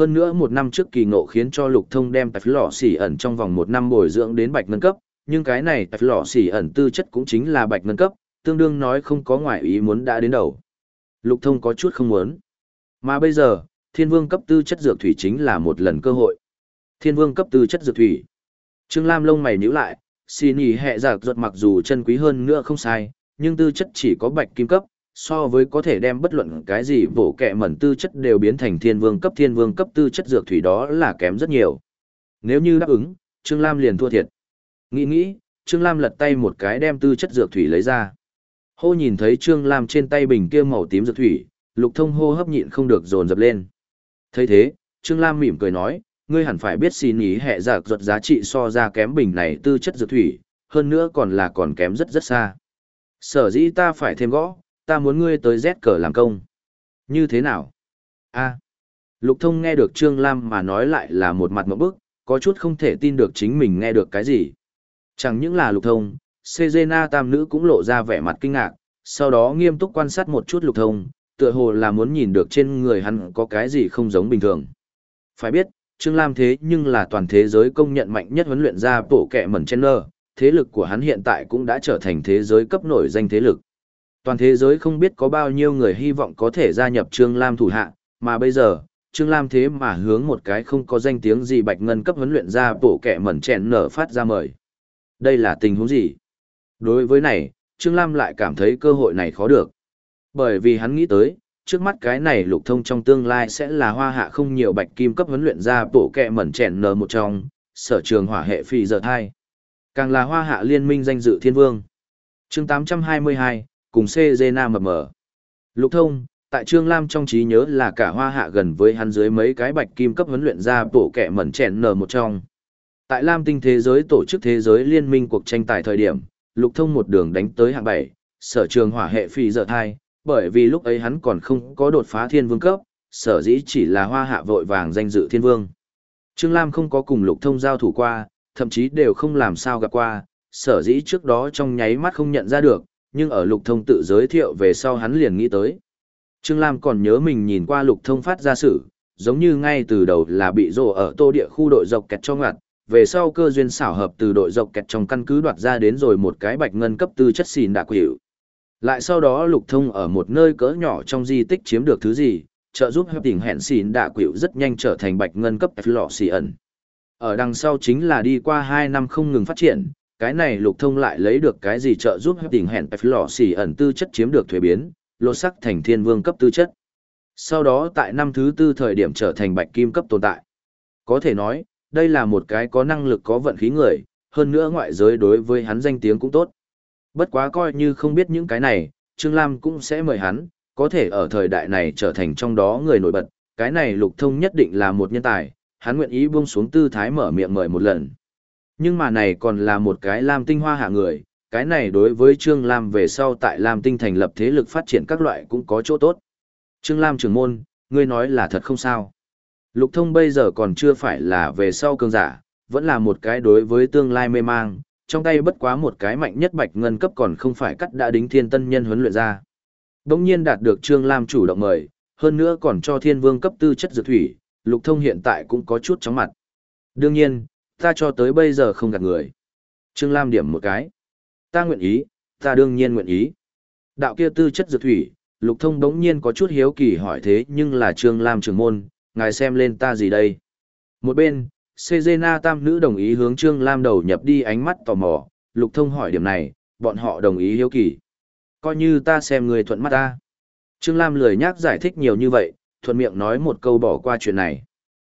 Hơn nữa một năm trước kỳ ngộ khiến cho lục thông đem tạch lọ xỉ ẩn trong vòng một năm bồi dưỡng đến bạch ngân cấp, nhưng cái này tạch lọ xỉ ẩn tư chất cũng chính là bạch ngân cấp, tương đương nói không có ngoại ý muốn đã đến đầu. Lục thông có chút không muốn. Mà bây giờ, thiên vương cấp tư chất dược thủy chính là một lần cơ hội. Thiên vương cấp tư chất dược thủy. Trương Lam lông mày nhíu lại, xì ý hệ giặc ruột mặc dù chân quý hơn nữa không sai, nhưng tư chất chỉ có bạch kim cấp, so với có thể đem bất luận cái gì bổ kẹ mẩn tư chất đều biến thành thiên vương cấp thiên vương cấp tư chất dược thủy đó là kém rất nhiều. Nếu như đáp ứng, Trương Lam liền thua thiệt. Nghĩ nghĩ, Trương Lam lật tay một cái đem tư chất dược thủy lấy ra. Hô nhìn thấy Trương Lam trên tay bình kia màu tím dược thủy, lục thông hô hấp nhịn không được dồn dập lên. thấy thế, Trương Lam mỉm cười nói, ngươi hẳn phải biết xin ý hệ giặc ruột giá trị so ra kém bình này tư chất dược thủy, hơn nữa còn là còn kém rất rất xa. Sở dĩ ta phải thêm gõ, ta muốn ngươi tới Z cờ làm công. Như thế nào? a Lục thông nghe được Trương Lam mà nói lại là một mặt mẫu bức, có chút không thể tin được chính mình nghe được cái gì. Chẳng những là lục thông, Sejena tam nữ cũng lộ ra vẻ mặt kinh ngạc, sau đó nghiêm túc quan sát một chút lục thông, tựa hồ là muốn nhìn được trên người hắn có cái gì không giống bình thường. Phải biết, Trương Lam thế nhưng là toàn thế giới công nhận mạnh nhất huấn luyện ra bộ kẻ mẩn chen nơ, thế lực của hắn hiện tại cũng đã trở thành thế giới cấp nổi danh thế lực. Toàn thế giới không biết có bao nhiêu người hy vọng có thể gia nhập Trương Lam thủ hạ, mà bây giờ, Trương Lam thế mà hướng một cái không có danh tiếng gì bạch ngân cấp huấn luyện ra bộ kẻ mẩn chèn nở phát ra mời. Đây là tình huống gì? Đối với này, Trương Lam lại cảm thấy cơ hội này khó được. Bởi vì hắn nghĩ tới, trước mắt cái này lục thông trong tương lai sẽ là hoa hạ không nhiều bạch kim cấp huấn luyện ra bộ kẹ mẩn chèn nở một trong, sở trường hỏa hệ phi giờ thai. Càng là hoa hạ liên minh danh dự thiên vương. chương 822, cùng CG Nam mập mờ. Lục thông, tại Trương Lam trong trí nhớ là cả hoa hạ gần với hắn dưới mấy cái bạch kim cấp huấn luyện ra bộ kẻ mẩn chèn nở một trong. Tại Lam tinh thế giới tổ chức thế giới liên minh cuộc tranh tài thời điểm, lục thông một đường đánh tới hạng 7, sở trường hỏa hệ phi dở thai, bởi vì lúc ấy hắn còn không có đột phá thiên vương cấp, sở dĩ chỉ là hoa hạ vội vàng danh dự thiên vương. Trương Lam không có cùng lục thông giao thủ qua, thậm chí đều không làm sao gặp qua, sở dĩ trước đó trong nháy mắt không nhận ra được, nhưng ở lục thông tự giới thiệu về sau hắn liền nghĩ tới. Trương Lam còn nhớ mình nhìn qua lục thông phát ra sự, giống như ngay từ đầu là bị rồ ở tô địa khu đội dọc kẹt cho ngặt, về sau cơ duyên xảo hợp từ đội dọc kẹt trong căn cứ đoạt ra đến rồi một cái bạch ngân cấp tư chất xìn đạc quỷ. Lại sau đó lục thông ở một nơi cỡ nhỏ trong di tích chiếm được thứ gì, trợ giúp hợp tỉnh hẹn xìn đạ quỷ rất nhanh trở thành bạch ngân cấp lọ xì ẩn. Ở đằng sau chính là đi qua 2 năm không ngừng phát triển, cái này lục thông lại lấy được cái gì trợ giúp tình hẹn f lò xỉ ẩn tư chất chiếm được thuế biến, lột sắc thành thiên vương cấp tư chất. Sau đó tại năm thứ tư thời điểm trở thành bạch kim cấp tồn tại. Có thể nói, đây là một cái có năng lực có vận khí người, hơn nữa ngoại giới đối với hắn danh tiếng cũng tốt. Bất quá coi như không biết những cái này, trương lam cũng sẽ mời hắn, có thể ở thời đại này trở thành trong đó người nổi bật. Cái này lục thông nhất định là một nhân tài, hắn nguyện ý buông xuống tư thái mở miệng mời một lần nhưng mà này còn là một cái Lam Tinh hoa hạ người, cái này đối với Trương Lam về sau tại Lam Tinh thành lập thế lực phát triển các loại cũng có chỗ tốt. Trương Lam trưởng môn, ngươi nói là thật không sao. Lục thông bây giờ còn chưa phải là về sau cường giả, vẫn là một cái đối với tương lai mê mang, trong tay bất quá một cái mạnh nhất bạch ngân cấp còn không phải cắt đã đính thiên tân nhân huấn luyện ra. Đông nhiên đạt được Trương Lam chủ động mời, hơn nữa còn cho thiên vương cấp tư chất dược thủy, lục thông hiện tại cũng có chút chóng mặt. Đương nhiên, ta cho tới bây giờ không gạt người. Trương Lam điểm một cái. Ta nguyện ý, ta đương nhiên nguyện ý. Đạo kia tư chất dược thủy, Lục Thông đống nhiên có chút hiếu kỳ hỏi thế nhưng là Trương Lam trưởng môn, ngài xem lên ta gì đây? Một bên, Sejena tam nữ đồng ý hướng Trương Lam đầu nhập đi ánh mắt tò mò, Lục Thông hỏi điểm này, bọn họ đồng ý hiếu kỳ. Coi như ta xem người thuận mắt ta. Trương Lam lười nhắc giải thích nhiều như vậy, thuận miệng nói một câu bỏ qua chuyện này.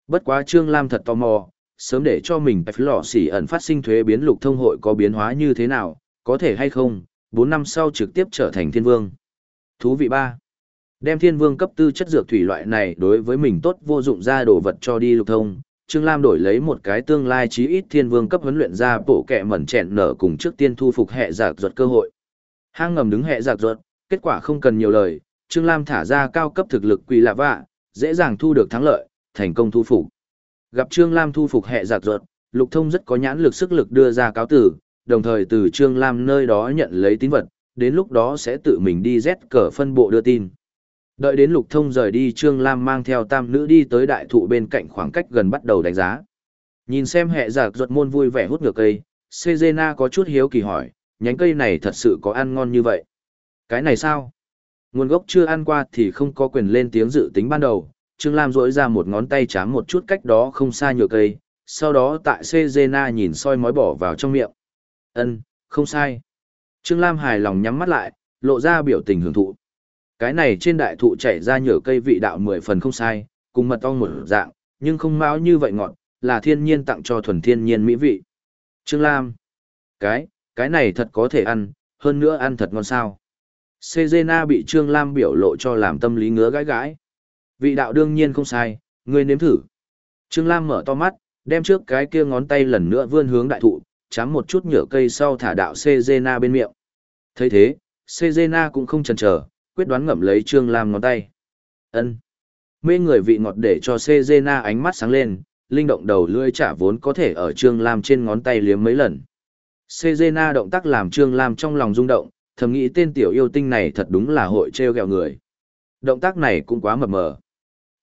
Bất quá Trương Lam thật tò mò, sớm để cho mình phải lò xỉ ẩn phát sinh thuế biến lục thông hội có biến hóa như thế nào, có thể hay không, 4 năm sau trực tiếp trở thành thiên vương. Thú vị ba Đem thiên vương cấp tư chất dược thủy loại này đối với mình tốt vô dụng ra đồ vật cho đi lục thông, Trương Lam đổi lấy một cái tương lai chí ít thiên vương cấp huấn luyện ra bổ kẹ mẩn chẹn nở cùng trước tiên thu phục hệ giặc ruột cơ hội. Hang ngầm đứng hệ giặc ruột, kết quả không cần nhiều lời, Trương Lam thả ra cao cấp thực lực quỳ lạ vạ, dễ dàng thu được thắng lợi, thành công thu phục. Gặp Trương Lam thu phục hệ giặc ruột, Lục Thông rất có nhãn lực sức lực đưa ra cáo tử, đồng thời từ Trương Lam nơi đó nhận lấy tín vật, đến lúc đó sẽ tự mình đi rét cờ phân bộ đưa tin. Đợi đến lục thông rời đi Trương Lam mang theo tam nữ đi tới đại thụ bên cạnh khoảng cách gần bắt đầu đánh giá. Nhìn xem hệ giặc ruột môn vui vẻ hút ngược cây, Sejena có chút hiếu kỳ hỏi, nhánh cây này thật sự có ăn ngon như vậy. Cái này sao? Nguồn gốc chưa ăn qua thì không có quyền lên tiếng dự tính ban đầu, Trương Lam rỗi ra một ngón tay chám một chút cách đó không xa nhựa cây, sau đó tại Sejena nhìn soi mói bỏ vào trong miệng. Ân, không sai. Trương Lam hài lòng nhắm mắt lại, lộ ra biểu tình hưởng thụ. Cái này trên đại thụ chảy ra nhựa cây vị đạo mười phần không sai, cùng mật ong một dạng, nhưng không máu như vậy ngọt, là thiên nhiên tặng cho thuần thiên nhiên mỹ vị. Trương Lam. Cái, cái này thật có thể ăn, hơn nữa ăn thật ngon sao. Sejena bị Trương Lam biểu lộ cho làm tâm lý ngứa gãi gãi. Vị đạo đương nhiên không sai, ngươi nếm thử. Trương Lam mở to mắt, đem trước cái kia ngón tay lần nữa vươn hướng đại thụ, chám một chút nhựa cây sau thả đạo Sejena bên miệng. thấy thế, Sejena cũng không chần chờ, quyết đoán ngậm lấy Trương Lam ngón tay. Ân. Mê người vị ngọt để cho Sejena ánh mắt sáng lên, linh động đầu lưỡi trả vốn có thể ở Trương Lam trên ngón tay liếm mấy lần. Sejena động tác làm Trương Lam trong lòng rung động, thầm nghĩ tên tiểu yêu tinh này thật đúng là hội treo ghẹo người. Động tác này cũng quá mập mờ.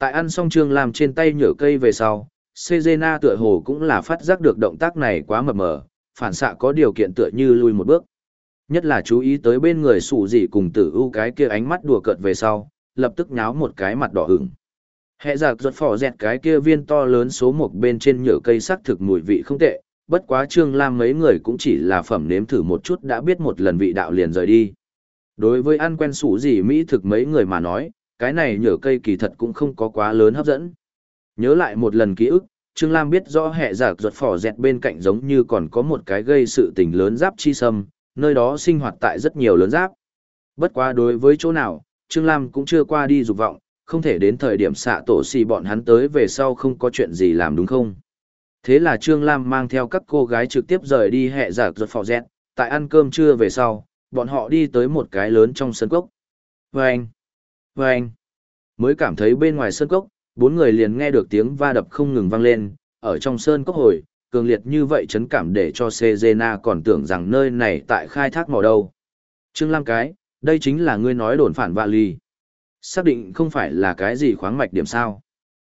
Tại ăn xong Trương Lam trên tay nhở cây về sau, Sejena tựa hồ cũng là phát giác được động tác này quá mập mờ, phản xạ có điều kiện tựa như lui một bước. Nhất là chú ý tới bên người sủ dị cùng tử ưu cái kia ánh mắt đùa cợt về sau, lập tức nháo một cái mặt đỏ hửng. Hệ giặc ruột phỏ dẹt cái kia viên to lớn số một bên trên nhở cây sắc thực mùi vị không tệ, bất quá Trương Lam mấy người cũng chỉ là phẩm nếm thử một chút đã biết một lần vị đạo liền rời đi. Đối với ăn quen sủ gì Mỹ thực mấy người mà nói, cái này nhờ cây kỳ thật cũng không có quá lớn hấp dẫn. Nhớ lại một lần ký ức, Trương Lam biết rõ hệ giả ruột phỏ dẹt bên cạnh giống như còn có một cái gây sự tình lớn giáp chi sâm, nơi đó sinh hoạt tại rất nhiều lớn giáp. Bất quá đối với chỗ nào, Trương Lam cũng chưa qua đi dục vọng, không thể đến thời điểm xạ tổ xì bọn hắn tới về sau không có chuyện gì làm đúng không? Thế là Trương Lam mang theo các cô gái trực tiếp rời đi hẹ giả ruột phỏ dẹt, tại ăn cơm trưa về sau, bọn họ đi tới một cái lớn trong sân cốc. Vâng! Và anh, Mới cảm thấy bên ngoài sơn cốc, bốn người liền nghe được tiếng va đập không ngừng vang lên, ở trong sơn cốc hồi, cường liệt như vậy chấn cảm để cho Sejena còn tưởng rằng nơi này tại khai thác mỏ đâu. Trương Lam cái, đây chính là ngươi nói đồn phản vạ ly. Xác định không phải là cái gì khoáng mạch điểm sao.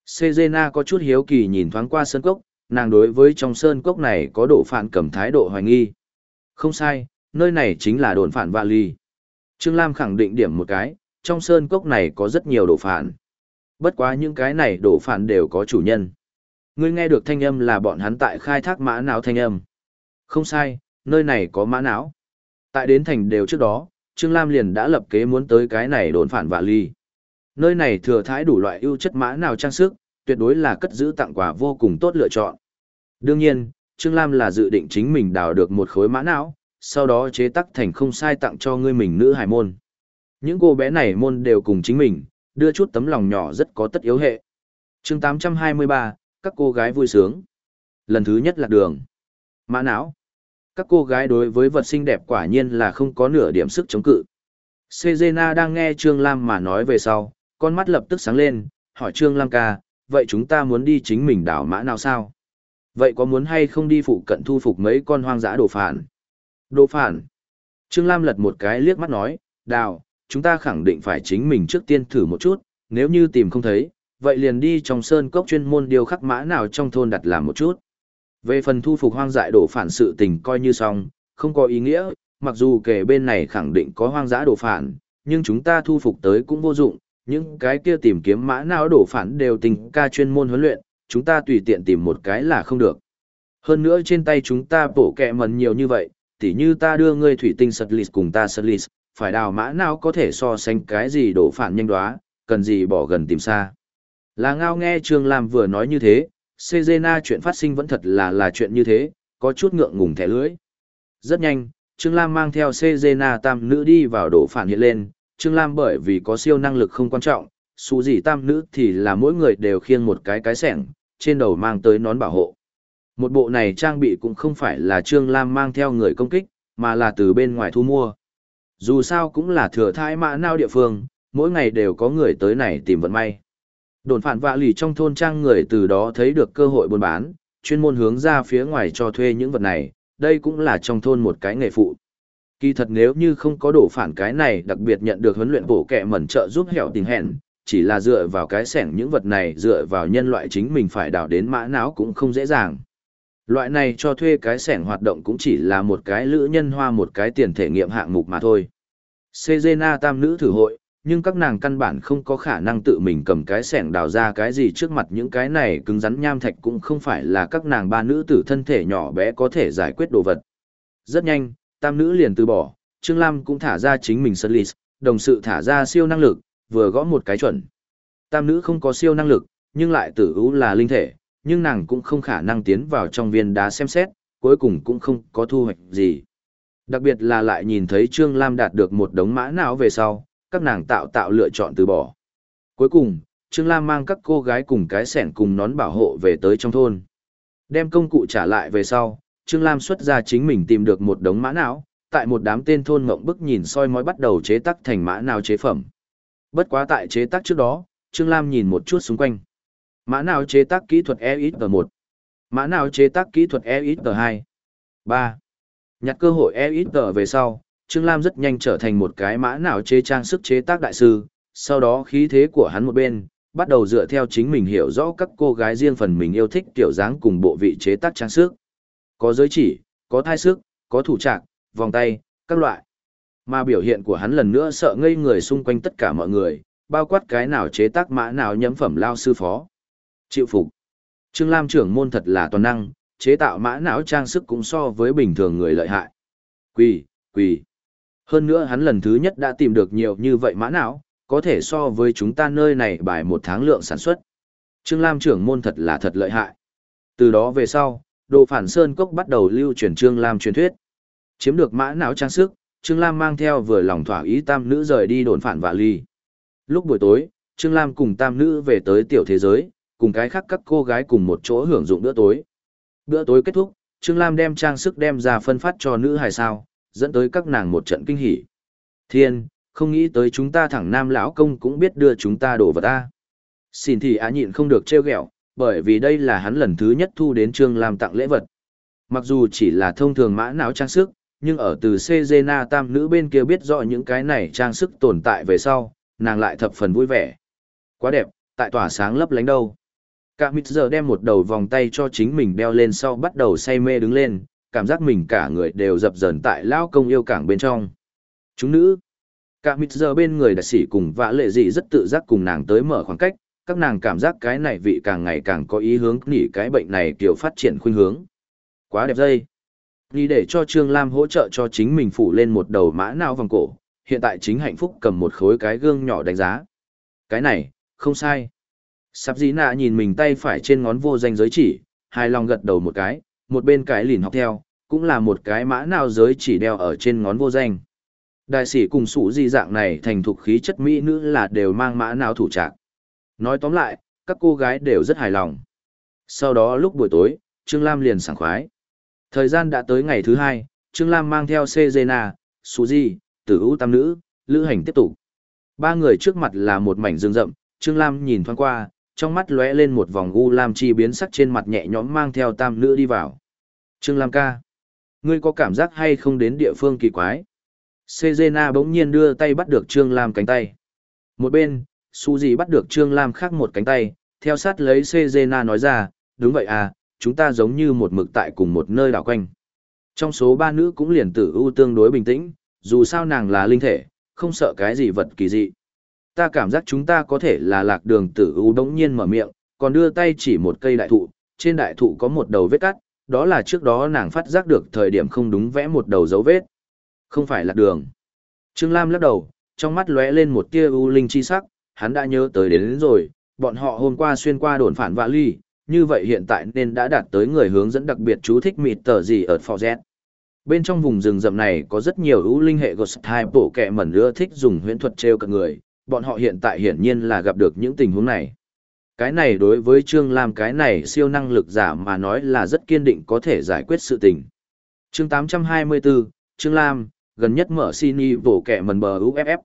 Sejena có chút hiếu kỳ nhìn thoáng qua sơn cốc, nàng đối với trong sơn cốc này có độ phản cầm thái độ hoài nghi. Không sai, nơi này chính là đồn phản vạ ly. Trương Lam khẳng định điểm một cái, trong sơn cốc này có rất nhiều đồ phản. Bất quá những cái này đồ phản đều có chủ nhân. Ngươi nghe được thanh âm là bọn hắn tại khai thác mã não thanh âm. Không sai, nơi này có mã não. Tại đến thành đều trước đó, Trương Lam liền đã lập kế muốn tới cái này đồn phản vạ ly. Nơi này thừa thái đủ loại ưu chất mã nào trang sức, tuyệt đối là cất giữ tặng quà vô cùng tốt lựa chọn. Đương nhiên, Trương Lam là dự định chính mình đào được một khối mã não, sau đó chế tắc thành không sai tặng cho ngươi mình nữ hải môn. Những cô bé này môn đều cùng chính mình, đưa chút tấm lòng nhỏ rất có tất yếu hệ. chương 823, các cô gái vui sướng. Lần thứ nhất là đường. Mã não. Các cô gái đối với vật xinh đẹp quả nhiên là không có nửa điểm sức chống cự. Sejena đang nghe Trương Lam mà nói về sau, con mắt lập tức sáng lên, hỏi Trương Lam ca, vậy chúng ta muốn đi chính mình đảo mã nào sao? Vậy có muốn hay không đi phụ cận thu phục mấy con hoang dã đồ phản? Đồ phản. Trương Lam lật một cái liếc mắt nói, đào, chúng ta khẳng định phải chính mình trước tiên thử một chút, nếu như tìm không thấy, vậy liền đi trong sơn cốc chuyên môn điều khắc mã nào trong thôn đặt làm một chút. Về phần thu phục hoang dại đổ phản sự tình coi như xong, không có ý nghĩa, mặc dù kể bên này khẳng định có hoang dã đổ phản, nhưng chúng ta thu phục tới cũng vô dụng, những cái kia tìm kiếm mã não đổ phản đều tình ca chuyên môn huấn luyện, chúng ta tùy tiện tìm một cái là không được. Hơn nữa trên tay chúng ta bổ kẹ mần nhiều như vậy, tỉ như ta đưa ngươi thủy tinh sật lịt cùng ta sật lịt, phải đào mã não có thể so sánh cái gì đổ phản nhanh đoá, cần gì bỏ gần tìm xa. Là ngao nghe Trương Lam vừa nói như thế, Sejena chuyện phát sinh vẫn thật là là chuyện như thế, có chút ngượng ngùng thẻ lưỡi. Rất nhanh, Trương Lam mang theo Sejena tam nữ đi vào đổ phản hiện lên, Trương Lam bởi vì có siêu năng lực không quan trọng, xù gì tam nữ thì là mỗi người đều khiêng một cái cái sẻng, trên đầu mang tới nón bảo hộ. Một bộ này trang bị cũng không phải là Trương Lam mang theo người công kích, mà là từ bên ngoài thu mua. Dù sao cũng là thừa thai mã nao địa phương, mỗi ngày đều có người tới này tìm vận may. Đồn phản vạ lì trong thôn trang người từ đó thấy được cơ hội buôn bán, chuyên môn hướng ra phía ngoài cho thuê những vật này, đây cũng là trong thôn một cái nghề phụ. Kỳ thật nếu như không có đổ phản cái này đặc biệt nhận được huấn luyện bổ kẹ mẩn trợ giúp hẻo tình hẹn, chỉ là dựa vào cái sẻng những vật này dựa vào nhân loại chính mình phải đào đến mã não cũng không dễ dàng. Loại này cho thuê cái sẻng hoạt động cũng chỉ là một cái lữ nhân hoa một cái tiền thể nghiệm hạng mục mà thôi. Sejena tam nữ thử hội, nhưng các nàng căn bản không có khả năng tự mình cầm cái sẻng đào ra cái gì trước mặt những cái này cứng rắn nham thạch cũng không phải là các nàng ba nữ tử thân thể nhỏ bé có thể giải quyết đồ vật. Rất nhanh, tam nữ liền từ bỏ, Trương Lam cũng thả ra chính mình sân list, đồng sự thả ra siêu năng lực, vừa gõ một cái chuẩn. Tam nữ không có siêu năng lực, nhưng lại tử ú là linh thể, nhưng nàng cũng không khả năng tiến vào trong viên đá xem xét, cuối cùng cũng không có thu hoạch gì. Đặc biệt là lại nhìn thấy Trương Lam đạt được một đống mã não về sau, các nàng tạo tạo lựa chọn từ bỏ. Cuối cùng, Trương Lam mang các cô gái cùng cái sẻn cùng nón bảo hộ về tới trong thôn. Đem công cụ trả lại về sau, Trương Lam xuất ra chính mình tìm được một đống mã não, tại một đám tên thôn ngộng bức nhìn soi mói bắt đầu chế tác thành mã não chế phẩm. Bất quá tại chế tác trước đó, Trương Lam nhìn một chút xung quanh. Mã não chế tác kỹ thuật EXT1. Mã não chế tác kỹ thuật EXT2. 3. Nhặt cơ hội EXT về sau, Trương Lam rất nhanh trở thành một cái mã não chế trang sức chế tác đại sư, sau đó khí thế của hắn một bên, bắt đầu dựa theo chính mình hiểu rõ các cô gái riêng phần mình yêu thích kiểu dáng cùng bộ vị chế tác trang sức. Có giới chỉ, có thai sức, có thủ trạc, vòng tay, các loại. Mà biểu hiện của hắn lần nữa sợ ngây người xung quanh tất cả mọi người, bao quát cái nào chế tác mã nào nhấm phẩm lao sư phó. Chịu phục. Trương Lam trưởng môn thật là toàn năng, chế tạo mã não trang sức cũng so với bình thường người lợi hại. Quỳ, quỳ. Hơn nữa hắn lần thứ nhất đã tìm được nhiều như vậy mã não, có thể so với chúng ta nơi này bài một tháng lượng sản xuất. Trương Lam trưởng môn thật là thật lợi hại. Từ đó về sau, đồ phản sơn cốc bắt đầu lưu truyền Trương Lam truyền thuyết. Chiếm được mã não trang sức, Trương Lam mang theo vừa lòng thỏa ý tam nữ rời đi đồn phản vạ ly. Lúc buổi tối, Trương Lam cùng tam nữ về tới tiểu thế giới, cùng cái khác các cô gái cùng một chỗ hưởng dụng bữa tối. Bữa tối kết thúc, Trương Lam đem trang sức đem ra phân phát cho nữ hài sao, dẫn tới các nàng một trận kinh hỉ. Thiên, không nghĩ tới chúng ta thẳng nam lão công cũng biết đưa chúng ta đổ vào ta. Xin thì á nhịn không được trêu ghẹo, bởi vì đây là hắn lần thứ nhất thu đến Trương Lam tặng lễ vật. Mặc dù chỉ là thông thường mã não trang sức, nhưng ở từ Cezena tam nữ bên kia biết rõ những cái này trang sức tồn tại về sau, nàng lại thập phần vui vẻ. Quá đẹp, tại tỏa sáng lấp lánh đâu. Cả mịt giờ đem một đầu vòng tay cho chính mình đeo lên sau bắt đầu say mê đứng lên, cảm giác mình cả người đều dập dờn tại lao công yêu cảng bên trong. Chúng nữ. Cả mịt giờ bên người đại sĩ cùng vã lệ dị rất tự giác cùng nàng tới mở khoảng cách, các nàng cảm giác cái này vị càng ngày càng có ý hướng nghỉ cái bệnh này kiểu phát triển khuynh hướng. Quá đẹp dây. Đi để cho Trương Lam hỗ trợ cho chính mình phủ lên một đầu mã não vòng cổ, hiện tại chính hạnh phúc cầm một khối cái gương nhỏ đánh giá. Cái này, không sai. Sắp dĩ nạ nhìn mình tay phải trên ngón vô danh giới chỉ, hài lòng gật đầu một cái, một bên cái lìn học theo, cũng là một cái mã nào giới chỉ đeo ở trên ngón vô danh. Đại sĩ cùng sủ di dạng này thành thục khí chất mỹ nữ là đều mang mã nào thủ trạc. Nói tóm lại, các cô gái đều rất hài lòng. Sau đó lúc buổi tối, Trương Lam liền sảng khoái. Thời gian đã tới ngày thứ hai, Trương Lam mang theo Cezena, Suzy, Tử ưu tam nữ, lữ hành tiếp tục. Ba người trước mặt là một mảnh rừng rậm, Trương Lam nhìn thoáng qua, trong mắt lóe lên một vòng u lam chi biến sắc trên mặt nhẹ nhõm mang theo tam nữ đi vào. Trương Lam ca, ngươi có cảm giác hay không đến địa phương kỳ quái? Cezena bỗng nhiên đưa tay bắt được Trương Lam cánh tay. Một bên, Suzy bắt được Trương Lam khác một cánh tay, theo sát lấy Cezena nói ra, đúng vậy à, chúng ta giống như một mực tại cùng một nơi đảo quanh. Trong số ba nữ cũng liền tử ưu tương đối bình tĩnh, dù sao nàng là linh thể, không sợ cái gì vật kỳ dị. Ta cảm giác chúng ta có thể là lạc đường tử u đống nhiên mở miệng, còn đưa tay chỉ một cây đại thụ, trên đại thụ có một đầu vết cắt, đó là trước đó nàng phát giác được thời điểm không đúng vẽ một đầu dấu vết. Không phải lạc đường. Trương Lam lắc đầu, trong mắt lóe lên một tia u linh chi sắc, hắn đã nhớ tới đến, đến rồi, bọn họ hôm qua xuyên qua đồn phản vạ ly, như vậy hiện tại nên đã đạt tới người hướng dẫn đặc biệt chú thích mịt tờ gì ở Forget. Bên trong vùng rừng rậm này có rất nhiều ưu linh hệ Ghost type bộ kẹ mẩn ưa thích dùng huyễn thuật treo cả người, bọn họ hiện tại hiển nhiên là gặp được những tình huống này. Cái này đối với Trương Lam cái này siêu năng lực giả mà nói là rất kiên định có thể giải quyết sự tình. Chương 824, Trương Lam, gần nhất mở Sini bổ kẻ mần bờ UFF.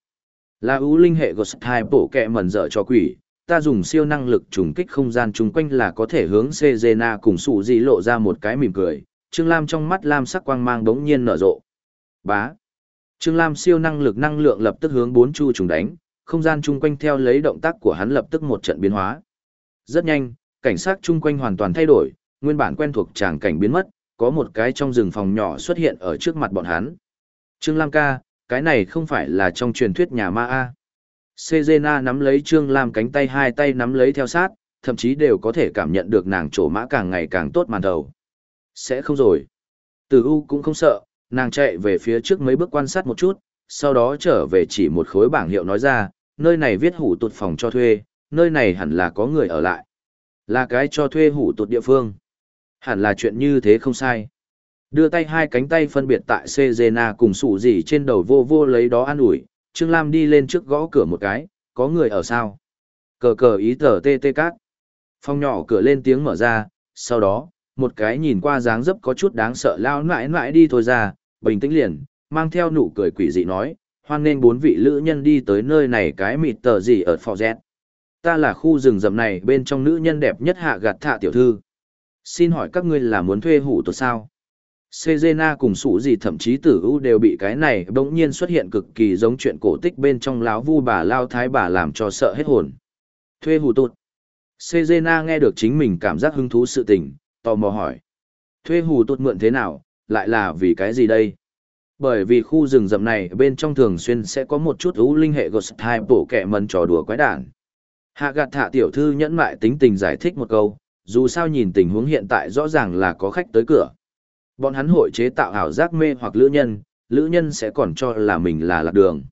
Là ưu linh hệ Ghost type bổ kẻ mần dở cho quỷ, ta dùng siêu năng lực trùng kích không gian chung quanh là có thể hướng Cezena cùng sụ dị lộ ra một cái mỉm cười, Trương Lam trong mắt lam sắc quang mang đống nhiên nở rộ. Bá. Trương Lam siêu năng lực năng lượng lập tức hướng bốn chu trùng đánh, không gian chung quanh theo lấy động tác của hắn lập tức một trận biến hóa. Rất nhanh, cảnh sát chung quanh hoàn toàn thay đổi, nguyên bản quen thuộc tràng cảnh biến mất, có một cái trong rừng phòng nhỏ xuất hiện ở trước mặt bọn hắn. Trương Lam ca, cái này không phải là trong truyền thuyết nhà ma A. Sejena nắm lấy Trương Lam cánh tay hai tay nắm lấy theo sát, thậm chí đều có thể cảm nhận được nàng trổ mã càng ngày càng tốt màn đầu. Sẽ không rồi. Từ U cũng không sợ, nàng chạy về phía trước mấy bước quan sát một chút, sau đó trở về chỉ một khối bảng hiệu nói ra, nơi này viết hủ tụt phòng cho thuê, nơi này hẳn là có người ở lại. Là cái cho thuê hủ tụt địa phương. Hẳn là chuyện như thế không sai. Đưa tay hai cánh tay phân biệt tại Sezena cùng sủ gì trên đầu vô vô lấy đó an ủi, Trương Lam đi lên trước gõ cửa một cái, có người ở sao? Cờ cờ ý tờ tê tê cát. Phòng nhỏ cửa lên tiếng mở ra, sau đó, một cái nhìn qua dáng dấp có chút đáng sợ lao nãi nãi đi thôi ra, bình tĩnh liền, mang theo nụ cười quỷ dị nói, hoan nên bốn vị lữ nhân đi tới nơi này cái mịt tờ gì ở phò dẹt. Ta là khu rừng rậm này bên trong nữ nhân đẹp nhất hạ gạt thạ tiểu thư. Xin hỏi các ngươi là muốn thuê hủ tuột sao? Sejena cùng sủ gì thậm chí tử ưu đều bị cái này bỗng nhiên xuất hiện cực kỳ giống chuyện cổ tích bên trong láo vu bà lao thái bà làm cho sợ hết hồn. Thuê hủ tụt. Sejena nghe được chính mình cảm giác hứng thú sự tình, tò mò hỏi. Thuê hủ tụt mượn thế nào, lại là vì cái gì đây? Bởi vì khu rừng rậm này bên trong thường xuyên sẽ có một chút ưu linh hệ ghost type bổ kẻ mần trò đùa quái đản. Hạ gạt thả tiểu thư nhẫn mại tính tình giải thích một câu, dù sao nhìn tình huống hiện tại rõ ràng là có khách tới cửa. Bọn hắn hội chế tạo ảo giác mê hoặc lữ nhân, lữ nhân sẽ còn cho là mình là lạc đường.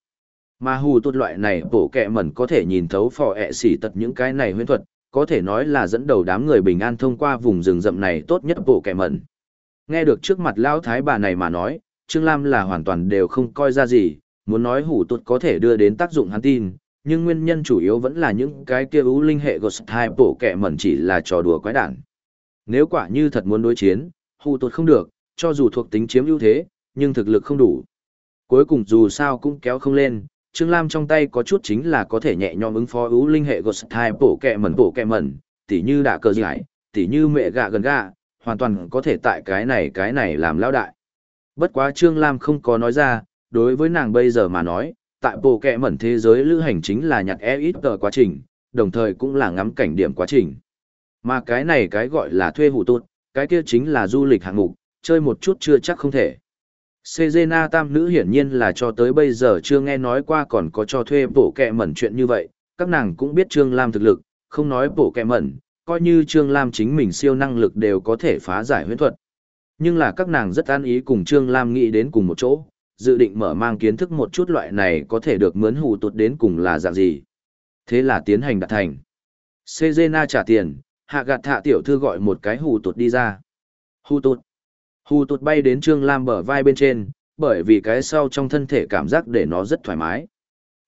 Mà hù tốt loại này bổ kẹ mẩn có thể nhìn thấu phò ẹ xỉ tật những cái này huyễn thuật, có thể nói là dẫn đầu đám người bình an thông qua vùng rừng rậm này tốt nhất bổ kẹ mẩn. Nghe được trước mặt lão thái bà này mà nói, Trương Lam là hoàn toàn đều không coi ra gì, muốn nói hủ tụt có thể đưa đến tác dụng hắn tin, nhưng nguyên nhân chủ yếu vẫn là những cái kia ưu linh hệ Ghost type bổ kẻ mẩn chỉ là trò đùa quái đản. Nếu quả như thật muốn đối chiến, hủ tụt không được, cho dù thuộc tính chiếm ưu thế, nhưng thực lực không đủ. Cuối cùng dù sao cũng kéo không lên, Trương Lam trong tay có chút chính là có thể nhẹ nhõm ứng phó ưu linh hệ Ghost type bổ kẻ mẩn bổ kẻ mẩn, tỉ như đã cờ giải, tỉ như mẹ gạ gần gạ, hoàn toàn có thể tại cái này cái này làm lão đại. Bất quá Trương Lam không có nói ra, đối với nàng bây giờ mà nói, tại bộ kẹ mẩn thế giới lữ hành chính là nhặt e ít tờ quá trình, đồng thời cũng là ngắm cảnh điểm quá trình. Mà cái này cái gọi là thuê hủ tụt, cái kia chính là du lịch hạng mục, chơi một chút chưa chắc không thể. Sejena tam nữ hiển nhiên là cho tới bây giờ chưa nghe nói qua còn có cho thuê bộ kẹ mẩn chuyện như vậy, các nàng cũng biết Trương Lam thực lực, không nói bộ kẹ mẩn, coi như Trương Lam chính mình siêu năng lực đều có thể phá giải huyễn thuật. Nhưng là các nàng rất an ý cùng Trương Lam nghĩ đến cùng một chỗ, dự định mở mang kiến thức một chút loại này có thể được mướn hù tụt đến cùng là dạng gì. Thế là tiến hành đạt thành. Sejena trả tiền, hạ gạt thạ tiểu thư gọi một cái hù tụt đi ra. Hù tụt. Hù tụt bay đến Trương Lam bờ vai bên trên, bởi vì cái sau trong thân thể cảm giác để nó rất thoải mái.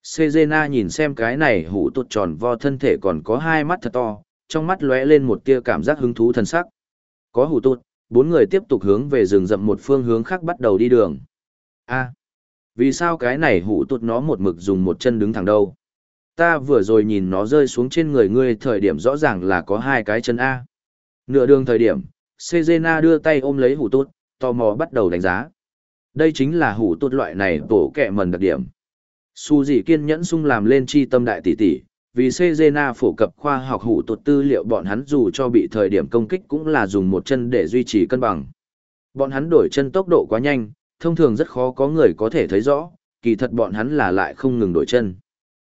Sejena nhìn xem cái này hù tụt tròn vo thân thể còn có hai mắt thật to, trong mắt lóe lên một tia cảm giác hứng thú thần sắc. Có hù tụt, bốn người tiếp tục hướng về rừng rậm một phương hướng khác bắt đầu đi đường. A, vì sao cái này hủ tụt nó một mực dùng một chân đứng thẳng đâu? Ta vừa rồi nhìn nó rơi xuống trên người ngươi thời điểm rõ ràng là có hai cái chân A. Nửa đường thời điểm, Sezena đưa tay ôm lấy hủ tụt, tò mò bắt đầu đánh giá. Đây chính là hủ tụt loại này tổ kẹ mần đặc điểm. Su dị kiên nhẫn sung làm lên chi tâm đại tỷ tỷ, vì Cezena phổ cập khoa học hủ tột tư liệu bọn hắn dù cho bị thời điểm công kích cũng là dùng một chân để duy trì cân bằng. Bọn hắn đổi chân tốc độ quá nhanh, thông thường rất khó có người có thể thấy rõ, kỳ thật bọn hắn là lại không ngừng đổi chân.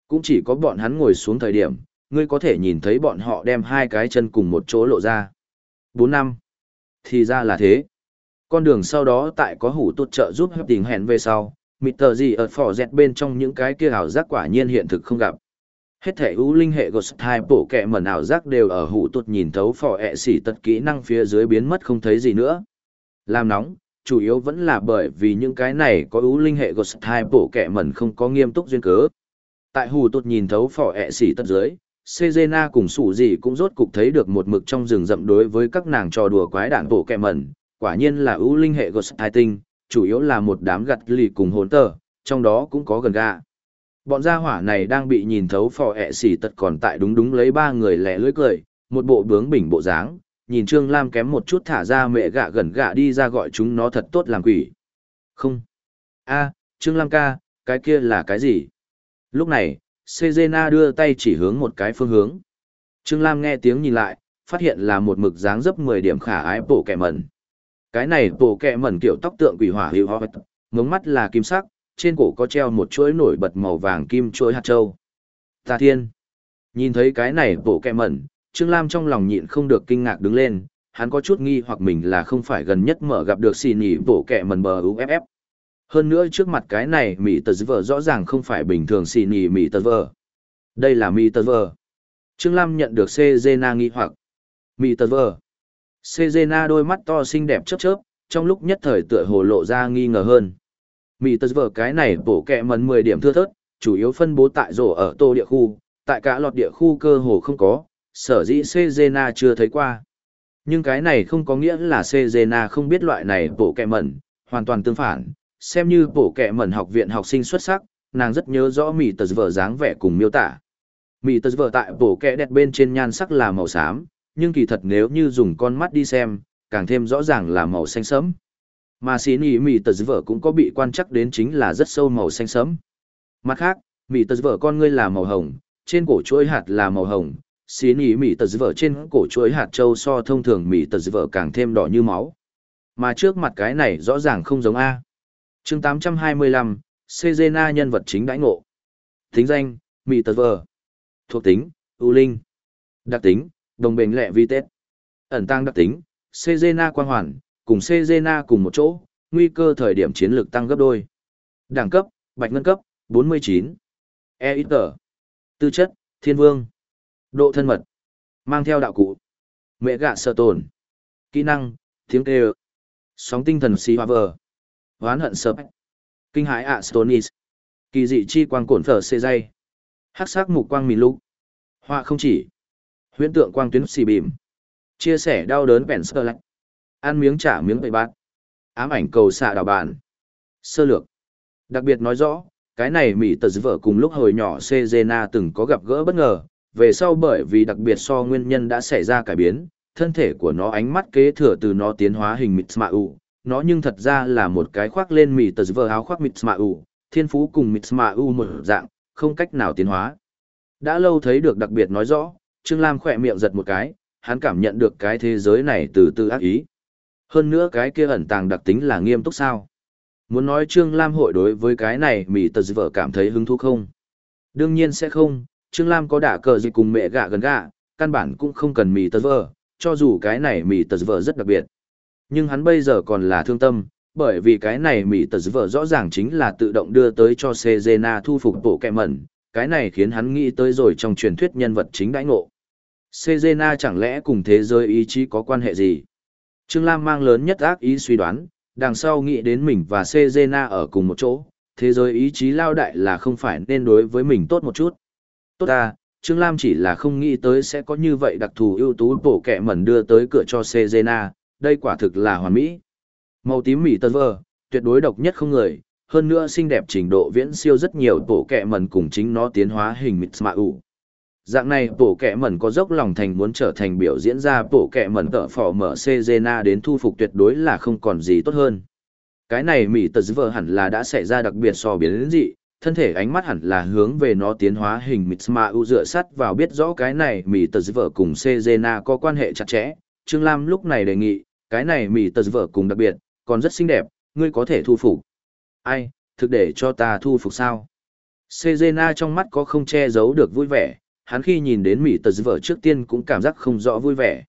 Cũng chỉ có bọn hắn ngồi xuống thời điểm, ngươi có thể nhìn thấy bọn họ đem hai cái chân cùng một chỗ lộ ra. 4 năm. Thì ra là thế. Con đường sau đó tại có hủ tột trợ giúp hấp tình hẹn về sau, mịt tờ gì ở phỏ dẹt bên trong những cái kia ảo giác quả nhiên hiện thực không gặp. Hết thể ưu linh hệ Ghost Type bổ kẹ mẩn ảo giác đều ở hủ tụt nhìn thấu phò ẹ xỉ tật kỹ năng phía dưới biến mất không thấy gì nữa. Làm nóng, chủ yếu vẫn là bởi vì những cái này có ưu linh hệ Ghost Type bổ kẹ mẩn không có nghiêm túc duyên cớ. Tại hủ tụt nhìn thấu phò ẹ xỉ tật dưới, Sejena cùng sủ gì cũng rốt cục thấy được một mực trong rừng rậm đối với các nàng trò đùa quái đảng bổ kẹ mẩn, quả nhiên là ưu linh hệ Ghost Type tinh, chủ yếu là một đám gặt lì cùng hồn tờ, trong đó cũng có gần gà. Bọn gia hỏa này đang bị nhìn thấu phò ẹ xỉ tật còn tại đúng đúng lấy ba người lẻ lưỡi cười, một bộ bướng bỉnh bộ dáng, nhìn Trương Lam kém một chút thả ra mẹ gạ gần gạ đi ra gọi chúng nó thật tốt làm quỷ. Không. a Trương Lam ca, cái kia là cái gì? Lúc này, Sejena đưa tay chỉ hướng một cái phương hướng. Trương Lam nghe tiếng nhìn lại, phát hiện là một mực dáng dấp 10 điểm khả ái bộ kẹ mẩn. Cái này bộ kẹ mẩn kiểu tóc tượng quỷ hỏa hiệu hóa mống mắt là kim sắc, trên cổ có treo một chuỗi nổi bật màu vàng kim chuỗi hạt châu. Tà thiên. Nhìn thấy cái này bộ kẹ mẩn, Trương Lam trong lòng nhịn không được kinh ngạc đứng lên, hắn có chút nghi hoặc mình là không phải gần nhất mở gặp được xì nhỉ bộ kẹ mẩn bờ UFF. Hơn nữa trước mặt cái này Mỹ tờ vờ rõ ràng không phải bình thường xì nhỉ Mỹ tờ vờ. Đây là Mỹ tờ vờ. Trương Lam nhận được Cezena nghi hoặc. Mỹ tờ vờ. Cezena đôi mắt to xinh đẹp chớp chớp, trong lúc nhất thời tựa hồ lộ ra nghi ngờ hơn. Mì tờ vờ cái này bổ kẹ mần 10 điểm thưa thớt, chủ yếu phân bố tại rổ ở tô địa khu, tại cả lọt địa khu cơ hồ không có, sở dĩ Cezena chưa thấy qua. Nhưng cái này không có nghĩa là Cezena không biết loại này bổ kẹ mẩn, hoàn toàn tương phản, xem như bổ kẹ mẩn học viện học sinh xuất sắc, nàng rất nhớ rõ mì tờ vờ dáng vẻ cùng miêu tả. Mì tờ vờ tại bổ kẹ đẹp bên trên nhan sắc là màu xám, nhưng kỳ thật nếu như dùng con mắt đi xem, càng thêm rõ ràng là màu xanh sẫm. Mà xí nỉ Mỹ tờ vờ cũng có bị quan chắc đến chính là rất sâu màu xanh sẫm. Mặt khác, Mỹ tờ vờ con ngươi là màu hồng, trên cổ chuỗi hạt là màu hồng, xí nỉ Mỹ tờ vờ trên cổ chuỗi hạt châu so thông thường Mỹ tờ vờ càng thêm đỏ như máu. Mà trước mặt cái này rõ ràng không giống A. chương 825, Sejena nhân vật chính đãi ngộ. Tính danh, Mỹ tờ vờ. Thuộc tính, U Linh. Đặc tính, đồng bền lẹ vi tết. Ẩn tăng đặc tính, Sejena quang hoàn, cùng Sejena cùng một chỗ, nguy cơ thời điểm chiến lược tăng gấp đôi. Đẳng cấp, bạch ngân cấp, 49. E ít tờ. Tư chất, thiên vương. Độ thân mật. Mang theo đạo cụ. Mẹ gạ sợ tồn. Kỹ năng, tiếng kêu. Sóng tinh thần si hoa vờ. Hoán hận sợ. Kinh hãi ạ Stonis. Kỳ dị chi quang cổn phở xê dây. Hắc sắc mục quang mì lục. Họa không chỉ. Huyễn tượng quang tuyến xì bìm. Chia sẻ đau đớn bèn sơ lạnh. Ăn miếng trả miếng bậy bát. Ám ảnh cầu xạ đào bàn. Sơ lược. Đặc biệt nói rõ, cái này Mỹ tờ vợ cùng lúc hồi nhỏ Sejena từng có gặp gỡ bất ngờ, về sau bởi vì đặc biệt so nguyên nhân đã xảy ra cải biến, thân thể của nó ánh mắt kế thừa từ nó tiến hóa hình Mitsmau, nó nhưng thật ra là một cái khoác lên Mỹ tờ vợ áo khoác Mitsmau, thiên phú cùng Mitsmau một dạng, không cách nào tiến hóa. Đã lâu thấy được đặc biệt nói rõ, Trương Lam khỏe miệng giật một cái, hắn cảm nhận được cái thế giới này từ từ ác ý. Hơn nữa cái kia ẩn tàng đặc tính là nghiêm túc sao. Muốn nói Trương Lam hội đối với cái này Mỹ tật vợ cảm thấy hứng thú không? Đương nhiên sẽ không, Trương Lam có đả cờ gì cùng mẹ gạ gần gạ, căn bản cũng không cần Mỹ tật vợ, cho dù cái này Mỹ tật vợ rất đặc biệt. Nhưng hắn bây giờ còn là thương tâm, bởi vì cái này Mỹ tật vợ rõ ràng chính là tự động đưa tới cho Sejena thu phục bộ kẹ mẩn, cái này khiến hắn nghĩ tới rồi trong truyền thuyết nhân vật chính đãi ngộ. Sejena chẳng lẽ cùng thế giới ý chí có quan hệ gì? Trương Lam mang lớn nhất ác ý suy đoán, đằng sau nghĩ đến mình và Sejena ở cùng một chỗ, thế giới ý chí lao đại là không phải nên đối với mình tốt một chút. Tốt ta, Trương Lam chỉ là không nghĩ tới sẽ có như vậy đặc thù ưu tú bổ kẹ mẩn đưa tới cửa cho Sejena, đây quả thực là hoàn mỹ. Màu tím mỉ tân vơ, tuyệt đối độc nhất không người, hơn nữa xinh đẹp trình độ viễn siêu rất nhiều bổ kẹ mẩn cùng chính nó tiến hóa hình mịt mạ ủ. Dạng này bổ kẹ mẩn có dốc lòng thành muốn trở thành biểu diễn ra bổ kẹ mẩn tợ phỏ mở Cezena đến thu phục tuyệt đối là không còn gì tốt hơn. Cái này Mỹ tật vợ hẳn là đã xảy ra đặc biệt so biến dị, thân thể ánh mắt hẳn là hướng về nó tiến hóa hình Mitsma u dựa sắt vào biết rõ cái này Mỹ tật vợ cùng Czena có quan hệ chặt chẽ. Trương Lam lúc này đề nghị, cái này Mỹ tật vợ cùng đặc biệt, còn rất xinh đẹp, ngươi có thể thu phục. Ai, thực để cho ta thu phục sao? Czena trong mắt có không che giấu được vui vẻ, hắn khi nhìn đến Mỹ tật vợ trước tiên cũng cảm giác không rõ vui vẻ.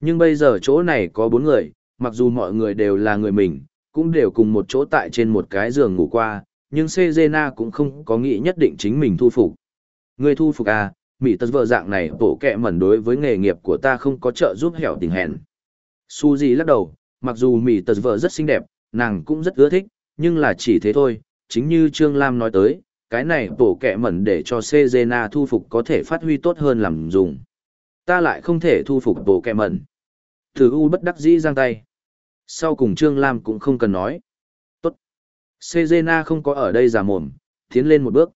Nhưng bây giờ chỗ này có bốn người, mặc dù mọi người đều là người mình, cũng đều cùng một chỗ tại trên một cái giường ngủ qua, nhưng Sejena cũng không có nghĩ nhất định chính mình thu phục. Người thu phục à, Mỹ tật vợ dạng này bổ kẹ mẩn đối với nghề nghiệp của ta không có trợ giúp hẻo tình hẹn su di lắc đầu, mặc dù Mỹ tật vợ rất xinh đẹp, nàng cũng rất ưa thích, nhưng là chỉ thế thôi, chính như Trương Lam nói tới, cái này bổ kẹ mẩn để cho Sezena thu phục có thể phát huy tốt hơn làm dùng. Ta lại không thể thu phục bổ kẹ mẩn. Thử U bất đắc dĩ giang tay. Sau cùng Trương Lam cũng không cần nói. Tốt. Sezena không có ở đây giả mồm, tiến lên một bước.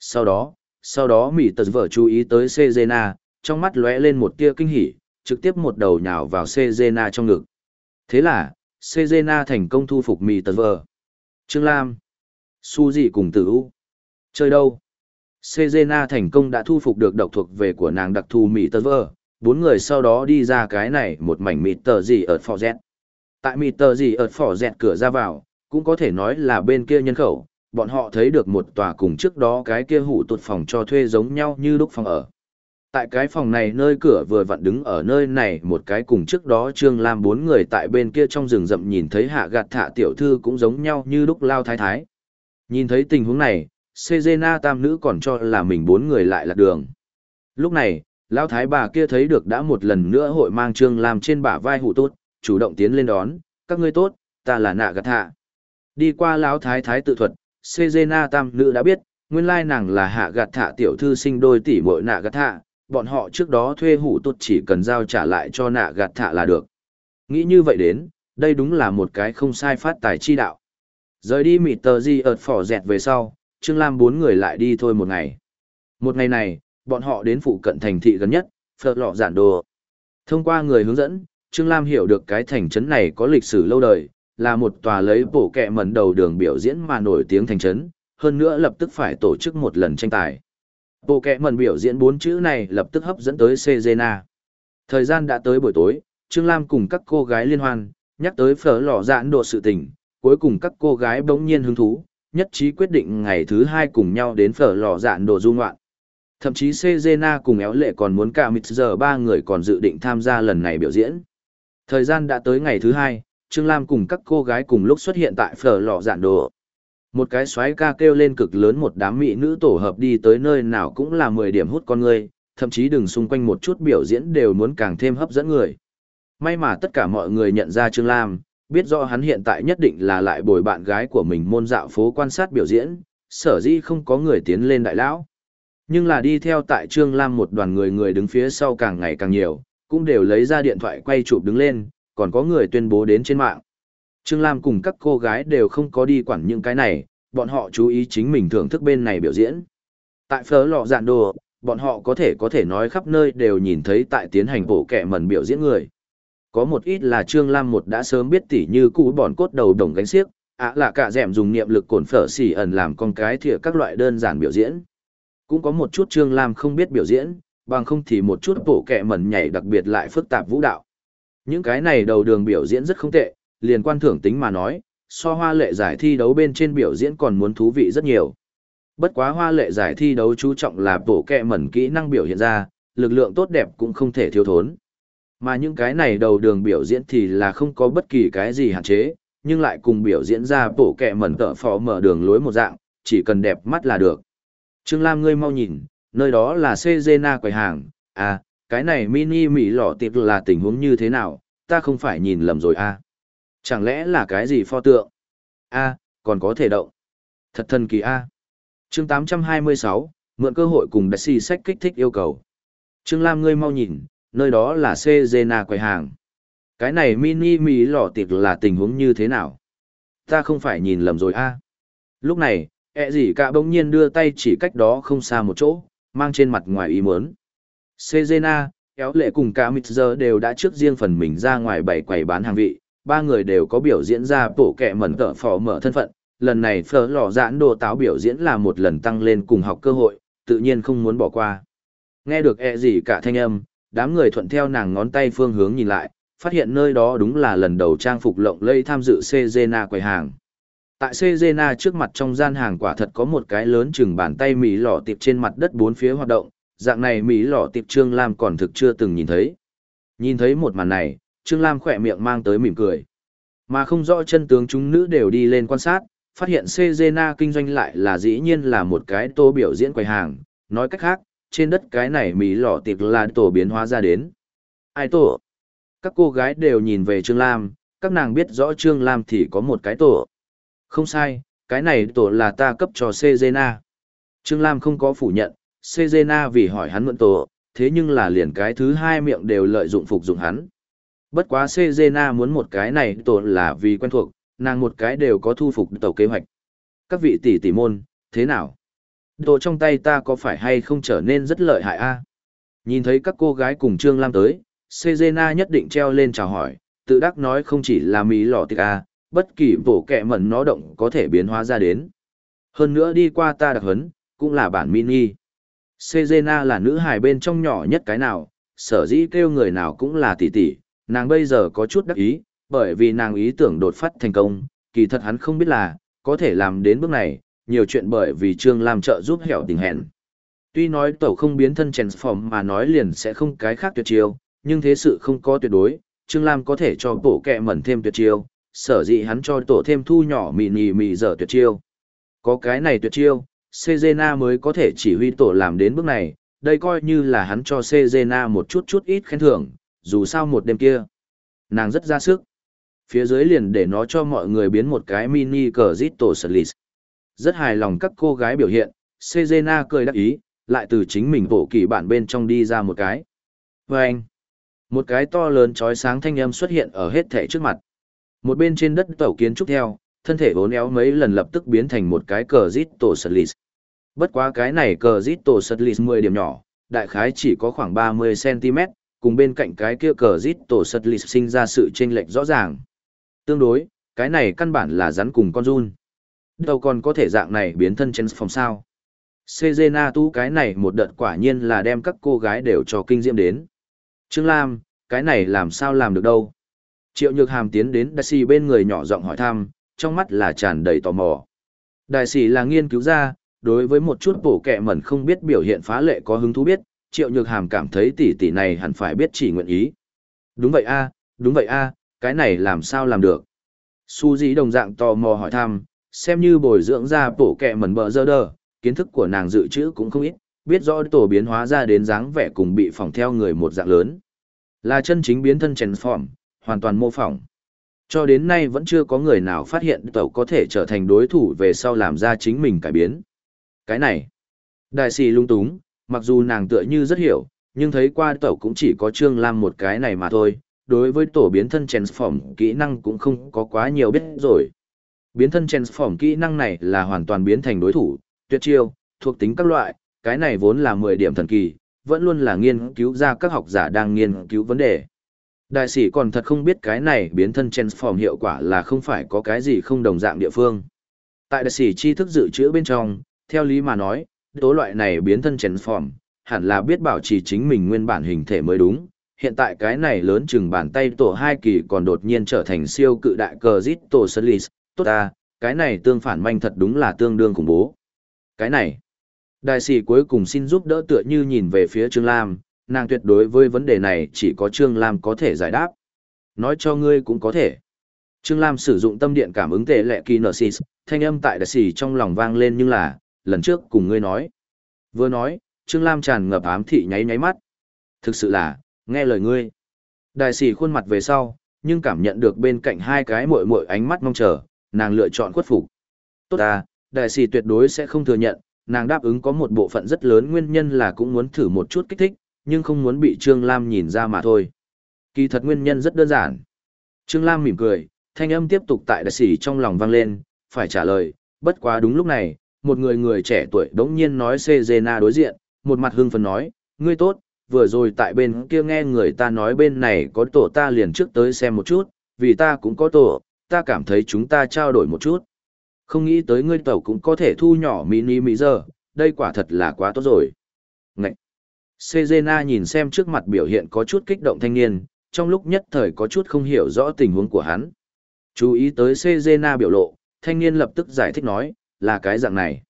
Sau đó, sau đó Mỹ tật vợ chú ý tới Sezena, trong mắt lóe lên một tia kinh hỉ, trực tiếp một đầu nhào vào Sezena trong ngực. Thế là, Sezena thành công thu phục Mỹ tật vợ. Trương Lam. Su gì cùng tử u. Chơi đâu? Sejena thành công đã thu phục được độc thuộc về của nàng đặc thù Mỹ Tơ Vơ, bốn người sau đó đi ra cái này một mảnh mịt tờ gì ở Phò Dẹt. Tại mịt tờ gì ở Phò Dẹt cửa ra vào, cũng có thể nói là bên kia nhân khẩu, bọn họ thấy được một tòa cùng trước đó cái kia hủ tụt phòng cho thuê giống nhau như lúc phòng ở. Tại cái phòng này nơi cửa vừa vặn đứng ở nơi này một cái cùng trước đó Trương Lam bốn người tại bên kia trong rừng rậm nhìn thấy hạ gạt thả tiểu thư cũng giống nhau như lúc lao thái thái. Nhìn thấy tình huống này, Sejena tam nữ còn cho là mình bốn người lại lạc đường. Lúc này, Lão thái bà kia thấy được đã một lần nữa hội mang Trương Lam trên bả vai hủ tốt, chủ động tiến lên đón, các ngươi tốt, ta là nạ gạt thả. Đi qua lão thái thái tự thuật, Sejena tam nữ đã biết, nguyên lai nàng là hạ gạt thả tiểu thư sinh đôi tỷ muội nạ gạt thả, bọn họ trước đó thuê hủ tốt chỉ cần giao trả lại cho nạ gạt thả là được. Nghĩ như vậy đến, đây đúng là một cái không sai phát tài chi đạo. Rời đi mịt tờ gì ợt phỏ dẹt về sau, Trương Lam bốn người lại đi thôi một ngày. Một ngày này, bọn họ đến phụ cận thành thị gần nhất, phở lọ giản đồ. Thông qua người hướng dẫn, Trương Lam hiểu được cái thành trấn này có lịch sử lâu đời, là một tòa lấy bổ kẹ mẩn đầu đường biểu diễn mà nổi tiếng thành trấn, hơn nữa lập tức phải tổ chức một lần tranh tài. Bộ kẹ mẩn biểu diễn bốn chữ này lập tức hấp dẫn tới Cezena. Thời gian đã tới buổi tối, Trương Lam cùng các cô gái liên hoan, nhắc tới phở lò dạn độ sự tình, cuối cùng các cô gái bỗng nhiên hứng thú, nhất trí quyết định ngày thứ hai cùng nhau đến phở lò dạn đồ du ngoạn. Thậm chí Cezena cùng éo lệ còn muốn cả mịt giờ ba người còn dự định tham gia lần này biểu diễn. Thời gian đã tới ngày thứ hai, Trương Lam cùng các cô gái cùng lúc xuất hiện tại phở lò dạn đồ. Một cái xoáy ca kêu lên cực lớn một đám mỹ nữ tổ hợp đi tới nơi nào cũng là 10 điểm hút con người, thậm chí đừng xung quanh một chút biểu diễn đều muốn càng thêm hấp dẫn người. May mà tất cả mọi người nhận ra Trương Lam, biết rõ hắn hiện tại nhất định là lại bồi bạn gái của mình môn dạo phố quan sát biểu diễn, sở dĩ không có người tiến lên đại lão. Nhưng là đi theo tại Trương Lam một đoàn người người đứng phía sau càng ngày càng nhiều, cũng đều lấy ra điện thoại quay chụp đứng lên, còn có người tuyên bố đến trên mạng. Trương Lam cùng các cô gái đều không có đi quản những cái này, bọn họ chú ý chính mình thưởng thức bên này biểu diễn. Tại phớ lọ dạn đồ, bọn họ có thể có thể nói khắp nơi đều nhìn thấy tại tiến hành bổ kẻ mẩn biểu diễn người. Có một ít là Trương Lam một đã sớm biết tỉ như cũ bòn cốt đầu đồng gánh xiếc, ạ là cả dẻm dùng niệm lực cồn phở xỉ ẩn làm con cái thìa các loại đơn giản biểu diễn. Cũng có một chút Trương Lam không biết biểu diễn, bằng không thì một chút bổ kẹ mẩn nhảy đặc biệt lại phức tạp vũ đạo. Những cái này đầu đường biểu diễn rất không tệ, liền quan thưởng tính mà nói, so hoa lệ giải thi đấu bên trên biểu diễn còn muốn thú vị rất nhiều. Bất quá hoa lệ giải thi đấu chú trọng là bổ kẹ mẩn kỹ năng biểu hiện ra, lực lượng tốt đẹp cũng không thể thiếu thốn. Mà những cái này đầu đường biểu diễn thì là không có bất kỳ cái gì hạn chế, nhưng lại cùng biểu diễn ra bổ kẹ mẩn tợ phó mở đường lối một dạng, chỉ cần đẹp mắt là được. Trương Lam ngươi mau nhìn, nơi đó là Cezena quầy hàng, à, cái này mini mỹ lọ tiệp là tình huống như thế nào, ta không phải nhìn lầm rồi à. Chẳng lẽ là cái gì pho tượng? a còn có thể động. Thật thần kỳ a chương 826, mượn cơ hội cùng đặc xì sách kích thích yêu cầu. Trương Lam ngươi mau nhìn, nơi đó là Sezena quầy hàng. Cái này mini mỹ lọ tiệc là tình huống như thế nào? Ta không phải nhìn lầm rồi a Lúc này, ẹ gì cả bỗng nhiên đưa tay chỉ cách đó không xa một chỗ, mang trên mặt ngoài ý muốn. Sezena, kéo lệ cùng cả mịt giờ đều đã trước riêng phần mình ra ngoài bày quầy bán hàng vị, ba người đều có biểu diễn ra bổ kẹ mẩn tợ phò mở thân phận. Lần này phở lò giãn đồ táo biểu diễn là một lần tăng lên cùng học cơ hội, tự nhiên không muốn bỏ qua. Nghe được e gì cả thanh âm, đám người thuận theo nàng ngón tay phương hướng nhìn lại, phát hiện nơi đó đúng là lần đầu trang phục lộng lây tham dự Cezena quầy hàng. Tại Cezena trước mặt trong gian hàng quả thật có một cái lớn chừng bàn tay mỹ lọ tiệp trên mặt đất bốn phía hoạt động, dạng này Mỹ lọ tiệp Trương Lam còn thực chưa từng nhìn thấy. Nhìn thấy một màn này, Trương Lam khỏe miệng mang tới mỉm cười. Mà không rõ chân tướng chúng nữ đều đi lên quan sát, phát hiện Cezena kinh doanh lại là dĩ nhiên là một cái tô biểu diễn quầy hàng. Nói cách khác, trên đất cái này Mỹ lọ tiệp là tổ biến hóa ra đến. Ai tổ? Các cô gái đều nhìn về Trương Lam, các nàng biết rõ Trương Lam thì có một cái tổ. Không sai, cái này tổ là ta cấp cho Cezena. Trương Lam không có phủ nhận, Sejena vì hỏi hắn mượn tổ, thế nhưng là liền cái thứ hai miệng đều lợi dụng phục dụng hắn. Bất quá Sejena muốn một cái này tổ là vì quen thuộc, nàng một cái đều có thu phục tổ kế hoạch. Các vị tỷ tỷ môn, thế nào? Đồ trong tay ta có phải hay không trở nên rất lợi hại a? Nhìn thấy các cô gái cùng Trương Lam tới, Sejena nhất định treo lên chào hỏi, tự đắc nói không chỉ là mỹ lò tiệc a, bất kỳ bổ kẹ mẩn nó động có thể biến hóa ra đến. Hơn nữa đi qua ta đặc huấn, cũng là bản mini. Sejena là nữ hài bên trong nhỏ nhất cái nào, sở dĩ kêu người nào cũng là tỷ tỷ, nàng bây giờ có chút đắc ý, bởi vì nàng ý tưởng đột phát thành công, kỳ thật hắn không biết là, có thể làm đến bước này, nhiều chuyện bởi vì Trương Lam trợ giúp hẻo tình hẹn. Tuy nói tẩu không biến thân transform mà nói liền sẽ không cái khác tuyệt chiêu, nhưng thế sự không có tuyệt đối, Trương Lam có thể cho tổ kẹ mẩn thêm tuyệt chiêu, sở dĩ hắn cho tổ thêm thu nhỏ mì nì mì dở tuyệt chiêu. Có cái này tuyệt chiêu, Sezena mới có thể chỉ huy tổ làm đến bước này, đây coi như là hắn cho Sezena một chút chút ít khen thưởng, dù sao một đêm kia. Nàng rất ra sức. Phía dưới liền để nó cho mọi người biến một cái mini cờ giết tổ slit. Rất hài lòng các cô gái biểu hiện, Sejena cười đắc ý, lại từ chính mình bổ kỳ bản bên trong đi ra một cái. Và anh, một cái to lớn trói sáng thanh âm xuất hiện ở hết thể trước mặt. Một bên trên đất tàu kiến trúc theo, thân thể vốn éo mấy lần lập tức biến thành một cái cờ rít tổ sật lì. Bất quá cái này cờ rít tổ sật lì 10 điểm nhỏ, đại khái chỉ có khoảng 30cm, cùng bên cạnh cái kia cờ rít tổ sật lì sinh ra sự chênh lệch rõ ràng. Tương đối, cái này căn bản là rắn cùng con run. Đâu còn có thể dạng này biến thân trên phòng sao. Sejena tu cái này một đợt quả nhiên là đem các cô gái đều cho kinh diễm đến. Trương Lam, cái này làm sao làm được đâu? Triệu Nhược Hàm tiến đến đại sĩ bên người nhỏ giọng hỏi thăm, trong mắt là tràn đầy tò mò. Đại sĩ là nghiên cứu ra, đối với một chút bổ kẹ mẩn không biết biểu hiện phá lệ có hứng thú biết, Triệu Nhược Hàm cảm thấy tỷ tỷ này hẳn phải biết chỉ nguyện ý. Đúng vậy a, đúng vậy a, cái này làm sao làm được? Su Dĩ đồng dạng tò mò hỏi thăm, xem như bồi dưỡng ra bổ kẹ mẩn bờ dơ đờ, kiến thức của nàng dự trữ cũng không ít, biết rõ tổ biến hóa ra đến dáng vẻ cùng bị phỏng theo người một dạng lớn. Là chân chính biến thân transform, hoàn toàn mô phỏng. Cho đến nay vẫn chưa có người nào phát hiện tàu có thể trở thành đối thủ về sau làm ra chính mình cải biến. Cái này, đại sĩ lung túng, mặc dù nàng tựa như rất hiểu, nhưng thấy qua tàu cũng chỉ có Trương Lam một cái này mà thôi, đối với tổ biến thân transform kỹ năng cũng không có quá nhiều biết rồi. Biến thân transform kỹ năng này là hoàn toàn biến thành đối thủ, tuyệt chiêu, thuộc tính các loại, cái này vốn là 10 điểm thần kỳ, vẫn luôn là nghiên cứu ra các học giả đang nghiên cứu vấn đề. Đại sĩ còn thật không biết cái này biến thân transform hiệu quả là không phải có cái gì không đồng dạng địa phương. Tại đại sĩ tri thức dự trữ bên trong, theo lý mà nói, tố loại này biến thân transform, hẳn là biết bảo trì chính mình nguyên bản hình thể mới đúng. Hiện tại cái này lớn chừng bàn tay tổ hai kỳ còn đột nhiên trở thành siêu cự đại cờ zit tổ sơ tốt ta, cái này tương phản manh thật đúng là tương đương khủng bố. Cái này, đại sĩ cuối cùng xin giúp đỡ tựa như nhìn về phía Trương Lam, nàng tuyệt đối với vấn đề này chỉ có Trương Lam có thể giải đáp. Nói cho ngươi cũng có thể. Trương Lam sử dụng tâm điện cảm ứng tệ lệ kỳ nở xì, thanh âm tại đại sĩ trong lòng vang lên nhưng là, lần trước cùng ngươi nói. Vừa nói, Trương Lam tràn ngập ám thị nháy nháy mắt. Thực sự là, nghe lời ngươi. Đại sĩ khuôn mặt về sau, nhưng cảm nhận được bên cạnh hai cái muội muội ánh mắt mong chờ, nàng lựa chọn khuất phục. Tốt à, đại sĩ tuyệt đối sẽ không thừa nhận, nàng đáp ứng có một bộ phận rất lớn nguyên nhân là cũng muốn thử một chút kích thích, nhưng không muốn bị Trương Lam nhìn ra mà thôi. Kỳ thật nguyên nhân rất đơn giản. Trương Lam mỉm cười, thanh âm tiếp tục tại đại sĩ trong lòng vang lên, phải trả lời, bất quá đúng lúc này, một người người trẻ tuổi đống nhiên nói Cezena đối diện, một mặt hưng phấn nói, ngươi tốt, vừa rồi tại bên kia nghe người ta nói bên này có tổ ta liền trước tới xem một chút, vì ta cũng có tổ, ta cảm thấy chúng ta trao đổi một chút. Không nghĩ tới ngươi tàu cũng có thể thu nhỏ mini mỹ giờ, đây quả thật là quá tốt rồi. Ngậy! Sezena nhìn xem trước mặt biểu hiện có chút kích động thanh niên, trong lúc nhất thời có chút không hiểu rõ tình huống của hắn. Chú ý tới Sezena biểu lộ, thanh niên lập tức giải thích nói, là cái dạng này.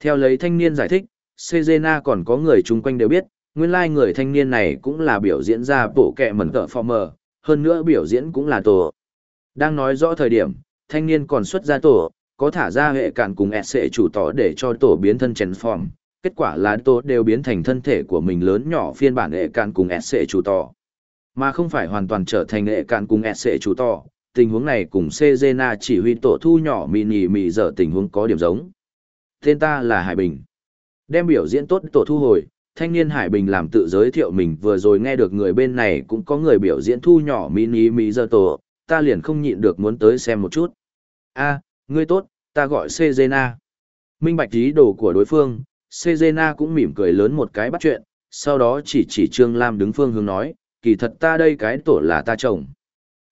Theo lấy thanh niên giải thích, Sezena còn có người chung quanh đều biết, nguyên lai like người thanh niên này cũng là biểu diễn ra bộ kẹ mẩn tợ former, hơn nữa biểu diễn cũng là tổ. Đang nói rõ thời điểm, thanh niên còn xuất ra tổ, có thả ra hệ cạn cùng SC chủ tỏ để cho tổ biến thân transform, kết quả là tổ đều biến thành thân thể của mình lớn nhỏ phiên bản hệ cạn cùng SC chủ tỏ. Mà không phải hoàn toàn trở thành hệ cạn cùng SC chủ tỏ, tình huống này cùng Cezena chỉ huy tổ thu nhỏ mini mì giờ tình huống có điểm giống. Tên ta là Hải Bình. Đem biểu diễn tốt tổ thu hồi, thanh niên Hải Bình làm tự giới thiệu mình vừa rồi nghe được người bên này cũng có người biểu diễn thu nhỏ mini mì giờ tổ, ta liền không nhịn được muốn tới xem một chút. a ngươi tốt, ta gọi Cezena. Minh bạch ý đồ của đối phương, Cezena cũng mỉm cười lớn một cái bắt chuyện, sau đó chỉ chỉ Trương Lam đứng phương hướng nói, kỳ thật ta đây cái tổ là ta chồng.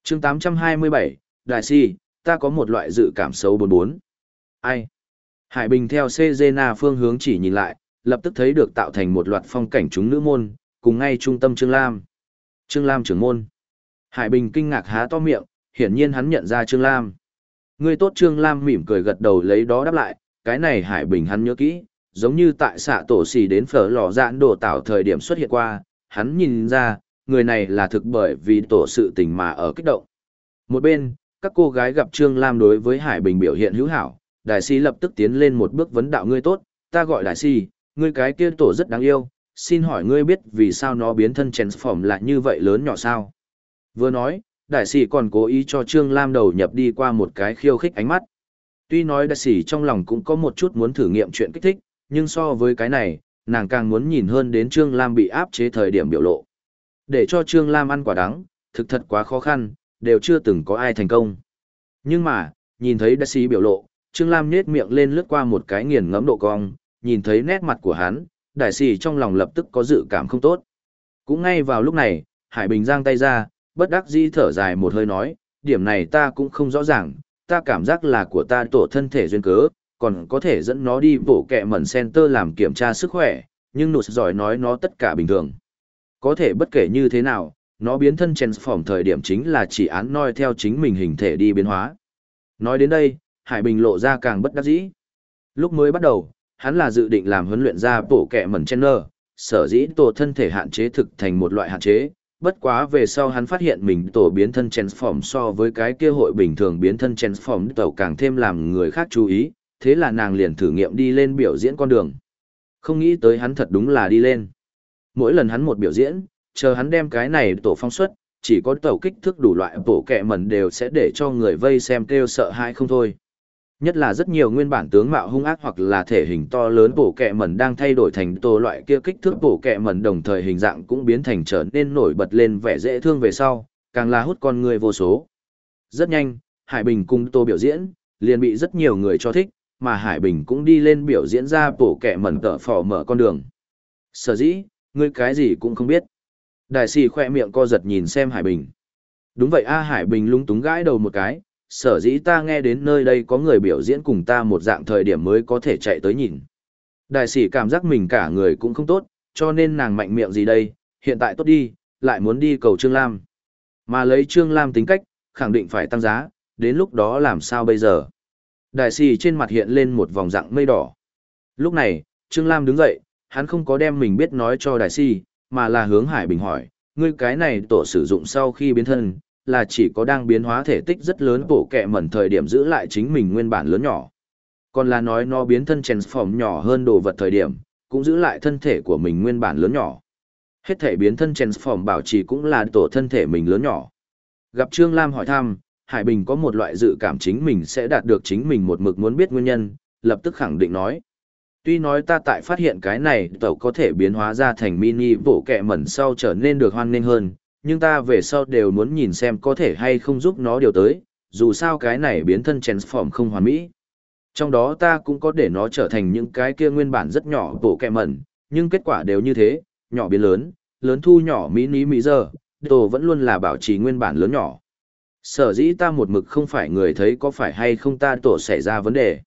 chương 827, Đại si, ta có một loại dự cảm xấu 44. Ai? Hải Bình theo Cezena phương hướng chỉ nhìn lại, lập tức thấy được tạo thành một loạt phong cảnh chúng nữ môn, cùng ngay trung tâm Trương Lam. Trương Lam trưởng môn. Hải Bình kinh ngạc há to miệng, hiển nhiên hắn nhận ra Trương Lam. Người tốt Trương Lam mỉm cười gật đầu lấy đó đáp lại, cái này Hải Bình hắn nhớ kỹ, giống như tại xạ tổ xì đến phở lò dạn đồ tạo thời điểm xuất hiện qua, hắn nhìn ra, người này là thực bởi vì tổ sự tình mà ở kích động. Một bên, các cô gái gặp Trương Lam đối với Hải Bình biểu hiện hữu hảo, đại sĩ lập tức tiến lên một bước vấn đạo ngươi tốt, ta gọi đại sĩ, ngươi cái kia tổ rất đáng yêu, xin hỏi ngươi biết vì sao nó biến thân transform lại như vậy lớn nhỏ sao? Vừa nói, đại sĩ còn cố ý cho Trương Lam đầu nhập đi qua một cái khiêu khích ánh mắt. Tuy nói đại sĩ trong lòng cũng có một chút muốn thử nghiệm chuyện kích thích, nhưng so với cái này, nàng càng muốn nhìn hơn đến Trương Lam bị áp chế thời điểm biểu lộ. Để cho Trương Lam ăn quả đắng, thực thật quá khó khăn, đều chưa từng có ai thành công. Nhưng mà, nhìn thấy đại sĩ biểu lộ, Trương Lam nhếch miệng lên lướt qua một cái nghiền ngẫm độ cong, nhìn thấy nét mặt của hắn, đại sĩ trong lòng lập tức có dự cảm không tốt. Cũng ngay vào lúc này, Hải Bình giang tay ra, bất đắc dĩ thở dài một hơi nói, điểm này ta cũng không rõ ràng, ta cảm giác là của ta tổ thân thể duyên cớ, còn có thể dẫn nó đi bổ kẹ mẩn center làm kiểm tra sức khỏe, nhưng nụt giỏi nói nó tất cả bình thường. Có thể bất kể như thế nào, nó biến thân transform thời điểm chính là chỉ án noi theo chính mình hình thể đi biến hóa. Nói đến đây, Hải Bình lộ ra càng bất đắc dĩ. Lúc mới bắt đầu, hắn là dự định làm huấn luyện ra bổ kẹ mẩn Chenner, sở dĩ tổ thân thể hạn chế thực thành một loại hạn chế, bất quá về sau hắn phát hiện mình tổ biến thân transform so với cái kia hội bình thường biến thân transform tổ càng thêm làm người khác chú ý, thế là nàng liền thử nghiệm đi lên biểu diễn con đường. Không nghĩ tới hắn thật đúng là đi lên. Mỗi lần hắn một biểu diễn, chờ hắn đem cái này tổ phong suất, chỉ có tàu kích thước đủ loại bổ kẹ mẩn đều sẽ để cho người vây xem kêu sợ hãi không thôi. Nhất là rất nhiều nguyên bản tướng mạo hung ác hoặc là thể hình to lớn bổ kẹ mẩn đang thay đổi thành tổ loại kia kích thước bổ kẹ mẩn đồng thời hình dạng cũng biến thành trở nên nổi bật lên vẻ dễ thương về sau, càng là hút con người vô số. Rất nhanh, Hải Bình cùng tô biểu diễn, liền bị rất nhiều người cho thích, mà Hải Bình cũng đi lên biểu diễn ra bổ kẹ mẩn tợ phỏ mở con đường. Sở dĩ, ngươi cái gì cũng không biết. Đại sĩ khoe miệng co giật nhìn xem Hải Bình. Đúng vậy A Hải Bình lung túng gãi đầu một cái, sở dĩ ta nghe đến nơi đây có người biểu diễn cùng ta một dạng thời điểm mới có thể chạy tới nhìn. Đại sĩ cảm giác mình cả người cũng không tốt, cho nên nàng mạnh miệng gì đây, hiện tại tốt đi, lại muốn đi cầu Trương Lam. Mà lấy Trương Lam tính cách, khẳng định phải tăng giá, đến lúc đó làm sao bây giờ. Đại sĩ trên mặt hiện lên một vòng dạng mây đỏ. Lúc này, Trương Lam đứng dậy, hắn không có đem mình biết nói cho đại sĩ, mà là hướng Hải Bình hỏi, ngươi cái này tổ sử dụng sau khi biến thân, là chỉ có đang biến hóa thể tích rất lớn bộ kẹ mẩn thời điểm giữ lại chính mình nguyên bản lớn nhỏ. Còn là nói nó biến thân transform nhỏ hơn đồ vật thời điểm, cũng giữ lại thân thể của mình nguyên bản lớn nhỏ. Hết thể biến thân transform bảo trì cũng là tổ thân thể mình lớn nhỏ. Gặp Trương Lam hỏi thăm, Hải Bình có một loại dự cảm chính mình sẽ đạt được chính mình một mực muốn biết nguyên nhân, lập tức khẳng định nói. Tuy nói ta tại phát hiện cái này tàu có thể biến hóa ra thành mini bộ kẹ mẩn sau trở nên được hoan nghênh hơn, nhưng ta về sau đều muốn nhìn xem có thể hay không giúp nó điều tới, dù sao cái này biến thân transform không hoàn mỹ. Trong đó ta cũng có để nó trở thành những cái kia nguyên bản rất nhỏ bộ kẹ mẩn, nhưng kết quả đều như thế, nhỏ biến lớn, lớn thu nhỏ mini mỹ giờ, tổ vẫn luôn là bảo trì nguyên bản lớn nhỏ. Sở dĩ ta một mực không phải người thấy có phải hay không ta tổ xảy ra vấn đề.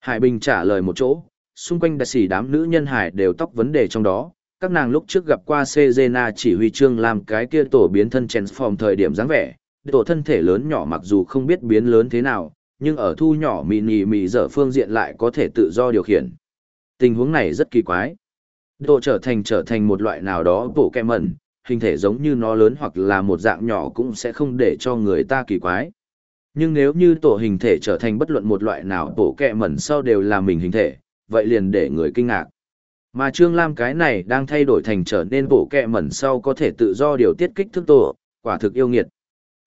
Hải Bình trả lời một chỗ, xung quanh đại sĩ đám nữ nhân hải đều tóc vấn đề trong đó. Các nàng lúc trước gặp qua Cezena chỉ huy trương làm cái kia tổ biến thân transform thời điểm dáng vẻ, tổ thân thể lớn nhỏ mặc dù không biết biến lớn thế nào, nhưng ở thu nhỏ mini mì dở phương diện lại có thể tự do điều khiển. Tình huống này rất kỳ quái. Tổ trở thành trở thành một loại nào đó bộ kẹ mẩn, hình thể giống như nó lớn hoặc là một dạng nhỏ cũng sẽ không để cho người ta kỳ quái. Nhưng nếu như tổ hình thể trở thành bất luận một loại nào bộ kẹ mẩn sau đều là mình hình thể, vậy liền để người kinh ngạc. Mà Trương Lam cái này đang thay đổi thành trở nên bộ kẹ mẩn sau có thể tự do điều tiết kích thước tổ, quả thực yêu nghiệt.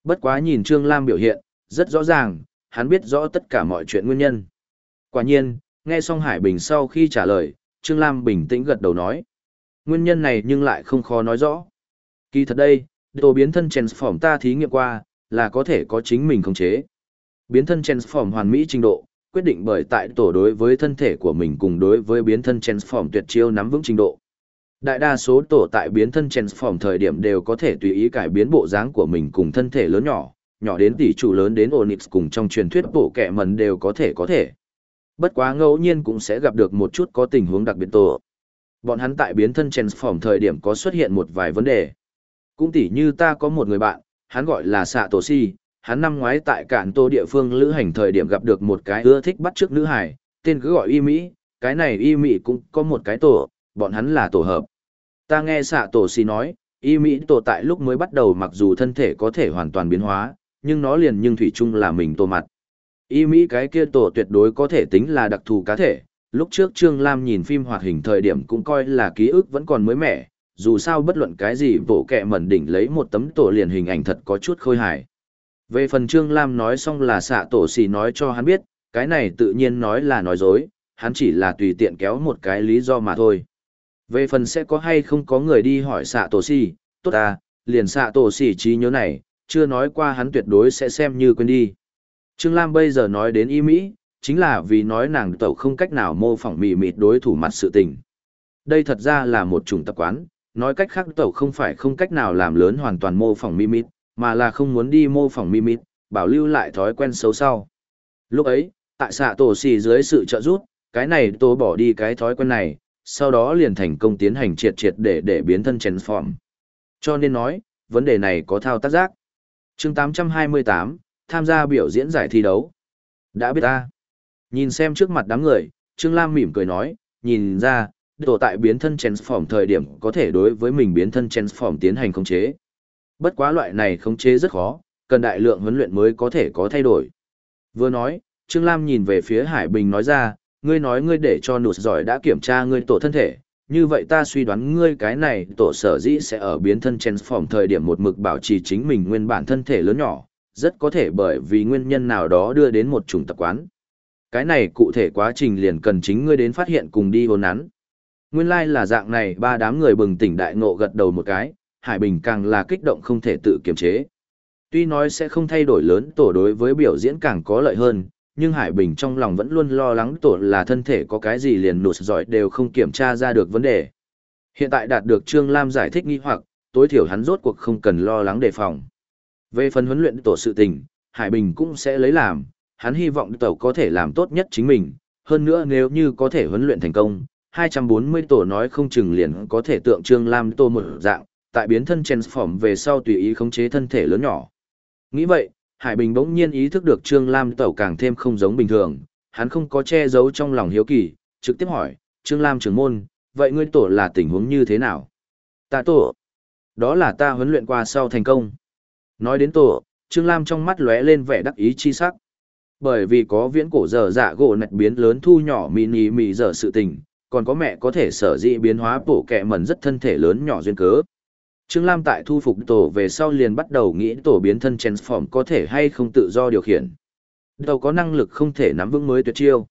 Bất quá nhìn Trương Lam biểu hiện, rất rõ ràng, hắn biết rõ tất cả mọi chuyện nguyên nhân. Quả nhiên, nghe xong Hải Bình sau khi trả lời, Trương Lam bình tĩnh gật đầu nói. Nguyên nhân này nhưng lại không khó nói rõ. Kỳ thật đây, tổ biến thân transform ta thí nghiệm qua, là có thể có chính mình khống chế. Biến thân transform hoàn mỹ trình độ, quyết định bởi tại tổ đối với thân thể của mình cùng đối với biến thân transform tuyệt chiêu nắm vững trình độ. Đại đa số tổ tại biến thân transform thời điểm đều có thể tùy ý cải biến bộ dáng của mình cùng thân thể lớn nhỏ, nhỏ đến tỷ trụ lớn đến Onyx cùng trong truyền thuyết bộ kẻ mần đều có thể có thể. Bất quá ngẫu nhiên cũng sẽ gặp được một chút có tình huống đặc biệt tổ. Bọn hắn tại biến thân transform thời điểm có xuất hiện một vài vấn đề. Cũng tỷ như ta có một người bạn, hắn gọi là Sạ Tổ Si, hắn năm ngoái tại cản tô địa phương lữ hành thời điểm gặp được một cái ưa thích bắt trước nữ hải, tên cứ gọi y Mỹ, cái này y Mỹ cũng có một cái tổ, bọn hắn là tổ hợp. Ta nghe xạ Tổ xì nói, y Mỹ tổ tại lúc mới bắt đầu mặc dù thân thể có thể hoàn toàn biến hóa, nhưng nó liền nhưng thủy chung là mình tổ mặt. Y Mỹ cái kia tổ tuyệt đối có thể tính là đặc thù cá thể, lúc trước Trương Lam nhìn phim hoạt hình thời điểm cũng coi là ký ức vẫn còn mới mẻ, dù sao bất luận cái gì bộ kẹ mẩn đỉnh lấy một tấm tổ liền hình ảnh thật có chút khôi hài. Về phần Trương Lam nói xong là xạ tổ xì nói cho hắn biết, cái này tự nhiên nói là nói dối, hắn chỉ là tùy tiện kéo một cái lý do mà thôi. Về phần sẽ có hay không có người đi hỏi xạ tổ xì, tốt à, liền xạ tổ xì trí nhớ này, chưa nói qua hắn tuyệt đối sẽ xem như quên đi. Trương Lam bây giờ nói đến y Mỹ, chính là vì nói nàng tẩu không cách nào mô phỏng mì mịt đối thủ mặt sự tình. Đây thật ra là một chủng tập quán, nói cách khác tẩu không phải không cách nào làm lớn hoàn toàn mô phỏng mì mịt, mà là không muốn đi mô phỏng mimit, bảo lưu lại thói quen xấu sau. Lúc ấy, tại xạ tổ xì dưới sự trợ giúp, cái này tổ bỏ đi cái thói quen này, sau đó liền thành công tiến hành triệt triệt để để biến thân transform. Cho nên nói, vấn đề này có thao tác giác. chương 828, tham gia biểu diễn giải thi đấu. Đã biết ta. Nhìn xem trước mặt đám người, Trương Lam mỉm cười nói, nhìn ra, tổ tại biến thân transform thời điểm có thể đối với mình biến thân transform tiến hành khống chế. Bất quá loại này khống chế rất khó, cần đại lượng huấn luyện mới có thể có thay đổi. Vừa nói, Trương Lam nhìn về phía Hải Bình nói ra, ngươi nói ngươi để cho nụt giỏi đã kiểm tra ngươi tổ thân thể, như vậy ta suy đoán ngươi cái này tổ sở dĩ sẽ ở biến thân transform thời điểm một mực bảo trì chính mình nguyên bản thân thể lớn nhỏ, rất có thể bởi vì nguyên nhân nào đó đưa đến một chủng tập quán. Cái này cụ thể quá trình liền cần chính ngươi đến phát hiện cùng đi hồn nắn. Nguyên lai like là dạng này ba đám người bừng tỉnh đại ngộ gật đầu một cái, Hải Bình càng là kích động không thể tự kiềm chế. Tuy nói sẽ không thay đổi lớn tổ đối với biểu diễn càng có lợi hơn, nhưng Hải Bình trong lòng vẫn luôn lo lắng tổ là thân thể có cái gì liền nụt giỏi đều không kiểm tra ra được vấn đề. Hiện tại đạt được Trương Lam giải thích nghi hoặc, tối thiểu hắn rốt cuộc không cần lo lắng đề phòng. Về phần huấn luyện tổ sự tình, Hải Bình cũng sẽ lấy làm, hắn hy vọng tổ có thể làm tốt nhất chính mình, hơn nữa nếu như có thể huấn luyện thành công, 240 tổ nói không chừng liền có thể tượng trương lam tổ một dạng, tại biến thân transform về sau tùy ý khống chế thân thể lớn nhỏ. Nghĩ vậy, Hải Bình bỗng nhiên ý thức được Trương Lam tổ càng thêm không giống bình thường, hắn không có che giấu trong lòng hiếu kỳ, trực tiếp hỏi, Trương Lam trưởng môn, vậy ngươi tổ là tình huống như thế nào? Ta tổ, đó là ta huấn luyện qua sau thành công. Nói đến tổ, Trương Lam trong mắt lóe lên vẻ đắc ý chi sắc. Bởi vì có viễn cổ dở dạ gỗ nạch biến lớn thu nhỏ mini mì dở sự tình, còn có mẹ có thể sở dị biến hóa bổ kẹ mẩn rất thân thể lớn nhỏ duyên cớ. Trương Lam tại thu phục tổ về sau liền bắt đầu nghĩ tổ biến thân transform có thể hay không tự do điều khiển. Tàu có năng lực không thể nắm vững mới tuyệt chiêu.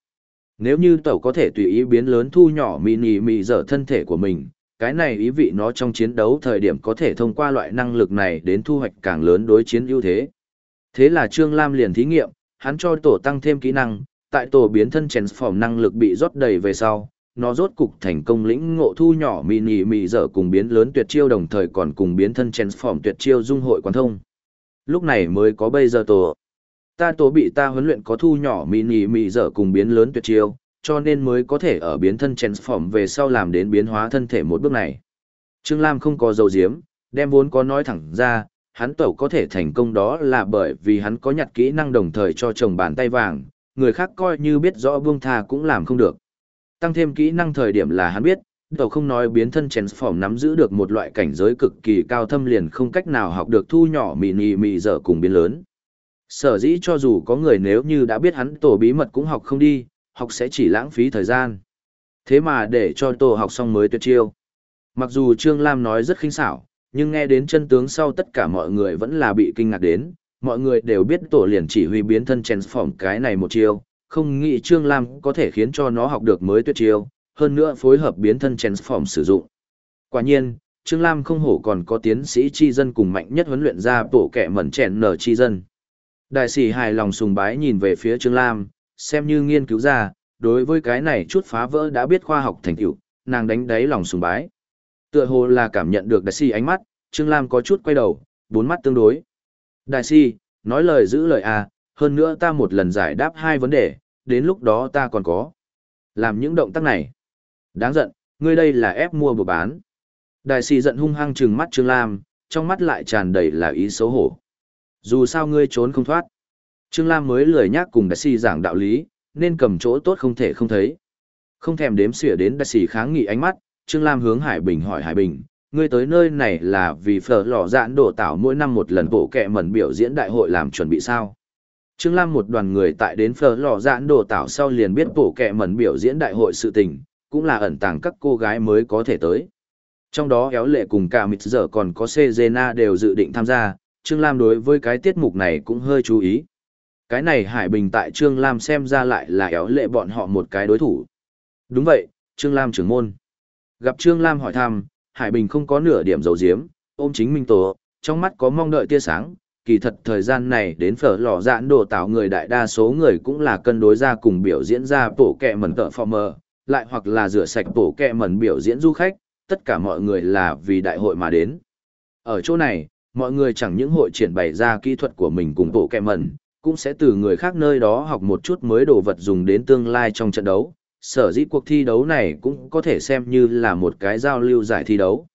Nếu như tàu có thể tùy ý biến lớn thu nhỏ mini mì dở thân thể của mình, cái này ý vị nó trong chiến đấu thời điểm có thể thông qua loại năng lực này đến thu hoạch càng lớn đối chiến ưu thế. Thế là Trương Lam liền thí nghiệm, hắn cho tổ tăng thêm kỹ năng, tại tổ biến thân transform năng lực bị rót đầy về sau, nó rốt cục thành công lĩnh ngộ thu nhỏ mini mì dở cùng biến lớn tuyệt chiêu đồng thời còn cùng biến thân transform tuyệt chiêu dung hội quán thông. Lúc này mới có bây giờ tổ. Ta tổ bị ta huấn luyện có thu nhỏ mini mì dở cùng biến lớn tuyệt chiêu, cho nên mới có thể ở biến thân transform về sau làm đến biến hóa thân thể một bước này. Trương Lam không có dầu diếm, đem vốn có nói thẳng ra, hắn tẩu có thể thành công đó là bởi vì hắn có nhặt kỹ năng đồng thời cho chồng bàn tay vàng, người khác coi như biết rõ buông tha cũng làm không được. Tăng thêm kỹ năng thời điểm là hắn biết, đầu không nói biến thân transform nắm giữ được một loại cảnh giới cực kỳ cao thâm liền không cách nào học được thu nhỏ mì nì mì dở cùng biến lớn. Sở dĩ cho dù có người nếu như đã biết hắn tổ bí mật cũng học không đi, học sẽ chỉ lãng phí thời gian. Thế mà để cho tổ học xong mới tuyệt chiêu. Mặc dù Trương Lam nói rất khinh xảo, nhưng nghe đến chân tướng sau tất cả mọi người vẫn là bị kinh ngạc đến, mọi người đều biết tổ liền chỉ huy biến thân transform cái này một chiêu, không nghĩ Trương Lam có thể khiến cho nó học được mới tuyệt chiêu, hơn nữa phối hợp biến thân transform sử dụng. Quả nhiên, Trương Lam không hổ còn có tiến sĩ chi dân cùng mạnh nhất huấn luyện ra tổ kẻ mẩn chèn nở chi dân. Đại sĩ hài lòng sùng bái nhìn về phía Trương Lam, xem như nghiên cứu ra, đối với cái này chút phá vỡ đã biết khoa học thành tựu, nàng đánh đáy lòng sùng bái. Tựa hồ là cảm nhận được đại sĩ ánh mắt, Trương Lam có chút quay đầu, bốn mắt tương đối. Đại sĩ, nói lời giữ lời à, hơn nữa ta một lần giải đáp hai vấn đề, đến lúc đó ta còn có. Làm những động tác này. Đáng giận, ngươi đây là ép mua buộc bán. Đại sĩ giận hung hăng trừng mắt Trương Lam, trong mắt lại tràn đầy là ý xấu hổ. Dù sao ngươi trốn không thoát. Trương Lam mới lười nhác cùng đại sĩ giảng đạo lý, nên cầm chỗ tốt không thể không thấy. Không thèm đếm xỉa đến đại sĩ kháng nghị ánh mắt, Trương Lam hướng Hải Bình hỏi Hải Bình, ngươi tới nơi này là vì phở lò dạn đổ tảo mỗi năm một lần bộ kẹ mẩn biểu diễn đại hội làm chuẩn bị sao? Trương Lam một đoàn người tại đến phở lò giãn đồ tảo sau liền biết bổ kẹ mẩn biểu diễn đại hội sự tình, cũng là ẩn tàng các cô gái mới có thể tới. Trong đó éo lệ cùng cả mịt giờ còn có Cezena đều dự định tham gia, Trương Lam đối với cái tiết mục này cũng hơi chú ý. Cái này Hải Bình tại Trương Lam xem ra lại là éo lệ bọn họ một cái đối thủ. Đúng vậy, Trương Lam trưởng môn. Gặp Trương Lam hỏi thăm, Hải Bình không có nửa điểm dầu diếm, ôm chính minh tổ, trong mắt có mong đợi tia sáng. Kỳ thật thời gian này đến phở lò giãn đồ tạo người đại đa số người cũng là cân đối ra cùng biểu diễn ra bổ kẹ mẩn tợ phò mờ, lại hoặc là rửa sạch bổ kẹ mẩn biểu diễn du khách, tất cả mọi người là vì đại hội mà đến. Ở chỗ này, mọi người chẳng những hội triển bày ra kỹ thuật của mình cùng bổ kẹ mẩn, cũng sẽ từ người khác nơi đó học một chút mới đồ vật dùng đến tương lai trong trận đấu, sở dĩ cuộc thi đấu này cũng có thể xem như là một cái giao lưu giải thi đấu.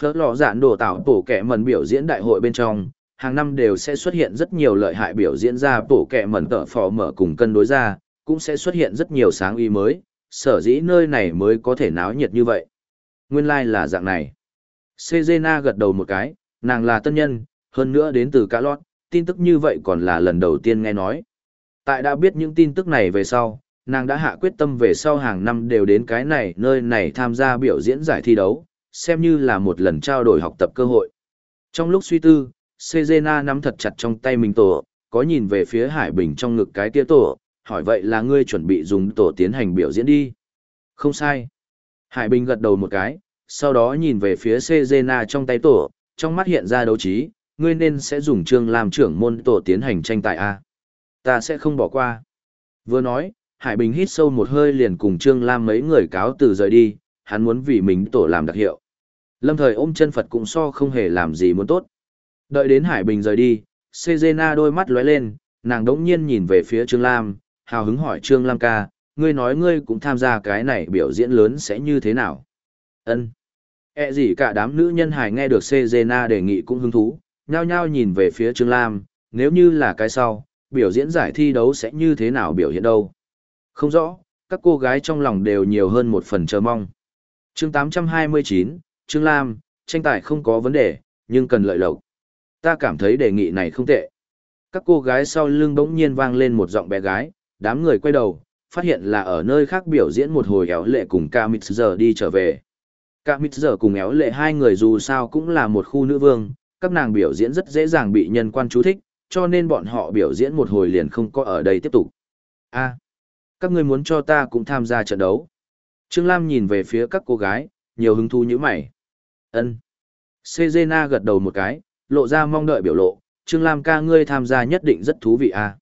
Phớt lọ giản đồ tạo tổ kẻ mẩn biểu diễn đại hội bên trong, hàng năm đều sẽ xuất hiện rất nhiều lợi hại biểu diễn ra tổ kẹ mẩn tở phò mở cùng cân đối ra, cũng sẽ xuất hiện rất nhiều sáng ý mới, sở dĩ nơi này mới có thể náo nhiệt như vậy. Nguyên lai like là dạng này. Sejena gật đầu một cái, nàng là tân nhân, hơn nữa đến từ cả lót, tin tức như vậy còn là lần đầu tiên nghe nói. Tại đã biết những tin tức này về sau, nàng đã hạ quyết tâm về sau hàng năm đều đến cái này nơi này tham gia biểu diễn giải thi đấu, xem như là một lần trao đổi học tập cơ hội. Trong lúc suy tư, Sejena nắm thật chặt trong tay mình tổ, có nhìn về phía Hải Bình trong ngực cái tia tổ, hỏi vậy là ngươi chuẩn bị dùng tổ tiến hành biểu diễn đi. Không sai. Hải Bình gật đầu một cái, sau đó nhìn về phía Sejena trong tay tổ, trong mắt hiện ra đấu trí, ngươi nên sẽ dùng trương làm trưởng môn tổ tiến hành tranh tài A. Ta sẽ không bỏ qua. Vừa nói, Hải Bình hít sâu một hơi liền cùng Trương Lam mấy người cáo từ rời đi, hắn muốn vì mình tổ làm đặc hiệu. Lâm thời ôm chân Phật cũng so không hề làm gì muốn tốt. Đợi đến Hải Bình rời đi, Sejena đôi mắt lóe lên, nàng đống nhiên nhìn về phía Trương Lam, hào hứng hỏi Trương Lam ca, ngươi nói ngươi cũng tham gia cái này biểu diễn lớn sẽ như thế nào? Ân. E gì cả đám nữ nhân hải nghe được Sejena đề nghị cũng hứng thú, nhao nhao nhìn về phía Trương Lam, nếu như là cái sau, biểu diễn giải thi đấu sẽ như thế nào biểu hiện đâu? Không rõ, các cô gái trong lòng đều nhiều hơn một phần chờ mong. chương 829, Trương Lam, tranh tài không có vấn đề, nhưng cần lợi lộc. Ta cảm thấy đề nghị này không tệ. Các cô gái sau lưng bỗng nhiên vang lên một giọng bé gái, đám người quay đầu, phát hiện là ở nơi khác biểu diễn một hồi éo lệ cùng ca giờ đi trở về. Ca giờ cùng éo lệ hai người dù sao cũng là một khu nữ vương, các nàng biểu diễn rất dễ dàng bị nhân quan chú thích, cho nên bọn họ biểu diễn một hồi liền không có ở đây tiếp tục. A các ngươi muốn cho ta cũng tham gia trận đấu. Trương Lam nhìn về phía các cô gái, nhiều hứng thú như mày. ân Sejena gật đầu một cái, lộ ra mong đợi biểu lộ, Trương Lam ca ngươi tham gia nhất định rất thú vị à.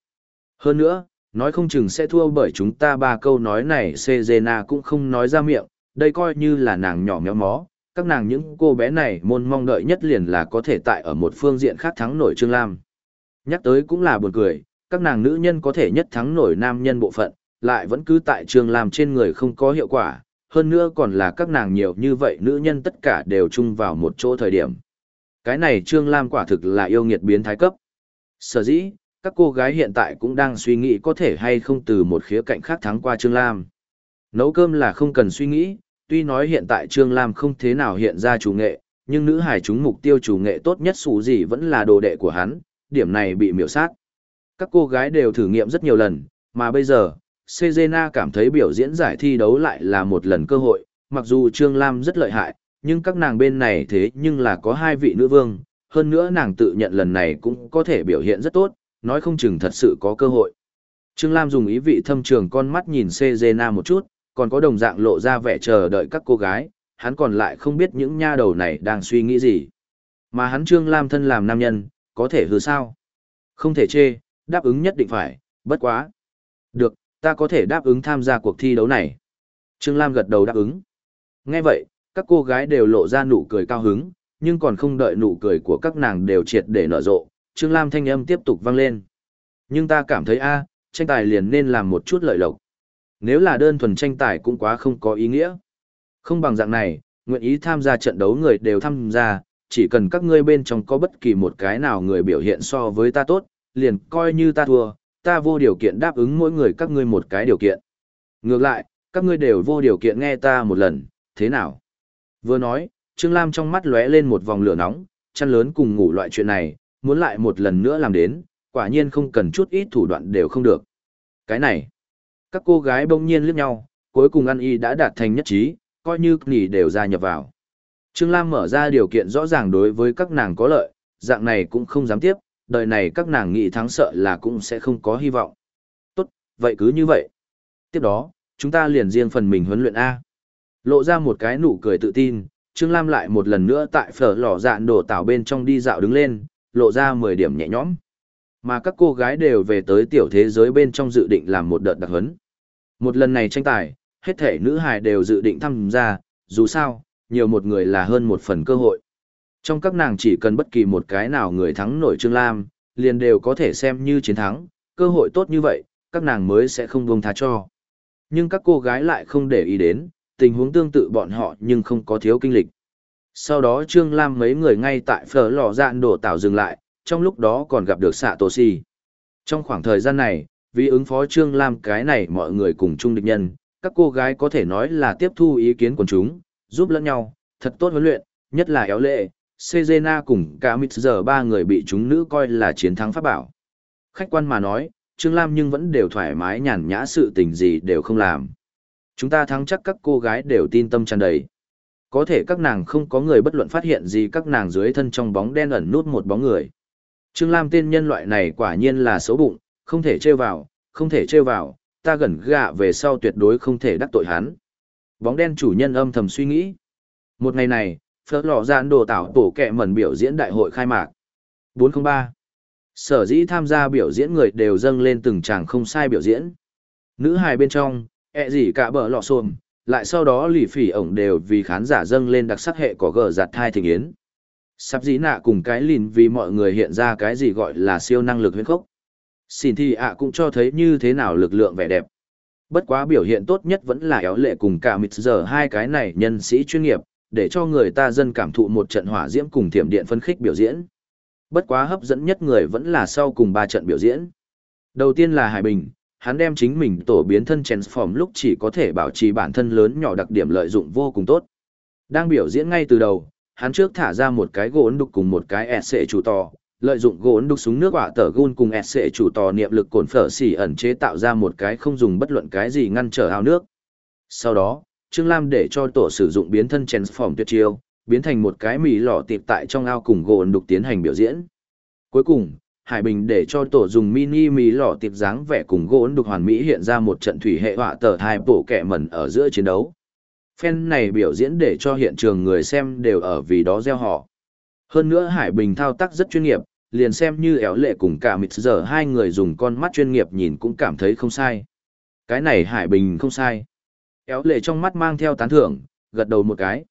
Hơn nữa, nói không chừng sẽ thua bởi chúng ta ba câu nói này Sejena cũng không nói ra miệng, đây coi như là nàng nhỏ méo mó, các nàng những cô bé này môn mong đợi nhất liền là có thể tại ở một phương diện khác thắng nổi Trương Lam. Nhắc tới cũng là buồn cười, các nàng nữ nhân có thể nhất thắng nổi nam nhân bộ phận, lại vẫn cứ tại Trương Lam trên người không có hiệu quả, hơn nữa còn là các nàng nhiều như vậy nữ nhân tất cả đều chung vào một chỗ thời điểm. Cái này Trương Lam quả thực là yêu nghiệt biến thái cấp. Sở dĩ, các cô gái hiện tại cũng đang suy nghĩ có thể hay không từ một khía cạnh khác thắng qua Trương Lam. Nấu cơm là không cần suy nghĩ, tuy nói hiện tại Trương Lam không thế nào hiện ra chủ nghệ, nhưng nữ hải chúng mục tiêu chủ nghệ tốt nhất xù gì vẫn là đồ đệ của hắn, điểm này bị miểu sát. Các cô gái đều thử nghiệm rất nhiều lần, mà bây giờ, Sejena cảm thấy biểu diễn giải thi đấu lại là một lần cơ hội, mặc dù Trương Lam rất lợi hại, nhưng các nàng bên này thế nhưng là có hai vị nữ vương, hơn nữa nàng tự nhận lần này cũng có thể biểu hiện rất tốt, nói không chừng thật sự có cơ hội. Trương Lam dùng ý vị thâm trường con mắt nhìn Sejena một chút, còn có đồng dạng lộ ra vẻ chờ đợi các cô gái, hắn còn lại không biết những nha đầu này đang suy nghĩ gì. Mà hắn Trương Lam thân làm nam nhân, có thể hứa sao? Không thể chê, đáp ứng nhất định phải, bất quá. Được, ta có thể đáp ứng tham gia cuộc thi đấu này. Trương Lam gật đầu đáp ứng. Nghe vậy, các cô gái đều lộ ra nụ cười cao hứng, nhưng còn không đợi nụ cười của các nàng đều triệt để nở rộ, Trương Lam thanh âm tiếp tục vang lên. Nhưng ta cảm thấy a, tranh tài liền nên làm một chút lợi lộc. Nếu là đơn thuần tranh tài cũng quá không có ý nghĩa. Không bằng dạng này, nguyện ý tham gia trận đấu người đều tham gia, chỉ cần các ngươi bên trong có bất kỳ một cái nào người biểu hiện so với ta tốt, liền coi như ta thua, ta vô điều kiện đáp ứng mỗi người các ngươi một cái điều kiện. Ngược lại, các ngươi đều vô điều kiện nghe ta một lần, thế nào? Vừa nói, Trương Lam trong mắt lóe lên một vòng lửa nóng, chăn lớn cùng ngủ loại chuyện này, muốn lại một lần nữa làm đến, quả nhiên không cần chút ít thủ đoạn đều không được. Cái này, các cô gái bỗng nhiên liếc nhau, cuối cùng ăn y đã đạt thành nhất trí, coi như nghỉ đều gia nhập vào. Trương Lam mở ra điều kiện rõ ràng đối với các nàng có lợi, dạng này cũng không dám tiếp, đời này các nàng nghĩ thắng sợ là cũng sẽ không có hy vọng. Tốt, vậy cứ như vậy. Tiếp đó, chúng ta liền riêng phần mình huấn luyện A. Lộ ra một cái nụ cười tự tin, Trương Lam lại một lần nữa tại phở lò dạn đổ tảo bên trong đi dạo đứng lên, lộ ra 10 điểm nhẹ nhõm. Mà các cô gái đều về tới tiểu thế giới bên trong dự định làm một đợt đặc huấn. Một lần này tranh tài, hết thể nữ hài đều dự định tham gia, dù sao, nhiều một người là hơn một phần cơ hội. Trong các nàng chỉ cần bất kỳ một cái nào người thắng nổi Trương Lam, liền đều có thể xem như chiến thắng, cơ hội tốt như vậy, các nàng mới sẽ không buông tha cho. Nhưng các cô gái lại không để ý đến, tình huống tương tự bọn họ nhưng không có thiếu kinh lịch. Sau đó Trương Lam mấy người ngay tại phở lò dạn đổ tạo dừng lại, trong lúc đó còn gặp được xạ tổ si. Trong khoảng thời gian này, vì ứng phó Trương Lam cái này mọi người cùng chung địch nhân, các cô gái có thể nói là tiếp thu ý kiến của chúng, giúp lẫn nhau, thật tốt huấn luyện, nhất là éo lệ, Sejena cùng cả mịt giờ ba người bị chúng nữ coi là chiến thắng pháp bảo. Khách quan mà nói, Trương Lam nhưng vẫn đều thoải mái nhàn nhã sự tình gì đều không làm. Chúng ta thắng chắc các cô gái đều tin tâm tràn đầy. Có thể các nàng không có người bất luận phát hiện gì các nàng dưới thân trong bóng đen ẩn nút một bóng người. Trương Lam tên nhân loại này quả nhiên là xấu bụng, không thể trêu vào, không thể trêu vào, ta gần gạ về sau tuyệt đối không thể đắc tội hắn. Bóng đen chủ nhân âm thầm suy nghĩ. Một ngày này, phớt lò gian đồ tảo tổ kẹ mẩn biểu diễn đại hội khai mạc. 403. Sở dĩ tham gia biểu diễn người đều dâng lên từng chàng không sai biểu diễn. Nữ hài bên trong, ẹ gì cả bờ lọ xồm, lại sau đó lì phỉ ổng đều vì khán giả dâng lên đặc sắc hệ có gờ giặt thai thịnh yến. Sắp dĩ nạ cùng cái lìn vì mọi người hiện ra cái gì gọi là siêu năng lực huyễn khốc. Xin thì ạ cũng cho thấy như thế nào lực lượng vẻ đẹp. Bất quá biểu hiện tốt nhất vẫn là éo lệ cùng cả mịt giờ hai cái này nhân sĩ chuyên nghiệp, để cho người ta dân cảm thụ một trận hỏa diễm cùng thiểm điện phân khích biểu diễn. Bất quá hấp dẫn nhất người vẫn là sau cùng ba trận biểu diễn. Đầu tiên là Hải Bình, hắn đem chính mình tổ biến thân transform lúc chỉ có thể bảo trì bản thân lớn nhỏ đặc điểm lợi dụng vô cùng tốt. Đang biểu diễn ngay từ đầu, hắn trước thả ra một cái gỗ đục cùng một cái SC chủ tò, lợi dụng gỗ đục súng nước quả tờ gun cùng SC chủ tò niệm lực cồn phở xỉ ẩn chế tạo ra một cái không dùng bất luận cái gì ngăn trở ao nước. Sau đó, Trương Lam để cho tổ sử dụng biến thân transform tuyệt chiêu, biến thành một cái mì lỏ tiệp tại trong ao cùng gỗ đục tiến hành biểu diễn. Cuối cùng, Hải Bình để cho tổ dùng mini mì lọ tiệp dáng vẻ cùng gỗ đục hoàn mỹ hiện ra một trận thủy hệ họa tờ hai bổ kẻ mẩn ở giữa chiến đấu. Phen này biểu diễn để cho hiện trường người xem đều ở vì đó gieo họ. Hơn nữa Hải Bình thao tác rất chuyên nghiệp, liền xem như éo lệ cùng cả mịt giờ hai người dùng con mắt chuyên nghiệp nhìn cũng cảm thấy không sai. Cái này Hải Bình không sai. Éo lệ trong mắt mang theo tán thưởng, gật đầu một cái.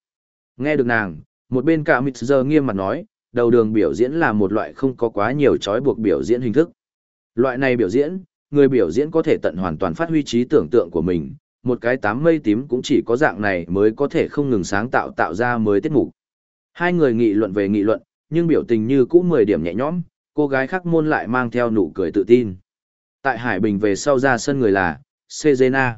Nghe được nàng, một bên cả mịt giờ nghiêm mặt nói, đầu đường biểu diễn là một loại không có quá nhiều trói buộc biểu diễn hình thức. Loại này biểu diễn, người biểu diễn có thể tận hoàn toàn phát huy trí tưởng tượng của mình, một cái tám mây tím cũng chỉ có dạng này mới có thể không ngừng sáng tạo tạo ra mới tiết mục. Hai người nghị luận về nghị luận, nhưng biểu tình như cũ 10 điểm nhẹ nhõm, cô gái khác môn lại mang theo nụ cười tự tin. Tại Hải Bình về sau ra sân người là Sejena.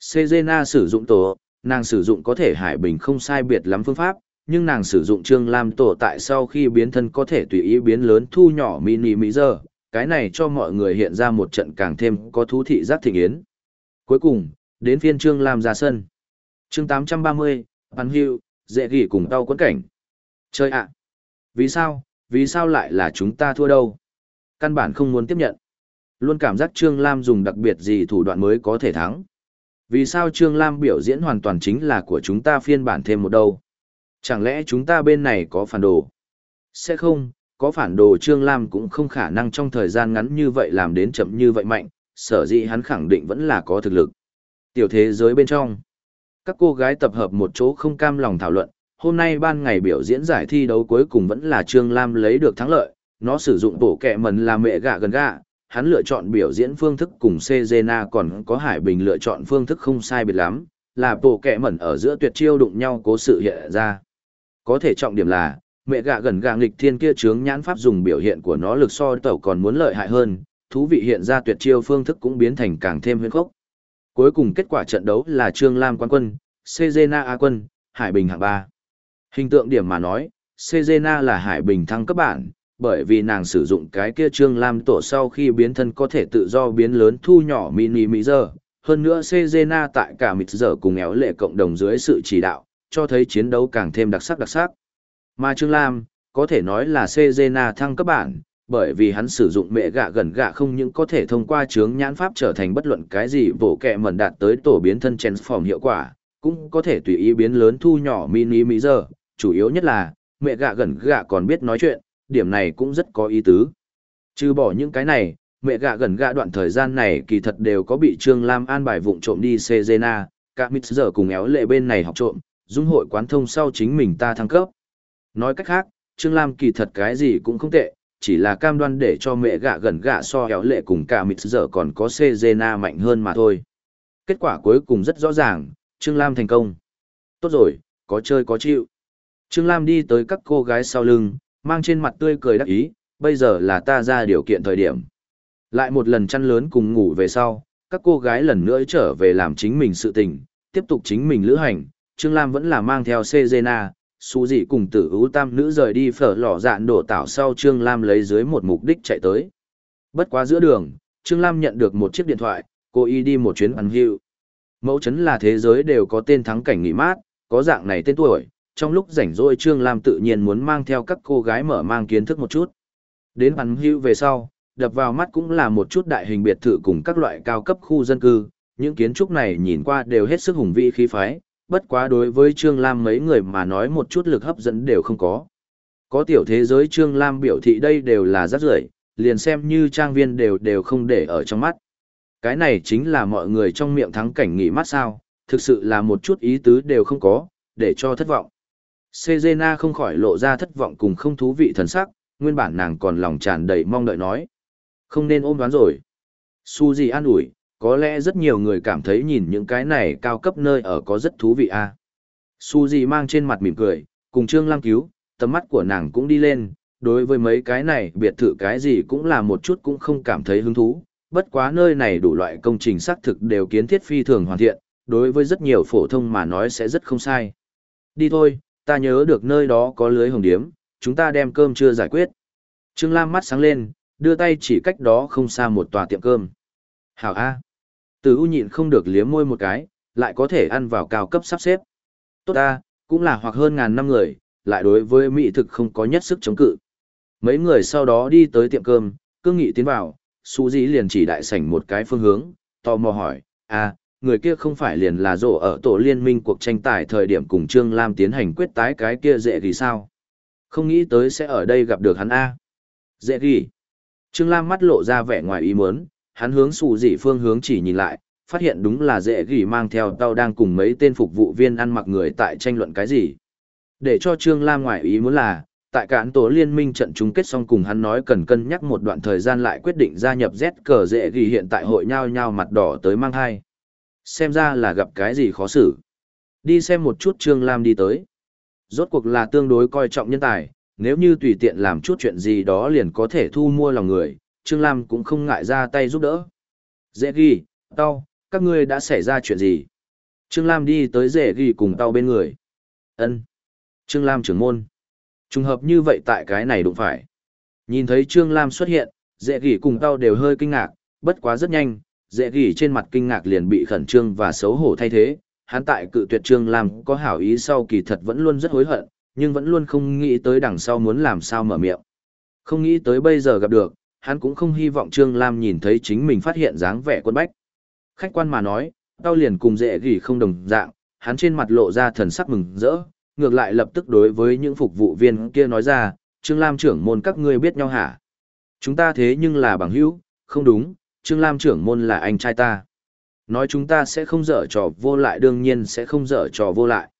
Sejena sử dụng tổ, nàng sử dụng có thể Hải Bình không sai biệt lắm phương pháp, nhưng nàng sử dụng Trương Lam tổ tại sau khi biến thân có thể tùy ý biến lớn thu nhỏ mini mỹ giờ, cái này cho mọi người hiện ra một trận càng thêm có thú thị giác thịnh yến. Cuối cùng, đến phiên Trương Lam ra sân. chương 830, văn Hưu, dễ gỉ cùng tao quấn cảnh. Chơi ạ! Vì sao, vì sao lại là chúng ta thua đâu? Căn bản không muốn tiếp nhận. Luôn cảm giác Trương Lam dùng đặc biệt gì thủ đoạn mới có thể thắng. Vì sao Trương Lam biểu diễn hoàn toàn chính là của chúng ta phiên bản thêm một đâu? Chẳng lẽ chúng ta bên này có phản đồ? Sẽ không, có phản đồ Trương Lam cũng không khả năng trong thời gian ngắn như vậy làm đến chậm như vậy mạnh, sở dĩ hắn khẳng định vẫn là có thực lực. Tiểu thế giới bên trong, các cô gái tập hợp một chỗ không cam lòng thảo luận, hôm nay ban ngày biểu diễn giải thi đấu cuối cùng vẫn là Trương Lam lấy được thắng lợi, nó sử dụng bộ kẹ mần là mẹ gạ gần gạ, hắn lựa chọn biểu diễn phương thức cùng Cezena còn có Hải Bình lựa chọn phương thức không sai biệt lắm, là bộ kẹ mẩn ở giữa tuyệt chiêu đụng nhau cố sự hiện ra. Có thể trọng điểm là, mẹ gạ gần gạ nghịch thiên kia chướng nhãn pháp dùng biểu hiện của nó lực so tẩu còn muốn lợi hại hơn, thú vị hiện ra tuyệt chiêu phương thức cũng biến thành càng thêm huyên khốc. Cuối cùng kết quả trận đấu là Trương Lam quán quân, sejena A quân, Hải Bình hạng ba Hình tượng điểm mà nói, sejena là Hải Bình thăng cấp bản, bởi vì nàng sử dụng cái kia Trương Lam tổ sau khi biến thân có thể tự do biến lớn thu nhỏ mini mỹ giờ. Hơn nữa sejena tại cả mịt giờ cùng éo lệ cộng đồng dưới sự chỉ đạo, cho thấy chiến đấu càng thêm đặc sắc đặc sắc. Mà Trương Lam, có thể nói là Cezena thăng cấp bản, bởi vì hắn sử dụng mẹ gạ gần gạ không những có thể thông qua chướng nhãn pháp trở thành bất luận cái gì vỗ kẹ mẩn đạt tới tổ biến thân transform hiệu quả, cũng có thể tùy ý biến lớn thu nhỏ mini mỹ giờ, chủ yếu nhất là, mẹ gạ gần gạ còn biết nói chuyện, điểm này cũng rất có ý tứ. Trừ bỏ những cái này, mẹ gạ gần gạ đoạn thời gian này kỳ thật đều có bị Trương Lam an bài vụng trộm đi Cezena, cả mít giờ cùng éo lệ bên này học trộm, dung hội quán thông sau chính mình ta thăng cấp. Nói cách khác, Trương Lam kỳ thật cái gì cũng không tệ, chỉ là cam đoan để cho mẹ gạ gần gạ so héo lệ cùng cả mịt giờ còn có Sezena mạnh hơn mà thôi. Kết quả cuối cùng rất rõ ràng, Trương Lam thành công. Tốt rồi, có chơi có chịu. Trương Lam đi tới các cô gái sau lưng, mang trên mặt tươi cười đắc ý, bây giờ là ta ra điều kiện thời điểm. Lại một lần chăn lớn cùng ngủ về sau, các cô gái lần nữa trở về làm chính mình sự tình, tiếp tục chính mình lữ hành, Trương Lam vẫn là mang theo Cezena, Su dị cùng tử ưu tam nữ rời đi phở lò dạn đổ tảo sau Trương Lam lấy dưới một mục đích chạy tới. Bất quá giữa đường, Trương Lam nhận được một chiếc điện thoại, cô y đi một chuyến ăn hiệu. Mẫu chấn là thế giới đều có tên thắng cảnh nghỉ mát, có dạng này tên tuổi, trong lúc rảnh rỗi Trương Lam tự nhiên muốn mang theo các cô gái mở mang kiến thức một chút. Đến ăn hiệu về sau, đập vào mắt cũng là một chút đại hình biệt thự cùng các loại cao cấp khu dân cư, những kiến trúc này nhìn qua đều hết sức hùng vĩ khí phái, bất quá đối với Trương Lam mấy người mà nói một chút lực hấp dẫn đều không có. Có tiểu thế giới Trương Lam biểu thị đây đều là rác rưởi liền xem như trang viên đều đều không để ở trong mắt. Cái này chính là mọi người trong miệng thắng cảnh nghỉ mắt sao, thực sự là một chút ý tứ đều không có, để cho thất vọng. Sejena không khỏi lộ ra thất vọng cùng không thú vị thần sắc, nguyên bản nàng còn lòng tràn đầy mong đợi nói. Không nên ôm đoán rồi. Suzy an ủi, có lẽ rất nhiều người cảm thấy nhìn những cái này cao cấp nơi ở có rất thú vị à. Suzy mang trên mặt mỉm cười, cùng Trương Lam cứu, tầm mắt của nàng cũng đi lên, đối với mấy cái này biệt thự cái gì cũng là một chút cũng không cảm thấy hứng thú, bất quá nơi này đủ loại công trình xác thực đều kiến thiết phi thường hoàn thiện, đối với rất nhiều phổ thông mà nói sẽ rất không sai. Đi thôi, ta nhớ được nơi đó có lưới hồng điếm, chúng ta đem cơm chưa giải quyết. Trương Lam mắt sáng lên, đưa tay chỉ cách đó không xa một tòa tiệm cơm. Hảo A. Từ U nhịn không được liếm môi một cái, lại có thể ăn vào cao cấp sắp xếp. Tốt ta, cũng là hoặc hơn ngàn năm người, lại đối với mỹ thực không có nhất sức chống cự. Mấy người sau đó đi tới tiệm cơm, cương nghị tiến vào, Su Dĩ liền chỉ đại sảnh một cái phương hướng, tò mò hỏi, à, người kia không phải liền là rổ ở tổ liên minh cuộc tranh tài thời điểm cùng Trương Lam tiến hành quyết tái cái kia dễ gì sao? Không nghĩ tới sẽ ở đây gặp được hắn A. Dễ gì? Trương Lam mắt lộ ra vẻ ngoài ý muốn, hắn hướng xù Dĩ phương hướng chỉ nhìn lại, phát hiện đúng là dễ gỉ mang theo tao đang cùng mấy tên phục vụ viên ăn mặc người tại tranh luận cái gì. Để cho Trương Lam ngoại ý muốn là, tại cản tổ liên minh trận chung kết xong cùng hắn nói cần cân nhắc một đoạn thời gian lại quyết định gia nhập Z cờ dễ gỉ hiện tại hội nhau nhau mặt đỏ tới mang hai. Xem ra là gặp cái gì khó xử. Đi xem một chút Trương Lam đi tới. Rốt cuộc là tương đối coi trọng nhân tài, nếu như tùy tiện làm chút chuyện gì đó liền có thể thu mua lòng người, Trương Lam cũng không ngại ra tay giúp đỡ. Dễ ghi, tao, các ngươi đã xảy ra chuyện gì? Trương Lam đi tới dễ ghi cùng tao bên người. ân Trương Lam trưởng môn. Trùng hợp như vậy tại cái này đụng phải. Nhìn thấy Trương Lam xuất hiện, dễ gỉ cùng tao đều hơi kinh ngạc, bất quá rất nhanh, dễ gỉ trên mặt kinh ngạc liền bị khẩn trương và xấu hổ thay thế. Hắn tại cự tuyệt Trương Lam có hảo ý sau kỳ thật vẫn luôn rất hối hận, nhưng vẫn luôn không nghĩ tới đằng sau muốn làm sao mở miệng. Không nghĩ tới bây giờ gặp được, hắn cũng không hy vọng Trương Lam nhìn thấy chính mình phát hiện dáng vẻ quân bách. Khách quan mà nói, tao liền cùng dễ gỉ không đồng dạng, hắn trên mặt lộ ra thần sắc mừng rỡ, ngược lại lập tức đối với những phục vụ viên kia nói ra, Trương Lam trưởng môn các ngươi biết nhau hả? Chúng ta thế nhưng là bằng hữu, không đúng, Trương Lam trưởng môn là anh trai ta. Nói chúng ta sẽ không dở trò vô lại đương nhiên sẽ không dở trò vô lại.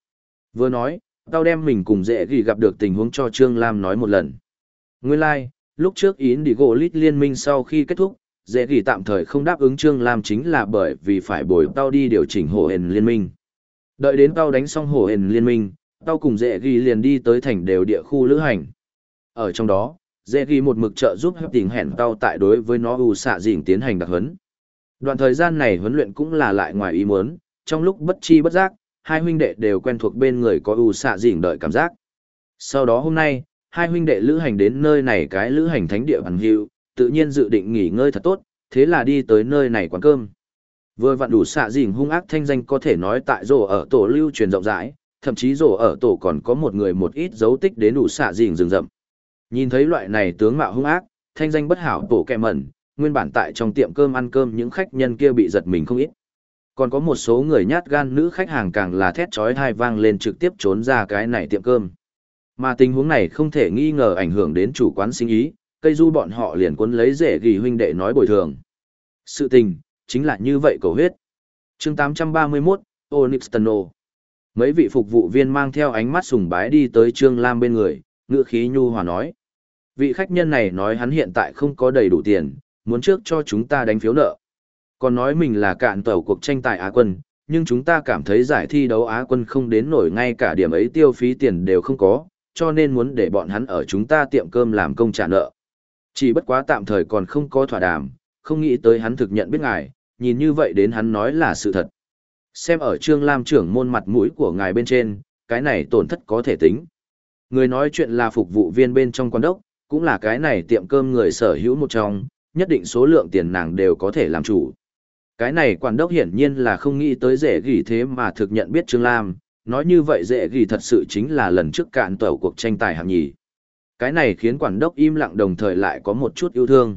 Vừa nói, tao đem mình cùng dễ ghi gặp được tình huống cho Trương Lam nói một lần. Nguyên lai, like, lúc trước Yến đi gỗ lít liên minh sau khi kết thúc, dễ ghi tạm thời không đáp ứng Trương Lam chính là bởi vì phải bồi tao đi điều chỉnh hồ hền liên minh. Đợi đến tao đánh xong hồ hền liên minh, tao cùng dễ ghi liền đi tới thành đều địa khu lữ hành. Ở trong đó, dễ ghi một mực trợ giúp hấp tình hẹn tao tại đối với nó ù xạ dịnh tiến hành đặc huấn. Đoạn thời gian này huấn luyện cũng là lại ngoài ý muốn, trong lúc bất chi bất giác, hai huynh đệ đều quen thuộc bên người có ù xạ dịnh đợi cảm giác. Sau đó hôm nay, hai huynh đệ lữ hành đến nơi này cái lữ hành thánh địa bằng hiệu, tự nhiên dự định nghỉ ngơi thật tốt, thế là đi tới nơi này quán cơm. Vừa vặn đủ xạ dình hung ác thanh danh có thể nói tại rổ ở tổ lưu truyền rộng rãi, thậm chí rổ ở tổ còn có một người một ít dấu tích đến đủ xạ dình rừng rậm. Nhìn thấy loại này tướng mạo hung ác, thanh danh bất hảo tổ kẹ mẩn, nguyên bản tại trong tiệm cơm ăn cơm những khách nhân kia bị giật mình không ít. Còn có một số người nhát gan nữ khách hàng càng là thét chói tai vang lên trực tiếp trốn ra cái này tiệm cơm. Mà tình huống này không thể nghi ngờ ảnh hưởng đến chủ quán sinh ý, cây du bọn họ liền cuốn lấy rể ghi huynh đệ nói bồi thường. Sự tình, chính là như vậy cầu huyết. chương 831, Onyx Tano. Mấy vị phục vụ viên mang theo ánh mắt sùng bái đi tới Trương Lam bên người, ngựa khí nhu hòa nói. Vị khách nhân này nói hắn hiện tại không có đầy đủ tiền, muốn trước cho chúng ta đánh phiếu nợ. Còn nói mình là cạn tàu cuộc tranh tài Á quân, nhưng chúng ta cảm thấy giải thi đấu Á quân không đến nổi ngay cả điểm ấy tiêu phí tiền đều không có, cho nên muốn để bọn hắn ở chúng ta tiệm cơm làm công trả nợ. Chỉ bất quá tạm thời còn không có thỏa đàm, không nghĩ tới hắn thực nhận biết ngài, nhìn như vậy đến hắn nói là sự thật. Xem ở Trương Lam trưởng môn mặt mũi của ngài bên trên, cái này tổn thất có thể tính. Người nói chuyện là phục vụ viên bên trong quán đốc, cũng là cái này tiệm cơm người sở hữu một trong, nhất định số lượng tiền nàng đều có thể làm chủ. Cái này quản đốc hiển nhiên là không nghĩ tới dễ gỉ thế mà thực nhận biết Trương Lam, nói như vậy dễ gỉ thật sự chính là lần trước cạn tàu cuộc tranh tài hạng nhì. Cái này khiến quản đốc im lặng đồng thời lại có một chút yêu thương.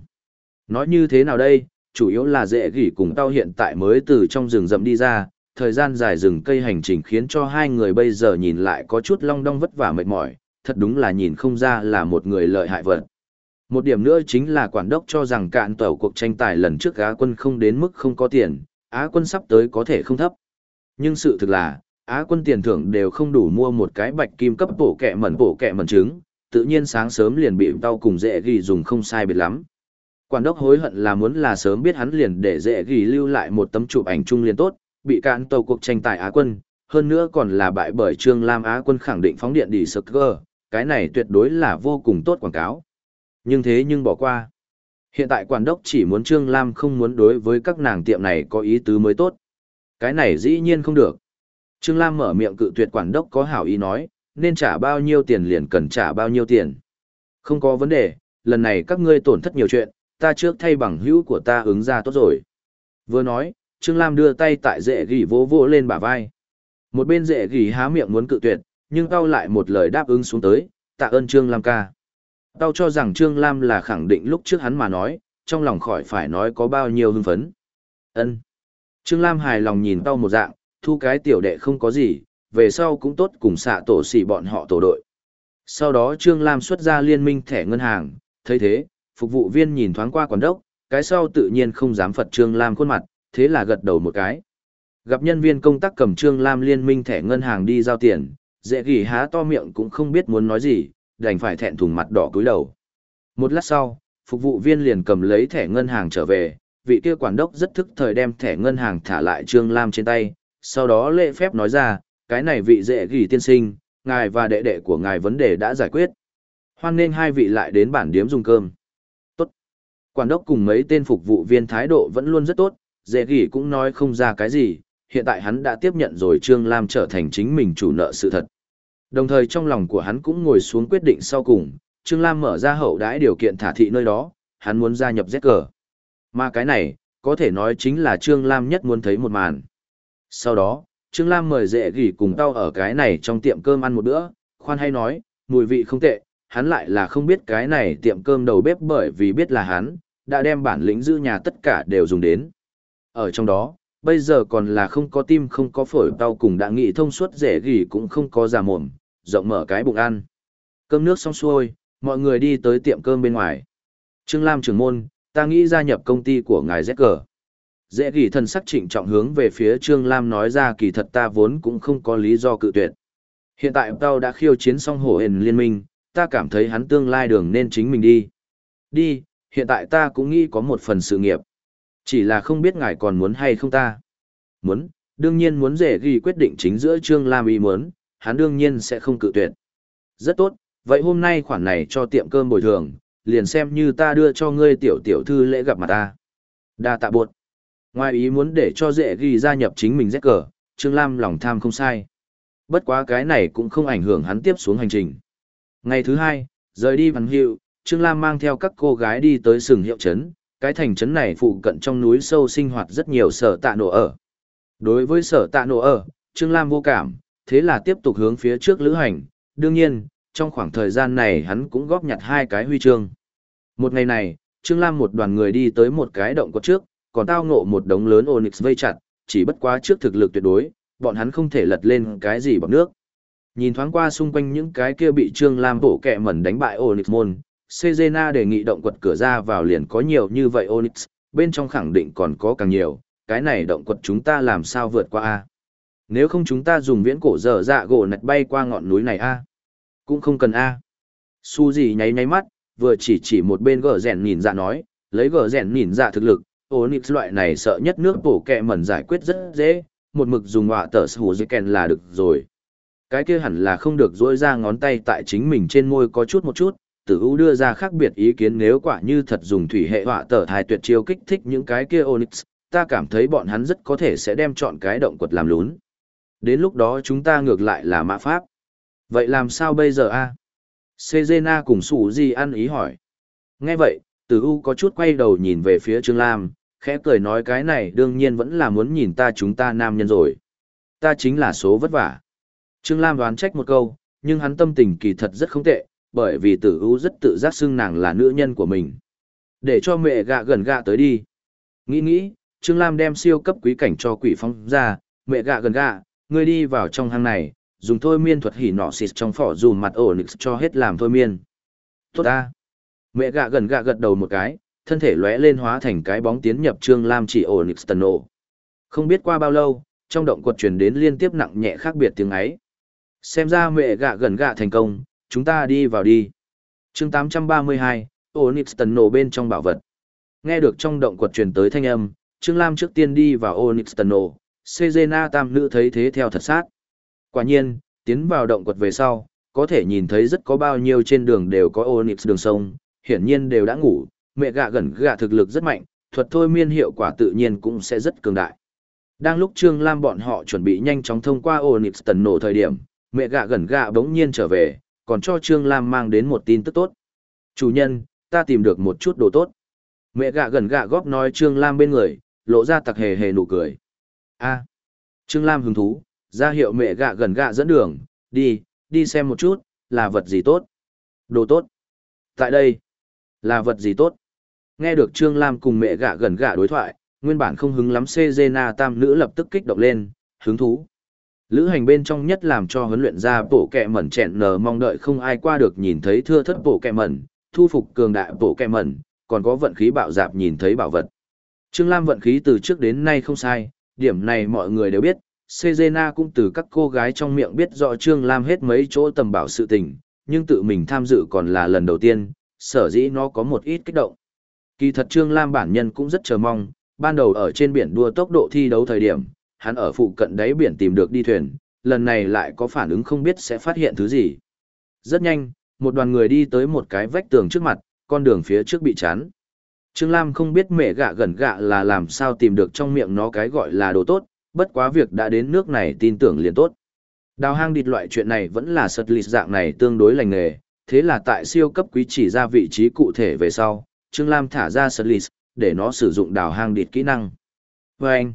Nói như thế nào đây, chủ yếu là dễ gỉ cùng tao hiện tại mới từ trong rừng rậm đi ra, thời gian dài rừng cây hành trình khiến cho hai người bây giờ nhìn lại có chút long đong vất vả mệt mỏi, thật đúng là nhìn không ra là một người lợi hại vật. Một điểm nữa chính là quản đốc cho rằng cạn tàu cuộc tranh tài lần trước Á quân không đến mức không có tiền, Á quân sắp tới có thể không thấp. Nhưng sự thực là, Á quân tiền thưởng đều không đủ mua một cái bạch kim cấp bổ kẹ mẩn bổ kẹ mẩn trứng, tự nhiên sáng sớm liền bị tao cùng dễ ghi dùng không sai biệt lắm. Quản đốc hối hận là muốn là sớm biết hắn liền để dễ ghi lưu lại một tấm chụp ảnh chung liền tốt, bị cạn tàu cuộc tranh tài Á quân, hơn nữa còn là bại bởi Trương Lam Á quân khẳng định phóng điện đi sực cơ, cái này tuyệt đối là vô cùng tốt quảng cáo. Nhưng thế nhưng bỏ qua. Hiện tại quản đốc chỉ muốn Trương Lam không muốn đối với các nàng tiệm này có ý tứ mới tốt. Cái này dĩ nhiên không được. Trương Lam mở miệng cự tuyệt quản đốc có hảo ý nói, nên trả bao nhiêu tiền liền cần trả bao nhiêu tiền. Không có vấn đề, lần này các ngươi tổn thất nhiều chuyện, ta trước thay bằng hữu của ta ứng ra tốt rồi. Vừa nói, Trương Lam đưa tay tại dễ gỉ vỗ vỗ lên bả vai. Một bên dễ gỉ há miệng muốn cự tuyệt, nhưng tao lại một lời đáp ứng xuống tới, tạ ơn Trương Lam ca. Tao cho rằng Trương Lam là khẳng định lúc trước hắn mà nói, trong lòng khỏi phải nói có bao nhiêu hưng phấn. ân Trương Lam hài lòng nhìn tao một dạng, thu cái tiểu đệ không có gì, về sau cũng tốt cùng xạ tổ xỉ bọn họ tổ đội. Sau đó Trương Lam xuất ra liên minh thẻ ngân hàng, thấy thế, phục vụ viên nhìn thoáng qua quản đốc, cái sau tự nhiên không dám phật Trương Lam khuôn mặt, thế là gật đầu một cái. Gặp nhân viên công tác cầm Trương Lam liên minh thẻ ngân hàng đi giao tiền, dễ ghi há to miệng cũng không biết muốn nói gì, đành phải thẹn thùng mặt đỏ cúi đầu. Một lát sau, phục vụ viên liền cầm lấy thẻ ngân hàng trở về, vị kia quản đốc rất thức thời đem thẻ ngân hàng thả lại Trương Lam trên tay, sau đó lễ phép nói ra, cái này vị dễ ghi tiên sinh, ngài và đệ đệ của ngài vấn đề đã giải quyết. Hoan nên hai vị lại đến bản điếm dùng cơm. Tốt. Quản đốc cùng mấy tên phục vụ viên thái độ vẫn luôn rất tốt, dễ ghi cũng nói không ra cái gì, hiện tại hắn đã tiếp nhận rồi Trương Lam trở thành chính mình chủ nợ sự thật. Đồng thời trong lòng của hắn cũng ngồi xuống quyết định sau cùng, Trương Lam mở ra hậu đãi điều kiện thả thị nơi đó, hắn muốn gia nhập ZG. Mà cái này, có thể nói chính là Trương Lam nhất muốn thấy một màn. Sau đó, Trương Lam mời dễ gỉ cùng tao ở cái này trong tiệm cơm ăn một bữa, khoan hay nói, mùi vị không tệ, hắn lại là không biết cái này tiệm cơm đầu bếp bởi vì biết là hắn, đã đem bản lĩnh giữ nhà tất cả đều dùng đến. Ở trong đó, bây giờ còn là không có tim không có phổi tao cùng đã nghị thông suốt dễ gỉ cũng không có giả mồm, rộng mở cái bụng ăn. Cơm nước xong xuôi, mọi người đi tới tiệm cơm bên ngoài. Trương Lam trưởng môn, ta nghĩ gia nhập công ty của ngài ZG. Dễ gỉ thần sắc trịnh trọng hướng về phía Trương Lam nói ra kỳ thật ta vốn cũng không có lý do cự tuyệt. Hiện tại tao đã khiêu chiến xong hổ hền liên minh, ta cảm thấy hắn tương lai đường nên chính mình đi. Đi, hiện tại ta cũng nghĩ có một phần sự nghiệp. Chỉ là không biết ngài còn muốn hay không ta. Muốn, đương nhiên muốn dễ ghi quyết định chính giữa Trương Lam ý muốn, hắn đương nhiên sẽ không cự tuyệt. Rất tốt, vậy hôm nay khoản này cho tiệm cơm bồi thường, liền xem như ta đưa cho ngươi tiểu tiểu thư lễ gặp mặt ta. Đa tạ buộc. Ngoài ý muốn để cho dễ ghi gia nhập chính mình rét cờ, Trương Lam lòng tham không sai. Bất quá cái này cũng không ảnh hưởng hắn tiếp xuống hành trình. Ngày thứ hai, rời đi Văn Hiệu, Trương Lam mang theo các cô gái đi tới sừng hiệu trấn, cái thành trấn này phụ cận trong núi sâu sinh hoạt rất nhiều sở tạ nổ ở. Đối với sở tạ nổ ở, Trương Lam vô cảm, thế là tiếp tục hướng phía trước lữ hành, đương nhiên, trong khoảng thời gian này hắn cũng góp nhặt hai cái huy chương. Một ngày này, Trương Lam một đoàn người đi tới một cái động cốt trước, còn tao ngộ một đống lớn Onyx vây chặt, chỉ bất quá trước thực lực tuyệt đối, bọn hắn không thể lật lên cái gì bằng nước. Nhìn thoáng qua xung quanh những cái kia bị Trương Lam bổ kẹ mẩn đánh bại Onyx môn, Cezena đề nghị động quật cửa ra vào liền có nhiều như vậy Onyx, bên trong khẳng định còn có càng nhiều, cái này động quật chúng ta làm sao vượt qua a? Nếu không chúng ta dùng viễn cổ dở dạ gỗ nạch bay qua ngọn núi này a? Cũng không cần a. Su gì nháy nháy mắt, vừa chỉ chỉ một bên gở rèn nhìn dạ nói, lấy gở rèn nhìn dạ thực lực, Onix loại này sợ nhất nước bổ kẹ mẩn giải quyết rất dễ, một mực dùng họa tờ sủ dây kèn là được rồi. Cái kia hẳn là không được dỗi ra ngón tay tại chính mình trên môi có chút một chút, tử u đưa ra khác biệt ý kiến nếu quả như thật dùng thủy hệ họa tờ thai tuyệt chiêu kích thích những cái kia Onix, ta cảm thấy bọn hắn rất có thể sẽ đem chọn cái động quật làm lún. Đến lúc đó chúng ta ngược lại là mã pháp. Vậy làm sao bây giờ a? À? Sejena cùng Sủ Di ăn ý hỏi. Nghe vậy, Tử U có chút quay đầu nhìn về phía Trương Lam, khẽ cười nói cái này đương nhiên vẫn là muốn nhìn ta chúng ta nam nhân rồi. Ta chính là số vất vả. Trương Lam đoán trách một câu, nhưng hắn tâm tình kỳ thật rất không tệ, bởi vì tử ưu rất tự giác xưng nàng là nữ nhân của mình. Để cho mẹ gạ gần gạ tới đi. Nghĩ nghĩ, Trương Lam đem siêu cấp quý cảnh cho quỷ phong ra, mẹ gạ gần gạ, ngươi đi vào trong hang này, dùng thôi miên thuật hỉ nọ xịt trong phỏ dùm mặt ổ nix cho hết làm thôi miên. Tốt ta. Mẹ gạ gần gạ gật đầu một cái, thân thể lóe lên hóa thành cái bóng tiến nhập Trương Lam chỉ ổ nix. Không biết qua bao lâu, trong động quật truyền đến liên tiếp nặng nhẹ khác biệt tiếng ấy. Xem ra mẹ gạ gần gạ thành công, chúng ta đi vào đi. chương 832, Onyx tần nổ bên trong bảo vật. Nghe được trong động quật truyền tới thanh âm, Trương Lam trước tiên đi vào Onyx tần nổ, Sejena tam nữ thấy thế theo thật sát. Quả nhiên, tiến vào động quật về sau, có thể nhìn thấy rất có bao nhiêu trên đường đều có Onyx đường sông, hiển nhiên đều đã ngủ, mẹ gạ gần gạ thực lực rất mạnh, thuật thôi miên hiệu quả tự nhiên cũng sẽ rất cường đại. Đang lúc Trương Lam bọn họ chuẩn bị nhanh chóng thông qua Onyx tần nổ thời điểm, mẹ gạ gần gạ bỗng nhiên trở về, còn cho Trương Lam mang đến một tin tức tốt. Chủ nhân, ta tìm được một chút đồ tốt. Mẹ gạ gần gạ góp nói Trương Lam bên người, lộ ra tặc hề hề nụ cười. a Trương Lam hứng thú, ra hiệu mẹ gạ gần gạ dẫn đường, đi, đi xem một chút, là vật gì tốt. Đồ tốt. Tại đây, là vật gì tốt. Nghe được Trương Lam cùng mẹ gạ gần gạ đối thoại, nguyên bản không hứng lắm Cezena tam nữ lập tức kích động lên, hứng thú. Lữ hành bên trong nhất làm cho huấn luyện ra bộ kẹ mẩn chẹn nờ mong đợi không ai qua được nhìn thấy thưa thất bộ kẹ mẩn, thu phục cường đại bộ kẹ mẩn, còn có vận khí bạo dạp nhìn thấy bảo vật. Trương Lam vận khí từ trước đến nay không sai, điểm này mọi người đều biết, Sejena cũng từ các cô gái trong miệng biết rõ Trương Lam hết mấy chỗ tầm bảo sự tình, nhưng tự mình tham dự còn là lần đầu tiên, sở dĩ nó có một ít kích động. Kỳ thật Trương Lam bản nhân cũng rất chờ mong, ban đầu ở trên biển đua tốc độ thi đấu thời điểm, hắn ở phụ cận đáy biển tìm được đi thuyền, lần này lại có phản ứng không biết sẽ phát hiện thứ gì. Rất nhanh, một đoàn người đi tới một cái vách tường trước mặt, con đường phía trước bị chắn. Trương Lam không biết mẹ gạ gần gạ là làm sao tìm được trong miệng nó cái gọi là đồ tốt, bất quá việc đã đến nước này tin tưởng liền tốt. Đào hang địt loại chuyện này vẫn là sật lịch dạng này tương đối lành nghề, thế là tại siêu cấp quý chỉ ra vị trí cụ thể về sau, Trương Lam thả ra sật để nó sử dụng đào hang địt kỹ năng. Và anh,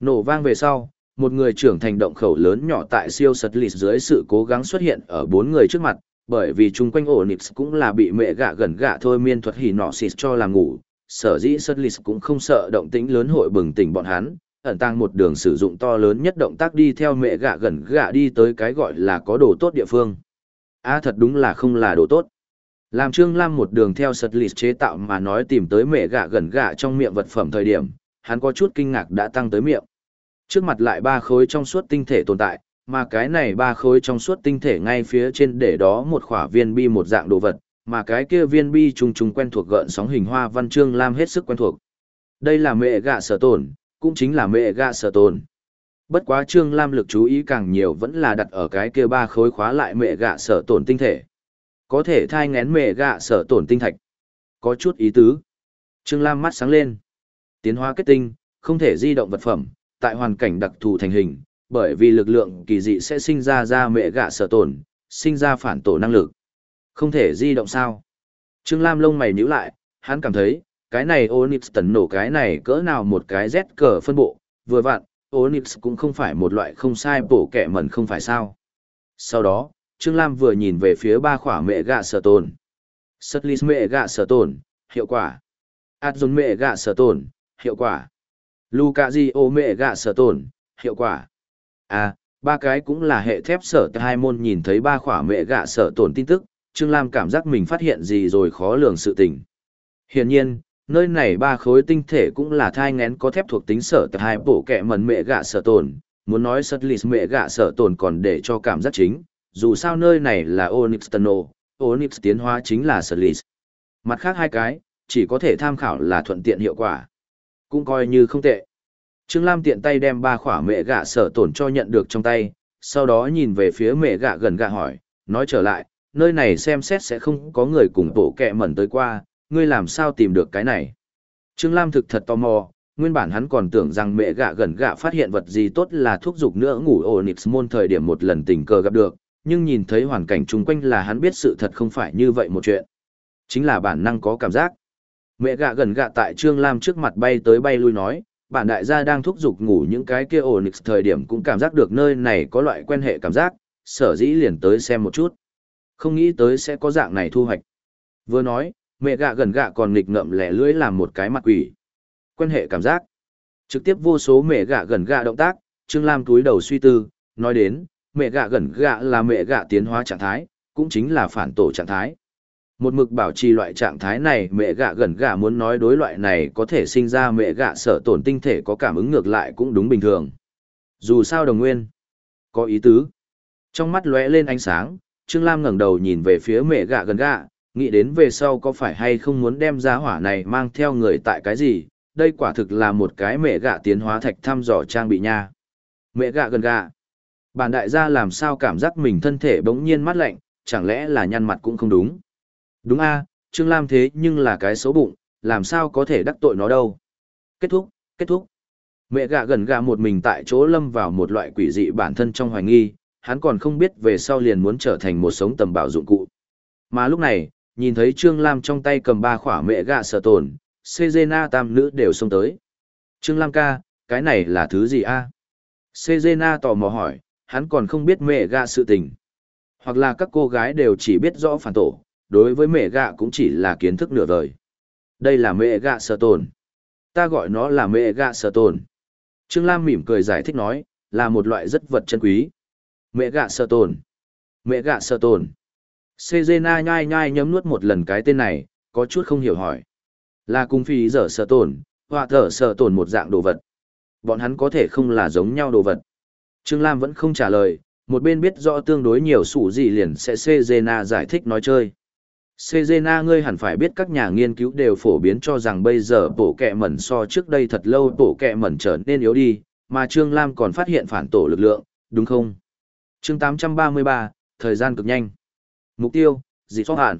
Nổ vang về sau, một người trưởng thành động khẩu lớn nhỏ tại siêu sật dưới sự cố gắng xuất hiện ở bốn người trước mặt, bởi vì chung quanh ổ nịp cũng là bị mẹ gạ gần gạ thôi miên thuật hỉ nọ xịt cho là ngủ, sở dĩ sật cũng không sợ động tĩnh lớn hội bừng tỉnh bọn hắn, ẩn tăng một đường sử dụng to lớn nhất động tác đi theo mẹ gạ gần gạ đi tới cái gọi là có đồ tốt địa phương. a thật đúng là không là đồ tốt. Làm Trương Lam một đường theo sật lịt chế tạo mà nói tìm tới mẹ gạ gần gạ trong miệng vật phẩm thời điểm, hắn có chút kinh ngạc đã tăng tới miệng. Trước mặt lại ba khối trong suốt tinh thể tồn tại, mà cái này ba khối trong suốt tinh thể ngay phía trên để đó một khỏa viên bi một dạng đồ vật, mà cái kia viên bi trùng trùng quen thuộc gợn sóng hình hoa văn Trương lam hết sức quen thuộc. Đây là mẹ gạ sở tồn, cũng chính là mẹ gạ sở tồn. Bất quá Trương Lam lực chú ý càng nhiều vẫn là đặt ở cái kia ba khối khóa lại mẹ gạ sở tồn tinh thể. Có thể thai ngén mẹ gạ sở tổn tinh thạch. Có chút ý tứ. Trương Lam mắt sáng lên. Tiến hóa kết tinh, không thể di động vật phẩm, tại hoàn cảnh đặc thù thành hình, bởi vì lực lượng kỳ dị sẽ sinh ra ra mẹ gạ sở tổn, sinh ra phản tổ năng lực. Không thể di động sao? Trương Lam lông mày nhíu lại, hắn cảm thấy, cái này Onyx tấn nổ cái này cỡ nào một cái Z cờ phân bộ, vừa vặn, Onyx cũng không phải một loại không sai bổ kẻ mẩn không phải sao. Sau đó, Trương Lam vừa nhìn về phía ba khỏa mẹ gạ sở tồn. Sutlis mẹ gạ sở tồn, hiệu quả. Adzon mẹ gạ sở tồn, hiệu quả. Lucazio mẹ gạ sở tồn, hiệu quả. À, ba cái cũng là hệ thép sở hai môn nhìn thấy ba khỏa mẹ gạ sở tồn tin tức, Trương Lam cảm giác mình phát hiện gì rồi khó lường sự tình. Hiển nhiên, nơi này ba khối tinh thể cũng là thai ngén có thép thuộc tính sở tại hai bộ kẹ mần mẹ gạ sở tồn, muốn nói sật lì mẹ gạ sở tồn còn để cho cảm giác chính, dù sao nơi này là Onyx Tunnel, Onyx tiến hóa chính là sật. Mặt khác hai cái, chỉ có thể tham khảo là thuận tiện hiệu quả. Cũng coi như không tệ. Trương Lam tiện tay đem ba khỏa mẹ gạ sở tổn cho nhận được trong tay, sau đó nhìn về phía mẹ gạ gần gạ hỏi, nói trở lại, nơi này xem xét sẽ không có người cùng bộ kẹ mẩn tới qua, ngươi làm sao tìm được cái này? Trương Lam thực thật tò mò, nguyên bản hắn còn tưởng rằng mẹ gạ gần gạ phát hiện vật gì tốt là thuốc dục nữa ngủ Onyx môn thời điểm một lần tình cờ gặp được, nhưng nhìn thấy hoàn cảnh chung quanh là hắn biết sự thật không phải như vậy một chuyện. Chính là bản năng có cảm giác. Mẹ gạ gần gạ tại Trương Lam trước mặt bay tới bay lui nói, bản đại gia đang thúc giục ngủ những cái kia Onyx thời điểm cũng cảm giác được nơi này có loại quen hệ cảm giác, sở dĩ liền tới xem một chút. Không nghĩ tới sẽ có dạng này thu hoạch. Vừa nói, mẹ gạ gần gạ còn nghịch ngậm lẻ lưỡi làm một cái mặt quỷ. Quen hệ cảm giác. Trực tiếp vô số mẹ gạ gần gạ động tác, Trương Lam túi đầu suy tư, nói đến, mẹ gạ gần gạ là mẹ gạ tiến hóa trạng thái, cũng chính là phản tổ trạng thái. Một mực bảo trì loại trạng thái này mẹ gạ gần gạ muốn nói đối loại này có thể sinh ra mẹ gạ sở tổn tinh thể có cảm ứng ngược lại cũng đúng bình thường. Dù sao đồng nguyên, có ý tứ. Trong mắt lóe lên ánh sáng, Trương Lam ngẩng đầu nhìn về phía mẹ gạ gần gạ, nghĩ đến về sau có phải hay không muốn đem giá hỏa này mang theo người tại cái gì, đây quả thực là một cái mẹ gạ tiến hóa thạch thăm dò trang bị nha. Mẹ gạ gần gạ. Bản đại gia làm sao cảm giác mình thân thể bỗng nhiên mát lạnh, chẳng lẽ là nhăn mặt cũng không đúng. Đúng a Trương Lam thế nhưng là cái xấu bụng, làm sao có thể đắc tội nó đâu. Kết thúc, kết thúc. Mẹ gạ gần gạ một mình tại chỗ lâm vào một loại quỷ dị bản thân trong hoài nghi, hắn còn không biết về sau liền muốn trở thành một sống tầm bảo dụng cụ. Mà lúc này, nhìn thấy Trương Lam trong tay cầm ba khỏa mẹ gạ sở tồn, Sejena tam nữ đều xông tới. Trương Lam ca, cái này là thứ gì a? À? Sejena tò mò hỏi, hắn còn không biết mẹ gạ sự tình. Hoặc là các cô gái đều chỉ biết rõ phản tổ, đối với mẹ gạ cũng chỉ là kiến thức nửa đời. Đây là mẹ gạ sở tồn. Ta gọi nó là mẹ gạ sở tồn. Trương Lam mỉm cười giải thích nói, là một loại rất vật chân quý. Mẹ gạ sở tồn. Mẹ gạ sở tồn. Sejena nhai nhai nhấm nuốt một lần cái tên này, có chút không hiểu hỏi. Là cung phi dở sở tồn họa thở sở tồn một dạng đồ vật. Bọn hắn có thể không là giống nhau đồ vật. Trương Lam vẫn không trả lời, một bên biết rõ tương đối nhiều sủ gì liền sẽ Sejena giải thích nói chơi. Sejena ngươi hẳn phải biết các nhà nghiên cứu đều phổ biến cho rằng bây giờ bổ kẹ mẩn so trước đây thật lâu bổ kẹ mẩn trở nên yếu đi, mà Trương Lam còn phát hiện phản tổ lực lượng, đúng không? chương 833, thời gian cực nhanh. Mục tiêu, dị thoát hạn.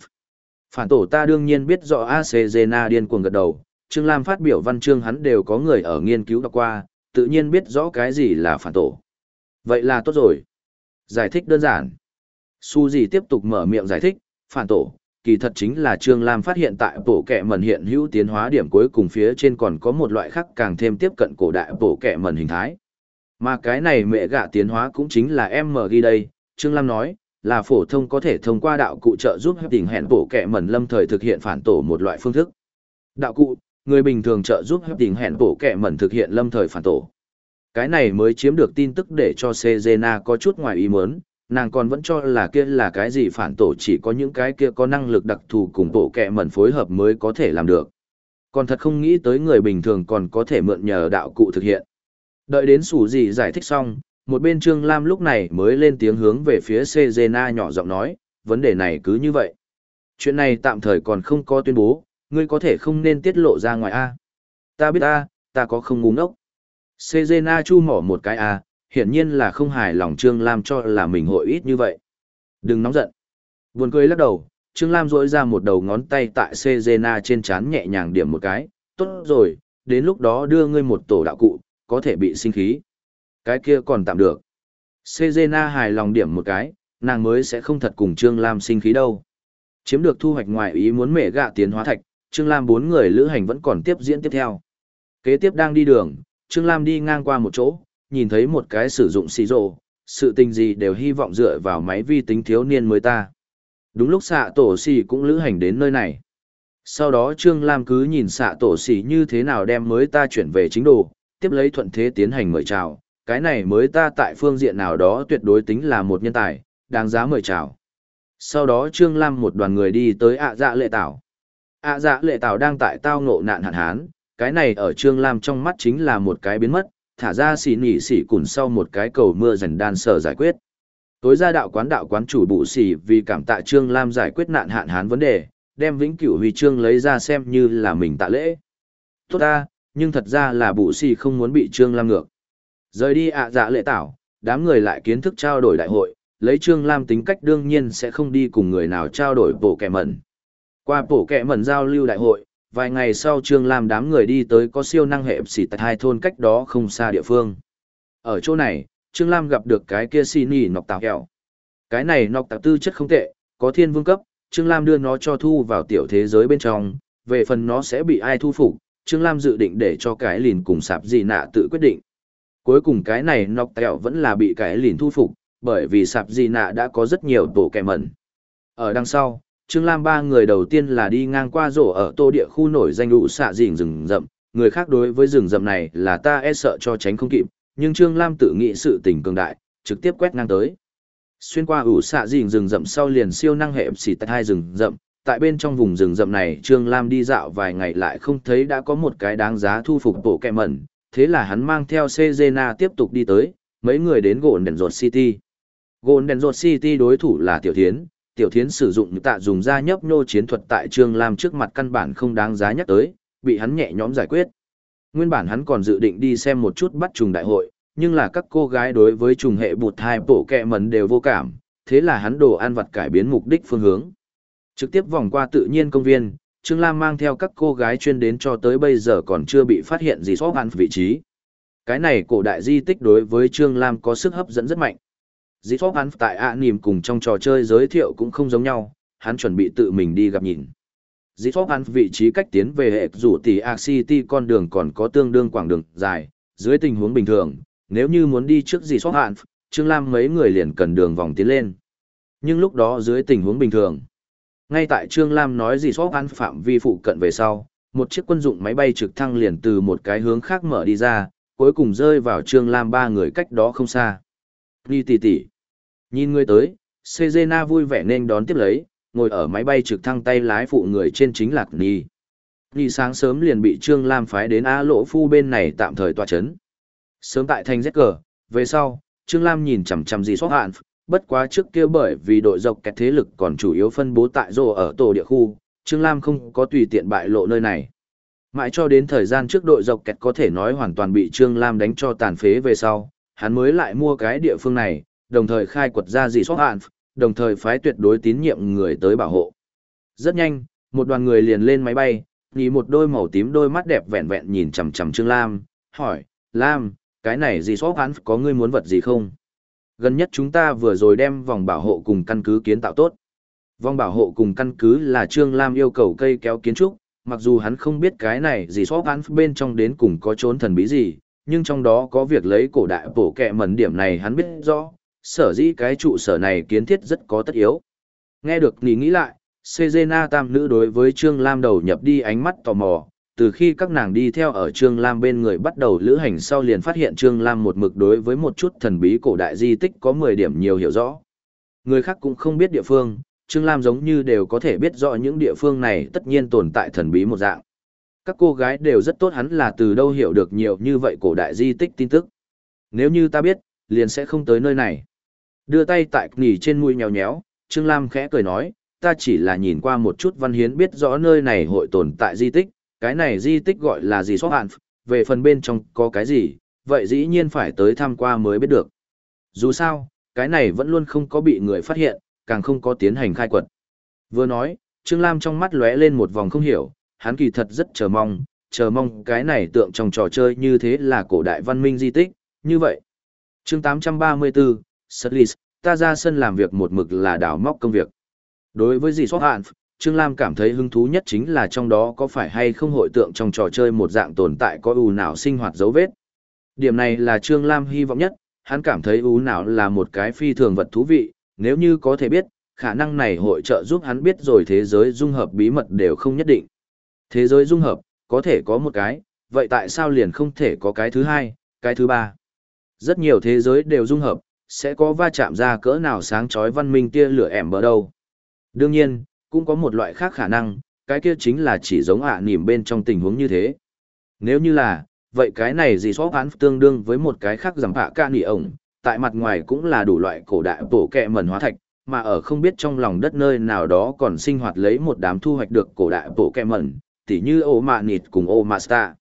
Phản tổ ta đương nhiên biết rõ Acezena điên cuồng gật đầu, Trương Lam phát biểu văn chương hắn đều có người ở nghiên cứu đọc qua, tự nhiên biết rõ cái gì là phản tổ. Vậy là tốt rồi. Giải thích đơn giản. Su gì tiếp tục mở miệng giải thích, phản tổ, kỳ thật chính là Trương Lam phát hiện tại bộ kẻ mẩn hiện hữu tiến hóa điểm cuối cùng phía trên còn có một loại khác càng thêm tiếp cận cổ đại bộ kẻ mẩn hình thái. Mà cái này mẹ gạ tiến hóa cũng chính là M ghi đây, Trương Lam nói, là phổ thông có thể thông qua đạo cụ trợ giúp hấp tình hẹn bộ kẻ mẩn lâm thời thực hiện phản tổ một loại phương thức. Đạo cụ, người bình thường trợ giúp hấp tình hẹn bộ kẻ mẩn thực hiện lâm thời phản tổ. Cái này mới chiếm được tin tức để cho Sejena có chút ngoài ý muốn, nàng còn vẫn cho là kia là cái gì phản tổ chỉ có những cái kia có năng lực đặc thù cùng tổ kẹ mẩn phối hợp mới có thể làm được. Còn thật không nghĩ tới người bình thường còn có thể mượn nhờ đạo cụ thực hiện. Đợi đến sủ gì giải thích xong, một bên Trương Lam lúc này mới lên tiếng hướng về phía Sejena nhỏ giọng nói, vấn đề này cứ như vậy. Chuyện này tạm thời còn không có tuyên bố, ngươi có thể không nên tiết lộ ra ngoài a. Ta biết a, ta có không ngu ngốc. Sejena chu mỏ một cái a, hiển nhiên là không hài lòng Trương Lam cho là mình hội ít như vậy. Đừng nóng giận. Buồn cười lắc đầu, Trương Lam rỗi ra một đầu ngón tay tại Sejena trên trán nhẹ nhàng điểm một cái, tốt rồi, đến lúc đó đưa ngươi một tổ đạo cụ, có thể bị sinh khí. Cái kia còn tạm được. Sejena hài lòng điểm một cái, nàng mới sẽ không thật cùng Trương Lam sinh khí đâu. Chiếm được thu hoạch ngoài ý muốn mẹ gạ tiến hóa thạch, Trương Lam bốn người lữ hành vẫn còn tiếp diễn tiếp theo. Kế tiếp đang đi đường, Trương Lam đi ngang qua một chỗ, nhìn thấy một cái sử dụng xì rồ, sự tình gì đều hy vọng dựa vào máy vi tính thiếu niên mới ta. Đúng lúc xạ tổ xì cũng lữ hành đến nơi này. Sau đó Trương Lam cứ nhìn xạ tổ xì như thế nào đem mới ta chuyển về chính đồ, tiếp lấy thuận thế tiến hành mời chào. Cái này mới ta tại phương diện nào đó tuyệt đối tính là một nhân tài, đáng giá mời chào. Sau đó Trương Lam một đoàn người đi tới ạ dạ lệ tảo. ạ dạ lệ tảo đang tại tao ngộ nạn hạn hán, cái này ở Trương Lam trong mắt chính là một cái biến mất, thả ra xỉ nỉ xỉ cùn sau một cái cầu mưa dần đan sở giải quyết. Tối ra đạo quán đạo quán chủ bụ xỉ vì cảm tạ Trương Lam giải quyết nạn hạn hán vấn đề, đem vĩnh cửu huy chương lấy ra xem như là mình tạ lễ. Tốt ta, nhưng thật ra là bụ xỉ không muốn bị Trương Lam ngược. Rời đi ạ dạ lệ tảo, đám người lại kiến thức trao đổi đại hội, lấy Trương Lam tính cách đương nhiên sẽ không đi cùng người nào trao đổi bổ kẻ mẩn. Qua bổ kẻ mẩn giao lưu đại hội, vài ngày sau Trương Lam đám người đi tới có siêu năng hệ xỉ tại hai thôn cách đó không xa địa phương. Ở chỗ này, Trương Lam gặp được cái kia xì nỉ nọc tạp kẹo. Cái này nọc tạp tư chất không tệ, có thiên vương cấp, Trương Lam đưa nó cho thu vào tiểu thế giới bên trong, về phần nó sẽ bị ai thu phục, Trương Lam dự định để cho cái lìn cùng sạp gì nạ tự quyết định. Cuối cùng cái này nọc tẹo vẫn là bị cái lìn thu phục, bởi vì sạp gì nạ đã có rất nhiều tổ kẻ mẩn. Ở đằng sau, Trương Lam ba người đầu tiên là đi ngang qua rổ ở tô địa khu nổi danh ụ xạ dình rừng rậm, người khác đối với rừng rậm này là ta e sợ cho tránh không kịp, nhưng Trương Lam tự nghĩ sự tình cường đại, trực tiếp quét ngang tới. Xuyên qua ủ xạ dình rừng rậm sau liền siêu năng hệ xì tại hai rừng rậm, tại bên trong vùng rừng rậm này Trương Lam đi dạo vài ngày lại không thấy đã có một cái đáng giá thu phục tổ kẹ mẩn, thế là hắn mang theo Cezena tiếp tục đi tới, mấy người đến gộn đèn rột City. Golden Road City đối thủ là Tiểu Thiến, Tiểu Thiến sử dụng tạ dùng ra nhấp nhô chiến thuật tại Trương Lam trước mặt căn bản không đáng giá nhắc tới, bị hắn nhẹ nhõm giải quyết. Nguyên bản hắn còn dự định đi xem một chút bắt trùng đại hội, nhưng là các cô gái đối với trùng hệ bụt hai bộ kẹ mần đều vô cảm, thế là hắn đồ ăn vặt cải biến mục đích phương hướng. Trực tiếp vòng qua tự nhiên công viên, Trương Lam mang theo các cô gái chuyên đến cho tới bây giờ còn chưa bị phát hiện gì sót ăn vị trí. Cái này cổ đại di tích đối với Trương Lam có sức hấp dẫn rất mạnh. Dĩ Phóc hắn tại ạ à cùng trong trò chơi giới thiệu cũng không giống nhau, hắn chuẩn bị tự mình đi gặp nhìn. Dĩ Phóc hắn vị trí cách tiến về hệ rủ tỷ Arc City con đường còn có tương đương quảng đường dài, dưới tình huống bình thường, nếu như muốn đi trước Dĩ Phóc hắn, Trương Lam mấy người liền cần đường vòng tiến lên. Nhưng lúc đó dưới tình huống bình thường, ngay tại Trương Lam nói Dĩ Phóc hắn phạm vi phụ cận về sau, một chiếc quân dụng máy bay trực thăng liền từ một cái hướng khác mở đi ra, cuối cùng rơi vào Trương Lam ba người cách đó không xa. Ni tỷ tỷ. Nhìn người tới, Sejena vui vẻ nên đón tiếp lấy, ngồi ở máy bay trực thăng tay lái phụ người trên chính lạc Nhi. Nhi sáng sớm liền bị Trương Lam phái đến Á Lỗ Phu bên này tạm thời tòa chấn. Sớm tại thành Z cờ, về sau, Trương Lam nhìn chằm chằm gì sót hạn, bất quá trước kia bởi vì đội dọc kẹt thế lực còn chủ yếu phân bố tại rồ ở tổ địa khu, Trương Lam không có tùy tiện bại lộ nơi này. Mãi cho đến thời gian trước đội dọc kẹt có thể nói hoàn toàn bị Trương Lam đánh cho tàn phế về sau, hắn mới lại mua cái địa phương này, đồng thời khai quật ra dị sót hạn, đồng thời phái tuyệt đối tín nhiệm người tới bảo hộ. Rất nhanh, một đoàn người liền lên máy bay, nhìn một đôi màu tím đôi mắt đẹp vẹn vẹn nhìn chằm chằm Trương Lam, hỏi, Lam, cái này gì sót hạn có ngươi muốn vật gì không? Gần nhất chúng ta vừa rồi đem vòng bảo hộ cùng căn cứ kiến tạo tốt. Vòng bảo hộ cùng căn cứ là Trương Lam yêu cầu cây kéo kiến trúc, mặc dù hắn không biết cái này gì sót hắn bên trong đến cùng có trốn thần bí gì, nhưng trong đó có việc lấy cổ đại bổ kẹ mẩn điểm này hắn biết rõ, sở dĩ cái trụ sở này kiến thiết rất có tất yếu. Nghe được nghĩ nghĩ lại, Sejena tam nữ đối với Trương Lam đầu nhập đi ánh mắt tò mò, từ khi các nàng đi theo ở Trương Lam bên người bắt đầu lữ hành sau liền phát hiện Trương Lam một mực đối với một chút thần bí cổ đại di tích có 10 điểm nhiều hiểu rõ. Người khác cũng không biết địa phương, Trương Lam giống như đều có thể biết rõ những địa phương này tất nhiên tồn tại thần bí một dạng. Các cô gái đều rất tốt hắn là từ đâu hiểu được nhiều như vậy cổ đại di tích tin tức. Nếu như ta biết, liền sẽ không tới nơi này. Đưa tay tại nghỉ trên mũi nhéo nhéo, Trương Lam khẽ cười nói, ta chỉ là nhìn qua một chút văn hiến biết rõ nơi này hội tồn tại di tích, cái này di tích gọi là gì xót hạn, về phần bên trong có cái gì, vậy dĩ nhiên phải tới tham qua mới biết được. Dù sao, cái này vẫn luôn không có bị người phát hiện, càng không có tiến hành khai quật. Vừa nói, Trương Lam trong mắt lóe lên một vòng không hiểu, hắn kỳ thật rất chờ mong, chờ mong cái này tượng trong trò chơi như thế là cổ đại văn minh di tích, như vậy. chương 834, Sutlis, ta ra sân làm việc một mực là đào móc công việc. Đối với gì xót hạn, Trương Lam cảm thấy hứng thú nhất chính là trong đó có phải hay không hội tượng trong trò chơi một dạng tồn tại có ưu nào sinh hoạt dấu vết. Điểm này là Trương Lam hy vọng nhất, hắn cảm thấy ưu nào là một cái phi thường vật thú vị, nếu như có thể biết, khả năng này hội trợ giúp hắn biết rồi thế giới dung hợp bí mật đều không nhất định. Thế giới dung hợp, có thể có một cái, vậy tại sao liền không thể có cái thứ hai, cái thứ ba? Rất nhiều thế giới đều dung hợp, sẽ có va chạm ra cỡ nào sáng chói văn minh tia lửa ẻm bờ đâu. Đương nhiên, cũng có một loại khác khả năng, cái kia chính là chỉ giống ạ à nỉm bên trong tình huống như thế. Nếu như là, vậy cái này gì xóp án tương đương với một cái khác giảm hạ ca nỉ ổng, tại mặt ngoài cũng là đủ loại cổ đại bổ kẹ mẩn hóa thạch, mà ở không biết trong lòng đất nơi nào đó còn sinh hoạt lấy một đám thu hoạch được cổ đại bổ kẹ mẩn, tỉ như ô mạ nịt cùng ô mạ sta.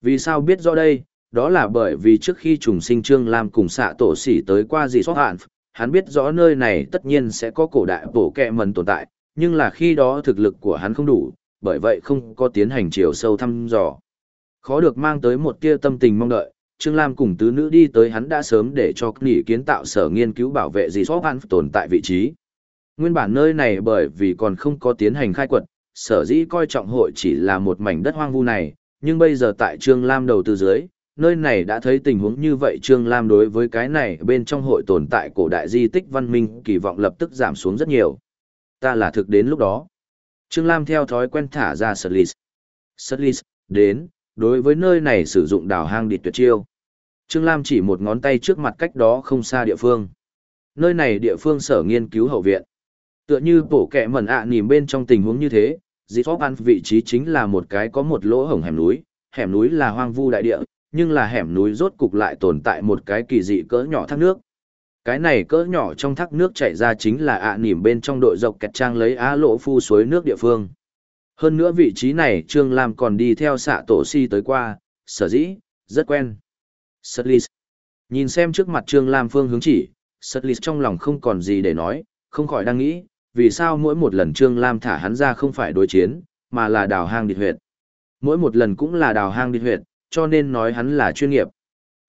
Vì sao biết rõ đây? Đó là bởi vì trước khi trùng sinh Trương Lam cùng xạ tổ sỉ tới qua gì xót hạn, hắn biết rõ nơi này tất nhiên sẽ có cổ đại bổ kẹ mần tồn tại, nhưng là khi đó thực lực của hắn không đủ, bởi vậy không có tiến hành chiều sâu thăm dò. Khó được mang tới một tia tâm tình mong đợi, Trương Lam cùng tứ nữ đi tới hắn đã sớm để cho nghỉ kiến tạo sở nghiên cứu bảo vệ gì xót hạn tồn tại vị trí. Nguyên bản nơi này bởi vì còn không có tiến hành khai quật, sở dĩ coi trọng hội chỉ là một mảnh đất hoang vu này, nhưng bây giờ tại Trương Lam đầu tư dưới, nơi này đã thấy tình huống như vậy Trương Lam đối với cái này bên trong hội tồn tại cổ đại di tích văn minh kỳ vọng lập tức giảm xuống rất nhiều. Ta là thực đến lúc đó. Trương Lam theo thói quen thả ra Sutlis. Sutlis, đến, đối với nơi này sử dụng đào hang địch tuyệt chiêu. Trương Lam chỉ một ngón tay trước mặt cách đó không xa địa phương. Nơi này địa phương sở nghiên cứu hậu viện. Tựa như bổ kẹ mẩn ạ à nìm bên trong tình huống như thế, dịp phóc ăn vị trí chính là một cái có một lỗ hổng hẻm núi, hẻm núi là hoang vu đại địa, nhưng là hẻm núi rốt cục lại tồn tại một cái kỳ dị cỡ nhỏ thác nước. Cái này cỡ nhỏ trong thác nước chảy ra chính là ạ à nỉm bên trong đội dọc kẹt trang lấy á lỗ phu suối nước địa phương. Hơn nữa vị trí này Trương Lam còn đi theo xạ tổ si tới qua, sở dĩ, rất quen. Sutlis. Nhìn xem trước mặt Trương Lam phương hướng chỉ, Sutlis trong lòng không còn gì để nói, không khỏi đang nghĩ, vì sao mỗi một lần Trương Lam thả hắn ra không phải đối chiến, mà là đào hang địch huyệt. Mỗi một lần cũng là đào hang địch huyệt, cho nên nói hắn là chuyên nghiệp.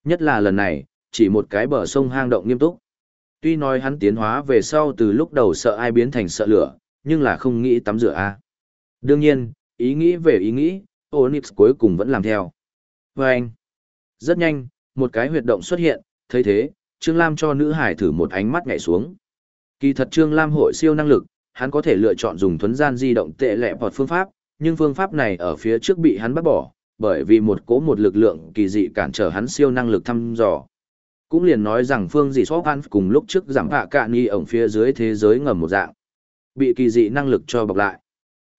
Nhất là lần này, chỉ một cái bờ sông hang động nghiêm túc. Tuy nói hắn tiến hóa về sau từ lúc đầu sợ ai biến thành sợ lửa, nhưng là không nghĩ tắm rửa a. Đương nhiên, ý nghĩ về ý nghĩ, Onyx cuối cùng vẫn làm theo. Và anh, rất nhanh, một cái huyệt động xuất hiện, thấy thế, Trương Lam cho nữ hải thử một ánh mắt ngại xuống. Kỳ thật Trương Lam hội siêu năng lực, hắn có thể lựa chọn dùng thuấn gian di động tệ lẹ bọt phương pháp, nhưng phương pháp này ở phía trước bị hắn bắt bỏ, bởi vì một cố một lực lượng kỳ dị cản trở hắn siêu năng lực thăm dò. Cũng liền nói rằng phương dị sóp hắn cùng lúc trước giảm hạ cạn nghi ổng phía dưới thế giới ngầm một dạng. Bị kỳ dị năng lực cho bọc lại.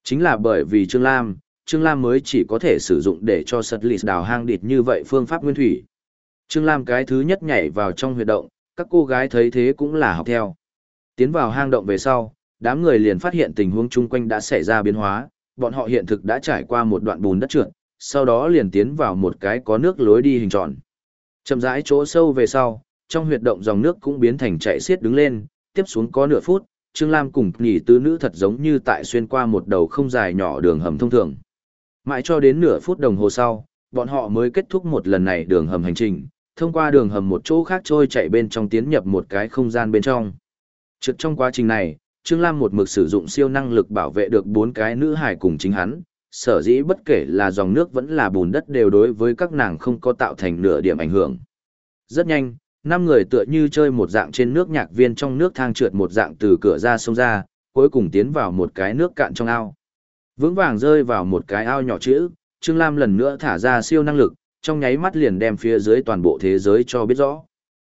Chính là bởi vì Trương Lam, Trương Lam mới chỉ có thể sử dụng để cho sật lịt đào hang địt như vậy phương pháp nguyên thủy. Trương Lam cái thứ nhất nhảy vào trong huyệt động, các cô gái thấy thế cũng là học theo. Tiến vào hang động về sau, đám người liền phát hiện tình huống chung quanh đã xảy ra biến hóa, bọn họ hiện thực đã trải qua một đoạn bùn đất trượt, sau đó liền tiến vào một cái có nước lối đi hình tròn. Chậm rãi chỗ sâu về sau, trong huyệt động dòng nước cũng biến thành chạy xiết đứng lên, tiếp xuống có nửa phút, Trương Lam cùng nghỉ tứ nữ thật giống như tại xuyên qua một đầu không dài nhỏ đường hầm thông thường. Mãi cho đến nửa phút đồng hồ sau, bọn họ mới kết thúc một lần này đường hầm hành trình, thông qua đường hầm một chỗ khác trôi chạy bên trong tiến nhập một cái không gian bên trong. Trượt trong quá trình này, Trương Lam một mực sử dụng siêu năng lực bảo vệ được bốn cái nữ hải cùng chính hắn, sở dĩ bất kể là dòng nước vẫn là bùn đất đều đối với các nàng không có tạo thành nửa điểm ảnh hưởng. Rất nhanh, năm người tựa như chơi một dạng trên nước nhạc viên trong nước thang trượt một dạng từ cửa ra sông ra, cuối cùng tiến vào một cái nước cạn trong ao. Vững vàng rơi vào một cái ao nhỏ chữ, Trương Lam lần nữa thả ra siêu năng lực, trong nháy mắt liền đem phía dưới toàn bộ thế giới cho biết rõ.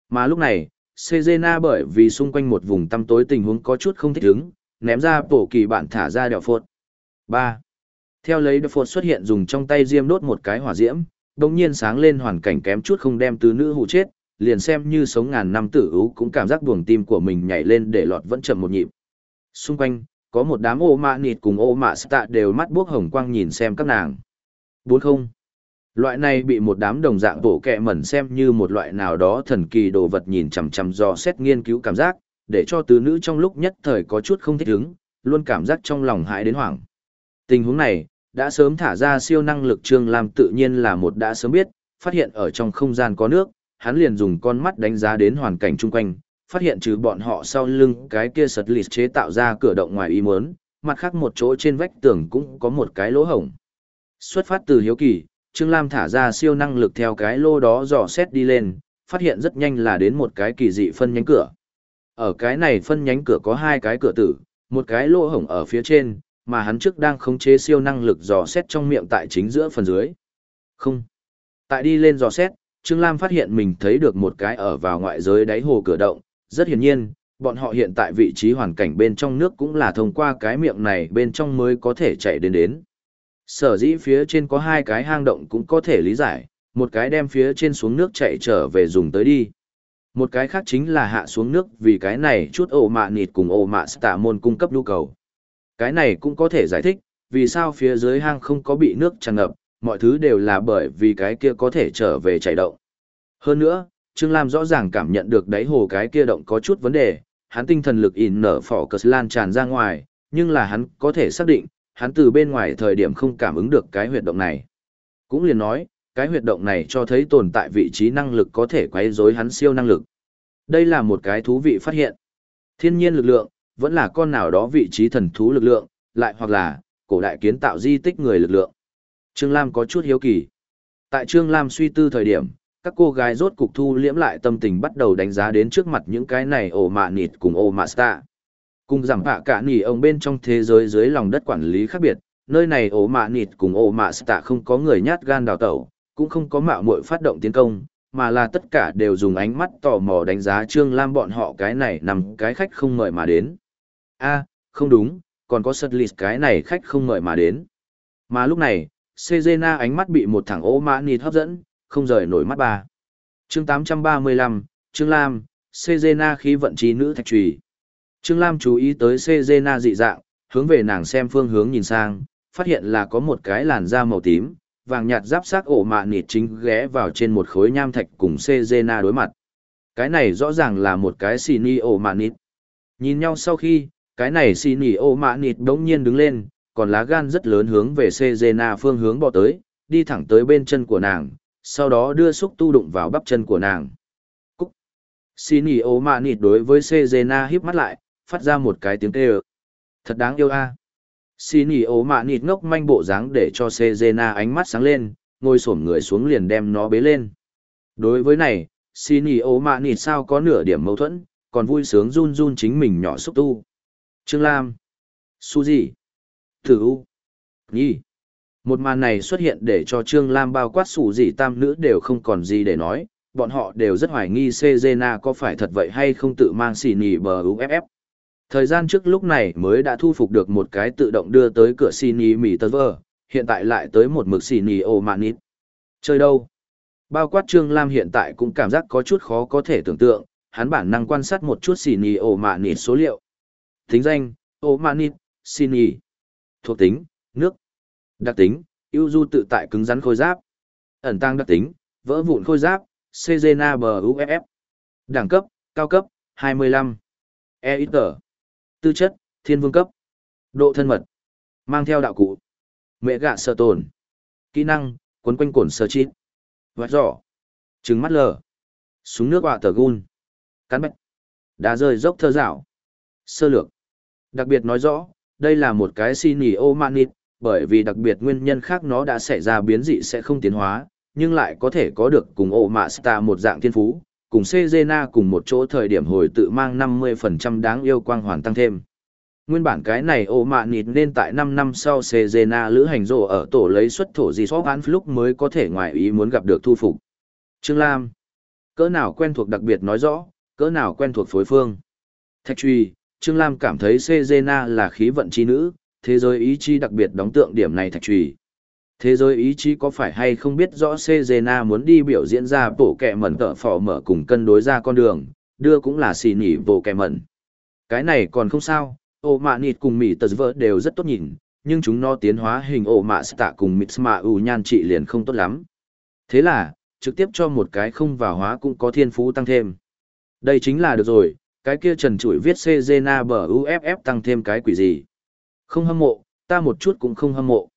Mà lúc này, Sejena bởi vì xung quanh một vùng tăm tối tình huống có chút không thích ứng, ném ra bổ kỳ bạn thả ra đèo phột. 3. Theo lấy đèo phột xuất hiện dùng trong tay diêm đốt một cái hỏa diễm, đồng nhiên sáng lên hoàn cảnh kém chút không đem tứ nữ hụ chết, liền xem như sống ngàn năm tử ú cũng cảm giác buồng tim của mình nhảy lên để lọt vẫn chậm một nhịp. Xung quanh, có một đám ô mạ nịt cùng ô mạ stạ đều mắt buốc hồng quang nhìn xem các nàng. Bốn không. Loại này bị một đám đồng dạng bổ kẹ mẩn xem như một loại nào đó thần kỳ đồ vật nhìn chằm chằm do xét nghiên cứu cảm giác, để cho tứ nữ trong lúc nhất thời có chút không thích ứng, luôn cảm giác trong lòng hãi đến hoảng. Tình huống này, đã sớm thả ra siêu năng lực Trương Lam tự nhiên là một đã sớm biết, phát hiện ở trong không gian có nước, hắn liền dùng con mắt đánh giá đến hoàn cảnh chung quanh, phát hiện trừ bọn họ sau lưng cái kia sật lịt chế tạo ra cửa động ngoài ý muốn, mặt khác một chỗ trên vách tường cũng có một cái lỗ hổng. Xuất phát từ hiếu kỳ, Trương Lam thả ra siêu năng lực theo cái lô đó dò xét đi lên, phát hiện rất nhanh là đến một cái kỳ dị phân nhánh cửa. Ở cái này phân nhánh cửa có hai cái cửa tử, một cái lỗ hổng ở phía trên, mà hắn trước đang khống chế siêu năng lực dò xét trong miệng tại chính giữa phần dưới. Không. Tại đi lên dò xét, Trương Lam phát hiện mình thấy được một cái ở vào ngoại giới đáy hồ cửa động, rất hiển nhiên, bọn họ hiện tại vị trí hoàn cảnh bên trong nước cũng là thông qua cái miệng này bên trong mới có thể chạy đến đến. Sở dĩ phía trên có hai cái hang động cũng có thể lý giải, một cái đem phía trên xuống nước chạy trở về dùng tới đi. Một cái khác chính là hạ xuống nước vì cái này chút ổ mạ nịt cùng ổ mạ stạ môn cung cấp nhu cầu. Cái này cũng có thể giải thích, vì sao phía dưới hang không có bị nước tràn ngập, mọi thứ đều là bởi vì cái kia có thể trở về chảy động. Hơn nữa, Trương Lam rõ ràng cảm nhận được đáy hồ cái kia động có chút vấn đề, hắn tinh thần lực in nở phỏ cờ lan tràn ra ngoài, nhưng là hắn có thể xác định, hắn từ bên ngoài thời điểm không cảm ứng được cái huyệt động này. Cũng liền nói, cái huyệt động này cho thấy tồn tại vị trí năng lực có thể quấy rối hắn siêu năng lực. Đây là một cái thú vị phát hiện. Thiên nhiên lực lượng, vẫn là con nào đó vị trí thần thú lực lượng, lại hoặc là, cổ đại kiến tạo di tích người lực lượng. Trương Lam có chút hiếu kỳ. Tại Trương Lam suy tư thời điểm, các cô gái rốt cục thu liễm lại tâm tình bắt đầu đánh giá đến trước mặt những cái này ổ mạ nịt cùng ổ mạ sta. Cùng giảm bạ cả nỉ ông bên trong thế giới dưới lòng đất quản lý khác biệt, nơi này ổ mạ nịt cùng ổ mạ sta không có người nhát gan đào tẩu, cũng không có mạo muội phát động tiến công, mà là tất cả đều dùng ánh mắt tò mò đánh giá Trương Lam bọn họ cái này nằm cái khách không mời mà đến a không đúng, còn có sật lịt cái này khách không mời mà đến. Mà lúc này, Sejena ánh mắt bị một thằng ố mã nịt hấp dẫn, không rời nổi mắt bà. chương 835, Trương Lam, Sejena khí vận trí nữ thạch trùy. Trương Lam chú ý tới Sejena dị dạng, hướng về nàng xem phương hướng nhìn sang, phát hiện là có một cái làn da màu tím, vàng nhạt giáp sát ổ mạ nịt chính ghé vào trên một khối nham thạch cùng Sejena đối mặt. Cái này rõ ràng là một cái xì ni ổ mạ nịt. Nhìn nhau sau khi, cái này xì ni ô mạ nịt đống nhiên đứng lên, còn lá gan rất lớn hướng về Sejena phương hướng bỏ tới, đi thẳng tới bên chân của nàng, sau đó đưa xúc tu đụng vào bắp chân của nàng. Cúc! Xì ni ô mạ nịt đối với Sejena híp mắt lại, phát ra một cái tiếng kêu. Thật đáng yêu a. Xì nỉ ô mạ nịt ngốc manh bộ dáng để cho Sejena ánh mắt sáng lên, ngồi xổm người xuống liền đem nó bế lên. Đối với này, xì nỉ ô mạ nịt sao có nửa điểm mâu thuẫn, còn vui sướng run run chính mình nhỏ xúc tu. Trương Lam. Su gì? Thử U. Nhi. Một màn này xuất hiện để cho Trương Lam bao quát sủ gì tam nữ đều không còn gì để nói, bọn họ đều rất hoài nghi Sejena có phải thật vậy hay không tự mang xì nỉ bờ UFF. Thời gian trước lúc này mới đã thu phục được một cái tự động đưa tới cửa Sini Mì Tơ Vơ, hiện tại lại tới một mực Sini Ô Mạn ít. Chơi đâu? Bao quát Trương Lam hiện tại cũng cảm giác có chút khó có thể tưởng tượng, hắn bản năng quan sát một chút Sini Ô Mạn ít số liệu. Tính danh, Ô Mạn Nít, Thuộc tính, nước. Đặc tính, ưu du tự tại cứng rắn khôi giáp. Ẩn tăng đặc tính, vỡ vụn khôi giáp, Cezena bờ UFF. Đẳng cấp, cao cấp, 25. E ít tờ tư chất thiên vương cấp. Độ thân mật. Mang theo đạo cụ. Mẹ gạ sợ tồn. Kỹ năng quấn quanh cổn sơ chít. Vạch giỏ. Trứng mắt lờ. Súng nước họa tờ gun cắn bạch. Đá rơi dốc thơ dạo sơ lược đặc biệt nói rõ đây là một cái xin manit bởi vì đặc biệt nguyên nhân khác nó đã xảy ra biến dị sẽ không tiến hóa nhưng lại có thể có được cùng ổ mạ star một dạng thiên phú cùng Cezena cùng một chỗ thời điểm hồi tự mang 50% đáng yêu quang hoàn tăng thêm. Nguyên bản cái này ổ mạ nịt nên tại 5 năm sau Cezena lữ hành rộ ở tổ lấy xuất thổ gì sóp án lúc mới có thể ngoài ý muốn gặp được thu phục. Trương Lam. Cỡ nào quen thuộc đặc biệt nói rõ, cỡ nào quen thuộc phối phương. Thạch truy, Trương Lam cảm thấy Cezena là khí vận chi nữ, thế giới ý chi đặc biệt đóng tượng điểm này thạch trùy. Thế giới ý chí có phải hay không biết rõ Cezena muốn đi biểu diễn ra bộ kẹ mẩn tợ phỏ mở cùng cân đối ra con đường, đưa cũng là xì nỉ bộ kẹ mẩn. Cái này còn không sao, ô mạ nịt cùng mỉ tật vợ đều rất tốt nhìn, nhưng chúng nó tiến hóa hình ổ mạ tạ cùng mịt mạ ủ nhan trị liền không tốt lắm. Thế là, trực tiếp cho một cái không vào hóa cũng có thiên phú tăng thêm. Đây chính là được rồi, cái kia trần trụi viết Cezena bờ UFF tăng thêm cái quỷ gì. Không hâm mộ, ta một chút cũng không hâm mộ.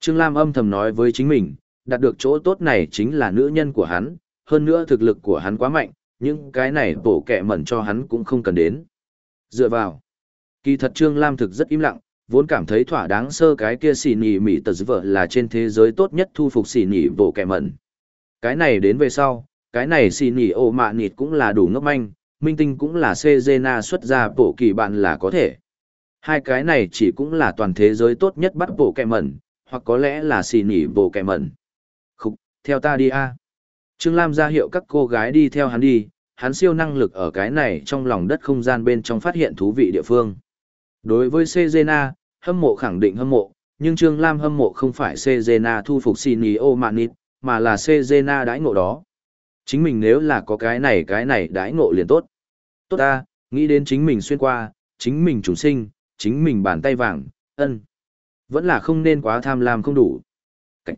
Trương Lam âm thầm nói với chính mình, đạt được chỗ tốt này chính là nữ nhân của hắn, hơn nữa thực lực của hắn quá mạnh, những cái này bổ kẹ mẩn cho hắn cũng không cần đến. Dựa vào, kỳ thật Trương Lam thực rất im lặng, vốn cảm thấy thỏa đáng sơ cái kia xỉ nỉ mỉ tật vợ là trên thế giới tốt nhất thu phục xỉ nỉ bổ kẹ mẩn. Cái này đến về sau, cái này xỉ nỉ ô mạ nịt cũng là đủ ngốc manh, minh tinh cũng là Sezena xuất ra bộ kỳ bạn là có thể. Hai cái này chỉ cũng là toàn thế giới tốt nhất bắt bộ kẹ mẩn, hoặc có lẽ là xì nỉ bộ kẹ mẩn. Khúc, theo ta đi a. Trương Lam ra hiệu các cô gái đi theo hắn đi, hắn siêu năng lực ở cái này trong lòng đất không gian bên trong phát hiện thú vị địa phương. Đối với Sezena, hâm mộ khẳng định hâm mộ, nhưng Trương Lam hâm mộ không phải Sezena thu phục Sinio Manit, mà là Sezena đãi ngộ đó. Chính mình nếu là có cái này cái này đãi ngộ liền tốt. Tốt ta, nghĩ đến chính mình xuyên qua, chính mình trùng sinh, chính mình bàn tay vàng, ân. Vẫn là không nên quá tham lam không đủ. Cảnh.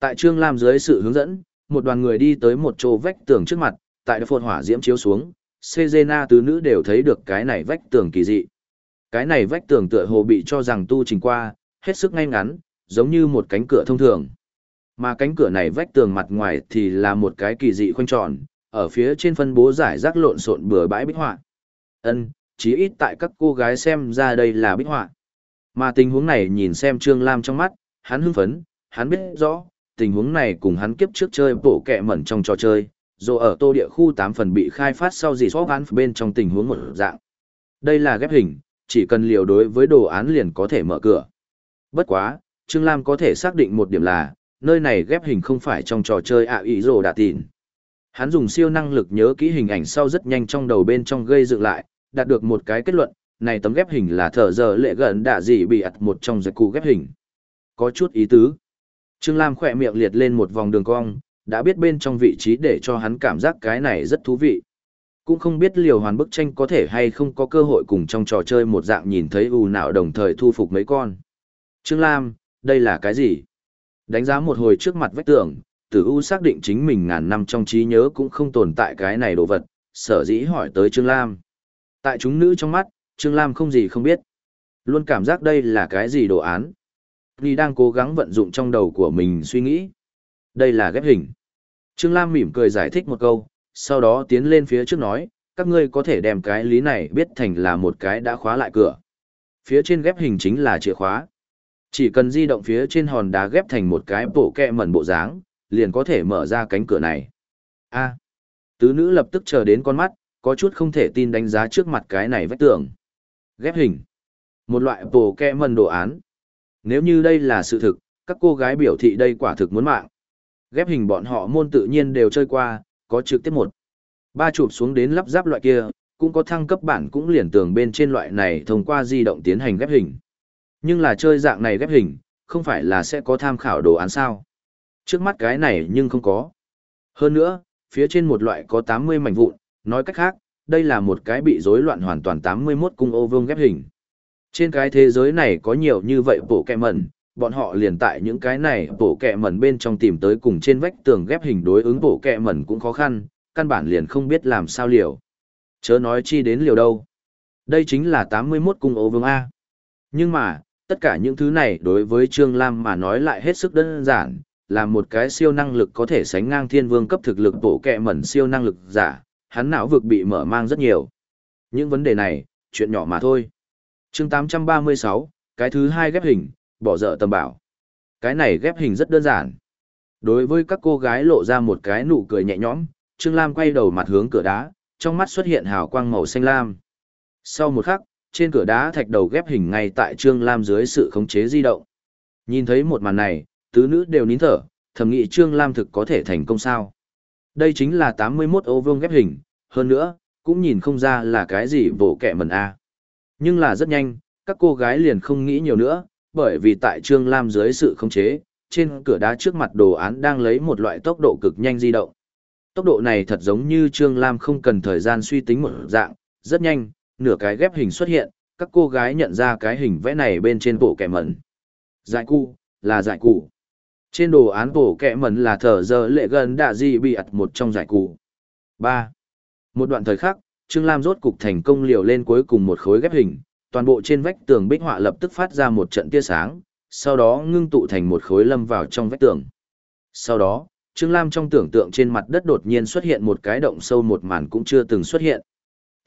Tại Trương Lam dưới sự hướng dẫn, một đoàn người đi tới một chỗ vách tường trước mặt, tại đợt phồn hỏa diễm chiếu xuống, Cezena tứ nữ đều thấy được cái này vách tường kỳ dị. Cái này vách tường tựa hồ bị cho rằng tu trình qua, hết sức ngay ngắn, giống như một cánh cửa thông thường. Mà cánh cửa này vách tường mặt ngoài thì là một cái kỳ dị khoanh tròn, ở phía trên phân bố giải rác lộn xộn bừa bãi bích họa. Ân, chí ít tại các cô gái xem ra đây là bích họa. Mà tình huống này nhìn xem Trương Lam trong mắt, hắn hưng phấn, hắn biết rõ, tình huống này cùng hắn kiếp trước chơi bổ kẹ mẩn trong trò chơi, dù ở tô địa khu 8 phần bị khai phát sau gì xót án bên trong tình huống một dạng. Đây là ghép hình, chỉ cần liều đối với đồ án liền có thể mở cửa. Bất quá, Trương Lam có thể xác định một điểm là, nơi này ghép hình không phải trong trò chơi ạ ý rồ đạ tìn. Hắn dùng siêu năng lực nhớ kỹ hình ảnh sau rất nhanh trong đầu bên trong gây dựng lại, đạt được một cái kết luận, này tấm ghép hình là thở giờ lệ gần đạ gì bị ặt một trong giật cụ ghép hình. Có chút ý tứ. Trương Lam khỏe miệng liệt lên một vòng đường cong, đã biết bên trong vị trí để cho hắn cảm giác cái này rất thú vị. Cũng không biết liều hoàn bức tranh có thể hay không có cơ hội cùng trong trò chơi một dạng nhìn thấy ù nào đồng thời thu phục mấy con. Trương Lam, đây là cái gì? Đánh giá một hồi trước mặt vách tường, tử u xác định chính mình ngàn năm trong trí nhớ cũng không tồn tại cái này đồ vật, sở dĩ hỏi tới Trương Lam. Tại chúng nữ trong mắt, Trương Lam không gì không biết. Luôn cảm giác đây là cái gì đồ án. Nhi đang cố gắng vận dụng trong đầu của mình suy nghĩ. Đây là ghép hình. Trương Lam mỉm cười giải thích một câu, sau đó tiến lên phía trước nói, các ngươi có thể đem cái lý này biết thành là một cái đã khóa lại cửa. Phía trên ghép hình chính là chìa khóa. Chỉ cần di động phía trên hòn đá ghép thành một cái bộ kẹ mẩn bộ dáng, liền có thể mở ra cánh cửa này. A. tứ nữ lập tức chờ đến con mắt, có chút không thể tin đánh giá trước mặt cái này vách tường. Ghép hình. Một loại bộ kẹ mẩn đồ án. Nếu như đây là sự thực, các cô gái biểu thị đây quả thực muốn mạng. Ghép hình bọn họ môn tự nhiên đều chơi qua, có trực tiếp một. Ba chụp xuống đến lắp ráp loại kia, cũng có thăng cấp bản cũng liền tường bên trên loại này thông qua di động tiến hành ghép hình. Nhưng là chơi dạng này ghép hình, không phải là sẽ có tham khảo đồ án sao. Trước mắt cái này nhưng không có. Hơn nữa, phía trên một loại có 80 mảnh vụn, nói cách khác, đây là một cái bị rối loạn hoàn toàn 81 cung ô vương ghép hình. Trên cái thế giới này có nhiều như vậy bộ kẹ mẩn, bọn họ liền tại những cái này bộ kẹ mẩn bên trong tìm tới cùng trên vách tường ghép hình đối ứng bộ kẹ mẩn cũng khó khăn, căn bản liền không biết làm sao liều. Chớ nói chi đến liều đâu. Đây chính là 81 cung ô vương A. Nhưng mà, tất cả những thứ này đối với Trương Lam mà nói lại hết sức đơn giản, là một cái siêu năng lực có thể sánh ngang thiên vương cấp thực lực bổ kẹ mẩn siêu năng lực giả, hắn não vực bị mở mang rất nhiều. Những vấn đề này, chuyện nhỏ mà thôi. chương 836, cái thứ hai ghép hình, bỏ dở tầm bảo. Cái này ghép hình rất đơn giản. Đối với các cô gái lộ ra một cái nụ cười nhẹ nhõm, Trương Lam quay đầu mặt hướng cửa đá, trong mắt xuất hiện hào quang màu xanh lam. Sau một khắc, trên cửa đá thạch đầu ghép hình ngay tại Trương Lam dưới sự khống chế di động. Nhìn thấy một màn này, tứ nữ đều nín thở, thầm nghĩ Trương Lam thực có thể thành công sao. Đây chính là 81 ô vương ghép hình, hơn nữa, cũng nhìn không ra là cái gì vỗ kẻ mần A. Nhưng là rất nhanh, các cô gái liền không nghĩ nhiều nữa, bởi vì tại Trương Lam dưới sự khống chế, trên cửa đá trước mặt đồ án đang lấy một loại tốc độ cực nhanh di động. Tốc độ này thật giống như Trương Lam không cần thời gian suy tính một dạng, rất nhanh, nửa cái ghép hình xuất hiện, các cô gái nhận ra cái hình vẽ này bên trên bộ kẻ mẩn. Giải cụ, là giải cụ. Trên đồ án bộ kẻ mẩn là thở giờ lệ gần đã gì bị ặt một trong giải cụ. 3. Một đoạn thời khắc, Trương Lam rốt cục thành công liều lên cuối cùng một khối ghép hình, toàn bộ trên vách tường bích họa lập tức phát ra một trận tia sáng, sau đó ngưng tụ thành một khối lâm vào trong vách tường. Sau đó, Trương Lam trong tưởng tượng trên mặt đất đột nhiên xuất hiện một cái động sâu một màn cũng chưa từng xuất hiện.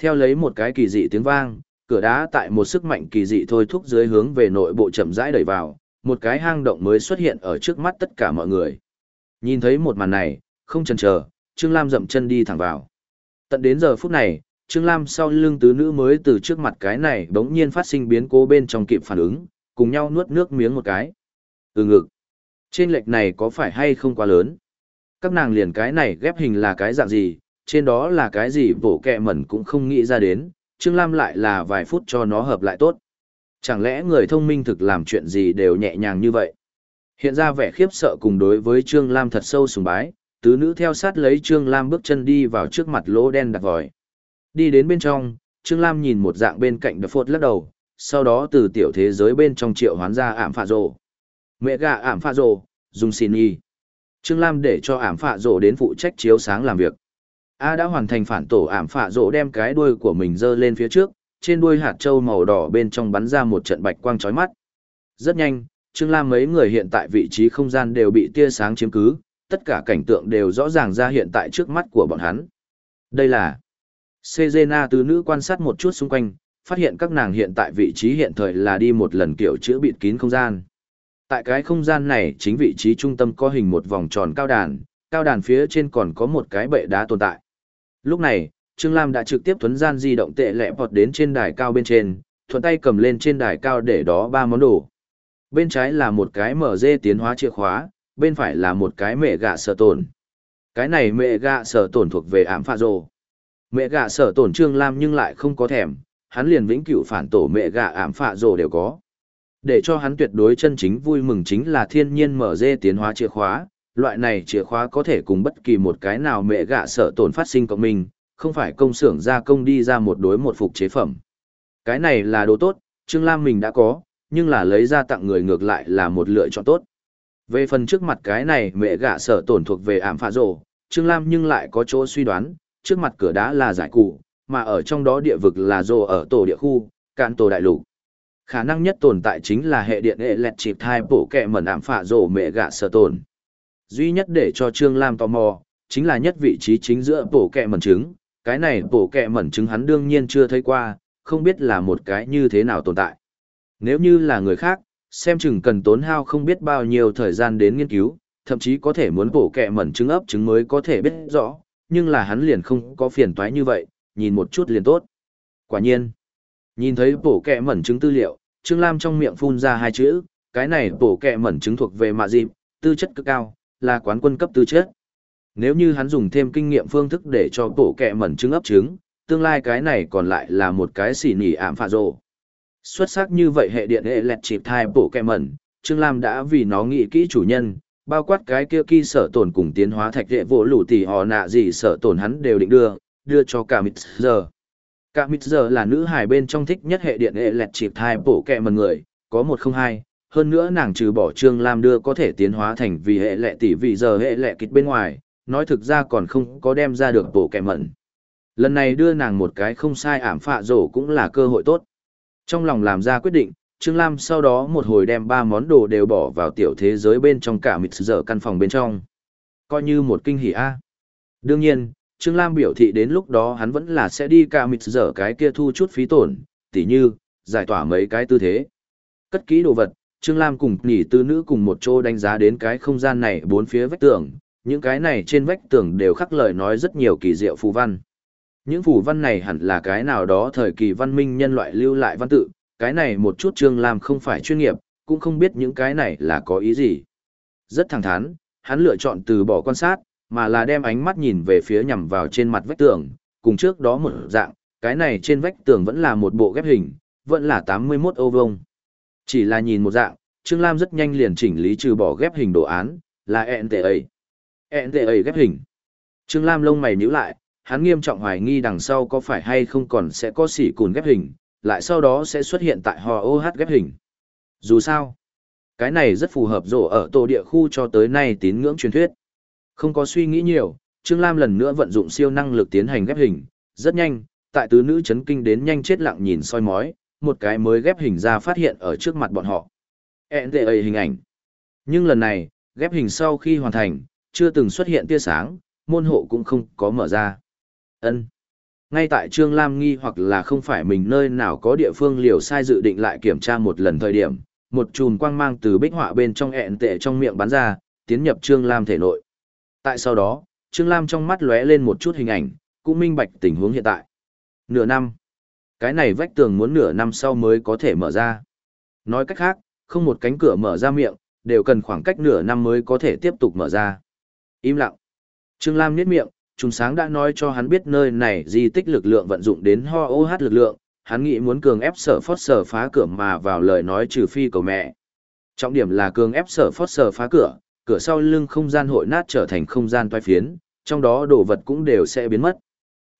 Theo lấy một cái kỳ dị tiếng vang, cửa đá tại một sức mạnh kỳ dị thôi thúc dưới hướng về nội bộ chậm rãi đẩy vào, một cái hang động mới xuất hiện ở trước mắt tất cả mọi người. Nhìn thấy một màn này, không chần chờ, Trương Lam dậm chân đi thẳng vào. Tận đến giờ phút này, Trương Lam sau lưng tứ nữ mới từ trước mặt cái này bỗng nhiên phát sinh biến cố bên trong kịp phản ứng, cùng nhau nuốt nước miếng một cái. Ừ ngực. Trên lệch này có phải hay không quá lớn? Các nàng liền cái này ghép hình là cái dạng gì, trên đó là cái gì bổ kẹ mẩn cũng không nghĩ ra đến, Trương Lam lại là vài phút cho nó hợp lại tốt. Chẳng lẽ người thông minh thực làm chuyện gì đều nhẹ nhàng như vậy? Hiện ra vẻ khiếp sợ cùng đối với Trương Lam thật sâu sùng bái, tứ nữ theo sát lấy Trương Lam bước chân đi vào trước mặt lỗ đen đặc vòi. Đi đến bên trong, Trương Lam nhìn một dạng bên cạnh đập phốt lắc đầu, sau đó từ tiểu thế giới bên trong triệu hoán ra ảm phạ rồ. Mẹ gà ảm phạ rồ, dùng xin y. Trương Lam để cho ảm phạ rồ đến phụ trách chiếu sáng làm việc. A đã hoàn thành phản tổ ảm phạ rỗ đem cái đuôi của mình dơ lên phía trước, trên đuôi hạt trâu màu đỏ bên trong bắn ra một trận bạch quang chói mắt. Rất nhanh, Trương Lam mấy người hiện tại vị trí không gian đều bị tia sáng chiếm cứ, tất cả cảnh tượng đều rõ ràng ra hiện tại trước mắt của bọn hắn. Đây là Sejena từ nữ quan sát một chút xung quanh, phát hiện các nàng hiện tại vị trí hiện thời là đi một lần kiểu chữa bịt kín không gian. Tại cái không gian này chính vị trí trung tâm có hình một vòng tròn cao đàn, cao đàn phía trên còn có một cái bệ đá tồn tại. Lúc này, Trương Lam đã trực tiếp thuấn gian di động tệ lẹ vọt đến trên đài cao bên trên, thuận tay cầm lên trên đài cao để đó ba món đồ. Bên trái là một cái mở dê tiến hóa chìa khóa, bên phải là một cái mẹ gạ sở tổn. Cái này mẹ gạ sở tổn thuộc về ám phạ rồ. Mẹ gạ sở tổn Trương Lam nhưng lại không có thèm, hắn liền vĩnh cửu phản tổ mẹ gạ ảm phạ rồ đều có. Để cho hắn tuyệt đối chân chính vui mừng chính là thiên nhiên mở dê tiến hóa chìa khóa, loại này chìa khóa có thể cùng bất kỳ một cái nào mẹ gạ sở tổn phát sinh cộng mình, không phải công xưởng gia công đi ra một đối một phục chế phẩm. Cái này là đồ tốt, Trương Lam mình đã có, nhưng là lấy ra tặng người ngược lại là một lựa chọn tốt. Về phần trước mặt cái này mẹ gạ sở tổn thuộc về ảm phạ rồ, Trương Lam nhưng lại có chỗ suy đoán, trước mặt cửa đá là giải cụ, mà ở trong đó địa vực là rồ ở tổ địa khu, cạn tổ đại lục. Khả năng nhất tồn tại chính là hệ điện hệ lẹt chịp thai bổ kẹ mẩn ảm phạ rồ mẹ gạ sở tổn. Duy nhất để cho Trương Lam tò mò, chính là nhất vị trí chính giữa bổ kẹ mẩn trứng, cái này bổ kẹ mẩn trứng hắn đương nhiên chưa thấy qua, không biết là một cái như thế nào tồn tại. Nếu như là người khác, xem chừng cần tốn hao không biết bao nhiêu thời gian đến nghiên cứu, thậm chí có thể muốn bổ kẹ mẩn trứng ấp trứng mới có thể biết rõ, nhưng là hắn liền không có phiền toái như vậy, nhìn một chút liền tốt. Quả nhiên, nhìn thấy bổ kẹ mẩn trứng tư liệu, Trương Lam trong miệng phun ra hai chữ, cái này bổ kẹ mẩn trứng thuộc về mạ dịp, tư chất cực cao, là quán quân cấp tư chất. Nếu như hắn dùng thêm kinh nghiệm phương thức để cho bộ kẹ mẩn trứng ấp trứng, tương lai cái này còn lại là một cái xỉ nỉ ảm phạ rồ. Xuất sắc như vậy hệ điện hệ lẹt chịp thai bổ kẹ mẩn, Trương Lam đã vì nó nghĩ kỹ chủ nhân, bao quát cái kia kỳ sở tổn cùng tiến hóa thạch đệ vỗ lũ tỷ họ nạ gì sở tổn hắn đều định đưa, đưa cho cả mít giờ. Cả mít giờ là nữ hài bên trong thích nhất hệ điện hệ lẹt chịp thai bổ kẹ mẩn người, có một không hai. Hơn nữa nàng trừ bỏ Trương Lam đưa có thể tiến hóa thành vì hệ lệ tỷ vì giờ hệ lệ kịch bên ngoài, nói thực ra còn không có đem ra được bổ kẻ mẩn. Lần này đưa nàng một cái không sai ảm phạ rổ cũng là cơ hội tốt. Trong lòng làm ra quyết định, Trương Lam sau đó một hồi đem ba món đồ đều bỏ vào tiểu thế giới bên trong cả mịt giờ căn phòng bên trong. Coi như một kinh hỉ A. Đương nhiên, Trương Lam biểu thị đến lúc đó hắn vẫn là sẽ đi cả mịt giờ cái kia thu chút phí tổn, tỉ như, giải tỏa mấy cái tư thế. Cất kỹ đồ vật, Trương Lam cùng nhỉ tư nữ cùng một chỗ đánh giá đến cái không gian này bốn phía vách tường, những cái này trên vách tường đều khắc lời nói rất nhiều kỳ diệu phù văn. Những phù văn này hẳn là cái nào đó thời kỳ văn minh nhân loại lưu lại văn tự, cái này một chút Trương Lam không phải chuyên nghiệp, cũng không biết những cái này là có ý gì. Rất thẳng thắn, hắn lựa chọn từ bỏ quan sát, mà là đem ánh mắt nhìn về phía nhằm vào trên mặt vách tường, cùng trước đó một dạng, cái này trên vách tường vẫn là một bộ ghép hình, vẫn là 81 ô vuông. Chỉ là nhìn một dạng, Trương Lam rất nhanh liền chỉnh lý trừ bỏ ghép hình đồ án, là NTA. NTA ghép hình. Trương Lam lông mày nhíu lại, hắn nghiêm trọng hoài nghi đằng sau có phải hay không còn sẽ có sỉ cùn ghép hình, lại sau đó sẽ xuất hiện tại hò OH ghép hình. Dù sao, cái này rất phù hợp rổ ở tổ địa khu cho tới nay tín ngưỡng truyền thuyết. Không có suy nghĩ nhiều, Trương Lam lần nữa vận dụng siêu năng lực tiến hành ghép hình, rất nhanh, tại tứ nữ chấn kinh đến nhanh chết lặng nhìn soi mói, một cái mới ghép hình ra phát hiện ở trước mặt bọn họ. NTA hình ảnh. Nhưng lần này, ghép hình sau khi hoàn thành, chưa từng xuất hiện tia sáng, môn hộ cũng không có mở ra. Ân. Ngay tại Trương Lam nghi hoặc là không phải mình nơi nào có địa phương liều sai dự định lại kiểm tra một lần thời điểm, một chùm quang mang từ bích họa bên trong ẹn tệ trong miệng bắn ra, tiến nhập Trương Lam thể nội. Tại sau đó, Trương Lam trong mắt lóe lên một chút hình ảnh, cũng minh bạch tình huống hiện tại. Nửa năm. Cái này vách tường muốn nửa năm sau mới có thể mở ra. Nói cách khác, không một cánh cửa mở ra miệng, đều cần khoảng cách nửa năm mới có thể tiếp tục mở ra. Im lặng. Trương Lam nhếch miệng, trùng sáng đã nói cho hắn biết nơi này di tích lực lượng vận dụng đến ho OH lực lượng, hắn nghĩ muốn cường ép sở phót sở phá cửa mà vào lời nói trừ phi cầu mẹ. Trọng điểm là cường ép sở phót sở phá cửa, cửa sau lưng không gian hội nát trở thành không gian toai phiến, trong đó đồ vật cũng đều sẽ biến mất.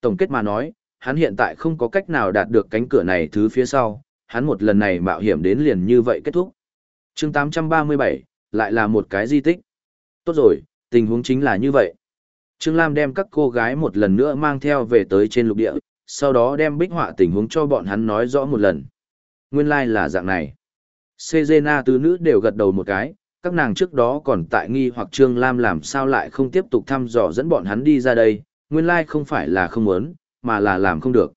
Tổng kết mà nói, hắn hiện tại không có cách nào đạt được cánh cửa này thứ phía sau, hắn một lần này mạo hiểm đến liền như vậy kết thúc. chương 837, lại là một cái di tích. Tốt rồi, tình huống chính là như vậy. Trương Lam đem các cô gái một lần nữa mang theo về tới trên lục địa, sau đó đem bích họa tình huống cho bọn hắn nói rõ một lần. Nguyên lai like là dạng này. Sejena tứ nữ đều gật đầu một cái, các nàng trước đó còn tại nghi hoặc Trương Lam làm sao lại không tiếp tục thăm dò dẫn bọn hắn đi ra đây, nguyên lai like không phải là không muốn, mà là làm không được.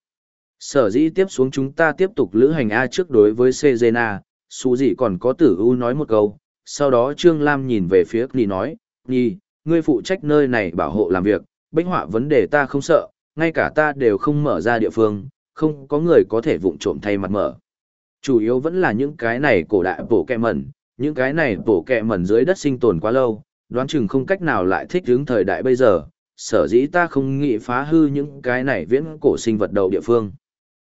Sở dĩ tiếp xuống chúng ta tiếp tục lữ hành A trước đối với Sejena, Su dị còn có tử U nói một câu, sau đó Trương Lam nhìn về phía Nhi nói, Nhi, ngươi phụ trách nơi này bảo hộ làm việc, bách họa vấn đề ta không sợ, ngay cả ta đều không mở ra địa phương, không có người có thể vụng trộm thay mặt mở. Chủ yếu vẫn là những cái này cổ đại bổ kẹ mẩn, những cái này bổ kẹ mẩn dưới đất sinh tồn quá lâu, đoán chừng không cách nào lại thích hướng thời đại bây giờ, sở dĩ ta không nghĩ phá hư những cái này viễn cổ sinh vật đầu địa phương.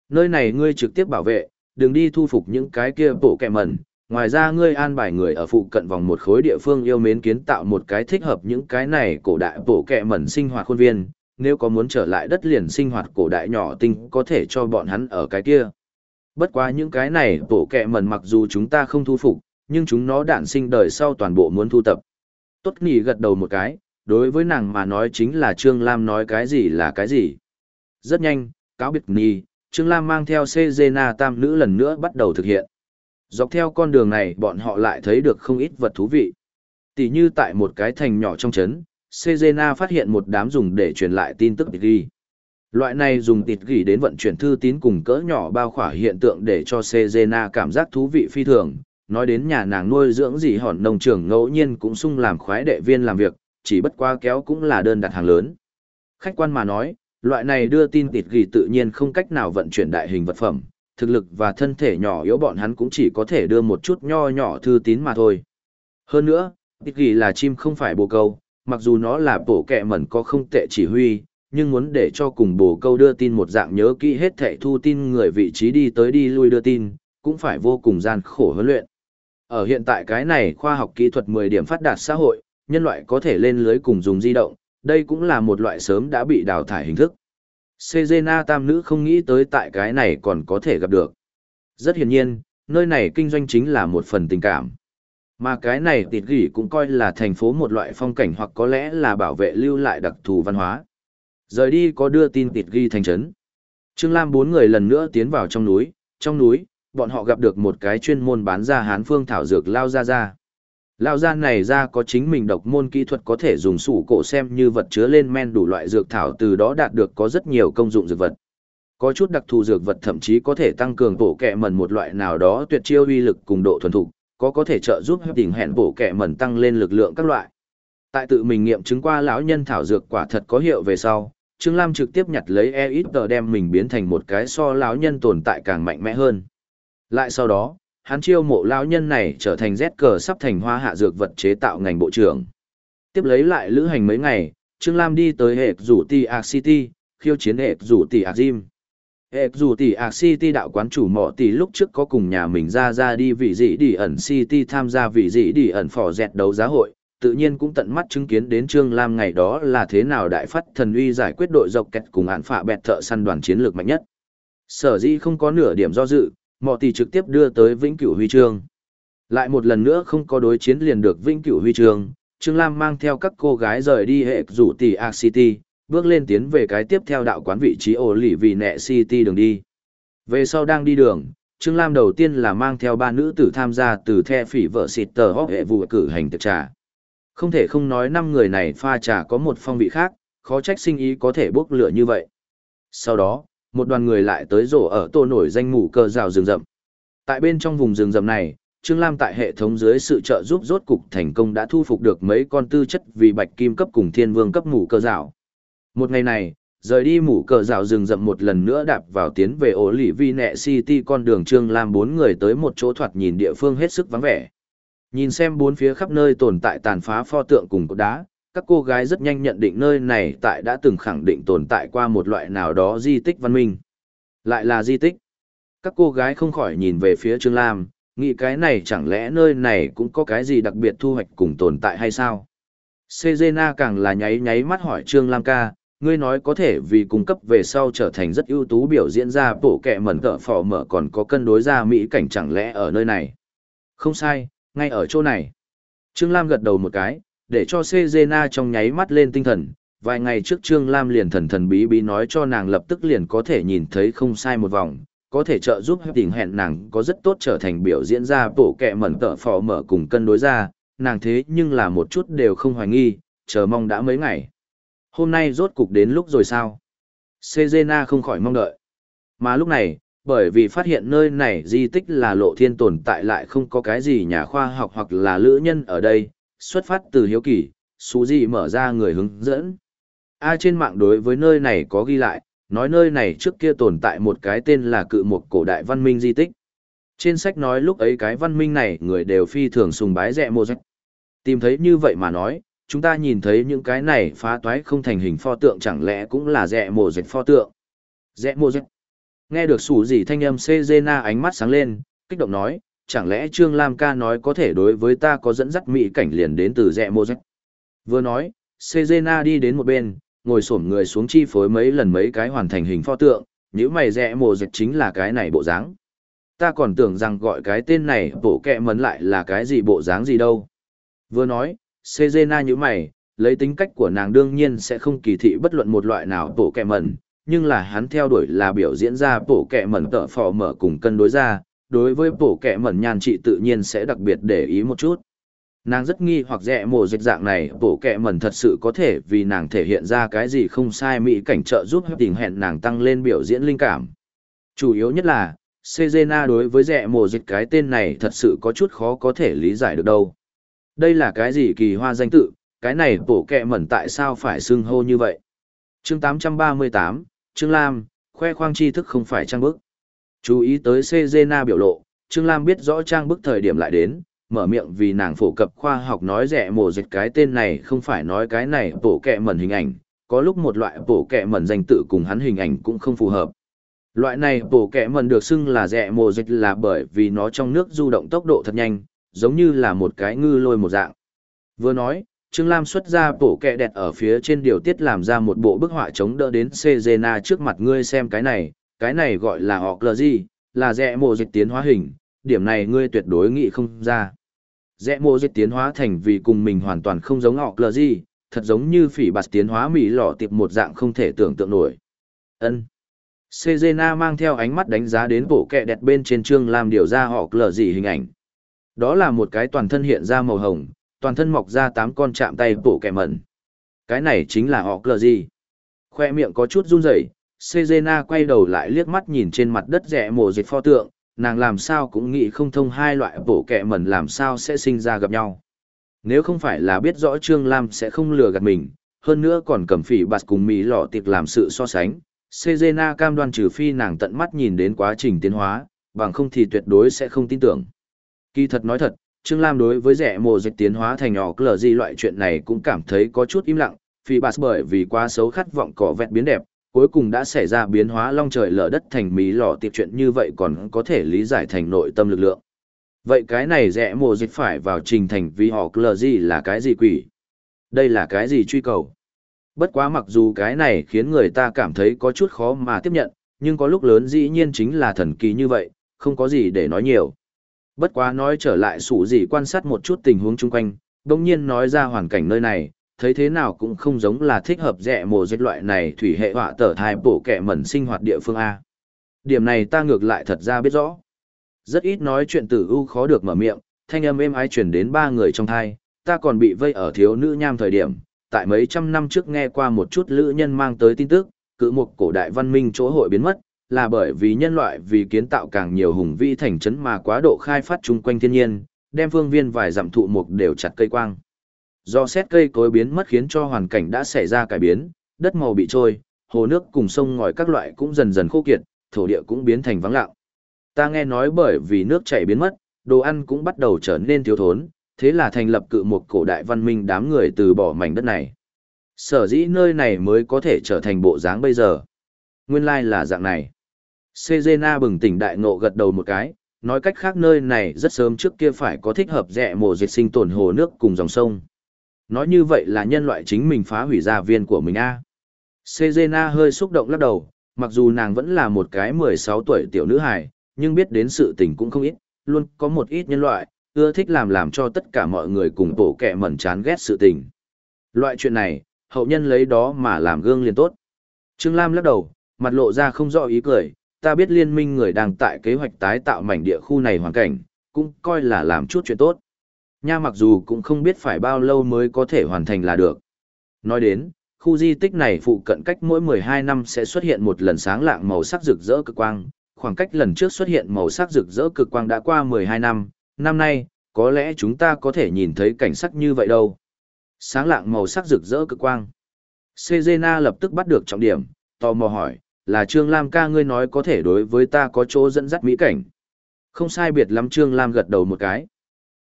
Nơi này ngươi trực tiếp bảo vệ, đừng đi thu phục những cái kia bộ kẹ mẩn, ngoài ra ngươi an bài người ở phụ cận vòng một khối địa phương yêu mến kiến tạo một cái thích hợp những cái này cổ đại bộ kẹ mẩn sinh hoạt khuôn viên, nếu có muốn trở lại đất liền sinh hoạt cổ đại nhỏ tinh có thể cho bọn hắn ở cái kia. Bất quá những cái này bộ kẹ mẩn mặc dù chúng ta không thu phục, nhưng chúng nó đản sinh đời sau toàn bộ muốn thu tập. Tốt nghỉ gật đầu một cái, đối với nàng mà nói chính là Trương Lam nói cái gì là cái gì. Rất nhanh, cáo biệt nì, Trương Lam mang theo Cezena tam nữ lần nữa bắt đầu thực hiện. Dọc theo con đường này bọn họ lại thấy được không ít vật thú vị. Tỷ như tại một cái thành nhỏ trong trấn, Cezena phát hiện một đám dùng để truyền lại tin tức tịt ghi. Loại này dùng tịt ghi đến vận chuyển thư tín cùng cỡ nhỏ bao khỏa hiện tượng để cho Cezena cảm giác thú vị phi thường. Nói đến nhà nàng nuôi dưỡng gì hòn nông trường ngẫu nhiên cũng sung làm khoái đệ viên làm việc, chỉ bất qua kéo cũng là đơn đặt hàng lớn. Khách quan mà nói, loại này đưa tin tịt ghi tự nhiên không cách nào vận chuyển đại hình vật phẩm, thực lực và thân thể nhỏ yếu bọn hắn cũng chỉ có thể đưa một chút nho nhỏ thư tín mà thôi. Hơn nữa, tịt ghi là chim không phải bồ câu, mặc dù nó là bổ kẹ mẩn có không tệ chỉ huy, nhưng muốn để cho cùng bồ câu đưa tin một dạng nhớ kỹ hết thẻ thu tin người vị trí đi tới đi lui đưa tin, cũng phải vô cùng gian khổ huấn luyện. Ở hiện tại cái này khoa học kỹ thuật 10 điểm phát đạt xã hội, nhân loại có thể lên lưới cùng dùng di động, đây cũng là một loại sớm đã bị đào thải hình thức. Sejena tam nữ không nghĩ tới tại cái này còn có thể gặp được. Rất hiển nhiên, nơi này kinh doanh chính là một phần tình cảm. Mà cái này tịt gỉ cũng coi là thành phố một loại phong cảnh hoặc có lẽ là bảo vệ lưu lại đặc thù văn hóa. Rời đi có đưa tin tịt ghi thành trấn. Trương Lam bốn người lần nữa tiến vào trong núi, trong núi, bọn họ gặp được một cái chuyên môn bán ra hán phương thảo dược lao ra ra. Lão gia này ra có chính mình độc môn kỹ thuật có thể dùng sủ cổ xem như vật chứa lên men đủ loại dược thảo từ đó đạt được có rất nhiều công dụng dược vật. Có chút đặc thù dược vật thậm chí có thể tăng cường bổ kẹ mẩn một loại nào đó tuyệt chiêu uy lực cùng độ thuần thục, có có thể trợ giúp tình hẹn bổ kẹ mẩn tăng lên lực lượng các loại. Tại tự mình nghiệm chứng qua lão nhân thảo dược quả thật có hiệu về sau, Trương Lam trực tiếp nhặt lấy e ít đem mình biến thành một cái so lão nhân tồn tại càng mạnh mẽ hơn. Lại sau đó, hắn chiêu mộ lão nhân này trở thành Z cờ sắp thành hoa hạ dược vật chế tạo ngành bộ trưởng. Tiếp lấy lại lữ hành mấy ngày, Trương Lam đi tới hệ rủ tỷ Arc City, khiêu chiến hệ rủ tỷ Ạc Gym. Hệ rủ tỷ Arc City đạo quán chủ mỏ tỷ lúc trước có cùng nhà mình ra ra đi vị dị đi ẩn City tham gia vị dị đi ẩn phỏ dẹt đấu giá hội, tự nhiên cũng tận mắt chứng kiến đến Trương Lam ngày đó là thế nào đại phát thần uy giải quyết đội dọc kẹt cùng án phạ bẹt thợ săn đoàn chiến lược mạnh nhất. Sở dĩ không có nửa điểm do dự, mọ tỷ trực tiếp đưa tới vĩnh cửu huy chương. Lại một lần nữa không có đối chiến liền được vĩnh cửu huy chương, Trương Lam mang theo các cô gái rời đi hệ rủ tỷ A City, bước lên tiến về cái tiếp theo đạo quán vị trí ổ lì vì nẹ City đường đi. Về sau đang đi đường, Trương Lam đầu tiên là mang theo ba nữ tử tham gia từ the phỉ vợ xịt tờ hóc hệ vụ cử hành tiệc trà. Không thể không nói năm người này pha trà có một phong vị khác, khó trách sinh ý có thể bốc lửa như vậy. Sau đó, một đoàn người lại tới rổ ở tô nổi danh mù cờ rào rừng rậm. Tại bên trong vùng rừng rậm này, Trương Lam tại hệ thống dưới sự trợ giúp rốt cục thành công đã thu phục được mấy con tư chất vì bạch kim cấp cùng thiên vương cấp mù cờ rào. Một ngày này, rời đi mù cờ rào rừng rậm một lần nữa đạp vào tiến về ổ lì vi nẹ city con đường Trương Lam bốn người tới một chỗ thoạt nhìn địa phương hết sức vắng vẻ. Nhìn xem bốn phía khắp nơi tồn tại tàn phá pho tượng cùng cột đá, các cô gái rất nhanh nhận định nơi này tại đã từng khẳng định tồn tại qua một loại nào đó di tích văn minh. Lại là di tích. Các cô gái không khỏi nhìn về phía Trương Lam, nghĩ cái này chẳng lẽ nơi này cũng có cái gì đặc biệt thu hoạch cùng tồn tại hay sao? Sejena càng là nháy nháy mắt hỏi Trương Lam ca, ngươi nói có thể vì cung cấp về sau trở thành rất ưu tú biểu diễn ra bộ kẹ mẩn cỡ phò mở còn có cân đối ra mỹ cảnh chẳng lẽ ở nơi này? Không sai, ngay ở chỗ này. Trương Lam gật đầu một cái, để cho Sejena trong nháy mắt lên tinh thần. Vài ngày trước Trương Lam liền thần thần bí bí nói cho nàng lập tức liền có thể nhìn thấy không sai một vòng, có thể trợ giúp tình hẹn nàng có rất tốt trở thành biểu diễn ra bộ kẹ mẩn tợ phò mở cùng cân đối ra, nàng thế nhưng là một chút đều không hoài nghi, chờ mong đã mấy ngày. Hôm nay rốt cục đến lúc rồi sao? Sejena không khỏi mong đợi. Mà lúc này, bởi vì phát hiện nơi này di tích là lộ thiên tồn tại lại không có cái gì nhà khoa học hoặc là lữ nhân ở đây, xuất phát từ hiếu kỳ, Sú Di mở ra người hướng dẫn. A trên mạng đối với nơi này có ghi lại, nói nơi này trước kia tồn tại một cái tên là cự Mục cổ đại văn minh di tích. Trên sách nói lúc ấy cái văn minh này người đều phi thường sùng bái rẻ mô rách. Tìm thấy như vậy mà nói, chúng ta nhìn thấy những cái này phá toái không thành hình pho tượng chẳng lẽ cũng là rẻ mô rách pho tượng. Rẻ mô rách. Nghe được sủ gì thanh âm Cezena ánh mắt sáng lên, kích động nói, chẳng lẽ Trương Lam ca nói có thể đối với ta có dẫn dắt mỹ cảnh liền đến từ rẽ mô rách. Vừa nói, Cezena đi đến một bên, ngồi xổm người xuống chi phối mấy lần mấy cái hoàn thành hình pho tượng, nếu mày rẽ mồ dịch chính là cái này bộ dáng. Ta còn tưởng rằng gọi cái tên này bộ kẹ mấn lại là cái gì bộ dáng gì đâu. Vừa nói, Sejena như mày, lấy tính cách của nàng đương nhiên sẽ không kỳ thị bất luận một loại nào bộ kẹ mẩn, nhưng là hắn theo đuổi là biểu diễn ra bộ kẹ mẩn tợ phò mở cùng cân đối ra, đối với bộ kẹ mẩn nhan trị tự nhiên sẽ đặc biệt để ý một chút. Nàng rất nghi hoặc rẽ mồ dịch dạng này, bộ kẹ mẩn thật sự có thể vì nàng thể hiện ra cái gì không sai mỹ cảnh trợ giúp tình hẹn nàng tăng lên biểu diễn linh cảm. Chủ yếu nhất là, Sejena đối với rẽ mồ dịch cái tên này thật sự có chút khó có thể lý giải được đâu. Đây là cái gì kỳ hoa danh tự, cái này bộ kẹ mẩn tại sao phải xưng hô như vậy? chương 838, Trương Lam, khoe khoang tri thức không phải trang bức. Chú ý tới Sejena biểu lộ, Trương Lam biết rõ trang bức thời điểm lại đến, mở miệng vì nàng phổ cập khoa học nói rẻ mổ dịch cái tên này không phải nói cái này bổ kẹ mẩn hình ảnh, có lúc một loại bổ kẹ mẩn danh tự cùng hắn hình ảnh cũng không phù hợp. Loại này bổ kẹ mẩn được xưng là rẻ mổ dịch là bởi vì nó trong nước du động tốc độ thật nhanh, giống như là một cái ngư lôi một dạng. Vừa nói, Trương Lam xuất ra bổ kẹ đẹp ở phía trên điều tiết làm ra một bộ bức họa chống đỡ đến Cezena trước mặt ngươi xem cái này, cái này gọi là họ gì, là rẽ mộ dịch tiến hóa hình, điểm này ngươi tuyệt đối nghĩ không ra. Rẽ mô dịch tiến hóa thành vì cùng mình hoàn toàn không giống họ cờ gì thật giống như phỉ bạt tiến hóa mỹ lọ tiệp một dạng không thể tưởng tượng nổi. Ân. Sejena mang theo ánh mắt đánh giá đến bộ kẹ đẹp bên trên trương làm điều ra họ cờ gì hình ảnh. Đó là một cái toàn thân hiện ra màu hồng toàn thân mọc ra tám con chạm tay bộ kẹ mẩn. Cái này chính là họ cờ gì. Khoe miệng có chút run rẩy Sejena quay đầu lại liếc mắt nhìn trên mặt đất rẽ mồ dịch pho tượng nàng làm sao cũng nghĩ không thông hai loại bổ kẹ mẩn làm sao sẽ sinh ra gặp nhau. Nếu không phải là biết rõ Trương Lam sẽ không lừa gạt mình, hơn nữa còn cầm phỉ bạt cùng Mỹ lọ tiệc làm sự so sánh, Sejena cam đoan trừ phi nàng tận mắt nhìn đến quá trình tiến hóa, bằng không thì tuyệt đối sẽ không tin tưởng. Kỳ thật nói thật, Trương Lam đối với rẻ mồ dịch tiến hóa thành nhỏ cờ gì loại chuyện này cũng cảm thấy có chút im lặng, phỉ bạt bởi vì quá xấu khát vọng cỏ vẹt biến đẹp, cuối cùng đã xảy ra biến hóa long trời lở đất thành mí lò tiệp chuyện như vậy còn có thể lý giải thành nội tâm lực lượng. Vậy cái này rẽ mồ dịch phải vào trình thành vì họ lờ gì là cái gì quỷ? Đây là cái gì truy cầu? Bất quá mặc dù cái này khiến người ta cảm thấy có chút khó mà tiếp nhận, nhưng có lúc lớn dĩ nhiên chính là thần kỳ như vậy, không có gì để nói nhiều. Bất quá nói trở lại sủ gì quan sát một chút tình huống chung quanh, đồng nhiên nói ra hoàn cảnh nơi này, thấy thế nào cũng không giống là thích hợp rẻ mồ dịch loại này thủy hệ họa tở thai bổ kẻ mẩn sinh hoạt địa phương A. Điểm này ta ngược lại thật ra biết rõ. Rất ít nói chuyện tử u khó được mở miệng, thanh âm êm ái truyền đến ba người trong thai, ta còn bị vây ở thiếu nữ nham thời điểm, tại mấy trăm năm trước nghe qua một chút lữ nhân mang tới tin tức, cự một cổ đại văn minh chỗ hội biến mất, là bởi vì nhân loại vì kiến tạo càng nhiều hùng vĩ thành trấn mà quá độ khai phát chung quanh thiên nhiên, đem phương viên vài dặm thụ mục đều chặt cây quang. Do xét cây cối biến mất khiến cho hoàn cảnh đã xảy ra cải biến, đất màu bị trôi, hồ nước cùng sông ngòi các loại cũng dần dần khô kiệt, thổ địa cũng biến thành vắng lặng. Ta nghe nói bởi vì nước chảy biến mất, đồ ăn cũng bắt đầu trở nên thiếu thốn, thế là thành lập cự một cổ đại văn minh đám người từ bỏ mảnh đất này. Sở dĩ nơi này mới có thể trở thành bộ dáng bây giờ. Nguyên lai là dạng này. Sejena bừng tỉnh đại ngộ gật đầu một cái, nói cách khác nơi này rất sớm trước kia phải có thích hợp rẻ mổ diệt sinh tồn hồ nước cùng dòng sông. Nói như vậy là nhân loại chính mình phá hủy gia viên của mình a. À. Sejena hơi xúc động lắc đầu, mặc dù nàng vẫn là một cái 16 tuổi tiểu nữ hài, nhưng biết đến sự tình cũng không ít, luôn có một ít nhân loại, ưa thích làm làm cho tất cả mọi người cùng tổ kẻ mẩn chán ghét sự tình. Loại chuyện này, hậu nhân lấy đó mà làm gương liền tốt. Trương Lam lắc đầu, mặt lộ ra không rõ ý cười, ta biết liên minh người đang tại kế hoạch tái tạo mảnh địa khu này hoàn cảnh, cũng coi là làm chút chuyện tốt. Nha mặc dù cũng không biết phải bao lâu mới có thể hoàn thành là được. Nói đến, khu di tích này phụ cận cách mỗi 12 năm sẽ xuất hiện một lần sáng lạng màu sắc rực rỡ cực quang, khoảng cách lần trước xuất hiện màu sắc rực rỡ cực quang đã qua 12 năm, năm nay, có lẽ chúng ta có thể nhìn thấy cảnh sắc như vậy đâu. Sáng lạng màu sắc rực rỡ cực quang. Sejena lập tức bắt được trọng điểm, tò mò hỏi, là Trương Lam ca ngươi nói có thể đối với ta có chỗ dẫn dắt mỹ cảnh. Không sai biệt lắm Trương Lam gật đầu một cái.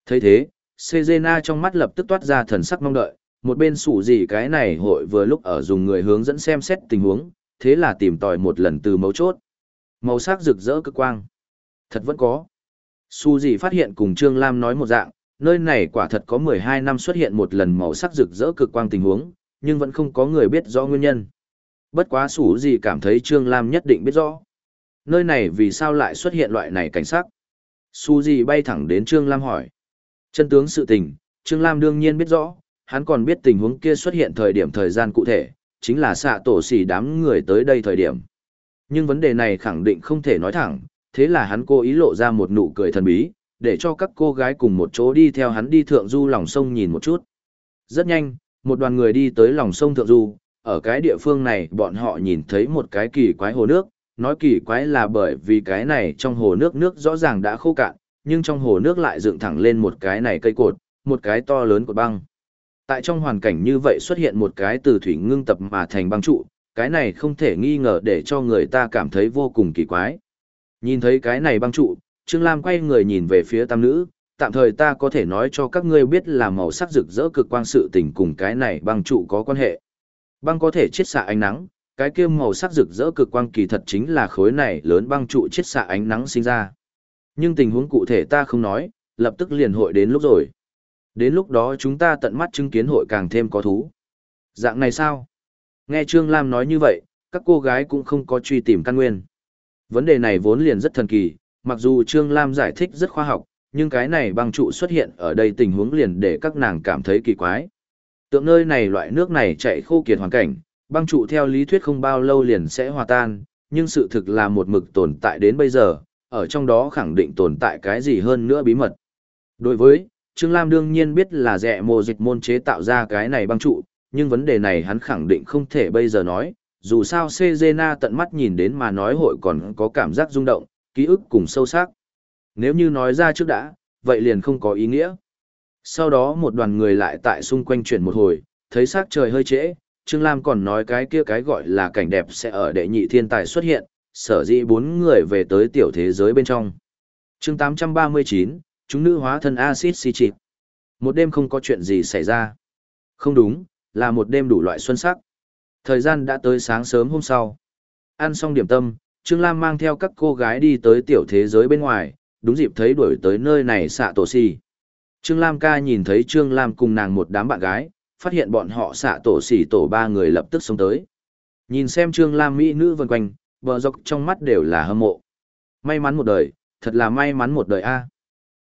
thấy thế, Sezena trong mắt lập tức toát ra thần sắc mong đợi, một bên sủ gì cái này hội vừa lúc ở dùng người hướng dẫn xem xét tình huống, thế là tìm tòi một lần từ mấu chốt. Màu sắc rực rỡ cực quang. Thật vẫn có. Su gì phát hiện cùng Trương Lam nói một dạng, nơi này quả thật có 12 năm xuất hiện một lần màu sắc rực rỡ cực quang tình huống, nhưng vẫn không có người biết rõ nguyên nhân. Bất quá Sủ gì cảm thấy Trương Lam nhất định biết rõ. Nơi này vì sao lại xuất hiện loại này cảnh sắc? Su gì bay thẳng đến Trương Lam hỏi. Chân tướng sự tình, Trương Lam đương nhiên biết rõ, hắn còn biết tình huống kia xuất hiện thời điểm thời gian cụ thể, chính là xạ tổ xỉ đám người tới đây thời điểm. Nhưng vấn đề này khẳng định không thể nói thẳng, thế là hắn cố ý lộ ra một nụ cười thần bí, để cho các cô gái cùng một chỗ đi theo hắn đi thượng du lòng sông nhìn một chút. Rất nhanh, một đoàn người đi tới lòng sông thượng du, ở cái địa phương này bọn họ nhìn thấy một cái kỳ quái hồ nước, nói kỳ quái là bởi vì cái này trong hồ nước nước rõ ràng đã khô cạn, nhưng trong hồ nước lại dựng thẳng lên một cái này cây cột, một cái to lớn cột băng. Tại trong hoàn cảnh như vậy xuất hiện một cái từ thủy ngưng tập mà thành băng trụ, cái này không thể nghi ngờ để cho người ta cảm thấy vô cùng kỳ quái. Nhìn thấy cái này băng trụ, Trương Lam quay người nhìn về phía tam nữ, tạm thời ta có thể nói cho các ngươi biết là màu sắc rực rỡ cực quang sự tình cùng cái này băng trụ có quan hệ. Băng có thể chiết xạ ánh nắng, cái kia màu sắc rực rỡ cực quang kỳ thật chính là khối này lớn băng trụ chiết xạ ánh nắng sinh ra. Nhưng tình huống cụ thể ta không nói, lập tức liền hội đến lúc rồi. Đến lúc đó chúng ta tận mắt chứng kiến hội càng thêm có thú. Dạng này sao? Nghe Trương Lam nói như vậy, các cô gái cũng không có truy tìm căn nguyên. Vấn đề này vốn liền rất thần kỳ, mặc dù Trương Lam giải thích rất khoa học, nhưng cái này băng trụ xuất hiện ở đây tình huống liền để các nàng cảm thấy kỳ quái. Tượng nơi này loại nước này chạy khô kiệt hoàn cảnh, băng trụ theo lý thuyết không bao lâu liền sẽ hòa tan, nhưng sự thực là một mực tồn tại đến bây giờ, ở trong đó khẳng định tồn tại cái gì hơn nữa bí mật. Đối với, Trương Lam đương nhiên biết là rẻ mồ dịch môn chế tạo ra cái này băng trụ, nhưng vấn đề này hắn khẳng định không thể bây giờ nói, dù sao Cezena tận mắt nhìn đến mà nói hội còn có cảm giác rung động, ký ức cùng sâu sắc. Nếu như nói ra trước đã, vậy liền không có ý nghĩa. Sau đó một đoàn người lại tại xung quanh chuyển một hồi, thấy sắc trời hơi trễ, Trương Lam còn nói cái kia cái gọi là cảnh đẹp sẽ ở đệ nhị thiên tài xuất hiện, sở dĩ bốn người về tới tiểu thế giới bên trong. chương 839, chúng nữ hóa thân acid si chịp. Một đêm không có chuyện gì xảy ra. Không đúng, là một đêm đủ loại xuân sắc. Thời gian đã tới sáng sớm hôm sau. Ăn xong điểm tâm, Trương Lam mang theo các cô gái đi tới tiểu thế giới bên ngoài, đúng dịp thấy đuổi tới nơi này xạ tổ xì. Trương Lam ca nhìn thấy Trương Lam cùng nàng một đám bạn gái, phát hiện bọn họ xạ tổ xì tổ ba người lập tức xuống tới. Nhìn xem Trương Lam mỹ nữ vần quanh, bờ dọc trong mắt đều là hâm mộ. May mắn một đời, thật là may mắn một đời a.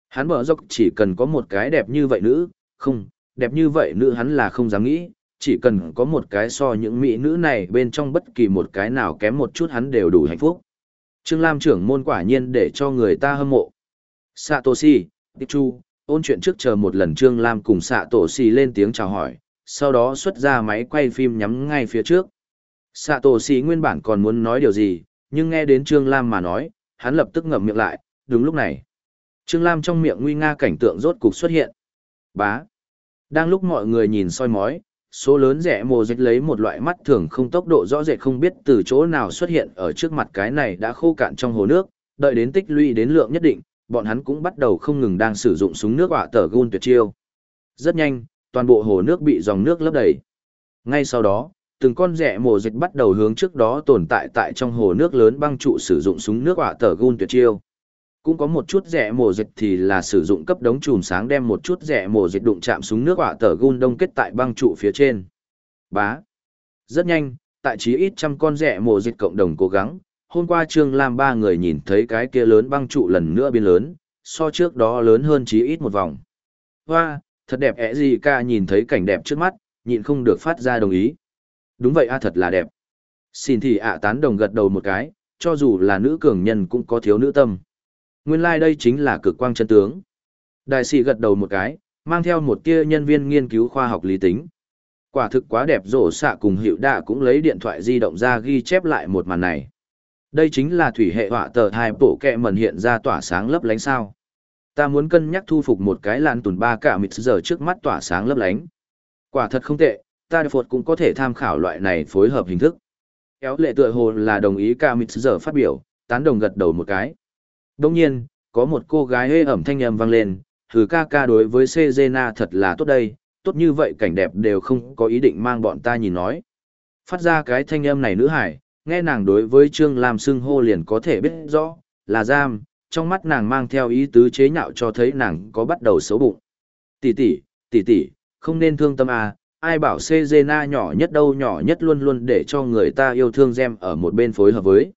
Hắn bờ dọc chỉ cần có một cái đẹp như vậy nữ, không, đẹp như vậy nữ hắn là không dám nghĩ, chỉ cần có một cái so những mỹ nữ này bên trong bất kỳ một cái nào kém một chút hắn đều đủ hạnh phúc. Trương Lam trưởng môn quả nhiên để cho người ta hâm mộ. Satoshi, Tichu, ôn chuyện trước chờ một lần Trương Lam cùng Satoshi lên tiếng chào hỏi, sau đó xuất ra máy quay phim nhắm ngay phía trước. Sạ tổ xì nguyên bản còn muốn nói điều gì, nhưng nghe đến Trương Lam mà nói, hắn lập tức ngậm miệng lại, đúng lúc này. Trương Lam trong miệng nguy nga cảnh tượng rốt cục xuất hiện. Bá. Đang lúc mọi người nhìn soi mói, số lớn rẻ mồ dịch lấy một loại mắt thường không tốc độ rõ rệt không biết từ chỗ nào xuất hiện ở trước mặt cái này đã khô cạn trong hồ nước, đợi đến tích lũy đến lượng nhất định, bọn hắn cũng bắt đầu không ngừng đang sử dụng súng nước hỏa tờ gun tuyệt chiêu. Rất nhanh, toàn bộ hồ nước bị dòng nước lấp đầy. Ngay sau đó, từng con rẻ mồ dịch bắt đầu hướng trước đó tồn tại tại trong hồ nước lớn băng trụ sử dụng súng nước hỏa tờ gun tuyệt chiêu cũng có một chút rẻ mồ dịch thì là sử dụng cấp đống chùm sáng đem một chút rẻ mồ dịch đụng chạm súng nước hỏa tờ gun đông kết tại băng trụ phía trên. Bá. Rất nhanh, tại chí ít trăm con rẻ mồ dịch cộng đồng cố gắng, hôm qua Trương Lam ba người nhìn thấy cái kia lớn băng trụ lần nữa biến lớn, so trước đó lớn hơn chí ít một vòng. Hoa, thật đẹp ẻ gì ca nhìn thấy cảnh đẹp trước mắt, nhịn không được phát ra đồng ý. Đúng vậy a thật là đẹp. Xin thì ạ tán đồng gật đầu một cái, cho dù là nữ cường nhân cũng có thiếu nữ tâm. Nguyên lai like đây chính là cực quang chân tướng. Đại sĩ gật đầu một cái, mang theo một tia nhân viên nghiên cứu khoa học lý tính. Quả thực quá đẹp rổ xạ cùng hiệu đạ cũng lấy điện thoại di động ra ghi chép lại một màn này. Đây chính là thủy hệ họa tờ hai bộ kẹ mần hiện ra tỏa sáng lấp lánh sao. Ta muốn cân nhắc thu phục một cái làn tùn ba cả mịt giờ trước mắt tỏa sáng lấp lánh. Quả thật không tệ, ta phột cũng có thể tham khảo loại này phối hợp hình thức. Kéo lệ tựa hồ là đồng ý ca mịt giờ phát biểu, tán đồng gật đầu một cái. Đông nhiên, có một cô gái hê ẩm thanh âm vang lên, thử ca ca đối với Sejena thật là tốt đây, tốt như vậy cảnh đẹp đều không có ý định mang bọn ta nhìn nói. Phát ra cái thanh âm này nữ hải, nghe nàng đối với Trương Lam xưng hô liền có thể biết rõ, là giam, trong mắt nàng mang theo ý tứ chế nhạo cho thấy nàng có bắt đầu xấu bụng. Tỷ tỷ, tỷ tỷ, không nên thương tâm à, ai bảo Sezena nhỏ nhất đâu nhỏ nhất luôn luôn để cho người ta yêu thương gem ở một bên phối hợp với.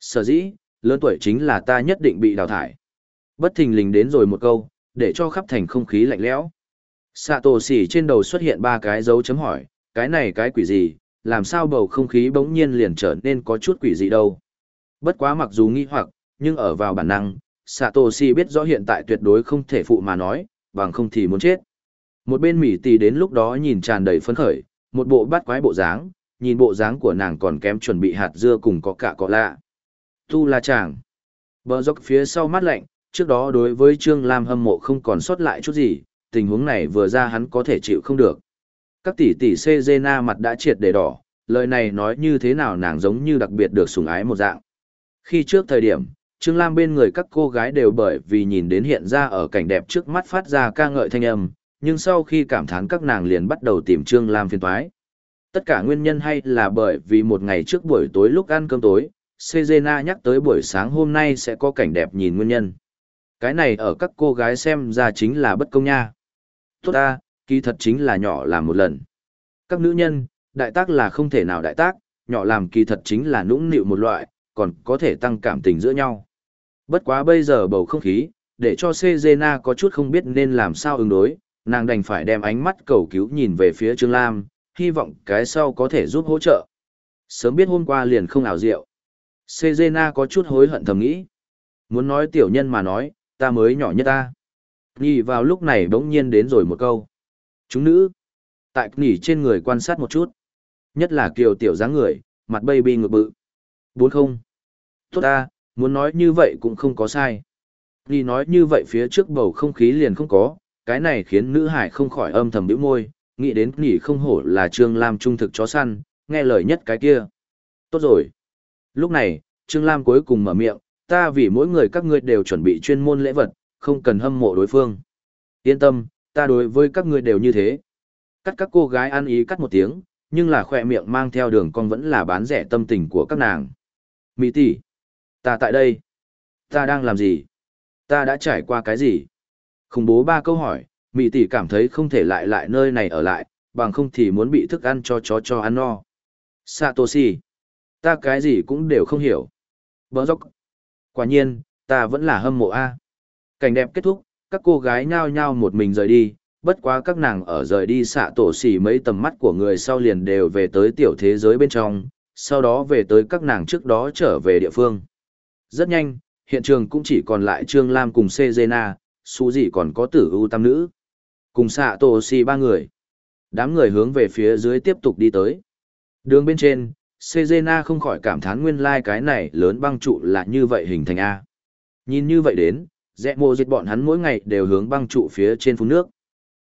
Sở dĩ, lớn tuổi chính là ta nhất định bị đào thải. Bất thình lình đến rồi một câu, để cho khắp thành không khí lạnh lẽo. Sato xỉ trên đầu xuất hiện ba cái dấu chấm hỏi, cái này cái quỷ gì, làm sao bầu không khí bỗng nhiên liền trở nên có chút quỷ gì đâu. Bất quá mặc dù nghi hoặc, nhưng ở vào bản năng, Satoshi biết rõ hiện tại tuyệt đối không thể phụ mà nói, bằng không thì muốn chết. Một bên mỉ tì đến lúc đó nhìn tràn đầy phấn khởi, một bộ bát quái bộ dáng, nhìn bộ dáng của nàng còn kém chuẩn bị hạt dưa cùng có cả cọ lạ. Tu La Chàng. Bờ dốc phía sau mắt lạnh, trước đó đối với Trương Lam hâm mộ không còn sót lại chút gì, tình huống này vừa ra hắn có thể chịu không được. Các tỷ tỷ Cezena mặt đã triệt để đỏ, lời này nói như thế nào nàng giống như đặc biệt được sủng ái một dạng. Khi trước thời điểm, Trương Lam bên người các cô gái đều bởi vì nhìn đến hiện ra ở cảnh đẹp trước mắt phát ra ca ngợi thanh âm, nhưng sau khi cảm thán các nàng liền bắt đầu tìm Trương Lam phiền toái. Tất cả nguyên nhân hay là bởi vì một ngày trước buổi tối lúc ăn cơm tối, Sejena nhắc tới buổi sáng hôm nay sẽ có cảnh đẹp nhìn nguyên nhân. Cái này ở các cô gái xem ra chính là bất công nha. Tốt ta, kỳ thật chính là nhỏ làm một lần. Các nữ nhân, đại tác là không thể nào đại tác, nhỏ làm kỳ thật chính là nũng nịu một loại, còn có thể tăng cảm tình giữa nhau. Bất quá bây giờ bầu không khí, để cho Sejena có chút không biết nên làm sao ứng đối, nàng đành phải đem ánh mắt cầu cứu nhìn về phía Trương Lam, hy vọng cái sau có thể giúp hỗ trợ. Sớm biết hôm qua liền không ảo diệu. Sejena có chút hối hận thầm nghĩ. Muốn nói tiểu nhân mà nói, ta mới nhỏ nhất ta. Nhì vào lúc này bỗng nhiên đến rồi một câu. Chúng nữ. Tại nhỉ trên người quan sát một chút. Nhất là kiều tiểu dáng người, mặt baby ngược bự. Bốn không. Tốt ta, muốn nói như vậy cũng không có sai. Nhì nói như vậy phía trước bầu không khí liền không có, cái này khiến nữ hải không khỏi âm thầm bĩu môi, nghĩ đến nhỉ không hổ là Trương Lam trung thực chó săn, nghe lời nhất cái kia. Tốt rồi. Lúc này, Trương Lam cuối cùng mở miệng, ta vì mỗi người các ngươi đều chuẩn bị chuyên môn lễ vật, không cần hâm mộ đối phương. Yên tâm, ta đối với các ngươi đều như thế. Cắt các cô gái ăn ý cắt một tiếng, nhưng là khỏe miệng mang theo đường con vẫn là bán rẻ tâm tình của các nàng. Mỹ tỷ, ta tại đây. Ta đang làm gì? Ta đã trải qua cái gì? Khủng bố ba câu hỏi, Mỹ tỷ cảm thấy không thể lại lại nơi này ở lại, bằng không thì muốn bị thức ăn cho chó cho ăn no. Satoshi. Ta cái gì cũng đều không hiểu. Bờ dốc. Quả nhiên, ta vẫn là hâm mộ A. Cảnh đẹp kết thúc, các cô gái nhao nhao một mình rời đi, bất quá các nàng ở rời đi xạ tổ xỉ mấy tầm mắt của người sau liền đều về tới tiểu thế giới bên trong, sau đó về tới các nàng trước đó trở về địa phương. Rất nhanh, hiện trường cũng chỉ còn lại Trương Lam cùng Sejena, su gì còn có tử ưu tam nữ. Cùng xạ tổ xì ba người. Đám người hướng về phía dưới tiếp tục đi tới. Đường bên trên, Sejena không khỏi cảm thán nguyên lai cái này lớn băng trụ là như vậy hình thành A. Nhìn như vậy đến, rẽ mộ dịch bọn hắn mỗi ngày đều hướng băng trụ phía trên phun nước.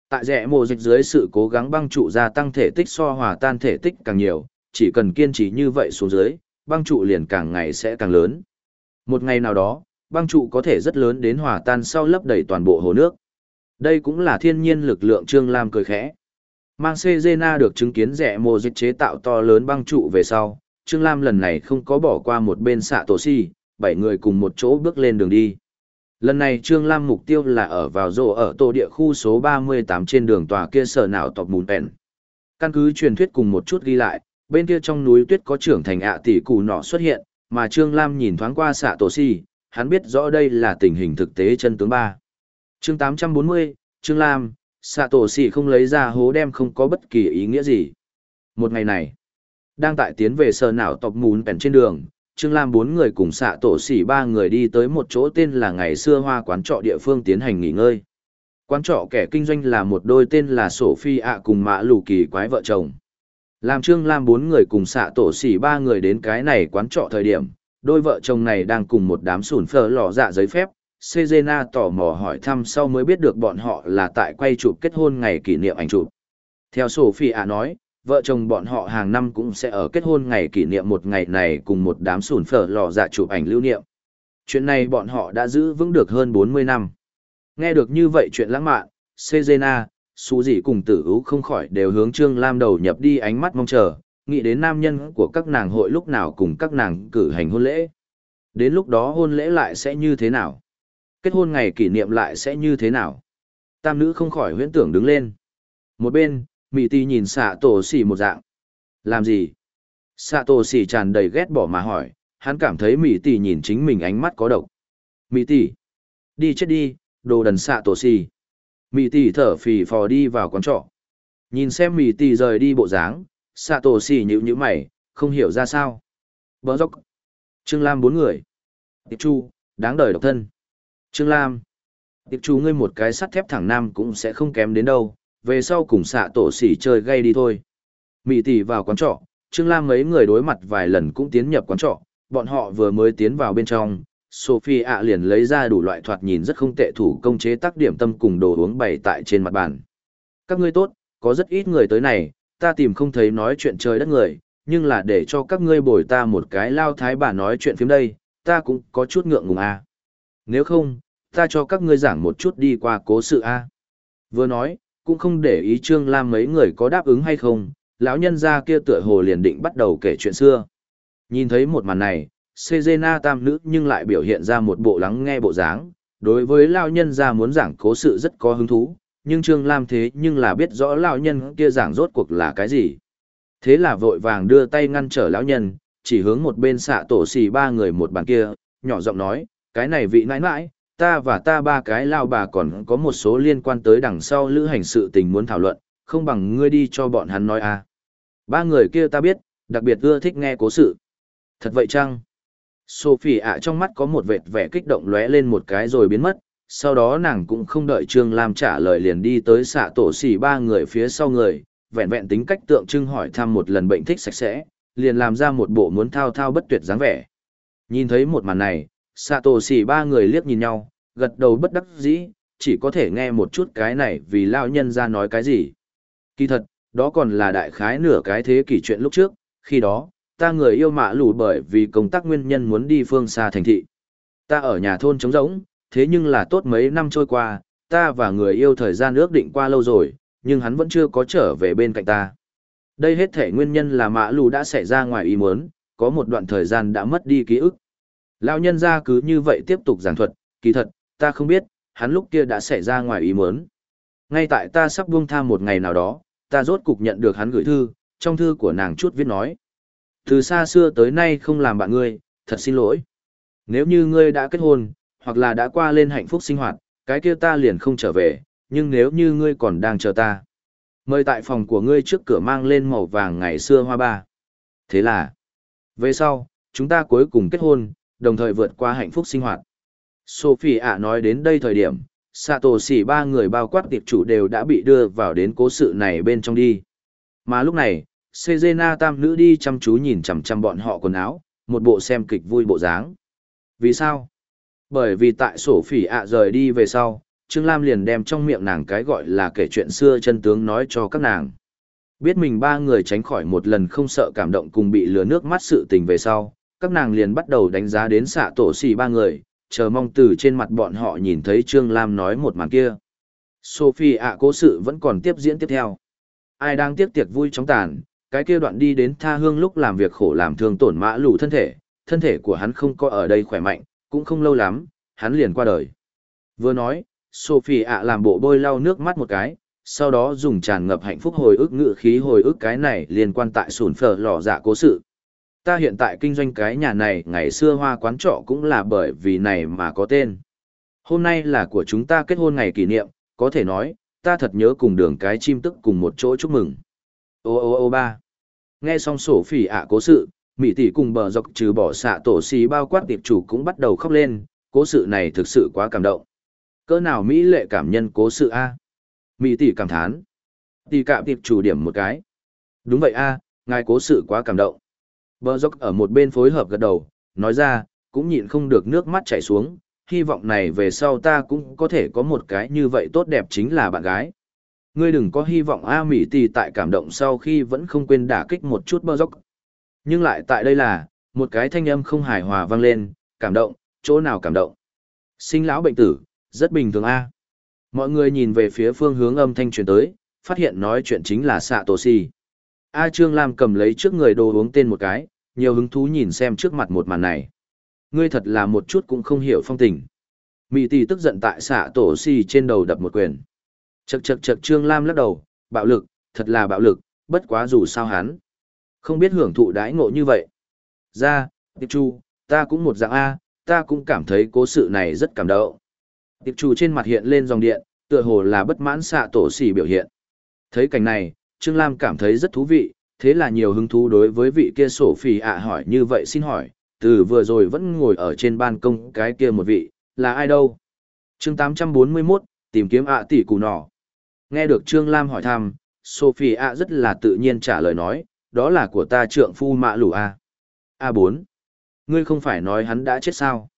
Tại rẽ mộ dịch dưới sự cố gắng băng trụ gia tăng thể tích so hòa tan thể tích càng nhiều, chỉ cần kiên trì như vậy xuống dưới, băng trụ liền càng ngày sẽ càng lớn. Một ngày nào đó, băng trụ có thể rất lớn đến hòa tan sau lấp đầy toàn bộ hồ nước. Đây cũng là thiên nhiên lực lượng Trương Lam cười khẽ. Mang Sejena được chứng kiến rẻ mồ dịch chế tạo to lớn băng trụ về sau, Trương Lam lần này không có bỏ qua một bên xạ tổ si, bảy người cùng một chỗ bước lên đường đi. Lần này Trương Lam mục tiêu là ở vào rổ ở tổ địa khu số 38 trên đường tòa kia sở nào tộc mùn bèn. Căn cứ truyền thuyết cùng một chút ghi lại, bên kia trong núi tuyết có trưởng thành ạ tỷ củ nọ xuất hiện, mà Trương Lam nhìn thoáng qua xạ tổ si, hắn biết rõ đây là tình hình thực tế chân tướng ba. chương 840, Trương Lam, xạ tổ xỉ không lấy ra hố đem không có bất kỳ ý nghĩa gì. Một ngày này, đang tại tiến về sở nào tộc mùn bèn trên đường, Trương Lam bốn người cùng xạ tổ xỉ ba người đi tới một chỗ tên là ngày xưa hoa quán trọ địa phương tiến hành nghỉ ngơi. Quán trọ kẻ kinh doanh là một đôi tên là Sophie ạ cùng mã lù kỳ quái vợ chồng. Làm Trương Lam bốn người cùng xạ tổ xỉ ba người đến cái này quán trọ thời điểm, đôi vợ chồng này đang cùng một đám sủn phở lò dạ giấy phép. Sejena tò mò hỏi thăm sau mới biết được bọn họ là tại quay chụp kết hôn ngày kỷ niệm ảnh chụp. Theo Sophie nói, vợ chồng bọn họ hàng năm cũng sẽ ở kết hôn ngày kỷ niệm một ngày này cùng một đám sùn phở lò dạ chụp ảnh lưu niệm. Chuyện này bọn họ đã giữ vững được hơn 40 năm. Nghe được như vậy chuyện lãng mạn, Sejena, Sú dị cùng tử ú không khỏi đều hướng Trương Lam đầu nhập đi ánh mắt mong chờ, nghĩ đến nam nhân của các nàng hội lúc nào cùng các nàng cử hành hôn lễ. Đến lúc đó hôn lễ lại sẽ như thế nào? Kết hôn ngày kỷ niệm lại sẽ như thế nào? Tam nữ không khỏi huyễn tưởng đứng lên. Một bên, mỹ Tỷ nhìn xạ tổ xỉ một dạng. Làm gì? Xạ tổ xỉ tràn đầy ghét bỏ mà hỏi, hắn cảm thấy mỹ Tỷ nhìn chính mình ánh mắt có độc. mỹ Tỷ, đi chết đi, đồ đần xạ tổ xỉ. mỹ Tỷ thở phì phò đi vào quán trọ. Nhìn xem mỹ Tỷ rời đi bộ dáng, xạ tổ xì nhữ nhữ mày, không hiểu ra sao. bờ dốc. Trương Lam bốn người. Tiệp Chu, đáng đời độc thân. Trương Lam. Tiệp Chu ngươi một cái sắt thép thẳng nam cũng sẽ không kém đến đâu, về sau cùng xạ tổ xỉ chơi gây đi thôi. Mị tỷ vào quán trọ, Trương Lam mấy người đối mặt vài lần cũng tiến nhập quán trọ, bọn họ vừa mới tiến vào bên trong, Sophie ạ liền lấy ra đủ loại thoạt nhìn rất không tệ thủ công chế tác điểm tâm cùng đồ uống bày tại trên mặt bàn. Các ngươi tốt, có rất ít người tới này, ta tìm không thấy nói chuyện trời đất người, nhưng là để cho các ngươi bồi ta một cái lao thái bà nói chuyện phím đây, ta cũng có chút ngượng ngùng a. À. Nếu không, ta cho các ngươi giảng một chút đi qua cố sự a. À. Vừa nói, cũng không để ý Trương Lam mấy người có đáp ứng hay không, lão nhân gia kia tựa hồ liền định bắt đầu kể chuyện xưa. Nhìn thấy một màn này, Sejena tam nữ nhưng lại biểu hiện ra một bộ lắng nghe bộ dáng, đối với lão nhân gia muốn giảng cố sự rất có hứng thú, nhưng Trương Lam thế nhưng là biết rõ lão nhân kia giảng rốt cuộc là cái gì. Thế là vội vàng đưa tay ngăn trở lão nhân, chỉ hướng một bên xạ tổ xì ba người một bàn kia, nhỏ giọng nói, cái này vị nãi nãi, ta và ta ba cái lao bà còn có một số liên quan tới đằng sau lữ hành sự tình muốn thảo luận, không bằng ngươi đi cho bọn hắn nói à. Ba người kia ta biết, đặc biệt ưa thích nghe cố sự. Thật vậy chăng? Sophie ạ trong mắt có một vệt vẻ kích động lóe lên một cái rồi biến mất, sau đó nàng cũng không đợi Trương Lam trả lời liền đi tới xạ tổ xỉ ba người phía sau người, vẹn vẹn tính cách tượng trưng hỏi thăm một lần bệnh thích sạch sẽ, liền làm ra một bộ muốn thao thao bất tuyệt dáng vẻ. Nhìn thấy một màn này, xạ tổ xỉ ba người liếc nhìn nhau, gật đầu bất đắc dĩ, chỉ có thể nghe một chút cái này vì lao nhân ra nói cái gì. Kỳ thật, đó còn là đại khái nửa cái thế kỷ chuyện lúc trước, khi đó, ta người yêu mạ lù bởi vì công tác nguyên nhân muốn đi phương xa thành thị. Ta ở nhà thôn trống rỗng, thế nhưng là tốt mấy năm trôi qua, ta và người yêu thời gian ước định qua lâu rồi, nhưng hắn vẫn chưa có trở về bên cạnh ta. Đây hết thể nguyên nhân là mã lù đã xảy ra ngoài ý muốn, có một đoạn thời gian đã mất đi ký ức. Lão nhân ra cứ như vậy tiếp tục giảng thuật, kỳ thật, ta không biết, hắn lúc kia đã xảy ra ngoài ý muốn. Ngay tại ta sắp buông tha một ngày nào đó, ta rốt cục nhận được hắn gửi thư, trong thư của nàng chút viết nói. Từ xa xưa tới nay không làm bạn ngươi, thật xin lỗi. Nếu như ngươi đã kết hôn, hoặc là đã qua lên hạnh phúc sinh hoạt, cái kia ta liền không trở về, nhưng nếu như ngươi còn đang chờ ta. Mời tại phòng của ngươi trước cửa mang lên màu vàng ngày xưa hoa ba. Thế là, về sau, chúng ta cuối cùng kết hôn, đồng thời vượt qua hạnh phúc sinh hoạt. Sophie ạ nói đến đây thời điểm, Sato xỉ ba người bao quát tiệp chủ đều đã bị đưa vào đến cố sự này bên trong đi. Mà lúc này, Sejena tam nữ đi chăm chú nhìn chằm chằm bọn họ quần áo, một bộ xem kịch vui bộ dáng. Vì sao? Bởi vì tại sổ phỉ ạ rời đi về sau, Trương Lam liền đem trong miệng nàng cái gọi là kể chuyện xưa chân tướng nói cho các nàng. Biết mình ba người tránh khỏi một lần không sợ cảm động cùng bị lừa nước mắt sự tình về sau, các nàng liền bắt đầu đánh giá đến xạ tổ xì ba người, chờ mong từ trên mặt bọn họ nhìn thấy Trương Lam nói một màn kia. Sophie ạ cố sự vẫn còn tiếp diễn tiếp theo. Ai đang tiếp tiệc vui chóng tàn, cái kia đoạn đi đến tha hương lúc làm việc khổ làm thương tổn mã lù thân thể, thân thể của hắn không có ở đây khỏe mạnh, cũng không lâu lắm, hắn liền qua đời. Vừa nói, Sophie ạ làm bộ bôi lau nước mắt một cái, sau đó dùng tràn ngập hạnh phúc hồi ức ngự khí hồi ức cái này liên quan tại sùn phở lò dạ cố sự. Ta hiện tại kinh doanh cái nhà này ngày xưa hoa quán trọ cũng là bởi vì này mà có tên. Hôm nay là của chúng ta kết hôn ngày kỷ niệm, có thể nói, ta thật nhớ cùng đường cái chim tức cùng một chỗ chúc mừng. Ô ô ô ba. Nghe xong sổ phỉ ạ cố sự, mỹ tỷ cùng bờ dọc trừ bỏ xạ tổ xì bao quát tiệp chủ cũng bắt đầu khóc lên, cố sự này thực sự quá cảm động. Cỡ nào mỹ lệ cảm nhân cố sự A. Mỹ tỷ cảm thán. Tỷ cạm tiệp chủ điểm một cái. Đúng vậy A, ngài cố sự quá cảm động. Bờ dốc ở một bên phối hợp gật đầu, nói ra, cũng nhịn không được nước mắt chảy xuống, hy vọng này về sau ta cũng có thể có một cái như vậy tốt đẹp chính là bạn gái. Ngươi đừng có hy vọng A Mỹ tỷ tại cảm động sau khi vẫn không quên đả kích một chút bờ dốc. Nhưng lại tại đây là, một cái thanh âm không hài hòa vang lên, cảm động, chỗ nào cảm động. Sinh lão bệnh tử, rất bình thường A. Mọi người nhìn về phía phương hướng âm thanh truyền tới, phát hiện nói chuyện chính là xạ tổ si. A Trương Lam cầm lấy trước người đồ uống tên một cái, nhiều hứng thú nhìn xem trước mặt một màn này. Ngươi thật là một chút cũng không hiểu phong tình. Mỹ tỷ tức giận tại xạ tổ si trên đầu đập một quyền. Chật chật chật Trương Lam lắc đầu, bạo lực, thật là bạo lực, bất quá dù sao hắn. Không biết hưởng thụ đãi ngộ như vậy. Ra, Tiệp Chu, ta cũng một dạng A, ta cũng cảm thấy cố sự này rất cảm động. Tiệp Chu trên mặt hiện lên dòng điện, tựa hồ là bất mãn xạ tổ xỉ biểu hiện. Thấy cảnh này, Trương Lam cảm thấy rất thú vị, thế là nhiều hứng thú đối với vị kia sổ phỉ ạ hỏi như vậy xin hỏi, từ vừa rồi vẫn ngồi ở trên ban công cái kia một vị, là ai đâu? chương 841, tìm kiếm ạ tỷ cù nỏ. Nghe được Trương Lam hỏi thăm, Sophie ạ rất là tự nhiên trả lời nói, đó là của ta trượng phu mạ lù A. a bốn Ngươi không phải nói hắn đã chết sao?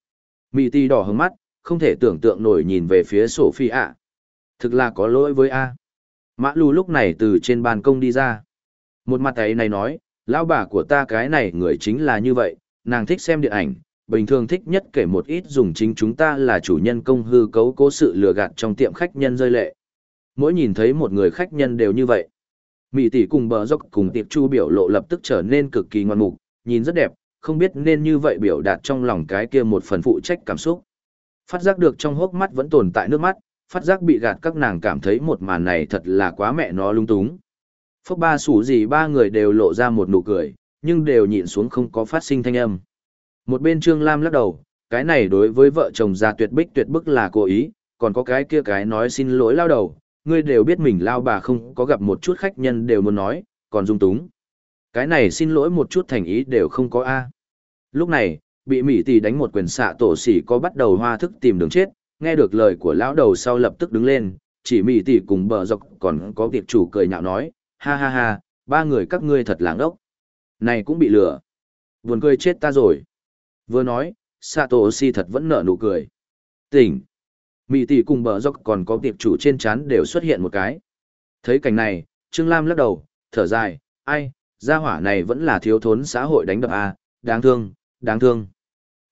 mỹ ti đỏ hứng mắt, không thể tưởng tượng nổi nhìn về phía sổ phi ạ. Thực là có lỗi với A. Mã lù lúc này từ trên ban công đi ra. Một mặt ấy này nói, lão bà của ta cái này người chính là như vậy, nàng thích xem điện ảnh, bình thường thích nhất kể một ít dùng chính chúng ta là chủ nhân công hư cấu cố sự lừa gạt trong tiệm khách nhân rơi lệ. Mỗi nhìn thấy một người khách nhân đều như vậy. Mỹ tỷ cùng bờ dốc cùng tiệp chu biểu lộ lập tức trở nên cực kỳ ngoan mục, nhìn rất đẹp, không biết nên như vậy biểu đạt trong lòng cái kia một phần phụ trách cảm xúc. Phát giác được trong hốc mắt vẫn tồn tại nước mắt, phát giác bị gạt các nàng cảm thấy một màn này thật là quá mẹ nó lung túng. phước ba sủ gì ba người đều lộ ra một nụ cười, nhưng đều nhịn xuống không có phát sinh thanh âm. Một bên Trương Lam lắc đầu, cái này đối với vợ chồng già tuyệt bích tuyệt bức là cố ý, còn có cái kia cái nói xin lỗi lao đầu, ngươi đều biết mình lao bà không có gặp một chút khách nhân đều muốn nói, còn dung túng. Cái này xin lỗi một chút thành ý đều không có A. Lúc này, bị Mỹ tỷ đánh một quyền xạ tổ sỉ có bắt đầu hoa thức tìm đường chết, nghe được lời của lão đầu sau lập tức đứng lên, chỉ Mỹ tỷ cùng bờ dọc còn có việc chủ cười nhạo nói, ha ha ha, ba người các ngươi thật làng ốc. Này cũng bị lừa. Buồn cười chết ta rồi. Vừa nói, xạ tổ sỉ thật vẫn nở nụ cười. Tỉnh. Mỹ tỷ cùng bờ dốc còn có tiệp chủ trên chán đều xuất hiện một cái. Thấy cảnh này, Trương Lam lắc đầu, thở dài, ai, gia hỏa này vẫn là thiếu thốn xã hội đánh đập à, đáng thương, đáng thương.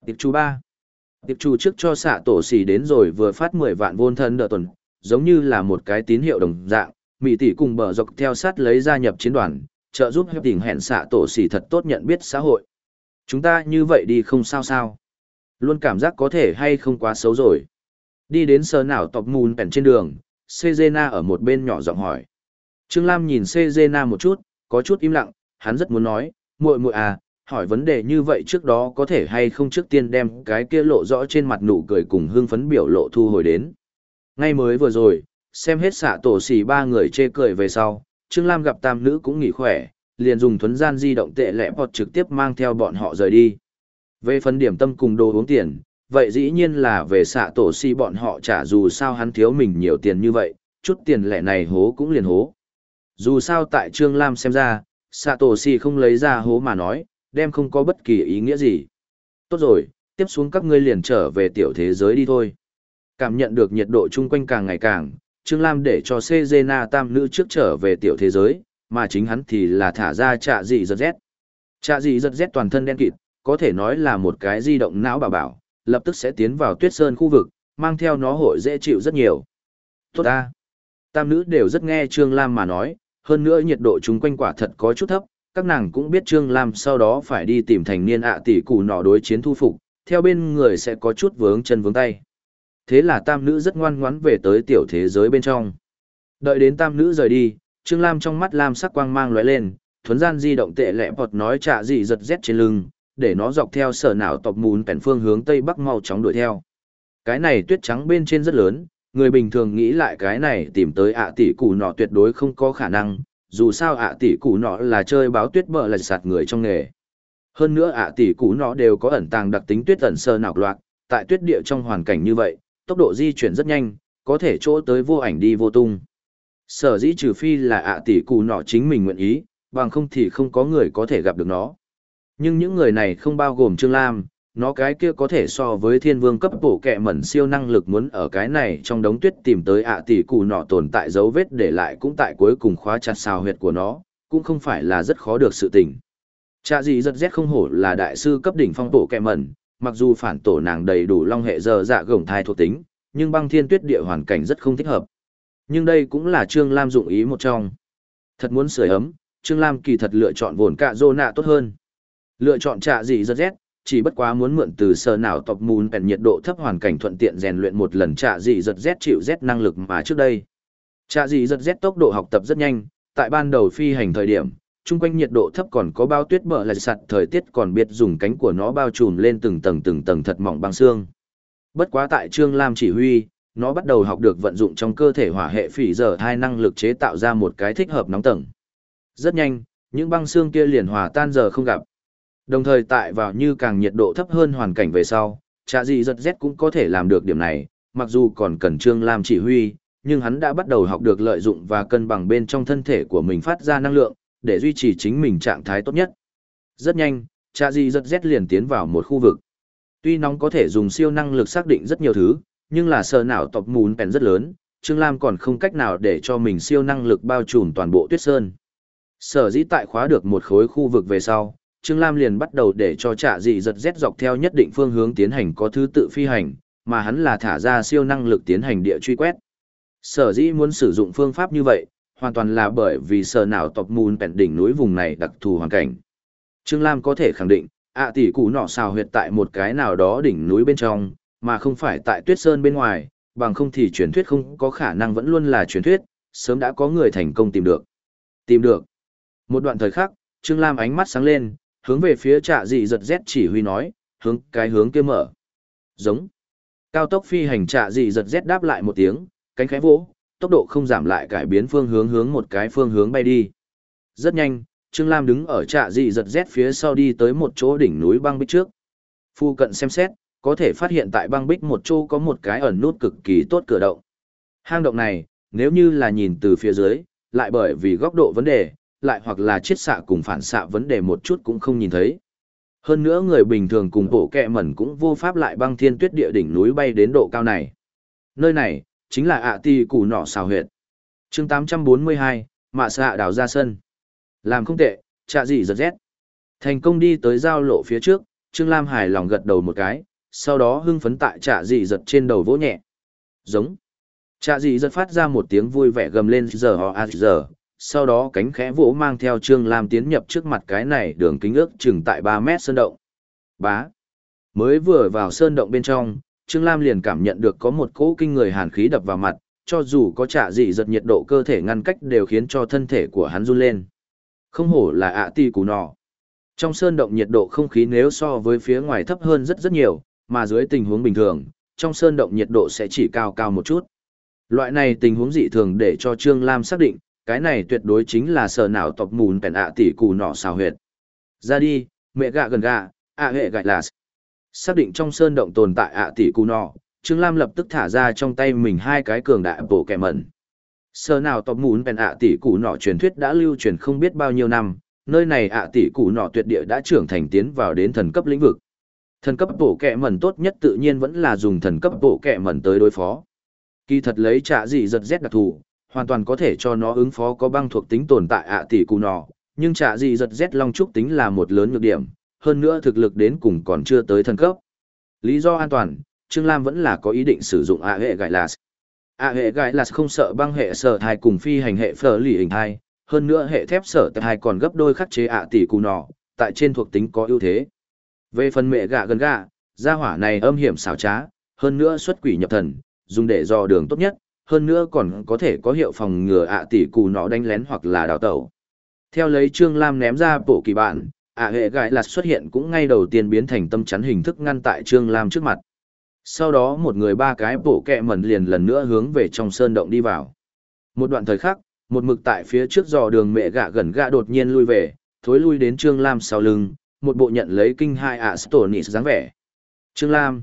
Tiệp chủ ba. Tiệp chủ trước cho xạ tổ xỉ đến rồi vừa phát 10 vạn vôn thân đợt tuần, giống như là một cái tín hiệu đồng dạng, Mỹ tỷ cùng bờ dọc theo sát lấy gia nhập chiến đoàn, trợ giúp hiệp tình hẹn xạ tổ xỉ thật tốt nhận biết xã hội. Chúng ta như vậy đi không sao sao. Luôn cảm giác có thể hay không quá xấu rồi. Đi đến sờ nào tộc mùn bèn trên đường, Sejena ở một bên nhỏ giọng hỏi. Trương Lam nhìn Sejena một chút, có chút im lặng, hắn rất muốn nói, muội muội à, hỏi vấn đề như vậy trước đó có thể hay không trước tiên đem cái kia lộ rõ trên mặt nụ cười cùng hương phấn biểu lộ thu hồi đến. Ngay mới vừa rồi, xem hết xạ tổ xỉ ba người chê cười về sau, Trương Lam gặp tam nữ cũng nghỉ khỏe, liền dùng thuấn gian di động tệ lẽ bọt trực tiếp mang theo bọn họ rời đi. Về phần điểm tâm cùng đồ uống tiền, vậy dĩ nhiên là về xạ tổ si bọn họ trả dù sao hắn thiếu mình nhiều tiền như vậy, chút tiền lẻ này hố cũng liền hố. Dù sao tại Trương Lam xem ra, xạ tổ si không lấy ra hố mà nói, đem không có bất kỳ ý nghĩa gì. Tốt rồi, tiếp xuống các ngươi liền trở về tiểu thế giới đi thôi. Cảm nhận được nhiệt độ chung quanh càng ngày càng, Trương Lam để cho Cezena tam nữ trước trở về tiểu thế giới, mà chính hắn thì là thả ra trạ dị giật rét. Trạ dị giật rét toàn thân đen kịt, có thể nói là một cái di động não bảo bảo, lập tức sẽ tiến vào tuyết sơn khu vực, mang theo nó hội dễ chịu rất nhiều. Tốt ta! Tam nữ đều rất nghe Trương Lam mà nói, hơn nữa nhiệt độ chúng quanh quả thật có chút thấp, các nàng cũng biết Trương Lam sau đó phải đi tìm thành niên ạ tỷ củ nọ đối chiến thu phục, theo bên người sẽ có chút vướng chân vướng tay. Thế là tam nữ rất ngoan ngoãn về tới tiểu thế giới bên trong. Đợi đến tam nữ rời đi, Trương Lam trong mắt lam sắc quang mang lóe lên, thuấn gian di động tệ lẹ bọt nói trả gì giật rét trên lưng, để nó dọc theo sở não tộc mùn pèn phương hướng tây bắc mau chóng đuổi theo. Cái này tuyết trắng bên trên rất lớn, người bình thường nghĩ lại cái này tìm tới ạ tỷ củ nọ tuyệt đối không có khả năng, dù sao ạ tỷ củ nọ là chơi báo tuyết bờ là sạt người trong nghề. Hơn nữa ạ tỷ củ nọ đều có ẩn tàng đặc tính tuyết ẩn sơ nọc loạt, tại tuyết địa trong hoàn cảnh như vậy, tốc độ di chuyển rất nhanh, có thể chỗ tới vô ảnh đi vô tung. Sở dĩ trừ phi là ạ tỷ củ nọ chính mình nguyện ý, bằng không thì không có người có thể gặp được nó. Nhưng những người này không bao gồm Trương Lam, nó cái kia có thể so với thiên vương cấp bổ kẹ mẩn siêu năng lực muốn ở cái này trong đống tuyết tìm tới ạ tỷ cụ nọ tồn tại dấu vết để lại cũng tại cuối cùng khóa chặt xào huyệt của nó, cũng không phải là rất khó được sự tình. Chạ gì giật rét không hổ là đại sư cấp đỉnh phong bổ kẹ mẩn, mặc dù phản tổ nàng đầy đủ long hệ giờ dạ gồng thai thuộc tính, nhưng băng thiên tuyết địa hoàn cảnh rất không thích hợp. Nhưng đây cũng là Trương Lam dụng ý một trong. Thật muốn sưởi ấm, Trương Lam kỳ thật lựa chọn vồn cạ rô nạ tốt hơn. Lựa chọn trạ gì rất rét, chỉ bất quá muốn mượn từ sờ nào tộc mùn bèn nhiệt độ thấp hoàn cảnh thuận tiện rèn luyện một lần trạ gì giật rét chịu rét năng lực mà trước đây. Trạ gì giật rét tốc độ học tập rất nhanh, tại ban đầu phi hành thời điểm, chung quanh nhiệt độ thấp còn có bao tuyết bờ là sạt thời tiết còn biết dùng cánh của nó bao trùm lên từng tầng từng tầng thật mỏng băng xương. Bất quá tại Trương Lam chỉ huy, nó bắt đầu học được vận dụng trong cơ thể hỏa hệ phỉ giờ hai năng lực chế tạo ra một cái thích hợp nóng tầng. Rất nhanh, những băng xương kia liền hòa tan giờ không gặp. Đồng thời tại vào như càng nhiệt độ thấp hơn hoàn cảnh về sau, trạ gì giật rét cũng có thể làm được điểm này, mặc dù còn cần Trương Lam chỉ huy, nhưng hắn đã bắt đầu học được lợi dụng và cân bằng bên trong thân thể của mình phát ra năng lượng, để duy trì chính mình trạng thái tốt nhất. Rất nhanh, trạ gì giật rét liền tiến vào một khu vực. Tuy nóng có thể dùng siêu năng lực xác định rất nhiều thứ, nhưng là sờ não tộc mùn bèn rất lớn, Trương Lam còn không cách nào để cho mình siêu năng lực bao trùm toàn bộ tuyết sơn. Sở dĩ tại khóa được một khối khu vực về sau, Trương Lam liền bắt đầu để cho trả dị giật rét dọc theo nhất định phương hướng tiến hành có thứ tự phi hành, mà hắn là thả ra siêu năng lực tiến hành địa truy quét. Sở dĩ muốn sử dụng phương pháp như vậy, hoàn toàn là bởi vì sở nào tộc mùn bẹn đỉnh núi vùng này đặc thù hoàn cảnh. Trương Lam có thể khẳng định, ạ tỷ cụ nọ xào huyệt tại một cái nào đó đỉnh núi bên trong, mà không phải tại tuyết sơn bên ngoài, bằng không thì truyền thuyết không có khả năng vẫn luôn là truyền thuyết, sớm đã có người thành công tìm được. Tìm được. Một đoạn thời khắc, Trương Lam ánh mắt sáng lên, hướng về phía trạ dị giật rét chỉ huy nói, hướng cái hướng kia mở. Giống. Cao tốc phi hành trạ dị giật rét đáp lại một tiếng, cánh khẽ vỗ, tốc độ không giảm lại cải biến phương hướng hướng một cái phương hướng bay đi. Rất nhanh, Trương Lam đứng ở trạ dị giật rét phía sau đi tới một chỗ đỉnh núi băng bích trước. Phu cận xem xét, có thể phát hiện tại băng bích một chỗ có một cái ẩn nút cực kỳ tốt cửa động. Hang động này, nếu như là nhìn từ phía dưới, lại bởi vì góc độ vấn đề, lại hoặc là chiết xạ cùng phản xạ vấn đề một chút cũng không nhìn thấy. Hơn nữa người bình thường cùng bộ kẹ mẩn cũng vô pháp lại băng thiên tuyết địa đỉnh núi bay đến độ cao này. Nơi này, chính là ạ ti củ nọ xào huyệt. chương 842, mạ xạ đào ra sân. Làm không tệ, chạ gì giật rét. Thành công đi tới giao lộ phía trước, Trương Lam hài lòng gật đầu một cái, sau đó hưng phấn tại chạ dị giật trên đầu vỗ nhẹ. Giống. Chạ dị giật phát ra một tiếng vui vẻ gầm lên giờ ho à, giờ, sau đó cánh khẽ vỗ mang theo Trương Lam tiến nhập trước mặt cái này đường kính ước chừng tại ba mét sơn động. Bá. Mới vừa vào sơn động bên trong, Trương Lam liền cảm nhận được có một cỗ kinh người hàn khí đập vào mặt, cho dù có trả dị giật nhiệt độ cơ thể ngăn cách đều khiến cho thân thể của hắn run lên. Không hổ là ạ ti củ nọ. Trong sơn động nhiệt độ không khí nếu so với phía ngoài thấp hơn rất rất nhiều, mà dưới tình huống bình thường, trong sơn động nhiệt độ sẽ chỉ cao cao một chút. Loại này tình huống dị thường để cho Trương Lam xác định, cái này tuyệt đối chính là sờ nào tộc mùn pèn ạ tỷ cù nọ xào huyệt. Ra đi, mẹ gạ gần gạ, ạ hệ gạch là xác định trong sơn động tồn tại ạ tỷ cù nọ, Trương Lam lập tức thả ra trong tay mình hai cái cường đại bộ kẻ mẩn. Sờ nào tộc mùn pèn ạ tỷ cù nọ truyền thuyết đã lưu truyền không biết bao nhiêu năm, nơi này ạ tỷ cù nọ tuyệt địa đã trưởng thành tiến vào đến thần cấp lĩnh vực. Thần cấp bộ kẹ mẩn tốt nhất tự nhiên vẫn là dùng thần cấp bộ kẹ mẩn tới đối phó. Kỳ thật lấy trả gì giật rét đặc thù, hoàn toàn có thể cho nó ứng phó có băng thuộc tính tồn tại ạ à tỷ cù nọ, nhưng trả gì giật rét long trúc tính là một lớn nhược điểm, hơn nữa thực lực đến cùng còn chưa tới thần cấp. Lý do an toàn, Trương Lam vẫn là có ý định sử dụng ạ à hệ gại lạt. ạ à hệ gại lạt không sợ băng hệ sở thai cùng phi hành hệ phở lì hình thai, hơn nữa hệ thép sở thai còn gấp đôi khắc chế ạ tỷ cù nọ, tại trên thuộc tính có ưu thế. Về phần mẹ gạ gần gạ, gia hỏa này âm hiểm xảo trá, hơn nữa xuất quỷ nhập thần, dùng để dò đường tốt nhất, hơn nữa còn có thể có hiệu phòng ngừa ạ tỷ cù nọ đánh lén hoặc là đào tẩu. Theo lấy Trương Lam ném ra bộ kỳ bản, ạ hệ gãi lạt xuất hiện cũng ngay đầu tiên biến thành tâm chắn hình thức ngăn tại Trương Lam trước mặt. Sau đó một người ba cái bộ kẹ mẩn liền lần nữa hướng về trong sơn động đi vào. Một đoạn thời khắc, một mực tại phía trước dò đường mẹ gạ gần gạ đột nhiên lui về, thối lui đến Trương Lam sau lưng, một bộ nhận lấy kinh hai ạ Stonis dáng vẻ. Trương Lam.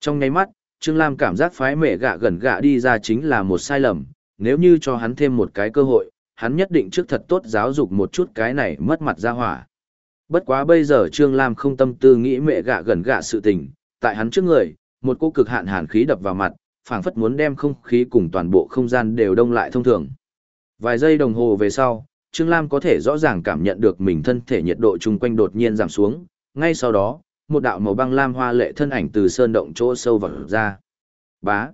Trong nháy mắt, Trương Lam cảm giác phái mẹ gạ gần gạ đi ra chính là một sai lầm, nếu như cho hắn thêm một cái cơ hội, hắn nhất định trước thật tốt giáo dục một chút cái này mất mặt ra hỏa. Bất quá bây giờ Trương Lam không tâm tư nghĩ mẹ gạ gần gạ sự tình, tại hắn trước người, một cô cực hạn hàn khí đập vào mặt, phảng phất muốn đem không khí cùng toàn bộ không gian đều đông lại thông thường. Vài giây đồng hồ về sau, Trương Lam có thể rõ ràng cảm nhận được mình thân thể nhiệt độ chung quanh đột nhiên giảm xuống, ngay sau đó, một đạo màu băng lam hoa lệ thân ảnh từ sơn động chỗ sâu vào ra. Bá.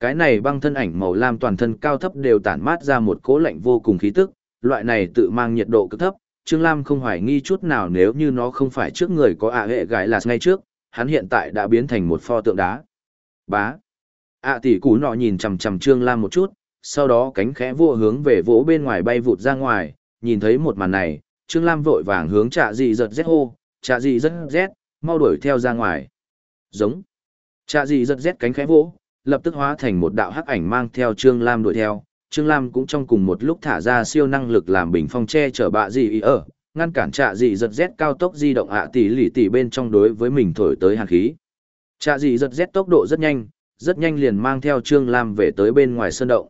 Cái này băng thân ảnh màu lam toàn thân cao thấp đều tản mát ra một cỗ lạnh vô cùng khí tức, loại này tự mang nhiệt độ cực thấp, Trương Lam không hoài nghi chút nào nếu như nó không phải trước người có ạ hệ gái là ngay trước, hắn hiện tại đã biến thành một pho tượng đá. Bá. ạ tỷ cú nọ nhìn chằm chằm Trương Lam một chút, sau đó cánh khẽ vua hướng về vỗ bên ngoài bay vụt ra ngoài, nhìn thấy một màn này, Trương Lam vội vàng hướng trả dị giật rét hô, trả dị rất rét, mau đuổi theo ra ngoài. Giống. chạ gì giật rét cánh khẽ vỗ, lập tức hóa thành một đạo hắc ảnh mang theo Trương Lam đuổi theo. Trương Lam cũng trong cùng một lúc thả ra siêu năng lực làm bình phong che chở bạ gì ý ở, ngăn cản trạ dị giật rét cao tốc di động ạ tỷ lỉ tỷ bên trong đối với mình thổi tới hàn khí. Trạ dị giật rét tốc độ rất nhanh, rất nhanh liền mang theo Trương Lam về tới bên ngoài sân động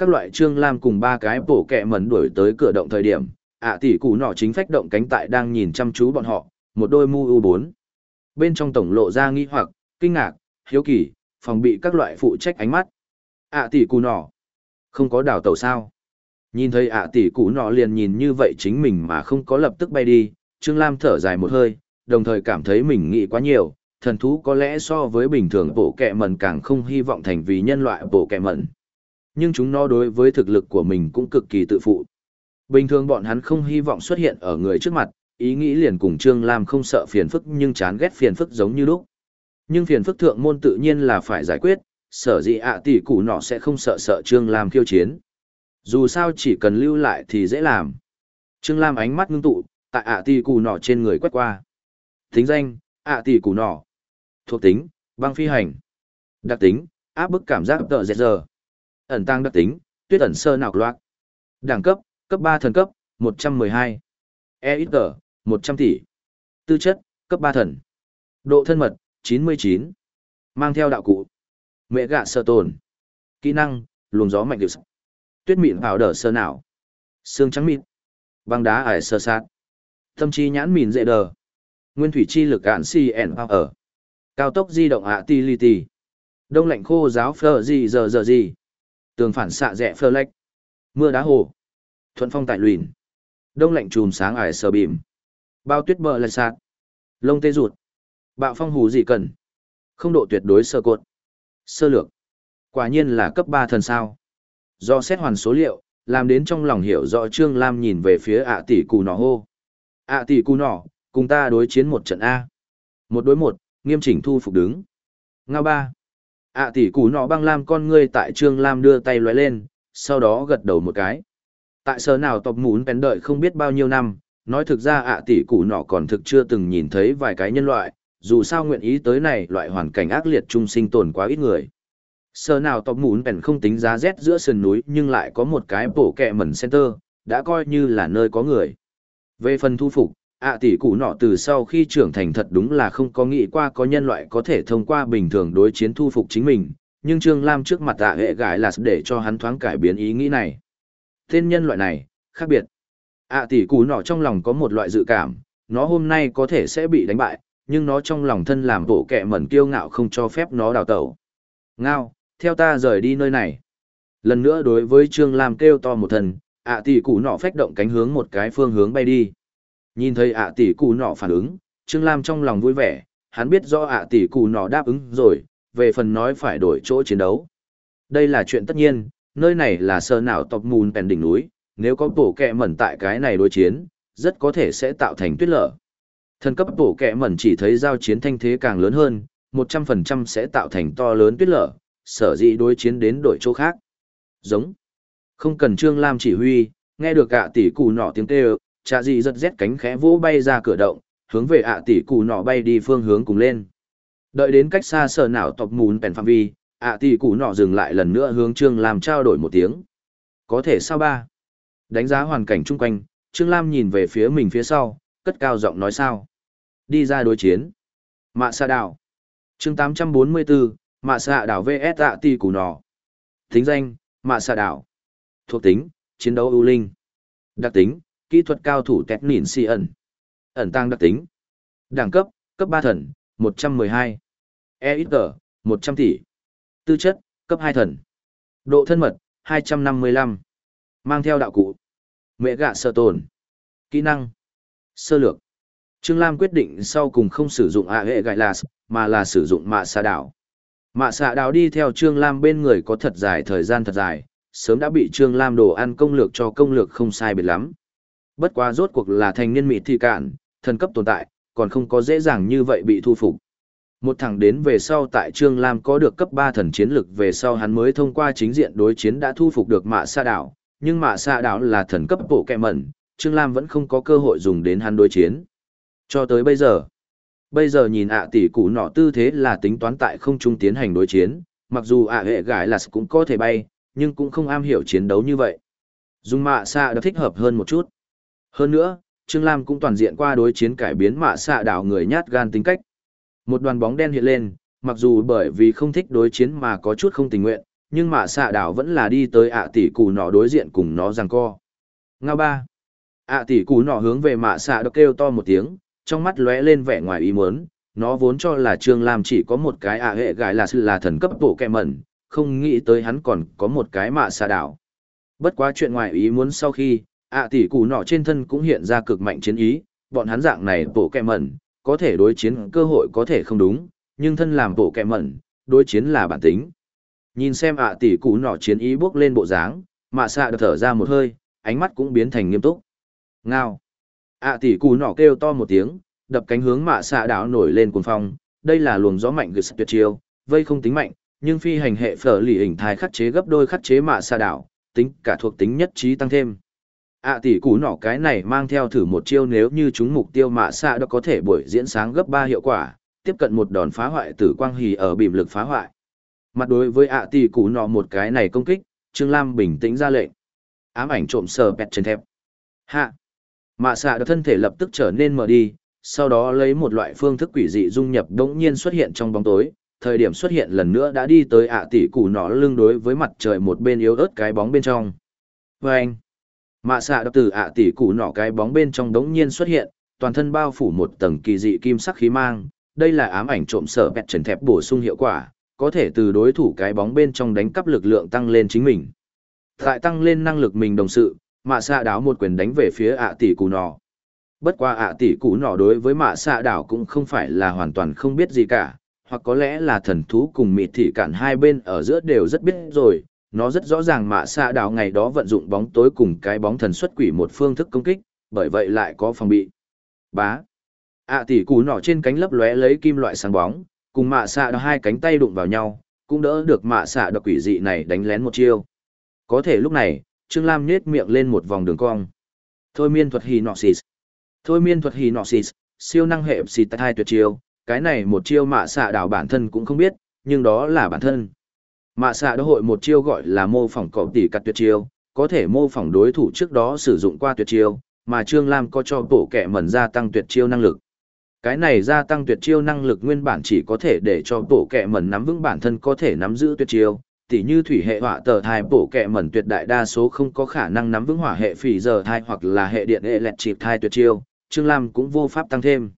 các loại trương lam cùng ba cái bổ kẹ mẩn đuổi tới cửa động thời điểm ạ tỷ cụ nọ chính phách động cánh tại đang nhìn chăm chú bọn họ một đôi mu u bốn bên trong tổng lộ ra nghi hoặc kinh ngạc hiếu kỳ phòng bị các loại phụ trách ánh mắt. Ạ tỷ cụ nọ. Không có đào tàu sao? Nhìn thấy ạ tỷ cụ nọ liền nhìn như vậy chính mình mà không có lập tức bay đi trương lam thở dài một hơi đồng thời cảm thấy mình nghĩ quá nhiều thần thú có lẽ so với bình thường bộ kẹ mẩn càng không hy vọng thành vì nhân loại bộ kẹ mẩn. Nhưng chúng nó đối với thực lực của mình cũng cực kỳ tự phụ. Bình thường bọn hắn không hy vọng xuất hiện ở người trước mặt, ý nghĩ liền cùng Trương Lam không sợ phiền phức nhưng chán ghét phiền phức giống như lúc. Nhưng phiền phức thượng môn tự nhiên là phải giải quyết, sở dĩ ạ tỷ củ nọ sẽ không sợ sợ Trương Lam khiêu chiến. Dù sao chỉ cần lưu lại thì dễ làm. Trương Lam ánh mắt ngưng tụ, tại ạ tỷ củ nọ trên người quét qua. Tính danh, ạ tỷ củ nọ. Thuộc tính, băng phi hành. Đặc tính, áp bức cảm giác tợ dẹt giờ ẩn tăng đặc tính tuyết ẩn sơ nào loạt đẳng cấp cấp ba thần cấp một trăm mười hai e ít tờ một trăm tỷ. Tư chất, cấp ba thần. Độ thân mật, chín mươi chín. Mang theo đạo cụ. Mẹ gạ sơ tồn. Kỹ năng, luồng gió mạnh điệu sắc tuyết mịn vào đỡ sơ nào xương trắng mịn. Băng đá ải sơ sát. Tâm trí nhãn mịn dễ đờ. Nguyên thủy chi lực ản si ẻn ở. Cao tốc di động ạ ti li ti. Đông lạnh khô giáo phơ gì giờ giờ gì. Tường phản xạ rẻ phơ lách. Mưa đá hồ. Thuận phong tại lùn đông lạnh chùm sáng ải sờ bìm bao tuyết bờ lạch sạt. Lông tê rụt. Bạo phong hù gì cần không độ tuyệt đối sơ cột. Sơ lược. Quả nhiên là cấp ba thần sao. Do xét hoàn số liệu, làm đến trong lòng hiểu rõ trương lam nhìn về phía ạ tỷ cù nọ hô. Ạ tỷ cù nọ, cùng ta đối chiến một trận a. Một đối một, nghiêm chỉnh thu phục đứng. Ngao ba. Ạ tỷ cù nọ băng lam con ngươi tại trương lam đưa tay loại lên, sau đó gật đầu một cái. Tại sở nào tộc mún bén đợi không biết bao nhiêu năm Nói thực ra ạ tỷ cụ nọ còn thực chưa từng nhìn thấy vài cái nhân loại, dù sao nguyện ý tới này loại hoàn cảnh ác liệt chung sinh tồn quá ít người. Sơ nào tộc mún bèn không tính giá rét giữa sườn núi nhưng lại có một cái bổ kẹ mẩn center, đã coi như là nơi có người. Về phần thu phục, ạ tỷ cụ nọ từ sau khi trưởng thành thật đúng là không có nghĩ qua có nhân loại có thể thông qua bình thường đối chiến thu phục chính mình, nhưng Trương Lam trước mặt ạ hệ gãi là để cho hắn thoáng cải biến ý nghĩ này. Tên nhân loại này, khác biệt ạ tỷ cù nọ trong lòng có một loại dự cảm, nó hôm nay có thể sẽ bị đánh bại, nhưng nó trong lòng thân làm bộ kẹ mẩn kiêu ngạo không cho phép nó đào tẩu. Ngao, theo ta rời đi nơi này. Lần nữa đối với Trương Lam kêu to một thần, ạ tỷ cụ nọ phách động cánh hướng một cái phương hướng bay đi. Nhìn thấy ạ tỷ cụ nọ phản ứng, Trương Lam trong lòng vui vẻ, hắn biết do ạ tỷ cụ nọ đáp ứng rồi, về phần nói phải đổi chỗ chiến đấu. Đây là chuyện tất nhiên, nơi này là sơ nào tộc mùn bèn đỉnh núi, nếu có bổ kẹ mẩn tại cái này đối chiến, rất có thể sẽ tạo thành tuyết lở. Thần cấp bổ kẹ mẩn chỉ thấy giao chiến thanh thế càng lớn hơn, 100% sẽ tạo thành to lớn tuyết lở, sở dĩ đối chiến đến đổi chỗ khác. Giống. Không cần Trương Lam chỉ huy, nghe được ạ tỷ cụ nọ tiếng kêu, trà gì giật rét cánh khẽ vỗ bay ra cửa động, hướng về ạ tỷ cụ nọ bay đi phương hướng cùng lên. Đợi đến cách xa sở nào tộc mùn bèn phạm vi, ạ tỷ cụ nọ dừng lại lần nữa hướng Trương Lam trao đổi một tiếng. Có thể sao ba? Đánh giá hoàn cảnh chung quanh, Trương Lam nhìn về phía mình phía sau, cất cao giọng nói sao. Đi ra đối chiến. Mạ xạ đảo. chương 844, Mạ xạ đảo VS ạ ti củ nọ. Tính danh, Mạ xạ đảo. Thuộc tính, chiến đấu ưu linh. Đặc tính, kỹ thuật cao thủ tẹt nỉn si ẩn. Ẩn tăng đặc tính. Đẳng cấp, cấp ba thần, 112. E ít tờ, 100 tỷ. Tư chất, cấp hai thần. Độ thân mật, 255. Mang theo đạo cụ. Mẹ gạ sợ tồn. Kỹ năng. Sơ lược. Trương Lam quyết định sau cùng không sử dụng ạ hệ gại là, mà là sử dụng mạ xạ đảo. Mạ xạ đảo đi theo Trương Lam bên người có thật dài thời gian thật dài, sớm đã bị Trương Lam đồ ăn công lược cho công lược không sai biệt lắm. Bất quá rốt cuộc là thành niên mỹ thị cản, thần cấp tồn tại, còn không có dễ dàng như vậy bị thu phục. Một thẳng đến về sau tại Trương Lam có được cấp 3 thần chiến lực về sau hắn mới thông qua chính diện đối chiến đã thu phục được mạ sa đảo, nhưng mạ xạ đảo là thần cấp bộ kẹ mẩn, Trương Lam vẫn không có cơ hội dùng đến hắn đối chiến. Cho tới bây giờ, bây giờ nhìn ạ tỷ cụ nọ tư thế là tính toán tại không trung tiến hành đối chiến, mặc dù ạ hệ gái là cũng có thể bay, nhưng cũng không am hiểu chiến đấu như vậy. Dùng mạ xạ đã thích hợp hơn một chút. Hơn nữa, Trương Lam cũng toàn diện qua đối chiến cải biến mạ xạ đảo người nhát gan tính cách. Một đoàn bóng đen hiện lên, mặc dù bởi vì không thích đối chiến mà có chút không tình nguyện, nhưng mạ xạ đảo vẫn là đi tới ạ tỷ cù nọ đối diện cùng nó giằng co. Ngao ba. ạ tỷ cù nọ hướng về mạ xạ đọc kêu to một tiếng, trong mắt lóe lên vẻ ngoài ý muốn, nó vốn cho là Trương Lam chỉ có một cái ạ hệ gái là sự là thần cấp bộ kẹ mẩn, không nghĩ tới hắn còn có một cái mạ xạ đảo. Bất quá chuyện ngoài ý muốn sau khi, ạ tỷ cụ nọ trên thân cũng hiện ra cực mạnh chiến ý, bọn hắn dạng này bộ kẹ mẩn, có thể đối chiến cơ hội có thể không đúng, nhưng thân làm bộ kẹ mẩn, đối chiến là bản tính. Nhìn xem ạ tỷ cụ nọ chiến ý bước lên bộ dáng, mạ xạ được thở ra một hơi, ánh mắt cũng biến thành nghiêm túc. Ngao. ạ tỷ cụ nọ kêu to một tiếng, đập cánh hướng mạ xạ đảo nổi lên cuồng phong, đây là luồng gió mạnh gửi tuyệt chiêu, vây không tính mạnh, nhưng phi hành hệ phở lì hình thái khắc chế gấp đôi khắc chế mạ xạ đảo, tính cả thuộc tính nhất trí tăng thêm. ạ tỷ cú nọ cái này mang theo thử một chiêu nếu như chúng mục tiêu mạ xạ đó có thể buổi diễn sáng gấp ba hiệu quả, tiếp cận một đòn phá hoại tử quang hì ở bìm lực phá hoại. Mặt đối với ạ tỷ cụ nọ một cái này công kích, Trương Lam bình tĩnh ra lệnh. Ám ảnh trộm sờ bẹt trên thép. Hạ. Mạ xạ thân thể lập tức trở nên mở đi, sau đó lấy một loại phương thức quỷ dị dung nhập đống nhiên xuất hiện trong bóng tối, thời điểm xuất hiện lần nữa đã đi tới ạ tỷ cụ nọ lưng đối với mặt trời một bên yếu ớt cái bóng bên trong. Và anh, mạ xạ đập từ ạ tỷ cụ nọ cái bóng bên trong đống nhiên xuất hiện, toàn thân bao phủ một tầng kỳ dị kim sắc khí mang, đây là ám ảnh trộm sở bẹt trần thép bổ sung hiệu quả, có thể từ đối thủ cái bóng bên trong đánh cắp lực lượng tăng lên chính mình. Tại tăng lên năng lực mình đồng sự, mạ xạ đáo một quyền đánh về phía ạ tỷ cụ nọ. Bất qua ạ tỷ cụ nọ đối với mạ xạ đảo cũng không phải là hoàn toàn không biết gì cả, hoặc có lẽ là thần thú cùng mịt thị cản hai bên ở giữa đều rất biết rồi, nó rất rõ ràng mạ xạ đảo ngày đó vận dụng bóng tối cùng cái bóng thần xuất quỷ một phương thức công kích, bởi vậy lại có phòng bị. Bá. ạ tỷ cụ nọ trên cánh lấp lóe lấy kim loại sáng bóng, cùng mạ xạ đó hai cánh tay đụng vào nhau, cũng đỡ được mạ xạ đó quỷ dị này đánh lén một chiêu. Có thể lúc này, Trương Lam nhết miệng lên một vòng đường cong. Thôi miên thuật hì nọ xì. Thôi miên thuật Hinoxis, siêu năng hệ xịt hai tuyệt chiêu, cái này một chiêu mạ xạ đảo bản thân cũng không biết, nhưng đó là bản thân. Mạ xạ đó hội một chiêu gọi là mô phỏng cổ tỷ cắt tuyệt chiêu, có thể mô phỏng đối thủ trước đó sử dụng qua tuyệt chiêu, mà Trương Lam có cho bộ kẻ mẩn gia tăng tuyệt chiêu năng lực. Cái này gia tăng tuyệt chiêu năng lực nguyên bản chỉ có thể để cho bộ kẻ mẩn nắm vững bản thân có thể nắm giữ tuyệt chiêu, tỉ như thủy hệ hỏa tờ thai bộ kẻ mẩn tuyệt đại đa số không có khả năng nắm vững hỏa hệ phỉ giờ thai hoặc là hệ điện hệ lẹt chịp thai tuyệt chiêu, Trương Lam cũng vô pháp tăng thêm.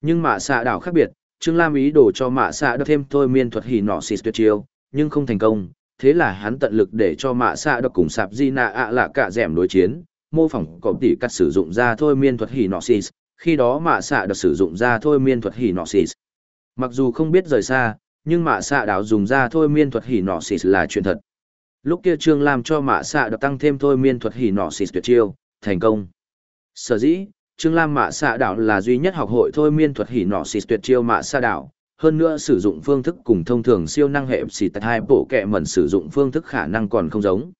Nhưng mạ xạ đảo khác biệt, Trương Lam ý đồ cho mạ xạ đập thêm thôi miên thuật hỉ nọ xịt tuyệt chiêu, nhưng không thành công, thế là hắn tận lực để cho mạ xạ đập cùng sạp di nạ ạ lạ cả dẻm đối chiến, mô phỏng cọp tỉ cắt sử dụng ra thôi miên thuật hỉ nọ xịt, khi đó mạ xạ được sử dụng ra thôi miên thuật hỉ nọ xịt. Mặc dù không biết rời xa, nhưng mạ xạ đảo dùng ra thôi miên thuật hỉ nọ xịt là chuyện thật. Lúc kia Trương Lam cho mạ xạ đọc tăng thêm thôi miên thuật hỉ nọ xịt tuyệt chiêu, thành công. Sở dĩ, Trương Lam Mạ Xạ Đảo là duy nhất học hội thôi miên thuật hỉ nọ xịt tuyệt chiêu Mạ Xạ Đảo, hơn nữa sử dụng phương thức cùng thông thường siêu năng hệ xịt hai bộ kệ mẩn sử dụng phương thức khả năng còn không giống.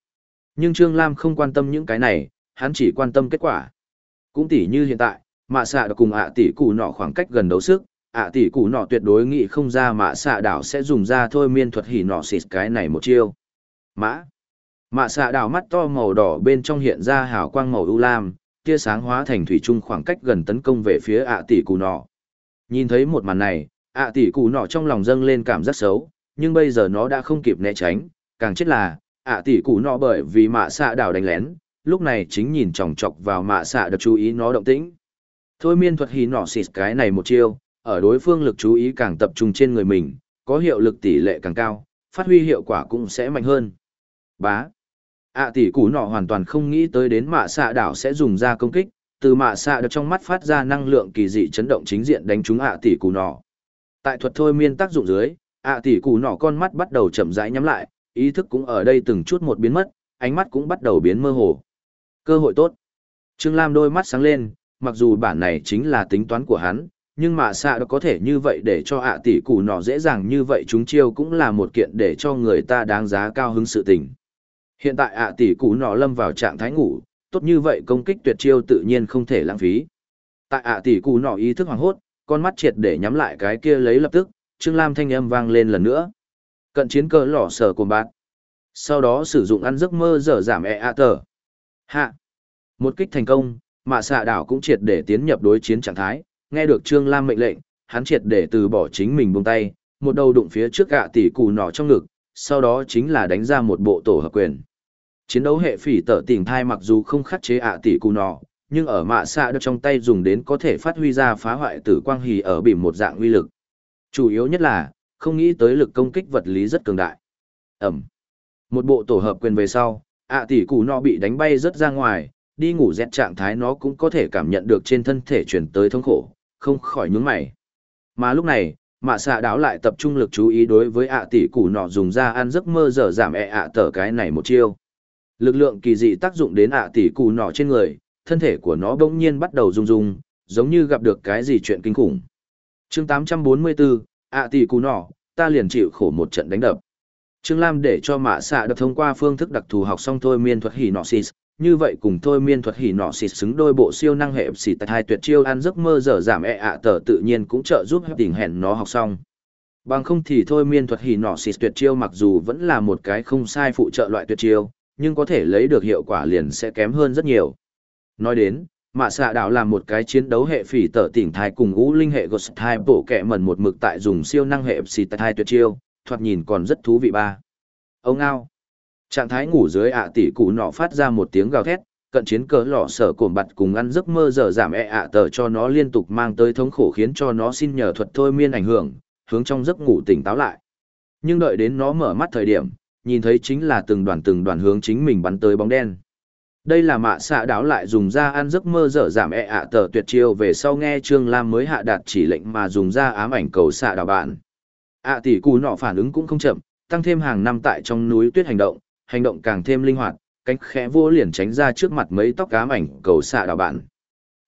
Nhưng Trương Lam không quan tâm những cái này, hắn chỉ quan tâm kết quả. Cũng tỉ như hiện tại, Mạ Xạ đã cùng ạ tỷ cụ nọ khoảng cách gần đấu sức, ạ tỷ cụ nọ tuyệt đối nghĩ không ra Mạ Xạ Đảo sẽ dùng ra thôi miên thuật hỉ nọ xịt cái này một chiêu. Mã Mạ Xạ Đảo mắt to màu đỏ bên trong hiện ra hào quang màu ưu lam tia sáng hóa thành thủy trung khoảng cách gần tấn công về phía ạ tỷ cù nọ. Nhìn thấy một màn này, ạ tỷ cù nọ trong lòng dâng lên cảm giác xấu, nhưng bây giờ nó đã không kịp né tránh, càng chết là, ạ tỷ cù nọ bởi vì mạ xạ đảo đánh lén, lúc này chính nhìn chòng chọc vào mạ xạ được chú ý nó động tĩnh. Thôi miên thuật hí nọ xịt cái này một chiêu, ở đối phương lực chú ý càng tập trung trên người mình, có hiệu lực tỷ lệ càng cao, phát huy hiệu quả cũng sẽ mạnh hơn. Bá. Ạ tỷ củ nọ hoàn toàn không nghĩ tới đến mạ xạ đảo sẽ dùng ra công kích từ mạ xạ được trong mắt phát ra năng lượng kỳ dị chấn động chính diện đánh trúng ạ tỷ củ nọ. Tại thuật thôi miên tác dụng dưới ạ tỷ củ nọ con mắt bắt đầu chậm rãi nhắm lại ý thức cũng ở đây từng chút một biến mất ánh mắt cũng bắt đầu biến mơ hồ. Cơ hội tốt. Trương lam đôi mắt sáng lên mặc dù bản này chính là tính toán của hắn nhưng mà xạ có thể như vậy để cho ạ tỷ củ nọ dễ dàng như vậy chúng chiêu cũng là một kiện để cho người ta đáng giá cao hứng sự tình Hiện tại ạ tỷ củ nọ lâm vào trạng thái ngủ, tốt như vậy công kích tuyệt chiêu tự nhiên không thể lãng phí. Tại ạ tỷ củ nọ ý thức hoàng hốt, con mắt triệt để nhắm lại cái kia lấy lập tức, Trương Lam thanh âm vang lên lần nữa. Cận chiến cơ lỏ sở của bạn. Sau đó sử dụng ăn giấc mơ dở giảm e ạ tờ. Hạ. Một kích thành công, mạ xạ đảo cũng triệt để tiến nhập đối chiến trạng thái, nghe được Trương Lam mệnh lệnh, hắn triệt để từ bỏ chính mình buông tay, một đầu đụng phía trước ạ tỷ cù nọ trong ngực, sau đó chính là đánh ra một bộ tổ hợp quyền. Chiến đấu hệ phỉ tở tỉnh thai mặc dù không khắc chế ạ tỷ cù nọ nhưng ở mạ xạ được trong tay dùng đến có thể phát huy ra phá hoại tử quang hì ở bìm một dạng uy lực. Chủ yếu nhất là không nghĩ tới lực công kích vật lý rất cường đại. Ẩm. Một bộ tổ hợp quyền về sau ạ tỷ cù nọ bị đánh bay rất ra ngoài đi ngủ rét trạng thái nó cũng có thể cảm nhận được trên thân thể chuyển tới thống khổ không khỏi nhướng mày. Mà lúc này mạ xạ đáo lại tập trung lực chú ý đối với ạ tỷ củ nọ dùng ra ăn giấc mơ dở giảm ẹ e ạ tở cái này một chiêu. Lực lượng kỳ dị tác dụng đến ạ tỷ củ nọ trên người thân thể của nó bỗng nhiên bắt đầu rung rung giống như gặp được cái gì chuyện kinh khủng. Chương 844, ạ tỷ củ nọ ta liền chịu khổ một trận đánh đập. Trương lam để cho mạ xạ được thông qua phương thức đặc thù học xong thôi miên thuật hỉ nọ xịt như vậy cùng thôi miên thuật hỉ nọ xịt xứng đôi bộ siêu năng hệ xịt tại hai tuyệt chiêu ăn giấc mơ dở giảm e ạ tờ tự nhiên cũng trợ giúp tình hẹn nó học xong bằng không thì thôi miên thuật hỉ nọ xịt tuyệt chiêu mặc dù vẫn là một cái không sai phụ trợ loại tuyệt chiêu nhưng có thể lấy được hiệu quả liền sẽ kém hơn rất nhiều. Nói đến, mạ xạ đạo là một cái chiến đấu hệ phỉ tở tỉnh thai cùng ngũ linh hệ ghost thai bổ kẹ mần một mực tại dùng siêu năng hệ xì thai tuyệt chiêu, thoạt nhìn còn rất thú vị ba. Ông ao. Trạng thái ngủ dưới ạ tỷ cụ nọ phát ra một tiếng gào thét, cận chiến cỡ lọ sở cồn bặt cùng ăn giấc mơ giờ giảm e ạ tờ cho nó liên tục mang tới thống khổ khiến cho nó xin nhờ thuật thôi miên ảnh hưởng, hướng trong giấc ngủ tỉnh táo lại. Nhưng đợi đến nó mở mắt thời điểm, nhìn thấy chính là từng đoàn từng đoàn hướng chính mình bắn tới bóng đen. Đây là mạ xạ đáo lại dùng ra ăn giấc mơ dở giảm e ạ tờ tuyệt chiêu về sau nghe Trương Lam mới hạ đạt chỉ lệnh mà dùng ra ám ảnh cầu xạ đảo bạn. ạ tỷ cù nọ phản ứng cũng không chậm, tăng thêm hàng năm tại trong núi tuyết hành động, hành động càng thêm linh hoạt, cánh khẽ vô liền tránh ra trước mặt mấy tóc ám ảnh cầu xạ đảo bạn.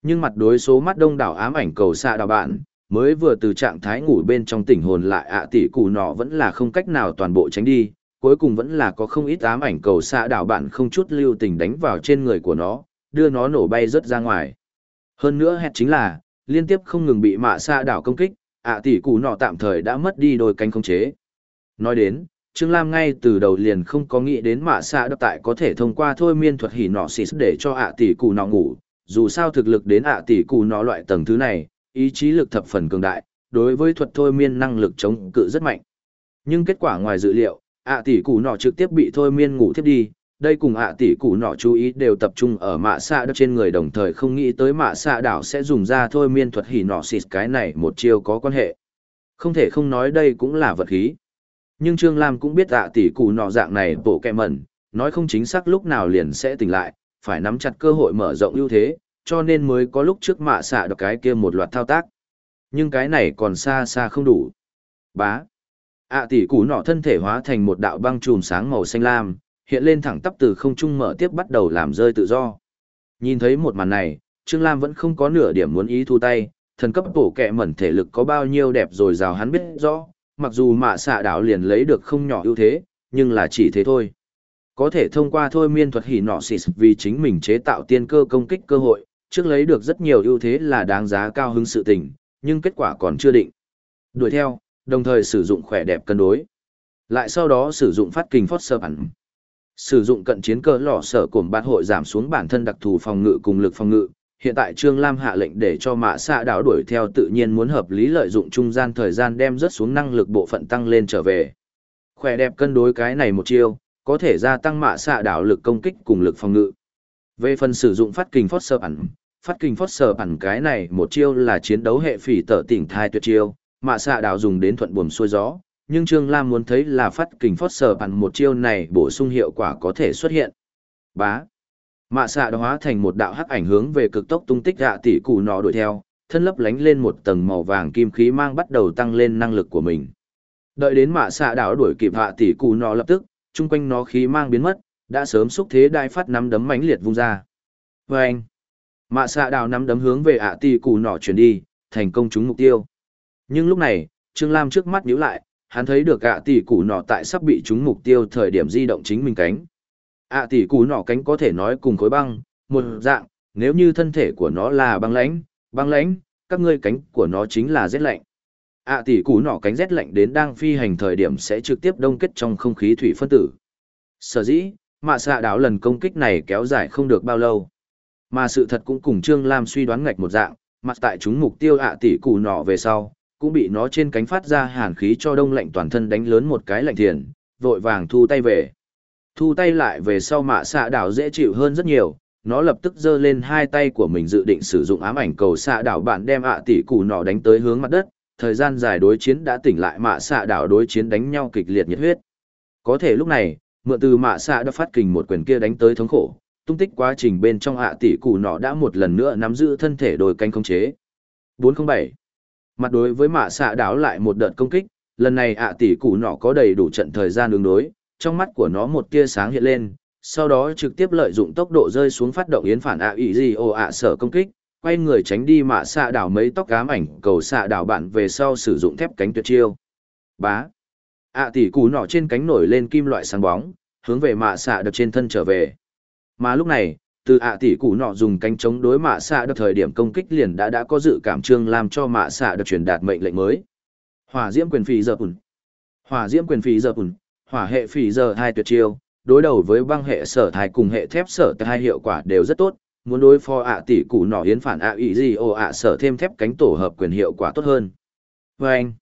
Nhưng mặt đối số mắt đông đảo ám ảnh cầu xạ đảo bạn, mới vừa từ trạng thái ngủ bên trong tỉnh hồn lại ạ tỷ cù nọ vẫn là không cách nào toàn bộ tránh đi, cuối cùng vẫn là có không ít ám ảnh cầu xạ đảo bạn không chút lưu tình đánh vào trên người của nó, đưa nó nổ bay rớt ra ngoài. Hơn nữa hẹt chính là, liên tiếp không ngừng bị mạ xạ đảo công kích, ạ tỷ cụ nọ tạm thời đã mất đi đôi cánh không chế. Nói đến, Trương Lam ngay từ đầu liền không có nghĩ đến mạ xạ đập tại có thể thông qua thôi miên thuật hỉ nọ xịt để cho ạ tỷ cụ nọ ngủ, dù sao thực lực đến ạ tỷ cụ nọ loại tầng thứ này, ý chí lực thập phần cường đại, đối với thuật thôi miên năng lực chống cự rất mạnh. Nhưng kết quả ngoài dự liệu, ạ tỷ cụ nọ trực tiếp bị thôi miên ngủ tiếp đi, đây cùng ạ tỷ cụ nọ chú ý đều tập trung ở mạ xạ đập trên người đồng thời không nghĩ tới mạ xạ đảo sẽ dùng ra thôi miên thuật hỉ nọ xịt cái này một chiêu có quan hệ. Không thể không nói đây cũng là vật khí. Nhưng Trương Lam cũng biết ạ tỷ cụ nọ dạng này bộ kẹ mẩn, nói không chính xác lúc nào liền sẽ tỉnh lại, phải nắm chặt cơ hội mở rộng ưu thế, cho nên mới có lúc trước mạ xạ được cái kia một loạt thao tác. Nhưng cái này còn xa xa không đủ. Bá. ạ tỷ cụ nọ thân thể hóa thành một đạo băng chùm sáng màu xanh lam, hiện lên thẳng tắp từ không trung mở tiếp bắt đầu làm rơi tự do. Nhìn thấy một màn này, Trương Lam vẫn không có nửa điểm muốn ý thu tay, thần cấp bổ kẹ mẩn thể lực có bao nhiêu đẹp rồi rào hắn biết rõ, mặc dù mạ xạ đảo liền lấy được không nhỏ ưu thế, nhưng là chỉ thế thôi. Có thể thông qua thôi miên thuật hỉ nọ xịt vì chính mình chế tạo tiên cơ công kích cơ hội, trước lấy được rất nhiều ưu thế là đáng giá cao hứng sự tình, nhưng kết quả còn chưa định. Đuổi theo, đồng thời sử dụng khỏe đẹp cân đối. Lại sau đó sử dụng phát kinh phót sơ bản, Sử dụng cận chiến cơ lò sở cổm bát hội giảm xuống bản thân đặc thù phòng ngự cùng lực phòng ngự. Hiện tại Trương Lam hạ lệnh để cho mạ xạ đảo đuổi theo tự nhiên muốn hợp lý lợi dụng trung gian thời gian đem rất xuống năng lực bộ phận tăng lên trở về. Khỏe đẹp cân đối cái này một chiêu, có thể gia tăng mạ xạ đảo lực công kích cùng lực phòng ngự. Về phần sử dụng phát kinh phót sơ ẩn, phát kinh phót sơ ẩn cái này một chiêu là chiến đấu hệ phỉ tở tỉnh thai tuyệt chiêu, mạ xạ đảo dùng đến thuận buồm xuôi gió, nhưng Trương Lam muốn thấy là phát kình phót sở ẩn một chiêu này bổ sung hiệu quả có thể xuất hiện. Bá. Mạ xạ đã hóa thành một đạo hắc ảnh hướng về cực tốc tung tích hạ tỷ cụ nọ đuổi theo, thân lấp lánh lên một tầng màu vàng kim khí mang bắt đầu tăng lên năng lực của mình. Đợi đến mạ xạ đảo đuổi kịp hạ tỷ cụ nọ lập tức, chung quanh nó khí mang biến mất, đã sớm xúc thế đai phát nắm đấm mãnh liệt vung ra. vê anh, mạ xạ đảo nắm đấm hướng về hạ tỷ cụ nọ chuyển đi, thành công trúng mục tiêu. Nhưng lúc này, Trương Lam trước mắt nhíu lại, hắn thấy được ạ tỷ cụ nọ tại sắp bị trúng mục tiêu thời điểm di động chính mình cánh ạ tỷ cù nọ cánh có thể nói cùng khối băng, một dạng, nếu như thân thể của nó là băng lãnh, băng lãnh, các ngươi cánh của nó chính là rét lạnh. ạ tỷ cù nọ cánh rét lạnh đến đang phi hành thời điểm sẽ trực tiếp đông kết trong không khí thủy phân tử. Sở dĩ, mạ xạ đảo lần công kích này kéo dài không được bao lâu. Mà sự thật cũng cùng Trương Lam suy đoán ngạch một dạng, mặt tại chúng mục tiêu ạ tỷ cù nọ về sau, cũng bị nó trên cánh phát ra hàn khí cho đông lạnh toàn thân đánh lớn một cái lạnh thiền, vội vàng thu tay về. Thu tay lại về sau mạ xạ đảo dễ chịu hơn rất nhiều, nó lập tức giơ lên hai tay của mình dự định sử dụng ám ảnh cầu xạ đảo bạn đem ạ tỷ cù nọ đánh tới hướng mặt đất, thời gian dài đối chiến đã tỉnh lại mạ xạ đảo đối chiến đánh nhau kịch liệt nhiệt huyết. Có thể lúc này, mượn từ mạ xạ đã phát kình một quyền kia đánh tới thống khổ, tung tích quá trình bên trong ạ tỷ cù nọ đã một lần nữa nắm giữ thân thể đồi canh không chế. 407 Mặt đối với mạ xạ đảo lại một đợt công kích, lần này ạ tỷ cù nọ có đầy đủ trận thời gian ứng đối, trong mắt của nó một tia sáng hiện lên, sau đó trực tiếp lợi dụng tốc độ rơi xuống phát động yến phản ạ ý gì ồ ạ sở công kích, quay người tránh đi mạ xạ đảo mấy tóc cám ảnh cầu xạ đảo bạn về sau sử dụng thép cánh tuyệt chiêu. Bá. ạ tỷ cú nọ trên cánh nổi lên kim loại sáng bóng, hướng về mạ xạ đập trên thân trở về. Mà lúc này, từ ạ tỷ cụ nọ dùng cánh chống đối mạ xạ được thời điểm công kích liền đã đã có dự cảm trương làm cho mạ xạ được truyền đạt mệnh lệnh mới hỏa diễm quyền phí giờ ùn hỏa diễm quyền phí giờ ùn hỏa hệ phỉ giờ hai tuyệt chiêu đối đầu với băng hệ sở thai cùng hệ thép sở hai hiệu quả đều rất tốt muốn đối phó ạ tỷ củ nỏ hiến phản ạ ý gì ồ ạ sở thêm thép cánh tổ hợp quyền hiệu quả tốt hơn vê anh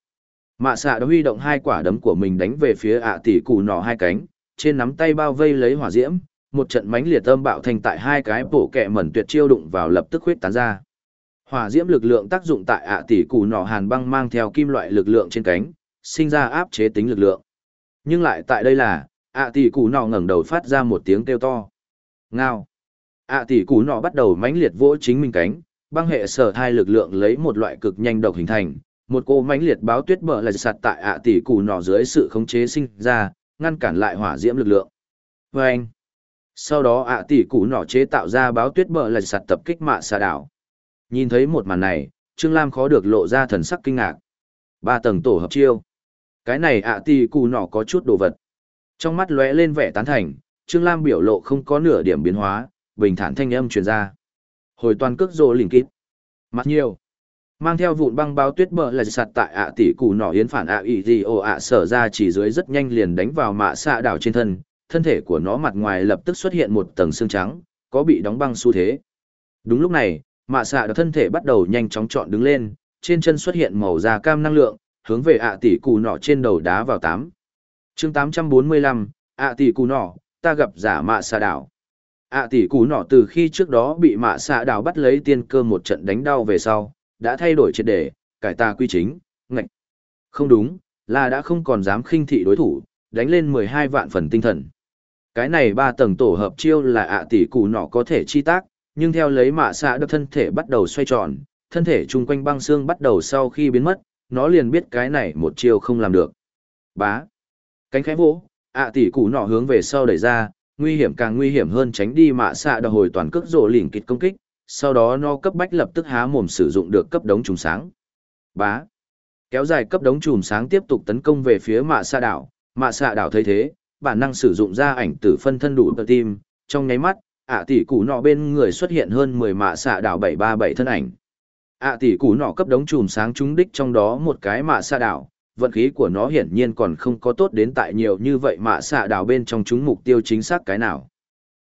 mạ xạ đã huy động hai quả đấm của mình đánh về phía ạ tỷ củ nỏ hai cánh trên nắm tay bao vây lấy hỏa diễm một trận mánh liệt âm bạo thành tại hai cái bổ kẹ mẩn tuyệt chiêu đụng vào lập tức huyết tán ra. Hỏa diễm lực lượng tác dụng tại ạ tỷ củ nỏ hàn băng mang theo kim loại lực lượng trên cánh, sinh ra áp chế tính lực lượng. Nhưng lại tại đây là, ạ tỷ củ nọ ngẩng đầu phát ra một tiếng kêu to. Ngao. ạ tỷ củ nọ bắt đầu mãnh liệt vỗ chính mình cánh, băng hệ sở thai lực lượng lấy một loại cực nhanh độc hình thành, một cô mãnh liệt báo tuyết bờ lại sạt tại ạ tỷ củ nọ dưới sự khống chế sinh ra, ngăn cản lại hỏa diễm lực lượng. Và anh. Sau đó ạ tỷ cụ nọ chế tạo ra báo tuyết bờ lạch sạt tập kích mạ xà đảo. Nhìn thấy một màn này, Trương Lam khó được lộ ra thần sắc kinh ngạc. Ba tầng tổ hợp chiêu. Cái này ạ tỷ cù nọ có chút đồ vật. Trong mắt lóe lên vẻ tán thành, Trương Lam biểu lộ không có nửa điểm biến hóa, bình thản thanh âm truyền ra. Hồi toàn cước rồ lỉnh kít, Mặt nhiều. Mang theo vụn băng bao tuyết bờ là sạt tại ạ tỷ cù nỏ yến phản ạ ý gì ồ ạ sở ra chỉ dưới rất nhanh liền đánh vào mạ xạ đảo trên thân, thân thể của nó mặt ngoài lập tức xuất hiện một tầng xương trắng, có bị đóng băng xu thế. Đúng lúc này, mạ xạ đảo thân thể bắt đầu nhanh chóng trọn đứng lên, trên chân xuất hiện màu da cam năng lượng, hướng về ạ tỷ cụ nọ trên đầu đá vào tám. chương 845, ạ tỷ cụ nọ ta gặp giả mạ xạ đảo. ạ tỷ cụ nọ từ khi trước đó bị mạ xạ đảo bắt lấy tiên cơ một trận đánh đau về sau, đã thay đổi triệt đề, cải tà quy chính, ngạch. Không đúng, là đã không còn dám khinh thị đối thủ, đánh lên 12 vạn phần tinh thần. Cái này ba tầng tổ hợp chiêu là ạ tỷ cụ nọ có thể chi tác, nhưng theo lấy mạ xạ được thân thể bắt đầu xoay tròn, thân thể chung quanh băng xương bắt đầu sau khi biến mất, nó liền biết cái này một chiêu không làm được. Bá. Cánh khẽ vỗ, ạ tỷ cụ nọ hướng về sau đẩy ra, nguy hiểm càng nguy hiểm hơn tránh đi mạ xạ đòi hồi toàn cước rộ lỉnh kịch công kích, sau đó nó cấp bách lập tức há mồm sử dụng được cấp đống trùm sáng. Bá. Kéo dài cấp đống trùm sáng tiếp tục tấn công về phía mạ xạ đảo, mạ xạ đảo thấy thế, bản năng sử dụng ra ảnh tử phân thân đủ tờ tim, trong nháy mắt, ạ tỷ củ nọ bên người xuất hiện hơn 10 mạ xạ đảo 737 thân ảnh ạ tỷ củ nọ cấp đống chùm sáng trúng đích trong đó một cái mạ xạ đảo, vận khí của nó hiển nhiên còn không có tốt đến tại nhiều như vậy mạ xạ đảo bên trong chúng mục tiêu chính xác cái nào.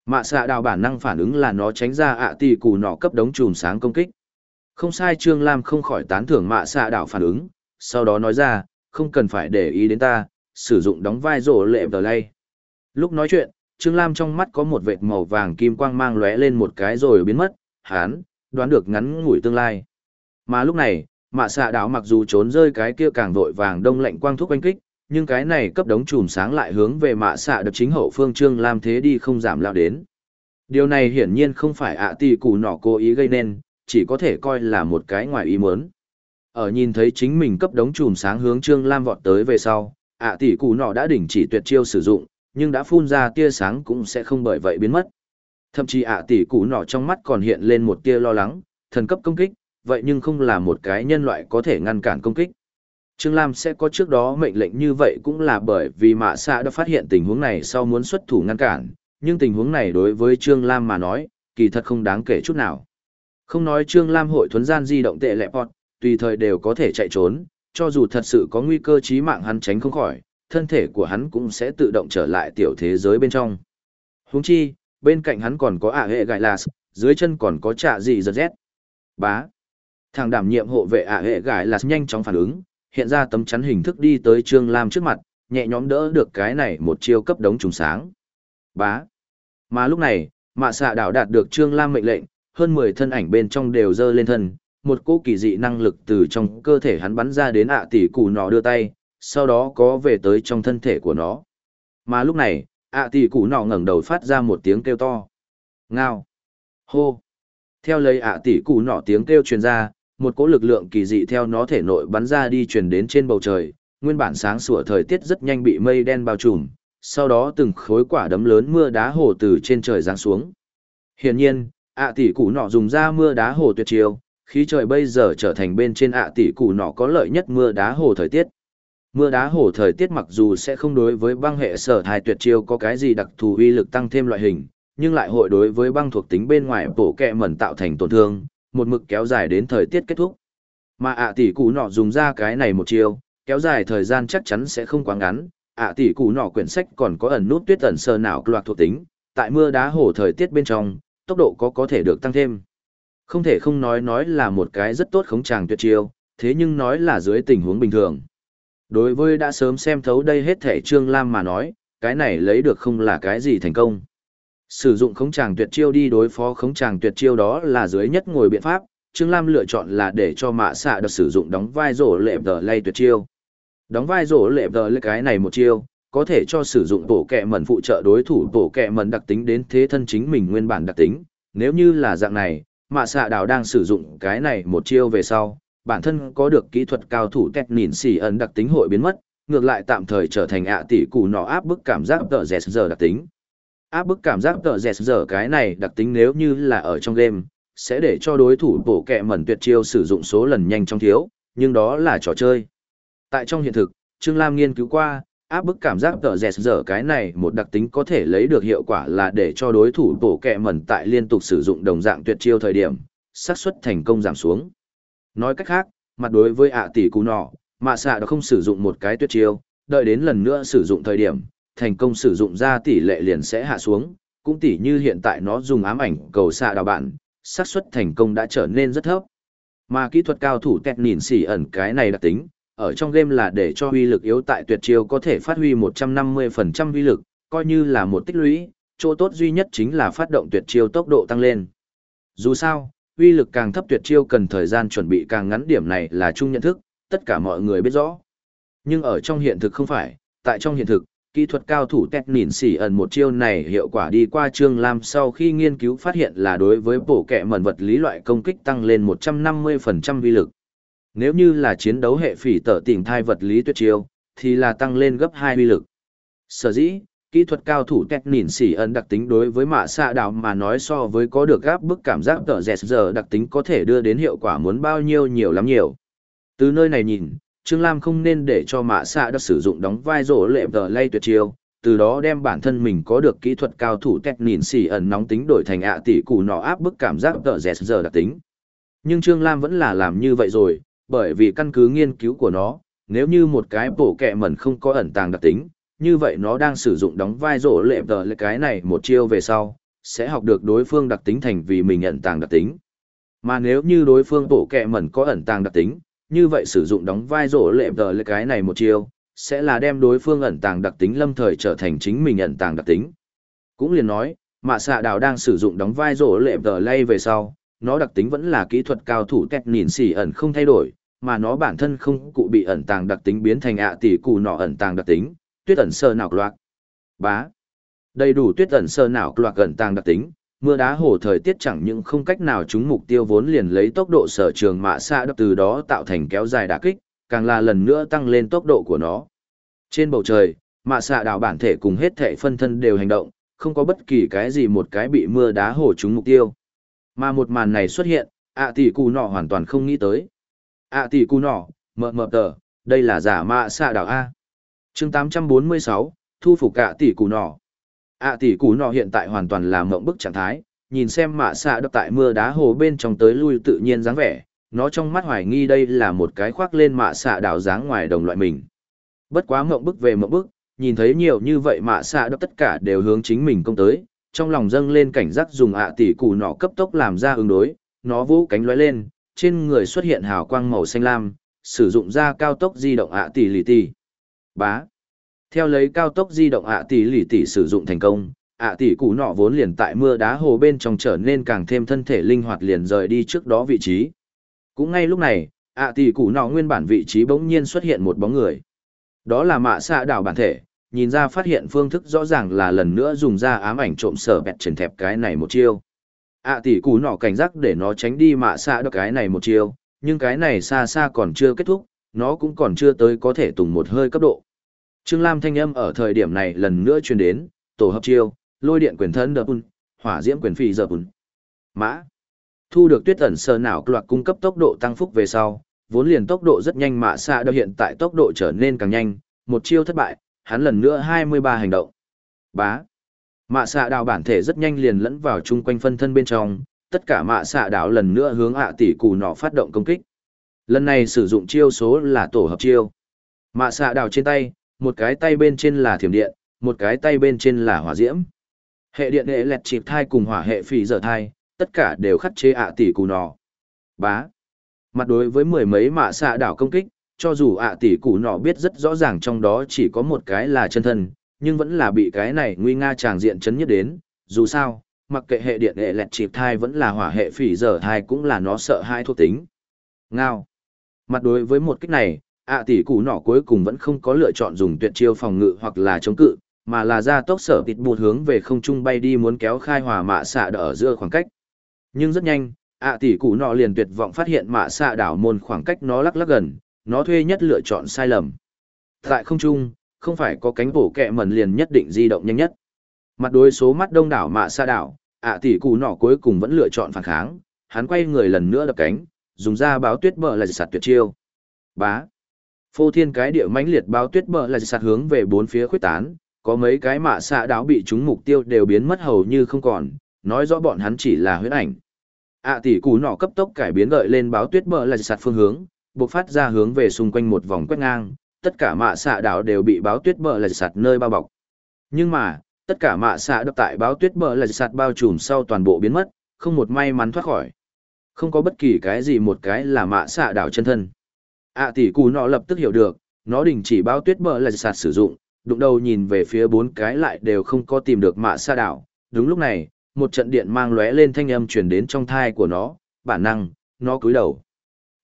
Mạ xạ Đảo bản năng phản ứng là nó tránh ra ạ tỷ Củ nọ cấp đống chùm sáng công kích. Không sai Trương Lam không khỏi tán thưởng mạ xạ Đảo phản ứng, sau đó nói ra, không cần phải để ý đến ta, sử dụng đóng vai rổ lệ vờ lay. Lúc nói chuyện, Trương Lam trong mắt có một vệt màu vàng kim quang mang lóe lên một cái rồi biến mất, hán, đoán được ngắn ngủi tương lai. Mà lúc này, mạ xạ đảo mặc dù trốn rơi cái kia càng vội vàng đông lạnh quang thúc oanh kích, nhưng cái này cấp đống chùm sáng lại hướng về mạ xạ đập chính hậu phương trương lam thế đi không giảm lao đến. Điều này hiển nhiên không phải ạ tỷ cụ nọ cố ý gây nên chỉ có thể coi là một cái ngoài ý muốn. Ở nhìn thấy chính mình cấp đống chùm sáng hướng trương lam vọt tới về sau ạ tỷ cụ nọ đã đỉnh chỉ tuyệt chiêu sử dụng nhưng đã phun ra tia sáng cũng sẽ không bởi vậy biến mất. Thậm chí ạ tỷ cụ nọ trong mắt còn hiện lên một tia lo lắng thần cấp công kích vậy nhưng không là một cái nhân loại có thể ngăn cản công kích Trương Lam sẽ có trước đó mệnh lệnh như vậy cũng là bởi vì Mạ Sạ đã phát hiện tình huống này sau muốn xuất thủ ngăn cản, nhưng tình huống này đối với Trương Lam mà nói, kỳ thật không đáng kể chút nào. Không nói Trương Lam hội thuấn gian di động tệ lẹ bọt, tùy thời đều có thể chạy trốn, cho dù thật sự có nguy cơ chí mạng hắn tránh không khỏi, thân thể của hắn cũng sẽ tự động trở lại tiểu thế giới bên trong. Huống chi, bên cạnh hắn còn có ả hệ gại là dưới chân còn có trạ gì giật rét. Bá. Thằng đảm nhiệm hộ vệ ả hệ gái là nhanh chóng phản ứng, hiện ra tấm chắn hình thức đi tới Trương Lam trước mặt, nhẹ nhõm đỡ được cái này một chiêu cấp đống trùng sáng. Bá. Mà lúc này, mạ xạ đảo đạt được Trương Lam mệnh lệnh, hơn 10 thân ảnh bên trong đều dơ lên thân, một cỗ kỳ dị năng lực từ trong cơ thể hắn bắn ra đến ạ tỷ cụ nó đưa tay, sau đó có về tới trong thân thể của nó. Mà lúc này, ạ tỷ cụ nọ ngẩng đầu phát ra một tiếng kêu to. Ngao. Hô. Theo lời ạ tỷ cụ nọ tiếng kêu truyền ra, một cỗ lực lượng kỳ dị theo nó thể nội bắn ra đi truyền đến trên bầu trời, nguyên bản sáng sủa thời tiết rất nhanh bị mây đen bao trùm, sau đó từng khối quả đấm lớn mưa đá hồ từ trên trời giáng xuống. Hiển nhiên, ạ tỷ cụ nọ dùng ra mưa đá hồ tuyệt chiêu, khí trời bây giờ trở thành bên trên ạ tỷ cụ nọ có lợi nhất mưa đá hồ thời tiết. Mưa đá hồ thời tiết mặc dù sẽ không đối với băng hệ sở thai tuyệt chiêu có cái gì đặc thù uy lực tăng thêm loại hình, nhưng lại hội đối với băng thuộc tính bên ngoài bổ kẹ mẩn tạo thành tổn thương, một mực kéo dài đến thời tiết kết thúc. Mà ạ tỷ cụ nọ dùng ra cái này một chiều, kéo dài thời gian chắc chắn sẽ không quá ngắn. ạ tỷ cụ nọ quyển sách còn có ẩn nút tuyết ẩn sơ nào loạt thuộc tính, tại mưa đá hổ thời tiết bên trong, tốc độ có có thể được tăng thêm. Không thể không nói nói là một cái rất tốt khống tràng tuyệt chiêu, thế nhưng nói là dưới tình huống bình thường. Đối với đã sớm xem thấu đây hết thể Trương Lam mà nói, cái này lấy được không là cái gì thành công. Sử dụng khống tràng tuyệt chiêu đi đối phó khống tràng tuyệt chiêu đó là dưới nhất ngồi biện pháp, Trương Lam lựa chọn là để cho mạ xạ được sử dụng đóng vai rổ lệ đờ lay tuyệt chiêu. Đóng vai rổ lệ đờ lay cái này một chiêu, có thể cho sử dụng bổ kẹ mẩn phụ trợ đối thủ bổ kẹ mẩn đặc tính đến thế thân chính mình nguyên bản đặc tính. Nếu như là dạng này, mạ xạ đào đang sử dụng cái này một chiêu về sau, bản thân có được kỹ thuật cao thủ tét nỉn xỉ ẩn đặc tính hội biến mất, ngược lại tạm thời trở thành ạ tỷ cụ nọ áp bức cảm giác tờ dẹt giờ đặc tính áp bức cảm giác tờ dẹt giờ cái này đặc tính nếu như là ở trong game sẽ để cho đối thủ bổ kẹ mẩn tuyệt chiêu sử dụng số lần nhanh trong thiếu nhưng đó là trò chơi. Tại trong hiện thực trương lam nghiên cứu qua áp bức cảm giác tờ dẹt giờ cái này một đặc tính có thể lấy được hiệu quả là để cho đối thủ bổ kẹ mẩn tại liên tục sử dụng đồng dạng tuyệt chiêu thời điểm xác suất thành công giảm xuống. Nói cách khác, mặt đối với ạ tỷ cú nọ, mạ xạ đã không sử dụng một cái tuyệt chiêu, đợi đến lần nữa sử dụng thời điểm, thành công sử dụng ra tỷ lệ liền sẽ hạ xuống, cũng tỷ như hiện tại nó dùng ám ảnh cầu xạ đào bạn, xác suất thành công đã trở nên rất thấp. Mà kỹ thuật cao thủ tẹt nhìn xỉ ẩn cái này đặc tính, ở trong game là để cho huy lực yếu tại tuyệt chiêu có thể phát huy 150% huy lực, coi như là một tích lũy, chỗ tốt duy nhất chính là phát động tuyệt chiêu tốc độ tăng lên. Dù sao, uy lực càng thấp tuyệt chiêu cần thời gian chuẩn bị càng ngắn điểm này là chung nhận thức, tất cả mọi người biết rõ. Nhưng ở trong hiện thực không phải, tại trong hiện thực, kỹ thuật cao thủ tét nỉn xỉ ẩn một chiêu này hiệu quả đi qua Trương Lam sau khi nghiên cứu phát hiện là đối với bộ kẹ mẩn vật lý loại công kích tăng lên 150% vi lực. Nếu như là chiến đấu hệ phỉ tở tỉnh thai vật lý tuyệt chiêu, thì là tăng lên gấp 2 vi lực. Sở dĩ, kỹ thuật cao thủ tét nỉn xỉ ẩn đặc tính đối với mạ xạ đạo mà nói so với có được gáp bức cảm giác tở dẹt giờ đặc tính có thể đưa đến hiệu quả muốn bao nhiêu nhiều lắm nhiều. Từ nơi này nhìn, Trương Lam không nên để cho mạ xạ đã sử dụng đóng vai rổ lệ tờ lay tuyệt chiêu, từ đó đem bản thân mình có được kỹ thuật cao thủ tẹt nhìn xỉ ẩn nóng tính đổi thành ạ tỷ củ nọ áp bức cảm giác tờ dẹt giờ đặc tính. Nhưng Trương Lam vẫn là làm như vậy rồi, bởi vì căn cứ nghiên cứu của nó, nếu như một cái bổ kẹ mẩn không có ẩn tàng đặc tính, như vậy nó đang sử dụng đóng vai rổ lệ tờ lệ cái này một chiêu về sau, sẽ học được đối phương đặc tính thành vì mình ẩn tàng đặc tính. Mà nếu như đối phương bổ kẹ mẩn có ẩn tàng đặc tính, như vậy sử dụng đóng vai rổ lệ tờ lệ cái này một chiêu, sẽ là đem đối phương ẩn tàng đặc tính lâm thời trở thành chính mình ẩn tàng đặc tính. Cũng liền nói, mạ xạ đào đang sử dụng đóng vai rổ lệ tờ lay về sau, nó đặc tính vẫn là kỹ thuật cao thủ tét nhìn xỉ ẩn không thay đổi, mà nó bản thân không cụ bị ẩn tàng đặc tính biến thành ạ tỷ cụ nọ ẩn tàng đặc tính, tuyết ẩn sơ nào loạt. Bá. Đầy đủ tuyết ẩn sơ nào loạt ẩn tàng đặc tính, mưa đá hồ thời tiết chẳng những không cách nào chúng mục tiêu vốn liền lấy tốc độ sở trường mạ xạ đập từ đó tạo thành kéo dài đả kích, càng là lần nữa tăng lên tốc độ của nó. Trên bầu trời, mạ xạ đảo bản thể cùng hết thể phân thân đều hành động, không có bất kỳ cái gì một cái bị mưa đá hồ trúng mục tiêu. Mà một màn này xuất hiện, ạ tỷ cù nọ hoàn toàn không nghĩ tới. ạ tỷ cù nọ, mờ mờ tờ, đây là giả mạ xạ đảo A. chương 846, thu phục ạ tỷ cù nọ ạ tỷ cú nọ hiện tại hoàn toàn là mộng bức trạng thái, nhìn xem mạ xạ đập tại mưa đá hồ bên trong tới lui tự nhiên dáng vẻ, nó trong mắt hoài nghi đây là một cái khoác lên mạ xạ đảo dáng ngoài đồng loại mình. Bất quá mộng bức về mộng bức, nhìn thấy nhiều như vậy mạ xạ đập tất cả đều hướng chính mình công tới, trong lòng dâng lên cảnh giác dùng ạ tỷ cù nọ cấp tốc làm ra ứng đối, nó vũ cánh lóe lên, trên người xuất hiện hào quang màu xanh lam, sử dụng ra cao tốc di động ạ tỷ lì tỷ bá theo lấy cao tốc di động ạ tỷ lì tỷ sử dụng thành công, ạ tỷ cụ nọ vốn liền tại mưa đá hồ bên trong trở nên càng thêm thân thể linh hoạt liền rời đi trước đó vị trí. Cũng ngay lúc này, ạ tỷ cụ nọ nguyên bản vị trí bỗng nhiên xuất hiện một bóng người. Đó là mạ xạ đảo bản thể, nhìn ra phát hiện phương thức rõ ràng là lần nữa dùng ra ám ảnh trộm sở bẹt trần thẹp cái này một chiêu. ạ tỷ cụ nọ cảnh giác để nó tránh đi mạ xạ được cái này một chiêu, nhưng cái này xa xa còn chưa kết thúc, nó cũng còn chưa tới có thể tùng một hơi cấp độ. Trương Lam thanh âm ở thời điểm này lần nữa truyền đến, tổ hợp chiêu, lôi điện quyền thân đập bùn, hỏa diễm quyền phi giờ bùn. Mã. Thu được tuyết ẩn sơ nào loạt cung cấp tốc độ tăng phúc về sau, vốn liền tốc độ rất nhanh mạ xạ đâu hiện tại tốc độ trở nên càng nhanh, một chiêu thất bại, hắn lần nữa 23 hành động. Bá. Mạ xạ đào bản thể rất nhanh liền lẫn vào chung quanh phân thân bên trong, tất cả mạ xạ đảo lần nữa hướng ạ tỷ cù nọ phát động công kích. Lần này sử dụng chiêu số là tổ hợp chiêu. Mạ xạ đào trên tay, một cái tay bên trên là thiểm điện, một cái tay bên trên là hỏa diễm. Hệ điện hệ lẹt chịp thai cùng hỏa hệ phỉ dở thai, tất cả đều khắc chế ạ tỷ cù nọ. Bá. Mặt đối với mười mấy mạ xạ đảo công kích, cho dù ạ tỷ cù nọ biết rất rõ ràng trong đó chỉ có một cái là chân thân, nhưng vẫn là bị cái này nguy nga tràng diện chấn nhất đến. Dù sao, mặc kệ hệ điện hệ lẹt chịp thai vẫn là hỏa hệ phỉ dở thai cũng là nó sợ hai thuộc tính. Ngao. Mặt đối với một kích này, ạ tỷ cụ nọ cuối cùng vẫn không có lựa chọn dùng tuyệt chiêu phòng ngự hoặc là chống cự, mà là ra tốc sở tịt bụt hướng về không trung bay đi muốn kéo khai hòa mạ xạ đỡ ở giữa khoảng cách. Nhưng rất nhanh, ạ tỷ cụ nọ liền tuyệt vọng phát hiện mạ xạ đảo môn khoảng cách nó lắc lắc gần, nó thuê nhất lựa chọn sai lầm. Tại không trung, không phải có cánh bổ kẹ mần liền nhất định di động nhanh nhất. Mặt đối số mắt đông đảo mạ xạ đảo, ạ tỷ cụ nọ cuối cùng vẫn lựa chọn phản kháng, hắn quay người lần nữa đập cánh, dùng ra báo tuyết bờ là sạt tuyệt chiêu. Bá. Phô thiên cái địa mãnh liệt bao tuyết bờ lại sạt hướng về bốn phía khuyết tán, có mấy cái mạ xạ đáo bị chúng mục tiêu đều biến mất hầu như không còn, nói rõ bọn hắn chỉ là huyết ảnh. ạ tỷ cù nọ cấp tốc cải biến gợi lên báo tuyết bờ lại sạt phương hướng buộc phát ra hướng về xung quanh một vòng quét ngang tất cả mạ xạ đảo đều bị báo tuyết bờ lại sạt nơi bao bọc. Nhưng mà tất cả mạ xạ đập tại báo tuyết bờ lại sạt bao trùm sau toàn bộ biến mất không một may mắn thoát khỏi. Không có bất kỳ cái gì một cái là mạ xạ đảo chân thân ạ tỷ cù nọ lập tức hiểu được nó đình chỉ bao tuyết bờ là sạt sử dụng đụng đầu nhìn về phía bốn cái lại đều không có tìm được mạ Sa đảo. Đúng lúc này một trận điện mang lóe lên thanh âm truyền đến trong thai của nó bản năng nó cúi đầu.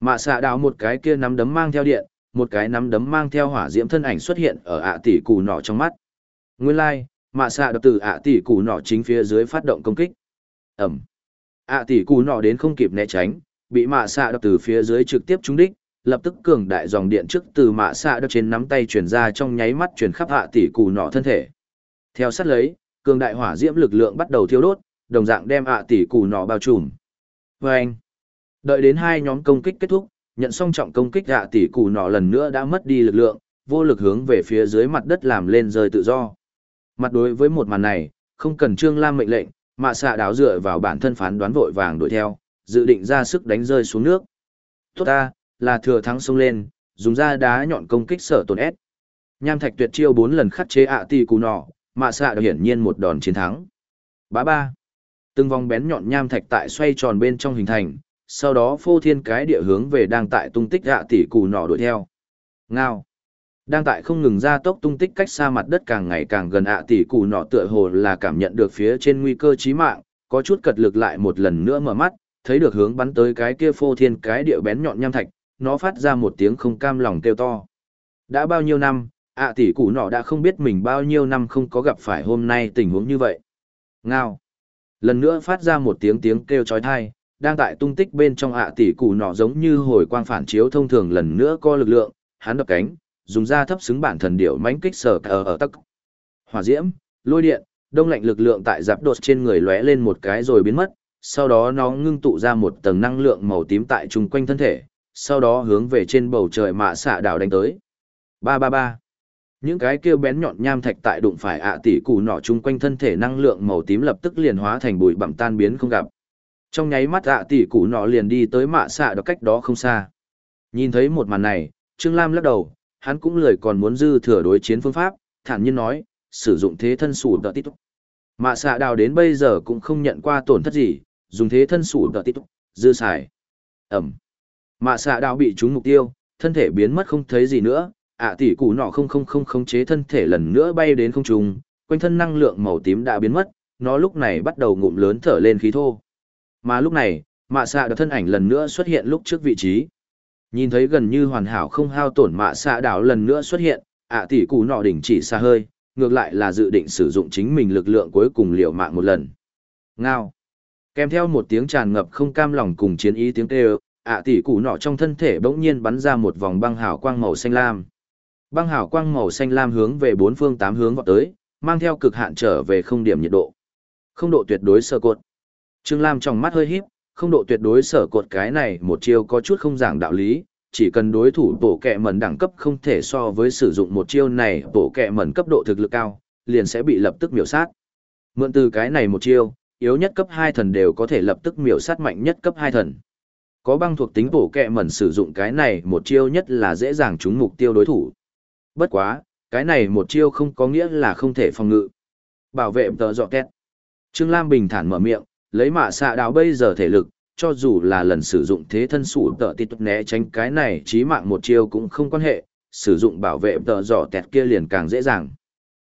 Mạ xạ đảo một cái kia nắm đấm mang theo điện một cái nắm đấm mang theo hỏa diễm thân ảnh xuất hiện ở ạ tỷ cù nọ trong mắt. Nguyên lai、like, mạ xạ đập từ ạ tỷ cù nọ chính phía dưới phát động công kích. Ẩm. ạ tỷ cù nọ đến không kịp né tránh bị mạ xạ đập từ phía dưới trực tiếp trúng đích lập tức cường đại dòng điện trước từ mạ xạ đập trên nắm tay chuyển ra trong nháy mắt chuyển khắp hạ tỷ cù nọ thân thể. Theo sát lấy, cường đại hỏa diễm lực lượng bắt đầu thiêu đốt, đồng dạng đem hạ tỷ cù nọ bao trùm. Vê anh đợi đến hai nhóm công kích kết thúc, nhận xong trọng công kích hạ tỷ cù nọ lần nữa đã mất đi lực lượng, vô lực hướng về phía dưới mặt đất làm lên rơi tự do. Mặt đối với một màn này, không cần trương lam mệnh lệnh, mạ xạ đáo dựa vào bản thân phán đoán vội vàng đuổi theo, dự định ra sức đánh rơi xuống nước. Tốt ta là thừa thắng xông lên, dùng ra đá nhọn công kích sở tồn ép nham thạch tuyệt chiêu bốn lần khắc chế ạ tỷ cù nọ, mạ xạ hiển nhiên một đòn chiến thắng. Bá ba. Từng vòng bén nhọn nham thạch tại xoay tròn bên trong hình thành, sau đó phô thiên cái địa hướng về đang tại tung tích ạ tỷ cù nọ đuổi theo. Ngao. Đang tại không ngừng ra tốc tung tích cách xa mặt đất càng ngày càng gần ạ tỷ cù nọ tựa hồ là cảm nhận được phía trên nguy cơ chí mạng, có chút cật lực lại một lần nữa mở mắt, thấy được hướng bắn tới cái kia phô thiên cái địa bén nhọn nham thạch nó phát ra một tiếng không cam lòng kêu to. Đã bao nhiêu năm ạ tỷ củ nọ đã không biết mình bao nhiêu năm không có gặp phải hôm nay tình huống như vậy. Ngao. Lần nữa phát ra một tiếng tiếng kêu trói thai đang tại tung tích bên trong ạ tỷ củ nọ giống như hồi quang phản chiếu thông thường lần nữa có lực lượng hắn đập cánh dùng ra thấp xứng bản thần điểu mãnh kích sở ở ở tắc. Hỏa diễm, lôi điện, đông lạnh lực lượng tại giáp đột trên người lóe lên một cái rồi biến mất, sau đó nó ngưng tụ ra một tầng năng lượng màu tím tại chung quanh thân thể, sau đó hướng về trên bầu trời mạ xạ đảo đánh tới. Ba ba ba. Những cái kia bén nhọn nham thạch tại đụng phải ạ tỷ củ nọ chung quanh thân thể năng lượng màu tím lập tức liền hóa thành bụi bặm tan biến không gặp. Trong nháy mắt ạ tỷ củ nọ liền đi tới mạ xạ đó cách đó không xa. Nhìn thấy một màn này, Trương Lam lắc đầu, hắn cũng lười còn muốn dư thừa đối chiến phương pháp, thản nhiên nói, sử dụng thế thân sủ đợt tít Mạ xạ đào đến bây giờ cũng không nhận qua tổn thất gì, dùng thế thân sủ đợt tít dư xài. Ẩm. Mạ xạ đạo bị trúng mục tiêu, thân thể biến mất không thấy gì nữa, ạ tỷ cụ nọ không không không khống chế thân thể lần nữa bay đến không trung, quanh thân năng lượng màu tím đã biến mất, nó lúc này bắt đầu ngụm lớn thở lên khí thô. Mà lúc này, mạ xạ đạo thân ảnh lần nữa xuất hiện lúc trước vị trí. Nhìn thấy gần như hoàn hảo không hao tổn mạ xạ đạo lần nữa xuất hiện, ạ tỷ cụ nọ đỉnh chỉ xa hơi, ngược lại là dự định sử dụng chính mình lực lượng cuối cùng liều mạng một lần. Ngao. Kèm theo một tiếng tràn ngập không cam lòng cùng chiến ý tiếng kêu, ạ tỷ cụ nọ trong thân thể bỗng nhiên bắn ra một vòng băng hào quang màu xanh lam. Băng hào quang màu xanh lam hướng về bốn phương tám hướng vọt tới, mang theo cực hạn trở về không điểm nhiệt độ. Không độ tuyệt đối sơ cột. Trương Lam trong mắt hơi híp, không độ tuyệt đối sở cột cái này một chiêu có chút không giảng đạo lý, chỉ cần đối thủ bổ kẹ mẩn đẳng cấp không thể so với sử dụng một chiêu này bổ kẹ mẩn cấp độ thực lực cao, liền sẽ bị lập tức miểu sát. Mượn từ cái này một chiêu, yếu nhất cấp 2 thần đều có thể lập tức miểu sát mạnh nhất cấp 2 thần. Có băng thuộc tính bổ kẹ mẩn sử dụng cái này một chiêu nhất là dễ dàng trúng mục tiêu đối thủ. Bất quá, cái này một chiêu không có nghĩa là không thể phòng ngự. Bảo vệ tờ dọ két. Trương Lam bình thản mở miệng, lấy mạ xạ đào bây giờ thể lực cho dù là lần sử dụng thế thân sủ tợ tịt né tránh cái này chí mạng một chiêu cũng không quan hệ sử dụng bảo vệ tờ dọ tẹt kia liền càng dễ dàng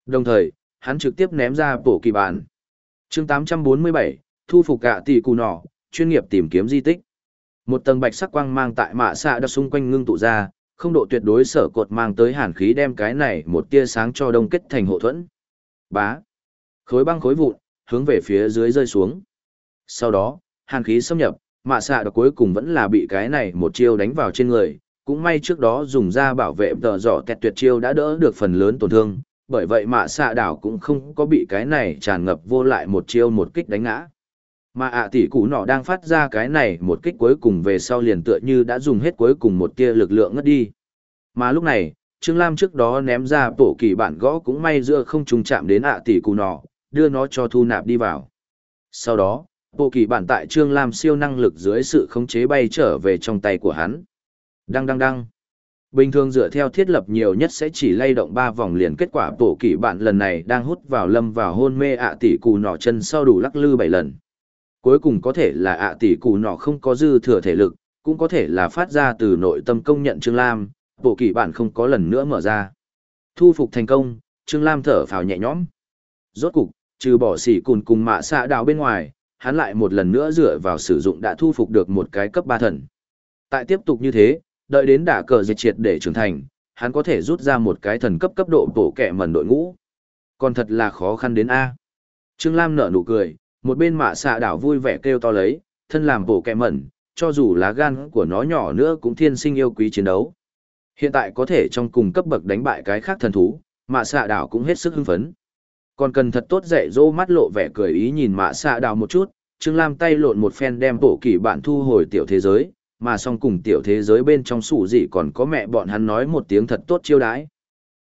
đồng thời hắn trực tiếp ném ra bổ kỳ bản chương 847, thu phục gạ tỷ cù nỏ chuyên nghiệp tìm kiếm di tích một tầng bạch sắc quang mang tại mạ xạ đã xung quanh ngưng tụ ra không độ tuyệt đối sở cột mang tới hàn khí đem cái này một tia sáng cho đông kết thành hộ thuẫn. Bá. Khối băng khối vụn hướng về phía dưới rơi xuống. Sau đó, hàn khí xâm nhập, mạ xạ độc cuối cùng vẫn là bị cái này một chiêu đánh vào trên người, cũng may trước đó dùng ra bảo vệ tợ giỏ tẹt tuyệt chiêu đã đỡ được phần lớn tổn thương, bởi vậy mạ xạ đảo cũng không có bị cái này tràn ngập vô lại một chiêu một kích đánh ngã. Mà ạ tỷ cụ nọ đang phát ra cái này một kích cuối cùng về sau liền tựa như đã dùng hết cuối cùng một tia lực lượng ngất đi. Mà lúc này, Trương Lam trước đó ném ra bộ kỳ bản gõ cũng may giữa không trùng chạm đến ạ tỷ cụ nọ, đưa nó cho thu nạp đi vào. Sau đó, bộ kỳ bản tại Trương Lam siêu năng lực dưới sự khống chế bay trở về trong tay của hắn. Đăng đăng đăng. Bình thường dựa theo thiết lập nhiều nhất sẽ chỉ lay động 3 vòng liền kết quả bộ kỳ bản lần này đang hút vào lâm vào hôn mê ạ tỷ cù nọ chân sau đủ lắc lư 7 lần. Cuối cùng có thể là ạ tỷ cụ nọ không có dư thừa thể lực, cũng có thể là phát ra từ nội tâm công nhận Trương Lam, bộ kỳ bản không có lần nữa mở ra. Thu phục thành công, Trương Lam thở phào nhẹ nhõm. Rốt cục, trừ bỏ xỉ cùn cùng mạ xạ đào bên ngoài, hắn lại một lần nữa dựa vào sử dụng đã thu phục được một cái cấp ba thần. Tại tiếp tục như thế, đợi đến đả cờ diệt triệt để trưởng thành, hắn có thể rút ra một cái thần cấp cấp độ tổ kẻ mẩn đội ngũ. Còn thật là khó khăn đến A. Trương Lam nở nụ cười, một bên mạ xạ đảo vui vẻ kêu to lấy, thân làm bổ kẹ mẩn, cho dù lá gan của nó nhỏ nữa cũng thiên sinh yêu quý chiến đấu. Hiện tại có thể trong cùng cấp bậc đánh bại cái khác thần thú, mạ xạ đảo cũng hết sức hưng phấn. Còn cần thật tốt dạy dỗ mắt lộ vẻ cười ý nhìn mạ xạ đảo một chút, Trương Lam tay lộn một phen đem bộ kỷ bạn thu hồi tiểu thế giới, mà song cùng tiểu thế giới bên trong sủ gì còn có mẹ bọn hắn nói một tiếng thật tốt chiêu đãi.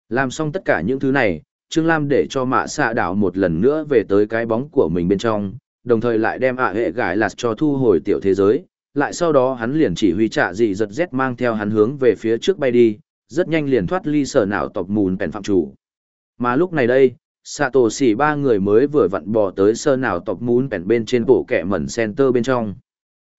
Làm xong tất cả những thứ này, Trương Lam để cho mạ xạ đảo một lần nữa về tới cái bóng của mình bên trong, đồng thời lại đem ạ hệ gái lạt cho thu hồi tiểu thế giới, lại sau đó hắn liền chỉ huy trả dị giật rét mang theo hắn hướng về phía trước bay đi, rất nhanh liền thoát ly sở não tộc mùn bèn phạm chủ. Mà lúc này đây, xạ tổ xỉ ba người mới vừa vặn bò tới sơ nào tộc mún bèn bên trên bộ kẻ mẩn center bên trong.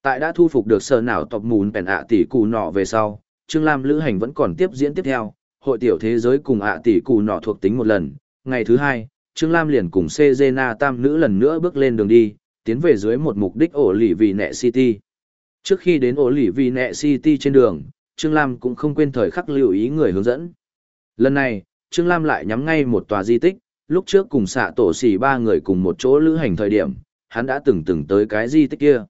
Tại đã thu phục được sơ nào tộc mún bèn ạ tỷ cù nọ về sau trương lam lữ hành vẫn còn tiếp diễn tiếp theo. Hội tiểu thế giới cùng ạ tỷ cù nọ thuộc tính một lần ngày thứ hai trương lam liền cùng sejena tam nữ lần nữa bước lên đường đi tiến về dưới một mục đích ổ lì vì nẹ city trước khi đến ổ lì vì nẹ city trên đường trương lam cũng không quên thời khắc lưu ý người hướng dẫn lần này trương lam lại nhắm ngay một tòa di tích lúc trước cùng xạ tổ xỉ ba người cùng một chỗ lữ hành thời điểm, hắn đã từng từng tới cái di tích kia.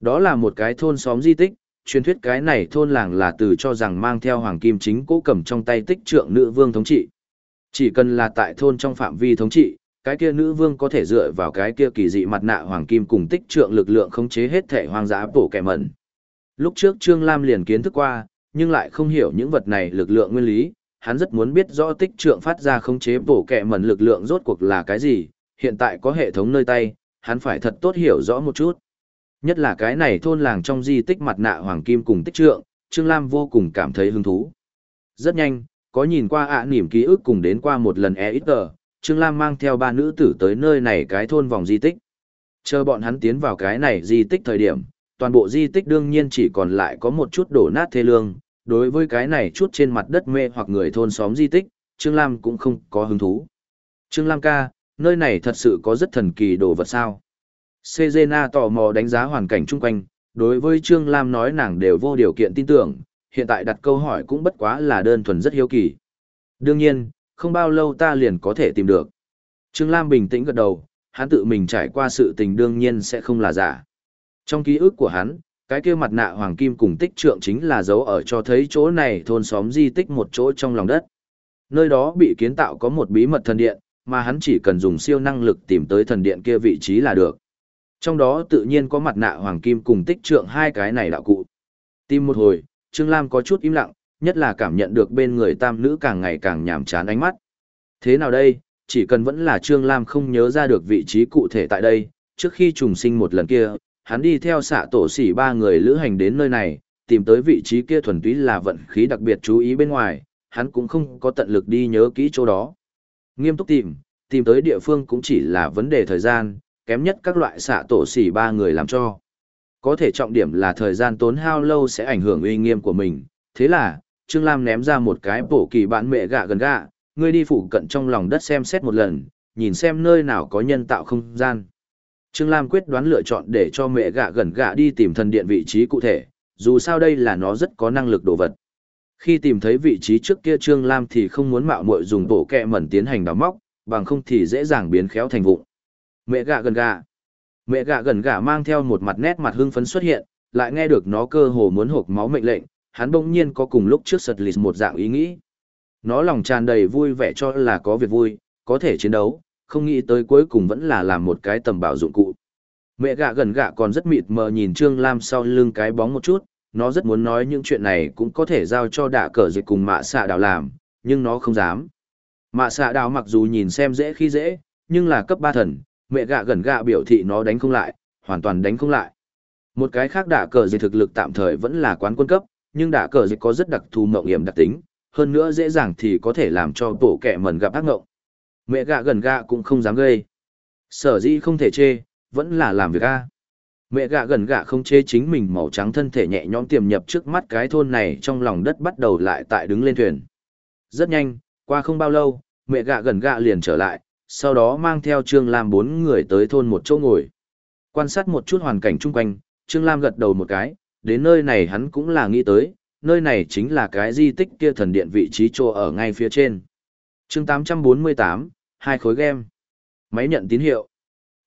Đó là một cái thôn xóm di tích, truyền thuyết cái này thôn làng là từ cho rằng mang theo hoàng kim chính cố cầm trong tay tích trượng nữ vương thống trị. Chỉ cần là tại thôn trong phạm vi thống trị, cái kia nữ vương có thể dựa vào cái kia kỳ dị mặt nạ hoàng kim cùng tích trượng lực lượng khống chế hết thể hoang dã bổ kẻ mẩn. Lúc trước Trương Lam liền kiến thức qua, nhưng lại không hiểu những vật này lực lượng nguyên lý, hắn rất muốn biết rõ tích trượng phát ra khống chế bổ kẻ mẩn lực lượng rốt cuộc là cái gì, hiện tại có hệ thống nơi tay, hắn phải thật tốt hiểu rõ một chút. Nhất là cái này thôn làng trong di tích mặt nạ hoàng kim cùng tích trượng, Trương Lam vô cùng cảm thấy hứng thú. Rất nhanh, có nhìn qua ạ niềm ký ức cùng đến qua một lần e ít tờ, Trương Lam mang theo ba nữ tử tới nơi này cái thôn vòng di tích. Chờ bọn hắn tiến vào cái này di tích thời điểm, toàn bộ di tích đương nhiên chỉ còn lại có một chút đổ nát thê lương, đối với cái này chút trên mặt đất mê hoặc người thôn xóm di tích, Trương Lam cũng không có hứng thú. Trương Lam ca, nơi này thật sự có rất thần kỳ đồ vật sao. Sejena tò mò đánh giá hoàn cảnh chung quanh, đối với Trương Lam nói nàng đều vô điều kiện tin tưởng, hiện tại đặt câu hỏi cũng bất quá là đơn thuần rất hiếu kỳ. Đương nhiên, không bao lâu ta liền có thể tìm được. Trương Lam bình tĩnh gật đầu, hắn tự mình trải qua sự tình đương nhiên sẽ không là giả. Trong ký ức của hắn, cái kia mặt nạ hoàng kim cùng tích trượng chính là dấu ở cho thấy chỗ này thôn xóm di tích một chỗ trong lòng đất. Nơi đó bị kiến tạo có một bí mật thần điện, mà hắn chỉ cần dùng siêu năng lực tìm tới thần điện kia vị trí là được. Trong đó tự nhiên có mặt nạ hoàng kim cùng tích trượng hai cái này đạo cụ. Tìm một hồi, Trương Lam có chút im lặng, nhất là cảm nhận được bên người tam nữ càng ngày càng nhàm chán ánh mắt. Thế nào đây, chỉ cần vẫn là Trương Lam không nhớ ra được vị trí cụ thể tại đây, trước khi trùng sinh một lần kia, hắn đi theo xạ tổ sỉ ba người lữ hành đến nơi này, tìm tới vị trí kia thuần túy là vận khí đặc biệt chú ý bên ngoài, hắn cũng không có tận lực đi nhớ kỹ chỗ đó. Nghiêm túc tìm, tìm tới địa phương cũng chỉ là vấn đề thời gian, kém nhất các loại xạ tổ sỉ ba người làm cho. Có thể trọng điểm là thời gian tốn hao lâu sẽ ảnh hưởng uy nghiêm của mình, thế là, Trương Lam ném ra một cái bổ kỳ bản mẹ gạ gần gạ, ngươi đi phụ cận trong lòng đất xem xét một lần, nhìn xem nơi nào có nhân tạo không gian. Trương Lam quyết đoán lựa chọn để cho mẹ gạ gần gạ đi tìm thần điện vị trí cụ thể, dù sao đây là nó rất có năng lực đồ vật. Khi tìm thấy vị trí trước kia Trương Lam thì không muốn mạo muội dùng tổ kẹ mẩn tiến hành đào móc, bằng không thì dễ dàng biến khéo thành vụn. Mẹ gạ gần gạ. Mẹ gạ gần gạ mang theo một mặt nét mặt hưng phấn xuất hiện, lại nghe được nó cơ hồ muốn hộp máu mệnh lệnh, hắn bỗng nhiên có cùng lúc trước sật lịt một dạng ý nghĩ. Nó lòng tràn đầy vui vẻ cho là có việc vui, có thể chiến đấu, không nghĩ tới cuối cùng vẫn là làm một cái tầm bảo dụng cụ. Mẹ gạ gần gạ còn rất mịt mờ nhìn Trương Lam sau lưng cái bóng một chút, nó rất muốn nói những chuyện này cũng có thể giao cho đạ cờ dịch cùng mạ xạ đào làm, nhưng nó không dám. Mạ xạ đào mặc dù nhìn xem dễ khi dễ, nhưng là cấp ba thần, mẹ gạ gần gạ biểu thị nó đánh không lại, hoàn toàn đánh không lại. Một cái khác đả cờ dịch thực lực tạm thời vẫn là quán quân cấp, nhưng đả cờ dịch có rất đặc thù mộng hiểm đặc tính, hơn nữa dễ dàng thì có thể làm cho tổ kẻ mẩn gặp ác ngộng. Mẹ gạ gần gạ cũng không dám gây. Sở dĩ không thể chê, vẫn là làm việc a. Mẹ gạ gần gạ không chê chính mình màu trắng thân thể nhẹ nhõm tiềm nhập trước mắt cái thôn này trong lòng đất bắt đầu lại tại đứng lên thuyền. Rất nhanh, qua không bao lâu, mẹ gạ gần gạ liền trở lại, sau đó mang theo Trương Lam bốn người tới thôn một chỗ ngồi. Quan sát một chút hoàn cảnh chung quanh, Trương Lam gật đầu một cái, đến nơi này hắn cũng là nghĩ tới, nơi này chính là cái di tích kia thần điện vị trí chỗ ở ngay phía trên. chương 848, hai khối game. Máy nhận tín hiệu.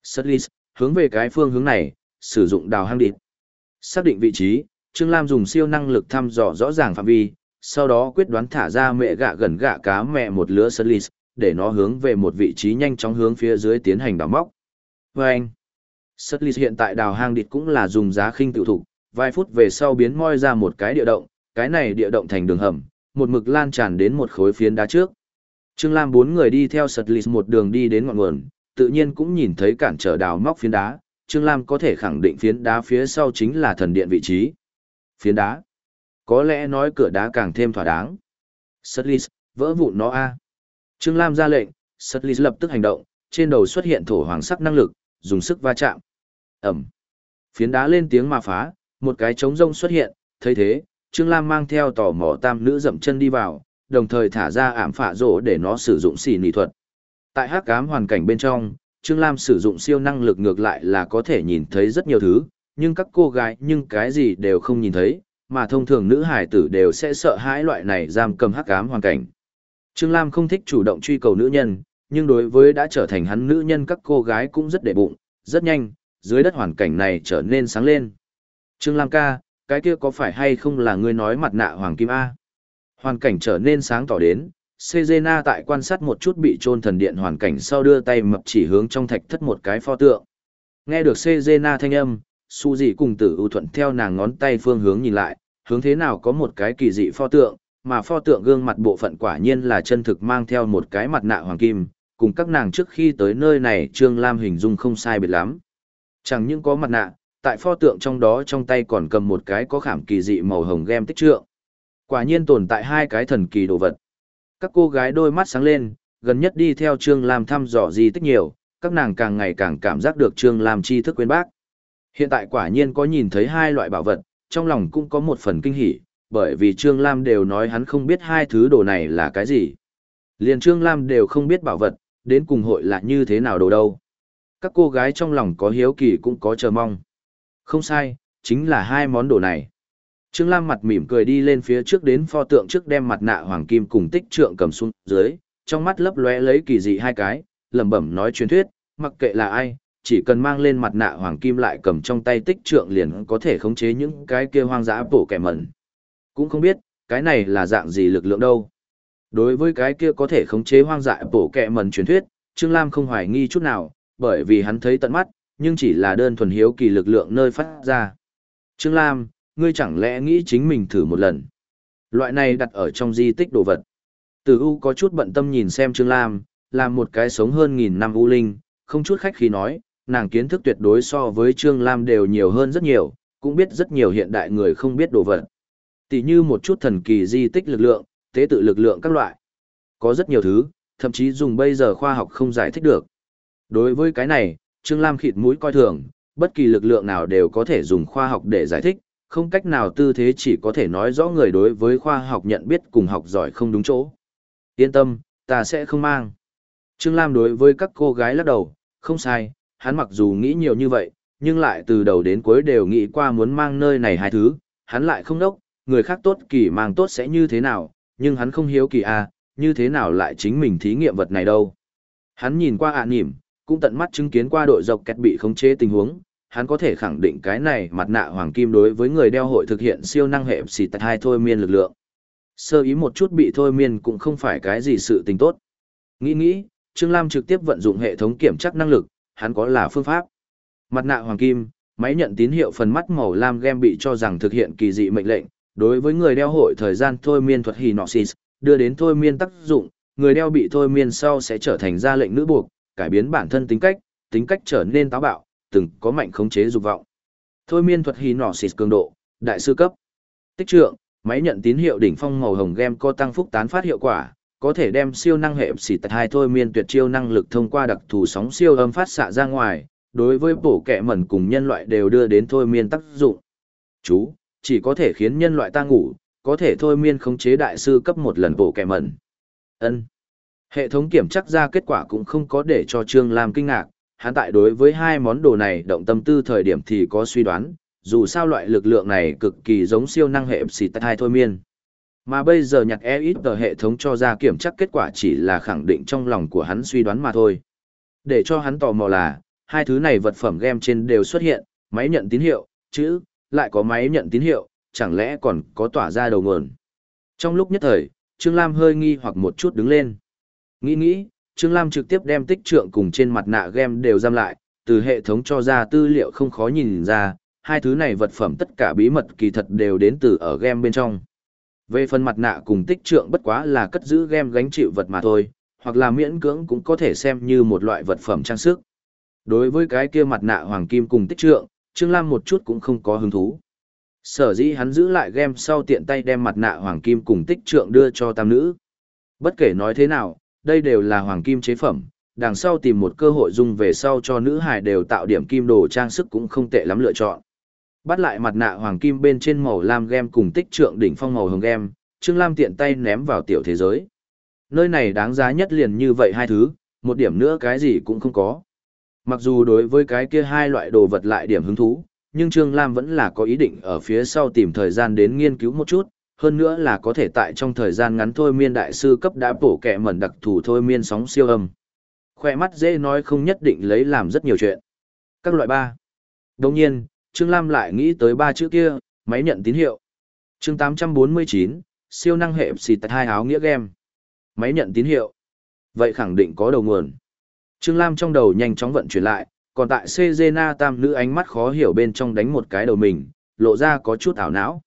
Sutlis, hướng về cái phương hướng này, sử dụng đào hang địt. Xác định vị trí, Trương Lam dùng siêu năng lực thăm dò rõ ràng phạm vi, sau đó quyết đoán thả ra mẹ gạ gần gạ cá mẹ một lứa Sutlis, để nó hướng về một vị trí nhanh chóng hướng phía dưới tiến hành đào móc. Vâng! Setlist hiện tại đào hang địt cũng là dùng giá khinh tự thủ, vài phút về sau biến moi ra một cái địa động, cái này địa động thành đường hầm, một mực lan tràn đến một khối phiến đá trước. Trương Lam bốn người đi theo sật một đường đi đến ngọn nguồn, tự nhiên cũng nhìn thấy cản trở đào móc phiến đá. Trương Lam có thể khẳng định phiến đá phía sau chính là thần điện vị trí. Phiến đá. Có lẽ nói cửa đá càng thêm thỏa đáng. Sật vỡ vụn nó a. Trương Lam ra lệnh, sật lập tức hành động, trên đầu xuất hiện thổ hoàng sắc năng lực, dùng sức va chạm. Ẩm. Phiến đá lên tiếng mà phá, một cái trống rông xuất hiện, thấy thế, Trương Lam mang theo tò mò tam nữ dậm chân đi vào, đồng thời thả ra ảm phạ rổ để nó sử dụng xỉ nỉ thuật. Tại hắc ám hoàn cảnh bên trong, Trương Lam sử dụng siêu năng lực ngược lại là có thể nhìn thấy rất nhiều thứ, nhưng các cô gái nhưng cái gì đều không nhìn thấy, mà thông thường nữ hải tử đều sẽ sợ hãi loại này giam cầm hắc ám hoàn cảnh. Trương Lam không thích chủ động truy cầu nữ nhân, nhưng đối với đã trở thành hắn nữ nhân các cô gái cũng rất để bụng, rất nhanh, dưới đất hoàn cảnh này trở nên sáng lên. Trương Lam ca, cái kia có phải hay không là ngươi nói mặt nạ Hoàng Kim A? Hoàn cảnh trở nên sáng tỏ đến, Sejena tại quan sát một chút bị trôn thần điện hoàn cảnh sau đưa tay mập chỉ hướng trong thạch thất một cái pho tượng. Nghe được Sejena thanh âm, su dị cùng tử ưu thuận theo nàng ngón tay phương hướng nhìn lại, hướng thế nào có một cái kỳ dị pho tượng, mà pho tượng gương mặt bộ phận quả nhiên là chân thực mang theo một cái mặt nạ hoàng kim, cùng các nàng trước khi tới nơi này Trương Lam hình dung không sai biệt lắm. Chẳng những có mặt nạ, tại pho tượng trong đó trong tay còn cầm một cái có khảm kỳ dị màu hồng gem tích trượng. Quả nhiên tồn tại hai cái thần kỳ đồ vật. Các cô gái đôi mắt sáng lên, gần nhất đi theo Trương Lam thăm dò gì tích nhiều, các nàng càng ngày càng cảm giác được Trương Lam tri thức quên bác. Hiện tại quả nhiên có nhìn thấy hai loại bảo vật, trong lòng cũng có một phần kinh hỉ, bởi vì Trương Lam đều nói hắn không biết hai thứ đồ này là cái gì. Liền Trương Lam đều không biết bảo vật, đến cùng hội là như thế nào đồ đâu. Các cô gái trong lòng có hiếu kỳ cũng có chờ mong. Không sai, chính là hai món đồ này. Trương Lam mặt mỉm cười đi lên phía trước đến pho tượng trước đem mặt nạ hoàng kim cùng tích trượng cầm xuống dưới, trong mắt lấp lóe lấy kỳ dị hai cái, lẩm bẩm nói truyền thuyết, mặc kệ là ai, chỉ cần mang lên mặt nạ hoàng kim lại cầm trong tay tích trượng liền có thể khống chế những cái kia hoang dã bổ kẻ mẩn. Cũng không biết, cái này là dạng gì lực lượng đâu. Đối với cái kia có thể khống chế hoang dại bổ kẹ mần truyền thuyết, Trương Lam không hoài nghi chút nào, bởi vì hắn thấy tận mắt, nhưng chỉ là đơn thuần hiếu kỳ lực lượng nơi phát ra. Trương Lam, ngươi chẳng lẽ nghĩ chính mình thử một lần. Loại này đặt ở trong di tích đồ vật. Từ U có chút bận tâm nhìn xem Trương Lam, làm một cái sống hơn nghìn năm U Linh, không chút khách khí nói, nàng kiến thức tuyệt đối so với Trương Lam đều nhiều hơn rất nhiều, cũng biết rất nhiều hiện đại người không biết đồ vật. Tỷ như một chút thần kỳ di tích lực lượng, tế tự lực lượng các loại. Có rất nhiều thứ, thậm chí dùng bây giờ khoa học không giải thích được. Đối với cái này, Trương Lam khịt mũi coi thường, bất kỳ lực lượng nào đều có thể dùng khoa học để giải thích, không cách nào tư thế chỉ có thể nói rõ người đối với khoa học nhận biết cùng học giỏi không đúng chỗ. Yên tâm, ta sẽ không mang. Trương Lam đối với các cô gái lắc đầu, không sai, hắn mặc dù nghĩ nhiều như vậy, nhưng lại từ đầu đến cuối đều nghĩ qua muốn mang nơi này hai thứ, hắn lại không đốc, người khác tốt kỳ mang tốt sẽ như thế nào, nhưng hắn không hiếu kỳ à, như thế nào lại chính mình thí nghiệm vật này đâu. Hắn nhìn qua ạ à nỉm, cũng tận mắt chứng kiến qua đội dọc kẹt bị khống chế tình huống, hắn có thể khẳng định cái này mặt nạ hoàng kim đối với người đeo hội thực hiện siêu năng hệ xì tạch hai thôi miên lực lượng. Sơ ý một chút bị thôi miên cũng không phải cái gì sự tình tốt. Nghĩ nghĩ, Trương Lam trực tiếp vận dụng hệ thống kiểm tra năng lực, hắn có là phương pháp. Mặt nạ hoàng kim, máy nhận tín hiệu phần mắt màu lam game bị cho rằng thực hiện kỳ dị mệnh lệnh, đối với người đeo hội thời gian thôi miên thuật Hinoxis, đưa đến thôi miên tác dụng, người đeo bị thôi miên sau sẽ trở thành ra lệnh nữ buộc, cải biến bản thân tính cách, tính cách trở nên táo bạo, từng có mạnh khống chế dục vọng. Thôi miên thuật hí nỏ xịt cường độ, đại sư cấp. Tích trượng, máy nhận tín hiệu đỉnh phong màu hồng game có tăng phúc tán phát hiệu quả, có thể đem siêu năng hệ xịt tại hai thôi miên tuyệt chiêu năng lực thông qua đặc thù sóng siêu âm phát xạ ra ngoài, đối với bổ kẹ mẩn cùng nhân loại đều đưa đến thôi miên tác dụng. Chú, chỉ có thể khiến nhân loại ta ngủ, có thể thôi miên khống chế đại sư cấp một lần bổ kẻ mẩn. Ân. Hệ thống kiểm chắc ra kết quả cũng không có để cho Trương Lam kinh ngạc, hắn tại đối với hai món đồ này động tâm tư thời điểm thì có suy đoán, dù sao loại lực lượng này cực kỳ giống siêu năng hệ xì tạch hai thôi miên. Mà bây giờ nhặt e ít tờ hệ thống cho ra kiểm chắc kết quả chỉ là khẳng định trong lòng của hắn suy đoán mà thôi. Để cho hắn tò mò là, hai thứ này vật phẩm game trên đều xuất hiện, máy nhận tín hiệu, chữ, lại có máy nhận tín hiệu, chẳng lẽ còn có tỏa ra đầu nguồn. Trong lúc nhất thời, Trương Lam hơi nghi hoặc một chút đứng lên. Nghĩ nghĩ, Trương Lam trực tiếp đem tích trượng cùng trên mặt nạ game đều giam lại, từ hệ thống cho ra tư liệu không khó nhìn ra, hai thứ này vật phẩm tất cả bí mật kỳ thật đều đến từ ở game bên trong. Về phần mặt nạ cùng tích trượng bất quá là cất giữ game gánh chịu vật mà thôi, hoặc là miễn cưỡng cũng có thể xem như một loại vật phẩm trang sức. Đối với cái kia mặt nạ hoàng kim cùng tích trượng, Trương Lam một chút cũng không có hứng thú. Sở dĩ hắn giữ lại game sau tiện tay đem mặt nạ hoàng kim cùng tích trượng đưa cho tam nữ. Bất kể nói thế nào, đây đều là hoàng kim chế phẩm, đằng sau tìm một cơ hội dùng về sau cho nữ hài đều tạo điểm kim đồ trang sức cũng không tệ lắm lựa chọn. Bắt lại mặt nạ hoàng kim bên trên màu lam gem cùng tích trượng đỉnh phong màu hồng gem, Trương Lam tiện tay ném vào tiểu thế giới. Nơi này đáng giá nhất liền như vậy hai thứ, một điểm nữa cái gì cũng không có. Mặc dù đối với cái kia hai loại đồ vật lại điểm hứng thú, nhưng Trương Lam vẫn là có ý định ở phía sau tìm thời gian đến nghiên cứu một chút, hơn nữa là có thể tại trong thời gian ngắn thôi miên đại sư cấp đã bổ kẹ mẩn đặc thù thôi miên sóng siêu âm. Khoe mắt dễ nói không nhất định lấy làm rất nhiều chuyện. Các loại ba. Đồng nhiên, Trương Lam lại nghĩ tới ba chữ kia, máy nhận tín hiệu. chương 849, siêu năng hệ xì tạch hai áo nghĩa game. Máy nhận tín hiệu. Vậy khẳng định có đầu nguồn. Trương Lam trong đầu nhanh chóng vận chuyển lại, còn tại Cezena tam nữ ánh mắt khó hiểu bên trong đánh một cái đầu mình, lộ ra có chút ảo não.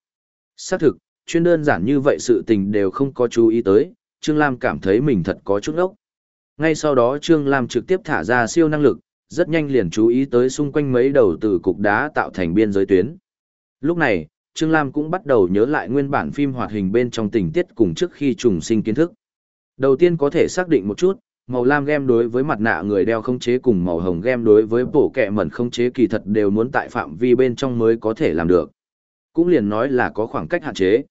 Xác thực, chuyên đơn giản như vậy sự tình đều không có chú ý tới, Trương Lam cảm thấy mình thật có chút ốc. Ngay sau đó Trương Lam trực tiếp thả ra siêu năng lực, rất nhanh liền chú ý tới xung quanh mấy đầu từ cục đá tạo thành biên giới tuyến. Lúc này, Trương Lam cũng bắt đầu nhớ lại nguyên bản phim hoạt hình bên trong tình tiết cùng trước khi trùng sinh kiến thức. Đầu tiên có thể xác định một chút, màu lam gem đối với mặt nạ người đeo không chế cùng màu hồng gem đối với bổ kẹ mẩn không chế kỳ thật đều muốn tại phạm vi bên trong mới có thể làm được. Cũng liền nói là có khoảng cách hạn chế.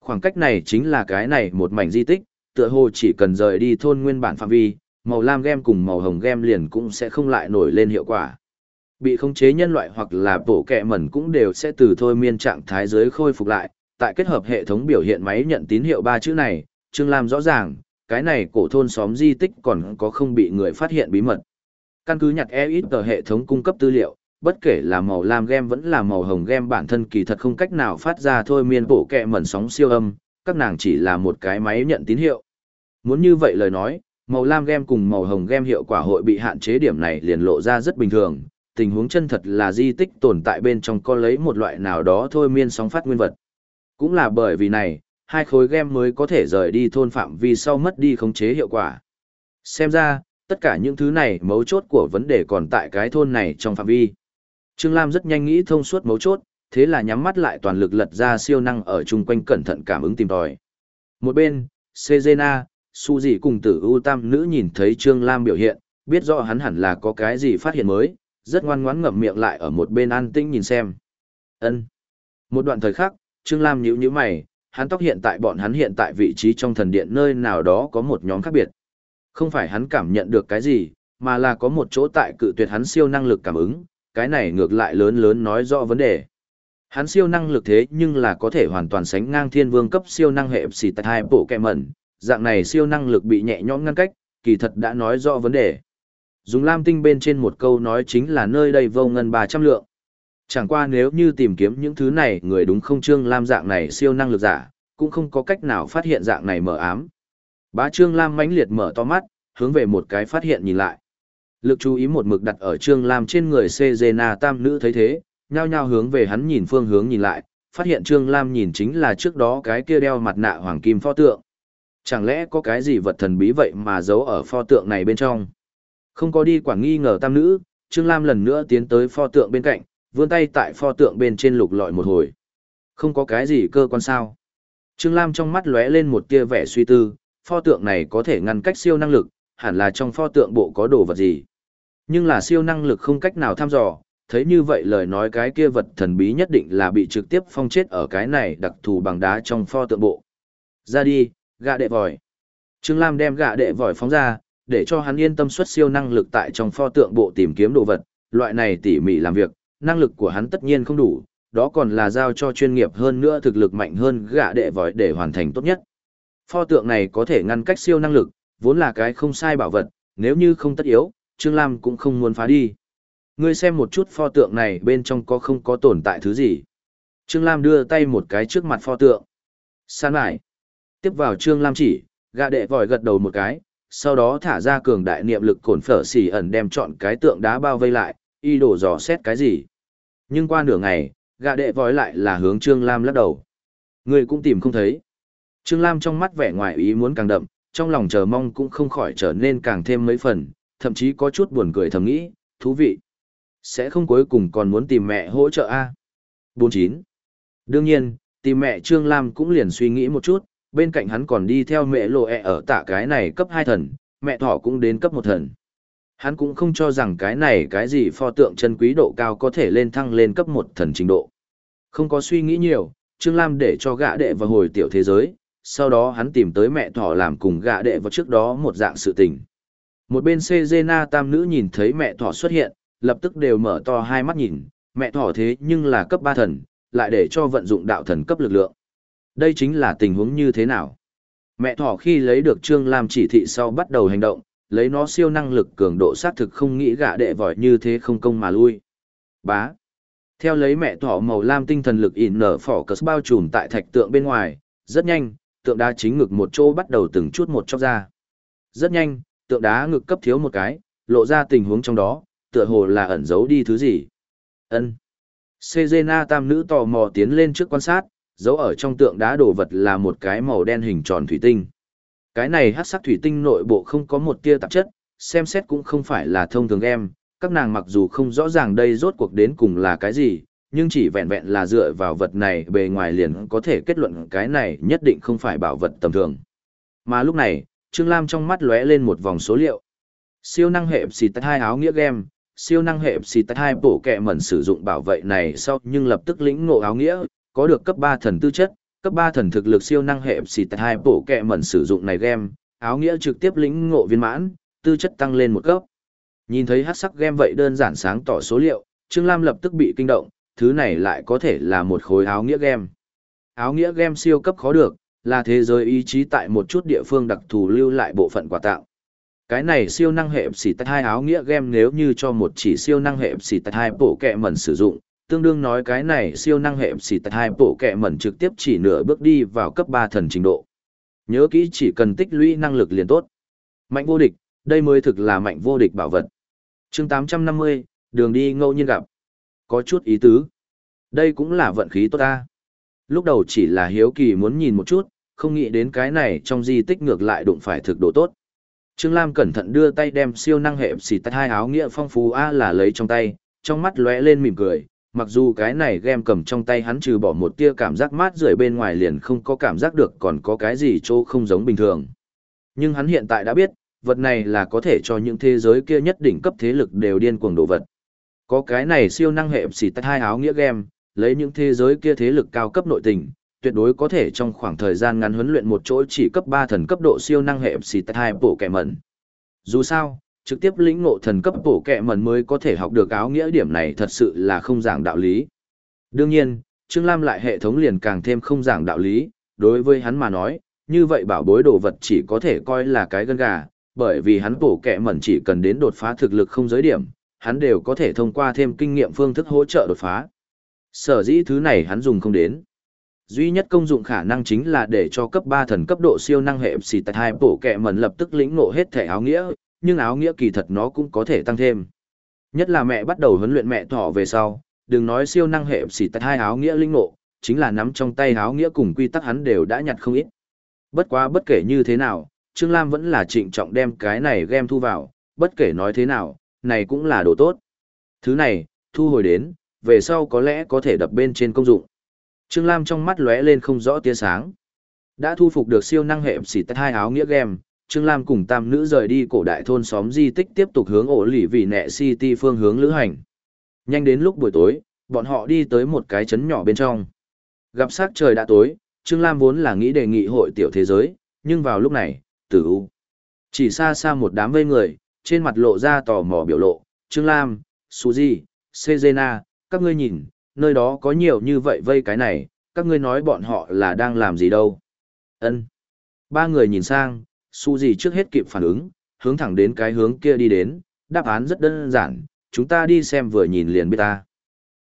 Khoảng cách này chính là cái này một mảnh di tích, tựa hồ chỉ cần rời đi thôn nguyên bản phạm vi, màu lam gem cùng màu hồng gem liền cũng sẽ không lại nổi lên hiệu quả. Bị khống chế nhân loại hoặc là bổ kẹ mẩn cũng đều sẽ từ thôi miên trạng thái dưới khôi phục lại, tại kết hợp hệ thống biểu hiện máy nhận tín hiệu ba chữ này, Trương Lam rõ ràng, cái này cổ thôn xóm di tích còn có không bị người phát hiện bí mật. Căn cứ nhặt e ít tờ hệ thống cung cấp tư liệu, bất kể là màu lam gem vẫn là màu hồng gem bản thân kỳ thật không cách nào phát ra thôi miên bộ kẹ mẩn sóng siêu âm, các nàng chỉ là một cái máy nhận tín hiệu. Muốn như vậy lời nói, màu lam gem cùng màu hồng gem hiệu quả hội bị hạn chế điểm này liền lộ ra rất bình thường, tình huống chân thật là di tích tồn tại bên trong có lấy một loại nào đó thôi miên sóng phát nguyên vật. Cũng là bởi vì này, hai khối game mới có thể rời đi thôn phạm vi sau mất đi khống chế hiệu quả. Xem ra, tất cả những thứ này mấu chốt của vấn đề còn tại cái thôn này trong phạm vi. Trương Lam rất nhanh nghĩ thông suốt mấu chốt, thế là nhắm mắt lại toàn lực lật ra siêu năng ở chung quanh cẩn thận cảm ứng tìm tòi. Một bên, Sejena, Su Dị cùng tử U tam nữ nhìn thấy Trương Lam biểu hiện, biết rõ hắn hẳn là có cái gì phát hiện mới, rất ngoan ngoãn ngậm miệng lại ở một bên an tĩnh nhìn xem. Ân. Một đoạn thời khắc, Trương Lam nhíu nhíu mày, hắn tóc hiện tại bọn hắn hiện tại vị trí trong thần điện nơi nào đó có một nhóm khác biệt. Không phải hắn cảm nhận được cái gì, mà là có một chỗ tại cự tuyệt hắn siêu năng lực cảm ứng, cái này ngược lại lớn lớn nói rõ vấn đề. Hắn siêu năng lực thế nhưng là có thể hoàn toàn sánh ngang thiên vương cấp siêu năng hệ xì tại hai bộ kẹ mẩn, dạng này siêu năng lực bị nhẹ nhõm ngăn cách, kỳ thật đã nói rõ vấn đề. Dùng lam tinh bên trên một câu nói chính là nơi đây vô ngân 300 lượng. Chẳng qua nếu như tìm kiếm những thứ này người đúng không trương lam dạng này siêu năng lực giả, cũng không có cách nào phát hiện dạng này mở ám. Bá trương lam mãnh liệt mở to mắt, hướng về một cái phát hiện nhìn lại. Lực chú ý một mực đặt ở trương lam trên người Cezena tam nữ thấy thế, nhao nhao hướng về hắn nhìn phương hướng nhìn lại, phát hiện trương lam nhìn chính là trước đó cái kia đeo mặt nạ hoàng kim pho tượng. Chẳng lẽ có cái gì vật thần bí vậy mà giấu ở pho tượng này bên trong? Không có đi quản nghi ngờ tam nữ, Trương Lam lần nữa tiến tới pho tượng bên cạnh, vươn tay tại pho tượng bên trên lục lọi một hồi. Không có cái gì cơ quan sao. Trương Lam trong mắt lóe lên một tia vẻ suy tư, pho tượng này có thể ngăn cách siêu năng lực, hẳn là trong pho tượng bộ có đồ vật gì. Nhưng là siêu năng lực không cách nào thăm dò, thấy như vậy lời nói cái kia vật thần bí nhất định là bị trực tiếp phong chết ở cái này đặc thù bằng đá trong pho tượng bộ. Ra đi, gạ đệ vòi. Trương Lam đem gạ đệ vòi phóng ra, để cho hắn yên tâm xuất siêu năng lực tại trong pho tượng bộ tìm kiếm đồ vật, loại này tỉ mỉ làm việc, năng lực của hắn tất nhiên không đủ, đó còn là giao cho chuyên nghiệp hơn nữa thực lực mạnh hơn gạ đệ vòi để hoàn thành tốt nhất. Pho tượng này có thể ngăn cách siêu năng lực, vốn là cái không sai bảo vật, nếu như không tất yếu, Trương Lam cũng không muốn phá đi. Ngươi xem một chút pho tượng này bên trong có không có tồn tại thứ gì. Trương Lam đưa tay một cái trước mặt pho tượng. San lại. Tiếp vào Trương Lam chỉ, gạ đệ vòi gật đầu một cái, sau đó thả ra cường đại niệm lực cổn phở xỉ ẩn đem chọn cái tượng đá bao vây lại, y đổ dò xét cái gì. Nhưng qua nửa ngày, gạ đệ vói lại là hướng Trương Lam lắc đầu. Người cũng tìm không thấy. Trương Lam trong mắt vẻ ngoài ý muốn càng đậm, trong lòng chờ mong cũng không khỏi trở nên càng thêm mấy phần, thậm chí có chút buồn cười thầm nghĩ, thú vị. Sẽ không cuối cùng còn muốn tìm mẹ hỗ trợ a 49. Đương nhiên, tìm mẹ Trương Lam cũng liền suy nghĩ một chút, bên cạnh hắn còn đi theo mẹ lộ ẹ e ở tạ cái này cấp 2 thần, mẹ thỏ cũng đến cấp 1 thần. Hắn cũng không cho rằng cái này cái gì pho tượng chân quý độ cao có thể lên thăng lên cấp một thần trình độ. Không có suy nghĩ nhiều, Trương Lam để cho gã đệ vào hồi tiểu thế giới, sau đó hắn tìm tới mẹ thỏ làm cùng gã đệ vào trước đó một dạng sự tình. Một bên Cezena tam nữ nhìn thấy mẹ thỏ xuất hiện, lập tức đều mở to hai mắt nhìn, mẹ thỏ thế nhưng là cấp ba thần, lại để cho vận dụng đạo thần cấp lực lượng. Đây chính là tình huống như thế nào? Mẹ thỏ khi lấy được Trương Lam chỉ thị sau bắt đầu hành động, lấy nó siêu năng lực cường độ xác thực không nghĩ gạ đệ vòi như thế không công mà lui. Bá. Theo lấy mẹ thỏ màu lam tinh thần lực in nở phỏ cất bao trùm tại thạch tượng bên ngoài, rất nhanh, tượng đá chính ngực một chỗ bắt đầu từng chút một chóc ra. Rất nhanh, tượng đá ngực cấp thiếu một cái, lộ ra tình huống trong đó, tựa hồ là ẩn giấu đi thứ gì. Ân. Sejena tam nữ tò mò tiến lên trước quan sát, giấu ở trong tượng đá đồ vật là một cái màu đen hình tròn thủy tinh. Cái này hắc sắc thủy tinh nội bộ không có một tia tạp chất, xem xét cũng không phải là thông thường em, các nàng mặc dù không rõ ràng đây rốt cuộc đến cùng là cái gì, nhưng chỉ vẹn vẹn là dựa vào vật này bề ngoài liền có thể kết luận cái này nhất định không phải bảo vật tầm thường. Mà lúc này, Trương Lam trong mắt lóe lên một vòng số liệu. Siêu năng hệ xì tách hai áo nghĩa game, siêu năng hệ xì tách hai bổ kẹ mẩn sử dụng bảo vệ này sau nhưng lập tức lĩnh ngộ áo nghĩa, có được cấp 3 thần tư chất, cấp 3 thần thực lực siêu năng hệ xì tại hai bộ kẹ mẩn sử dụng này game, áo nghĩa trực tiếp lĩnh ngộ viên mãn, tư chất tăng lên một cấp. Nhìn thấy hát sắc game vậy đơn giản sáng tỏ số liệu, Trương Lam lập tức bị kinh động, thứ này lại có thể là một khối áo nghĩa game. Áo nghĩa game siêu cấp khó được, là thế giới ý chí tại một chút địa phương đặc thù lưu lại bộ phận quà tặng. Cái này siêu năng hệ xỉ tách hai áo nghĩa game nếu như cho một chỉ siêu năng hệ xỉ tách hai bộ kẹ mẩn sử dụng, tương đương nói cái này siêu năng hệ xỉ tại hai bộ kẹ mẩn trực tiếp chỉ nửa bước đi vào cấp 3 thần trình độ. Nhớ kỹ chỉ cần tích lũy năng lực liền tốt. Mạnh vô địch, đây mới thực là mạnh vô địch bảo vật. chương 850, đường đi ngẫu nhiên gặp. Có chút ý tứ. Đây cũng là vận khí tốt ta. Lúc đầu chỉ là hiếu kỳ muốn nhìn một chút, không nghĩ đến cái này trong di tích ngược lại đụng phải thực độ tốt. Trương Lam cẩn thận đưa tay đem siêu năng hệ xì tách hai áo nghĩa phong phú A là lấy trong tay, trong mắt lóe lên mỉm cười, mặc dù cái này game cầm trong tay hắn trừ bỏ một tia cảm giác mát rưởi bên ngoài liền không có cảm giác được còn có cái gì chỗ không giống bình thường. Nhưng hắn hiện tại đã biết, vật này là có thể cho những thế giới kia nhất đỉnh cấp thế lực đều điên cuồng đồ vật. Có cái này siêu năng hệ xì tách hai áo nghĩa game, lấy những thế giới kia thế lực cao cấp nội tình, tuyệt đối có thể trong khoảng thời gian ngắn huấn luyện một chỗ chỉ cấp 3 thần cấp độ siêu năng hệ xì tách hai bộ kẻ mẩn. Dù sao, trực tiếp lĩnh ngộ thần cấp bổ kẹ mẩn mới có thể học được áo nghĩa điểm này thật sự là không giảng đạo lý. Đương nhiên, Trương Lam lại hệ thống liền càng thêm không giảng đạo lý, đối với hắn mà nói, như vậy bảo bối đồ vật chỉ có thể coi là cái gân gà, bởi vì hắn bổ kẹ mẩn chỉ cần đến đột phá thực lực không giới điểm, hắn đều có thể thông qua thêm kinh nghiệm phương thức hỗ trợ đột phá. Sở dĩ thứ này hắn dùng không đến. Duy nhất công dụng khả năng chính là để cho cấp 3 thần cấp độ siêu năng hệ xì tại hai bổ kẹ mẩn lập tức lĩnh ngộ hết thể áo nghĩa, nhưng áo nghĩa kỳ thật nó cũng có thể tăng thêm. Nhất là mẹ bắt đầu huấn luyện mẹ thỏ về sau, đừng nói siêu năng hệ xỉ tại hai áo nghĩa linh ngộ, chính là nắm trong tay áo nghĩa cùng quy tắc hắn đều đã nhặt không ít. Bất quá bất kể như thế nào, Trương Lam vẫn là trịnh trọng đem cái này game thu vào, bất kể nói thế nào, này cũng là đồ tốt. Thứ này, thu hồi đến, về sau có lẽ có thể đập bên trên công dụng. Trương Lam trong mắt lóe lên không rõ tia sáng. Đã thu phục được siêu năng hệ xỉ tất hai áo nghĩa game, Trương Lam cùng tam nữ rời đi cổ đại thôn xóm di tích tiếp tục hướng ổ lỉ vì nẹ city phương hướng lữ hành. Nhanh đến lúc buổi tối, bọn họ đi tới một cái trấn nhỏ bên trong. Gặp sát trời đã tối, Trương Lam vốn là nghĩ đề nghị hội tiểu thế giới, nhưng vào lúc này, tử u. Chỉ xa xa một đám vây người, trên mặt lộ ra tò mò biểu lộ, Trương Lam, Suzy, Sezena, các ngươi nhìn, nơi đó có nhiều như vậy vây cái này, các ngươi nói bọn họ là đang làm gì đâu. ân Ba người nhìn sang, Suzy trước hết kịp phản ứng, hướng thẳng đến cái hướng kia đi đến, đáp án rất đơn giản, chúng ta đi xem vừa nhìn liền biết ta.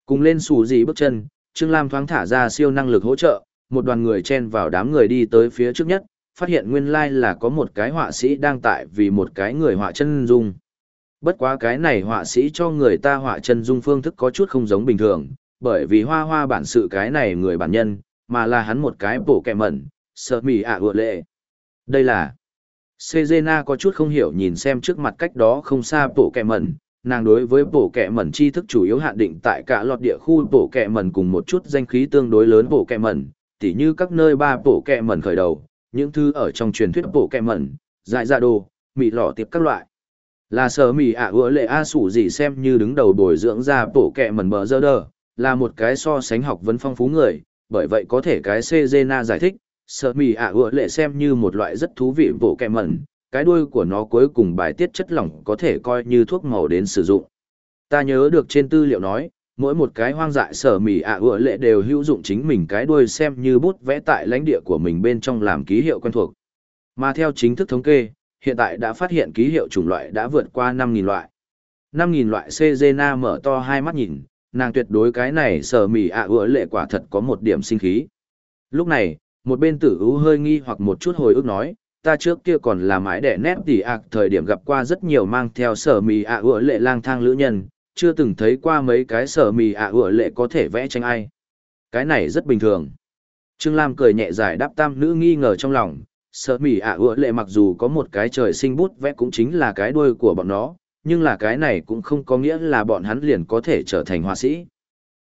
Cùng lên Suzy bước chân, Trương Lam thoáng thả ra siêu năng lực hỗ trợ, một đoàn người chen vào đám người đi tới phía trước nhất, phát hiện nguyên lai là có một cái họa sĩ đang tại vì một cái người họa chân dung. Bất quá cái này họa sĩ cho người ta họa chân dung phương thức có chút không giống bình thường, bởi vì hoa hoa bản sự cái này người bản nhân, mà là hắn một cái bổ kẹ mẩn, sợ mỉ ạ à lệ. Đây là... Sejena có chút không hiểu nhìn xem trước mặt cách đó không xa bổ kẹ mẩn, nàng đối với bổ kẹ mẩn tri thức chủ yếu hạn định tại cả lọt địa khu bổ kẹ mẩn cùng một chút danh khí tương đối lớn bổ kẹ mẩn, tỉ như các nơi ba bổ kẹ mẩn khởi đầu, những thứ ở trong truyền thuyết bổ kẹ mẩn, dại dạ đồ, mị lọ tiệp các loại. Là sở mì ạ à lệ A sủ gì xem như đứng đầu bồi dưỡng ra bổ kẹ mẩn bờ dơ đờ, là một cái so sánh học vấn phong phú người, bởi vậy có thể cái Cezena giải thích, sở mỉ ạ à lệ xem như một loại rất thú vị bộ kẹ mẩn, cái đuôi của nó cuối cùng bài tiết chất lỏng có thể coi như thuốc màu đến sử dụng. Ta nhớ được trên tư liệu nói, mỗi một cái hoang dại sở mỉ ạ à lệ đều hữu dụng chính mình cái đuôi xem như bút vẽ tại lãnh địa của mình bên trong làm ký hiệu quen thuộc. Mà theo chính thức thống kê, hiện tại đã phát hiện ký hiệu chủng loại đã vượt qua 5.000 loại. 5.000 loại Cezena mở to hai mắt nhìn, nàng tuyệt đối cái này sở mỉ ạ à lệ quả thật có một điểm sinh khí. Lúc này, một bên tử ưu hơi nghi hoặc một chút hồi ức nói, ta trước kia còn là mái đẻ nét tỉ ạc thời điểm gặp qua rất nhiều mang theo sở mì ạ à lệ lang thang lữ nhân, chưa từng thấy qua mấy cái sở mì ạ à lệ có thể vẽ tranh ai. Cái này rất bình thường. Trương Lam cười nhẹ giải đáp tam nữ nghi ngờ trong lòng, sở mì ạ à lệ mặc dù có một cái trời sinh bút vẽ cũng chính là cái đuôi của bọn nó, nhưng là cái này cũng không có nghĩa là bọn hắn liền có thể trở thành họa sĩ.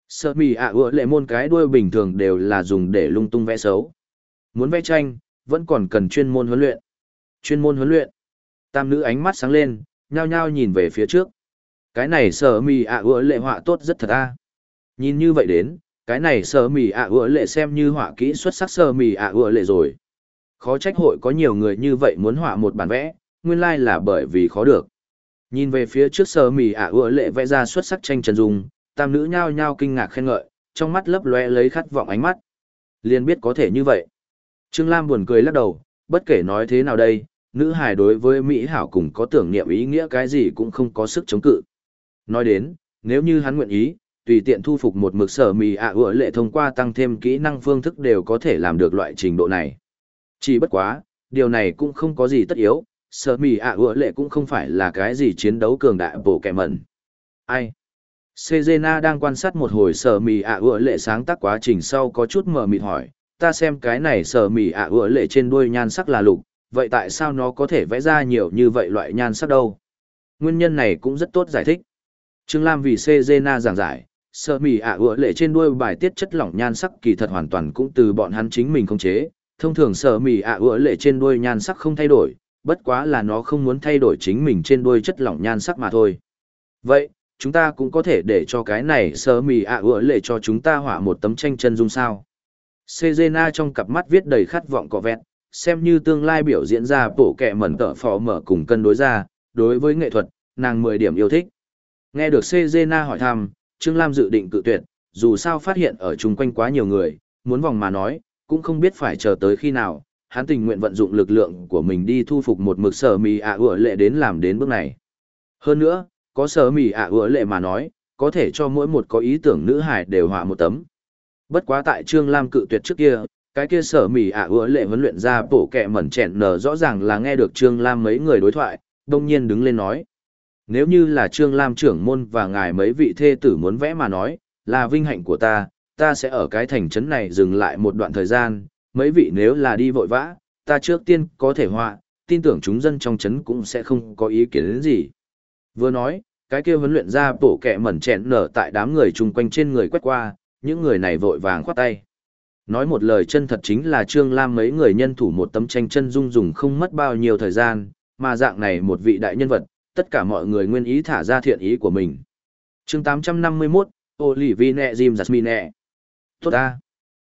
Sở mì ạ ủa lệ môn cái đuôi bình thường đều là dùng để lung tung vẽ xấu. Muốn vẽ tranh, vẫn còn cần chuyên môn huấn luyện. Chuyên môn huấn luyện. Tam nữ ánh mắt sáng lên, nhao nhao nhìn về phía trước. Cái này sở mì ạ à lệ họa tốt rất thật a. Nhìn như vậy đến, cái này sở mì ạ à lệ xem như họa kỹ xuất sắc sở mì ạ à lệ rồi. Khó trách hội có nhiều người như vậy muốn họa một bản vẽ, nguyên lai là bởi vì khó được. Nhìn về phía trước sở mì ạ à lệ vẽ ra xuất sắc tranh trần dung, tam nữ nhao nhao kinh ngạc khen ngợi, trong mắt lấp loe lấy khát vọng ánh mắt. Liền biết có thể như vậy. Trương Lam buồn cười lắc đầu, bất kể nói thế nào đây, nữ hài đối với Mỹ Hảo cùng có tưởng niệm ý nghĩa cái gì cũng không có sức chống cự. Nói đến, nếu như hắn nguyện ý, tùy tiện thu phục một mực sở mì ạ à lệ thông qua tăng thêm kỹ năng phương thức đều có thể làm được loại trình độ này. Chỉ bất quá, điều này cũng không có gì tất yếu, sở mì ạ à lệ cũng không phải là cái gì chiến đấu cường đại bổ kẻ mẩn. Ai? Sejena đang quan sát một hồi sở mì ạ à lệ sáng tác quá trình sau có chút mờ mịt hỏi, ta xem cái này sở mỉ ạ à lệ trên đuôi nhan sắc là lục, vậy tại sao nó có thể vẽ ra nhiều như vậy loại nhan sắc đâu? Nguyên nhân này cũng rất tốt giải thích. Trương Lam vì Cezena giảng giải, sở mỉ ạ à lệ trên đuôi bài tiết chất lỏng nhan sắc kỳ thật hoàn toàn cũng từ bọn hắn chính mình không chế. Thông thường sở mỉ ạ à lệ trên đuôi nhan sắc không thay đổi, bất quá là nó không muốn thay đổi chính mình trên đuôi chất lỏng nhan sắc mà thôi. Vậy, chúng ta cũng có thể để cho cái này sở mỉ ạ à lệ cho chúng ta họa một tấm tranh chân dung sao. Sejena trong cặp mắt viết đầy khát vọng cọ vẹn, xem như tương lai biểu diễn ra bổ kẹ mẩn tở phò mở cùng cân đối ra, đối với nghệ thuật, nàng 10 điểm yêu thích. Nghe được Sejena hỏi thăm, Trương Lam dự định cự tuyệt, dù sao phát hiện ở chung quanh quá nhiều người, muốn vòng mà nói, cũng không biết phải chờ tới khi nào, hắn tình nguyện vận dụng lực lượng của mình đi thu phục một mực sở mì ạ à lệ đến làm đến bước này. Hơn nữa, có sở mì ạ à lệ mà nói, có thể cho mỗi một có ý tưởng nữ hài đều họa một tấm. Bất quá tại Trương Lam cự tuyệt trước kia, cái kia sở mỉ ạ à lệ huấn luyện ra bổ kẹ mẩn chẹn nở rõ ràng là nghe được Trương Lam mấy người đối thoại, đông nhiên đứng lên nói. Nếu như là Trương Lam trưởng môn và ngài mấy vị thê tử muốn vẽ mà nói, là vinh hạnh của ta, ta sẽ ở cái thành trấn này dừng lại một đoạn thời gian, mấy vị nếu là đi vội vã, ta trước tiên có thể họa, tin tưởng chúng dân trong trấn cũng sẽ không có ý kiến đến gì. Vừa nói, cái kia huấn luyện ra bổ kẹ mẩn chẹn nở tại đám người chung quanh trên người quét qua, những người này vội vàng khoát tay. Nói một lời chân thật chính là Trương Lam mấy người nhân thủ một tấm tranh chân dung dùng không mất bao nhiêu thời gian, mà dạng này một vị đại nhân vật, tất cả mọi người nguyên ý thả ra thiện ý của mình. chương 851, Olivine Jim Jasmine. Tốt ta.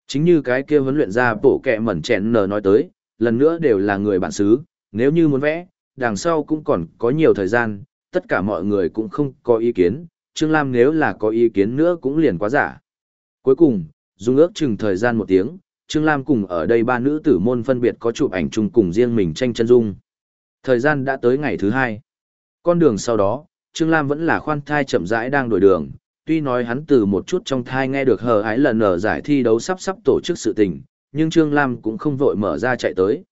Chính như cái kia huấn luyện ra bổ kẹ mẩn chèn nở nói tới, lần nữa đều là người bản xứ, nếu như muốn vẽ, đằng sau cũng còn có nhiều thời gian, tất cả mọi người cũng không có ý kiến, Trương Lam nếu là có ý kiến nữa cũng liền quá giả. Cuối cùng, dùng ước chừng thời gian một tiếng, Trương Lam cùng ở đây ba nữ tử môn phân biệt có chụp ảnh chung cùng riêng mình tranh chân dung. Thời gian đã tới ngày thứ hai. Con đường sau đó, Trương Lam vẫn là khoan thai chậm rãi đang đổi đường, tuy nói hắn từ một chút trong thai nghe được hờ ái lần ở giải thi đấu sắp sắp tổ chức sự tình, nhưng Trương Lam cũng không vội mở ra chạy tới.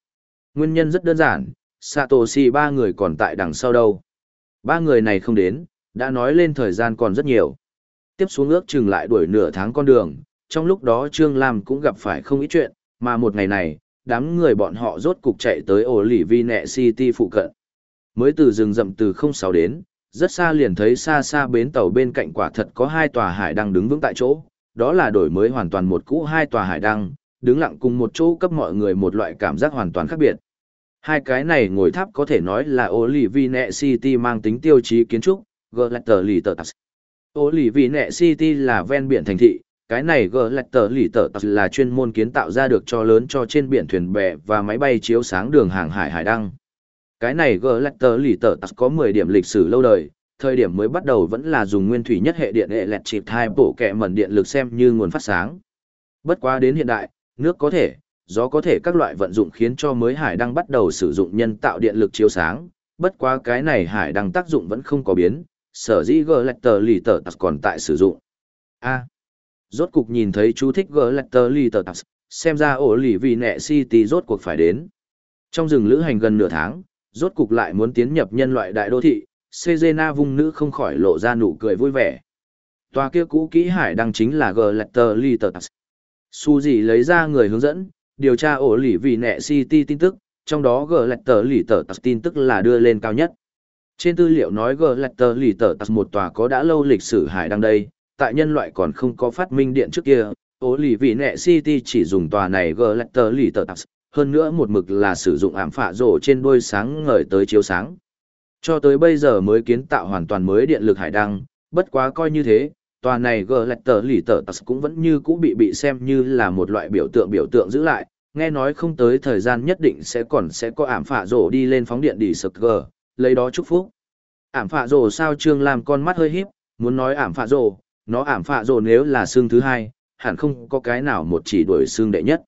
Nguyên nhân rất đơn giản, Satoshi ba người còn tại đằng sau đâu. Ba người này không đến, đã nói lên thời gian còn rất nhiều. Tiếp xuống ước chừng lại đuổi nửa tháng con đường, trong lúc đó Trương Lam cũng gặp phải không ít chuyện, mà một ngày này, đám người bọn họ rốt cục chạy tới ổ lỉ vi nẹ city phụ cận. Mới từ rừng rậm từ 06 đến, rất xa liền thấy xa xa bến tàu bên cạnh quả thật có hai tòa hải đăng đứng vững tại chỗ, đó là đổi mới hoàn toàn một cũ hai tòa hải đăng, đứng lặng cùng một chỗ cấp mọi người một loại cảm giác hoàn toàn khác biệt. Hai cái này ngồi tháp có thể nói là Olivine City mang tính tiêu chí kiến trúc, Ô lì vì nẹ City là ven biển thành thị, cái này Glatter tờ là chuyên môn kiến tạo ra được cho lớn cho trên biển thuyền bè và máy bay chiếu sáng đường hàng hải hải đăng. Cái này Glatter tờ có 10 điểm lịch sử lâu đời, thời điểm mới bắt đầu vẫn là dùng nguyên thủy nhất hệ điện hệ lẹt chịp hai bộ kẹ mẩn điện lực xem như nguồn phát sáng. Bất quá đến hiện đại, nước có thể, gió có thể các loại vận dụng khiến cho mới hải đăng bắt đầu sử dụng nhân tạo điện lực chiếu sáng, bất quá cái này hải đăng tác dụng vẫn không có biến, sở dĩ g tờ lì tờ còn tại sử dụng. A. rốt cục nhìn thấy chú thích g tờ lì tờ xem ra ổ lì vì nẹ city rốt cuộc phải đến. Trong rừng lữ hành gần nửa tháng, rốt cục lại muốn tiến nhập nhân loại đại đô thị, Sejena vung nữ không khỏi lộ ra nụ cười vui vẻ. Tòa kia cũ kỹ hải đăng chính là g tờ lì tờ Su gì lấy ra người hướng dẫn, điều tra ổ lì vì nẹ city tin tức, trong đó g lạch tờ lì tờ tặc tin tức là đưa lên cao nhất. Trên tư liệu nói g lạch tờ lì tờ tạc một tòa có đã lâu lịch sử hải đăng đây, tại nhân loại còn không có phát minh điện trước kia, ố lì vị nẹ city chỉ dùng tòa này g lạch tờ lì tờ tạc, hơn nữa một mực là sử dụng ảm phạ rổ trên đôi sáng ngời tới chiếu sáng. Cho tới bây giờ mới kiến tạo hoàn toàn mới điện lực hải đăng, bất quá coi như thế, tòa này gờ lạch tờ lì tờ tờ cũng vẫn như cũ bị bị xem như là một loại biểu tượng biểu tượng giữ lại nghe nói không tới thời gian nhất định sẽ còn sẽ có ảm phạ rổ đi lên phóng điện đi sực gờ lấy đó chúc phúc. Ảm phạ rổ sao trương làm con mắt hơi híp, muốn nói ảm phạ rổ nó ảm phạ rổ nếu là xương thứ hai, hẳn không có cái nào một chỉ đuổi xương đệ nhất.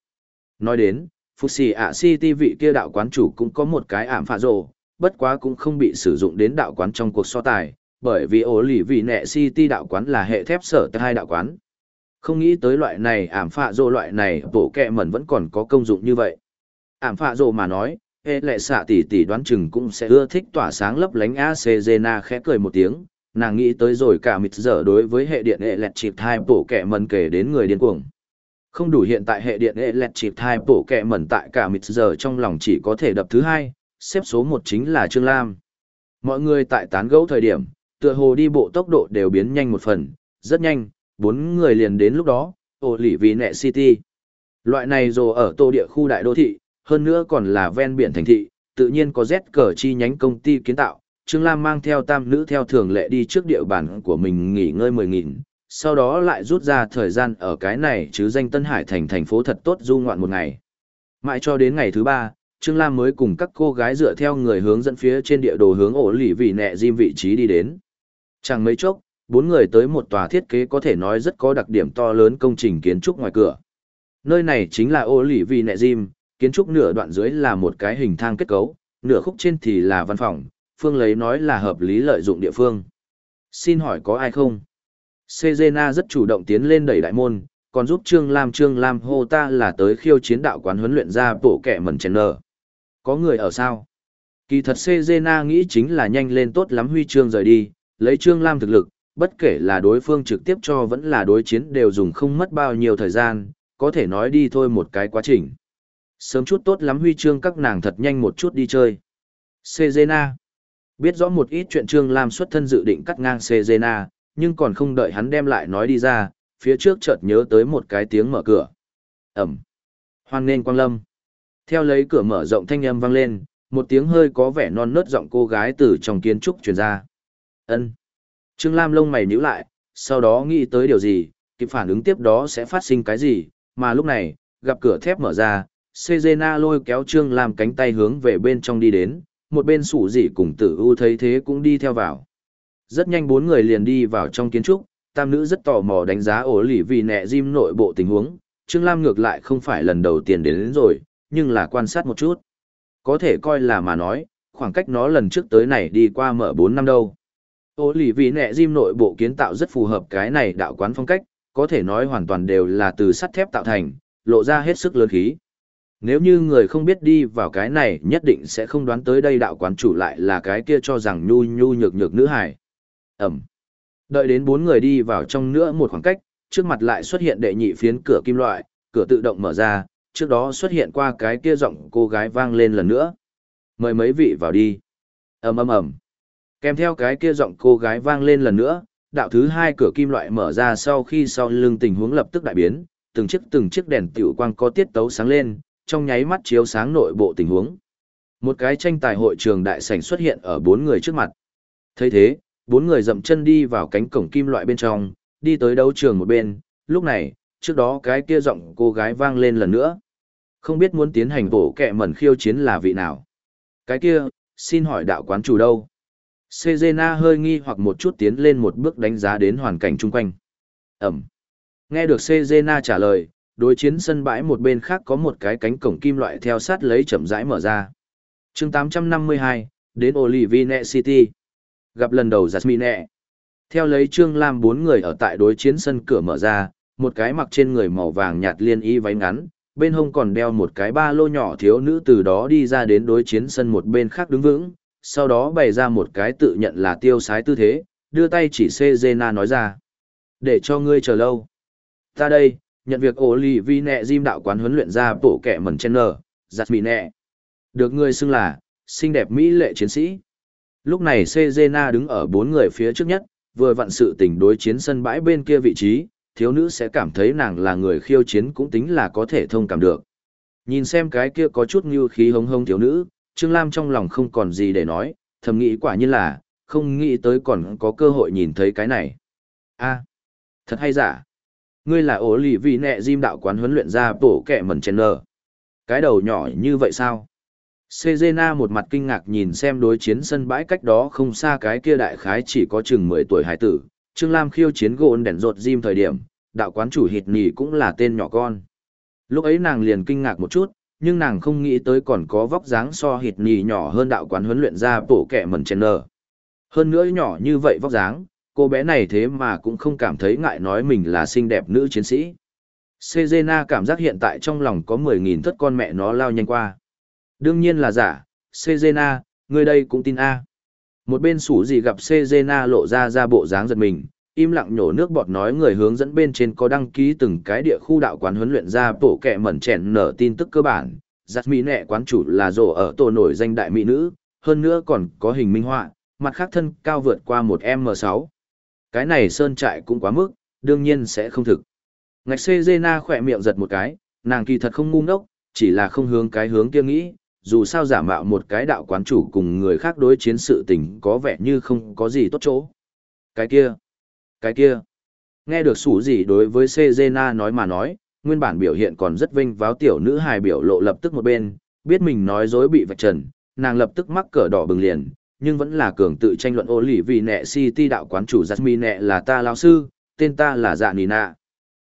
Nói đến phục Sĩ ạ city vị kia đạo quán chủ cũng có một cái ảm phạ rổ bất quá cũng không bị sử dụng đến đạo quán trong cuộc so tài, bởi vì ổ lì vị nẹ city đạo quán là hệ thép sở hai đạo quán. Không nghĩ tới loại này ảm phạ rồ loại này, bộ kẹ mẩn vẫn còn có công dụng như vậy. Ảm phạ rồ mà nói hệ lệ xạ tỷ tỷ đoán chừng cũng sẽ ưa thích tỏa sáng lấp lánh a c zena khẽ cười một tiếng nàng nghĩ tới rồi cả mịt giờ đối với hệ điện hệ lẹt chịp hai bổ kẻ mần kể đến người điên cuồng không đủ hiện tại hệ điện hệ lẹt chịp hai bổ kẻ mần tại cả mịt giờ trong lòng chỉ có thể đập thứ hai xếp số một chính là trương lam mọi người tại tán gẫu thời điểm tựa hồ đi bộ tốc độ đều biến nhanh một phần, rất nhanh, bốn người liền đến lúc đó, ổ lỉ vì nẹ city. Loại này dù ở tô địa khu đại đô thị, hơn nữa còn là ven biển thành thị, tự nhiên có Z cờ chi nhánh công ty kiến tạo. Trương Lam mang theo tam nữ theo thường lệ đi trước địa bàn của mình nghỉ ngơi 10.000, sau đó lại rút ra thời gian ở cái này chứ danh Tân Hải thành thành phố thật tốt du ngoạn một ngày. Mãi cho đến ngày thứ ba, Trương Lam mới cùng các cô gái dựa theo người hướng dẫn phía trên địa đồ hướng ổ lỉ vì nẹ diêm vị trí đi đến. Chẳng mấy chốc, bốn người tới một tòa thiết kế có thể nói rất có đặc điểm to lớn công trình kiến trúc ngoài cửa. Nơi này chính là ổ lì vì nẹ diêm, kiến trúc nửa đoạn dưới là một cái hình thang kết cấu, nửa khúc trên thì là văn phòng, phương lấy nói là hợp lý lợi dụng địa phương. Xin hỏi có ai không? Sejena rất chủ động tiến lên đẩy đại môn, còn giúp Trương Lam Trương Lam hô ta là tới khiêu chiến đạo quán huấn luyện ra bộ kẻ mẩn chèn nở. Có người ở sao? Kỳ thật Sejena nghĩ chính là nhanh lên tốt lắm huy chương rời đi, Lấy Trương Lam thực lực, bất kể là đối phương trực tiếp cho vẫn là đối chiến đều dùng không mất bao nhiêu thời gian, có thể nói đi thôi một cái quá trình. Sớm chút tốt lắm huy chương các nàng thật nhanh một chút đi chơi. Sezena Biết rõ một ít chuyện Trương Lam xuất thân dự định cắt ngang Sezena, nhưng còn không đợi hắn đem lại nói đi ra, phía trước chợt nhớ tới một cái tiếng mở cửa. Ẩm. Hoan nên quang lâm. Theo lấy cửa mở rộng thanh âm vang lên, một tiếng hơi có vẻ non nớt giọng cô gái từ trong kiến trúc truyền ra. Ân. Trương Lam lông mày nhíu lại, sau đó nghĩ tới điều gì, kịp phản ứng tiếp đó sẽ phát sinh cái gì, mà lúc này, gặp cửa thép mở ra, Sezena lôi kéo Trương Lam cánh tay hướng về bên trong đi đến, một bên sủ dị cùng tử u thấy thế cũng đi theo vào. Rất nhanh bốn người liền đi vào trong kiến trúc, tam nữ rất tò mò đánh giá ổ lì vì nẹ Jim nội bộ tình huống, Trương Lam ngược lại không phải lần đầu tiên đến, đến rồi, nhưng là quan sát một chút. Có thể coi là mà nói, khoảng cách nó lần trước tới này đi qua mở 4 năm đâu. Ô lì vì nẹ Jim nội bộ kiến tạo rất phù hợp cái này đạo quán phong cách, có thể nói hoàn toàn đều là từ sắt thép tạo thành, lộ ra hết sức lớn khí. Nếu như người không biết đi vào cái này nhất định sẽ không đoán tới đây đạo quán chủ lại là cái kia cho rằng nhu nhu nhược nhược nữ hải. Ẩm. Đợi đến bốn người đi vào trong nữa một khoảng cách, trước mặt lại xuất hiện đệ nhị phiến cửa kim loại, cửa tự động mở ra, trước đó xuất hiện qua cái kia giọng cô gái vang lên lần nữa. Mời mấy vị vào đi. ầm ầm ầm. Kèm theo cái kia giọng cô gái vang lên lần nữa, đạo thứ hai cửa kim loại mở ra sau khi sau lưng tình huống lập tức đại biến, từng chiếc từng chiếc đèn tiểu quang có tiết tấu sáng lên, trong nháy mắt chiếu sáng nội bộ tình huống. Một cái tranh tài hội trường đại sảnh xuất hiện ở bốn người trước mặt. thấy thế, bốn người dậm chân đi vào cánh cổng kim loại bên trong, đi tới đấu trường một bên, lúc này, trước đó cái kia giọng cô gái vang lên lần nữa. Không biết muốn tiến hành bổ kẹ mẩn khiêu chiến là vị nào. Cái kia, xin hỏi đạo quán chủ đâu? Sejena hơi nghi hoặc một chút tiến lên một bước đánh giá đến hoàn cảnh chung quanh. Ẩm. Nghe được Sejena trả lời, đối chiến sân bãi một bên khác có một cái cánh cổng kim loại theo sát lấy chậm rãi mở ra. chương 852, đến Olivine City. Gặp lần đầu Jasmine. Theo lấy Trương Lam bốn người ở tại đối chiến sân cửa mở ra, một cái mặc trên người màu vàng nhạt liên y váy ngắn, bên hông còn đeo một cái ba lô nhỏ thiếu nữ từ đó đi ra đến đối chiến sân một bên khác đứng vững, sau đó bày ra một cái tự nhận là tiêu sái tư thế, đưa tay chỉ Cezena nói ra. Để cho ngươi chờ lâu. Ta đây, nhận việc ổ lì vi nẹ diêm đạo quán huấn luyện ra bộ kẻ mẩn chen nở, giặt mì nẹ. Được người xưng là, xinh đẹp mỹ lệ chiến sĩ. Lúc này Cezena đứng ở bốn người phía trước nhất, vừa vặn sự tình đối chiến sân bãi bên kia vị trí, thiếu nữ sẽ cảm thấy nàng là người khiêu chiến cũng tính là có thể thông cảm được. Nhìn xem cái kia có chút như khí hống hống thiếu nữ, Trương Lam trong lòng không còn gì để nói, thầm nghĩ quả nhiên là, không nghĩ tới còn có cơ hội nhìn thấy cái này. a thật hay giả. Ngươi là ổ lì vì nẹ diêm đạo quán huấn luyện ra bổ kẹ mẩn chèn nở. Cái đầu nhỏ như vậy sao? Sejena một mặt kinh ngạc nhìn xem đối chiến sân bãi cách đó không xa cái kia đại khái chỉ có chừng 10 tuổi hải tử. Trương Lam khiêu chiến gộn đèn rột diêm thời điểm, đạo quán chủ hịt nỉ cũng là tên nhỏ con. Lúc ấy nàng liền kinh ngạc một chút, nhưng nàng không nghĩ tới còn có vóc dáng so hịt nỉ nhỏ hơn đạo quán huấn luyện ra bổ kẹ mẩn chèn nở. Hơn nữa nhỏ như vậy vóc dáng, cô bé này thế mà cũng không cảm thấy ngại nói mình là xinh đẹp nữ chiến sĩ. Sejena cảm giác hiện tại trong lòng có 10.000 thất con mẹ nó lao nhanh qua. Đương nhiên là giả, Sejena, người đây cũng tin A. Một bên sủ gì gặp Sejena lộ ra ra bộ dáng giật mình, im lặng nhổ nước bọt nói người hướng dẫn bên trên có đăng ký từng cái địa khu đạo quán huấn luyện ra bộ kẹ mẩn chèn nở tin tức cơ bản. Giặt mỹ nẹ quán chủ là rổ ở tổ nổi danh đại mỹ nữ, hơn nữa còn có hình minh họa, mặt khác thân cao vượt qua một M6. Cái này sơn trại cũng quá mức, đương nhiên sẽ không thực. Ngạch Sejena khỏe miệng giật một cái, nàng kỳ thật không ngu ngốc, chỉ là không hướng cái hướng kia nghĩ, dù sao giả mạo một cái đạo quán chủ cùng người khác đối chiến sự tình có vẻ như không có gì tốt chỗ. Cái kia, cái kia. Nghe được sủ gì đối với Sejena nói mà nói, nguyên bản biểu hiện còn rất vinh váo tiểu nữ hài biểu lộ lập tức một bên, biết mình nói dối bị vạch trần, nàng lập tức mắc cỡ đỏ bừng liền, nhưng vẫn là cường tự tranh luận ô lì vì nẹ City đạo quán chủ Jasmine nẹ là ta lão sư, tên ta là dạ Nì Nạ.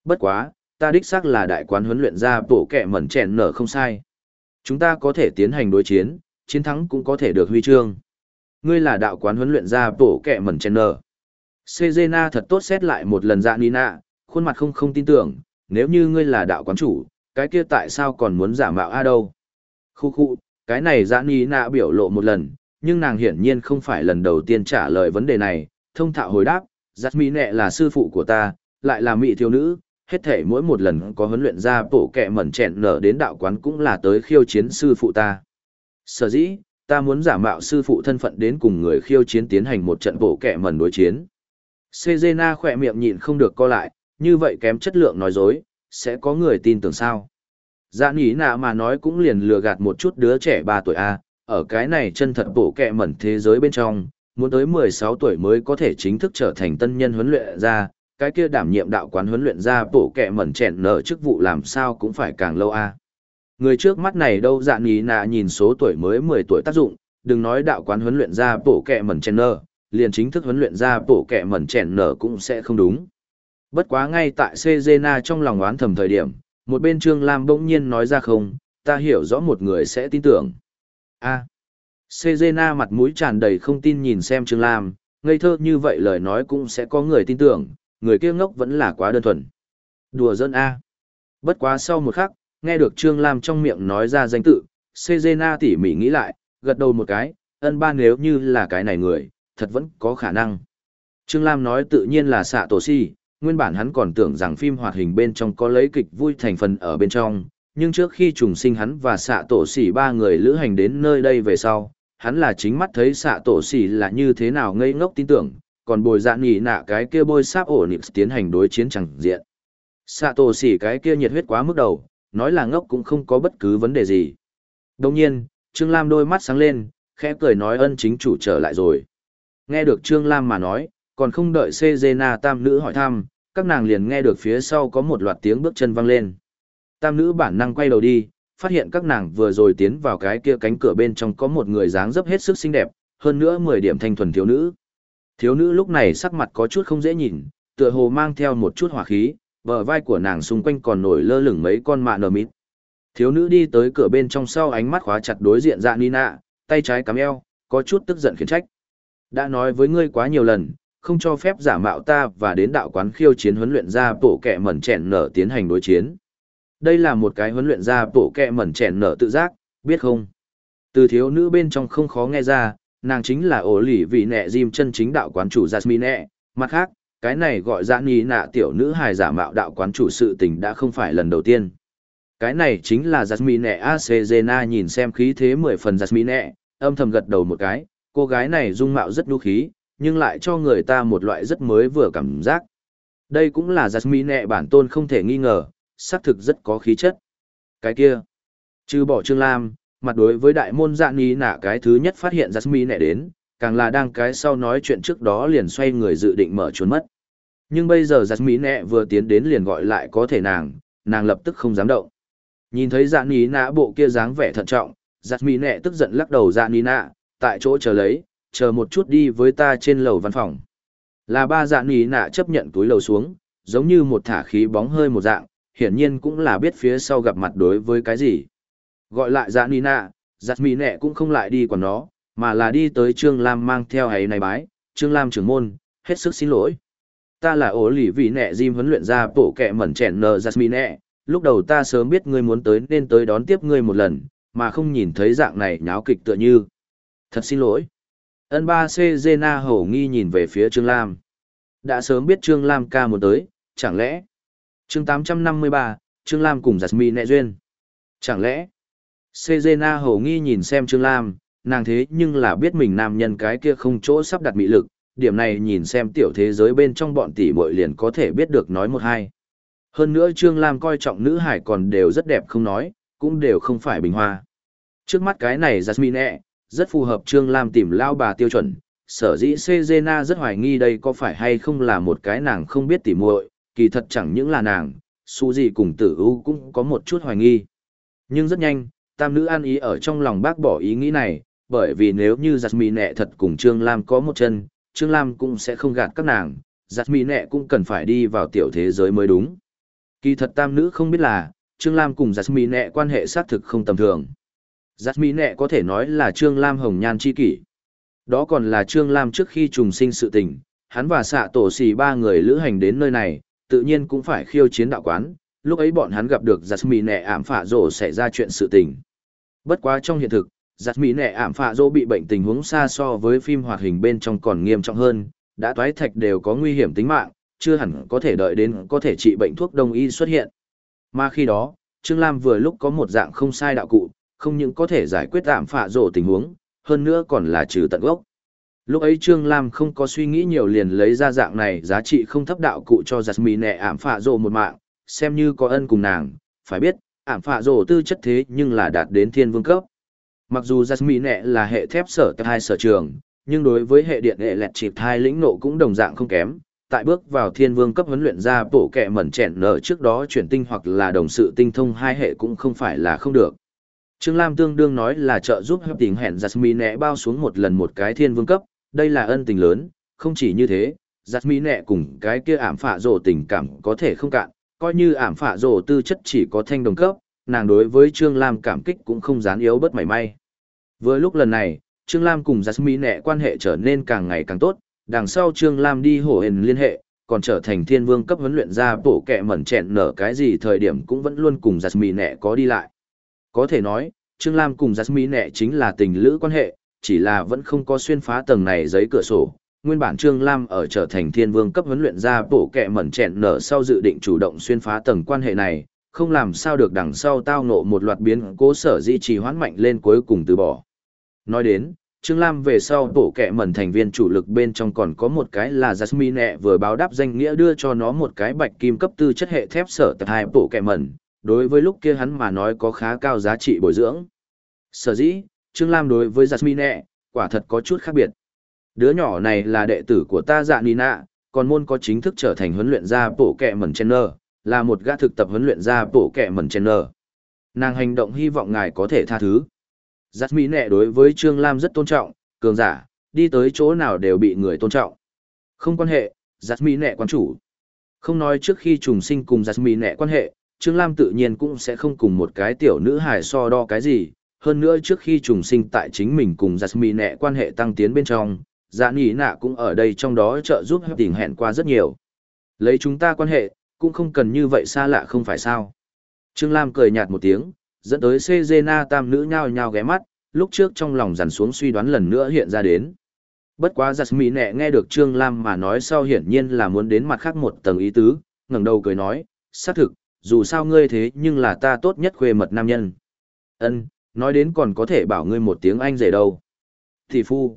Bất quá, ta đích xác là đại quán huấn luyện ra bộ kẹ mẩn chèn nở không sai. Chúng ta có thể tiến hành đối chiến, chiến thắng cũng có thể được huy chương. Ngươi là đạo quán huấn luyện ra bộ kẹ mẩn chèn nở. Sejena thật tốt xét lại một lần dạ Nì Nạ khuôn mặt không không tin tưởng, nếu như ngươi là đạo quán chủ, cái kia tại sao còn muốn giả mạo a đâu? Khu khu, cái này dạ Nì Nạ biểu lộ một lần, nhưng nàng hiển nhiên không phải lần đầu tiên trả lời vấn đề này, thông thạo hồi đáp, giặt mỹ nẹ là sư phụ của ta, lại là mỹ thiếu nữ, hết thể mỗi một lần có huấn luyện ra bộ kẹ mẩn chẹn nở đến đạo quán cũng là tới khiêu chiến sư phụ ta. Sở dĩ, ta muốn giả mạo sư phụ thân phận đến cùng người khiêu chiến tiến hành một trận bộ kẹ mẩn đối chiến. Sejena khỏe miệng nhịn không được co lại, như vậy kém chất lượng nói dối, sẽ có người tin tưởng sao. Dạ nhỉ nạ mà nói cũng liền lừa gạt một chút đứa trẻ 3 tuổi A, ở cái này chân thật bộ kẹ mẩn thế giới bên trong, muốn tới 16 tuổi mới có thể chính thức trở thành tân nhân huấn luyện ra, cái kia đảm nhiệm đạo quán huấn luyện ra bộ kẹ mẩn chèn nở chức vụ làm sao cũng phải càng lâu A. Người trước mắt này đâu dạn ý nạ nhìn số tuổi mới 10 tuổi tác dụng, đừng nói đạo quán huấn luyện ra bộ kẹ mẩn chèn nở, liền chính thức huấn luyện ra bộ kẹ mẩn chèn nở cũng sẽ không đúng. Bất quá ngay tại Cezena trong lòng oán thầm thời điểm, một bên Trương Lam bỗng nhiên nói ra không, ta hiểu rõ một người sẽ tin tưởng a à. Mặt mũi tràn đầy không tin nhìn xem Trương Lam, ngây thơ như vậy lời nói cũng sẽ có người tin tưởng, người kia ngốc vẫn là quá đơn thuần. Đùa dân A. Bất quá sau một khắc, nghe được Trương Lam trong miệng nói ra danh tự, Sezena tỉ mỉ nghĩ lại, gật đầu một cái, ân ba nếu như là cái này người, thật vẫn có khả năng. Trương Lam nói tự nhiên là xạ tổ si, nguyên bản hắn còn tưởng rằng phim hoạt hình bên trong có lấy kịch vui thành phần ở bên trong, nhưng trước khi trùng sinh hắn và xạ tổ xỉ ba người lữ hành đến nơi đây về sau, hắn là chính mắt thấy xạ tổ xỉ là như thế nào ngây ngốc tin tưởng, còn bồi dạ nghỉ nạ cái kia bôi sáp ổ nịp tiến hành đối chiến chẳng diện. Xạ tổ xỉ cái kia nhiệt huyết quá mức đầu, nói là ngốc cũng không có bất cứ vấn đề gì. Đồng nhiên, Trương Lam đôi mắt sáng lên, khẽ cười nói ân chính chủ trở lại rồi. Nghe được Trương Lam mà nói, còn không đợi Cezena tam nữ hỏi thăm, các nàng liền nghe được phía sau có một loạt tiếng bước chân vang lên. Tam nữ bản năng quay đầu đi, phát hiện các nàng vừa rồi tiến vào cái kia cánh cửa bên trong có một người dáng dấp hết sức xinh đẹp, hơn nữa 10 điểm thanh thuần thiếu nữ. Thiếu nữ lúc này sắc mặt có chút không dễ nhìn, tựa hồ mang theo một chút hỏa khí, bờ vai của nàng xung quanh còn nổi lơ lửng mấy con mạ nở mịt. Thiếu nữ đi tới cửa bên trong sau ánh mắt khóa chặt đối diện dạ Nina, tay trái cắm eo, có chút tức giận khiển trách. Đã nói với ngươi quá nhiều lần, không cho phép giả mạo ta và đến đạo quán khiêu chiến huấn luyện ra bộ kẻ mẩn chèn nở tiến hành đối chiến. Đây là một cái huấn luyện ra bộ kẹ mẩn chèn nở tự giác, biết không? Từ thiếu nữ bên trong không khó nghe ra, nàng chính là ổ lỉ vị nẹ diêm chân chính đạo quán chủ Jasmine, mặt khác, cái này gọi ra ni nạ tiểu nữ hài giả mạo đạo quán chủ sự tình đã không phải lần đầu tiên. Cái này chính là Jasmine Acezena nhìn xem khí thế mười phần Jasmine, âm thầm gật đầu một cái, cô gái này dung mạo rất nhu khí, nhưng lại cho người ta một loại rất mới vừa cảm giác. Đây cũng là Jasmine bản tôn không thể nghi ngờ, xác thực rất có khí chất. Cái kia, trừ bỏ Trương Lam, mặt đối với đại môn dạ ní nả cái thứ nhất phát hiện Jasmine đến, càng là đang cái sau nói chuyện trước đó liền xoay người dự định mở trốn mất. Nhưng bây giờ Jasmine vừa tiến đến liền gọi lại có thể nàng, nàng lập tức không dám động. Nhìn thấy dạ ní nã bộ kia dáng vẻ thận trọng, Jasmine tức giận lắc đầu dạ ní nã, tại chỗ chờ lấy, chờ một chút đi với ta trên lầu văn phòng. Là ba dạ nỉ nạ chấp nhận túi lầu xuống, giống như một thả khí bóng hơi một dạng, hiển nhiên cũng là biết phía sau gặp mặt đối với cái gì. Gọi lại dạ Nina, dạ giặt mì nẹ cũng không lại đi quản nó, mà là đi tới Trương Lam mang theo ấy này bái, Trương Lam trưởng môn, hết sức xin lỗi. Ta là ổ lỉ vị nẹ Jim huấn luyện ra bổ kẹ mẩn chèn nờ dạ giặt mì nẹ, lúc đầu ta sớm biết ngươi muốn tới nên tới đón tiếp ngươi một lần, mà không nhìn thấy dạng này nháo kịch tựa như. Thật xin lỗi. Ân ba C Zena hổ nghi nhìn về phía Trương Lam. Đã sớm biết Trương Lam ca muốn tới, chẳng lẽ? Chương 853, Trương Lam cùng Jasmine nẹ duyên. Chẳng lẽ? Sejena hầu nghi nhìn xem Trương Lam, nàng thế nhưng là biết mình nam nhân cái kia không chỗ sắp đặt mị lực, điểm này nhìn xem tiểu thế giới bên trong bọn tỷ muội liền có thể biết được nói một hai. Hơn nữa Trương Lam coi trọng nữ hải còn đều rất đẹp không nói, cũng đều không phải bình hoa. Trước mắt cái này Jasmine, rất phù hợp Trương Lam tìm lao bà tiêu chuẩn. Sở dĩ Sejena rất hoài nghi đây có phải hay không là một cái nàng không biết tỉ muội, kỳ thật chẳng những là nàng, su gì cùng tử ưu cũng có một chút hoài nghi. Nhưng rất nhanh, tam nữ an ý ở trong lòng bác bỏ ý nghĩ này, bởi vì nếu như Jasmine nẹ thật cùng Trương Lam có một chân, Trương Lam cũng sẽ không gạt các nàng, Jasmine nẹ cũng cần phải đi vào tiểu thế giới mới đúng. Kỳ thật tam nữ không biết là, Trương Lam cùng Jasmine nẹ quan hệ xác thực không tầm thường. Giặt mỹ nẹ có thể nói là Trương Lam hồng nhan chi kỷ. Đó còn là Trương Lam trước khi trùng sinh sự tình, hắn và xạ tổ xì ba người lữ hành đến nơi này, tự nhiên cũng phải khiêu chiến đạo quán, lúc ấy bọn hắn gặp được giặt mỹ nẹ ảm phạ rổ xảy ra chuyện sự tình. Bất quá trong hiện thực, giặt mỹ nẹ ảm phạ rổ bị bệnh tình huống xa so với phim hoạt hình bên trong còn nghiêm trọng hơn, đã toái thạch đều có nguy hiểm tính mạng, chưa hẳn có thể đợi đến có thể trị bệnh thuốc đông y xuất hiện. Mà khi đó, Trương Lam vừa lúc có một dạng không sai đạo cụ, không những có thể giải quyết ảm phạ rổ tình huống, hơn nữa còn là trừ tận gốc. Lúc ấy Trương Lam không có suy nghĩ nhiều liền lấy ra dạng này giá trị không thấp đạo cụ cho Jasmine ảm phạ rồ một mạng, xem như có ân cùng nàng, phải biết, ảm phạ rồ tư chất thế nhưng là đạt đến thiên vương cấp. Mặc dù Jasmine là hệ thép sở tập hai sở trường, nhưng đối với hệ điện hệ lẹt chịp hai lĩnh nộ cũng đồng dạng không kém. Tại bước vào thiên vương cấp huấn luyện ra bổ kẹ mẩn chèn nở trước đó chuyển tinh hoặc là đồng sự tinh thông hai hệ cũng không phải là không được. Trương Lam tương đương nói là trợ giúp hợp tình hẹn Jasmine bao xuống một lần một cái thiên vương cấp, đây là ân tình lớn, không chỉ như thế, giặt mỹ nẹ cùng cái kia ảm phạ rồ tình cảm có thể không cạn, coi như ảm phạ rồ tư chất chỉ có thanh đồng cấp, nàng đối với Trương Lam cảm kích cũng không gián yếu bất mảy may. Với lúc lần này, Trương Lam cùng giặt mỹ nẹ quan hệ trở nên càng ngày càng tốt, đằng sau Trương Lam đi hổ hình liên hệ, còn trở thành thiên vương cấp huấn luyện ra bổ kẹ mẩn chẹn nở cái gì thời điểm cũng vẫn luôn cùng giặt mỹ nẹ có đi lại. Có thể nói, Trương Lam cùng giặt mỹ nẹ chính là tình lữ quan hệ, chỉ là vẫn không có xuyên phá tầng này giấy cửa sổ. Nguyên bản Trương Lam ở trở thành thiên vương cấp huấn luyện ra bổ kẹ mẩn chẹn nở sau dự định chủ động xuyên phá tầng quan hệ này, không làm sao được đằng sau tao nộ một loạt biến cố sở di trì hoãn mạnh lên cuối cùng từ bỏ. Nói đến, Trương Lam về sau bổ kẹ mẩn thành viên chủ lực bên trong còn có một cái là Jasmine vừa báo đáp danh nghĩa đưa cho nó một cái bạch kim cấp tư chất hệ thép sở tập hai bổ kẹ mẩn, đối với lúc kia hắn mà nói có khá cao giá trị bồi dưỡng. Sở dĩ, Trương Lam đối với Jasmine, quả thật có chút khác biệt. Đứa nhỏ này là đệ tử của ta dạ Nina, còn môn có chính thức trở thành huấn luyện gia bổ kẹ mẩn Chenner, là một gã thực tập huấn luyện gia bổ kẹ mẩn Chenner. Nàng hành động hy vọng ngài có thể tha thứ. Jasmine đối với Trương Lam rất tôn trọng, cường giả, đi tới chỗ nào đều bị người tôn trọng. Không quan hệ, Jasmine quan chủ. Không nói trước khi trùng sinh cùng Jasmine quan hệ, Trương Lam tự nhiên cũng sẽ không cùng một cái tiểu nữ hài so đo cái gì, hơn nữa trước khi trùng sinh tại chính mình cùng Jasmine quan hệ tăng tiến bên trong, dạ nỉ nạ cũng ở đây trong đó trợ giúp tình hẹn qua rất nhiều. Lấy chúng ta quan hệ, cũng không cần như vậy xa lạ không phải sao. Trương Lam cười nhạt một tiếng, dẫn tới Cezena tam nữ nhao nhao ghé mắt, lúc trước trong lòng dằn xuống suy đoán lần nữa hiện ra đến. Bất quá Jasmine nghe được Trương Lam mà nói sau hiển nhiên là muốn đến mặt khác một tầng ý tứ, ngẩng đầu cười nói, xác thực, dù sao ngươi thế nhưng là ta tốt nhất khuê mật nam nhân. Ân, nói đến còn có thể bảo ngươi một tiếng anh rể đâu. Tỷ phu.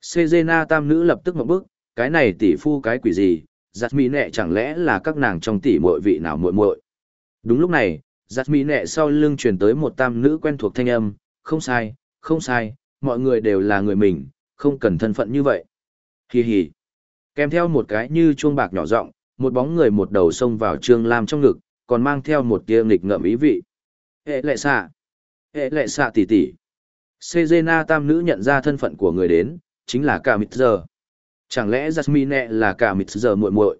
Sejena tam nữ lập tức một bước, cái này tỷ phu cái quỷ gì, giặt mỹ nẹ chẳng lẽ là các nàng trong tỷ muội vị nào muội muội. Đúng lúc này, giặt mỹ nẹ sau lưng truyền tới một tam nữ quen thuộc thanh âm, không sai, không sai, mọi người đều là người mình, không cần thân phận như vậy. Hì hì. Kèm theo một cái như chuông bạc nhỏ rộng, một bóng người một đầu xông vào Trương Lam trong ngực, còn mang theo một tia nghịch ngợm ý vị. Hệ lệ xạ. Hệ lệ xạ tỷ tỷ. Sejena tam nữ nhận ra thân phận của người đến, chính là cả mịt giờ. Chẳng lẽ Jasmine là cả mịt giờ muội muội?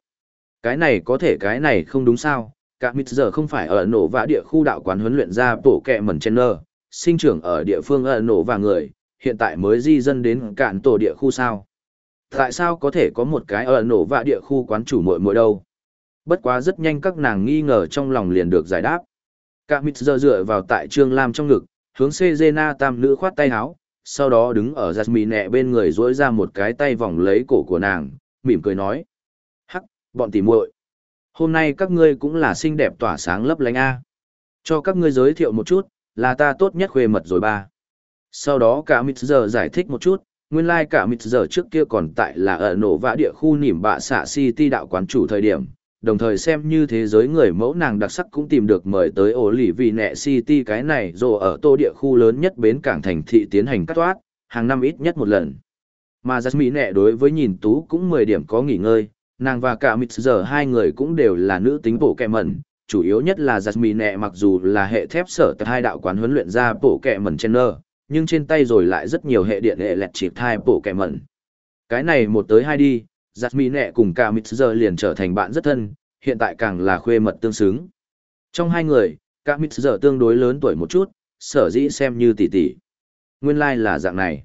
Cái này có thể cái này không đúng sao? Cả mịt giờ không phải ở nổ vã địa khu đạo quán huấn luyện ra bổ kẹ mẩn chen nơ, sinh trưởng ở địa phương ở nổ và người, hiện tại mới di dân đến cạn tổ địa khu sao? Tại sao có thể có một cái ở nổ Vạ địa khu quán chủ muội muội đâu? Bất quá rất nhanh các nàng nghi ngờ trong lòng liền được giải đáp. Cả mịt giờ dựa vào tại Trương Lam trong ngực, hướng Sejena tam nữ khoát tay áo, sau đó đứng ở Jasmine bên người duỗi ra một cái tay vòng lấy cổ của nàng, mỉm cười nói. Hắc, bọn tỉ muội, Hôm nay các ngươi cũng là xinh đẹp tỏa sáng lấp lánh A. Cho các ngươi giới thiệu một chút, là ta tốt nhất khuê mật rồi ba. Sau đó cả mịt giờ giải thích một chút, nguyên lai like cả mịt giờ trước kia còn tại là ở nổ vã địa khu nỉm bạ xạ city đạo quán chủ thời điểm, đồng thời xem như thế giới người mẫu nàng đặc sắc cũng tìm được mời tới ổ lì vì nẹ city cái này rồi ở tô địa khu lớn nhất bến cảng thành thị tiến hành cắt toát, hàng năm ít nhất một lần. Mà Jasmine nẹ đối với nhìn tú cũng 10 điểm có nghỉ ngơi, nàng và cả mít giờ hai người cũng đều là nữ tính bổ kẹ mẩn, chủ yếu nhất là Jasmine nẹ mặc dù là hệ thép sở tại hai đạo quán huấn luyện ra bổ kẹ mẩn trên nơ, nhưng trên tay rồi lại rất nhiều hệ điện hệ lẹt chịp thai bổ kẹ mẩn. Cái này một tới hai đi, giặt mỹ nẹ cùng cả mít giờ liền trở thành bạn rất thân, hiện tại càng là khuê mật tương xứng. Trong hai người, cả mít giờ tương đối lớn tuổi một chút, sở dĩ xem như tỷ tỷ. Nguyên lai like là dạng này.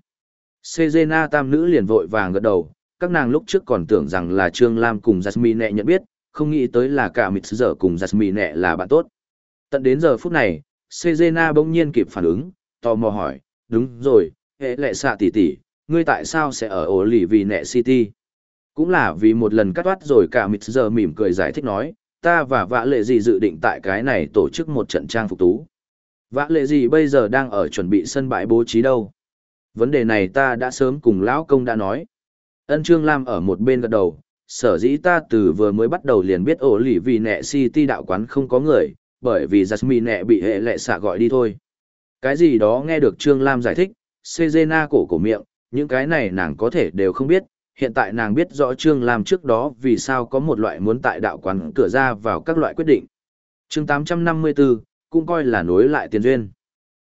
Sejena tam nữ liền vội vàng gật đầu, các nàng lúc trước còn tưởng rằng là Trương Lam cùng Jasmine nhận biết, không nghĩ tới là cả mít giờ cùng Jasmine là bạn tốt. Tận đến giờ phút này, Sejena bỗng nhiên kịp phản ứng, tò mò hỏi, đúng rồi, hệ lệ xạ tỷ tỷ, ngươi tại sao sẽ ở ổ lì vì nẹ city? Cũng là vì một lần cắt toát rồi cả mịt giờ mỉm cười giải thích nói, ta và vã lệ gì dự định tại cái này tổ chức một trận trang phục tú. Vã lệ gì bây giờ đang ở chuẩn bị sân bãi bố trí đâu. Vấn đề này ta đã sớm cùng lão công đã nói. Ân Trương Lam ở một bên gật đầu, sở dĩ ta từ vừa mới bắt đầu liền biết ổ lì vì nẹ city đạo quán không có người, bởi vì Jasmine nẹ bị hệ lệ xạ gọi đi thôi. Cái gì đó nghe được Trương Lam giải thích, Sejena cổ cổ miệng, những cái này nàng có thể đều không biết, hiện tại nàng biết rõ Trương Lam trước đó vì sao có một loại muốn tại đạo quán cửa ra vào các loại quyết định. chương 854, cũng coi là nối lại tiền duyên.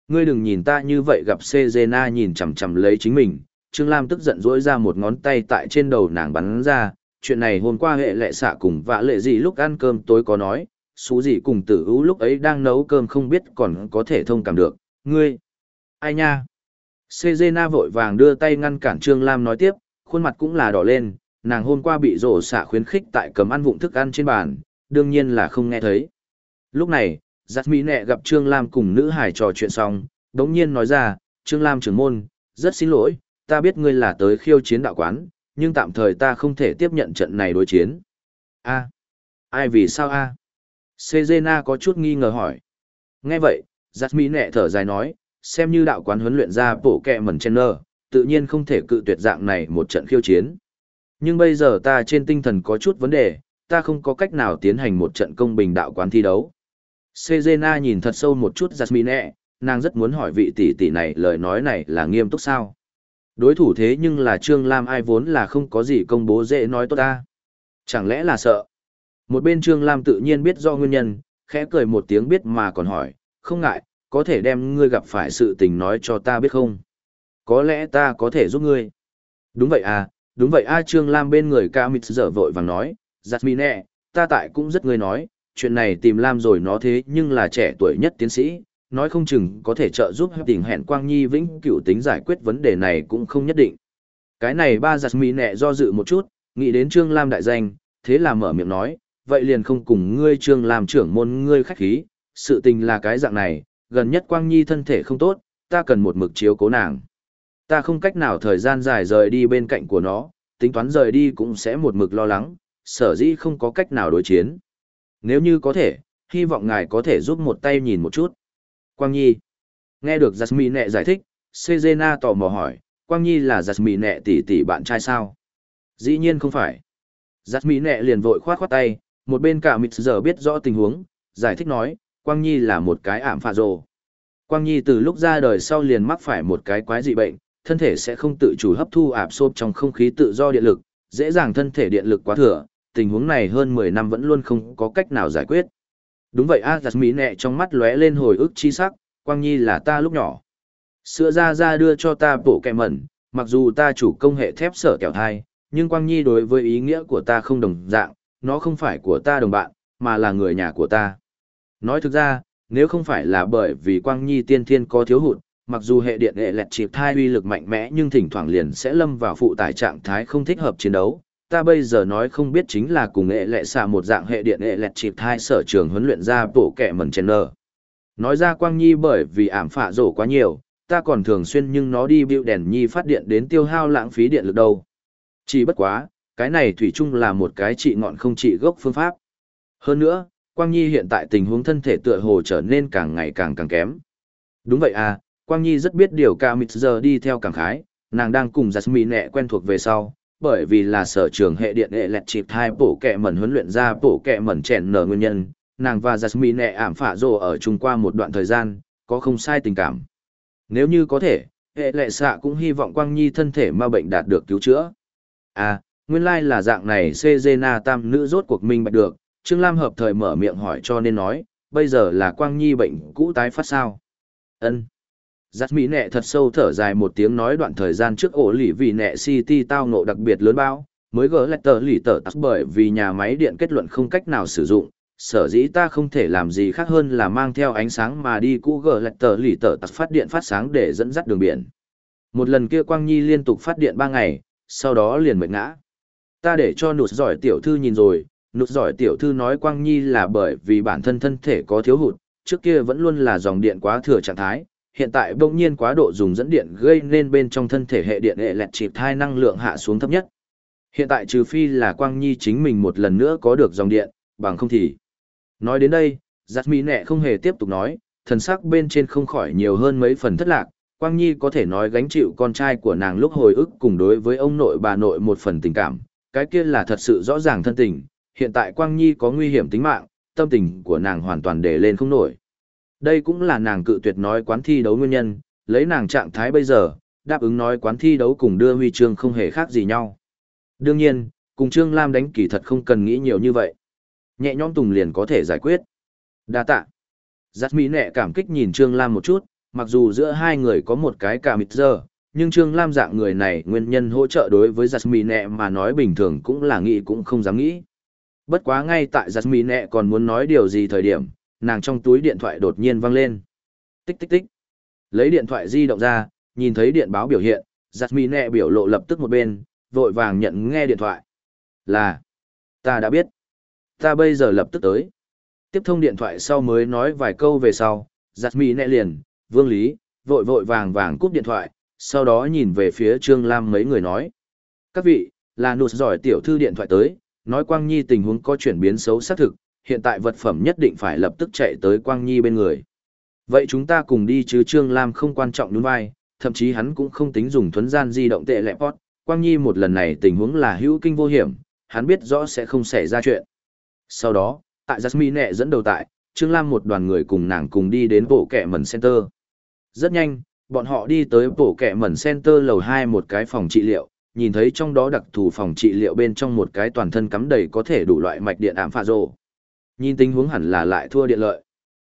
Ngươi đừng nhìn ta như vậy gặp Sejena nhìn chằm chằm lấy chính mình, Trương Lam tức giận dỗi ra một ngón tay tại trên đầu nàng bắn ra, chuyện này hôm qua hệ lệ xạ cùng vạ lệ gì lúc ăn cơm tối có nói, xú gì cùng tử ưu lúc ấy đang nấu cơm không biết còn có thể thông cảm được, ngươi, ai nha. Sejena vội vàng đưa tay ngăn cản Trương Lam nói tiếp, khuôn mặt cũng là đỏ lên, nàng hôm qua bị rổ xạ khuyến khích tại cầm ăn vụng thức ăn trên bàn, đương nhiên là không nghe thấy. Lúc này, giặt mỹ nẹ gặp Trương Lam cùng nữ hải trò chuyện xong, đống nhiên nói ra, Trương Lam trưởng môn, rất xin lỗi, ta biết ngươi là tới khiêu chiến đạo quán, nhưng tạm thời ta không thể tiếp nhận trận này đối chiến. a ai vì sao a Sejena có chút nghi ngờ hỏi. Nghe vậy, giặt mỹ nẹ thở dài nói, xem như đạo quán huấn luyện ra bổ kẹ mẩn chen nơ, tự nhiên không thể cự tuyệt dạng này một trận khiêu chiến. Nhưng bây giờ ta trên tinh thần có chút vấn đề, ta không có cách nào tiến hành một trận công bình đạo quán thi đấu. Sejena nhìn thật sâu một chút Jasmine, nàng rất muốn hỏi vị tỷ tỷ này lời nói này là nghiêm túc sao. Đối thủ thế nhưng là Trương Lam ai vốn là không có gì công bố dễ nói tốt ta. Chẳng lẽ là sợ? Một bên Trương Lam tự nhiên biết do nguyên nhân, khẽ cười một tiếng biết mà còn hỏi, không ngại, có thể đem ngươi gặp phải sự tình nói cho ta biết không? Có lẽ ta có thể giúp ngươi. Đúng vậy à, đúng vậy a Trương Lam bên người ca mịt dở vội vàng nói, giặt mì nẹ, ta tại cũng rất ngươi nói, chuyện này tìm Lam rồi nó thế nhưng là trẻ tuổi nhất tiến sĩ, nói không chừng có thể trợ giúp tình hẹn Quang Nhi vĩnh cửu tính giải quyết vấn đề này cũng không nhất định. Cái này ba giặt mì nẹ do dự một chút, nghĩ đến Trương Lam đại danh, thế là mở miệng nói, vậy liền không cùng ngươi Trương Lam trưởng môn ngươi khách khí, sự tình là cái dạng này, gần nhất Quang Nhi thân thể không tốt, ta cần một mực chiếu cố nàng. Ta không cách nào thời gian dài rời đi bên cạnh của nó, tính toán rời đi cũng sẽ một mực lo lắng, sở dĩ không có cách nào đối chiến. Nếu như có thể, hy vọng ngài có thể giúp một tay nhìn một chút. Quang Nhi. Nghe được Jasmine giải thích, Sejena tò mò hỏi, Quang Nhi là Jasmine tỷ tỷ bạn trai sao? Dĩ nhiên không phải. Jasmine liền vội khoát khoát tay, một bên cả mịt giờ biết rõ tình huống, giải thích nói, Quang Nhi là một cái ảm phà rồ. Quang Nhi từ lúc ra đời sau liền mắc phải một cái quái dị bệnh, thân thể sẽ không tự chủ hấp thu ạp xốp trong không khí tự do điện lực, dễ dàng thân thể điện lực quá thừa, tình huống này hơn 10 năm vẫn luôn không có cách nào giải quyết. Đúng vậy A Giặt Mỹ nẹ trong mắt lóe lên hồi ức chi sắc, Quang Nhi là ta lúc nhỏ. Sữa ra ra đưa cho ta bộ kẹ mẩn, mặc dù ta chủ công hệ thép sở kẹo thai, nhưng Quang Nhi đối với ý nghĩa của ta không đồng dạng, nó không phải của ta đồng bạn, mà là người nhà của ta. Nói thực ra, nếu không phải là bởi vì Quang Nhi tiên thiên có thiếu hụt, mặc dù hệ điện hệ lẹt chịp thai uy lực mạnh mẽ nhưng thỉnh thoảng liền sẽ lâm vào phụ tải trạng thái không thích hợp chiến đấu. Ta bây giờ nói không biết chính là cùng hệ lệ xạ một dạng hệ điện hệ lẹt chịp thai sở trường huấn luyện ra bổ kẻ mần chen nơ. Nói ra Quang Nhi bởi vì ảm phạ rổ quá nhiều, ta còn thường xuyên nhưng nó đi bịu đèn nhi phát điện đến tiêu hao lãng phí điện lực đâu. Chỉ bất quá, cái này thủy chung là một cái trị ngọn không trị gốc phương pháp. Hơn nữa, Quang Nhi hiện tại tình huống thân thể tựa hồ trở nên càng ngày càng càng kém. Đúng vậy à, Quang Nhi rất biết điều ca mịt giờ đi theo cảm khái, nàng đang cùng Jasmine nẹ quen thuộc về sau, bởi vì là sở trường hệ điện hệ lẹt chịp hai bổ kẹ mẩn huấn luyện ra bổ kẹ mẩn chèn nở nguyên nhân, nàng và Jasmine nẹ ảm phả rồ ở chung qua một đoạn thời gian, có không sai tình cảm. Nếu như có thể, hệ lệ xạ cũng hy vọng Quang Nhi thân thể ma bệnh đạt được cứu chữa. À, nguyên lai là dạng này Cezena tam nữ rốt cuộc minh bạch được, Trương Lam hợp thời mở miệng hỏi cho nên nói, bây giờ là Quang Nhi bệnh cũ tái phát sao. ân Giặt mỹ nẹ thật sâu thở dài một tiếng nói đoạn thời gian trước ổ lỉ vì nẹ City tao ngộ đặc biệt lớn bao, mới gỡ lại tờ lỉ tờ tắc bởi vì nhà máy điện kết luận không cách nào sử dụng, sở dĩ ta không thể làm gì khác hơn là mang theo ánh sáng mà đi cũ gỡ lại tờ lỉ tờ tắc phát điện phát sáng để dẫn dắt đường biển. Một lần kia Quang Nhi liên tục phát điện ba ngày, sau đó liền mệt ngã. Ta để cho nụt giỏi tiểu thư nhìn rồi, nụt giỏi tiểu thư nói Quang Nhi là bởi vì bản thân thân thể có thiếu hụt, trước kia vẫn luôn là dòng điện quá thừa trạng thái, hiện tại bỗng nhiên quá độ dùng dẫn điện gây nên bên trong thân thể hệ điện hệ lẹt chịp thai năng lượng hạ xuống thấp nhất. Hiện tại trừ phi là Quang Nhi chính mình một lần nữa có được dòng điện, bằng không thì. Nói đến đây, giặt mỹ nẹ không hề tiếp tục nói, thần sắc bên trên không khỏi nhiều hơn mấy phần thất lạc, Quang Nhi có thể nói gánh chịu con trai của nàng lúc hồi ức cùng đối với ông nội bà nội một phần tình cảm, cái kia là thật sự rõ ràng thân tình, hiện tại Quang Nhi có nguy hiểm tính mạng, tâm tình của nàng hoàn toàn để lên không nổi. Đây cũng là nàng cự tuyệt nói quán thi đấu nguyên nhân, lấy nàng trạng thái bây giờ, đáp ứng nói quán thi đấu cùng đưa huy chương không hề khác gì nhau. Đương nhiên, cùng Trương Lam đánh kỳ thật không cần nghĩ nhiều như vậy. Nhẹ nhõm Tùng liền có thể giải quyết. Đa tạ. Giác Mỹ nẹ cảm kích nhìn Trương Lam một chút, mặc dù giữa hai người có một cái cả mịt giờ, nhưng Trương Lam dạng người này nguyên nhân hỗ trợ đối với Giác Mỹ nẹ mà nói bình thường cũng là nghĩ cũng không dám nghĩ. Bất quá ngay tại Giác Mỹ nẹ còn muốn nói điều gì thời điểm, nàng trong túi điện thoại đột nhiên vang lên. Tích tích tích. Lấy điện thoại di động ra, nhìn thấy điện báo biểu hiện, Jasmine biểu lộ lập tức một bên, vội vàng nhận nghe điện thoại. Là, ta đã biết. Ta bây giờ lập tức tới. Tiếp thông điện thoại sau mới nói vài câu về sau, Jasmine liền, vương lý, vội vội vàng vàng cúp điện thoại, sau đó nhìn về phía Trương Lam mấy người nói. Các vị, là nụt giỏi tiểu thư điện thoại tới, nói Quang Nhi tình huống có chuyển biến xấu xác thực, hiện tại vật phẩm nhất định phải lập tức chạy tới Quang Nhi bên người. Vậy chúng ta cùng đi chứ Trương Lam không quan trọng đúng vai, thậm chí hắn cũng không tính dùng thuấn gian di động tệ lẹ pot. Quang Nhi một lần này tình huống là hữu kinh vô hiểm, hắn biết rõ sẽ không xảy ra chuyện. Sau đó, tại Jasmine dẫn đầu tại, Trương Lam một đoàn người cùng nàng cùng đi đến bộ kẻ mẩn center. Rất nhanh, bọn họ đi tới bộ kẻ mẩn center lầu 2 một cái phòng trị liệu, nhìn thấy trong đó đặc thù phòng trị liệu bên trong một cái toàn thân cắm đầy có thể đủ loại mạch điện ảm phạ rồ. Nhìn tình huống hẳn là lại thua điện lợi.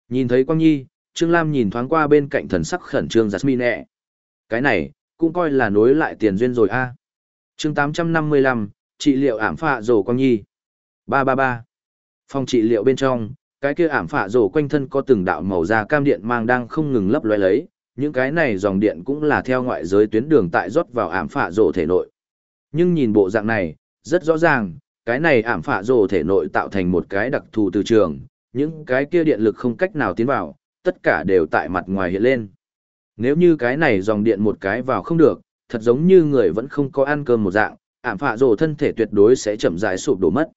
Nhìn thấy Quang Nhi, Trương Lam nhìn thoáng qua bên cạnh thần sắc khẩn trương Jasmine. Cái này, cũng coi là nối lại tiền duyên rồi a. À. chương 855, trị liệu ảm phạ rồ Quang Nhi. 333. Phòng trị liệu bên trong, cái kia ảm phạ rồ quanh thân có từng đạo màu da cam điện mang đang không ngừng lấp loé lấy, những cái này dòng điện cũng là theo ngoại giới tuyến đường tại rót vào ảm phạ rồ thể nội. Nhưng nhìn bộ dạng này, rất rõ ràng, cái này ảm phạ rồ thể nội tạo thành một cái đặc thù từ trường, những cái kia điện lực không cách nào tiến vào, tất cả đều tại mặt ngoài hiện lên. Nếu như cái này dòng điện một cái vào không được, thật giống như người vẫn không có ăn cơm một dạng, ảm phạ rồ thân thể tuyệt đối sẽ chậm rãi sụp đổ mất.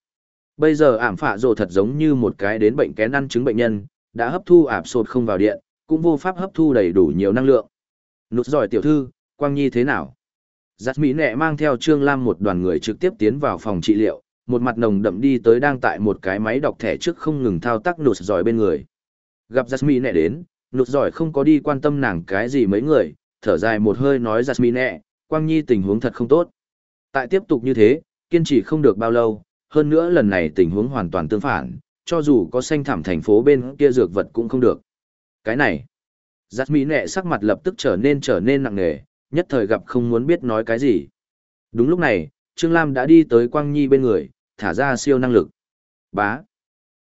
Bây giờ ảm phạ rồ thật giống như một cái đến bệnh kén ăn chứng bệnh nhân, đã hấp thu ảm sột không vào điện, cũng vô pháp hấp thu đầy đủ nhiều năng lượng. Nút giỏi tiểu thư, Quang Nhi thế nào? Giặt Mỹ nẹ mang theo Trương Lam một đoàn người trực tiếp tiến vào phòng trị liệu, một mặt nồng đậm đi tới đang tại một cái máy đọc thẻ trước không ngừng thao tác nụt giỏi bên người. Gặp Jasmine nẹ đến, nụt giỏi không có đi quan tâm nàng cái gì mấy người, thở dài một hơi nói Jasmine nẹ, Quang Nhi tình huống thật không tốt. Tại tiếp tục như thế, kiên trì không được bao lâu, hơn nữa lần này tình huống hoàn toàn tương phản, cho dù có xanh thảm thành phố bên kia dược vật cũng không được. Cái này, giặt mỹ nẹ sắc mặt lập tức trở nên trở nên nặng nề, nhất thời gặp không muốn biết nói cái gì. Đúng lúc này, Trương Lam đã đi tới Quang Nhi bên người, thả ra siêu năng lực. Bá.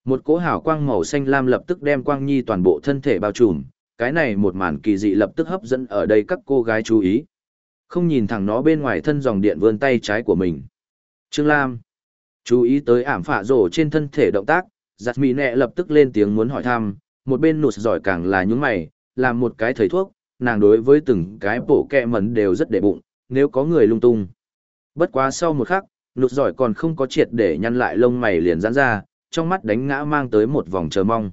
Một cỗ hào quang màu xanh lam lập tức đem Quang Nhi toàn bộ thân thể bao trùm, cái này một màn kỳ dị lập tức hấp dẫn ở đây các cô gái chú ý. Không nhìn thẳng nó bên ngoài thân dòng điện vươn tay trái của mình. Trương Lam. Chú ý tới ảm phạ rổ trên thân thể động tác, giặt mì nẹ lập tức lên tiếng muốn hỏi thăm, một bên nụt giỏi càng là những mày, làm một cái thầy thuốc, nàng đối với từng cái bổ kẹ mẩn đều rất để bụng, nếu có người lung tung. Bất quá sau một khắc, nụt giỏi còn không có triệt để nhăn lại lông mày liền giãn ra, trong mắt đánh ngã mang tới một vòng chờ mong.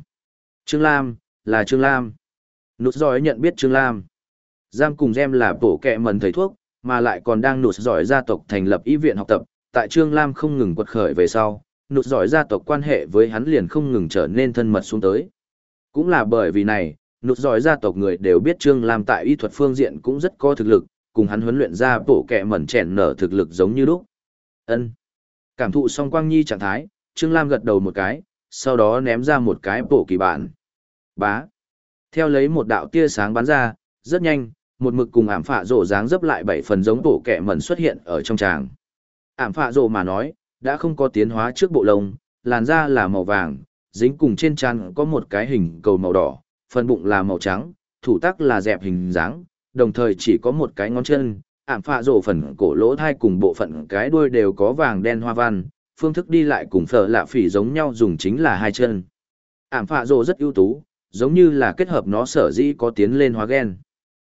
Trương Lam, là Trương Lam. Nụt giỏi nhận biết Trương Lam. Giam cùng Gem là bổ kẹ mần thầy thuốc, mà lại còn đang nụt giỏi gia tộc thành lập y viện học tập, tại Trương Lam không ngừng quật khởi về sau, nụt giỏi gia tộc quan hệ với hắn liền không ngừng trở nên thân mật xuống tới. Cũng là bởi vì này, nụt giỏi gia tộc người đều biết Trương Lam tại y thuật phương diện cũng rất có thực lực, cùng hắn huấn luyện ra bộ kẹ mẩn chèn nở thực lực giống như lúc. ân Cảm thụ xong Quang Nhi trạng thái, Trương Lam gật đầu một cái, sau đó ném ra một cái bộ kỳ bản. Bá. Theo lấy một đạo tia sáng bắn ra, rất nhanh, một mực cùng ảm phạ rổ dáng dấp lại bảy phần giống bộ kẹ mẩn xuất hiện ở trong tràng ảm phạ rổ mà nói, đã không có tiến hóa trước bộ lông, làn da là màu vàng, dính cùng trên trán có một cái hình cầu màu đỏ, phần bụng là màu trắng, thủ tác là dẹp hình dáng, đồng thời chỉ có một cái ngón chân, ảm phạ rồ phần cổ lỗ thai cùng bộ phận cái đuôi đều có vàng đen hoa văn, phương thức đi lại cùng phở lạ phỉ giống nhau dùng chính là hai chân. Ảm phạ rồ rất ưu tú, giống như là kết hợp nó sở dĩ có tiến lên hóa gen.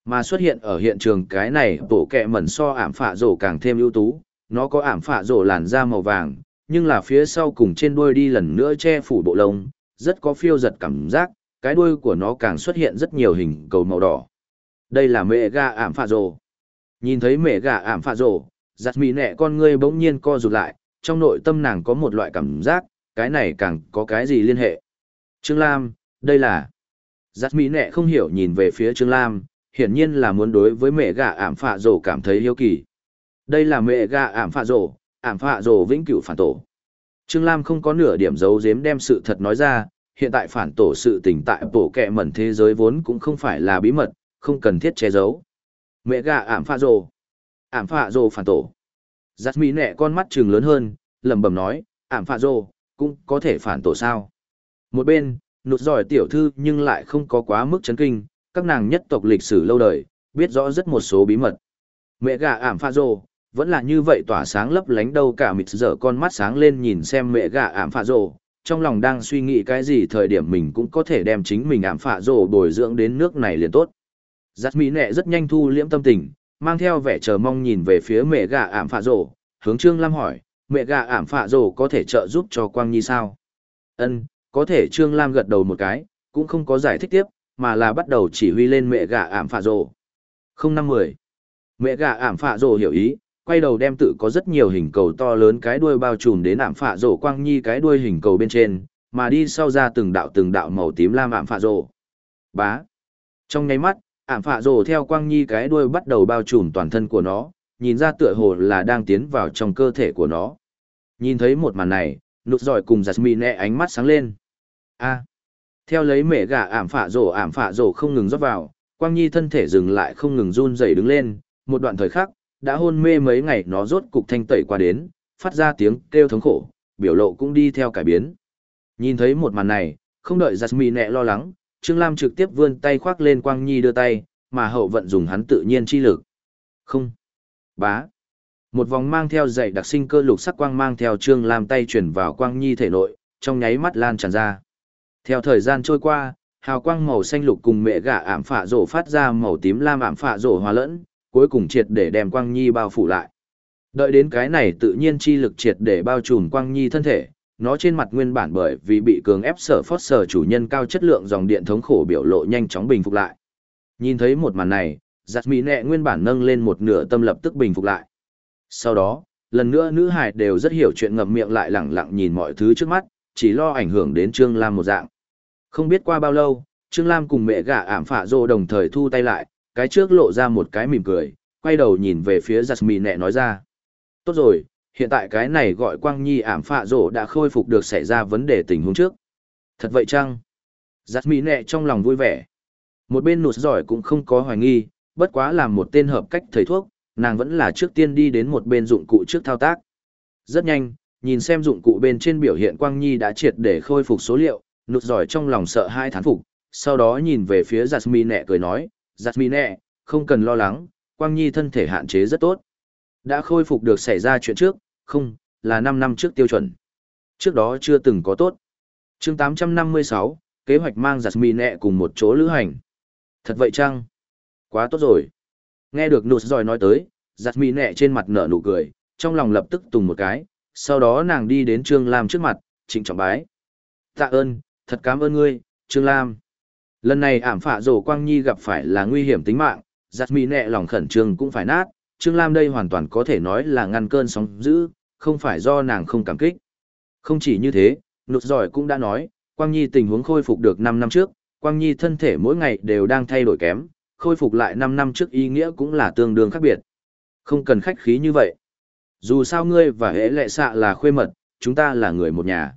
Mà xuất hiện ở hiện trường cái này bộ kẹ mẩn so ảm phạ rồ càng thêm ưu tú, nó có ảm phạ rổ làn da màu vàng, nhưng là phía sau cùng trên đuôi đi lần nữa che phủ bộ lông, rất có phiêu giật cảm giác, cái đuôi của nó càng xuất hiện rất nhiều hình cầu màu đỏ. Đây là mẹ gà ảm phạ rồ. Nhìn thấy mẹ gà ảm phạ rồ, giặt mỹ nẹ con ngươi bỗng nhiên co rụt lại, trong nội tâm nàng có một loại cảm giác, cái này càng có cái gì liên hệ. Trương Lam, đây là... Giặt mỹ nẹ không hiểu nhìn về phía Trương Lam, hiển nhiên là muốn đối với mẹ gà ảm phạ rồ cảm thấy hiếu kỳ. Đây là mẹ gà ảm phạ rồ, ảm phạ rồ vĩnh cửu phản tổ. Trương Lam không có nửa điểm giấu giếm đem sự thật nói ra, hiện tại phản tổ sự tình tại bổ kẹ mẩn thế giới vốn cũng không phải là bí mật, không cần thiết che giấu. Mẹ gà ảm phạ rồ, ảm phạ rồ phản tổ. Giặt mỹ nẹ con mắt trừng lớn hơn, lẩm bẩm nói, ảm phạ rồ, cũng có thể phản tổ sao. Một bên, nụt giỏi tiểu thư nhưng lại không có quá mức chấn kinh, các nàng nhất tộc lịch sử lâu đời, biết rõ rất một số bí mật. Mẹ gà ảm phạ rồ, vẫn là như vậy tỏa sáng lấp lánh đâu cả mịt dở con mắt sáng lên nhìn xem mẹ gà ảm phạ rồ, trong lòng đang suy nghĩ cái gì thời điểm mình cũng có thể đem chính mình ảm phạ rồ bồi dưỡng đến nước này liền tốt. Giặt mỹ nẹ rất nhanh thu liễm tâm tình, mang theo vẻ chờ mong nhìn về phía mẹ gà ảm phạ rổ hướng Trương Lam hỏi, mẹ gà ảm phạ rổ có thể trợ giúp cho Quang Nhi sao? Ân, có thể Trương Lam gật đầu một cái, cũng không có giải thích tiếp, mà là bắt đầu chỉ huy lên mẹ gà ảm phạ rổ Không năm mười. Mẹ gà ảm phạ rổ hiểu ý, quay đầu đem tự có rất nhiều hình cầu to lớn cái đuôi bao trùm đến ảm phạ rổ quang nhi cái đuôi hình cầu bên trên, mà đi sau ra từng đạo từng đạo màu tím lam ảm phạ rổ. Bá. Trong nháy mắt, ảm phạ rổ theo quang nhi cái đuôi bắt đầu bao trùm toàn thân của nó, nhìn ra tựa hồ là đang tiến vào trong cơ thể của nó. Nhìn thấy một màn này, nụt giỏi cùng Jasmine ánh mắt sáng lên. A. Theo lấy mẹ gà ảm phạ rổ ảm phạ rổ không ngừng rót vào, quang nhi thân thể dừng lại không ngừng run rẩy đứng lên, một đoạn thời khắc, đã hôn mê mấy ngày nó rốt cục thanh tẩy qua đến, phát ra tiếng kêu thống khổ, biểu lộ cũng đi theo cải biến. Nhìn thấy một màn này, không đợi Jasmine lo lắng, Trương Lam trực tiếp vươn tay khoác lên Quang Nhi đưa tay, mà hậu vận dùng hắn tự nhiên chi lực. Không. Bá. Một vòng mang theo dạy đặc sinh cơ lục sắc quang mang theo Trương Lam tay chuyển vào Quang Nhi thể nội, trong nháy mắt lan tràn ra. Theo thời gian trôi qua, hào quang màu xanh lục cùng mẹ gà ảm phạ rổ phát ra màu tím lam ảm phạ rổ hòa lẫn, cuối cùng triệt để đem Quang Nhi bao phủ lại. Đợi đến cái này tự nhiên chi lực triệt để bao trùm Quang Nhi thân thể, nó trên mặt nguyên bản bởi vì bị cường ép sở phót sở chủ nhân cao chất lượng dòng điện thống khổ biểu lộ nhanh chóng bình phục lại. Nhìn thấy một màn này, giặt mỹ nẹ nguyên bản nâng lên một nửa tâm lập tức bình phục lại. Sau đó, lần nữa nữ hải đều rất hiểu chuyện ngậm miệng lại lẳng lặng nhìn mọi thứ trước mắt, chỉ lo ảnh hưởng đến Trương Lam một dạng. Không biết qua bao lâu, Trương Lam cùng mẹ gả ảm phạ rô đồng thời thu tay lại, cái trước lộ ra một cái mỉm cười, quay đầu nhìn về phía Jasmine nói ra. Tốt rồi, hiện tại cái này gọi Quang Nhi ảm phạ rổ đã khôi phục được xảy ra vấn đề tình huống trước. Thật vậy chăng? Jasmine trong lòng vui vẻ. Một bên nụt giỏi cũng không có hoài nghi, bất quá làm một tên hợp cách thầy thuốc, nàng vẫn là trước tiên đi đến một bên dụng cụ trước thao tác. Rất nhanh, nhìn xem dụng cụ bên trên biểu hiện Quang Nhi đã triệt để khôi phục số liệu, nụt giỏi trong lòng sợ hai thán phục, sau đó nhìn về phía giặt mỹ nẹ cười nói, giặt mỹ nẹ không cần lo lắng, Quang Nhi thân thể hạn chế rất tốt. Đã khôi phục được xảy ra chuyện trước, không, là 5 năm trước tiêu chuẩn. Trước đó chưa từng có tốt. chương 856, kế hoạch mang giặt mì nẹ cùng một chỗ lữ hành. Thật vậy chăng? Quá tốt rồi. Nghe được nụt giỏi nói tới, giặt mì nẹ trên mặt nở nụ cười, trong lòng lập tức tùng một cái, sau đó nàng đi đến Trương Lam trước mặt, trịnh trọng bái. Tạ ơn, thật cảm ơn ngươi, Trương Lam. Lần này ảm phạ rổ Quang Nhi gặp phải là nguy hiểm tính mạng, giặt mì nẹ lòng khẩn trương cũng phải nát, Trương Lam đây hoàn toàn có thể nói là ngăn cơn sóng dữ, không phải do nàng không cảm kích. Không chỉ như thế, nụt giỏi cũng đã nói, Quang Nhi tình huống khôi phục được 5 năm trước, Quang Nhi thân thể mỗi ngày đều đang thay đổi kém, khôi phục lại 5 năm trước ý nghĩa cũng là tương đương khác biệt. Không cần khách khí như vậy. Dù sao ngươi và hễ lệ xạ là khuê mật, chúng ta là người một nhà.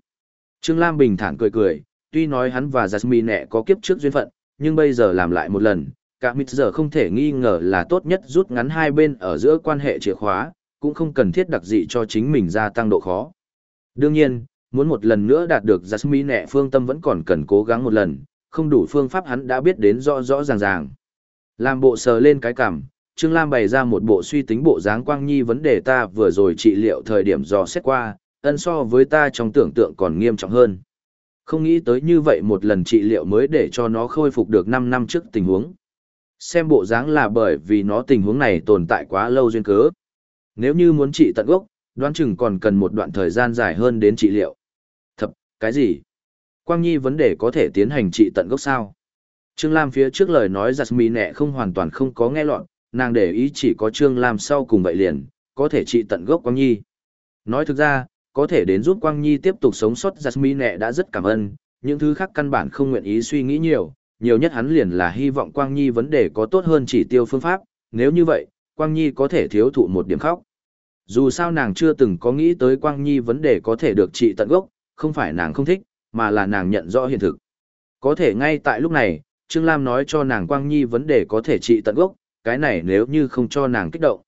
Trương Lam bình thản cười cười, tuy nói hắn và Jasmine có kiếp trước duyên phận, nhưng bây giờ làm lại một lần, cả mịt giờ không thể nghi ngờ là tốt nhất rút ngắn hai bên ở giữa quan hệ chìa khóa, cũng không cần thiết đặc dị cho chính mình gia tăng độ khó. Đương nhiên, muốn một lần nữa đạt được Jasmine phương tâm vẫn còn cần cố gắng một lần, không đủ phương pháp hắn đã biết đến rõ rõ ràng ràng. Làm bộ sờ lên cái cằm, Trương Lam bày ra một bộ suy tính bộ dáng quang nhi vấn đề ta vừa rồi trị liệu thời điểm dò xét qua, ân so với ta trong tưởng tượng còn nghiêm trọng hơn. Không nghĩ tới như vậy một lần trị liệu mới để cho nó khôi phục được 5 năm trước tình huống. Xem bộ dáng là bởi vì nó tình huống này tồn tại quá lâu duyên cớ. Nếu như muốn trị tận gốc, đoán chừng còn cần một đoạn thời gian dài hơn đến trị liệu. Thập, cái gì? Quang Nhi vấn đề có thể tiến hành trị tận gốc sao? Trương Lam phía trước lời nói giặt mì nẹ không hoàn toàn không có nghe lọt, nàng để ý chỉ có Trương Lam sau cùng vậy liền, có thể trị tận gốc Quang Nhi. Nói thực ra, có thể đến giúp Quang Nhi tiếp tục sống sót giặt mì nẹ đã rất cảm ơn, những thứ khác căn bản không nguyện ý suy nghĩ nhiều, nhiều nhất hắn liền là hy vọng Quang Nhi vấn đề có tốt hơn chỉ tiêu phương pháp, nếu như vậy, Quang Nhi có thể thiếu thụ một điểm khóc. Dù sao nàng chưa từng có nghĩ tới Quang Nhi vấn đề có thể được trị tận gốc, không phải nàng không thích, mà là nàng nhận rõ hiện thực. Có thể ngay tại lúc này, Trương Lam nói cho nàng Quang Nhi vấn đề có thể trị tận gốc, cái này nếu như không cho nàng kích động.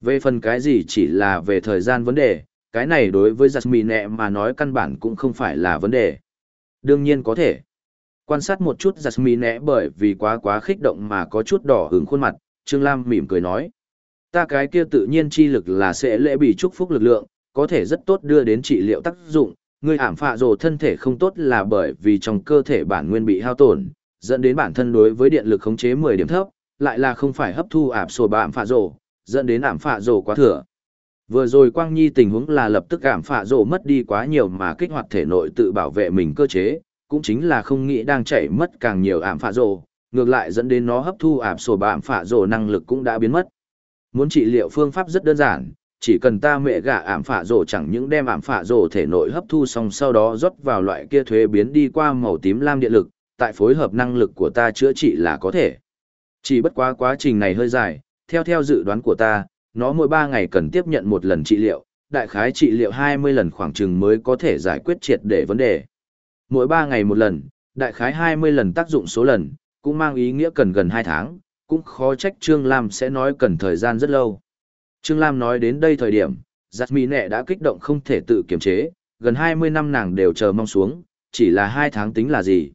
Về phần cái gì chỉ là về thời gian vấn đề, cái này đối với Jasmine mà nói căn bản cũng không phải là vấn đề. Đương nhiên có thể. Quan sát một chút Jasmine bởi vì quá quá khích động mà có chút đỏ hứng khuôn mặt, Trương Lam mỉm cười nói. Ta cái kia tự nhiên chi lực là sẽ lễ bị chúc phúc lực lượng, có thể rất tốt đưa đến trị liệu tác dụng. Người ảm phạ rồ thân thể không tốt là bởi vì trong cơ thể bản nguyên bị hao tổn, dẫn đến bản thân đối với điện lực khống chế 10 điểm thấp, lại là không phải hấp thu ảm sổ bạm phạ rồ, dẫn đến ảm phạ rồ quá thừa. Vừa rồi Quang Nhi tình huống là lập tức ảm phạ rồ mất đi quá nhiều mà kích hoạt thể nội tự bảo vệ mình cơ chế, cũng chính là không nghĩ đang chảy mất càng nhiều ảm phạ rồ, ngược lại dẫn đến nó hấp thu ảm sổ bạm phạ rồ năng lực cũng đã biến mất. Muốn trị liệu phương pháp rất đơn giản, chỉ cần ta mẹ gạ ảm phạ rổ chẳng những đem ảm phạ rổ thể nội hấp thu xong sau đó rót vào loại kia thuế biến đi qua màu tím lam điện lực, tại phối hợp năng lực của ta chữa trị là có thể. Chỉ bất quá quá trình này hơi dài, theo theo dự đoán của ta, nó mỗi 3 ngày cần tiếp nhận một lần trị liệu, đại khái trị liệu 20 lần khoảng chừng mới có thể giải quyết triệt để vấn đề. Mỗi 3 ngày một lần, đại khái 20 lần tác dụng số lần, cũng mang ý nghĩa cần gần 2 tháng, cũng khó trách Trương Lam sẽ nói cần thời gian rất lâu. Trương Lam nói đến đây thời điểm, giặt mì nẹ đã kích động không thể tự kiềm chế, gần 20 năm nàng đều chờ mong xuống, chỉ là 2 tháng tính là gì.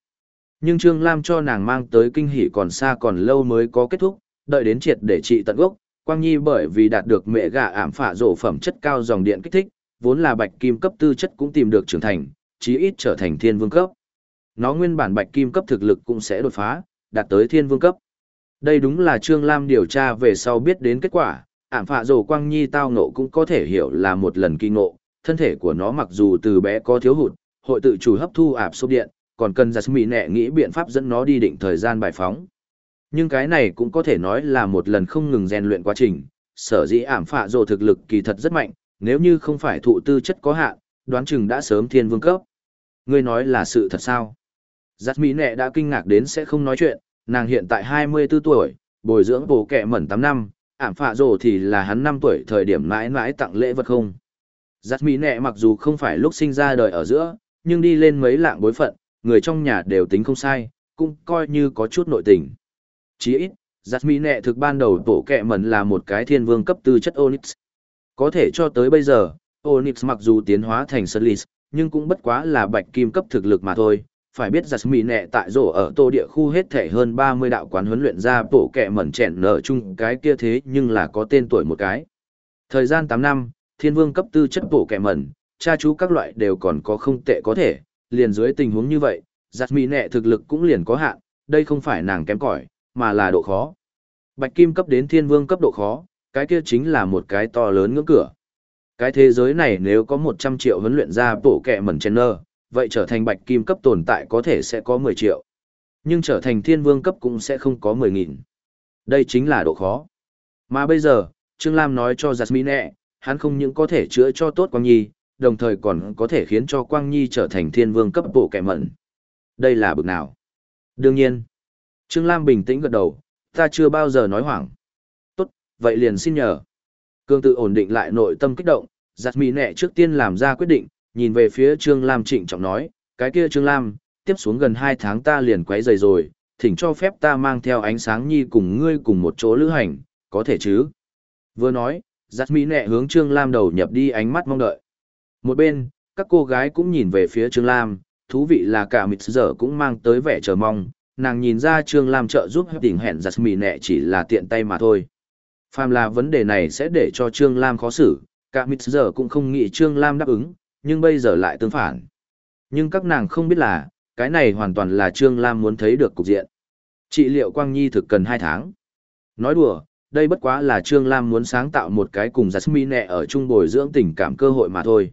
Nhưng Trương Lam cho nàng mang tới kinh hỉ còn xa còn lâu mới có kết thúc, đợi đến triệt để trị tận gốc. Quang Nhi bởi vì đạt được mẹ gà ảm phả rổ phẩm chất cao dòng điện kích thích, vốn là bạch kim cấp tư chất cũng tìm được trưởng thành, chí ít trở thành thiên vương cấp. Nó nguyên bản bạch kim cấp thực lực cũng sẽ đột phá, đạt tới thiên vương cấp. Đây đúng là Trương Lam điều tra về sau biết đến kết quả, ảm phạ rổ Quang Nhi tao ngộ cũng có thể hiểu là một lần kỳ ngộ, thân thể của nó mặc dù từ bé có thiếu hụt, hội tự chủ hấp thu ạp số điện, còn cần giặt mì nẹ nghĩ biện pháp dẫn nó đi định thời gian bài phóng. Nhưng cái này cũng có thể nói là một lần không ngừng rèn luyện quá trình, sở dĩ ảm phạ rồ thực lực kỳ thật rất mạnh, nếu như không phải thụ tư chất có hạn, đoán chừng đã sớm thiên vương cấp. Ngươi nói là sự thật sao? Giặt mỹ nẹ đã kinh ngạc đến sẽ không nói chuyện, nàng hiện tại 24 tuổi, bồi dưỡng bổ kẹ mẩn 8 năm, ảm phạ rồ thì là hắn 5 tuổi thời điểm mãi mãi tặng lễ vật không. Giặt mỹ nẹ mặc dù không phải lúc sinh ra đời ở giữa, nhưng đi lên mấy lạng bối phận, người trong nhà đều tính không sai, cũng coi như có chút nội tình. Chỉ ít, giặt mỹ nẹ thực ban đầu bổ kẹ mẩn là một cái thiên vương cấp tư chất Onyx. Có thể cho tới bây giờ, Onyx mặc dù tiến hóa thành Sunlis, nhưng cũng bất quá là bạch kim cấp thực lực mà thôi. Phải biết giặt mì nẹ tại rổ ở tô địa khu hết thể hơn 30 đạo quán huấn luyện ra bộ kẹ mẩn chèn nở chung cái kia thế nhưng là có tên tuổi một cái. Thời gian 8 năm, thiên vương cấp tư chất bộ kẹ mẩn, cha chú các loại đều còn có không tệ có thể, liền dưới tình huống như vậy, giặt mì nẹ thực lực cũng liền có hạn, đây không phải nàng kém cỏi, mà là độ khó. Bạch kim cấp đến thiên vương cấp độ khó, cái kia chính là một cái to lớn ngưỡng cửa. Cái thế giới này nếu có 100 triệu huấn luyện ra bổ kẹ mẩn chèn nở, vậy trở thành bạch kim cấp tồn tại có thể sẽ có 10 triệu. Nhưng trở thành thiên vương cấp cũng sẽ không có 10.000. Đây chính là độ khó. Mà bây giờ, Trương Lam nói cho Jasmine, hắn không những có thể chữa cho tốt Quang Nhi, đồng thời còn có thể khiến cho Quang Nhi trở thành thiên vương cấp bộ kẻ mận Đây là bực nào? Đương nhiên. Trương Lam bình tĩnh gật đầu, ta chưa bao giờ nói hoảng. Tốt, vậy liền xin nhờ. Cương tự ổn định lại nội tâm kích động, giặt mì nẹ trước tiên làm ra quyết định, nhìn về phía Trương Lam trịnh trọng nói, cái kia Trương Lam, tiếp xuống gần 2 tháng ta liền quấy rầy rồi, thỉnh cho phép ta mang theo ánh sáng nhi cùng ngươi cùng một chỗ lữ hành, có thể chứ? Vừa nói, giặt mỹ nẹ hướng Trương Lam đầu nhập đi ánh mắt mong đợi. Một bên, các cô gái cũng nhìn về phía Trương Lam, thú vị là cả mịt giờ cũng mang tới vẻ chờ mong, nàng nhìn ra Trương Lam trợ giúp tỉnh hẹn giặt mì nẹ chỉ là tiện tay mà thôi. Phàm là vấn đề này sẽ để cho Trương Lam khó xử, cả mịt giờ cũng không nghĩ Trương Lam đáp ứng, nhưng bây giờ lại tương phản. Nhưng các nàng không biết là, cái này hoàn toàn là Trương Lam muốn thấy được cục diện. Trị liệu Quang Nhi thực cần 2 tháng. Nói đùa, đây bất quá là Trương Lam muốn sáng tạo một cái cùng Jasmine ở chung bồi dưỡng tình cảm cơ hội mà thôi.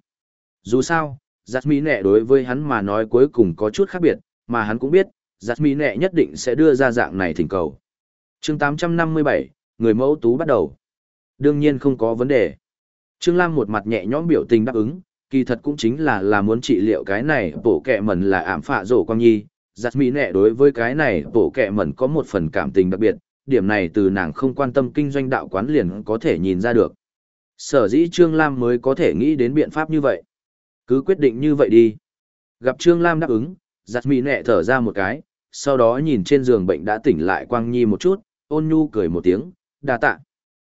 Dù sao, Jasmine mỹ nẹ đối với hắn mà nói cuối cùng có chút khác biệt, mà hắn cũng biết, Jasmine mỹ nẹ nhất định sẽ đưa ra dạng này thỉnh cầu. chương 857, người mẫu tú bắt đầu. Đương nhiên không có vấn đề. Trương Lam một mặt nhẹ nhõm biểu tình đáp ứng, kỳ thật cũng chính là là muốn trị liệu cái này bổ kẹ mẩn là ảm phạ rổ quang nhi. Giặt mỹ nẹ đối với cái này bổ kẹ mẩn có một phần cảm tình đặc biệt, điểm này từ nàng không quan tâm kinh doanh đạo quán liền có thể nhìn ra được. Sở dĩ Trương Lam mới có thể nghĩ đến biện pháp như vậy. Cứ quyết định như vậy đi. Gặp Trương Lam đáp ứng, giặt mỹ nẹ thở ra một cái, sau đó nhìn trên giường bệnh đã tỉnh lại Quang Nhi một chút, ôn nhu cười một tiếng, đa tạ.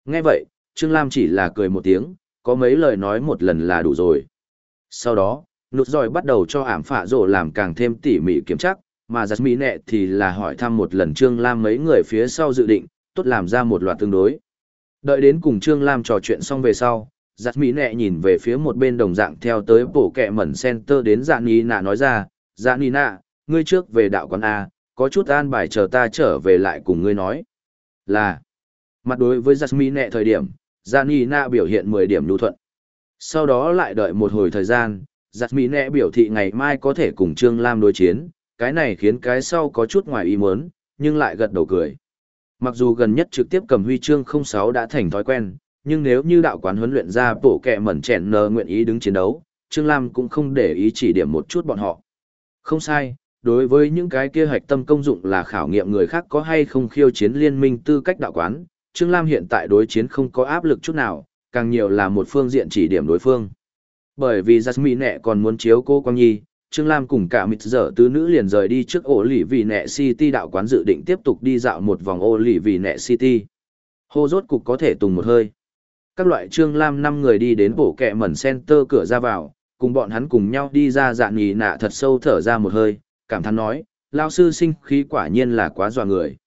Nghe vậy, Trương Lam chỉ là cười một tiếng, có mấy lời nói một lần là đủ rồi. Sau đó, nụt giỏi bắt đầu cho ảm phạ rổ làm càng thêm tỉ mỉ kiểm chắc, mà giặt mỹ nẹ thì là hỏi thăm một lần Trương Lam mấy người phía sau dự định, tốt làm ra một loạt tương đối. Đợi đến cùng Trương Lam trò chuyện xong về sau, giặt mỹ nẹ nhìn về phía một bên đồng dạng theo tới bổ kẹ mẩn center đến dạ ni nạ nói ra, dạ ni nạ, ngươi trước về đạo quán A, có chút an bài chờ ta trở về lại cùng ngươi nói. Là, mặt đối với giặt mỹ nẹ thời điểm, dạ ni nạ biểu hiện mười điểm nhu thuận. Sau đó lại đợi một hồi thời gian, giặt mỹ nẹ biểu thị ngày mai có thể cùng Trương Lam đối chiến, cái này khiến cái sau có chút ngoài ý muốn, nhưng lại gật đầu cười. Mặc dù gần nhất trực tiếp cầm huy chương 06 đã thành thói quen, nhưng nếu như đạo quán huấn luyện ra bộ kẹ mẩn chèn nờ nguyện ý đứng chiến đấu, Trương Lam cũng không để ý chỉ điểm một chút bọn họ. Không sai, đối với những cái kia hạch tâm công dụng là khảo nghiệm người khác có hay không khiêu chiến liên minh tư cách đạo quán, Trương Lam hiện tại đối chiến không có áp lực chút nào, càng nhiều là một phương diện chỉ điểm đối phương. Bởi vì Jasmine nẹ còn muốn chiếu cô Quang Nhi, Trương Lam cùng cả mịt dở tứ nữ liền rời đi trước ổ lỉ vì nẹ City đạo quán dự định tiếp tục đi dạo một vòng ổ lỉ vì nẹ City. Hô rốt cục có thể tùng một hơi. Các loại Trương Lam năm người đi đến bổ kẹ mẩn center cửa ra vào, cùng bọn hắn cùng nhau đi ra dạng nhì nạ thật sâu thở ra một hơi, cảm thán nói, lao sư sinh khí quả nhiên là quá dọa người.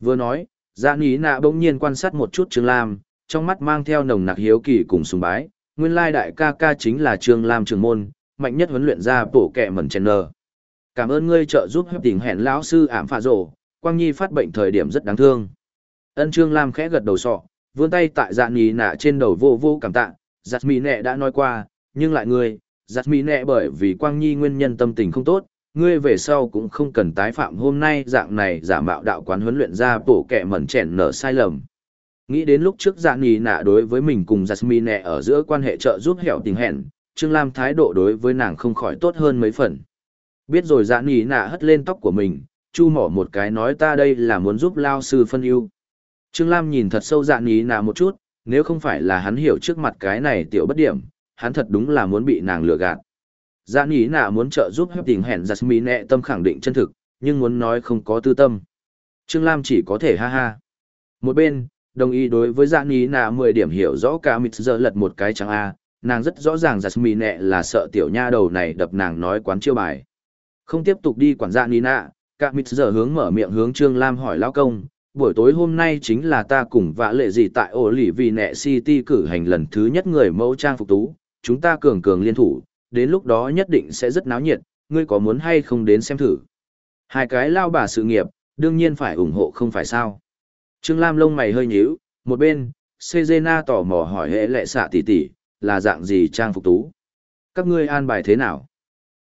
Vừa nói, dạng nhì nạ bỗng nhiên quan sát một chút Trương Lam, trong mắt mang theo nồng nặc hiếu kỳ cùng sùng bái, nguyên lai đại ca ca chính là Trương Lam trường môn, mạnh nhất huấn luyện ra bổ kẹ mẩn chen nờ. Cảm ơn ngươi trợ giúp hấp tình hẹn lão sư ảm phạ rổ, Quang Nhi phát bệnh thời điểm rất đáng thương. Ân Trương Lam khẽ gật đầu sọ, vươn tay tại dạ nhì nạ trên đầu vô vô cảm tạ, giặt mì nẹ đã nói qua, nhưng lại ngươi, giặt mì nẹ bởi vì Quang Nhi nguyên nhân tâm tình không tốt, ngươi về sau cũng không cần tái phạm hôm nay dạng này giả mạo đạo quán huấn luyện ra bổ kẹ mẩn chèn nở sai lầm. Nghĩ đến lúc trước dạ nhì nạ đối với mình cùng Jasmine ở giữa quan hệ trợ giúp hẻo tình hẹn, Trương Lam thái độ đối với nàng không khỏi tốt hơn mấy phần. Biết rồi dạ nhì nạ hất lên tóc của mình, chu mỏ một cái nói ta đây là muốn giúp lao sư phân ưu. Trương Lam nhìn thật sâu dạ nhì nạ một chút, nếu không phải là hắn hiểu trước mặt cái này tiểu bất điểm, hắn thật đúng là muốn bị nàng lừa gạt. Dạ nhì nạ muốn trợ giúp hẻo tình hẹn Jasmine tâm khẳng định chân thực, nhưng muốn nói không có tư tâm. Trương Lam chỉ có thể ha ha. Một bên, đồng ý đối với dạ nhì nạ 10 điểm hiểu rõ cả mịt giờ lật một cái chẳng A, nàng rất rõ ràng giặt mì nẹ là sợ tiểu nha đầu này đập nàng nói quán chiêu bài. Không tiếp tục đi quản dạ Nina, cả mịt giờ hướng mở miệng hướng Trương Lam hỏi lao công, buổi tối hôm nay chính là ta cùng vã lệ gì tại ổ lỉ vì nẹ City cử hành lần thứ nhất người mẫu trang phục tú, chúng ta cường cường liên thủ, đến lúc đó nhất định sẽ rất náo nhiệt, ngươi có muốn hay không đến xem thử. Hai cái lao bà sự nghiệp, đương nhiên phải ủng hộ không phải sao. Trương Lam lông mày hơi nhíu, một bên, Sejena tỏ mò hỏi hệ lệ xạ tỷ tỷ, là dạng gì trang phục tú. Các ngươi an bài thế nào?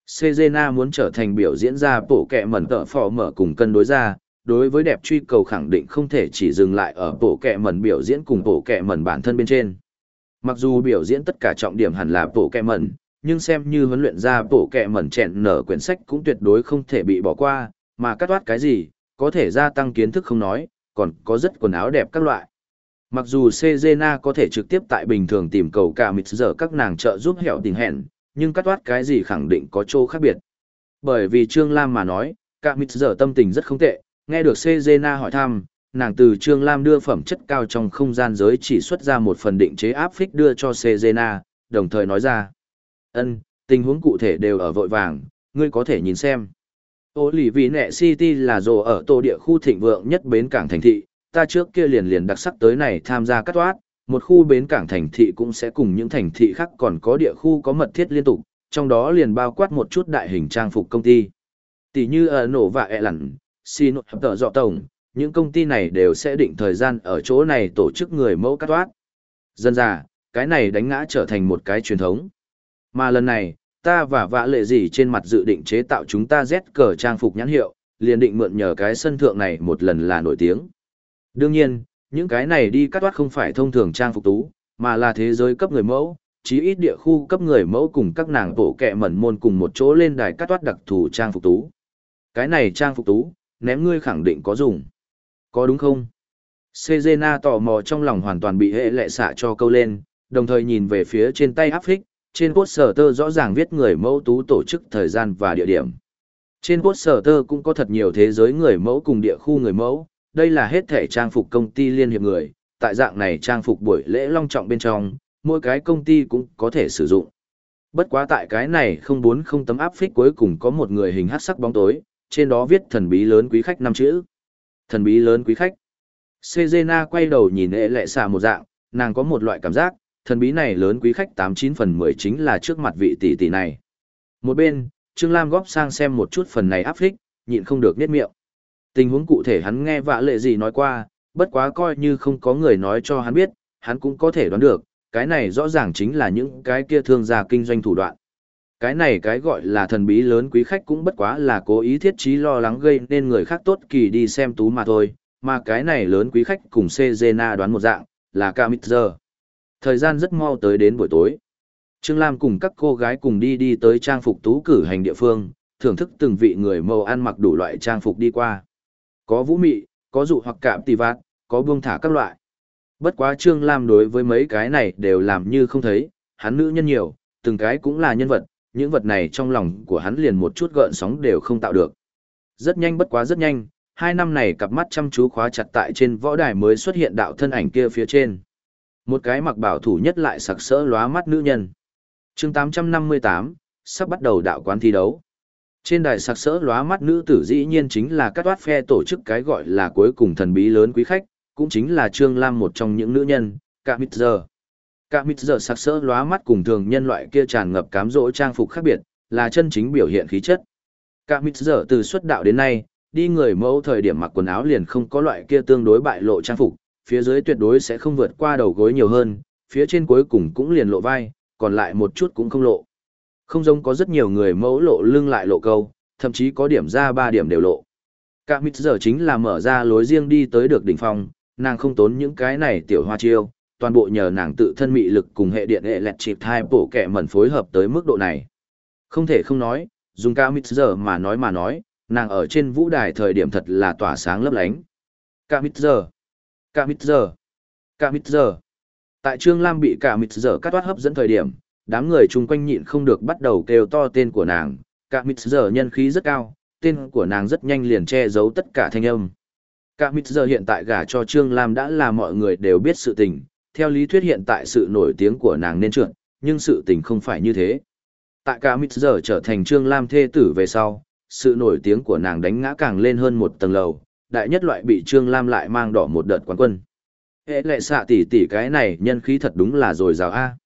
Sejena muốn trở thành biểu diễn ra bổ kẹ mẩn tợ phò mở cùng cân đối ra, đối với đẹp truy cầu khẳng định không thể chỉ dừng lại ở bổ kẹ mẩn biểu diễn cùng bổ kẹ mẩn bản thân bên trên. Mặc dù biểu diễn tất cả trọng điểm hẳn là bổ kẹ mẩn, nhưng xem như huấn luyện ra bổ kẹ mẩn chèn nở quyển sách cũng tuyệt đối không thể bị bỏ qua, mà cắt toát cái gì, có thể gia tăng kiến thức không nói, còn có rất quần áo đẹp các loại. Mặc dù Cezena có thể trực tiếp tại bình thường tìm cầu cả mịt giờ các nàng trợ giúp hẻo tình hẹn, nhưng cắt toát cái gì khẳng định có chỗ khác biệt. Bởi vì Trương Lam mà nói, cả mịt giờ tâm tình rất không tệ, nghe được Cezena hỏi thăm, nàng từ Trương Lam đưa phẩm chất cao trong không gian giới chỉ xuất ra một phần định chế áp phích đưa cho Cezena, đồng thời nói ra. ân tình huống cụ thể đều ở vội vàng, ngươi có thể nhìn xem. Ô lì vì nẹ City là rồ ở tổ địa khu thịnh vượng nhất bến cảng thành thị, ta trước kia liền liền đặc sắc tới này tham gia cắt toát, một khu bến cảng thành thị cũng sẽ cùng những thành thị khác còn có địa khu có mật thiết liên tục, trong đó liền bao quát một chút đại hình trang phục công ty. Tỷ như ở nổ và ẹ lặn, xin hợp tờ dọ tổng, những công ty này đều sẽ định thời gian ở chỗ này tổ chức người mẫu cắt toát. Dân ra, cái này đánh ngã trở thành một cái truyền thống. Mà lần này, ta và vã lệ gì trên mặt dự định chế tạo chúng ta rét cờ trang phục nhãn hiệu, liền định mượn nhờ cái sân thượng này một lần là nổi tiếng. Đương nhiên, những cái này đi cắt toát không phải thông thường trang phục tú, mà là thế giới cấp người mẫu, chí ít địa khu cấp người mẫu cùng các nàng tổ kẹ mẩn môn cùng một chỗ lên đài cắt toát đặc thù trang phục tú. Cái này trang phục tú, ném ngươi khẳng định có dùng. Có đúng không? Sejena tò mò trong lòng hoàn toàn bị hệ lệ xạ cho câu lên, đồng thời nhìn về phía trên tay áp phích, trên poster tơ rõ ràng viết người mẫu tú tổ chức thời gian và địa điểm. Trên poster tơ cũng có thật nhiều thế giới người mẫu cùng địa khu người mẫu, đây là hết thể trang phục công ty liên hiệp người, tại dạng này trang phục buổi lễ long trọng bên trong, mỗi cái công ty cũng có thể sử dụng. Bất quá tại cái này không bốn không tấm áp phích cuối cùng có một người hình hát sắc bóng tối, trên đó viết thần bí lớn quý khách năm chữ. Thần bí lớn quý khách. Sejena quay đầu nhìn ệ lệ xà một dạng, nàng có một loại cảm giác, thần bí này lớn quý khách 89 phần 10 chính là trước mặt vị tỷ tỷ này. Một bên, Trương Lam góp sang xem một chút phần này áp phích, nhịn không được niết miệng. Tình huống cụ thể hắn nghe vạ lệ gì nói qua, bất quá coi như không có người nói cho hắn biết, hắn cũng có thể đoán được, cái này rõ ràng chính là những cái kia thương gia kinh doanh thủ đoạn. Cái này cái gọi là thần bí lớn quý khách cũng bất quá là cố ý thiết trí lo lắng gây nên người khác tốt kỳ đi xem tú mà thôi, mà cái này lớn quý khách cùng Cezena đoán một dạng, là camitzer. Thời gian rất mau tới đến buổi tối. Trương Lam cùng các cô gái cùng đi đi tới trang phục tú cử hành địa phương, thưởng thức từng vị người màu ăn mặc đủ loại trang phục đi qua. Có vũ mị, có dụ hoặc cạm tì vạt, có buông thả các loại. Bất quá Trương Lam đối với mấy cái này đều làm như không thấy, hắn nữ nhân nhiều, từng cái cũng là nhân vật, những vật này trong lòng của hắn liền một chút gợn sóng đều không tạo được. Rất nhanh bất quá rất nhanh, hai năm này cặp mắt chăm chú khóa chặt tại trên võ đài mới xuất hiện đạo thân ảnh kia phía trên. Một cái mặc bảo thủ nhất lại sặc sỡ lóa mắt nữ nhân. chương 858, sắp bắt đầu đạo quán thi đấu. Trên đài sặc sỡ lóa mắt nữ tử dĩ nhiên chính là các toát phe tổ chức cái gọi là cuối cùng thần bí lớn quý khách, cũng chính là Trương Lam một trong những nữ nhân, Cạ Mít Giờ. Cạ Mít Giờ sặc sỡ lóa mắt cùng thường nhân loại kia tràn ngập cám dỗ trang phục khác biệt, là chân chính biểu hiện khí chất. Cạ Mít Giờ từ xuất đạo đến nay, đi người mẫu thời điểm mặc quần áo liền không có loại kia tương đối bại lộ trang phục, phía dưới tuyệt đối sẽ không vượt qua đầu gối nhiều hơn, phía trên cuối cùng cũng liền lộ vai, còn lại một chút cũng không lộ. Không giống có rất nhiều người mẫu lộ lưng lại lộ câu, thậm chí có điểm ra ba điểm đều lộ. Cả mít giờ chính là mở ra lối riêng đi tới được đỉnh phong, nàng không tốn những cái này tiểu hoa chiêu, toàn bộ nhờ nàng tự thân mị lực cùng hệ điện hệ lẹt chịp hai bổ kẻ mẩn phối hợp tới mức độ này. Không thể không nói, dùng cả mít giờ mà nói mà nói, nàng ở trên vũ đài thời điểm thật là tỏa sáng lấp lánh. Cả mít giờ, cả mít giờ, cả mít giờ. Tại Trương Lam bị cả mít giờ cắt toát hấp dẫn thời điểm, đám người chung quanh nhịn không được bắt đầu kêu to tên của nàng, cả mít giờ nhân khí rất cao, tên của nàng rất nhanh liền che giấu tất cả thanh âm. Cả mít giờ hiện tại gả cho Trương Lam đã là mọi người đều biết sự tình, theo lý thuyết hiện tại sự nổi tiếng của nàng nên trượt, nhưng sự tình không phải như thế. Tại cả mít giờ trở thành Trương Lam thê tử về sau, sự nổi tiếng của nàng đánh ngã càng lên hơn một tầng lầu, đại nhất loại bị Trương Lam lại mang đỏ một đợt quán quân. Hệ lệ xạ tỷ tỷ cái này nhân khí thật đúng là rồi rào a.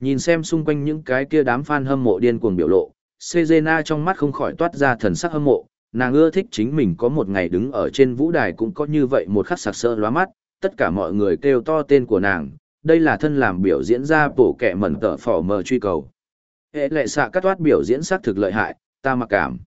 Nhìn xem xung quanh những cái kia đám fan hâm mộ điên cuồng biểu lộ, Sejena trong mắt không khỏi toát ra thần sắc hâm mộ, nàng ưa thích chính mình có một ngày đứng ở trên vũ đài cũng có như vậy một khắc sặc sỡ lóa mắt, tất cả mọi người kêu to tên của nàng, đây là thân làm biểu diễn ra bổ kẻ mẩn tở phỏ mờ truy cầu. Hệ lệ xạ cắt toát biểu diễn sắc thực lợi hại, ta mặc cảm.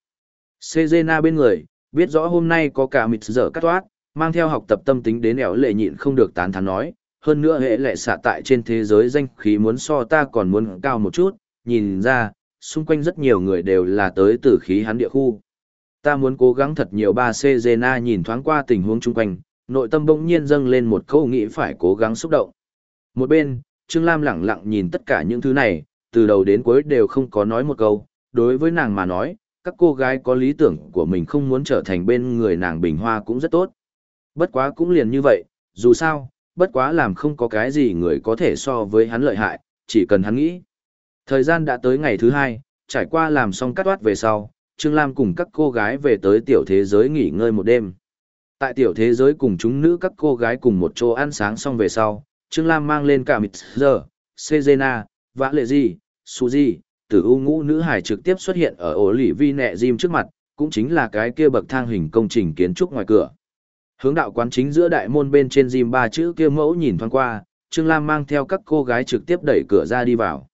Sejena bên người, biết rõ hôm nay có cả mịt dở cắt toát, mang theo học tập tâm tính đến ẻo lệ nhịn không được tán thán nói, hơn nữa hệ lệ xạ tại trên thế giới danh khí muốn so ta còn muốn cao một chút, nhìn ra, xung quanh rất nhiều người đều là tới từ khí hắn địa khu. Ta muốn cố gắng thật nhiều ba c Zena nhìn thoáng qua tình huống chung quanh, nội tâm bỗng nhiên dâng lên một câu nghĩ phải cố gắng xúc động. Một bên, Trương Lam lẳng lặng nhìn tất cả những thứ này, từ đầu đến cuối đều không có nói một câu, đối với nàng mà nói, các cô gái có lý tưởng của mình không muốn trở thành bên người nàng bình hoa cũng rất tốt. Bất quá cũng liền như vậy, dù sao, bất quá làm không có cái gì người có thể so với hắn lợi hại, chỉ cần hắn nghĩ. Thời gian đã tới ngày thứ hai, trải qua làm xong cắt toát về sau, Trương Lam cùng các cô gái về tới tiểu thế giới nghỉ ngơi một đêm. Tại tiểu thế giới cùng chúng nữ các cô gái cùng một chỗ ăn sáng xong về sau, Trương Lam mang lên cả mịt giờ, Sejena, Vã Lệ Di, Suzy, tử u ngũ nữ hải trực tiếp xuất hiện ở ổ lỉ vi nẹ Jim trước mặt, cũng chính là cái kia bậc thang hình công trình kiến trúc ngoài cửa. Hướng đạo quán chính giữa đại môn bên trên Jim ba chữ kia mẫu nhìn thoáng qua, Trương Lam mang theo các cô gái trực tiếp đẩy cửa ra đi vào.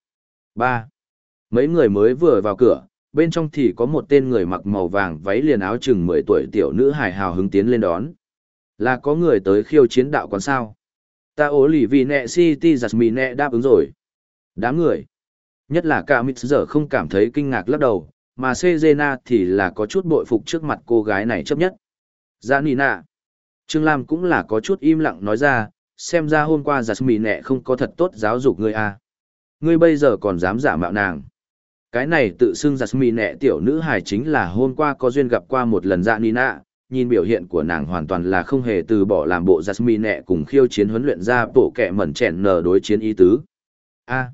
ba Mấy người mới vừa vào cửa, bên trong thì có một tên người mặc màu vàng váy liền áo chừng 10 tuổi tiểu nữ hài hào hứng tiến lên đón. Là có người tới khiêu chiến đạo quán sao? Ta ố lì vì nẹ City nẹ đáp ứng rồi. Đám người. Nhất là cả mít giờ không cảm thấy kinh ngạc lắc đầu, mà Sejena thì là có chút bội phục trước mặt cô gái này chấp nhất. Dạ nạ. Trương Lam cũng là có chút im lặng nói ra, xem ra hôm qua Jasmine không có thật tốt giáo dục ngươi à. Ngươi bây giờ còn dám giả mạo nàng. Cái này tự xưng Jasmine tiểu nữ hài chính là hôm qua có duyên gặp qua một lần dạ nạ, nhìn biểu hiện của nàng hoàn toàn là không hề từ bỏ làm bộ Jasmine cùng khiêu chiến huấn luyện ra bộ kẻ mẩn chèn nở đối chiến ý tứ. A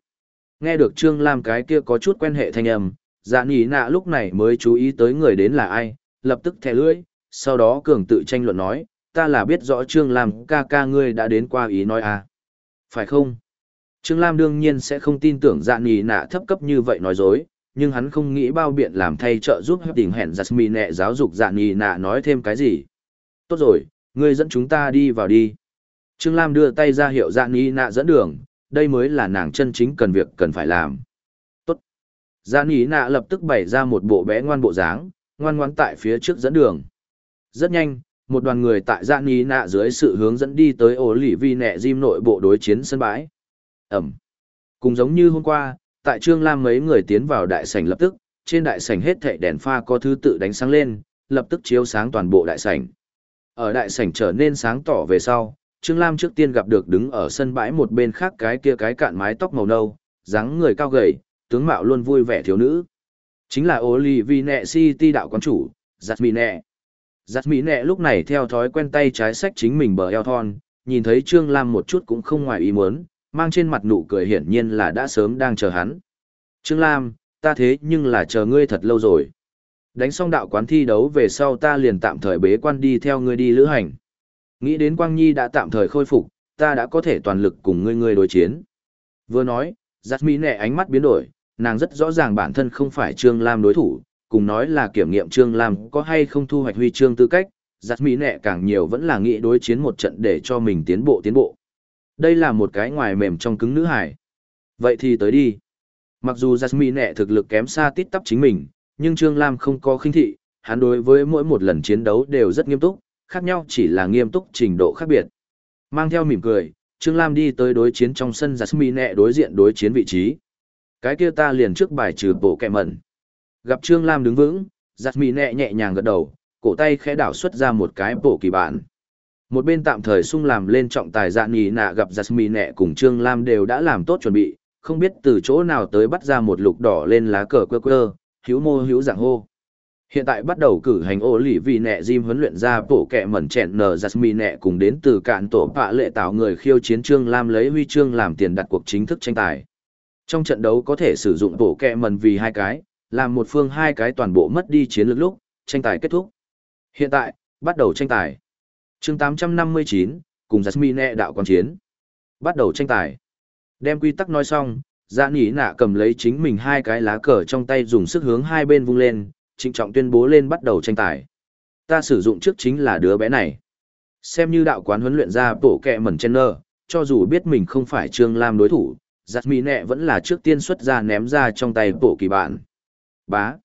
nghe được Trương Lam cái kia có chút quen hệ thanh âm, dạ nỉ nạ lúc này mới chú ý tới người đến là ai, lập tức thẻ lưỡi, sau đó cường tự tranh luận nói, ta là biết rõ Trương Lam ca ca ngươi đã đến qua ý nói à, Phải không? Trương Lam đương nhiên sẽ không tin tưởng dạ nỉ nạ thấp cấp như vậy nói dối, nhưng hắn không nghĩ bao biện làm thay trợ giúp hấp tình hẹn Jasmine giáo dục dạ nỉ nạ nói thêm cái gì. Tốt rồi, ngươi dẫn chúng ta đi vào đi. Trương Lam đưa tay ra hiệu dạ nỉ nạ dẫn đường, đây mới là nàng chân chính cần việc cần phải làm. Tốt. Dạ nỉ nạ lập tức bày ra một bộ bé ngoan bộ dáng, ngoan ngoãn tại phía trước dẫn đường. Rất nhanh, một đoàn người tại dạ nỉ nạ dưới sự hướng dẫn đi tới ổ lỉ vi nẹ diêm nội bộ đối chiến sân bãi. Ẩm. Cùng giống như hôm qua, tại Trương Lam mấy người tiến vào đại sảnh lập tức, trên đại sảnh hết thảy đèn pha có thứ tự đánh sáng lên, lập tức chiếu sáng toàn bộ đại sảnh. Ở đại sảnh trở nên sáng tỏ về sau, Trương Lam trước tiên gặp được đứng ở sân bãi một bên khác cái kia cái cạn mái tóc màu nâu, dáng người cao gầy, tướng mạo luôn vui vẻ thiếu nữ. Chính là Olivine City đạo quán chủ, Jasmine. Jasmine lúc này theo thói quen tay trái sách chính mình bờ eo thon, nhìn thấy Trương Lam một chút cũng không ngoài ý muốn, mang trên mặt nụ cười hiển nhiên là đã sớm đang chờ hắn. Trương Lam, ta thế nhưng là chờ ngươi thật lâu rồi. Đánh xong đạo quán thi đấu về sau ta liền tạm thời bế quan đi theo ngươi đi lữ hành. Nghĩ đến Quang Nhi đã tạm thời khôi phục, ta đã có thể toàn lực cùng ngươi ngươi đối chiến. Vừa nói, giặt mỹ nẹ ánh mắt biến đổi, nàng rất rõ ràng bản thân không phải Trương Lam đối thủ, cùng nói là kiểm nghiệm Trương Lam có hay không thu hoạch huy chương tư cách, giặt mỹ nẹ càng nhiều vẫn là nghĩ đối chiến một trận để cho mình tiến bộ tiến bộ. Đây là một cái ngoài mềm trong cứng nữ hải. Vậy thì tới đi. Mặc dù Giáp Mỹ Nệ thực lực kém xa tít tắp chính mình, nhưng Trương Lam không có khinh thị, hắn đối với mỗi một lần chiến đấu đều rất nghiêm túc, khác nhau chỉ là nghiêm túc trình độ khác biệt. Mang theo mỉm cười, Trương Lam đi tới đối chiến trong sân Jasmine đối diện đối chiến vị trí. Cái kia ta liền trước bài trừ bộ kẹ mẩn. Gặp Trương Lam đứng vững, Jasmine nhẹ nhàng gật đầu, cổ tay khẽ đảo xuất ra một cái bộ kỳ bản. Một bên tạm thời sung làm lên trọng tài dạ nhì nạ gặp Jasmine cùng Trương Lam đều đã làm tốt chuẩn bị, không biết từ chỗ nào tới bắt ra một lục đỏ lên lá cờ quơ quơ, hữu mô hữu dạng hô. Hiện tại bắt đầu cử hành ô lì vì nẹ Jim huấn luyện ra bộ kẹ mẩn chẹn nờ Jasmine cùng đến từ cạn tổ bạ lệ tạo người khiêu chiến Trương Lam lấy huy chương làm tiền đặt cuộc chính thức tranh tài. Trong trận đấu có thể sử dụng bộ kẹ mẩn vì hai cái, làm một phương hai cái toàn bộ mất đi chiến lược lúc, tranh tài kết thúc. Hiện tại, bắt đầu tranh tài chương 859, cùng Jasmine đạo quan chiến. Bắt đầu tranh tài. Đem quy tắc nói xong, dạ nỉ nạ cầm lấy chính mình hai cái lá cờ trong tay dùng sức hướng hai bên vung lên, trịnh trọng tuyên bố lên bắt đầu tranh tài. Ta sử dụng trước chính là đứa bé này. Xem như đạo quán huấn luyện ra bộ kẹ mẩn chen nơ, cho dù biết mình không phải Trương Lam đối thủ, Jasmine vẫn là trước tiên xuất ra ném ra trong tay bộ kỳ bạn. Bá.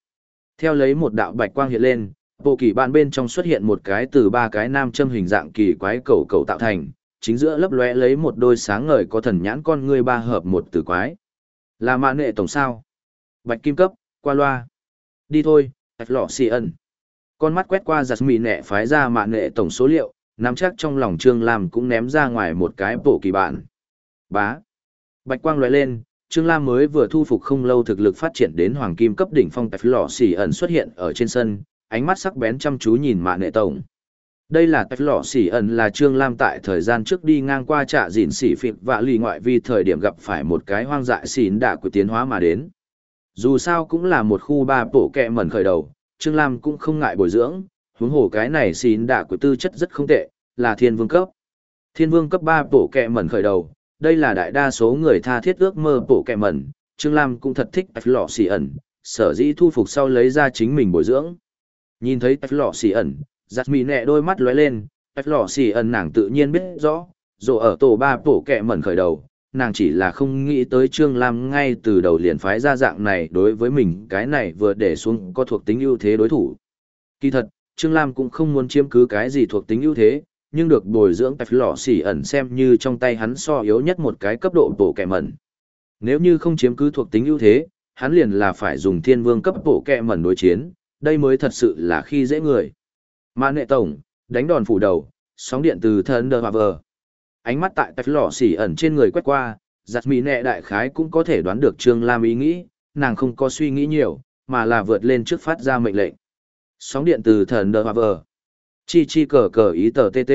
Theo lấy một đạo bạch quang hiện lên, Bộ kỳ bản bên trong xuất hiện một cái từ ba cái nam châm hình dạng kỳ quái cầu cầu tạo thành, chính giữa lấp lóe lấy một đôi sáng ngời có thần nhãn con ngươi ba hợp một từ quái. Là mạ nệ tổng sao? Bạch kim cấp, qua loa. Đi thôi, lọ xì ẩn. Con mắt quét qua giặt mì nẹ phái ra mạng nệ tổng số liệu, nắm chắc trong lòng Trương Lam cũng ném ra ngoài một cái bộ kỳ bản. Bá. Bạch quang lóe lên, Trương Lam mới vừa thu phục không lâu thực lực phát triển đến hoàng kim cấp đỉnh phong tạch lò xì ẩn xuất hiện ở trên sân, ánh mắt sắc bén chăm chú nhìn mạng nệ tổng. Đây là tách lò xì ẩn là Trương Lam tại thời gian trước đi ngang qua trạ dịn xỉ phịt và lì ngoại vi thời điểm gặp phải một cái hoang dại xỉn đã của tiến hóa mà đến. Dù sao cũng là một khu ba bổ kẹ mẩn khởi đầu, Trương Lam cũng không ngại bồi dưỡng, huống hồ cái này xin đạ của tư chất rất không tệ, là thiên vương cấp. Thiên vương cấp ba bổ kẹ mẩn khởi đầu, đây là đại đa số người tha thiết ước mơ bổ kẹ mẩn, Trương Lam cũng thật thích tách lọ xì ẩn, sở dĩ thu phục sau lấy ra chính mình bồi dưỡng. Nhìn thấy tách lọ xì ẩn, giặt mì nẹ đôi mắt lóe lên, tách lọ xì ẩn nàng tự nhiên biết rõ, dù ở tổ ba bổ kẹ mẩn khởi đầu, nàng chỉ là không nghĩ tới Trương Lam ngay từ đầu liền phái ra dạng này đối với mình cái này vừa để xuống có thuộc tính ưu thế đối thủ. Kỳ thật, Trương Lam cũng không muốn chiếm cứ cái gì thuộc tính ưu thế, nhưng được bồi dưỡng tạch lọ xỉ ẩn xem như trong tay hắn so yếu nhất một cái cấp độ bổ kẻ mẩn. Nếu như không chiếm cứ thuộc tính ưu thế, hắn liền là phải dùng thiên vương cấp bổ kẹ mẩn đối chiến, đây mới thật sự là khi dễ người. Mã nệ tổng, đánh đòn phủ đầu, sóng điện từ thân đờ hòa vờ. Ánh mắt tại tạch lọ xỉ ẩn trên người quét qua, giặt mỹ nệ đại khái cũng có thể đoán được Trương Lam ý nghĩ, nàng không có suy nghĩ nhiều, mà là vượt lên trước phát ra mệnh lệnh. Sóng điện từ thần đờ hoa vờ. Chi chi cờ cờ ý tờ TT.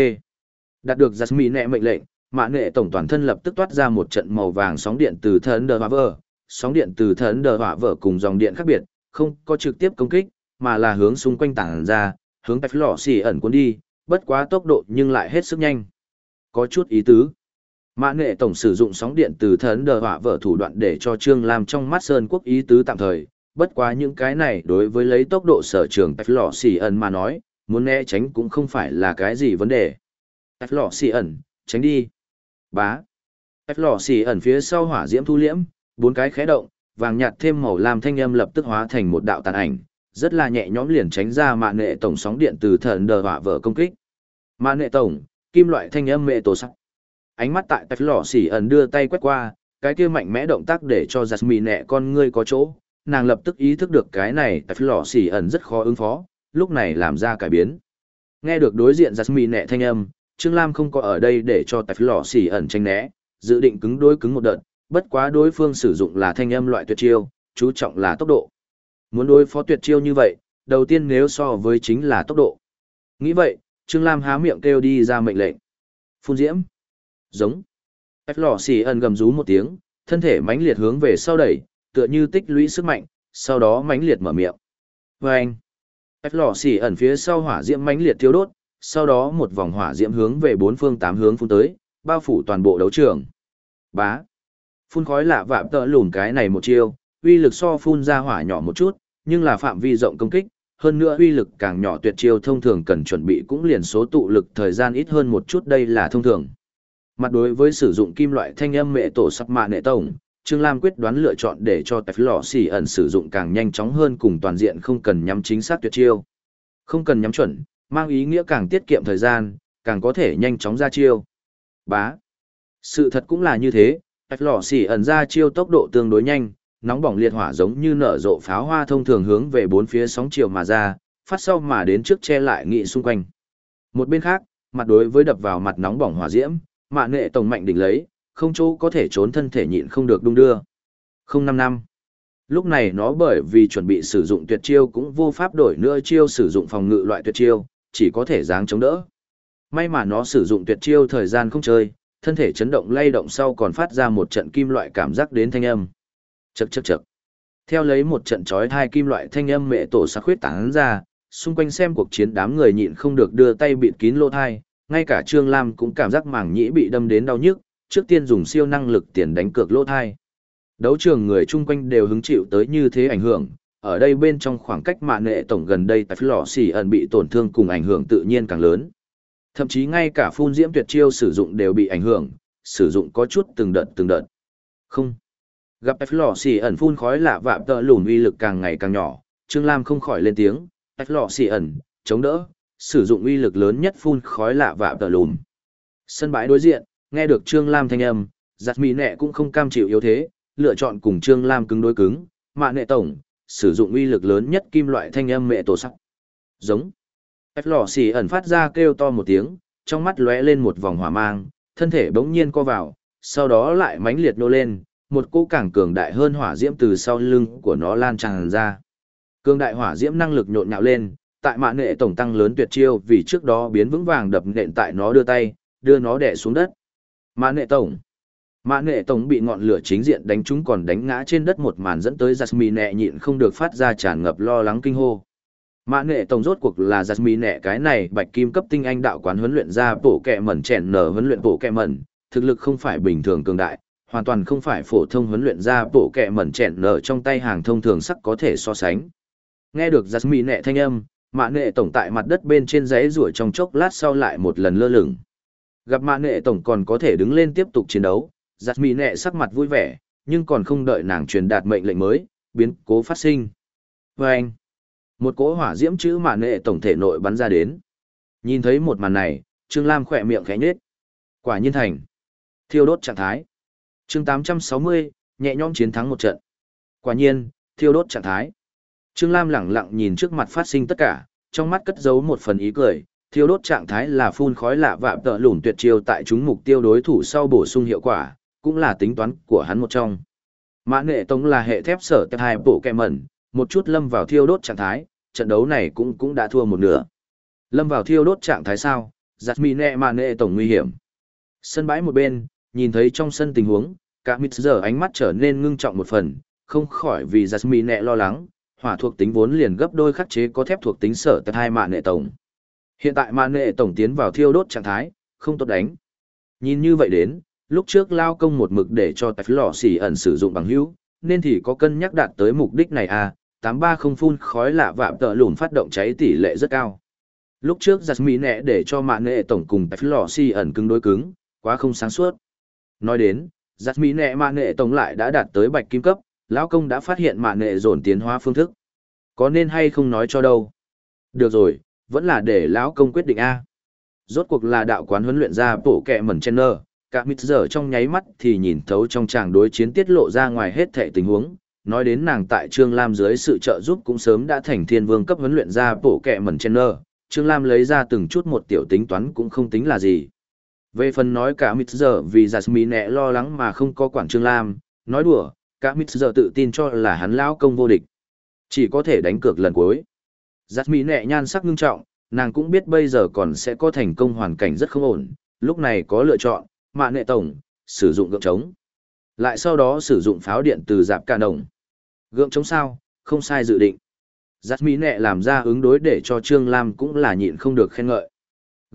Đạt được giặt mỹ nệ mệnh lệnh, mã nệ tổng toàn thân lập tức toát ra một trận màu vàng sóng điện từ thần đờ hoa vờ. Sóng điện từ thần đờ hoa vờ cùng dòng điện khác biệt, không có trực tiếp công kích, mà là hướng xung quanh tảng ra, hướng tạch lọ xỉ ẩn cuốn đi, bất quá tốc độ nhưng lại hết sức nhanh. Có chút ý tứ. Mã nghệ tổng sử dụng sóng điện từ thần đờ hỏa vợ thủ đoạn để cho Trương Lam trong mắt Sơn Quốc ý tứ tạm thời, bất quá những cái này đối với lấy tốc độ sở trường tạch lọ Xì ẩn mà nói, muốn né tránh cũng không phải là cái gì vấn đề. Tạch lọ Xì ẩn, tránh đi. Bá. Tạch lọ Xì ẩn phía sau hỏa diễm thu liễm, bốn cái khẽ động, vàng nhạt thêm màu lam thanh âm lập tức hóa thành một đạo tàn ảnh, rất là nhẹ nhõm liền tránh ra mạng nệ tổng sóng điện từ thần đờ hỏa vợ công kích. Mạng nệ tổng, kim loại thanh âm mẹ tổ sắc. Ánh mắt tại tạch lọ xỉ ẩn đưa tay quét qua, cái kia mạnh mẽ động tác để cho Jasmine nẹ con ngươi có chỗ, nàng lập tức ý thức được cái này tạch lọ xỉ ẩn rất khó ứng phó, lúc này làm ra cải biến. Nghe được đối diện Jasmine nẹ thanh âm, Trương Lam không có ở đây để cho tạch lọ xỉ ẩn tranh né, dự định cứng đối cứng một đợt, bất quá đối phương sử dụng là thanh âm loại tuyệt chiêu, chú trọng là tốc độ. Muốn đối phó tuyệt chiêu như vậy, đầu tiên nếu so với chính là tốc độ. Nghĩ vậy, Trương Lam há miệng kêu đi ra mệnh lệnh. Phun diễm. Giống. Ép lò xì ẩn gầm rú một tiếng, thân thể mãnh liệt hướng về sau đẩy, tựa như tích lũy sức mạnh, sau đó mãnh liệt mở miệng. Vâng. Ép lò xì ẩn phía sau hỏa diễm mãnh liệt thiêu đốt, sau đó một vòng hỏa diễm hướng về bốn phương tám hướng phun tới, bao phủ toàn bộ đấu trường. Bá. Phun khói lạ vạm tợ lùn cái này một chiêu, uy lực so phun ra hỏa nhỏ một chút, nhưng là phạm vi rộng công kích, hơn nữa uy lực càng nhỏ tuyệt chiêu thông thường cần chuẩn bị cũng liền số tụ lực thời gian ít hơn một chút đây là thông thường. Mặt đối với sử dụng kim loại thanh âm mẹ tổ sắc mạ nệ tổng, Trương Lam quyết đoán lựa chọn để cho tài lọ xỉ ẩn sử dụng càng nhanh chóng hơn cùng toàn diện không cần nhắm chính xác tuyệt chiêu. Không cần nhắm chuẩn, mang ý nghĩa càng tiết kiệm thời gian, càng có thể nhanh chóng ra chiêu. Bá. Sự thật cũng là như thế, tài lọ xỉ ẩn ra chiêu tốc độ tương đối nhanh, nóng bỏng liệt hỏa giống như nở rộ pháo hoa thông thường hướng về bốn phía sóng chiều mà ra, phát sau mà đến trước che lại nghị xung quanh. Một bên khác, mặt đối với đập vào mặt nóng bỏng hỏa diễm, mạ nệ tổng mạnh đỉnh lấy, không chỗ có thể trốn thân thể nhịn không được đung đưa. Không năm năm. Lúc này nó bởi vì chuẩn bị sử dụng tuyệt chiêu cũng vô pháp đổi nữa chiêu sử dụng phòng ngự loại tuyệt chiêu, chỉ có thể dáng chống đỡ. May mà nó sử dụng tuyệt chiêu thời gian không chơi, thân thể chấn động lay động sau còn phát ra một trận kim loại cảm giác đến thanh âm. Chậc chậc chậc. Theo lấy một trận chói hai kim loại thanh âm mẹ tổ sắc khuyết tán ra, xung quanh xem cuộc chiến đám người nhịn không được đưa tay bịt kín lỗ thai, ngay cả Trương Lam cũng cảm giác mảng nhĩ bị đâm đến đau nhức, trước tiên dùng siêu năng lực tiền đánh cược lỗ thai. Đấu trường người chung quanh đều hứng chịu tới như thế ảnh hưởng, ở đây bên trong khoảng cách mạ nệ tổng gần đây tại lò xỉ ẩn bị tổn thương cùng ảnh hưởng tự nhiên càng lớn. Thậm chí ngay cả phun diễm tuyệt chiêu sử dụng đều bị ảnh hưởng, sử dụng có chút từng đợt từng đợt. Không. Gặp F lò xì ẩn phun khói lạ vạ tợ lùn uy lực càng ngày càng nhỏ, Trương Lam không khỏi lên tiếng, F lò xì ẩn, chống đỡ, sử dụng uy lực lớn nhất phun khói lạ vạ tợ lùn. Sân bãi đối diện, nghe được Trương Lam thanh âm, giặt mì nẹ cũng không cam chịu yếu thế, lựa chọn cùng Trương Lam cứng đối cứng, mạ nệ tổng, sử dụng uy lực lớn nhất kim loại thanh âm mẹ tổ sắc. Giống. F lò xì ẩn phát ra kêu to một tiếng, trong mắt lóe lên một vòng hỏa mang, thân thể bỗng nhiên co vào, sau đó lại mãnh liệt nô lên, một cỗ càng cường đại hơn hỏa diễm từ sau lưng của nó lan tràn ra. Cường đại hỏa diễm năng lực nhộn nhạo lên, tại mạn nệ tổng tăng lớn tuyệt chiêu vì trước đó biến vững vàng đập nện tại nó đưa tay, đưa nó đè xuống đất. Mạn nệ tổng. Mạn nệ tổng bị ngọn lửa chính diện đánh trúng còn đánh ngã trên đất một màn dẫn tới Jasmine nệ nhịn không được phát ra tràn ngập lo lắng kinh hô. Mạn nệ tổng rốt cuộc là Jasmine nệ cái này bạch kim cấp tinh anh đạo quán huấn luyện ra bổ kẹ mẩn chèn nở huấn luyện bổ kẹ mẩn, thực lực không phải bình thường cường đại, hoàn toàn không phải phổ thông huấn luyện ra bộ kẹ mẩn chẹn nở trong tay hàng thông thường sắc có thể so sánh. Nghe được Jasmine nệ thanh âm, mạ nệ tổng tại mặt đất bên trên giấy rủa trong chốc lát sau lại một lần lơ lửng. Gặp mạ nệ tổng còn có thể đứng lên tiếp tục chiến đấu, Giặt mì nẹ sắc mặt vui vẻ, nhưng còn không đợi nàng truyền đạt mệnh lệnh mới, biến cố phát sinh. Và anh, một cỗ hỏa diễm chữ mạ nệ tổng thể nội bắn ra đến. Nhìn thấy một màn này, Trương Lam khỏe miệng khẽ nhết. Quả nhiên thành. Thiêu đốt trạng thái chương 860, nhẹ nhõm chiến thắng một trận. Quả nhiên, thiêu đốt trạng thái. Trương Lam lẳng lặng nhìn trước mặt phát sinh tất cả, trong mắt cất giấu một phần ý cười, thiêu đốt trạng thái là phun khói lạ vạm tợ lùn tuyệt chiêu tại chúng mục tiêu đối thủ sau bổ sung hiệu quả, cũng là tính toán của hắn một trong. Mã nghệ tống là hệ thép sở tép hai bộ kẹ mẩn, một chút lâm vào thiêu đốt trạng thái, trận đấu này cũng cũng đã thua một nửa. Lâm vào thiêu đốt trạng thái sao, giặt mì nẹ mà nghệ tổng nguy hiểm. Sân bãi một bên, nhìn thấy trong sân tình huống, cả mít giờ ánh mắt trở nên ngưng trọng một phần, không khỏi vì Jasmine nẹ lo lắng, hỏa thuộc tính vốn liền gấp đôi khắc chế có thép thuộc tính sở tại hai mạ nệ tổng. Hiện tại mạ nệ tổng tiến vào thiêu đốt trạng thái, không tốt đánh. Nhìn như vậy đến, lúc trước lao công một mực để cho tạch lò xỉ ẩn sử dụng bằng hữu, nên thì có cân nhắc đạt tới mục đích này à, 830 phun khói lạ vạm tợ lùn phát động cháy tỷ lệ rất cao. Lúc trước giặt mỹ nẹ để cho mạng nệ tổng cùng tạch lò xỉ ẩn cứng đối cứng, quá không sáng suốt. Nói đến, giặt mỹ nệ mạ nghệ tổng lại đã đạt tới bạch kim cấp, lão công đã phát hiện mạ nghệ dồn tiến hóa phương thức. Có nên hay không nói cho đâu. Được rồi, vẫn là để lão công quyết định a. Rốt cuộc là đạo quán huấn luyện ra bổ kẹ mẩn chen nơ, cả mít giờ trong nháy mắt thì nhìn thấu trong tràng đối chiến tiết lộ ra ngoài hết thệ tình huống, nói đến nàng tại Trương Lam dưới sự trợ giúp cũng sớm đã thành thiên vương cấp huấn luyện ra bổ kẹ mẩn chen nơ, Trương Lam lấy ra từng chút một tiểu tính toán cũng không tính là gì. Về phần nói cả mít giờ vì Jasmine lo lắng mà không có quản Trương Lam, nói đùa, cả mít giờ tự tin cho là hắn lão công vô địch. Chỉ có thể đánh cược lần cuối. Jasmine nhan sắc ngưng trọng, nàng cũng biết bây giờ còn sẽ có thành công hoàn cảnh rất không ổn, lúc này có lựa chọn, mạ nệ tổng, sử dụng gượng trống. Lại sau đó sử dụng pháo điện từ dạp ca đồng. Gượng trống sao, không sai dự định. Jasmine nẹ làm ra ứng đối để cho Trương Lam cũng là nhịn không được khen ngợi.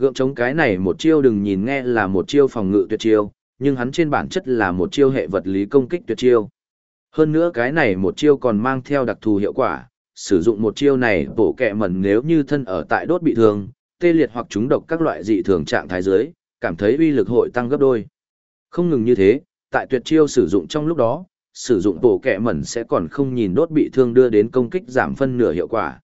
Gượng chống cái này một chiêu đừng nhìn nghe là một chiêu phòng ngự tuyệt chiêu, nhưng hắn trên bản chất là một chiêu hệ vật lý công kích tuyệt chiêu. Hơn nữa cái này một chiêu còn mang theo đặc thù hiệu quả, sử dụng một chiêu này bổ kẹ mẩn nếu như thân ở tại đốt bị thương, tê liệt hoặc trúng độc các loại dị thường trạng thái dưới, cảm thấy uy lực hội tăng gấp đôi. Không ngừng như thế, tại tuyệt chiêu sử dụng trong lúc đó, sử dụng bổ kẹ mẩn sẽ còn không nhìn đốt bị thương đưa đến công kích giảm phân nửa hiệu quả.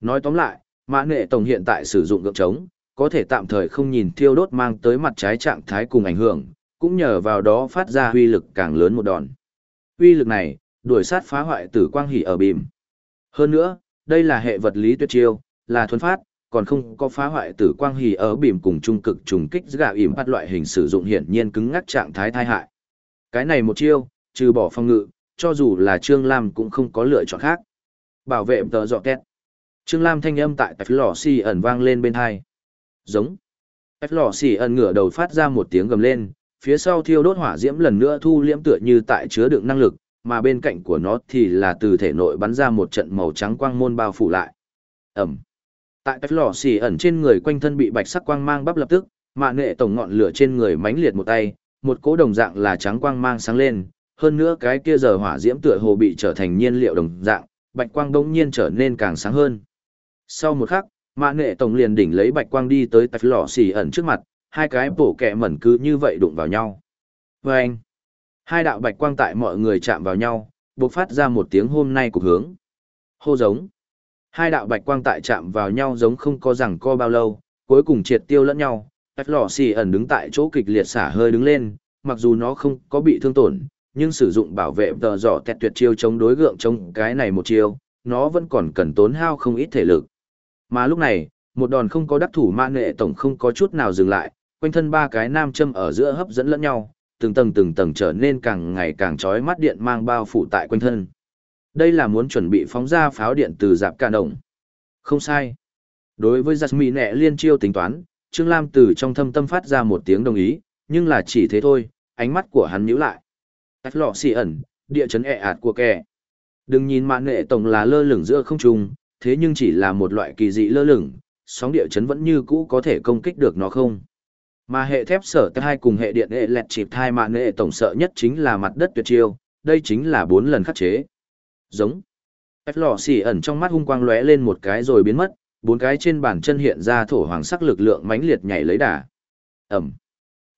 Nói tóm lại, mã nghệ tổng hiện tại sử dụng gượng trống, có thể tạm thời không nhìn thiêu đốt mang tới mặt trái trạng thái cùng ảnh hưởng, cũng nhờ vào đó phát ra uy lực càng lớn một đòn. Uy lực này, đuổi sát phá hoại tử quang hỉ ở bìm. Hơn nữa, đây là hệ vật lý tuyệt chiêu, là thuần phát, còn không có phá hoại tử quang hỉ ở bìm cùng trung cực trùng kích gạ ỉm bắt loại hình sử dụng hiển nhiên cứng ngắc trạng thái thai hại. Cái này một chiêu, trừ bỏ phong ngự, cho dù là Trương Lam cũng không có lựa chọn khác. Bảo vệ tờ dọ két. Trương Lam thanh âm tại phía lò xì ẩn vang lên bên hai. Giống. Ép lò xì ẩn ngửa đầu phát ra một tiếng gầm lên, phía sau thiêu đốt hỏa diễm lần nữa thu liễm tựa như tại chứa đựng năng lực, mà bên cạnh của nó thì là từ thể nội bắn ra một trận màu trắng quang môn bao phủ lại. Ẩm. Tại Ép lò xì ẩn trên người quanh thân bị bạch sắc quang mang bắp lập tức, mạ nghệ tổng ngọn lửa trên người mãnh liệt một tay, một cỗ đồng dạng là trắng quang mang sáng lên, hơn nữa cái kia giờ hỏa diễm tựa hồ bị trở thành nhiên liệu đồng dạng, bạch quang đống nhiên trở nên càng sáng hơn. Sau một khắc, mạ nghệ tổng liền đỉnh lấy bạch quang đi tới tạch lò xì ẩn trước mặt, hai cái bổ kẹ mẩn cứ như vậy đụng vào nhau. Và anh, hai đạo bạch quang tại mọi người chạm vào nhau, bộc phát ra một tiếng hôm nay cục hướng. Hô giống. Hai đạo bạch quang tại chạm vào nhau giống không có rằng co bao lâu, cuối cùng triệt tiêu lẫn nhau. Tạch lò xì ẩn đứng tại chỗ kịch liệt xả hơi đứng lên, mặc dù nó không có bị thương tổn, nhưng sử dụng bảo vệ tờ giỏ tẹt tuyệt chiêu chống đối gượng chống cái này một chiêu, nó vẫn còn cần tốn hao không ít thể lực. Mà lúc này, một đòn không có đắc thủ mã nghệ tổng không có chút nào dừng lại, quanh thân ba cái nam châm ở giữa hấp dẫn lẫn nhau, từng tầng từng tầng trở nên càng ngày càng chói mắt điện mang bao phủ tại quanh thân. Đây là muốn chuẩn bị phóng ra pháo điện từ dạp ca đồng. Không sai. Đối với Jasmine nẹ liên chiêu tính toán, Trương Lam từ trong thâm tâm phát ra một tiếng đồng ý, nhưng là chỉ thế thôi, ánh mắt của hắn nhíu lại. Cách lọ xì ẩn, địa chấn ẹ ạt của kẻ. Đừng nhìn mạng nghệ tổng là lơ lửng giữa không trung, thế nhưng chỉ là một loại kỳ dị lơ lửng, sóng địa chấn vẫn như cũ có thể công kích được nó không. Mà hệ thép sở thai cùng hệ điện hệ lẹt chịp thai mạng hệ tổng sợ nhất chính là mặt đất tuyệt chiêu, đây chính là bốn lần khắc chế giống. Ép lò xỉ ẩn trong mắt hung quang lóe lên một cái rồi biến mất, bốn cái trên bàn chân hiện ra thổ hoàng sắc lực lượng mãnh liệt nhảy lấy đà. Ẩm.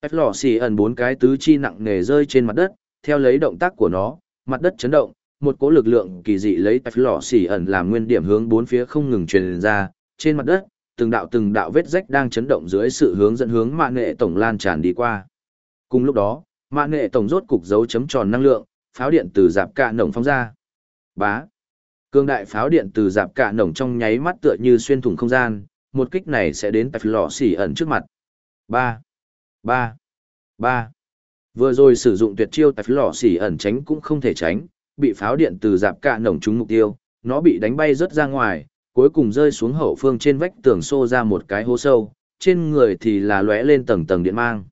Phách lò xỉ ẩn bốn cái tứ chi nặng nề rơi trên mặt đất, theo lấy động tác của nó, mặt đất chấn động, một cỗ lực lượng kỳ dị lấy tạch lọ xỉ ẩn làm nguyên điểm hướng bốn phía không ngừng truyền ra, trên mặt đất, từng đạo từng đạo vết rách đang chấn động dưới sự hướng dẫn hướng mạng nghệ tổng lan tràn đi qua. Cùng lúc đó, mạng nghệ tổng rốt cục dấu chấm tròn năng lượng, pháo điện từ dạp cạ nổng phóng ra. Bá. Cương đại pháo điện từ dạp cạ nổng trong nháy mắt tựa như xuyên thủng không gian, một kích này sẽ đến tạch lọ xỉ ẩn trước mặt. Ba. Ba. Ba. Vừa rồi sử dụng tuyệt chiêu tạch lọ xỉ ẩn tránh cũng không thể tránh, bị pháo điện từ dạp cạ nổng trúng mục tiêu, nó bị đánh bay rớt ra ngoài, cuối cùng rơi xuống hậu phương trên vách tường xô ra một cái hố sâu, trên người thì là lóe lên tầng tầng điện mang.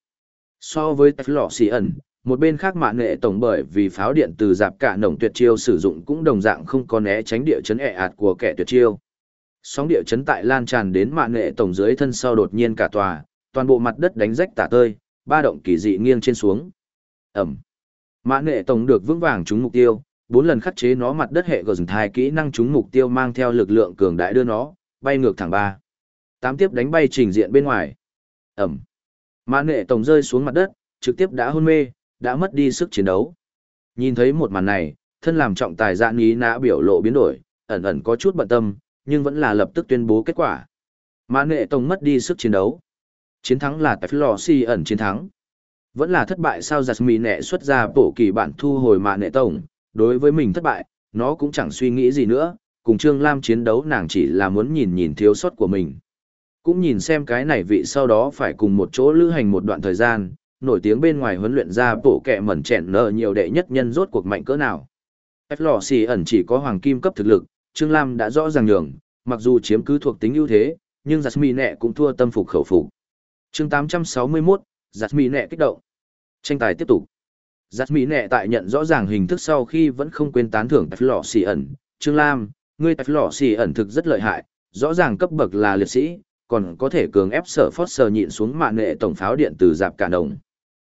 So với tạch lọ xì ẩn, một bên khác mạng nghệ tổng bởi vì pháo điện từ dạp cả nồng tuyệt chiêu sử dụng cũng đồng dạng không có né tránh địa chấn ẹ ạt của kẻ tuyệt chiêu. Sóng địa chấn tại lan tràn đến mạng nghệ tổng dưới thân sau đột nhiên cả tòa, toàn bộ mặt đất đánh rách tả tơi, ba động kỳ dị nghiêng trên xuống. Ẩm. Mạng nghệ tổng được vững vàng trúng mục tiêu, bốn lần khắc chế nó mặt đất hệ gờ thai kỹ năng trúng mục tiêu mang theo lực lượng cường đại đưa nó, bay ngược thẳng ba. Tám tiếp đánh bay trình diện bên ngoài. Ẩm. mã nghệ tổng rơi xuống mặt đất, trực tiếp đã hôn mê, đã mất đi sức chiến đấu. Nhìn thấy một màn này, thân làm trọng tài dạn ý nã biểu lộ biến đổi, ẩn ẩn có chút bận tâm, nhưng vẫn là lập tức tuyên bố kết quả. Mã Nghệ tổng mất đi sức chiến đấu. Chiến thắng là tại Lò Si ẩn chiến thắng. Vẫn là thất bại sao giặt mì nẹ xuất ra bổ kỳ bản thu hồi Mã nệ tổng Đối với mình thất bại, nó cũng chẳng suy nghĩ gì nữa, cùng Trương Lam chiến đấu nàng chỉ là muốn nhìn nhìn thiếu sót của mình. Cũng nhìn xem cái này vị sau đó phải cùng một chỗ lữ hành một đoạn thời gian, nổi tiếng bên ngoài huấn luyện ra bộ kẹ mẩn chèn nợ nhiều đệ nhất nhân rốt cuộc mạnh cỡ nào. F lò xì ẩn chỉ có hoàng kim cấp thực lực, Trương Lam đã rõ ràng nhường, mặc dù chiếm cứ thuộc tính ưu thế, nhưng Jasmine nẹ cũng thua tâm phục khẩu phục. chương 861, Jasmine nẹ kích động. Tranh tài tiếp tục. Jasmine nẹ tại nhận rõ ràng hình thức sau khi vẫn không quên tán thưởng F lò xì ẩn. Trương Lam, ngươi F lò xì ẩn thực rất lợi hại, rõ ràng cấp bậc là liệt sĩ, còn có thể cường ép sở phót sờ nhịn xuống mạng nghệ tổng pháo điện từ dạp cả đồng.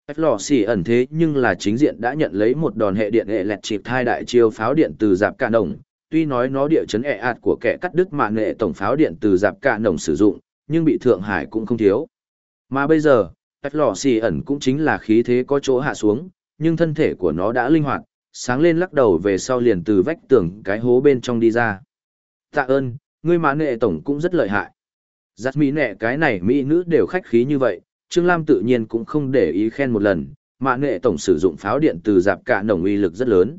F lò xì ẩn thế nhưng là chính diện đã nhận lấy một đòn hệ điện hệ lẹt chịp thai đại chiêu pháo điện từ dạp cả đồng. Tuy nói nó địa chấn ẹ ạt của kẻ cắt đứt mạng nghệ tổng pháo điện từ dạp cả đồng sử dụng, nhưng bị Thượng Hải cũng không thiếu. Mà bây giờ, F lò xì ẩn cũng chính là khí thế có chỗ hạ xuống, nhưng thân thể của nó đã linh hoạt, sáng lên lắc đầu về sau liền từ vách tường cái hố bên trong đi ra. Tạ ơn, ngươi mã nghệ tổng cũng rất lợi hại. Giặt mỹ nệ cái này mỹ nữ đều khách khí như vậy, Trương Lam tự nhiên cũng không để ý khen một lần, mã nghệ tổng sử dụng pháo điện từ dạp cả nồng uy lực rất lớn.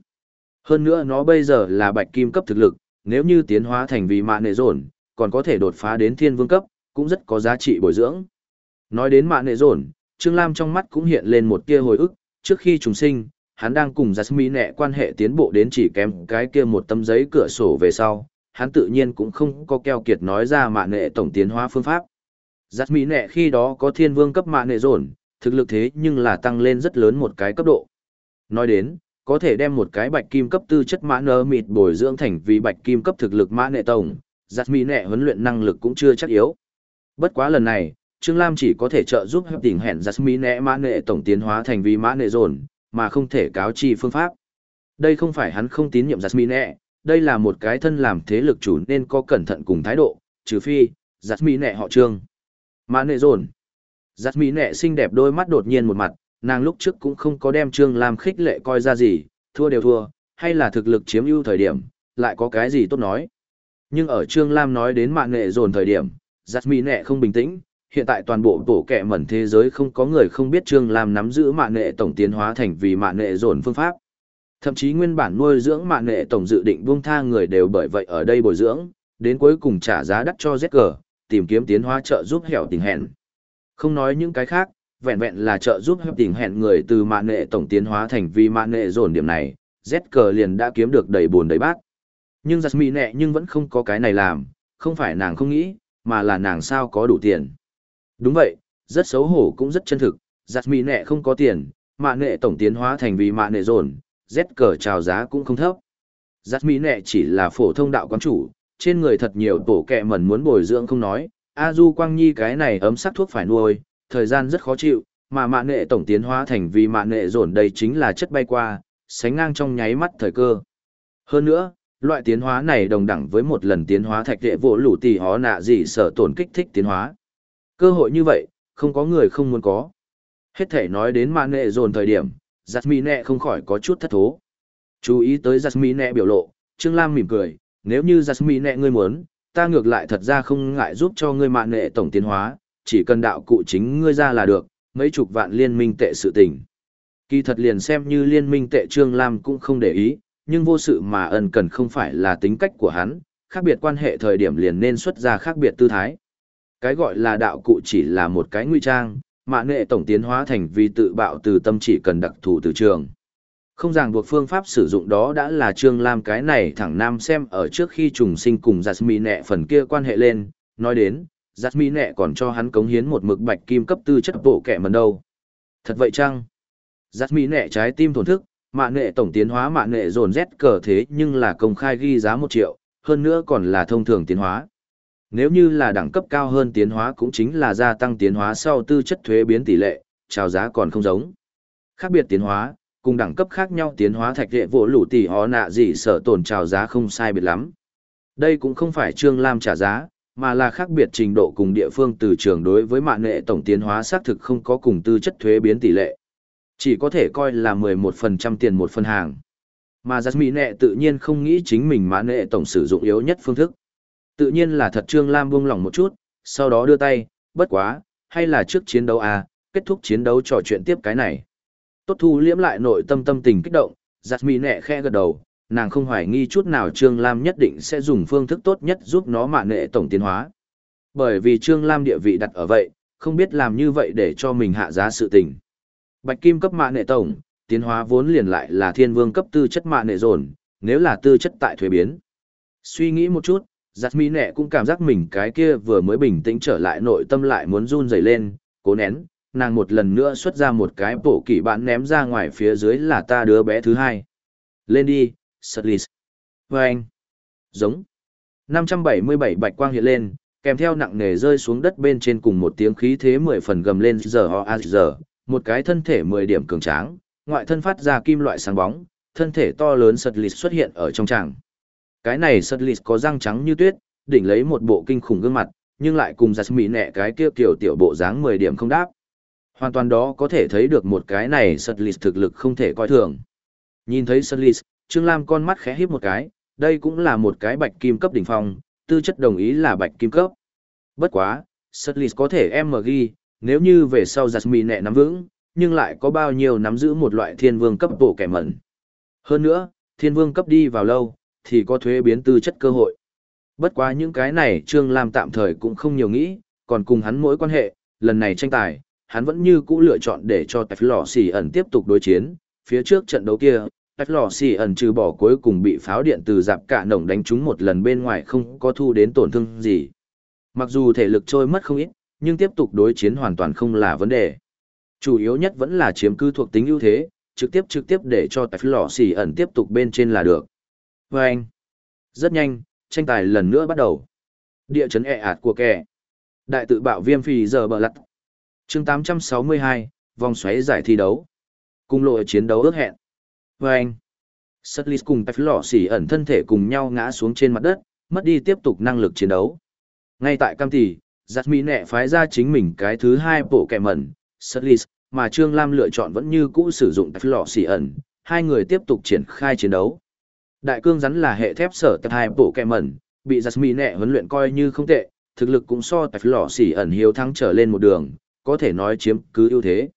Hơn nữa nó bây giờ là bạch kim cấp thực lực, nếu như tiến hóa thành vì mạ nghệ rồn, còn có thể đột phá đến thiên vương cấp, cũng rất có giá trị bồi dưỡng. Nói đến mạ nghệ rồn, Trương Lam trong mắt cũng hiện lên một tia hồi ức, trước khi trùng sinh, hắn đang cùng Jasmine quan hệ tiến bộ đến chỉ kém cái kia một tấm giấy cửa sổ về sau, hắn tự nhiên cũng không có keo kiệt nói ra mạ nghệ tổng tiến hóa phương pháp. Giặt mỹ nẹ khi đó có thiên vương cấp mạ nghệ rồn, thực lực thế nhưng là tăng lên rất lớn một cái cấp độ. Nói đến, có thể đem một cái bạch kim cấp tư chất mã nơ mịt bồi dưỡng thành vì bạch kim cấp thực lực mã nệ tổng, giặt mỹ nẹ huấn luyện năng lực cũng chưa chắc yếu. Bất quá lần này, Trương Lam chỉ có thể trợ giúp hấp tỉnh hẹn giặt mỹ nẹ mã nệ tổng tiến hóa thành vì mã nệ dồn, mà không thể cáo chi phương pháp. Đây không phải hắn không tín nhiệm giặt mỹ nẹ, đây là một cái thân làm thế lực chủ nên có cẩn thận cùng thái độ, trừ phi, giặt mỹ nẹ họ trương. Mã nệ dồn, Giặt mỹ nẹ xinh đẹp đôi mắt đột nhiên một mặt, nàng lúc trước cũng không có đem trương làm khích lệ coi ra gì, thua đều thua, hay là thực lực chiếm ưu thời điểm, lại có cái gì tốt nói. Nhưng ở Trương Lam nói đến mạng nghệ dồn thời điểm, giặt mỹ nẹ không bình tĩnh, hiện tại toàn bộ tổ kẹ mẩn thế giới không có người không biết Trương Lam nắm giữ mạng nệ tổng tiến hóa thành vì mạng nệ dồn phương pháp. Thậm chí nguyên bản nuôi dưỡng mạng nệ tổng dự định buông tha người đều bởi vậy ở đây bồi dưỡng, đến cuối cùng trả giá đắt cho ZG, tìm kiếm tiến hóa trợ giúp hẻo tình hẹn. Không nói những cái khác, vẹn vẹn là trợ giúp hẻo tình hẹn người từ mạng nệ tổng tiến hóa thành vì mạng nệ dồn điểm này, ZG liền đã kiếm được đầy buồn đầy bát. Nhưng Jasmine nẹ nhưng vẫn không có cái này làm, không phải nàng không nghĩ, mà là nàng sao có đủ tiền. Đúng vậy, rất xấu hổ cũng rất chân thực, giặt mì nẹ không có tiền, mạ nệ tổng tiến hóa thành vì mạ nệ dồn, Z cờ chào giá cũng không thấp. Giặt mỹ nẹ chỉ là phổ thông đạo quán chủ, trên người thật nhiều tổ kẹ mẩn muốn bồi dưỡng không nói, A Du Quang Nhi cái này ấm sắc thuốc phải nuôi, thời gian rất khó chịu, mà mạ nệ tổng tiến hóa thành vì mạ nệ dồn đây chính là chất bay qua, sánh ngang trong nháy mắt thời cơ. Hơn nữa, loại tiến hóa này đồng đẳng với một lần tiến hóa thạch đệ vỗ lũ tỷ hó nạ gì sở tổn kích thích tiến hóa. Cơ hội như vậy, không có người không muốn có. Hết thể nói đến mạn nệ dồn thời điểm, Jasmine không khỏi có chút thất thố. Chú ý tới Jasmine biểu lộ, Trương Lam mỉm cười, nếu như Jasmine ngươi muốn, ta ngược lại thật ra không ngại giúp cho ngươi mạn nệ tổng tiến hóa, chỉ cần đạo cụ chính ngươi ra là được, mấy chục vạn liên minh tệ sự tình. Kỳ thật liền xem như liên minh tệ Trương Lam cũng không để ý, nhưng vô sự mà ân cần không phải là tính cách của hắn, khác biệt quan hệ thời điểm liền nên xuất ra khác biệt tư thái. Cái gọi là đạo cụ chỉ là một cái nguy trang, mạ nghệ tổng tiến hóa thành vì tự bạo từ tâm chỉ cần đặc thù từ trường. Không ràng buộc phương pháp sử dụng đó đã là Trương Lam cái này thẳng nam xem ở trước khi trùng sinh cùng Jasmine phần kia quan hệ lên, nói đến, Jasmine còn cho hắn cống hiến một mực bạch kim cấp tư chất bộ kẻ mần đâu. Thật vậy chăng? Jasmine trái tim thổn thức, mạ nghệ tổng tiến hóa mạ nghệ dồn rét cờ thế nhưng là công khai ghi giá một triệu, hơn nữa còn là thông thường tiến hóa. Nếu như là đẳng cấp cao hơn tiến hóa cũng chính là gia tăng tiến hóa sau tư chất thuế biến tỷ lệ, chào giá còn không giống. Khác biệt tiến hóa, cùng đẳng cấp khác nhau tiến hóa thạch hệ vỗ lũ tỷ họ nạ gì sở tổn chào giá không sai biệt lắm. Đây cũng không phải Trương Lam trả giá, mà là khác biệt trình độ cùng địa phương từ trường đối với mạng nghệ tổng tiến hóa xác thực không có cùng tư chất thuế biến tỷ lệ. Chỉ có thể coi là 11% tiền một phần hàng. Mà Jasmine tự nhiên không nghĩ chính mình mạng nghệ tổng sử dụng yếu nhất phương thức. Tự nhiên là thật Trương Lam buông lòng một chút, sau đó đưa tay, bất quá, hay là trước chiến đấu à, kết thúc chiến đấu trò chuyện tiếp cái này. Tốt thu liễm lại nội tâm tâm tình kích động, giặt mì nẹ khe gật đầu, nàng không hoài nghi chút nào Trương Lam nhất định sẽ dùng phương thức tốt nhất giúp nó mạ nệ tổng tiến hóa. Bởi vì Trương Lam địa vị đặt ở vậy, không biết làm như vậy để cho mình hạ giá sự tình. Bạch kim cấp mạ nệ tổng, tiến hóa vốn liền lại là thiên vương cấp tư chất mạ nệ dồn, nếu là tư chất tại thuế biến. Suy nghĩ một chút, giặt mỹ nẹ cũng cảm giác mình cái kia vừa mới bình tĩnh trở lại nội tâm lại muốn run rẩy lên, cố nén, nàng một lần nữa xuất ra một cái bổ kỷ bạn ném ra ngoài phía dưới là ta đứa bé thứ hai. Lên đi, sutlis. Vê anh. Giống. 577 bạch quang hiện lên, kèm theo nặng nề rơi xuống đất bên trên cùng một tiếng khí thế mười phần gầm lên giờ ho a giờ, một cái thân thể mười điểm cường tráng, ngoại thân phát ra kim loại sáng bóng, thân thể to lớn sật lịt xuất hiện ở trong tràng cái này sật lịt có răng trắng như tuyết, đỉnh lấy một bộ kinh khủng gương mặt, nhưng lại cùng giặt mỹ nẹ cái kia kiểu tiểu bộ dáng 10 điểm không đáp. Hoàn toàn đó có thể thấy được một cái này sật lịt thực lực không thể coi thường. Nhìn thấy sật lịt, Trương Lam con mắt khẽ híp một cái, đây cũng là một cái bạch kim cấp đỉnh phong, tư chất đồng ý là bạch kim cấp. Bất quá, sật lịt có thể em mở ghi, nếu như về sau giặt mỹ nẹ nắm vững, nhưng lại có bao nhiêu nắm giữ một loại thiên vương cấp bộ kẻ mẩn. Hơn nữa, thiên vương cấp đi vào lâu, thì có thuế biến tư chất cơ hội. Bất quá những cái này Trương Lam tạm thời cũng không nhiều nghĩ, còn cùng hắn mỗi quan hệ, lần này tranh tài, hắn vẫn như cũ lựa chọn để cho Tạch Lò Xì ẩn tiếp tục đối chiến, phía trước trận đấu kia, Tạch Lò Xì ẩn trừ bỏ cuối cùng bị pháo điện từ dạp cả nổng đánh trúng một lần bên ngoài không có thu đến tổn thương gì. Mặc dù thể lực trôi mất không ít, nhưng tiếp tục đối chiến hoàn toàn không là vấn đề. Chủ yếu nhất vẫn là chiếm cư thuộc tính ưu thế, trực tiếp trực tiếp để cho Tạch Lò Xì ẩn tiếp tục bên trên là được. Và anh, rất nhanh, tranh tài lần nữa bắt đầu. Địa chấn ẹ ạt của kẻ. Đại tự bạo viêm phì giờ bờ lặt. chương 862, vòng xoáy giải thi đấu. Cung lộ chiến đấu ước hẹn. Và anh, Sutlis cùng Tạch Lọ xỉ ẩn thân thể cùng nhau ngã xuống trên mặt đất, mất đi tiếp tục năng lực chiến đấu. Ngay tại cam tỷ, giặt mỹ nẹ phái ra chính mình cái thứ hai bộ kẻ mẩn, Sutlis, mà Trương Lam lựa chọn vẫn như cũ sử dụng Tạch Lọ xỉ ẩn, hai người tiếp tục triển khai chiến đấu. Đại cương rắn là hệ thép sở tập hai bộ kẹ mẩn, bị Jasmine huấn luyện coi như không tệ, thực lực cũng so tạch lỏ xỉ ẩn hiếu thắng trở lên một đường, có thể nói chiếm cứ ưu thế.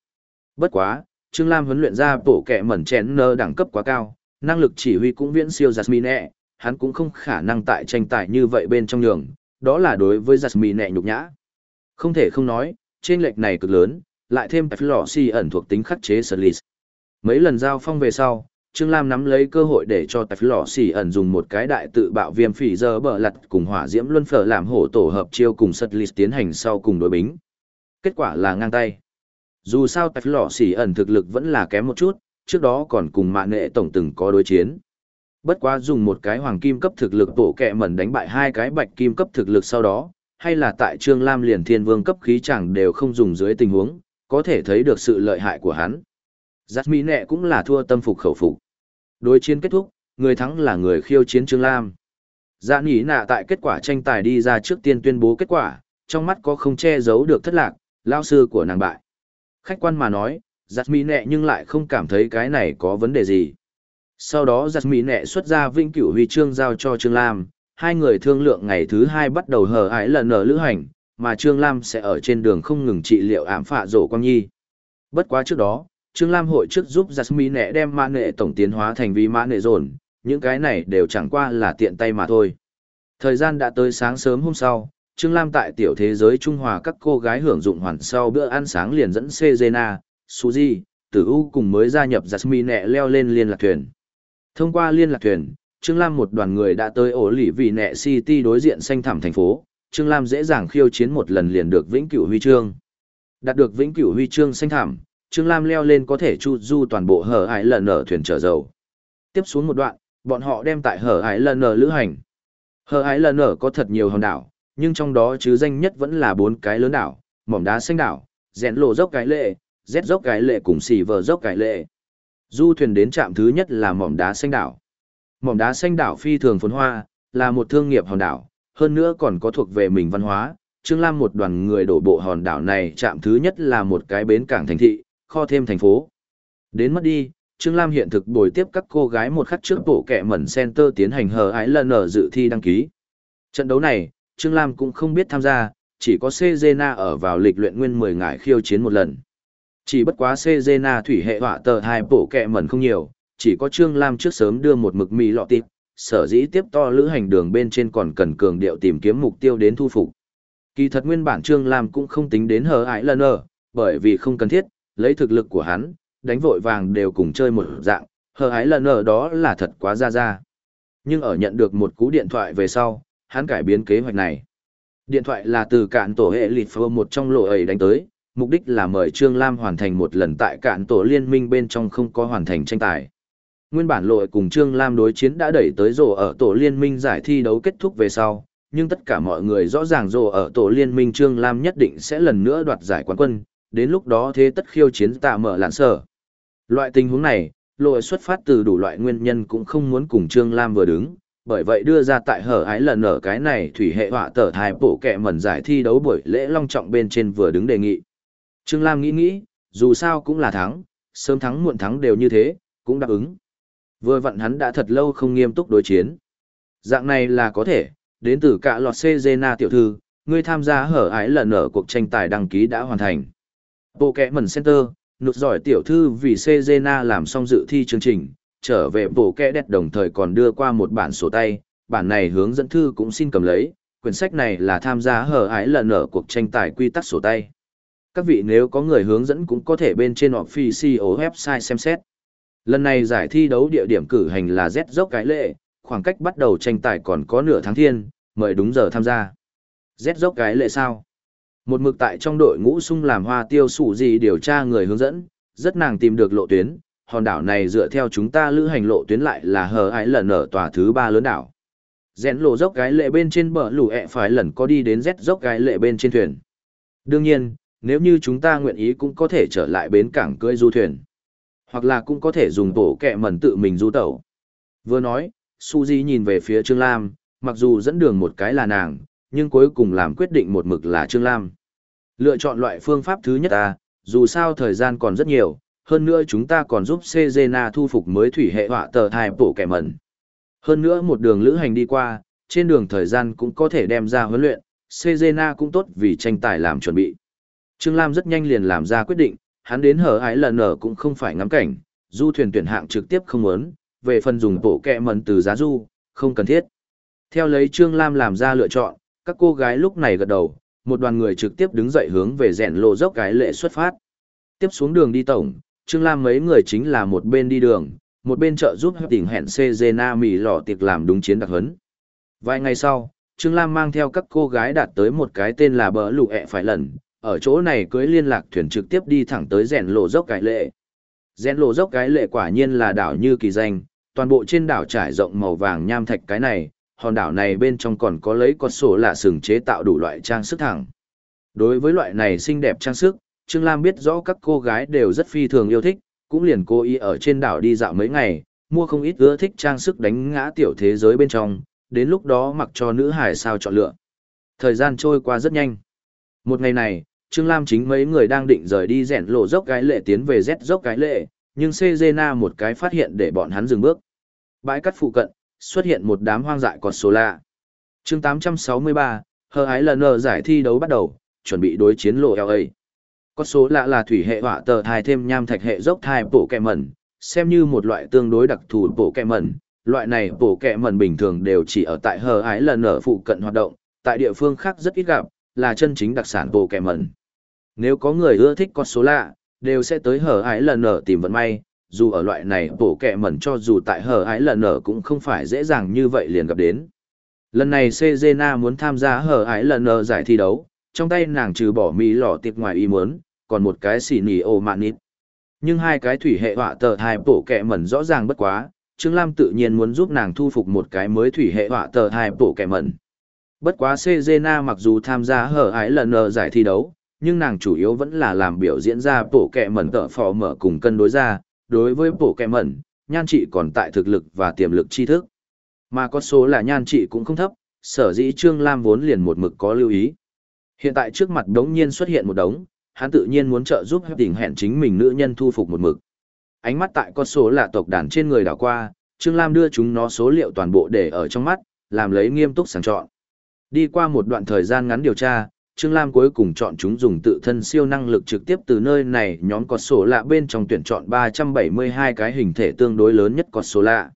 Bất quá, Trương Lam huấn luyện ra bộ kẹ mẩn chén nơ đẳng cấp quá cao, năng lực chỉ huy cũng viễn siêu Jasmine, hắn cũng không khả năng tại tranh tài như vậy bên trong đường, đó là đối với Jasmine nhục nhã. Không thể không nói, trên lệch này cực lớn, lại thêm tạch lỏ xỉ ẩn thuộc tính khắc chế Sutlis. Mấy lần giao phong về sau, Trương Lam nắm lấy cơ hội để cho Tạch Lọ Xỉ ẩn dùng một cái đại tự bạo viêm phỉ giờ bờ lật cùng hỏa diễm luân phở làm hổ tổ hợp chiêu cùng sật lịt tiến hành sau cùng đối bính. Kết quả là ngang tay. Dù sao Tạch Lọ Xỉ ẩn thực lực vẫn là kém một chút, trước đó còn cùng mạng nghệ tổng từng có đối chiến. Bất quá dùng một cái hoàng kim cấp thực lực tổ kẹ mẩn đánh bại hai cái bạch kim cấp thực lực sau đó, hay là tại Trương Lam liền thiên vương cấp khí chẳng đều không dùng dưới tình huống, có thể thấy được sự lợi hại của hắn. Giác Mỹ Nệ cũng là thua tâm phục khẩu phục. Đối chiến kết thúc, người thắng là người khiêu chiến Trương Lam. Dạ nỉ nạ tại kết quả tranh tài đi ra trước tiên tuyên bố kết quả, trong mắt có không che giấu được thất lạc, lao sư của nàng bại. Khách quan mà nói, giặt mỹ nẹ nhưng lại không cảm thấy cái này có vấn đề gì. Sau đó giặt mỹ nẹ xuất ra vinh cửu huy chương giao cho Trương Lam, hai người thương lượng ngày thứ hai bắt đầu hờ ái lần ở lữ hành, mà Trương Lam sẽ ở trên đường không ngừng trị liệu ảm phạ rổ quang nhi. Bất quá trước đó, Trương Lam hội trước giúp Jasmine đem mã nệ tổng tiến hóa thành vi mã nệ dồn, những cái này đều chẳng qua là tiện tay mà thôi. Thời gian đã tới sáng sớm hôm sau, Trương Lam tại tiểu thế giới Trung Hòa các cô gái hưởng dụng hoàn sau bữa ăn sáng liền dẫn Sejena, Suzy, Tử U cùng mới gia nhập Jasmine leo lên liên lạc thuyền. Thông qua liên lạc thuyền, Trương Lam một đoàn người đã tới ổ lỉ vì nẹ City đối diện xanh thẳm thành phố, Trương Lam dễ dàng khiêu chiến một lần liền được vĩnh cửu huy chương. Đạt được vĩnh cửu huy chương xanh thẳm, Trương Lam leo lên có thể chu du toàn bộ hở ải lần ở thuyền chở dầu. Tiếp xuống một đoạn, bọn họ đem tại hở ải lần ở lữ hành. Hở ải lần ở có thật nhiều hòn đảo, nhưng trong đó chứ danh nhất vẫn là bốn cái lớn đảo, mỏm đá xanh đảo, rèn lộ dốc cái lệ, rét dốc cái lệ cùng xì vờ dốc cái lệ. Du thuyền đến trạm thứ nhất là mỏm đá xanh đảo. Mỏm đá xanh đảo phi thường phồn hoa, là một thương nghiệp hòn đảo, hơn nữa còn có thuộc về mình văn hóa. Trương Lam một đoàn người đổ bộ hòn đảo này chạm thứ nhất là một cái bến cảng thành thị, kho thêm thành phố. Đến mất đi, Trương Lam hiện thực bồi tiếp các cô gái một khắc trước bộ kẻ mẩn center tiến hành hờ ái lần ở dự thi đăng ký. Trận đấu này, Trương Lam cũng không biết tham gia, chỉ có Cezena ở vào lịch luyện nguyên 10 ngải khiêu chiến một lần. Chỉ bất quá Cezena thủy hệ họa tờ hai bộ kẹ mẩn không nhiều, chỉ có Trương Lam trước sớm đưa một mực mì lọ tịp, sở dĩ tiếp to lữ hành đường bên trên còn cần cường điệu tìm kiếm mục tiêu đến thu phục. Kỳ thật nguyên bản Trương Lam cũng không tính đến hờ ái lần ở, bởi vì không cần thiết, lấy thực lực của hắn, đánh vội vàng đều cùng chơi một dạng, hờ hái lần ở đó là thật quá ra ra. Nhưng ở nhận được một cú điện thoại về sau, hắn cải biến kế hoạch này. Điện thoại là từ cạn tổ hệ lịt phơ một trong lộ ấy đánh tới, mục đích là mời Trương Lam hoàn thành một lần tại cạn tổ liên minh bên trong không có hoàn thành tranh tài. Nguyên bản lội cùng Trương Lam đối chiến đã đẩy tới rổ ở tổ liên minh giải thi đấu kết thúc về sau, nhưng tất cả mọi người rõ ràng rổ ở tổ liên minh Trương Lam nhất định sẽ lần nữa đoạt giải quán quân, đến lúc đó thế tất khiêu chiến tạ mở lạn sở. Loại tình huống này, lội xuất phát từ đủ loại nguyên nhân cũng không muốn cùng Trương Lam vừa đứng, bởi vậy đưa ra tại hở ái lần ở cái này thủy hệ họa tở thai bổ kẹ mẩn giải thi đấu buổi lễ long trọng bên trên vừa đứng đề nghị. Trương Lam nghĩ nghĩ, dù sao cũng là thắng, sớm thắng muộn thắng đều như thế, cũng đáp ứng. Vừa vặn hắn đã thật lâu không nghiêm túc đối chiến. Dạng này là có thể, đến từ cả lọt Cezena tiểu thư, người tham gia hở ái lần ở cuộc tranh tài đăng ký đã hoàn thành. Bộ Kẹ mẩn center, nụt giỏi tiểu thư vì sejena làm xong dự thi chương trình, trở về bộ Kẹ đẹp đồng thời còn đưa qua một bản sổ tay, bản này hướng dẫn thư cũng xin cầm lấy, quyển sách này là tham gia hở ái lần ở cuộc tranh tài quy tắc sổ tay. Các vị nếu có người hướng dẫn cũng có thể bên trên official website xem xét. Lần này giải thi đấu địa điểm cử hành là Z dốc cái lệ, khoảng cách bắt đầu tranh tài còn có nửa tháng thiên, mời đúng giờ tham gia. Z dốc cái lệ sao? Một mực tại trong đội ngũ sung làm hoa tiêu sủ gì điều tra người hướng dẫn, rất nàng tìm được lộ tuyến, hòn đảo này dựa theo chúng ta lữ hành lộ tuyến lại là hờ ái lần ở tòa thứ ba lớn đảo. Rẽn lộ dốc cái lệ bên trên bờ lũ ẹ phải lần có đi đến rét dốc cái lệ bên trên thuyền. Đương nhiên, nếu như chúng ta nguyện ý cũng có thể trở lại bến cảng cưỡi du thuyền hoặc là cũng có thể dùng tổ kẹ mẩn tự mình du tẩu. Vừa nói, Suzy nhìn về phía Trương Lam, mặc dù dẫn đường một cái là nàng, nhưng cuối cùng làm quyết định một mực là Trương Lam. Lựa chọn loại phương pháp thứ nhất ta, dù sao thời gian còn rất nhiều, hơn nữa chúng ta còn giúp Cezena thu phục mới thủy hệ họa tờ thai bổ kẻ mẩn. Hơn nữa một đường lữ hành đi qua, trên đường thời gian cũng có thể đem ra huấn luyện, Cezena cũng tốt vì tranh tài làm chuẩn bị. Trương Lam rất nhanh liền làm ra quyết định, hắn đến hở ái lần ở cũng không phải ngắm cảnh, du thuyền tuyển hạng trực tiếp không muốn, về phần dùng bổ kẹ mần từ giá du, không cần thiết. Theo lấy Trương Lam làm ra lựa chọn, các cô gái lúc này gật đầu, một đoàn người trực tiếp đứng dậy hướng về rèn lộ dốc cái lệ xuất phát. Tiếp xuống đường đi tổng, Trương Lam mấy người chính là một bên đi đường, một bên trợ giúp tỉnh hẹn Cezena mì lọ tiệc làm đúng chiến đặc hấn. Vài ngày sau, Trương Lam mang theo các cô gái đạt tới một cái tên là bờ lụ ẹ phải lần, ở chỗ này cưới liên lạc thuyền trực tiếp đi thẳng tới rèn lộ dốc cái lệ. Rèn lộ dốc cái lệ quả nhiên là đảo như kỳ danh, toàn bộ trên đảo trải rộng màu vàng nham thạch cái này, hòn đảo này bên trong còn có lấy con sổ lạ sừng chế tạo đủ loại trang sức thẳng. Đối với loại này xinh đẹp trang sức, Trương Lam biết rõ các cô gái đều rất phi thường yêu thích, cũng liền cố ý ở trên đảo đi dạo mấy ngày, mua không ít ưa thích trang sức đánh ngã tiểu thế giới bên trong, đến lúc đó mặc cho nữ hải sao chọn lựa. Thời gian trôi qua rất nhanh. Một ngày này, Trương Lam chính mấy người đang định rời đi rèn lộ dốc cái lệ tiến về Z dốc cái lệ, nhưng Cezena một cái phát hiện để bọn hắn dừng bước. Bãi cắt phụ cận, xuất hiện một đám hoang dại còn số lạ. chương 863, hờ ái lần nờ giải thi đấu bắt đầu, chuẩn bị đối chiến lộ LA. con số lạ là thủy hệ họa tờ thai thêm nham thạch hệ dốc thai bộ kẹ mẩn, xem như một loại tương đối đặc thù bộ kẹ mẩn. Loại này bộ kẹ mẩn bình thường đều chỉ ở tại hờ ái lần nở phụ cận hoạt động, tại địa phương khác rất ít gặp, là chân chính đặc sản bộ kẹ mẩn. Nếu có người ưa thích con số lạ, đều sẽ tới hở ái lần nở tìm vận may, dù ở loại này bổ kẹ mẩn cho dù tại hở ái lần nở cũng không phải dễ dàng như vậy liền gặp đến. Lần này Cezena muốn tham gia hở ái lần nở giải thi đấu, trong tay nàng trừ bỏ mỹ lọ tiệp ngoài ý muốn, còn một cái xỉ nỉ ô mạn nít. Nhưng hai cái thủy hệ họa tờ hai bổ kẹ mẩn rõ ràng bất quá, Trương Lam tự nhiên muốn giúp nàng thu phục một cái mới thủy hệ họa tờ hai bổ kẹ mẩn. Bất quá Cezena mặc dù tham gia hở ái lần nở giải thi đấu, nhưng nàng chủ yếu vẫn là làm biểu diễn ra bổ kẹ mẩn tợ phò mở cùng cân đối ra, đối với bộ kẹ mẩn, nhan trị còn tại thực lực và tiềm lực tri thức. Mà có số là nhan trị cũng không thấp, sở dĩ Trương Lam vốn liền một mực có lưu ý. Hiện tại trước mặt đống nhiên xuất hiện một đống, hắn tự nhiên muốn trợ giúp hấp tình hẹn chính mình nữ nhân thu phục một mực. Ánh mắt tại con số là tộc đàn trên người đảo qua, Trương Lam đưa chúng nó số liệu toàn bộ để ở trong mắt, làm lấy nghiêm túc sàng chọn. Đi qua một đoạn thời gian ngắn điều tra, Trương Lam cuối cùng chọn chúng dùng tự thân siêu năng lực trực tiếp từ nơi này nhóm có sổ lạ bên trong tuyển chọn 372 cái hình thể tương đối lớn nhất có số lạ.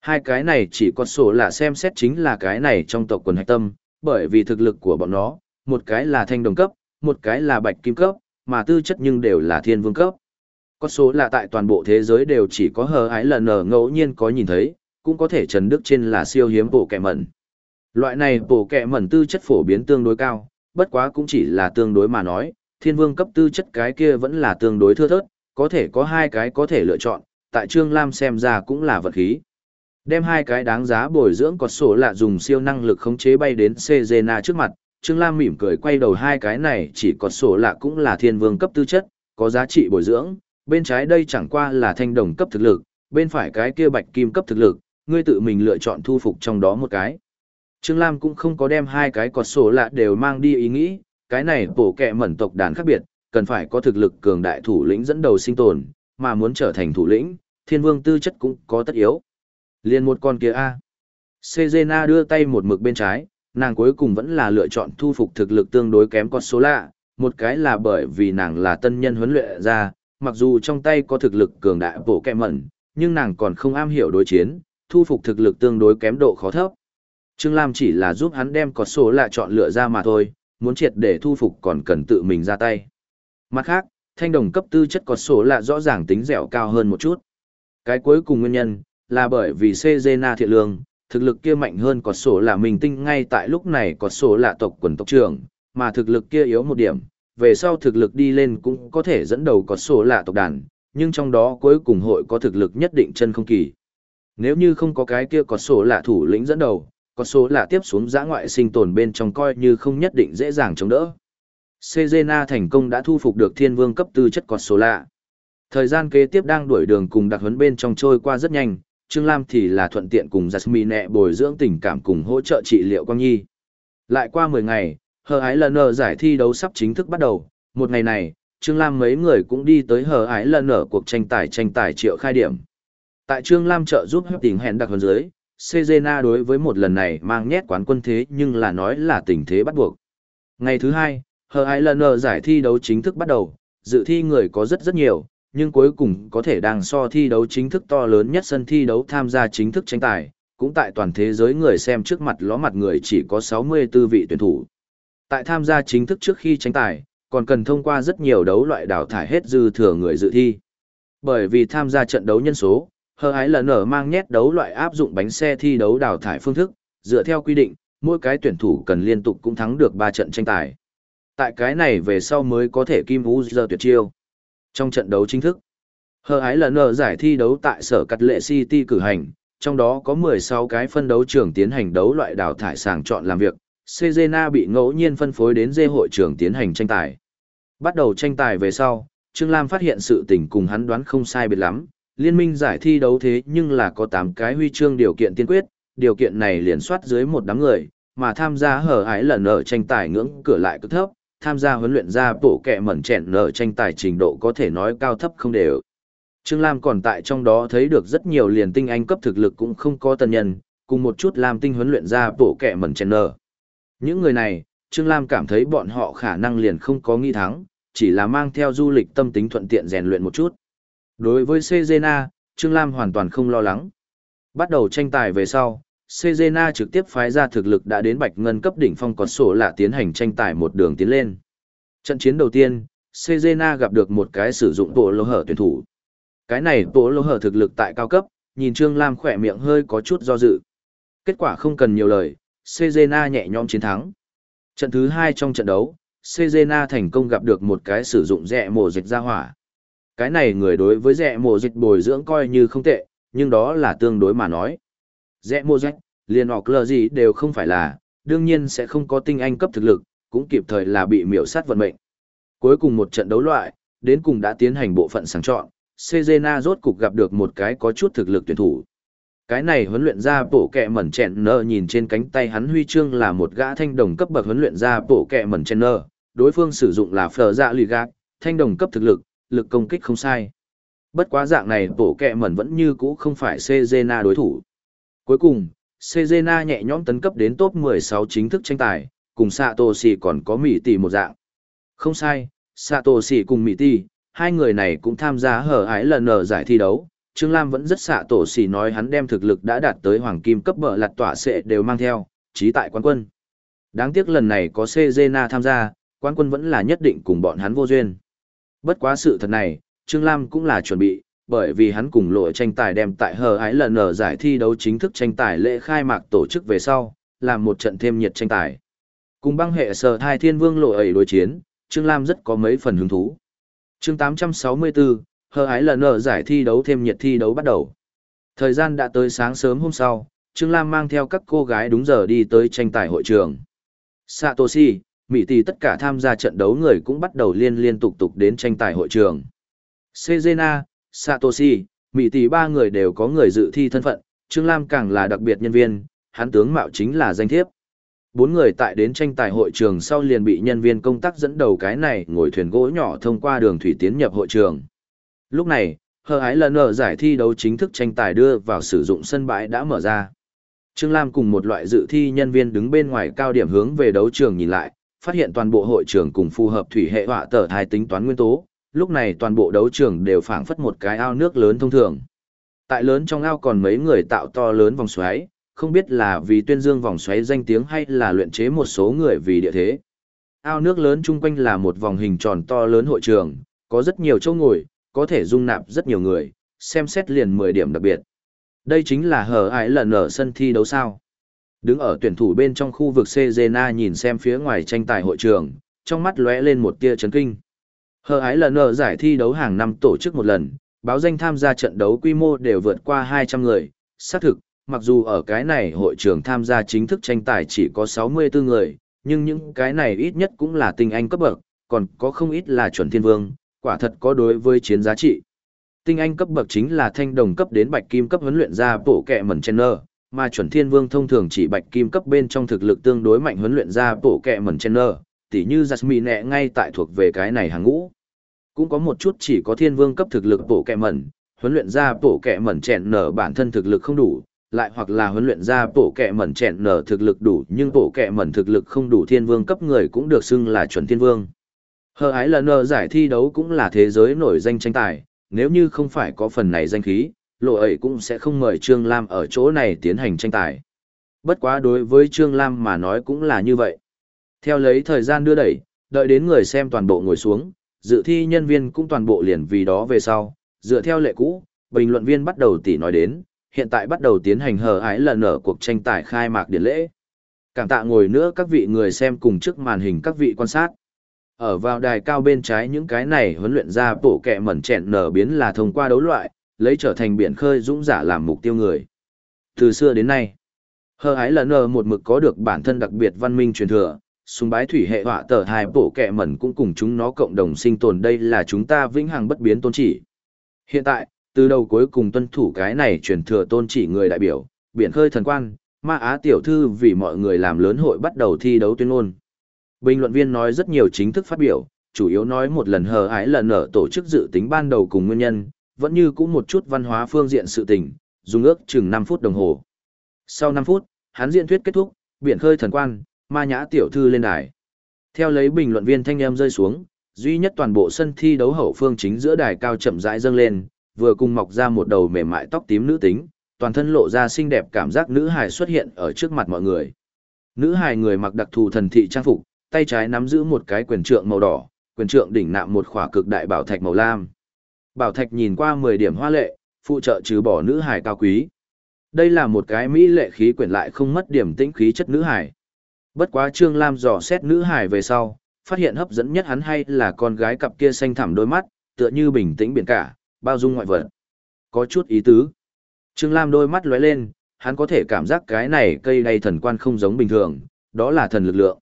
Hai cái này chỉ có sổ lạ xem xét chính là cái này trong tộc quần hạch tâm, bởi vì thực lực của bọn nó, một cái là thanh đồng cấp, một cái là bạch kim cấp, mà tư chất nhưng đều là thiên vương cấp. Có số lạ tại toàn bộ thế giới đều chỉ có hờ ái lần ở ngẫu nhiên có nhìn thấy, cũng có thể Trần Đức trên là siêu hiếm bộ kẻ mẩn. Loại này bộ kẻ mẩn tư chất phổ biến tương đối cao, bất quá cũng chỉ là tương đối mà nói, thiên vương cấp tư chất cái kia vẫn là tương đối thưa thớt, có thể có hai cái có thể lựa chọn, tại Trương Lam xem ra cũng là vật khí. Đem hai cái đáng giá bồi dưỡng có sổ lạ dùng siêu năng lực khống chế bay đến Cezena trước mặt, Trương Lam mỉm cười quay đầu hai cái này chỉ có sổ lạ cũng là thiên vương cấp tư chất, có giá trị bồi dưỡng, bên trái đây chẳng qua là thanh đồng cấp thực lực, bên phải cái kia bạch kim cấp thực lực, ngươi tự mình lựa chọn thu phục trong đó một cái. Trương Lam cũng không có đem hai cái cọt sổ lạ đều mang đi ý nghĩ, cái này bổ kẹ mẩn tộc đàn khác biệt, cần phải có thực lực cường đại thủ lĩnh dẫn đầu sinh tồn, mà muốn trở thành thủ lĩnh, thiên vương tư chất cũng có tất yếu. Liên một con kia A. Sejena đưa tay một mực bên trái, nàng cuối cùng vẫn là lựa chọn thu phục thực lực tương đối kém con số lạ, một cái là bởi vì nàng là tân nhân huấn luyện ra, mặc dù trong tay có thực lực cường đại bổ kẹ mẩn, nhưng nàng còn không am hiểu đối chiến, thu phục thực lực tương đối kém độ khó thấp. Trương Lam chỉ là giúp hắn đem có số lạ chọn lựa ra mà thôi, muốn triệt để thu phục còn cần tự mình ra tay. Mặt khác, thanh đồng cấp tư chất có số lạ rõ ràng tính dẻo cao hơn một chút. Cái cuối cùng nguyên nhân, là bởi vì Cezena thiện lương, thực lực kia mạnh hơn có số lạ mình tinh ngay tại lúc này có số lạ tộc quần tộc trưởng, mà thực lực kia yếu một điểm, về sau thực lực đi lên cũng có thể dẫn đầu có số lạ tộc đàn, nhưng trong đó cuối cùng hội có thực lực nhất định chân không kỳ. Nếu như không có cái kia có số lạ thủ lĩnh dẫn đầu, có số là tiếp xuống giã ngoại sinh tồn bên trong coi như không nhất định dễ dàng chống đỡ. Sejena thành công đã thu phục được thiên vương cấp tư chất con số lạ. Thời gian kế tiếp đang đuổi đường cùng đặc huấn bên trong trôi qua rất nhanh, Trương Lam thì là thuận tiện cùng Jasmine bồi dưỡng tình cảm cùng hỗ trợ trị liệu Quang Nhi. Lại qua 10 ngày, Hờ Ái Lần ở giải thi đấu sắp chính thức bắt đầu, một ngày này, Trương Lam mấy người cũng đi tới Hờ Ái Lần ở cuộc tranh tài tranh tài triệu khai điểm. Tại Trương Lam trợ giúp hấp tình hẹn đặc huấn dưới, Cezena đối với một lần này mang nhét quán quân thế nhưng là nói là tình thế bắt buộc. Ngày thứ hai, Hờ Islander giải thi đấu chính thức bắt đầu, dự thi người có rất rất nhiều, nhưng cuối cùng có thể đang so thi đấu chính thức to lớn nhất sân thi đấu tham gia chính thức tranh tài, cũng tại toàn thế giới người xem trước mặt ló mặt người chỉ có 64 vị tuyển thủ. Tại tham gia chính thức trước khi tranh tài, còn cần thông qua rất nhiều đấu loại đào thải hết dư thừa người dự thi. Bởi vì tham gia trận đấu nhân số, hờ ái lần ở mang nhét đấu loại áp dụng bánh xe thi đấu đào thải phương thức, dựa theo quy định, mỗi cái tuyển thủ cần liên tục cũng thắng được 3 trận tranh tài. Tại cái này về sau mới có thể kim vũ giờ tuyệt chiêu. Trong trận đấu chính thức, hờ ái lần ở giải thi đấu tại sở cắt lệ City cử hành, trong đó có 16 cái phân đấu trường tiến hành đấu loại đào thải sàng chọn làm việc, Cezena bị ngẫu nhiên phân phối đến dê hội trường tiến hành tranh tài. Bắt đầu tranh tài về sau, Trương Lam phát hiện sự tình cùng hắn đoán không sai biệt lắm, liên minh giải thi đấu thế nhưng là có 8 cái huy chương điều kiện tiên quyết, điều kiện này liền soát dưới một đám người, mà tham gia hở hái lần ở tranh tài ngưỡng cửa lại cực thấp, tham gia huấn luyện ra bộ kẹ mẩn chèn nở tranh tài trình độ có thể nói cao thấp không đều. Trương Lam còn tại trong đó thấy được rất nhiều liền tinh anh cấp thực lực cũng không có tân nhân, cùng một chút làm tinh huấn luyện ra bộ kẹ mẩn chèn nở. Những người này, Trương Lam cảm thấy bọn họ khả năng liền không có nghi thắng, chỉ là mang theo du lịch tâm tính thuận tiện rèn luyện một chút. Đối với Sezena, Trương Lam hoàn toàn không lo lắng. Bắt đầu tranh tài về sau, Sezena trực tiếp phái ra thực lực đã đến bạch ngân cấp đỉnh phong còn sổ lạ tiến hành tranh tài một đường tiến lên. Trận chiến đầu tiên, Sezena gặp được một cái sử dụng bộ lô hở tuyển thủ. Cái này bộ lô hở thực lực tại cao cấp, nhìn Trương Lam khỏe miệng hơi có chút do dự. Kết quả không cần nhiều lời, Sezena nhẹ nhõm chiến thắng. Trận thứ hai trong trận đấu, Sezena thành công gặp được một cái sử dụng rẻ mổ dịch ra hỏa. Cái này người đối với rẽ mộ dịch bồi dưỡng coi như không tệ, nhưng đó là tương đối mà nói. Rẽ mộ dịch, liền hoặc lờ gì đều không phải là, đương nhiên sẽ không có tinh anh cấp thực lực, cũng kịp thời là bị miểu sát vận mệnh. Cuối cùng một trận đấu loại, đến cùng đã tiến hành bộ phận sàng chọn, Cezena rốt cục gặp được một cái có chút thực lực tuyển thủ. Cái này huấn luyện ra bổ kẹ mẩn chèn nơ nhìn trên cánh tay hắn huy chương là một gã thanh đồng cấp bậc huấn luyện ra bổ kẹ mẩn chèn nơ, đối phương sử dụng là phở dạ lì gác, thanh đồng cấp thực lực, lực công kích không sai. Bất quá dạng này bổ kẹ mẩn vẫn như cũ không phải Sezena đối thủ. Cuối cùng, Sezena nhẹ nhõm tấn cấp đến top 16 chính thức tranh tài, cùng Satoshi còn có Mỹ tỷ một dạng. Không sai, Satoshi cùng Mỹ tỷ, hai người này cũng tham gia hở ái lần ở giải thi đấu. Trương Lam vẫn rất xạ tổ xỉ nói hắn đem thực lực đã đạt tới hoàng kim cấp bờ lặt tỏa sẽ đều mang theo, trí tại quán quân. Đáng tiếc lần này có Sezena tham gia, quán quân vẫn là nhất định cùng bọn hắn vô duyên. Bất quá sự thật này, Trương Lam cũng là chuẩn bị, bởi vì hắn cùng lộ tranh tài đem tại hờ ái lần ở giải thi đấu chính thức tranh tài lễ khai mạc tổ chức về sau, làm một trận thêm nhiệt tranh tài. Cùng băng hệ sở thai thiên vương lộ ấy đối chiến, Trương Lam rất có mấy phần hứng thú. chương 864, hờ ái lần ở giải thi đấu thêm nhiệt thi đấu bắt đầu. Thời gian đã tới sáng sớm hôm sau, Trương Lam mang theo các cô gái đúng giờ đi tới tranh tài hội trường. Satoshi, Mỹ tỷ tất cả tham gia trận đấu người cũng bắt đầu liên liên tục tục đến tranh tài hội trường. Sejena, Satoshi, Mỹ tỷ ba người đều có người dự thi thân phận, Trương Lam càng là đặc biệt nhân viên, hắn tướng mạo chính là danh thiếp. Bốn người tại đến tranh tài hội trường sau liền bị nhân viên công tác dẫn đầu cái này ngồi thuyền gỗ nhỏ thông qua đường thủy tiến nhập hội trường. Lúc này, hờ ái lần ở giải thi đấu chính thức tranh tài đưa vào sử dụng sân bãi đã mở ra. Trương Lam cùng một loại dự thi nhân viên đứng bên ngoài cao điểm hướng về đấu trường nhìn lại, phát hiện toàn bộ hội trường cùng phù hợp thủy hệ họa tờ thai tính toán nguyên tố, lúc này toàn bộ đấu trường đều phảng phất một cái ao nước lớn thông thường. Tại lớn trong ao còn mấy người tạo to lớn vòng xoáy, không biết là vì tuyên dương vòng xoáy danh tiếng hay là luyện chế một số người vì địa thế. Ao nước lớn chung quanh là một vòng hình tròn to lớn hội trường, có rất nhiều chỗ ngồi, có thể dung nạp rất nhiều người, xem xét liền 10 điểm đặc biệt. Đây chính là hở ái lần ở sân thi đấu sao. Đứng ở tuyển thủ bên trong khu vực Cezena nhìn xem phía ngoài tranh tài hội trường, trong mắt lóe lên một tia chấn kinh. Hờ ái lần ở giải thi đấu hàng năm tổ chức một lần, báo danh tham gia trận đấu quy mô đều vượt qua 200 người. Xác thực, mặc dù ở cái này hội trường tham gia chính thức tranh tài chỉ có 64 người, nhưng những cái này ít nhất cũng là tinh anh cấp bậc, còn có không ít là chuẩn thiên vương, quả thật có đối với chiến giá trị. Tinh anh cấp bậc chính là thanh đồng cấp đến bạch kim cấp huấn luyện ra bộ kẹ mẩn chen mà chuẩn thiên vương thông thường chỉ bạch kim cấp bên trong thực lực tương đối mạnh huấn luyện ra bộ kẹ mẩn chen nơ, tỉ như Jasmine ngay tại thuộc về cái này hàng ngũ cũng có một chút chỉ có thiên vương cấp thực lực bổ kẹ mẩn, huấn luyện ra bổ kẹ mẩn chèn nở bản thân thực lực không đủ, lại hoặc là huấn luyện ra bổ kẹ mẩn chèn nở thực lực đủ nhưng bổ kẹ mẩn thực lực không đủ thiên vương cấp người cũng được xưng là chuẩn thiên vương. Hờ ái lần nở giải thi đấu cũng là thế giới nổi danh tranh tài, nếu như không phải có phần này danh khí, lộ ấy cũng sẽ không mời Trương Lam ở chỗ này tiến hành tranh tài. Bất quá đối với Trương Lam mà nói cũng là như vậy. Theo lấy thời gian đưa đẩy, đợi đến người xem toàn bộ ngồi xuống, dự thi nhân viên cũng toàn bộ liền vì đó về sau, dựa theo lệ cũ, bình luận viên bắt đầu tỉ nói đến, hiện tại bắt đầu tiến hành hờ ái lần ở cuộc tranh tài khai mạc điển lễ. Cảm tạ ngồi nữa các vị người xem cùng trước màn hình các vị quan sát. Ở vào đài cao bên trái những cái này huấn luyện ra bổ kẹ mẩn chẹn nở biến là thông qua đấu loại, lấy trở thành biển khơi dũng giả làm mục tiêu người. Từ xưa đến nay, hờ ái lần ở một mực có được bản thân đặc biệt văn minh truyền thừa, sùng bái thủy hệ họa tờ hai bộ kẹ mẩn cũng cùng chúng nó cộng đồng sinh tồn đây là chúng ta vĩnh hằng bất biến tôn chỉ. Hiện tại, từ đầu cuối cùng tuân thủ cái này truyền thừa tôn chỉ người đại biểu, biển khơi thần quan, ma á tiểu thư vì mọi người làm lớn hội bắt đầu thi đấu tuyên ngôn. Bình luận viên nói rất nhiều chính thức phát biểu, chủ yếu nói một lần hờ ái lần ở tổ chức dự tính ban đầu cùng nguyên nhân, vẫn như cũng một chút văn hóa phương diện sự tình, dùng ước chừng 5 phút đồng hồ. Sau 5 phút, hắn diễn thuyết kết thúc, biển khơi thần quan, ma nhã tiểu thư lên đài. Theo lấy bình luận viên thanh em rơi xuống, duy nhất toàn bộ sân thi đấu hậu phương chính giữa đài cao chậm rãi dâng lên, vừa cùng mọc ra một đầu mềm mại tóc tím nữ tính, toàn thân lộ ra xinh đẹp cảm giác nữ hài xuất hiện ở trước mặt mọi người. Nữ hài người mặc đặc thù thần thị trang phục, tay trái nắm giữ một cái quyền trượng màu đỏ, quyền trượng đỉnh nạm một khỏa cực đại bảo thạch màu lam. Bảo thạch nhìn qua 10 điểm hoa lệ, phụ trợ trừ bỏ nữ hài cao quý. Đây là một cái mỹ lệ khí quyển lại không mất điểm tĩnh khí chất nữ hài. Bất quá Trương Lam dò xét nữ hài về sau, phát hiện hấp dẫn nhất hắn hay là con gái cặp kia xanh thẳm đôi mắt, tựa như bình tĩnh biển cả, bao dung ngoại vật. Có chút ý tứ. Trương Lam đôi mắt lóe lên, hắn có thể cảm giác cái này cây đầy thần quan không giống bình thường, đó là thần lực lượng.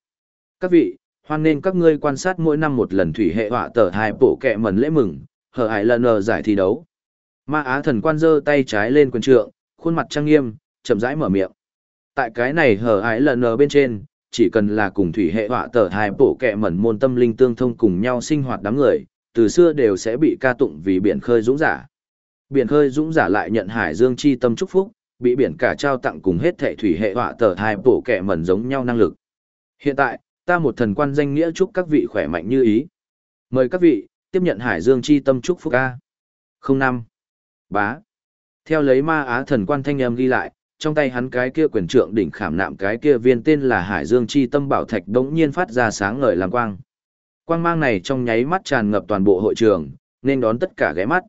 Các vị, hoan nên các ngươi quan sát mỗi năm một lần thủy hệ họa tờ hai bộ kẹ mần lễ mừng, hở hải lần ở giải thi đấu. Ma Á thần quan giơ tay trái lên quyền trượng, khuôn mặt trang nghiêm, chậm rãi mở miệng. Tại cái này hở hải lần ở bên trên, chỉ cần là cùng thủy hệ họa tờ hai bổ kẹ mẩn môn tâm linh tương thông cùng nhau sinh hoạt đám người, từ xưa đều sẽ bị ca tụng vì biển khơi dũng giả. Biển khơi dũng giả lại nhận hải dương chi tâm chúc phúc, bị biển cả trao tặng cùng hết thệ thủy hệ họa tờ hai bổ kẹ mẩn giống nhau năng lực. Hiện tại, ta một thần quan danh nghĩa chúc các vị khỏe mạnh như ý. Mời các vị, tiếp nhận hải dương chi tâm trúc phúc không năm Bá. Theo lấy ma á thần quan thanh âm ghi lại, trong tay hắn cái kia quyền trượng đỉnh khảm nạm cái kia viên tên là Hải Dương Chi Tâm Bảo Thạch đống nhiên phát ra sáng ngời làm quang. Quang mang này trong nháy mắt tràn ngập toàn bộ hội trường, nên đón tất cả ghé mắt.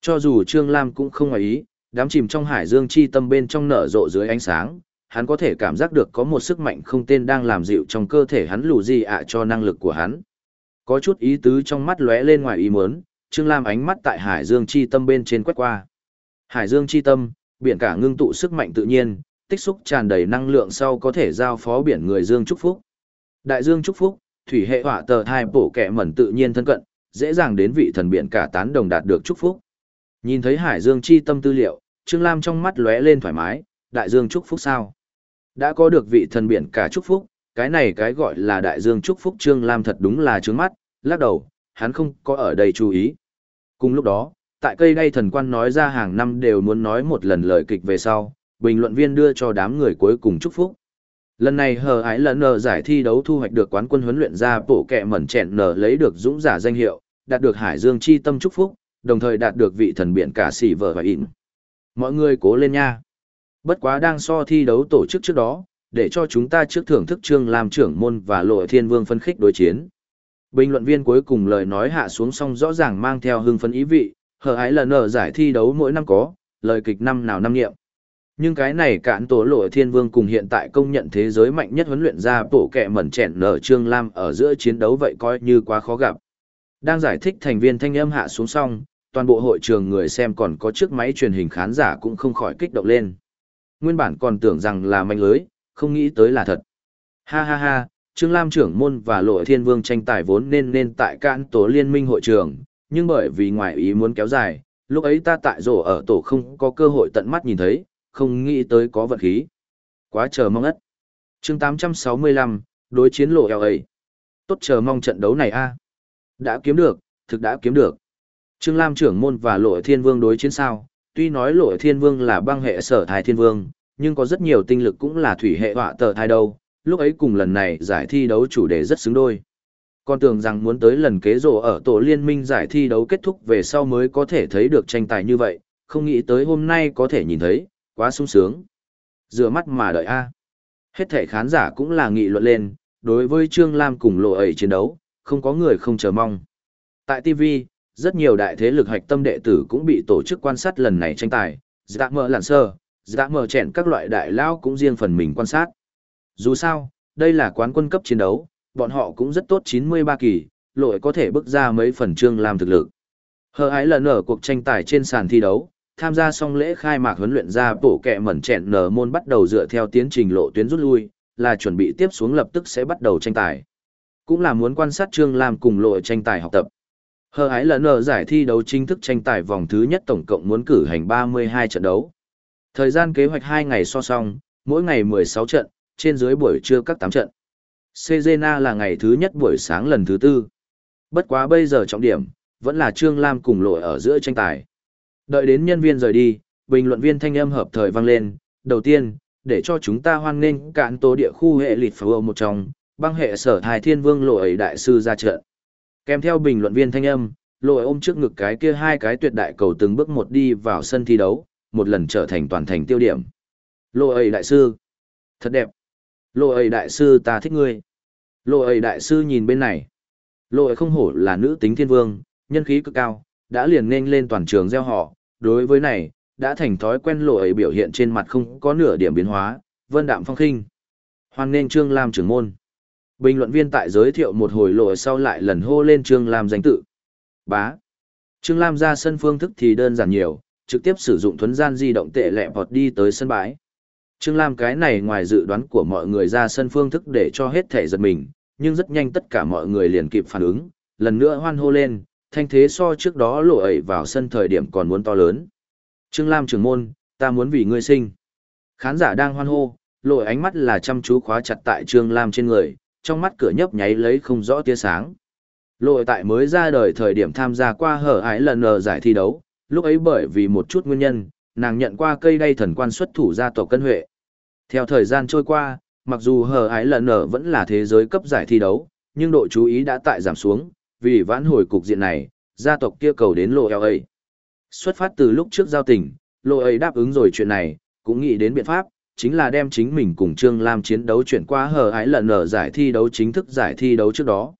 Cho dù Trương Lam cũng không ngoài ý, đám chìm trong Hải Dương Chi Tâm bên trong nở rộ dưới ánh sáng, hắn có thể cảm giác được có một sức mạnh không tên đang làm dịu trong cơ thể hắn lù gì ạ cho năng lực của hắn. Có chút ý tứ trong mắt lóe lên ngoài ý muốn, Trương Lam ánh mắt tại Hải Dương Chi Tâm bên trên quét qua. Hải Dương Chi Tâm, biển cả ngưng tụ sức mạnh tự nhiên, tích xúc tràn đầy năng lượng sau có thể giao phó biển người Dương chúc phúc. Đại Dương chúc phúc, thủy hệ hỏa tờ hai bổ kẻ mẩn tự nhiên thân cận, dễ dàng đến vị thần biển cả tán đồng đạt được chúc phúc. Nhìn thấy Hải Dương chi tâm tư liệu, Trương Lam trong mắt lóe lên thoải mái, đại dương chúc phúc sao? Đã có được vị thần biển cả chúc phúc, cái này cái gọi là đại dương chúc phúc Trương Lam thật đúng là trướng mắt, lắc đầu, hắn không có ở đây chú ý. Cùng lúc đó, tại cây đay thần quan nói ra hàng năm đều muốn nói một lần lời kịch về sau, bình luận viên đưa cho đám người cuối cùng chúc phúc. Lần này hờ ái lần nờ giải thi đấu thu hoạch được quán quân huấn luyện ra bộ kẹ mẩn chẹn nở lấy được dũng giả danh hiệu, đạt được hải dương chi tâm chúc phúc, đồng thời đạt được vị thần biển cả xỉ vợ và ỉn Mọi người cố lên nha. Bất quá đang so thi đấu tổ chức trước đó, để cho chúng ta trước thưởng thức trương làm trưởng môn và lộ thiên vương phân khích đối chiến. Bình luận viên cuối cùng lời nói hạ xuống xong rõ ràng mang theo hưng phấn ý vị, hờ ái lần ở giải thi đấu mỗi năm có, lời kịch năm nào năm nghiệm. Nhưng cái này cạn tổ lộ thiên vương cùng hiện tại công nhận thế giới mạnh nhất huấn luyện ra tổ kẻ mẩn chèn nở Trương Lam ở giữa chiến đấu vậy coi như quá khó gặp. Đang giải thích thành viên thanh âm hạ xuống xong, toàn bộ hội trường người xem còn có chiếc máy truyền hình khán giả cũng không khỏi kích động lên. Nguyên bản còn tưởng rằng là manh lưới, không nghĩ tới là thật. Ha ha ha, Trương Lam trưởng môn và lộ thiên vương tranh tài vốn nên nên tại cạn tổ liên minh hội trường, nhưng bởi vì ngoại ý muốn kéo dài, lúc ấy ta tại rổ ở tổ không có cơ hội tận mắt nhìn thấy, không nghĩ tới có vật khí. Quá chờ mong ất. chương 865, đối chiến lộ LA. Tốt chờ mong trận đấu này a Đã kiếm được, thực đã kiếm được. Trương Lam trưởng môn và lộ thiên vương đối chiến sao, tuy nói lộ thiên vương là băng hệ sở thái thiên vương, nhưng có rất nhiều tinh lực cũng là thủy hệ họa tờ thai đâu, lúc ấy cùng lần này giải thi đấu chủ đề rất xứng đôi con tưởng rằng muốn tới lần kế rổ ở tổ liên minh giải thi đấu kết thúc về sau mới có thể thấy được tranh tài như vậy, không nghĩ tới hôm nay có thể nhìn thấy, quá sung sướng. Dựa mắt mà đợi A. Hết thể khán giả cũng là nghị luận lên, đối với Trương Lam cùng lộ ấy chiến đấu, không có người không chờ mong. Tại TV, rất nhiều đại thế lực hạch tâm đệ tử cũng bị tổ chức quan sát lần này tranh tài, dạ mỡ lặn sơ, dạ mở chèn các loại đại lao cũng riêng phần mình quan sát. Dù sao, đây là quán quân cấp chiến đấu, bọn họ cũng rất tốt 93 kỳ, lội có thể bước ra mấy phần trương làm thực lực. Hờ ái lần ở cuộc tranh tài trên sàn thi đấu, tham gia xong lễ khai mạc huấn luyện ra bổ kẹ mẩn chẹn nở môn bắt đầu dựa theo tiến trình lộ tuyến rút lui, là chuẩn bị tiếp xuống lập tức sẽ bắt đầu tranh tài. Cũng là muốn quan sát Trương Lam cùng lội tranh tài học tập. Hờ ái lần ở giải thi đấu chính thức tranh tài vòng thứ nhất tổng cộng muốn cử hành 32 trận đấu. Thời gian kế hoạch 2 ngày so song, mỗi ngày 16 trận, trên dưới buổi trưa các 8 trận. Cezena là ngày thứ nhất buổi sáng lần thứ tư. Bất quá bây giờ trọng điểm, vẫn là Trương Lam cùng lội ở giữa tranh tài. Đợi đến nhân viên rời đi, bình luận viên thanh âm hợp thời vang lên. Đầu tiên, để cho chúng ta hoan nghênh cạn tố địa khu hệ lịt phù một trong, băng hệ sở thái thiên vương lội đại sư ra trận. Kèm theo bình luận viên thanh âm, lội ôm trước ngực cái kia hai cái tuyệt đại cầu từng bước một đi vào sân thi đấu, một lần trở thành toàn thành tiêu điểm. Lội đại sư, thật đẹp. Lội đại sư ta thích ngươi. Lội đại sư nhìn bên này. Lội không hổ là nữ tính thiên vương, nhân khí cực cao, đã liền nên lên toàn trường gieo họ. Đối với này, đã thành thói quen lội biểu hiện trên mặt không có nửa điểm biến hóa, vân đạm phong khinh. Hoan nên Trương Lam trưởng môn. Bình luận viên tại giới thiệu một hồi lộ sau lại lần hô lên Trương Lam danh tự. Bá. Trương Lam ra sân phương thức thì đơn giản nhiều, trực tiếp sử dụng thuấn gian di động tệ lẹ vọt đi tới sân bãi. Trương Lam cái này ngoài dự đoán của mọi người ra sân phương thức để cho hết thể giật mình, nhưng rất nhanh tất cả mọi người liền kịp phản ứng, lần nữa hoan hô lên, thanh thế so trước đó lộ ẩy vào sân thời điểm còn muốn to lớn. Trương Lam trưởng môn, ta muốn vì ngươi sinh. Khán giả đang hoan hô, lộ ánh mắt là chăm chú khóa chặt tại Trương Lam trên người, trong mắt cửa nhấp nháy lấy không rõ tia sáng. Lộ tại mới ra đời thời điểm tham gia qua hở ái lần ở giải thi đấu, lúc ấy bởi vì một chút nguyên nhân, nàng nhận qua cây đay thần quan xuất thủ gia tộc cân huệ. Theo thời gian trôi qua, mặc dù hờ ái lần ở vẫn là thế giới cấp giải thi đấu, nhưng độ chú ý đã tại giảm xuống, vì vãn hồi cục diện này, gia tộc kia cầu đến lộ LA. Xuất phát từ lúc trước giao tình, lộ ấy đáp ứng rồi chuyện này, cũng nghĩ đến biện pháp, chính là đem chính mình cùng Trương Lam chiến đấu chuyển qua hờ ái lần ở giải thi đấu chính thức giải thi đấu trước đó.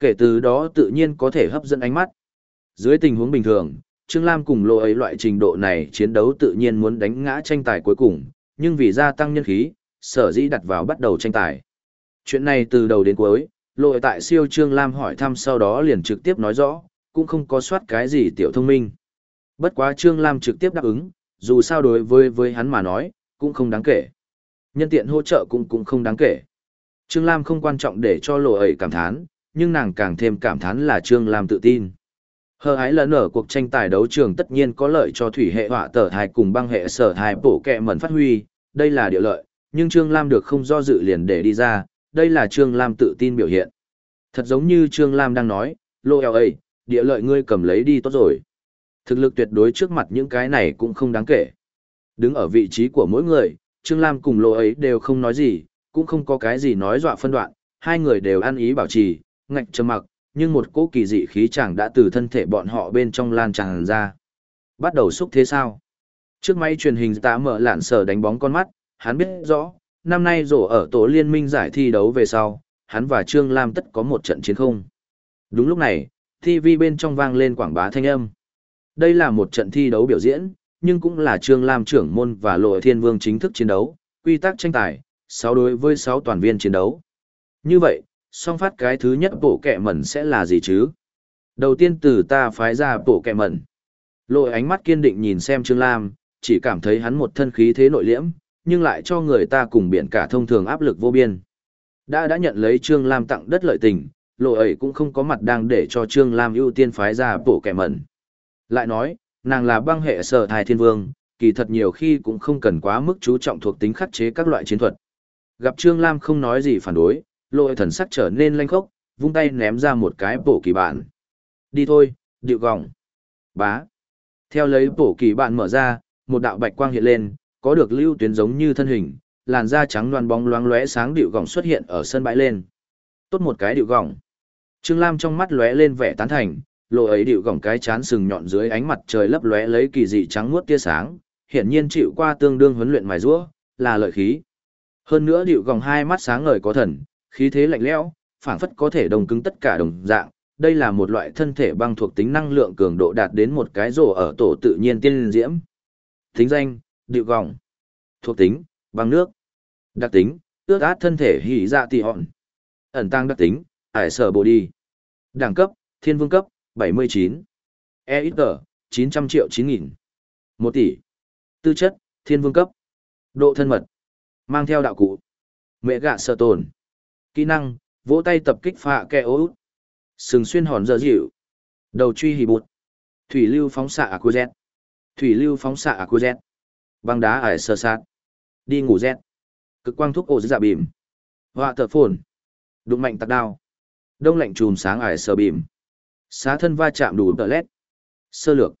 Kể từ đó tự nhiên có thể hấp dẫn ánh mắt. Dưới tình huống bình thường, Trương Lam cùng lộ ấy loại trình độ này chiến đấu tự nhiên muốn đánh ngã tranh tài cuối cùng, nhưng vì gia tăng nhân khí, sở dĩ đặt vào bắt đầu tranh tài. Chuyện này từ đầu đến cuối, lộ tại siêu Trương Lam hỏi thăm sau đó liền trực tiếp nói rõ, cũng không có soát cái gì tiểu thông minh. Bất quá Trương Lam trực tiếp đáp ứng, dù sao đối với với hắn mà nói, cũng không đáng kể. Nhân tiện hỗ trợ cũng cũng không đáng kể. Trương Lam không quan trọng để cho lộ ấy cảm thán, nhưng nàng càng thêm cảm thán là Trương Lam tự tin. Hờ ái lần ở cuộc tranh tài đấu trường tất nhiên có lợi cho thủy hệ họa tờ thai cùng băng hệ sở thai bổ kẹ mẩn phát huy, đây là địa lợi, nhưng Trương Lam được không do dự liền để đi ra, đây là Trương Lam tự tin biểu hiện. Thật giống như Trương Lam đang nói, lô eo ấy, địa lợi ngươi cầm lấy đi tốt rồi. Thực lực tuyệt đối trước mặt những cái này cũng không đáng kể. Đứng ở vị trí của mỗi người, Trương Lam cùng lô ấy đều không nói gì, cũng không có cái gì nói dọa phân đoạn, hai người đều ăn ý bảo trì, ngạch trầm mặc, nhưng một cỗ kỳ dị khí chẳng đã từ thân thể bọn họ bên trong lan tràn ra. Bắt đầu xúc thế sao? Trước máy truyền hình tạ mở lạn sở đánh bóng con mắt, hắn biết rõ, năm nay rổ ở tổ liên minh giải thi đấu về sau, hắn và Trương Lam tất có một trận chiến không. Đúng lúc này, TV bên trong vang lên quảng bá thanh âm. Đây là một trận thi đấu biểu diễn, nhưng cũng là Trương Lam trưởng môn và Lộ Thiên Vương chính thức chiến đấu, quy tắc tranh tài, 6 đối với 6 toàn viên chiến đấu. Như vậy, song phát cái thứ nhất bộ kẹ mẩn sẽ là gì chứ? Đầu tiên từ ta phái ra bộ kẹ mẩn. Lội ánh mắt kiên định nhìn xem Trương Lam, chỉ cảm thấy hắn một thân khí thế nội liễm, nhưng lại cho người ta cùng biển cả thông thường áp lực vô biên. Đã đã nhận lấy Trương Lam tặng đất lợi tình, lộ ấy cũng không có mặt đang để cho Trương Lam ưu tiên phái ra bộ kẻ mẩn. Lại nói, nàng là băng hệ sở thai thiên vương, kỳ thật nhiều khi cũng không cần quá mức chú trọng thuộc tính khắc chế các loại chiến thuật. Gặp Trương Lam không nói gì phản đối, lộ thần sắc trở nên lanh khốc, vung tay ném ra một cái bổ kỳ bản. Đi thôi, điệu gọng. Bá. Theo lấy bổ kỳ bản mở ra, một đạo bạch quang hiện lên, có được lưu tuyến giống như thân hình, làn da trắng loan bóng loáng lóe sáng điệu gọng xuất hiện ở sân bãi lên. Tốt một cái điệu gọng. Trương Lam trong mắt lóe lên vẻ tán thành, lộ ấy điệu gọng cái chán sừng nhọn dưới ánh mặt trời lấp lóe lấy kỳ dị trắng muốt tia sáng, hiển nhiên chịu qua tương đương huấn luyện mài giũa, là lợi khí. Hơn nữa điệu gọng hai mắt sáng ngời có thần, khí thế lạnh lẽo, phảng phất có thể đồng cứng tất cả đồng dạng. Đây là một loại thân thể băng thuộc tính năng lượng cường độ đạt đến một cái rổ ở tổ tự nhiên tiên diễm. Tính danh, điệu gọng. Thuộc tính, băng nước. Đặc tính, ước át thân thể hỉ dạ tị hòn. Ẩn tăng đặc tính, ải sở bồ đi. Đẳng cấp, thiên vương cấp, 79. E ít tờ, 900 triệu 9 nghìn. 1 tỷ. Tư chất, thiên vương cấp. Độ thân mật. Mang theo đạo cụ. Mẹ gạ sợ tồn. Kỹ năng, vỗ tay tập kích phạ kẹ út, Sừng xuyên hòn dở dịu. Đầu truy hì bụt. Thủy lưu phóng xạ à cô Thủy lưu phóng xạ à cô Băng đá ải sơ sát. Đi ngủ z Cực quang thuốc ổ dạ bìm. Họa thợ phồn. Đụng mạnh tạc đao. Đông lạnh chùm sáng ải sờ bìm. Xá thân va chạm đủ tờ lét. Sơ lược.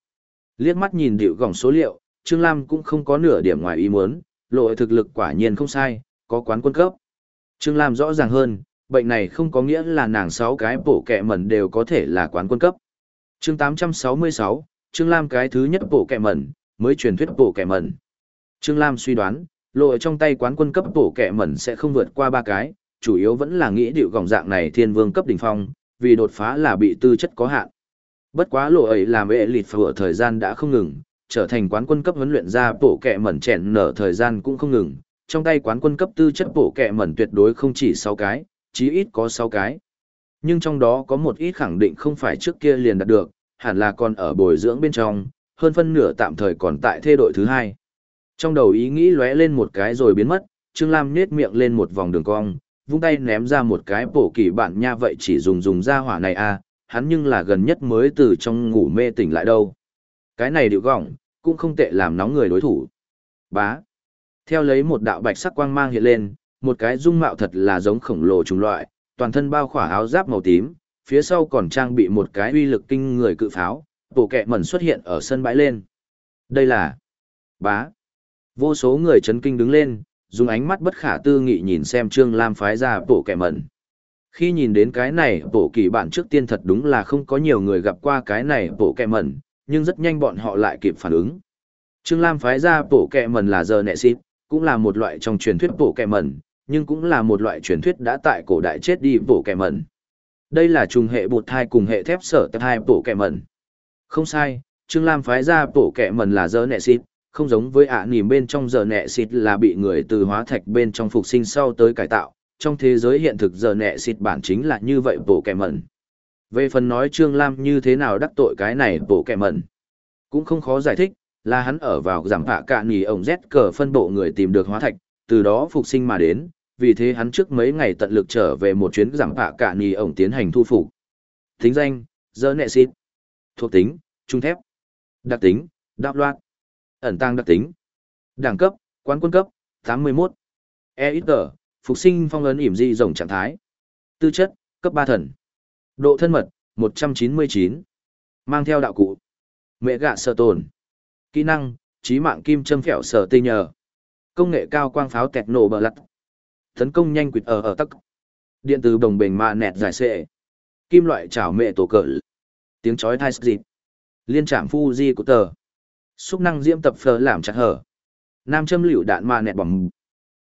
Liếc mắt nhìn điệu gỏng số liệu, Trương Lam cũng không có nửa điểm ngoài ý muốn, lộ thực lực quả nhiên không sai, có quán quân cấp. Trương Lam rõ ràng hơn, bệnh này không có nghĩa là nàng sáu cái bổ kẹ mẩn đều có thể là quán quân cấp. chương 866, Trương Lam cái thứ nhất bổ kẹ mẩn, mới truyền thuyết bổ kẹ mẩn. Trương Lam suy đoán, lộ trong tay quán quân cấp bổ kẹ mẩn sẽ không vượt qua ba cái, chủ yếu vẫn là nghĩ điệu gỏng dạng này thiên vương cấp đỉnh phong, vì đột phá là bị tư chất có hạn. Bất quá lộ ấy làm vệ lịt phở thời gian đã không ngừng, trở thành quán quân cấp huấn luyện ra bổ kẹ mẩn chèn nở thời gian cũng không ngừng, trong tay quán quân cấp tư chất bổ kẹ mẩn tuyệt đối không chỉ 6 cái, chí ít có 6 cái. Nhưng trong đó có một ít khẳng định không phải trước kia liền đạt được, hẳn là còn ở bồi dưỡng bên trong, hơn phân nửa tạm thời còn tại thê đội thứ hai. Trong đầu ý nghĩ lóe lên một cái rồi biến mất, Trương Lam nhếch miệng lên một vòng đường cong, vung tay ném ra một cái bổ kỳ bạn nha vậy chỉ dùng dùng ra hỏa này à, hắn nhưng là gần nhất mới từ trong ngủ mê tỉnh lại đâu. Cái này điệu gỏng, cũng không tệ làm nóng người đối thủ. Bá. Theo lấy một đạo bạch sắc quang mang hiện lên, một cái dung mạo thật là giống khổng lồ trùng loại, toàn thân bao khỏa áo giáp màu tím, phía sau còn trang bị một cái uy lực kinh người cự pháo, bộ kẹ mẩn xuất hiện ở sân bãi lên. Đây là bá. Vô số người chấn kinh đứng lên, dùng ánh mắt bất khả tư nghị nhìn xem Trương Lam phái ra bộ kẹ mẩn. Khi nhìn đến cái này, bộ kỳ bản trước tiên thật đúng là không có nhiều người gặp qua cái này bộ kẹ mẩn, nhưng rất nhanh bọn họ lại kịp phản ứng. Trương Lam phái ra bộ kẹ mẩn là giờ nẹ xịt, cũng là một loại trong truyền thuyết bổ kẹ mẩn, nhưng cũng là một loại truyền thuyết đã tại cổ đại chết đi bổ kẹ mẩn. Đây là trùng hệ bột thai cùng hệ thép sở tập hai bổ kẹ mẩn. Không sai, Trương Lam phái ra bổ kẹ mẩn là giờ nẹ xịt, không giống với ạ à nìm bên trong giờ nẹ xịt là bị người từ hóa thạch bên trong phục sinh sau tới cải tạo, trong thế giới hiện thực giờ nẹ xịt bản chính là như vậy bổ kẹ mẩn. Về phần nói Trương Lam như thế nào đắc tội cái này bổ kẹ mẩn, cũng không khó giải thích, là hắn ở vào giảm hạ cạn nhì ổng Z cờ phân bộ người tìm được hóa thạch, từ đó phục sinh mà đến, vì thế hắn trước mấy ngày tận lực trở về một chuyến giảm hạ cạn nhì ổng tiến hành thu phục. Tính danh, giờ nệ xịt. Thuộc tính, trung thép. Đặc tính, đạo loạt. Ẩn tăng đặc tính. Đẳng cấp, quán quân cấp, 81. E ít tờ, phục sinh phong ấn ỉm di rồng trạng thái. Tư chất, cấp ba thần. Độ thân mật, 199. Mang theo đạo cụ. Mẹ gạ sợ tồn. Kỹ năng, trí mạng kim châm phèo sở tê nhờ. Công nghệ cao quang pháo tẹt nổ bờ lặt. Tấn công nhanh quỵt ở ở tắc. Điện từ đồng bền mạ nẹt giải xệ. Kim loại chảo mẹ tổ cỡ. Tiếng chói thai dịp. Liên trạm di của tờ. Xúc năng diễm tập phở làm chặt hở. Nam châm liều đạn mạ nẹt bỏng.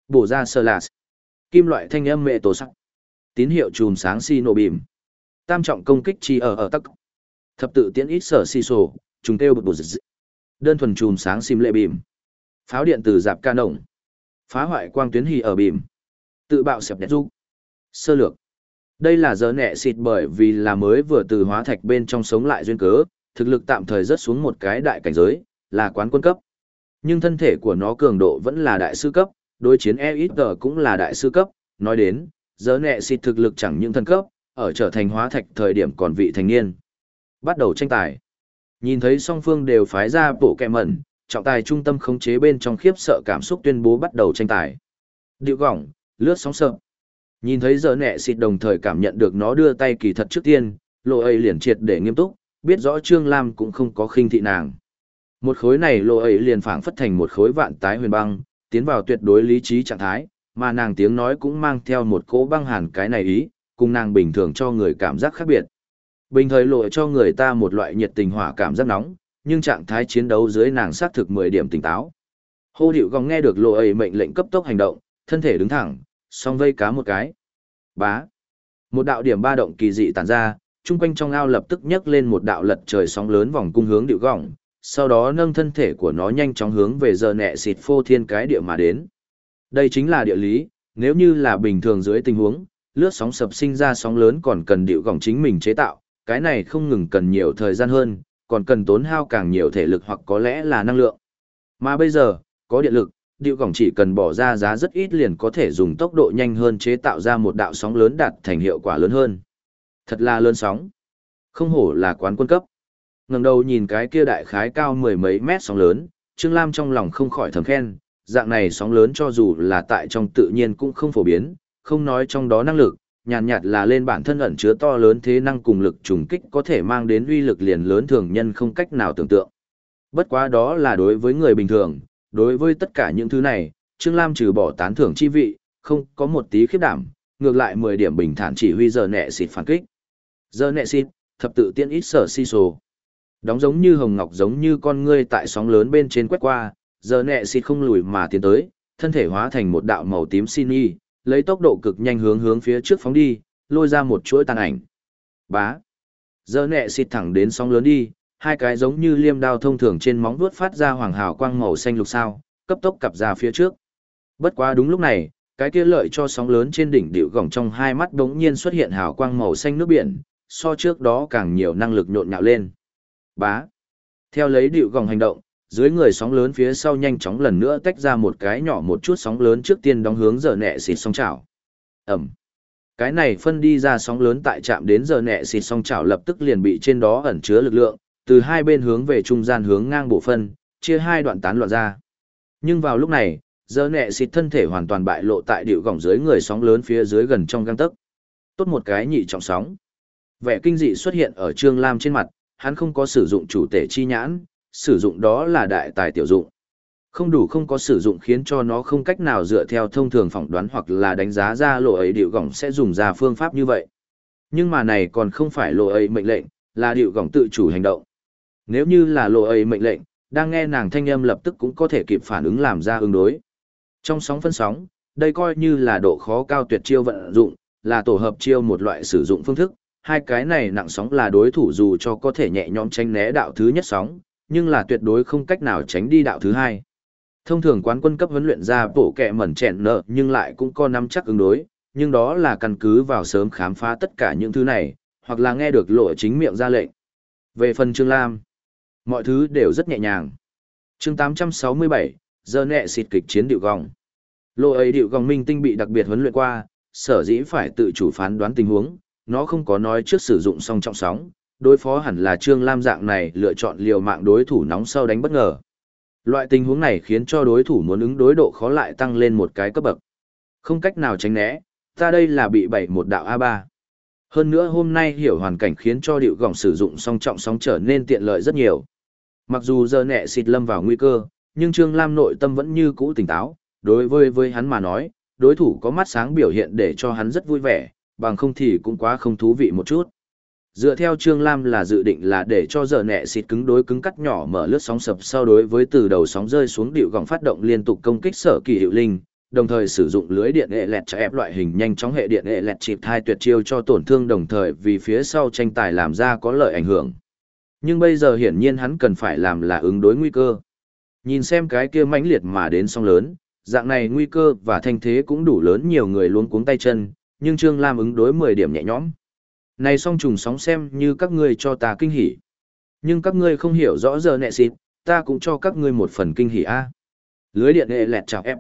Bổ ra sơ lạt. Kim loại thanh âm mẹ tổ sắc. Tín hiệu chùm sáng xi nổ bìm. Tam trọng công kích chi ở ở tắc. Thập tự tiễn ít sở si sổ, trùng kêu bực bụt dịch. Đơn thuần chùm sáng sim lệ bìm. Pháo điện từ dạp ca nổng. Phá hoại quang tuyến hì ở bìm. Tự bạo xẹp đẹp du. Sơ lược. Đây là giờ nẹ xịt bởi vì là mới vừa từ hóa thạch bên trong sống lại duyên cớ, thực lực tạm thời rớt xuống một cái đại cảnh giới, là quán quân cấp. Nhưng thân thể của nó cường độ vẫn là đại sư cấp, đối chiến e ít cũng là đại sư cấp, nói đến, giờ nẹ xịt thực lực chẳng những thân cấp, ở trở thành hóa thạch thời điểm còn vị thành niên. Bắt đầu tranh tài. Nhìn thấy song phương đều phái ra bộ kẹ mẩn, trọng tài trung tâm khống chế bên trong khiếp sợ cảm xúc tuyên bố bắt đầu tranh tài. Điệu gỏng, lướt sóng sợ. Nhìn thấy giờ nẹ xịt đồng thời cảm nhận được nó đưa tay kỳ thật trước tiên, lộ ấy liền triệt để nghiêm túc, biết rõ Trương Lam cũng không có khinh thị nàng. Một khối này lộ ấy liền phảng phất thành một khối vạn tái huyền băng, tiến vào tuyệt đối lý trí trạng thái, mà nàng tiếng nói cũng mang theo một cỗ băng hàn cái này ý, cùng nàng bình thường cho người cảm giác khác biệt. Bình thời lộ cho người ta một loại nhiệt tình hỏa cảm giác nóng, nhưng trạng thái chiến đấu dưới nàng xác thực 10 điểm tỉnh táo. Hô điệu gong nghe được lộ ấy mệnh lệnh cấp tốc hành động, thân thể đứng thẳng, song vây cá một cái. Bá. Một đạo điểm ba động kỳ dị tản ra, chung quanh trong ao lập tức nhấc lên một đạo lật trời sóng lớn vòng cung hướng điệu gọng, sau đó nâng thân thể của nó nhanh chóng hướng về giờ nẹ xịt phô thiên cái địa mà đến. Đây chính là địa lý, nếu như là bình thường dưới tình huống, lướt sóng sập sinh ra sóng lớn còn cần điệu gọng chính mình chế tạo, cái này không ngừng cần nhiều thời gian hơn, còn cần tốn hao càng nhiều thể lực hoặc có lẽ là năng lượng. Mà bây giờ, có điện lực, điệu gỏng chỉ cần bỏ ra giá rất ít liền có thể dùng tốc độ nhanh hơn chế tạo ra một đạo sóng lớn đạt thành hiệu quả lớn hơn. Thật là lớn sóng. Không hổ là quán quân cấp. ngẩng đầu nhìn cái kia đại khái cao mười mấy mét sóng lớn, Trương Lam trong lòng không khỏi thầm khen, dạng này sóng lớn cho dù là tại trong tự nhiên cũng không phổ biến, không nói trong đó năng lực, nhàn nhạt, nhạt là lên bản thân ẩn chứa to lớn thế năng cùng lực trùng kích có thể mang đến uy lực liền lớn thường nhân không cách nào tưởng tượng. Bất quá đó là đối với người bình thường, đối với tất cả những thứ này, Trương Lam trừ bỏ tán thưởng chi vị, không có một tí khiếp đảm, ngược lại 10 điểm bình thản chỉ huy giờ nẹ xịt phản kích. Giờ nẹ xịt, thập tự tiên ít sở si sổ. Đóng giống như hồng ngọc giống như con ngươi tại sóng lớn bên trên quét qua, giờ nẹ xịt không lùi mà tiến tới, thân thể hóa thành một đạo màu tím xin y, lấy tốc độ cực nhanh hướng hướng phía trước phóng đi, lôi ra một chuỗi tàn ảnh. Bá. Giờ nẹ xịt thẳng đến sóng lớn đi, hai cái giống như liêm đao thông thường trên móng vuốt phát ra hoàng hào quang màu xanh lục sao, cấp tốc cặp ra phía trước. Bất quá đúng lúc này, cái kia lợi cho sóng lớn trên đỉnh điệu gỏng trong hai mắt đống nhiên xuất hiện hào quang màu xanh nước biển, so trước đó càng nhiều năng lực nhộn nhạo lên. Bá. Theo lấy điệu gỏng hành động, dưới người sóng lớn phía sau nhanh chóng lần nữa tách ra một cái nhỏ một chút sóng lớn trước tiên đóng hướng giờ nẹ xịt song chảo. Ẩm. Cái này phân đi ra sóng lớn tại chạm đến giờ nẹ xịt song chảo lập tức liền bị trên đó ẩn chứa lực lượng, từ hai bên hướng về trung gian hướng ngang bộ phân, chia hai đoạn tán loạn ra. Nhưng vào lúc này, giờ nẹ xịt thân thể hoàn toàn bại lộ tại điệu gỏng dưới người sóng lớn phía dưới gần trong găng tấc. Tốt một cái nhị trọng sóng. Vẻ kinh dị xuất hiện ở Trương Lam trên mặt, hắn không có sử dụng chủ tể chi nhãn, sử dụng đó là đại tài tiểu dụng. Không đủ không có sử dụng khiến cho nó không cách nào dựa theo thông thường phỏng đoán hoặc là đánh giá ra lộ ấy điệu gỏng sẽ dùng ra phương pháp như vậy. Nhưng mà này còn không phải lộ ấy mệnh lệnh, là điệu gỏng tự chủ hành động. Nếu như là lộ ấy mệnh lệnh, đang nghe nàng thanh âm lập tức cũng có thể kịp phản ứng làm ra ứng đối. Trong sóng phân sóng, đây coi như là độ khó cao tuyệt chiêu vận dụng, là tổ hợp chiêu một loại sử dụng phương thức. Hai cái này nặng sóng là đối thủ dù cho có thể nhẹ nhõm tránh né đạo thứ nhất sóng, nhưng là tuyệt đối không cách nào tránh đi đạo thứ hai. Thông thường quán quân cấp huấn luyện ra bộ kẹ mẩn chẹn nợ nhưng lại cũng có nắm chắc ứng đối, nhưng đó là căn cứ vào sớm khám phá tất cả những thứ này, hoặc là nghe được lộ chính miệng ra lệnh. Về phần Trương Lam, mọi thứ đều rất nhẹ nhàng. chương 867, giờ nẹ xịt kịch chiến điệu gòng. Lộ ấy điệu gòng minh tinh bị đặc biệt huấn luyện qua, sở dĩ phải tự chủ phán đoán tình huống, nó không có nói trước sử dụng song trọng sóng, đối phó hẳn là Trương Lam dạng này lựa chọn liều mạng đối thủ nóng sau đánh bất ngờ. Loại tình huống này khiến cho đối thủ muốn ứng đối độ khó lại tăng lên một cái cấp bậc. Không cách nào tránh né, ta đây là bị bảy một đạo A3. Hơn nữa hôm nay hiểu hoàn cảnh khiến cho điệu gỏng sử dụng song trọng sóng trở nên tiện lợi rất nhiều. Mặc dù giờ nẹ xịt lâm vào nguy cơ, nhưng Trương Lam nội tâm vẫn như cũ tỉnh táo, đối với với hắn mà nói, đối thủ có mắt sáng biểu hiện để cho hắn rất vui vẻ, bằng không thì cũng quá không thú vị một chút. Dựa theo Trương Lam là dự định là để cho giờ nẹ xịt cứng đối cứng cắt nhỏ mở lướt sóng sập sau đối với từ đầu sóng rơi xuống điệu gọng phát động liên tục công kích sở kỳ hiệu linh, đồng thời sử dụng lưới điện hệ lẹt cho ép loại hình nhanh chóng hệ điện hệ lẹt chịp thai tuyệt chiêu cho tổn thương đồng thời vì phía sau tranh tài làm ra có lợi ảnh hưởng. Nhưng bây giờ hiển nhiên hắn cần phải làm là ứng đối nguy cơ. Nhìn xem cái kia mãnh liệt mà đến song lớn, dạng này nguy cơ và thanh thế cũng đủ lớn nhiều người luôn cuống tay chân, nhưng Trương Lam ứng đối 10 điểm nhẹ nhõm. Này song trùng sóng xem như các ngươi cho ta kinh hỉ. Nhưng các ngươi không hiểu rõ giờ nẹ xịt, ta cũng cho các ngươi một phần kinh hỉ a. Lưới điện hệ lẹt chào em.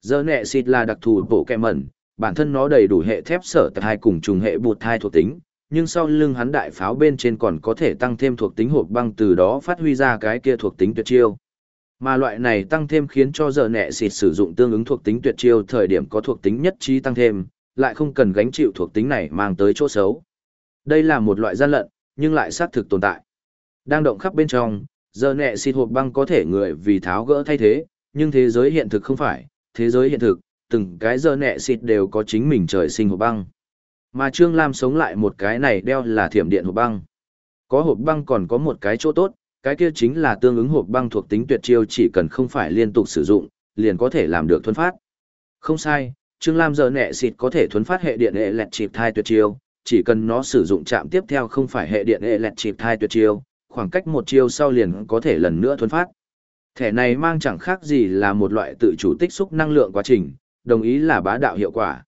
Giờ nẹ xịt là đặc thù bộ kẹ mẩn, bản thân nó đầy đủ hệ thép sở tại hai cùng trùng hệ bột thai thuộc tính, nhưng sau lưng hắn đại pháo bên trên còn có thể tăng thêm thuộc tính hộp băng từ đó phát huy ra cái kia thuộc tính tuyệt chiêu. Mà loại này tăng thêm khiến cho giờ nẹ xịt sử dụng tương ứng thuộc tính tuyệt chiêu thời điểm có thuộc tính nhất trí tăng thêm, lại không cần gánh chịu thuộc tính này mang tới chỗ xấu. Đây là một loại gian lận, nhưng lại xác thực tồn tại. Đang động khắp bên trong, giờ nẹ xịt hộp băng có thể người vì tháo gỡ thay thế, nhưng thế giới hiện thực không phải, thế giới hiện thực, từng cái giờ nẹ xịt đều có chính mình trời sinh hộp băng. Mà Trương Lam sống lại một cái này đeo là thiểm điện hộp băng. Có hộp băng còn có một cái chỗ tốt, cái kia chính là tương ứng hộp băng thuộc tính tuyệt chiêu chỉ cần không phải liên tục sử dụng, liền có thể làm được thuấn phát. Không sai, Trương Lam giờ nẹ xịt có thể thuấn phát hệ điện hệ lẹt chịp thai tuyệt chiêu, chỉ cần nó sử dụng chạm tiếp theo không phải hệ điện hệ lẹt chịp thai tuyệt chiêu, khoảng cách một chiêu sau liền có thể lần nữa thuấn phát. Thẻ này mang chẳng khác gì là một loại tự chủ tích xúc năng lượng quá trình, đồng ý là bá đạo hiệu quả.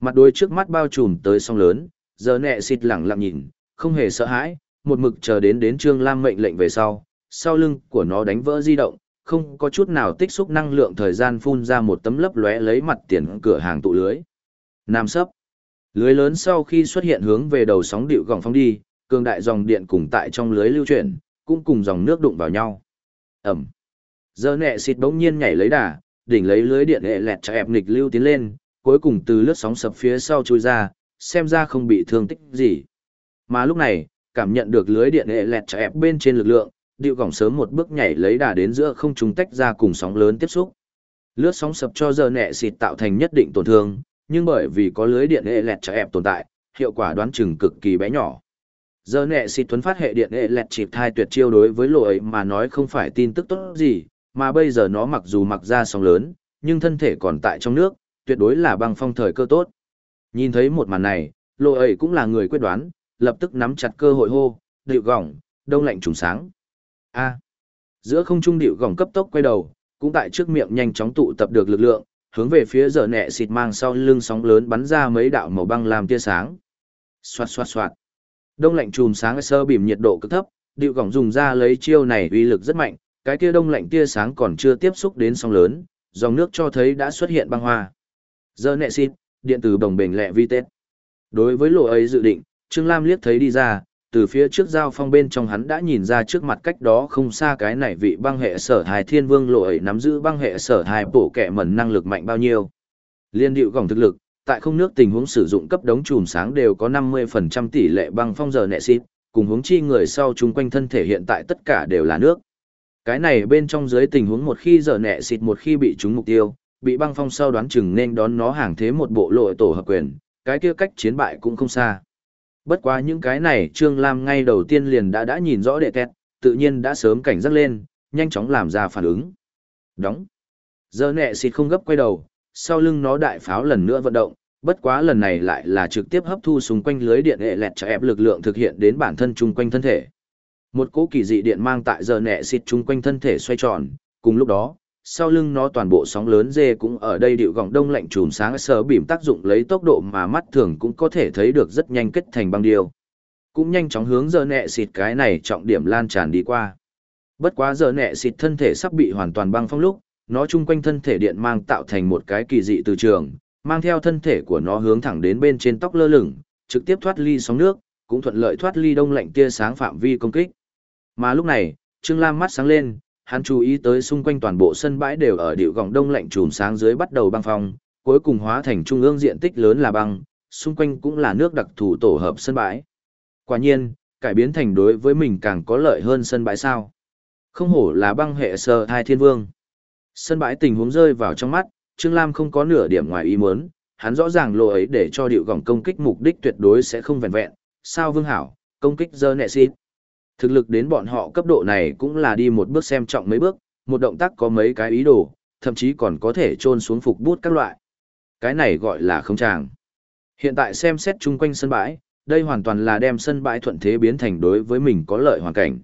Mặt đôi trước mắt bao trùm tới song lớn, giờ nẹ xịt lẳng lặng nhìn, không hề sợ hãi, một mực chờ đến đến Trương Lam mệnh lệnh về sau, sau lưng của nó đánh vỡ di động, không có chút nào tích xúc năng lượng thời gian phun ra một tấm lấp lóe lấy mặt tiền cửa hàng tụ lưới. Nam sấp. Lưới lớn sau khi xuất hiện hướng về đầu sóng điệu gỏng phong đi, cường đại dòng điện cùng tại trong lưới lưu chuyển, cũng cùng dòng nước đụng vào nhau. Ẩm. Giờ nẹ xịt bỗng nhiên nhảy lấy đà, đỉnh lấy lưới điện hệ lẹt chạy ép nghịch lưu tiến lên, cuối cùng từ lướt sóng sập phía sau chui ra, xem ra không bị thương tích gì. Mà lúc này, cảm nhận được lưới điện hệ lẹt ép bên trên lực lượng, điệu gỏng sớm một bước nhảy lấy đà đến giữa không trung tách ra cùng sóng lớn tiếp xúc. Lướt sóng sập cho giờ nẹ xịt tạo thành nhất định tổn thương, nhưng bởi vì có lưới điện hệ lẹt ép tồn tại, hiệu quả đoán chừng cực kỳ bé nhỏ. Giờ nẹ xịt thuấn phát hệ điện hệ lẹt chịp thai tuyệt chiêu đối với lộ ấy mà nói không phải tin tức tốt gì, mà bây giờ nó mặc dù mặc ra sóng lớn, nhưng thân thể còn tại trong nước, tuyệt đối là băng phong thời cơ tốt. Nhìn thấy một màn này, lộ ấy cũng là người quyết đoán, lập tức nắm chặt cơ hội hô, điệu gỏng, đông lạnh trùng sáng. A. Giữa không trung điệu gỏng cấp tốc quay đầu, cũng tại trước miệng nhanh chóng tụ tập được lực lượng, hướng về phía giờ nẹ xịt mang sau lưng sóng lớn bắn ra mấy đạo màu băng làm tia sáng. Xoạt xoạt xoạt. Đông lạnh chùm sáng sơ bìm nhiệt độ cực thấp, điệu gỏng dùng ra lấy chiêu này uy lực rất mạnh, cái kia đông lạnh tia sáng còn chưa tiếp xúc đến sóng lớn, dòng nước cho thấy đã xuất hiện băng hoa. Giờ nẹ xịt, điện tử đồng bình lẹ vi tết. Đối với lộ ấy dự định, Trương Lam liếc thấy đi ra, từ phía trước giao phong bên trong hắn đã nhìn ra trước mặt cách đó không xa cái này vị băng hệ sở hài thiên vương lộ ấy nắm giữ băng hệ sở hài bổ kẻ mẩn năng lực mạnh bao nhiêu. Liên điệu gỏng thực lực, tại không nước tình huống sử dụng cấp đống chùm sáng đều có 50% tỷ lệ băng phong giờ nẹ xịt, cùng hướng chi người sau chung quanh thân thể hiện tại tất cả đều là nước. Cái này bên trong dưới tình huống một khi giờ nẹ xịt một khi bị trúng mục tiêu, bị băng phong sau đoán chừng nên đón nó hàng thế một bộ lội tổ hợp quyền, cái kia cách chiến bại cũng không xa. Bất quá những cái này Trương Lam ngay đầu tiên liền đã đã nhìn rõ đệ kẹt, tự nhiên đã sớm cảnh giác lên, nhanh chóng làm ra phản ứng. Đóng. Giờ nẹ xịt không gấp quay đầu, sau lưng nó đại pháo lần nữa vận động, bất quá lần này lại là trực tiếp hấp thu xung quanh lưới điện hệ lẹt cho ép lực lượng thực hiện đến bản thân chung quanh thân thể. Một cỗ kỳ dị điện mang tại giờ nẹ xịt chung quanh thân thể xoay tròn, cùng lúc đó, sau lưng nó toàn bộ sóng lớn dê cũng ở đây điệu gọng đông lạnh chùm sáng sờ bìm tác dụng lấy tốc độ mà mắt thường cũng có thể thấy được rất nhanh kết thành băng điêu. Cũng nhanh chóng hướng giờ nẹ xịt cái này trọng điểm lan tràn đi qua. Bất quá giờ nẹ xịt thân thể sắp bị hoàn toàn băng phong lúc, nó chung quanh thân thể điện mang tạo thành một cái kỳ dị từ trường, mang theo thân thể của nó hướng thẳng đến bên trên tóc lơ lửng, trực tiếp thoát ly sóng nước, cũng thuận lợi thoát ly đông lạnh tia sáng phạm vi công kích. Mà lúc này, Trương Lam mắt sáng lên, hắn chú ý tới xung quanh toàn bộ sân bãi đều ở điệu gọng đông lạnh chùm sáng dưới bắt đầu băng phong, cuối cùng hóa thành trung ương diện tích lớn là băng, xung quanh cũng là nước đặc thù tổ hợp sân bãi. Quả nhiên, cải biến thành đối với mình càng có lợi hơn sân bãi sao. Không hổ là băng hệ sơ thai thiên vương. Sân bãi tình huống rơi vào trong mắt, Trương Lam không có nửa điểm ngoài ý muốn, hắn rõ ràng lộ ấy để cho điệu gọng công kích mục đích tuyệt đối sẽ không vẹn vẹn. Sao vương hảo, công kích dơ nẹ xịt. Thực lực đến bọn họ cấp độ này cũng là đi một bước xem trọng mấy bước, một động tác có mấy cái ý đồ, thậm chí còn có thể trôn xuống phục bút các loại. Cái này gọi là không tràng. Hiện tại xem xét chung quanh sân bãi, đây hoàn toàn là đem sân bãi thuận thế biến thành đối với mình có lợi hoàn cảnh.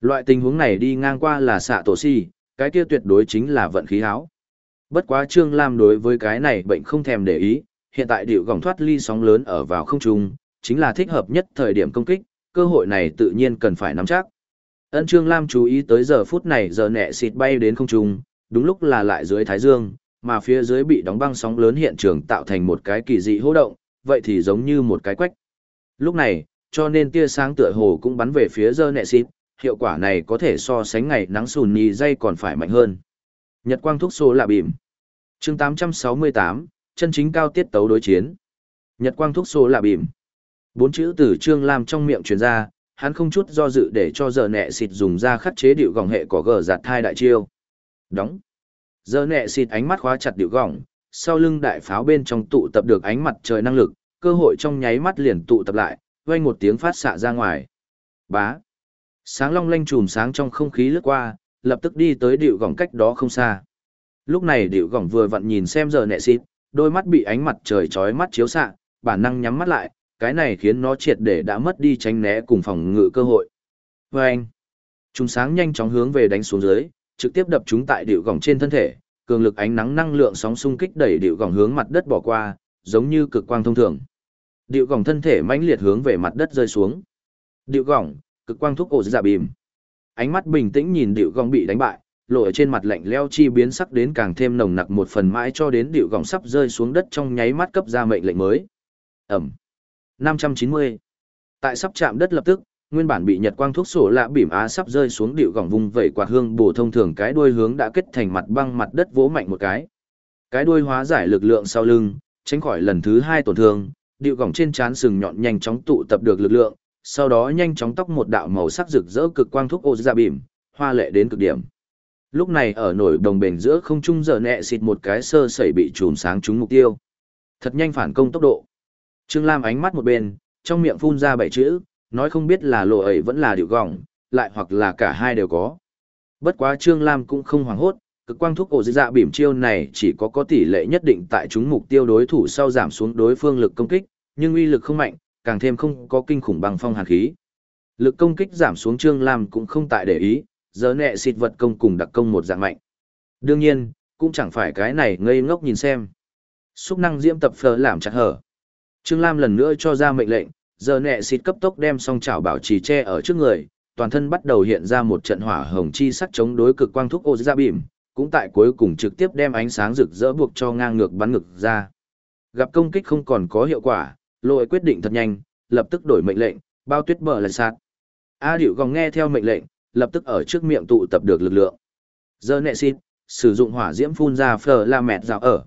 Loại tình huống này đi ngang qua là xạ tổ si, cái kia tuyệt đối chính là vận khí háo. Bất quá Trương Lam đối với cái này bệnh không thèm để ý, hiện tại điệu gỏng thoát ly sóng lớn ở vào không trung, chính là thích hợp nhất thời điểm công kích, cơ hội này tự nhiên cần phải nắm chắc. Ân Trương Lam chú ý tới giờ phút này giờ nẹ xịt bay đến không trung, đúng lúc là lại dưới thái dương, mà phía dưới bị đóng băng sóng lớn hiện trường tạo thành một cái kỳ dị hô động, vậy thì giống như một cái quách. Lúc này, cho nên tia sáng tựa hồ cũng bắn về phía giờ nẹ xịt, hiệu quả này có thể so sánh ngày nắng sùn nhì dây còn phải mạnh hơn. Nhật quang thúc số là bìm. chương 868, chân chính cao tiết tấu đối chiến. Nhật quang thúc số là bìm. Bốn chữ từ Trương Lam trong miệng truyền ra, hắn không chút do dự để cho giờ nẹ xịt dùng ra khắc chế điệu gỏng hệ có gờ giạt thai đại chiêu. Đóng. Giờ nẹ xịt ánh mắt khóa chặt điệu gỏng, sau lưng đại pháo bên trong tụ tập được ánh mặt trời năng lực, cơ hội trong nháy mắt liền tụ tập lại, vang một tiếng phát xạ ra ngoài. Bá. Sáng long lanh chùm sáng trong không khí lướt qua, lập tức đi tới điệu gỏng cách đó không xa. Lúc này điệu gỏng vừa vặn nhìn xem giờ nẹ xịt, đôi mắt bị ánh mặt trời chói mắt chiếu xạ, bản năng nhắm mắt lại, cái này khiến nó triệt để đã mất đi tránh né cùng phòng ngự cơ hội. Và anh, chúng sáng nhanh chóng hướng về đánh xuống dưới, trực tiếp đập chúng tại điệu gỏng trên thân thể, cường lực ánh nắng năng lượng sóng xung kích đẩy điệu gỏng hướng mặt đất bỏ qua, giống như cực quang thông thường. Điệu gỏng thân thể mãnh liệt hướng về mặt đất rơi xuống. Điệu gỏng, cực quang thúc ổ giả bìm. Ánh mắt bình tĩnh nhìn điệu gỏng bị đánh bại, lộ ở trên mặt lạnh leo chi biến sắc đến càng thêm nồng nặc một phần mãi cho đến điệu gỏng sắp rơi xuống đất trong nháy mắt cấp ra mệnh lệnh mới. Ẩm. 590. Tại sắp chạm đất lập tức, nguyên bản bị nhật quang thuốc sổ lạ bỉm á sắp rơi xuống điệu gỏng vùng vẩy quạt hương bổ thông thường cái đuôi hướng đã kết thành mặt băng mặt đất vỗ mạnh một cái. Cái đuôi hóa giải lực lượng sau lưng, tránh khỏi lần thứ hai tổn thương, điệu gỏng trên trán sừng nhọn nhanh chóng tụ tập được lực lượng, sau đó nhanh chóng tóc một đạo màu sắc rực rỡ cực quang thuốc ô dạ ra bìm, hoa lệ đến cực điểm. Lúc này ở nổi đồng bền giữa không trung giờ nẹ xịt một cái sơ sẩy bị chùm sáng trúng mục tiêu. Thật nhanh phản công tốc độ. Trương Lam ánh mắt một bên, trong miệng phun ra bảy chữ, nói không biết là lộ ấy vẫn là điệu gỏng, lại hoặc là cả hai đều có. Bất quá Trương Lam cũng không hoảng hốt, cực quang thuốc ổ dạ bìm chiêu này chỉ có có tỷ lệ nhất định tại chúng mục tiêu đối thủ sau giảm xuống đối phương lực công kích, nhưng uy lực không mạnh, càng thêm không có kinh khủng bằng phong hàn khí. Lực công kích giảm xuống Trương Lam cũng không tại để ý, giờ nẹ xịt vật công cùng đặc công một dạng mạnh. Đương nhiên, cũng chẳng phải cái này ngây ngốc nhìn xem. Xúc năng diễm tập phở làm chặt hở. Trương Lam lần nữa cho ra mệnh lệnh, giờ nẹ xịt cấp tốc đem song chảo bảo trì che ở trước người, toàn thân bắt đầu hiện ra một trận hỏa hồng chi sắc chống đối cực quang thúc ô ra bìm, cũng tại cuối cùng trực tiếp đem ánh sáng rực rỡ buộc cho ngang ngược bắn ngực ra. Gặp công kích không còn có hiệu quả, lội quyết định thật nhanh, lập tức đổi mệnh lệnh, bao tuyết bờ lần sát. A điệu gòng nghe theo mệnh lệnh, lập tức ở trước miệng tụ tập được lực lượng. Giờ nệ xịt, sử dụng hỏa diễm phun ra phở la mẹt rào ở.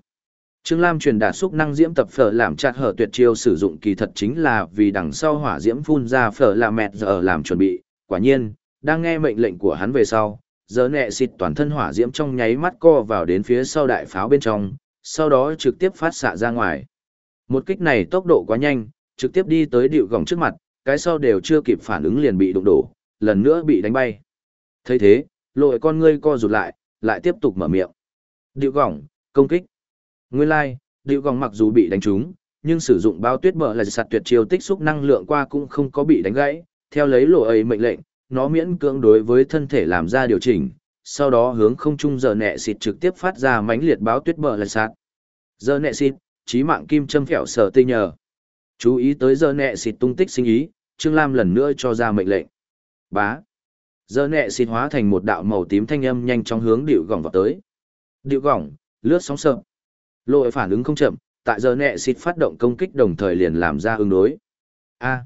Trương Lam truyền đạt xúc năng diễm tập phở làm chặt hở tuyệt chiêu sử dụng kỳ thật chính là vì đằng sau hỏa diễm phun ra phở là mẹt giờ làm chuẩn bị. Quả nhiên, đang nghe mệnh lệnh của hắn về sau, giờ nẹ xịt toàn thân hỏa diễm trong nháy mắt co vào đến phía sau đại pháo bên trong, sau đó trực tiếp phát xạ ra ngoài. Một kích này tốc độ quá nhanh, trực tiếp đi tới điệu gỏng trước mặt, cái sau đều chưa kịp phản ứng liền bị đụng đổ, lần nữa bị đánh bay. thấy thế, lội con ngươi co rụt lại, lại tiếp tục mở miệng. Điệu gỏng, công kích. Nguyên lai, like, điệu gòng mặc dù bị đánh trúng, nhưng sử dụng bao tuyết bờ là sạt tuyệt chiêu tích xúc năng lượng qua cũng không có bị đánh gãy, theo lấy lộ ấy mệnh lệnh, nó miễn cưỡng đối với thân thể làm ra điều chỉnh, sau đó hướng không trung giờ nẹ xịt trực tiếp phát ra mãnh liệt báo tuyết bờ là sạt. Giờ nẹ xịt, trí mạng kim châm phẹo sở tê nhờ. Chú ý tới giờ nẹ xịt tung tích sinh ý, Trương Lam lần nữa cho ra mệnh lệnh. Bá. Giờ nẹ xịt hóa thành một đạo màu tím thanh âm nhanh chóng hướng điệu gỏng vào tới. Điệu gỏng, lướt sóng sợm, Lội phản ứng không chậm, tại giờ nẹ xịt phát động công kích đồng thời liền làm ra ứng đối. A.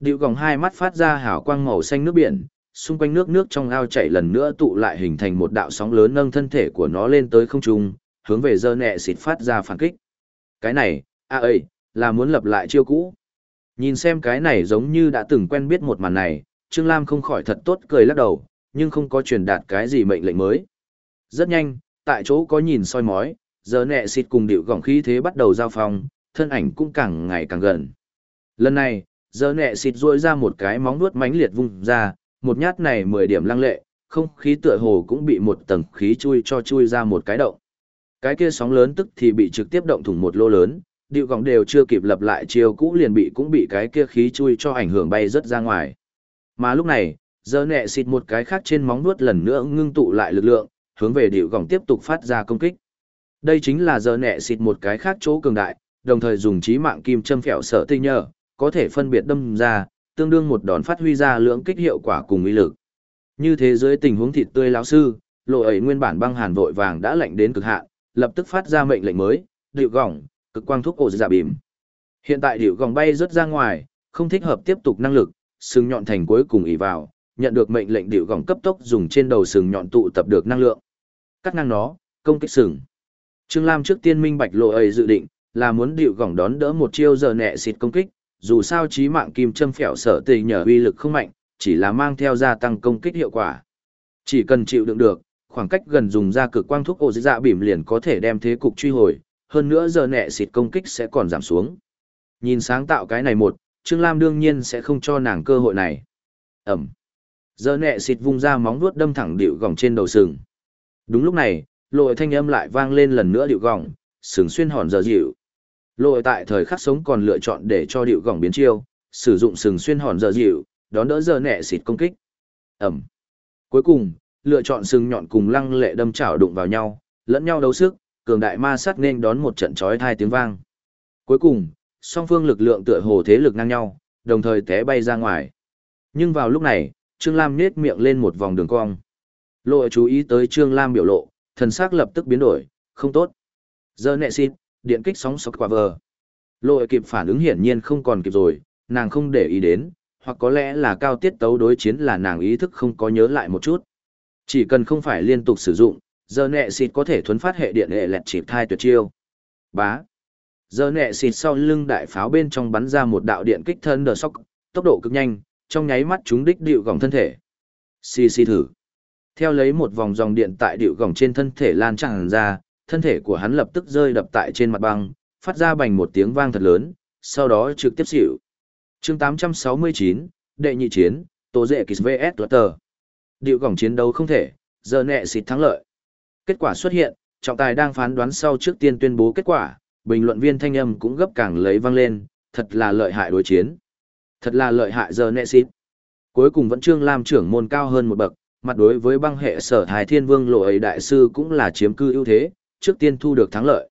Điệu gòng hai mắt phát ra hào quang màu xanh nước biển, xung quanh nước nước trong ao chảy lần nữa tụ lại hình thành một đạo sóng lớn nâng thân thể của nó lên tới không trung, hướng về giờ nẹ xịt phát ra phản kích. Cái này, a ơi, là muốn lập lại chiêu cũ. Nhìn xem cái này giống như đã từng quen biết một màn này, Trương Lam không khỏi thật tốt cười lắc đầu, nhưng không có truyền đạt cái gì mệnh lệnh mới. Rất nhanh, tại chỗ có nhìn soi mói, giờ nẹ xịt cùng điệu gỏng khí thế bắt đầu giao phong, thân ảnh cũng càng ngày càng gần. Lần này, giờ nẹ xịt ruôi ra một cái móng nuốt mánh liệt vung ra, một nhát này 10 điểm lăng lệ, không khí tựa hồ cũng bị một tầng khí chui cho chui ra một cái động. Cái kia sóng lớn tức thì bị trực tiếp động thủng một lô lớn, điệu gọng đều chưa kịp lập lại chiều cũ liền bị cũng bị cái kia khí chui cho ảnh hưởng bay rất ra ngoài. Mà lúc này, giờ nẹ xịt một cái khác trên móng nuốt lần nữa ngưng tụ lại lực lượng, hướng về điệu gọng tiếp tục phát ra công kích. Đây chính là giờ nẹ xịt một cái khác chỗ cường đại, đồng thời dùng trí mạng kim châm phèo sở tinh nhờ, có thể phân biệt đâm ra, tương đương một đòn phát huy ra lượng kích hiệu quả cùng uy lực. Như thế giới tình huống thịt tươi lão sư, lộ ấy nguyên bản băng hàn vội vàng đã lạnh đến cực hạn, lập tức phát ra mệnh lệnh mới, điệu gỏng, cực quang thuốc ổ giả dạ bìm. Hiện tại điệu gỏng bay rất ra ngoài, không thích hợp tiếp tục năng lực, sừng nhọn thành cuối cùng ỉ vào, nhận được mệnh lệnh điệu gỏng cấp tốc dùng trên đầu sừng nhọn tụ tập được năng lượng. Cắt ngang nó, công kích sừng. Trương Lam trước tiên minh bạch lộ ấy dự định, là muốn điệu gỏng đón đỡ một chiêu giờ nẹ xịt công kích, dù sao trí mạng kim châm phèo sở tề nhờ uy lực không mạnh, chỉ là mang theo gia tăng công kích hiệu quả. Chỉ cần chịu đựng được, khoảng cách gần dùng ra cực quang thuốc ổ dạ bìm liền có thể đem thế cục truy hồi, hơn nữa giờ nẹ xịt công kích sẽ còn giảm xuống. Nhìn sáng tạo cái này một, Trương Lam đương nhiên sẽ không cho nàng cơ hội này. Ẩm. Giờ nẹ xịt vung ra móng vuốt đâm thẳng điệu gỏng trên đầu sừng. Đúng lúc này, lội thanh âm lại vang lên lần nữa điệu gỏng, sừng xuyên hòn giờ dịu. Lội tại thời khắc sống còn lựa chọn để cho điệu gỏng biến chiêu, sử dụng sừng xuyên hòn giờ dịu, đón đỡ giờ nẹ xịt công kích. Ẩm. Cuối cùng, lựa chọn sừng nhọn cùng lăng lệ đâm chảo đụng vào nhau, lẫn nhau đấu sức, cường đại ma sát nên đón một trận chói thai tiếng vang. Cuối cùng, song phương lực lượng tựa hồ thế lực ngang nhau, đồng thời té bay ra ngoài. Nhưng vào lúc này, Trương Lam nhếch miệng lên một vòng đường cong. Lộ chú ý tới Trương Lam biểu lộ, thần sắc lập tức biến đổi, không tốt. Giờ nẹ xịt, điện kích sóng sọc quả vờ. lội kịp phản ứng hiển nhiên không còn kịp rồi, nàng không để ý đến, hoặc có lẽ là cao tiết tấu đối chiến là nàng ý thức không có nhớ lại một chút. Chỉ cần không phải liên tục sử dụng, giờ nẹ xịt có thể thuấn phát hệ điện hệ lẹt chịp thai tuyệt chiêu. Bá. giờ nẹ xịt sau lưng đại pháo bên trong bắn ra một đạo điện kích thân đờ sóc, tốc độ cực nhanh, trong nháy mắt chúng đích điệu gỏng thân thể. Xì xì thử. Theo lấy một vòng dòng điện tại điệu gòng trên thân thể lan tràn ra, thân thể của hắn lập tức rơi đập tại trên mặt băng, phát ra bành một tiếng vang thật lớn, sau đó trực tiếp xỉu. chương 869, đệ nhị chiến, tổ dệ kịch vs tờ. Điệu gòng chiến đấu không thể, giờ nẹ xịt thắng lợi. Kết quả xuất hiện, trọng tài đang phán đoán sau trước tiên tuyên bố kết quả, bình luận viên thanh âm cũng gấp càng lấy vang lên, thật là lợi hại đối chiến. Thật là lợi hại giờ nẹ xịt. Cuối cùng vẫn Trương Lam trưởng môn cao hơn một bậc, mặt đối với băng hệ sở thái thiên vương lộ ấy đại sư cũng là chiếm cư ưu thế, trước tiên thu được thắng lợi.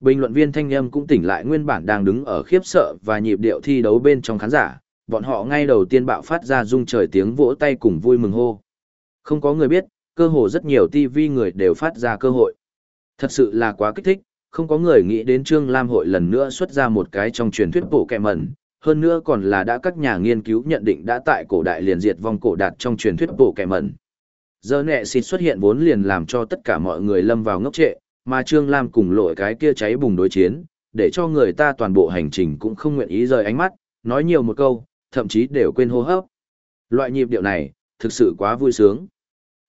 Bình luận viên thanh âm cũng tỉnh lại nguyên bản đang đứng ở khiếp sợ và nhịp điệu thi đấu bên trong khán giả, bọn họ ngay đầu tiên bạo phát ra rung trời tiếng vỗ tay cùng vui mừng hô. Không có người biết, cơ hồ rất nhiều TV người đều phát ra cơ hội. Thật sự là quá kích thích, không có người nghĩ đến Trương Lam hội lần nữa xuất ra một cái trong truyền thuyết bộ kẹ mẩn, hơn nữa còn là đã các nhà nghiên cứu nhận định đã tại cổ đại liền diệt vong cổ đạt trong truyền thuyết bộ kẹ mẩn. Giờ nẹ xịt xuất hiện vốn liền làm cho tất cả mọi người lâm vào ngốc trệ, mà Trương Lam cùng lội cái kia cháy bùng đối chiến, để cho người ta toàn bộ hành trình cũng không nguyện ý rời ánh mắt, nói nhiều một câu, thậm chí đều quên hô hấp. Loại nhịp điệu này, thực sự quá vui sướng.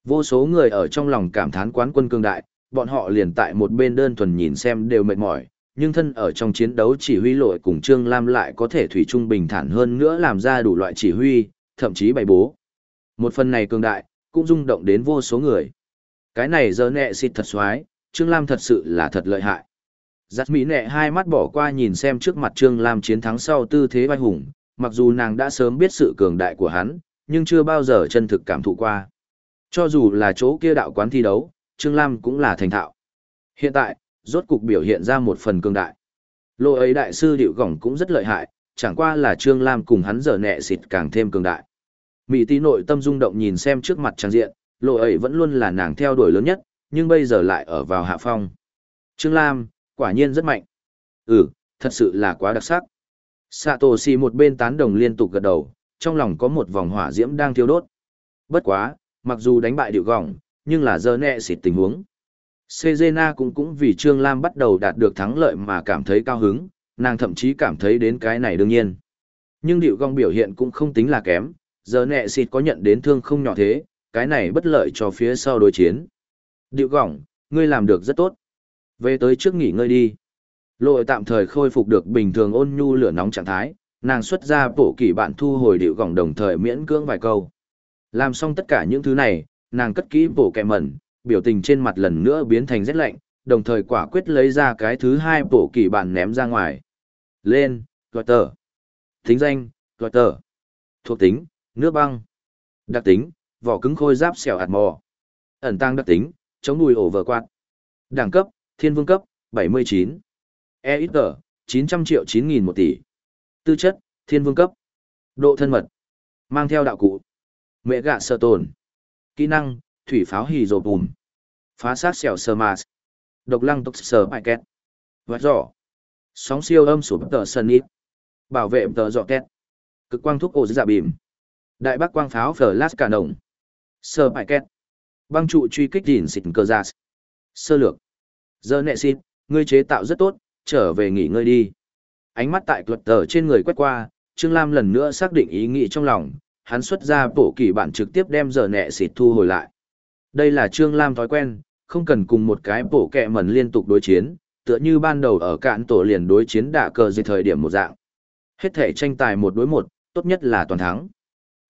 Vô số người ở trong lòng cảm thán quán quân cương đại, bọn họ liền tại một bên đơn thuần nhìn xem đều mệt mỏi, nhưng thân ở trong chiến đấu chỉ huy lội cùng Trương Lam lại có thể thủy chung bình thản hơn nữa làm ra đủ loại chỉ huy, thậm chí bày bố. Một phần này cường đại, cũng rung động đến vô số người. Cái này giờ nẹ xịt thật xoái, Trương Lam thật sự là thật lợi hại. Giặt mỹ nẹ hai mắt bỏ qua nhìn xem trước mặt Trương Lam chiến thắng sau tư thế vai hùng, mặc dù nàng đã sớm biết sự cường đại của hắn, nhưng chưa bao giờ chân thực cảm thụ qua. Cho dù là chỗ kia đạo quán thi đấu, Trương Lam cũng là thành thạo. Hiện tại, rốt cục biểu hiện ra một phần cường đại. Lô ấy đại sư điệu gỏng cũng rất lợi hại, chẳng qua là Trương Lam cùng hắn giờ nẹ xịt càng thêm cường đại. Mỹ tí nội tâm rung động nhìn xem trước mặt trang diện, lộ ấy vẫn luôn là nàng theo đuổi lớn nhất, nhưng bây giờ lại ở vào hạ phong. Trương Lam, quả nhiên rất mạnh. Ừ, thật sự là quá đặc sắc. Satoshi một bên tán đồng liên tục gật đầu, trong lòng có một vòng hỏa diễm đang thiêu đốt. Bất quá, mặc dù đánh bại điệu gỏng, nhưng là giờ nẹ xịt tình huống. Sejena cũng cũng vì Trương Lam bắt đầu đạt được thắng lợi mà cảm thấy cao hứng, nàng thậm chí cảm thấy đến cái này đương nhiên. Nhưng điệu gong biểu hiện cũng không tính là kém, giờ nẹ xịt có nhận đến thương không nhỏ thế, cái này bất lợi cho phía sau đối chiến. Điệu gỏng, ngươi làm được rất tốt. Về tới trước nghỉ ngơi đi. Lội tạm thời khôi phục được bình thường ôn nhu lửa nóng trạng thái, nàng xuất ra bộ kỷ bạn thu hồi điệu gỏng đồng thời miễn cưỡng vài câu. Làm xong tất cả những thứ này, nàng cất kỹ bộ kẹ mẩn, biểu tình trên mặt lần nữa biến thành rét lạnh, đồng thời quả quyết lấy ra cái thứ hai bộ kỷ bản ném ra ngoài. Lên, gọi tờ. Tính danh, gọi tờ. Thuộc tính, nước băng. Đặc tính, vỏ cứng khôi giáp xẻo hạt mò. Ẩn tăng đặc tính, chống đùi ổ vờ quạt. Đẳng cấp, thiên vương cấp, 79. EXG, 900 triệu 9 nghìn một tỷ. Tư chất, thiên vương cấp. Độ thân mật. Mang theo đạo cụ. Mẹ gạ sơ tồn. Kỹ năng, thủy pháo hì rồ bùm. Phá sát xẻo sơ mà, Độc lăng tốc sơ bài két. Vạch giỏ. Sóng siêu âm sụp tờ sân ít. Bảo vệ tờ dọ két. Cực quang thúc ổ dạ bìm. Đại bác quang pháo Flash cả. Sơ bài két. Băng trụ truy kích đỉn xịt cơ giả. Sơ lược. Giờ nẹ xịt, ngươi chế tạo rất tốt, trở về nghỉ ngơi đi. Ánh mắt tại luật tờ trên người quét qua, Trương Lam lần nữa xác định ý nghĩ trong lòng, hắn xuất ra bộ kỳ bản trực tiếp đem giờ nẹ xịt thu hồi lại. Đây là Trương Lam thói quen, không cần cùng một cái bộ kẹ mẩn liên tục đối chiến, tựa như ban đầu ở cạn tổ liền đối chiến đả cờ dưới thời điểm một dạng. Hết thể tranh tài một đối một, tốt nhất là toàn thắng.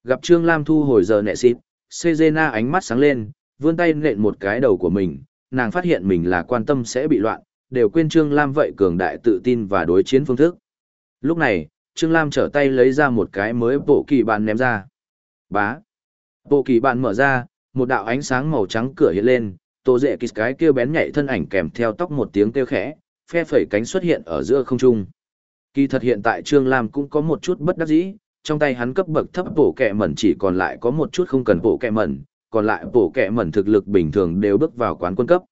Gặp Trương Lam thu hồi giờ nẹ xịt, Sejena ánh mắt sáng lên, vươn tay nện một cái đầu của mình, nàng phát hiện mình là quan tâm sẽ bị loạn, đều quên Trương Lam vậy cường đại tự tin và đối chiến phương thức. Lúc này, Trương Lam trở tay lấy ra một cái mới bộ kỳ bạn ném ra. Bá. Bộ kỳ bạn mở ra, một đạo ánh sáng màu trắng cửa hiện lên, tô dệ kịch cái kêu bén nhảy thân ảnh kèm theo tóc một tiếng kêu khẽ, phe phẩy cánh xuất hiện ở giữa không trung. Kỳ thật hiện tại Trương Lam cũng có một chút bất đắc dĩ, trong tay hắn cấp bậc thấp bổ kẹ mẩn chỉ còn lại có một chút không cần bổ kẹ mẩn, còn lại bổ kẹ mẩn thực lực bình thường đều bước vào quán quân cấp.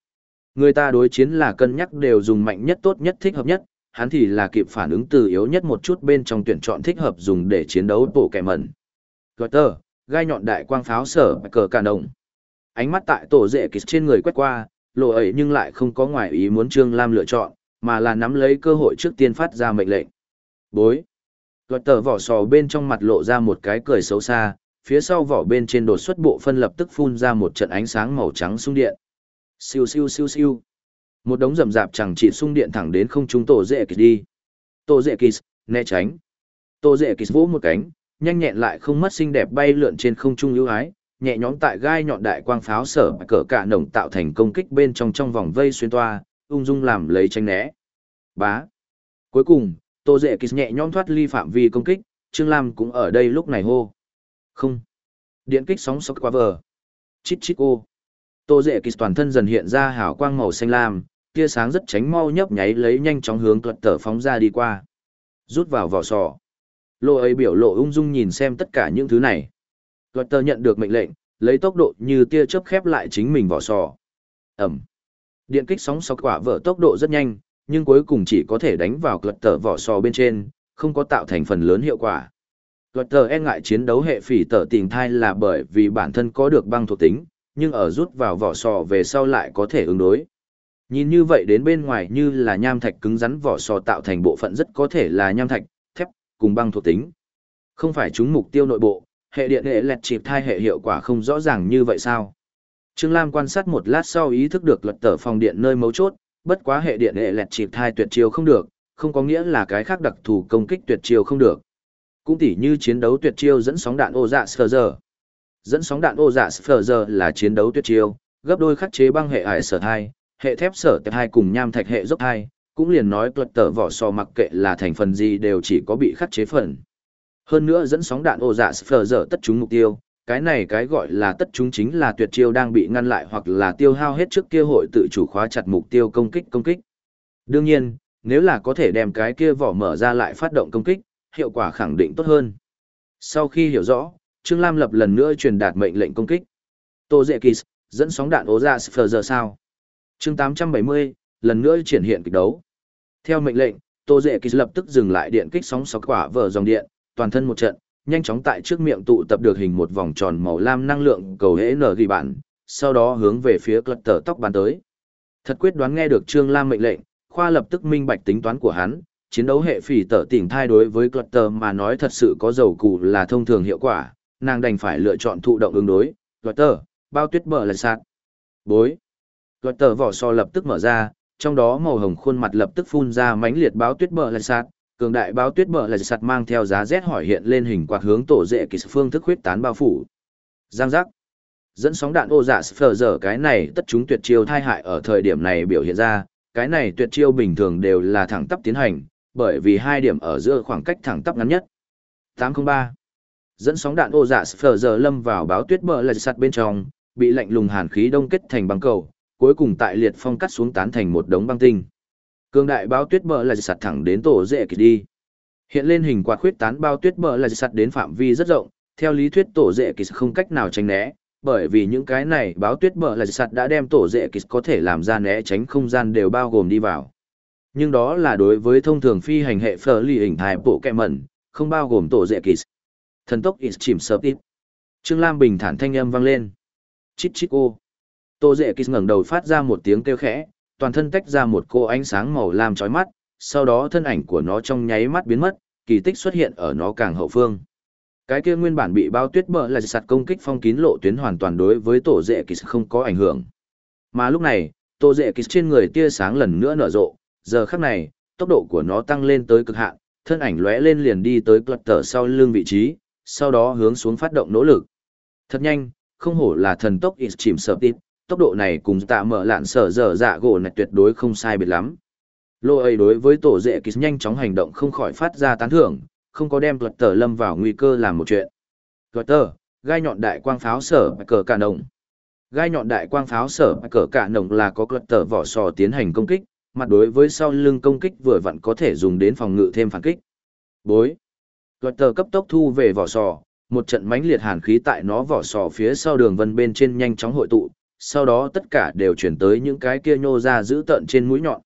Người ta đối chiến là cân nhắc đều dùng mạnh nhất tốt nhất thích hợp nhất, hắn thì là kịp phản ứng từ yếu nhất một chút bên trong tuyển chọn thích hợp dùng để chiến đấu bổ kẹ mẩn. Gọi tờ, gai nhọn đại quang pháo sở cờ cả đồng. Ánh mắt tại tổ dệ kịch trên người quét qua, lộ ấy nhưng lại không có ngoài ý muốn Trương Lam lựa chọn, mà là nắm lấy cơ hội trước tiên phát ra mệnh lệnh. Bối. Luật tờ vỏ sò bên trong mặt lộ ra một cái cười xấu xa, phía sau vỏ bên trên đột xuất bộ phân lập tức phun ra một trận ánh sáng màu trắng sung điện. Siêu siêu siêu siêu. Một đống rầm rạp chẳng chỉ sung điện thẳng đến không trung tổ dễ kỳ đi. Tổ dễ kỳ, né tránh. Tổ dễ kỳ vỗ một cánh, nhanh nhẹn lại không mất xinh đẹp bay lượn trên không trung ưu ái, nhẹ nhõm tại gai nhọn đại quang pháo sở cỡ cả nồng tạo thành công kích bên trong trong vòng vây xuyên toa, ung dung làm lấy tranh né. Bá. Cuối cùng, Tô Dệ Kỳ nhẹ nhõm thoát ly phạm vi công kích, Trương Lam cũng ở đây lúc này hô. Không. Điện kích sóng sốc quá vờ. Chít chít ô. Tô Dệ Kỳ toàn thân dần hiện ra hào quang màu xanh lam, tia sáng rất tránh mau nhấp nháy lấy nhanh chóng hướng tuật tở phóng ra đi qua. Rút vào vỏ sò. Lô ấy biểu lộ ung dung nhìn xem tất cả những thứ này. Tuật tở nhận được mệnh lệnh, lấy tốc độ như tia chớp khép lại chính mình vỏ sò. Ẩm. Điện kích sóng sọc quả vỡ tốc độ rất nhanh, nhưng cuối cùng chỉ có thể đánh vào cật tờ vỏ sò bên trên, không có tạo thành phần lớn hiệu quả. Cật tờ e ngại chiến đấu hệ phỉ tờ tình thai là bởi vì bản thân có được băng thuộc tính, nhưng ở rút vào vỏ sò về sau lại có thể ứng đối. Nhìn như vậy đến bên ngoài như là nham thạch cứng rắn vỏ sò tạo thành bộ phận rất có thể là nham thạch, thép, cùng băng thuộc tính. Không phải chúng mục tiêu nội bộ, hệ điện hệ lẹt chịp thai hệ hiệu quả không rõ ràng như vậy sao? Trương Lam quan sát một lát sau ý thức được luật tờ phòng điện nơi mấu chốt, bất quá hệ điện hệ lẹt chịp thai tuyệt chiêu không được, không có nghĩa là cái khác đặc thù công kích tuyệt chiêu không được. Cũng tỉ như chiến đấu tuyệt chiêu dẫn sóng đạn ô dạ sờ giờ. Dẫn sóng đạn ô dạ sờ giờ là chiến đấu tuyệt chiêu, gấp đôi khắc chế băng hệ hải sở thai, hệ thép sở tệp hai cùng nham thạch hệ dốc thai, cũng liền nói tuật tở vỏ so mặc kệ là thành phần gì đều chỉ có bị khắc chế phần. Hơn nữa dẫn sóng đạn ô dạ sờ giờ tất chúng mục tiêu, cái này cái gọi là tất chúng chính là tuyệt chiêu đang bị ngăn lại hoặc là tiêu hao hết trước kia hội tự chủ khóa chặt mục tiêu công kích công kích. Đương nhiên, nếu là có thể đem cái kia vỏ mở ra lại phát động công kích, hiệu quả khẳng định tốt hơn. Sau khi hiểu rõ, Trương Lam lập lần nữa truyền đạt mệnh lệnh công kích. Tô Dệ Kỳ, dẫn sóng đạn ố ra sờ giờ sao. chương 870, lần nữa triển hiện kịch đấu. Theo mệnh lệnh, Tô Dệ Kỳ lập tức dừng lại điện kích sóng sọc quả vở dòng điện, toàn thân một trận, nhanh chóng tại trước miệng tụ tập được hình một vòng tròn màu lam năng lượng cầu hễ nở ghi bản, sau đó hướng về phía cật tờ tóc bàn tới. Thật quyết đoán nghe được Trương Lam mệnh lệnh, khoa lập tức minh bạch tính toán của hắn, chiến đấu hệ phỉ tở tỉnh thai đối với cật tờ mà nói thật sự có dầu cụ là thông thường hiệu quả, nàng đành phải lựa chọn thụ động ứng đối, cật tờ, bao tuyết bờ lại sạt. Bối. Cật tờ vỏ so lập tức mở ra, trong đó màu hồng khuôn mặt lập tức phun ra mánh liệt báo tuyết bờ lại sạt, cường đại báo tuyết bờ là sạt mang theo giá rét hỏi hiện lên hình quạt hướng tổ dễ kỳ phương thức huyết tán bao phủ. Giang giác. Dẫn sóng đạn ô dạ phờ dở cái này tất chúng tuyệt chiêu thai hại ở thời điểm này biểu hiện ra, cái này tuyệt chiêu bình thường đều là thẳng tắp tiến hành, bởi vì hai điểm ở giữa khoảng cách thẳng tắp ngắn nhất. 803 dẫn sóng đạn ô dạ phờ dở lâm vào báo tuyết bờ là sạt bên trong, bị lạnh lùng hàn khí đông kết thành băng cầu, cuối cùng tại liệt phong cắt xuống tán thành một đống băng tinh. Cường đại bao tuyết bờ là sạt thẳng đến tổ dễ kỳ đi. Hiện lên hình quạt khuyết tán bao tuyết bờ là sạt đến phạm vi rất rộng, theo lý thuyết tổ dễ kỳ không cách nào tránh né, bởi vì những cái này báo tuyết bờ là sạt đã đem tổ dễ kỳ có thể làm ra né tránh không gian đều bao gồm đi vào. Nhưng đó là đối với thông thường phi hành hệ phở lì hình thái bộ kẹ mẩn, không bao gồm tổ dễ kỳ. Thần tốc is chìm sợp ít. Trương Lam bình thản thanh âm vang lên. Chít chít ô. Tổ dễ kỳ ngẩng đầu phát ra một tiếng kêu khẽ, toàn thân tách ra một cô ánh sáng màu lam chói mắt, sau đó thân ảnh của nó trong nháy mắt biến mất, kỳ tích xuất hiện ở nó càng hậu phương. Cái kia nguyên bản bị bao tuyết bờ là sạt công kích phong kín lộ tuyến hoàn toàn đối với tổ dệ kỳ không có ảnh hưởng. Mà lúc này, tổ dệ kỳ trên người tia sáng lần nữa nở rộ, giờ khắc này, tốc độ của nó tăng lên tới cực hạn, thân ảnh lóe lên liền đi tới cột tờ sau lưng vị trí, sau đó hướng xuống phát động nỗ lực. Thật nhanh, không hổ là thần tốc chìm sợp tít, tốc độ này cùng tạ mở lạn sở dở dạ gỗ này tuyệt đối không sai biệt lắm. Lô ấy đối với tổ dệ kỳ nhanh chóng hành động không khỏi phát ra tán thưởng, không có đem tuật tờ lâm vào nguy cơ làm một chuyện. Tuật tờ, gai nhọn đại quang pháo sở cờ cả nồng. Gai nhọn đại quang pháo sở cờ cả nồng là có tuật tờ vỏ sò tiến hành công kích, mặt đối với sau lưng công kích vừa vặn có thể dùng đến phòng ngự thêm phản kích. Bối. Tuật tờ cấp tốc thu về vỏ sò, một trận mãnh liệt hàn khí tại nó vỏ sò phía sau đường vân bên trên nhanh chóng hội tụ, sau đó tất cả đều chuyển tới những cái kia nhô ra giữ tận trên mũi nhọn.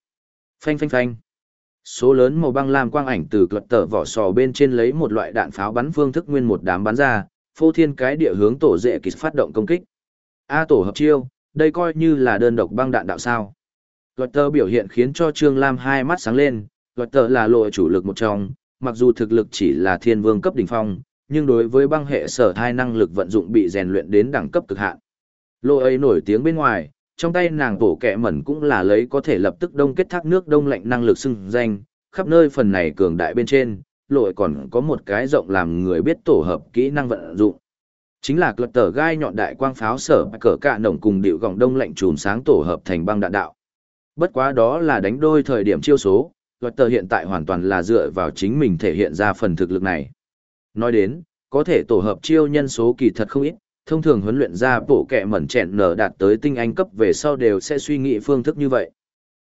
Phanh phanh phanh. Số lớn màu băng lam quang ảnh từ cật tờ vỏ sò bên trên lấy một loại đạn pháo bắn phương thức nguyên một đám bắn ra, phô thiên cái địa hướng tổ dễ kịch phát động công kích. A tổ hợp chiêu, đây coi như là đơn độc băng đạn đạo sao. Luật tờ biểu hiện khiến cho Trương Lam hai mắt sáng lên, luật tờ là lộ chủ lực một trong, mặc dù thực lực chỉ là thiên vương cấp đỉnh phong, nhưng đối với băng hệ sở thai năng lực vận dụng bị rèn luyện đến đẳng cấp cực hạn. Lô ấy nổi tiếng bên ngoài, trong tay nàng tổ kẹ mẩn cũng là lấy có thể lập tức đông kết thác nước đông lạnh năng lực xưng danh, khắp nơi phần này cường đại bên trên, lội còn có một cái rộng làm người biết tổ hợp kỹ năng vận dụng. Chính là luật tờ gai nhọn đại quang pháo sở cỡ cạ nồng cùng điệu gọng đông lạnh chùm sáng tổ hợp thành băng đạn đạo. Bất quá đó là đánh đôi thời điểm chiêu số, luật tờ hiện tại hoàn toàn là dựa vào chính mình thể hiện ra phần thực lực này. Nói đến, có thể tổ hợp chiêu nhân số kỳ thật không ít, thông thường huấn luyện ra bộ kẹ mẩn chẹn nở đạt tới tinh anh cấp về sau đều sẽ suy nghĩ phương thức như vậy.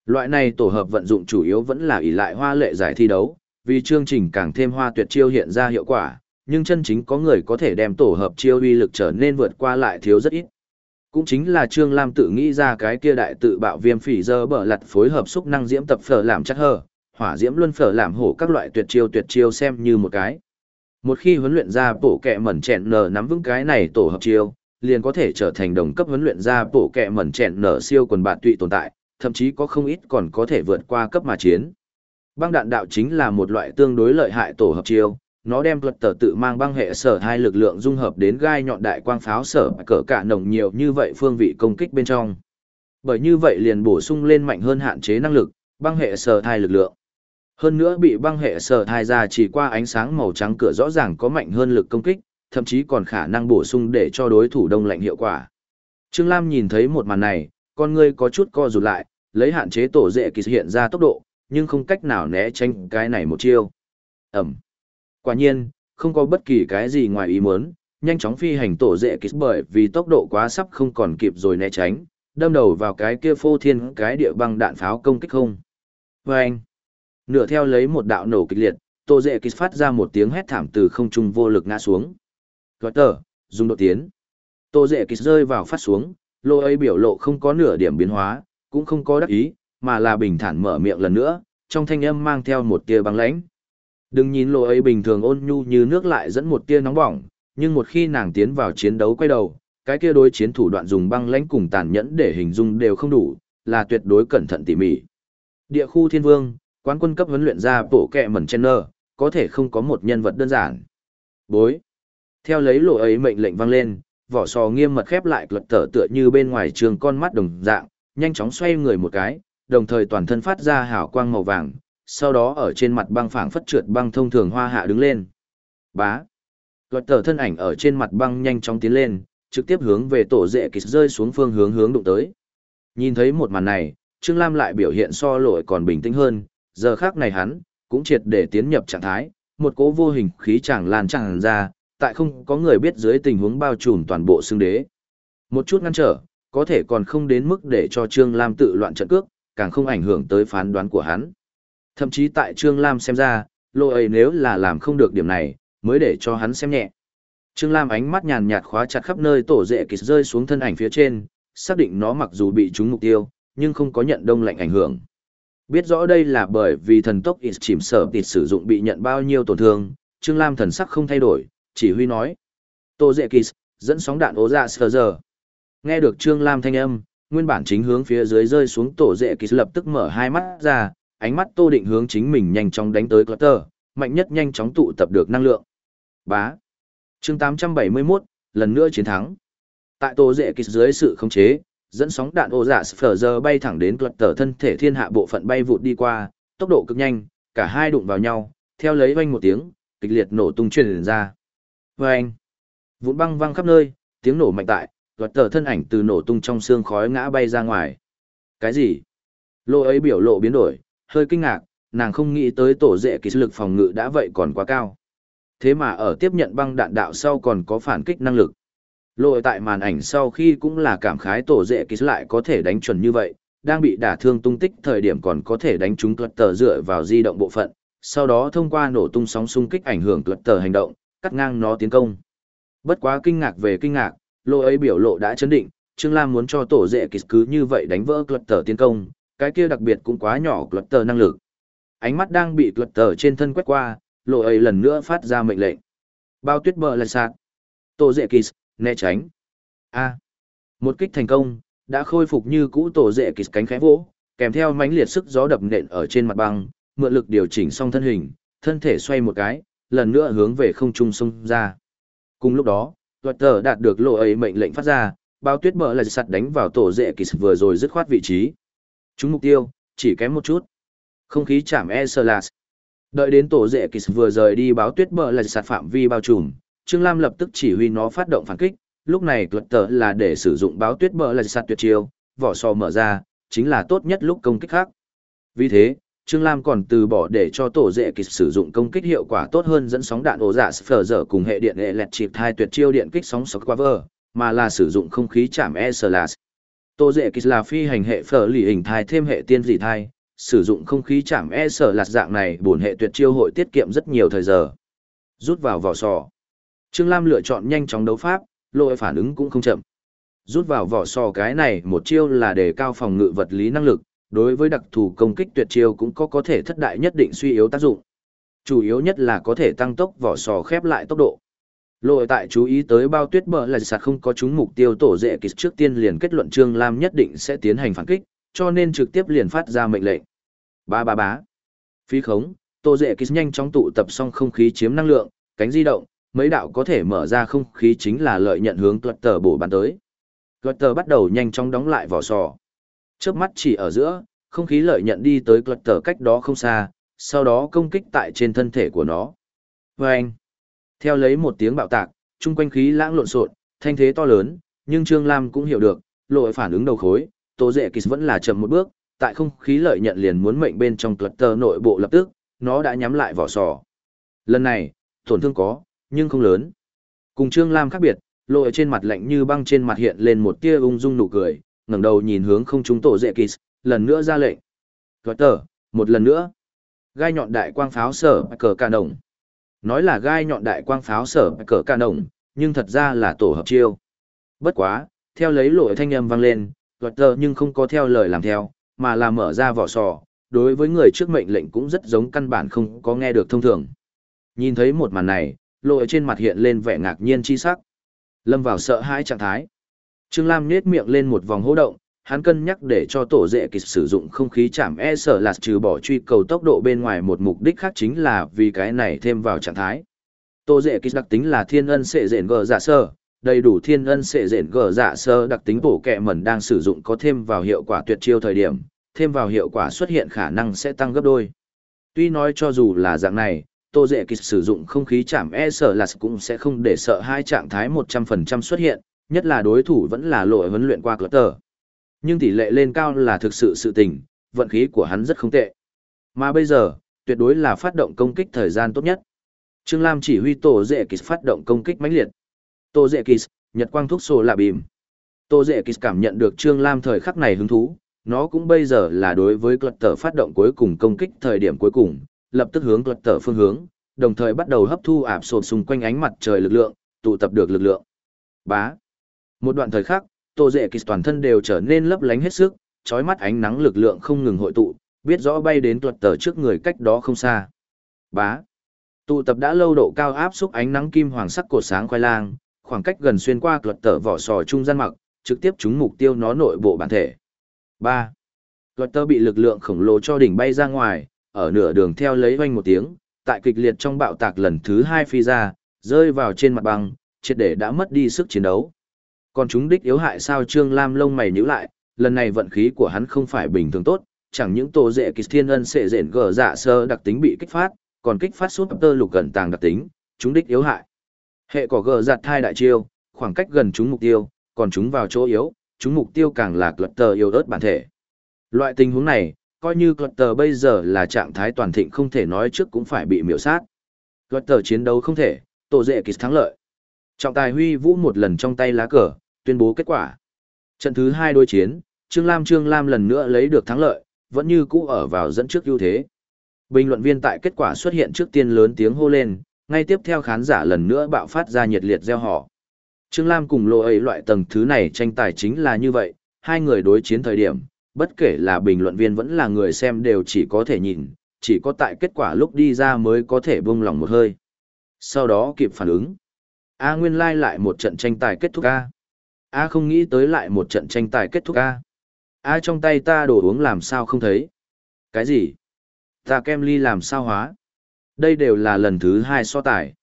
Loại này tổ hợp vận dụng chủ yếu vẫn là ỷ lại hoa lệ giải thi đấu, vì chương trình càng thêm hoa tuyệt chiêu hiện ra hiệu quả, nhưng chân chính có người có thể đem tổ hợp chiêu uy lực trở nên vượt qua lại thiếu rất ít. Cũng chính là Trương Lam tự nghĩ ra cái kia đại tự bạo viêm phỉ dơ bở lặt phối hợp xúc năng diễm tập phở làm chắc hờ, hỏa diễm luân phở làm hổ các loại tuyệt chiêu tuyệt chiêu xem như một cái. Một khi huấn luyện ra bộ kẹ mẩn chẹn nở nắm vững cái này tổ hợp chiêu, liền có thể trở thành đồng cấp huấn luyện ra bộ kẹ mẩn chẹn nở siêu quần bạn tụy tồn tại, thậm chí có không ít còn có thể vượt qua cấp mà chiến. Băng đạn đạo chính là một loại tương đối lợi hại tổ hợp chiêu, nó đem luật tờ tự mang băng hệ sở hai lực lượng dung hợp đến gai nhọn đại quang pháo sở cỡ cả nồng nhiều như vậy phương vị công kích bên trong. Bởi như vậy liền bổ sung lên mạnh hơn hạn chế năng lực, băng hệ sở hai lực lượng. Hơn nữa bị băng hệ sở thai ra chỉ qua ánh sáng màu trắng cửa rõ ràng có mạnh hơn lực công kích, thậm chí còn khả năng bổ sung để cho đối thủ đông lạnh hiệu quả. Trương Lam nhìn thấy một màn này, con ngươi có chút co rụt lại, lấy hạn chế tổ dệ kỳ hiện ra tốc độ, nhưng không cách nào né tránh cái này một chiêu. Ẩm. Quả nhiên, không có bất kỳ cái gì ngoài ý muốn, nhanh chóng phi hành tổ dệ kỳ bởi vì tốc độ quá sắp không còn kịp rồi né tránh, đâm đầu vào cái kia phô thiên cái địa băng đạn pháo công kích không. Và anh nửa theo lấy một đạo nổ kịch liệt, Tô Dệ Kịch phát ra một tiếng hét thảm từ không trung vô lực ngã xuống. Gọi tờ, dùng độ tiến. Tô Dệ Kịch rơi vào phát xuống, lô ấy biểu lộ không có nửa điểm biến hóa, cũng không có đắc ý, mà là bình thản mở miệng lần nữa, trong thanh âm mang theo một tia băng lãnh. Đừng nhìn lô ấy bình thường ôn nhu như nước lại dẫn một tia nóng bỏng, nhưng một khi nàng tiến vào chiến đấu quay đầu, cái kia đối chiến thủ đoạn dùng băng lãnh cùng tàn nhẫn để hình dung đều không đủ, là tuyệt đối cẩn thận tỉ mỉ. Địa khu thiên vương, quán quân cấp huấn luyện ra bộ kẹ mẩn Chenner, có thể không có một nhân vật đơn giản. Bối. Theo lấy lộ ấy mệnh lệnh vang lên, vỏ sò nghiêm mật khép lại luật tở tựa như bên ngoài trường con mắt đồng dạng, nhanh chóng xoay người một cái, đồng thời toàn thân phát ra hào quang màu vàng, sau đó ở trên mặt băng phẳng phất trượt băng thông thường hoa hạ đứng lên. Bá. Luật tở thân ảnh ở trên mặt băng nhanh chóng tiến lên, trực tiếp hướng về tổ dệ kịch rơi xuống phương hướng hướng đụng tới. Nhìn thấy một màn này, Trương Lam lại biểu hiện so lội còn bình tĩnh hơn, giờ khác này hắn, cũng triệt để tiến nhập trạng thái, một cỗ vô hình khí chẳng lan tràn ra, tại không có người biết dưới tình huống bao trùm toàn bộ xương đế. Một chút ngăn trở, có thể còn không đến mức để cho Trương Lam tự loạn trận cước, càng không ảnh hưởng tới phán đoán của hắn. Thậm chí tại Trương Lam xem ra, lô ấy nếu là làm không được điểm này, mới để cho hắn xem nhẹ. Trương Lam ánh mắt nhàn nhạt khóa chặt khắp nơi tổ dệ kịch rơi xuống thân ảnh phía trên, xác định nó mặc dù bị trúng mục tiêu, nhưng không có nhận đông lạnh ảnh hưởng. Biết rõ đây là bởi vì thần tốc ít chìm sở tịt sử dụng bị nhận bao nhiêu tổn thương, Trương Lam thần sắc không thay đổi, chỉ huy nói. Tô Dệ Kỳ, dẫn sóng đạn ố ra sờ giờ. Nghe được Trương Lam thanh âm, nguyên bản chính hướng phía dưới rơi xuống tổ Dệ Kỳ lập tức mở hai mắt ra, ánh mắt Tô Định hướng chính mình nhanh chóng đánh tới Clutter, mạnh nhất nhanh chóng tụ tập được năng lượng. Bá. chương 871, lần nữa chiến thắng. Tại Tô Dệ Kỳ dưới sự khống chế, dẫn sóng đạn ô dạ phở giờ bay thẳng đến luật tờ thân thể thiên hạ bộ phận bay vụt đi qua, tốc độ cực nhanh, cả hai đụng vào nhau, theo lấy vanh một tiếng, kịch liệt nổ tung truyền ra. Vê anh vụn băng văng khắp nơi, tiếng nổ mạnh tại luật tờ thân ảnh từ nổ tung trong xương khói ngã bay ra ngoài. Cái gì? Lô ấy biểu lộ biến đổi, hơi kinh ngạc, nàng không nghĩ tới tổ dễ kỹ lực phòng ngự đã vậy còn quá cao. Thế mà ở tiếp nhận băng đạn đạo sau còn có phản kích năng lực. Lội tại màn ảnh sau khi cũng là cảm khái tổ dễ ký lại có thể đánh chuẩn như vậy, đang bị đả thương tung tích thời điểm còn có thể đánh trúng tuật tờ dựa vào di động bộ phận, sau đó thông qua nổ tung sóng xung kích ảnh hưởng tuật tờ hành động, cắt ngang nó tiến công. Bất quá kinh ngạc về kinh ngạc, lô ấy biểu lộ đã chấn định, Trương Lam muốn cho tổ dễ ký cứ như vậy đánh vỡ tuật tờ tiến công, cái kia đặc biệt cũng quá nhỏ tuật tờ năng lực. Ánh mắt đang bị tuật tờ trên thân quét qua, lô ấy lần nữa phát ra mệnh lệnh. Bao tuyết bờ lại sạc. Tổ dễ kỳ né tránh. A. Một kích thành công, đã khôi phục như cũ tổ dệ kịch cánh khẽ vỗ, kèm theo mãnh liệt sức gió đập nện ở trên mặt băng, mượn lực điều chỉnh xong thân hình, thân thể xoay một cái, lần nữa hướng về không trung xông ra. Cùng lúc đó, Luật tờ đạt được lộ ấy mệnh lệnh phát ra, bao tuyết bờ là sạt đánh vào tổ dệ kỳ vừa rồi dứt khoát vị trí. Chúng mục tiêu, chỉ kém một chút. Không khí chạm e sơ lạt. Đợi đến tổ dệ kỳ vừa rời đi báo tuyết bờ là sạt phạm vi bao trùm, Trương Lam lập tức chỉ huy nó phát động phản kích, lúc này luật tờ là để sử dụng báo tuyết bờ là sạt tuyệt chiêu, vỏ sò mở ra, chính là tốt nhất lúc công kích khác. Vì thế, Trương Lam còn từ bỏ để cho tổ dệ kịch sử dụng công kích hiệu quả tốt hơn dẫn sóng đạn ổ dạ phở dở cùng hệ điện hệ lẹt chịp hai tuyệt chiêu điện kích sóng sọc qua mà là sử dụng không khí chạm e slash. Tổ dệ kịch là phi hành hệ phở lì hình thai thêm hệ tiên dị thai, sử dụng không khí chạm e slash dạng này bổn hệ tuyệt chiêu hội tiết kiệm rất nhiều thời giờ. Rút vào vỏ sò. Trương Lam lựa chọn nhanh chóng đấu pháp, lôi phản ứng cũng không chậm. Rút vào vỏ sò cái này một chiêu là để cao phòng ngự vật lý năng lực, đối với đặc thù công kích tuyệt chiêu cũng có có thể thất đại nhất định suy yếu tác dụng. Chủ yếu nhất là có thể tăng tốc vỏ sò khép lại tốc độ. Lôi tại chú ý tới bao tuyết bờ là sạt không có chúng mục tiêu tổ dễ kịch trước tiên liền kết luận Trương Lam nhất định sẽ tiến hành phản kích, cho nên trực tiếp liền phát ra mệnh lệnh. Ba ba bá. Phi khống, tổ dễ kịch nhanh chóng tụ tập xong không khí chiếm năng lượng, cánh di động, mấy đạo có thể mở ra không khí chính là lợi nhận hướng tuật tờ bổ bắn tới. Tuật tờ bắt đầu nhanh chóng đóng lại vỏ sò. Chớp mắt chỉ ở giữa, không khí lợi nhận đi tới clut tờ cách đó không xa, sau đó công kích tại trên thân thể của nó. Vâng! Theo lấy một tiếng bạo tạc, chung quanh khí lãng lộn xộn, thanh thế to lớn, nhưng Trương Lam cũng hiểu được, lội phản ứng đầu khối, Tô Dệ Kỳ vẫn là chậm một bước, tại không khí lợi nhận liền muốn mệnh bên trong clut tờ nội bộ lập tức, nó đã nhắm lại vỏ sò. Lần này, tổn thương có, nhưng không lớn. Cùng Trương Lam khác biệt, lội trên mặt lạnh như băng trên mặt hiện lên một tia ung dung nụ cười, ngẩng đầu nhìn hướng không trung tổ dệ kỳ lần nữa ra lệnh. Gọi tờ một lần nữa. Gai nhọn đại quang pháo sở cờ ca đồng nói là gai nhọn đại quang pháo sở cờ ca đồng nhưng thật ra là tổ hợp chiêu. Bất quá theo lấy lội thanh âm vang lên gọi tờ nhưng không có theo lời làm theo mà là mở ra vỏ sò đối với người trước mệnh lệnh cũng rất giống căn bản không có nghe được thông thường. Nhìn thấy một màn này lội trên mặt hiện lên vẻ ngạc nhiên chi sắc lâm vào sợ hãi trạng thái Trương Lam nhếch miệng lên một vòng hô động, hắn cân nhắc để cho tổ dệ kịch sử dụng không khí chạm e sở là trừ bỏ truy cầu tốc độ bên ngoài một mục đích khác chính là vì cái này thêm vào trạng thái. Tổ dệ kịch đặc tính là thiên ân sệ rện gờ dạ sơ, đầy đủ thiên ân sệ rện gờ dạ sơ đặc tính bổ kẹ mẩn đang sử dụng có thêm vào hiệu quả tuyệt chiêu thời điểm, thêm vào hiệu quả xuất hiện khả năng sẽ tăng gấp đôi. Tuy nói cho dù là dạng này, Tô Dệ Kịch sử dụng không khí chạm e sợ là cũng sẽ không để sợ hai trạng thái 100% xuất hiện, nhất là đối thủ vẫn là lội huấn luyện qua cửa tờ. Nhưng tỷ lệ lên cao là thực sự sự tình, vận khí của hắn rất không tệ. Mà bây giờ, tuyệt đối là phát động công kích thời gian tốt nhất. Trương Lam chỉ huy Tổ Dệ Kỳ phát động công kích mãnh liệt. Tô Dệ Kỳ, Nhật Quang thuốc Sổ là bìm. Tô Dệ Kỳ cảm nhận được Trương Lam thời khắc này hứng thú, nó cũng bây giờ là đối với club tờ phát động cuối cùng công kích thời điểm cuối cùng, lập tức hướng tuật tờ phương hướng, đồng thời bắt đầu hấp thu ạp sột xung quanh ánh mặt trời lực lượng, tụ tập được lực lượng. Bá. Một đoạn thời khắc, Tô Dệ Kỳ toàn thân đều trở nên lấp lánh hết sức, chói mắt ánh nắng lực lượng không ngừng hội tụ, biết rõ bay đến tuật tờ trước người cách đó không xa. Bá. Tụ tập đã lâu độ cao áp xúc ánh nắng kim hoàng sắc cột sáng khoai lang, khoảng cách gần xuyên qua tuật tờ vỏ sò trung gian mặc, trực tiếp trúng mục tiêu nó nội bộ bản thể. 3. Tuật tờ bị lực lượng khổng lồ cho đỉnh bay ra ngoài, ở nửa đường theo lấy oanh một tiếng, tại kịch liệt trong bạo tạc lần thứ hai phi ra, rơi vào trên mặt băng, triệt để đã mất đi sức chiến đấu. Còn chúng đích yếu hại sao Trương Lam lông mày nhíu lại, lần này vận khí của hắn không phải bình thường tốt, chẳng những tổ dễ kỳ thiên ân sẽ rện gờ dạ sơ đặc tính bị kích phát, còn kích phát suốt tơ lục gần tàng đặc tính, chúng đích yếu hại. Hệ có gờ giặt thai đại chiêu, khoảng cách gần chúng mục tiêu, còn chúng vào chỗ yếu, chúng mục tiêu càng là luật tờ yếu ớt bản thể. Loại tình huống này, coi như luật tờ bây giờ là trạng thái toàn thịnh không thể nói trước cũng phải bị miểu sát. Luật tờ chiến đấu không thể, tổ dệ kỳ thắng lợi. Trọng tài huy vũ một lần trong tay lá cờ, tuyên bố kết quả. Trận thứ hai đối chiến, Trương Lam Trương Lam lần nữa lấy được thắng lợi, vẫn như cũ ở vào dẫn trước ưu thế. Bình luận viên tại kết quả xuất hiện trước tiên lớn tiếng hô lên, ngay tiếp theo khán giả lần nữa bạo phát ra nhiệt liệt gieo họ. Trương Lam cùng lộ ấy loại tầng thứ này tranh tài chính là như vậy, hai người đối chiến thời điểm, bất kể là bình luận viên vẫn là người xem đều chỉ có thể nhìn, chỉ có tại kết quả lúc đi ra mới có thể buông lòng một hơi. Sau đó kịp phản ứng. A nguyên lai lại một trận tranh tài kết thúc A. A không nghĩ tới lại một trận tranh tài kết thúc A. A trong tay ta đồ uống làm sao không thấy? Cái gì? Ta kem ly làm sao hóa? Đây đều là lần thứ hai so tài.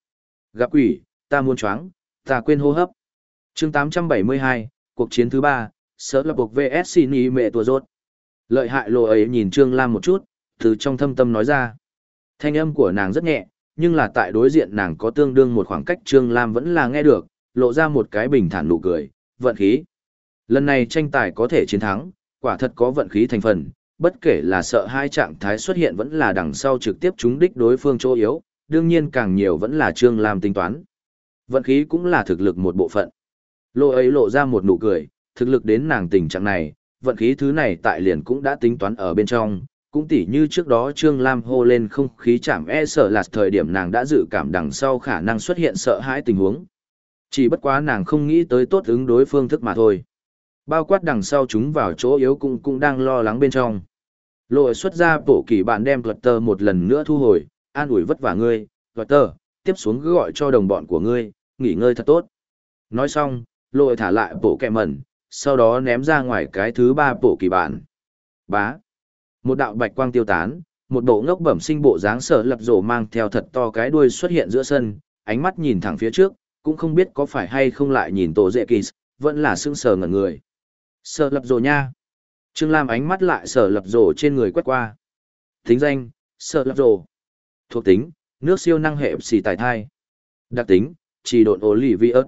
Gặp quỷ, ta muốn choáng, ta quên hô hấp. chương 872, cuộc chiến thứ ba, Sợ là buộc VS xin mẹ tua rốt. Lợi hại lộ ấy nhìn Trương Lam một chút, từ trong thâm tâm nói ra. Thanh âm của nàng rất nhẹ, nhưng là tại đối diện nàng có tương đương một khoảng cách Trương Lam vẫn là nghe được, lộ ra một cái bình thản nụ cười, vận khí. Lần này tranh tài có thể chiến thắng, quả thật có vận khí thành phần, bất kể là sợ hai trạng thái xuất hiện vẫn là đằng sau trực tiếp trúng đích đối phương chỗ yếu, đương nhiên càng nhiều vẫn là Trương Lam tính toán. Vận khí cũng là thực lực một bộ phận. Lộ ấy lộ ra một nụ cười, thực lực đến nàng tình trạng này, vận khí thứ này tại liền cũng đã tính toán ở bên trong, cũng tỉ như trước đó Trương Lam hô lên không khí chạm e sợ là thời điểm nàng đã dự cảm đằng sau khả năng xuất hiện sợ hãi tình huống. Chỉ bất quá nàng không nghĩ tới tốt ứng đối phương thức mà thôi. Bao quát đằng sau chúng vào chỗ yếu cũng cũng đang lo lắng bên trong. Lội xuất ra bộ kỳ bạn đem tờ một lần nữa thu hồi, an ủi vất vả ngươi, tờ, tiếp xuống cứ gọi cho đồng bọn của ngươi, nghỉ ngơi thật tốt. Nói xong, lội thả lại bộ kẹ mẩn, sau đó ném ra ngoài cái thứ ba bộ kỳ bản. Bá. Một đạo bạch quang tiêu tán, một bộ ngốc bẩm sinh bộ dáng sở lập rổ mang theo thật to cái đuôi xuất hiện giữa sân, ánh mắt nhìn thẳng phía trước, cũng không biết có phải hay không lại nhìn tổ dệ kỳ, vẫn là sững sờ ngẩn người. Sở lập rổ nha. Trương Lam ánh mắt lại sở lập rổ trên người quét qua. Tính danh, sở lập rổ. Thuộc tính, nước siêu năng hệ xì tài thai. Đặc tính, chỉ độn ổ lì vi ớt.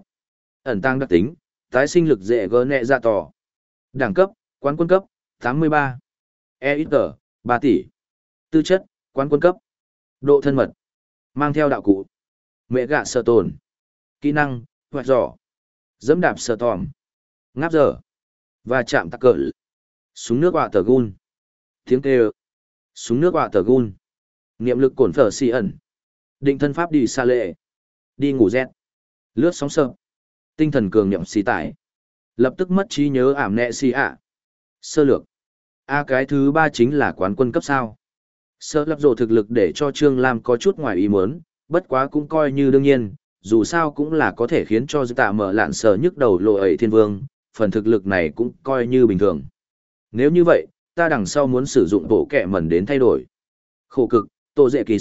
Ẩn tăng đặc tính, tái sinh lực dễ gỡ nẹ ra dạ tỏ. Đẳng cấp, quán quân cấp, 83. E ít tờ, 3 tỷ. Tư chất, quán quân cấp. Độ thân mật. Mang theo đạo cụ. Mẹ gạ sợ tồn. Kỹ năng, hoạt giỏ. Dẫm đạp sợ tòm. Ngáp giờ. Và chạm tắc cỡ. Súng nước họa tờ gun. Tiếng kêu. Súng nước họa tờ gun. Niệm lực cổn phở xì ẩn. Định thân pháp đi xa lệ. Đi ngủ dẹt. Lướt sóng sợ. Tinh thần cường nhậm xì tải. Lập tức mất trí nhớ ảm nẹ xì ạ. Sơ lược. A cái thứ ba chính là quán quân cấp sao. Sơ lập rộ thực lực để cho Trương Lam có chút ngoài ý muốn, bất quá cũng coi như đương nhiên, dù sao cũng là có thể khiến cho dư tạ mở lạn sở nhức đầu lộ ấy thiên vương, phần thực lực này cũng coi như bình thường. Nếu như vậy, ta đằng sau muốn sử dụng bộ kẹ mẩn đến thay đổi. Khổ cực, tô dễ kỳ.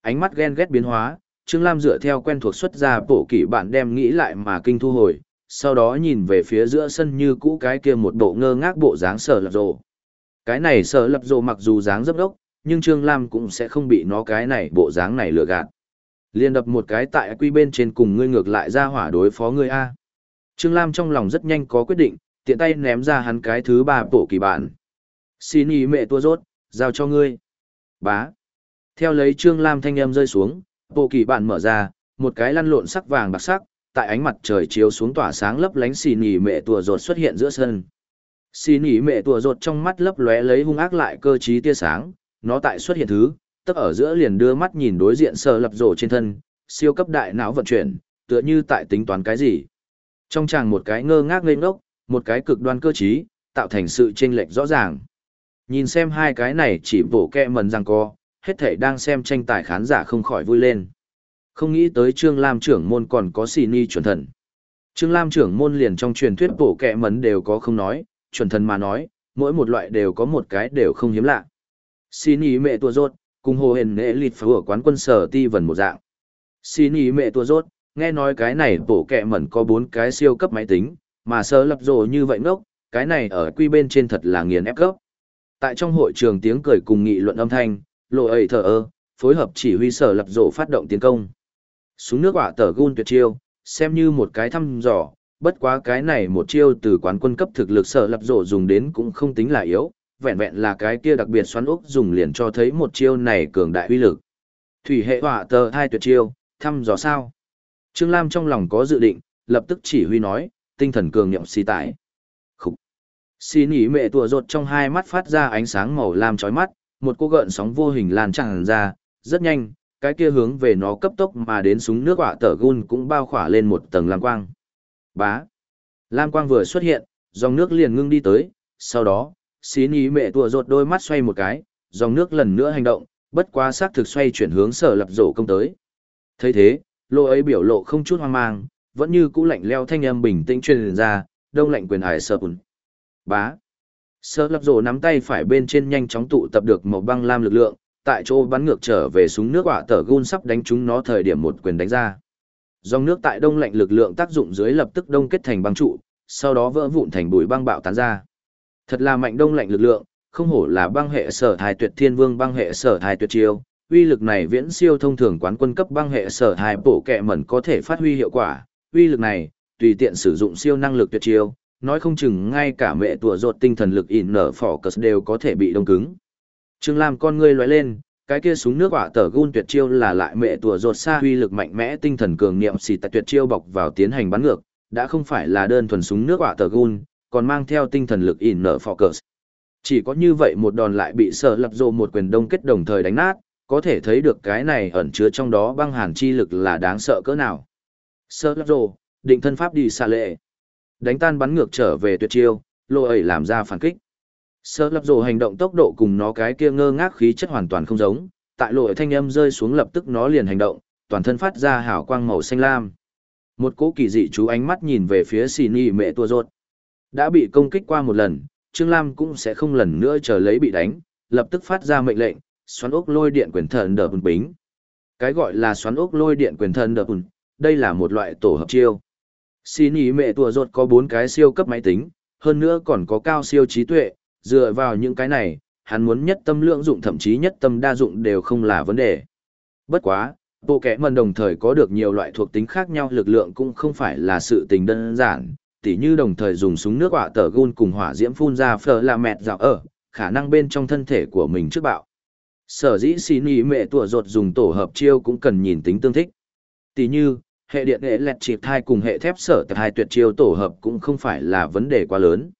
Ánh mắt ghen ghét biến hóa, Trương Lam dựa theo quen thuộc xuất ra bộ kỷ bạn đem nghĩ lại mà kinh thu hồi, sau đó nhìn về phía giữa sân như cũ cái kia một bộ ngơ ngác bộ dáng sở lập rồ. Cái này sở lập rồ mặc dù dáng dấp đốc, nhưng Trương Lam cũng sẽ không bị nó cái này bộ dáng này lừa gạt. Liên đập một cái tại quy bên trên cùng ngươi ngược lại ra hỏa đối phó ngươi A. Trương Lam trong lòng rất nhanh có quyết định, tiện tay ném ra hắn cái thứ ba bộ kỳ bản. Xin ý mẹ tua rốt, giao cho ngươi. Bá. Theo lấy Trương Lam thanh âm rơi xuống, bộ kỳ bạn mở ra, một cái lăn lộn sắc vàng bạc sắc, tại ánh mặt trời chiếu xuống tỏa sáng lấp lánh xì nỉ mẹ tua rột xuất hiện giữa sân. Xì nỉ mẹ tua rột trong mắt lấp lóe lấy hung ác lại cơ trí tia sáng, nó tại xuất hiện thứ, tức ở giữa liền đưa mắt nhìn đối diện sờ lập rổ trên thân, siêu cấp đại não vận chuyển, tựa như tại tính toán cái gì. Trong chàng một cái ngơ ngác ngây ngốc, một cái cực đoan cơ trí, tạo thành sự chênh lệch rõ ràng. Nhìn xem hai cái này chỉ bổ kẹ mần rằng co, hết thể đang xem tranh tài khán giả không khỏi vui lên. Không nghĩ tới Trương Lam trưởng môn còn có xì ni chuẩn thần. Trương Lam trưởng môn liền trong truyền thuyết bổ kẹ mấn đều có không nói, chuẩn thần mà nói, mỗi một loại đều có một cái đều không hiếm lạ. Xì ni mẹ tua rốt, cùng hồ hền nệ lịt phá quán quân sở ti vần một dạng. Xì ni mẹ tua rốt, nghe nói cái này bổ kẹ mẩn có bốn cái siêu cấp máy tính, mà sơ lập rồ như vậy ngốc, cái này ở quy bên trên thật là nghiền ép cấp. Tại trong hội trường tiếng cười cùng nghị luận âm thanh, lộ ấy thờ ơ, phối hợp chỉ huy sở lập rộ phát động tiến công. Súng nước hỏa tờ gun tuyệt chiêu, xem như một cái thăm dò, bất quá cái này một chiêu từ quán quân cấp thực lực sở lập rộ dùng đến cũng không tính là yếu, vẹn vẹn là cái kia đặc biệt xoắn ốc dùng liền cho thấy một chiêu này cường đại uy lực. Thủy hệ hỏa tờ hai tuyệt chiêu, thăm dò sao? Trương Lam trong lòng có dự định, lập tức chỉ huy nói, tinh thần cường nhậm xì tải. Khúc! Xì nỉ mẹ tùa rột trong hai mắt phát ra ánh sáng màu lam chói mắt, một cô gợn sóng vô hình lan tràn ra, rất nhanh, cái kia hướng về nó cấp tốc mà đến súng nước quả tở gun cũng bao khỏa lên một tầng lam quang. Bá! Lam quang vừa xuất hiện, dòng nước liền ngưng đi tới, sau đó, xí nỉ mẹ tùa rột đôi mắt xoay một cái, dòng nước lần nữa hành động, bất quá xác thực xoay chuyển hướng sở lập rổ công tới. thấy thế, lô ấy biểu lộ không chút hoang mang, vẫn như cũ lạnh leo thanh âm bình tĩnh truyền ra, đông lạnh quyền hải sợ bùn. Bá. Sơ lập rồ nắm tay phải bên trên nhanh chóng tụ tập được màu băng lam lực lượng, tại chỗ bắn ngược trở về súng nước quả tờ gun sắp đánh chúng nó thời điểm một quyền đánh ra. Dòng nước tại đông lạnh lực lượng tác dụng dưới lập tức đông kết thành băng trụ, sau đó vỡ vụn thành bụi băng bạo tán ra. Thật là mạnh đông lạnh lực lượng, không hổ là băng hệ sở thai tuyệt thiên vương băng hệ sở thai tuyệt chiêu, uy lực này viễn siêu thông thường quán quân cấp băng hệ sở thai bổ kẹ mẩn có thể phát huy hiệu quả, uy lực này, tùy tiện sử dụng siêu năng lực tuyệt chiêu, nói không chừng ngay cả mẹ tùa ruột tinh thần lực in nở phỏ cờ đều có thể bị đông cứng. Trương Lam con ngươi lóe lên, cái kia súng nước quả tờ gun tuyệt chiêu là lại mẹ tùa ruột xa huy lực mạnh mẽ tinh thần cường niệm xì tại tuyệt chiêu bọc vào tiến hành bắn ngược, đã không phải là đơn thuần súng nước quả tờ gun, còn mang theo tinh thần lực in nở phỏ cờ. Chỉ có như vậy một đòn lại bị sở lập rộ một quyền đông kết đồng thời đánh nát, có thể thấy được cái này ẩn chứa trong đó băng hàn chi lực là đáng sợ cỡ nào. Sở lập rộ, định thân pháp đi xa lệ. Đánh tan bắn ngược trở về tuyệt chiêu, lộ ấy làm ra phản kích. sơ lập rộ hành động tốc độ cùng nó cái kia ngơ ngác khí chất hoàn toàn không giống, tại lộ thanh âm rơi xuống lập tức nó liền hành động, toàn thân phát ra hào quang màu xanh lam. Một cỗ kỳ dị chú ánh mắt nhìn về phía xì nì mẹ tua rột. Đã bị công kích qua một lần, Trương Lam cũng sẽ không lần nữa chờ lấy bị đánh, lập tức phát ra mệnh lệnh, xoắn ốc lôi điện quyền thần đờ bùn bính. Cái gọi là xoắn ốc lôi điện quyền thần đờ bùn, đây là một loại tổ hợp chiêu. Xin ý mẹ tùa ruột có bốn cái siêu cấp máy tính, hơn nữa còn có cao siêu trí tuệ, dựa vào những cái này, hắn muốn nhất tâm lượng dụng thậm chí nhất tâm đa dụng đều không là vấn đề. Bất quá, bộ kẻ mần đồng thời có được nhiều loại thuộc tính khác nhau lực lượng cũng không phải là sự tình đơn giản, tỉ như đồng thời dùng súng nước hỏa tờ gun cùng hỏa diễm phun ra phở là mẹt dạo ở, khả năng bên trong thân thể của mình trước bạo. Sở dĩ xin ý mẹ tùa ruột dùng tổ hợp chiêu cũng cần nhìn tính tương thích. Tỉ như, hệ điện hệ lẹt chịp thai cùng hệ thép sở thai hai tuyệt chiêu tổ hợp cũng không phải là vấn đề quá lớn.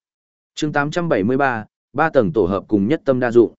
chương 873, ba tầng tổ hợp cùng nhất tâm đa dụng.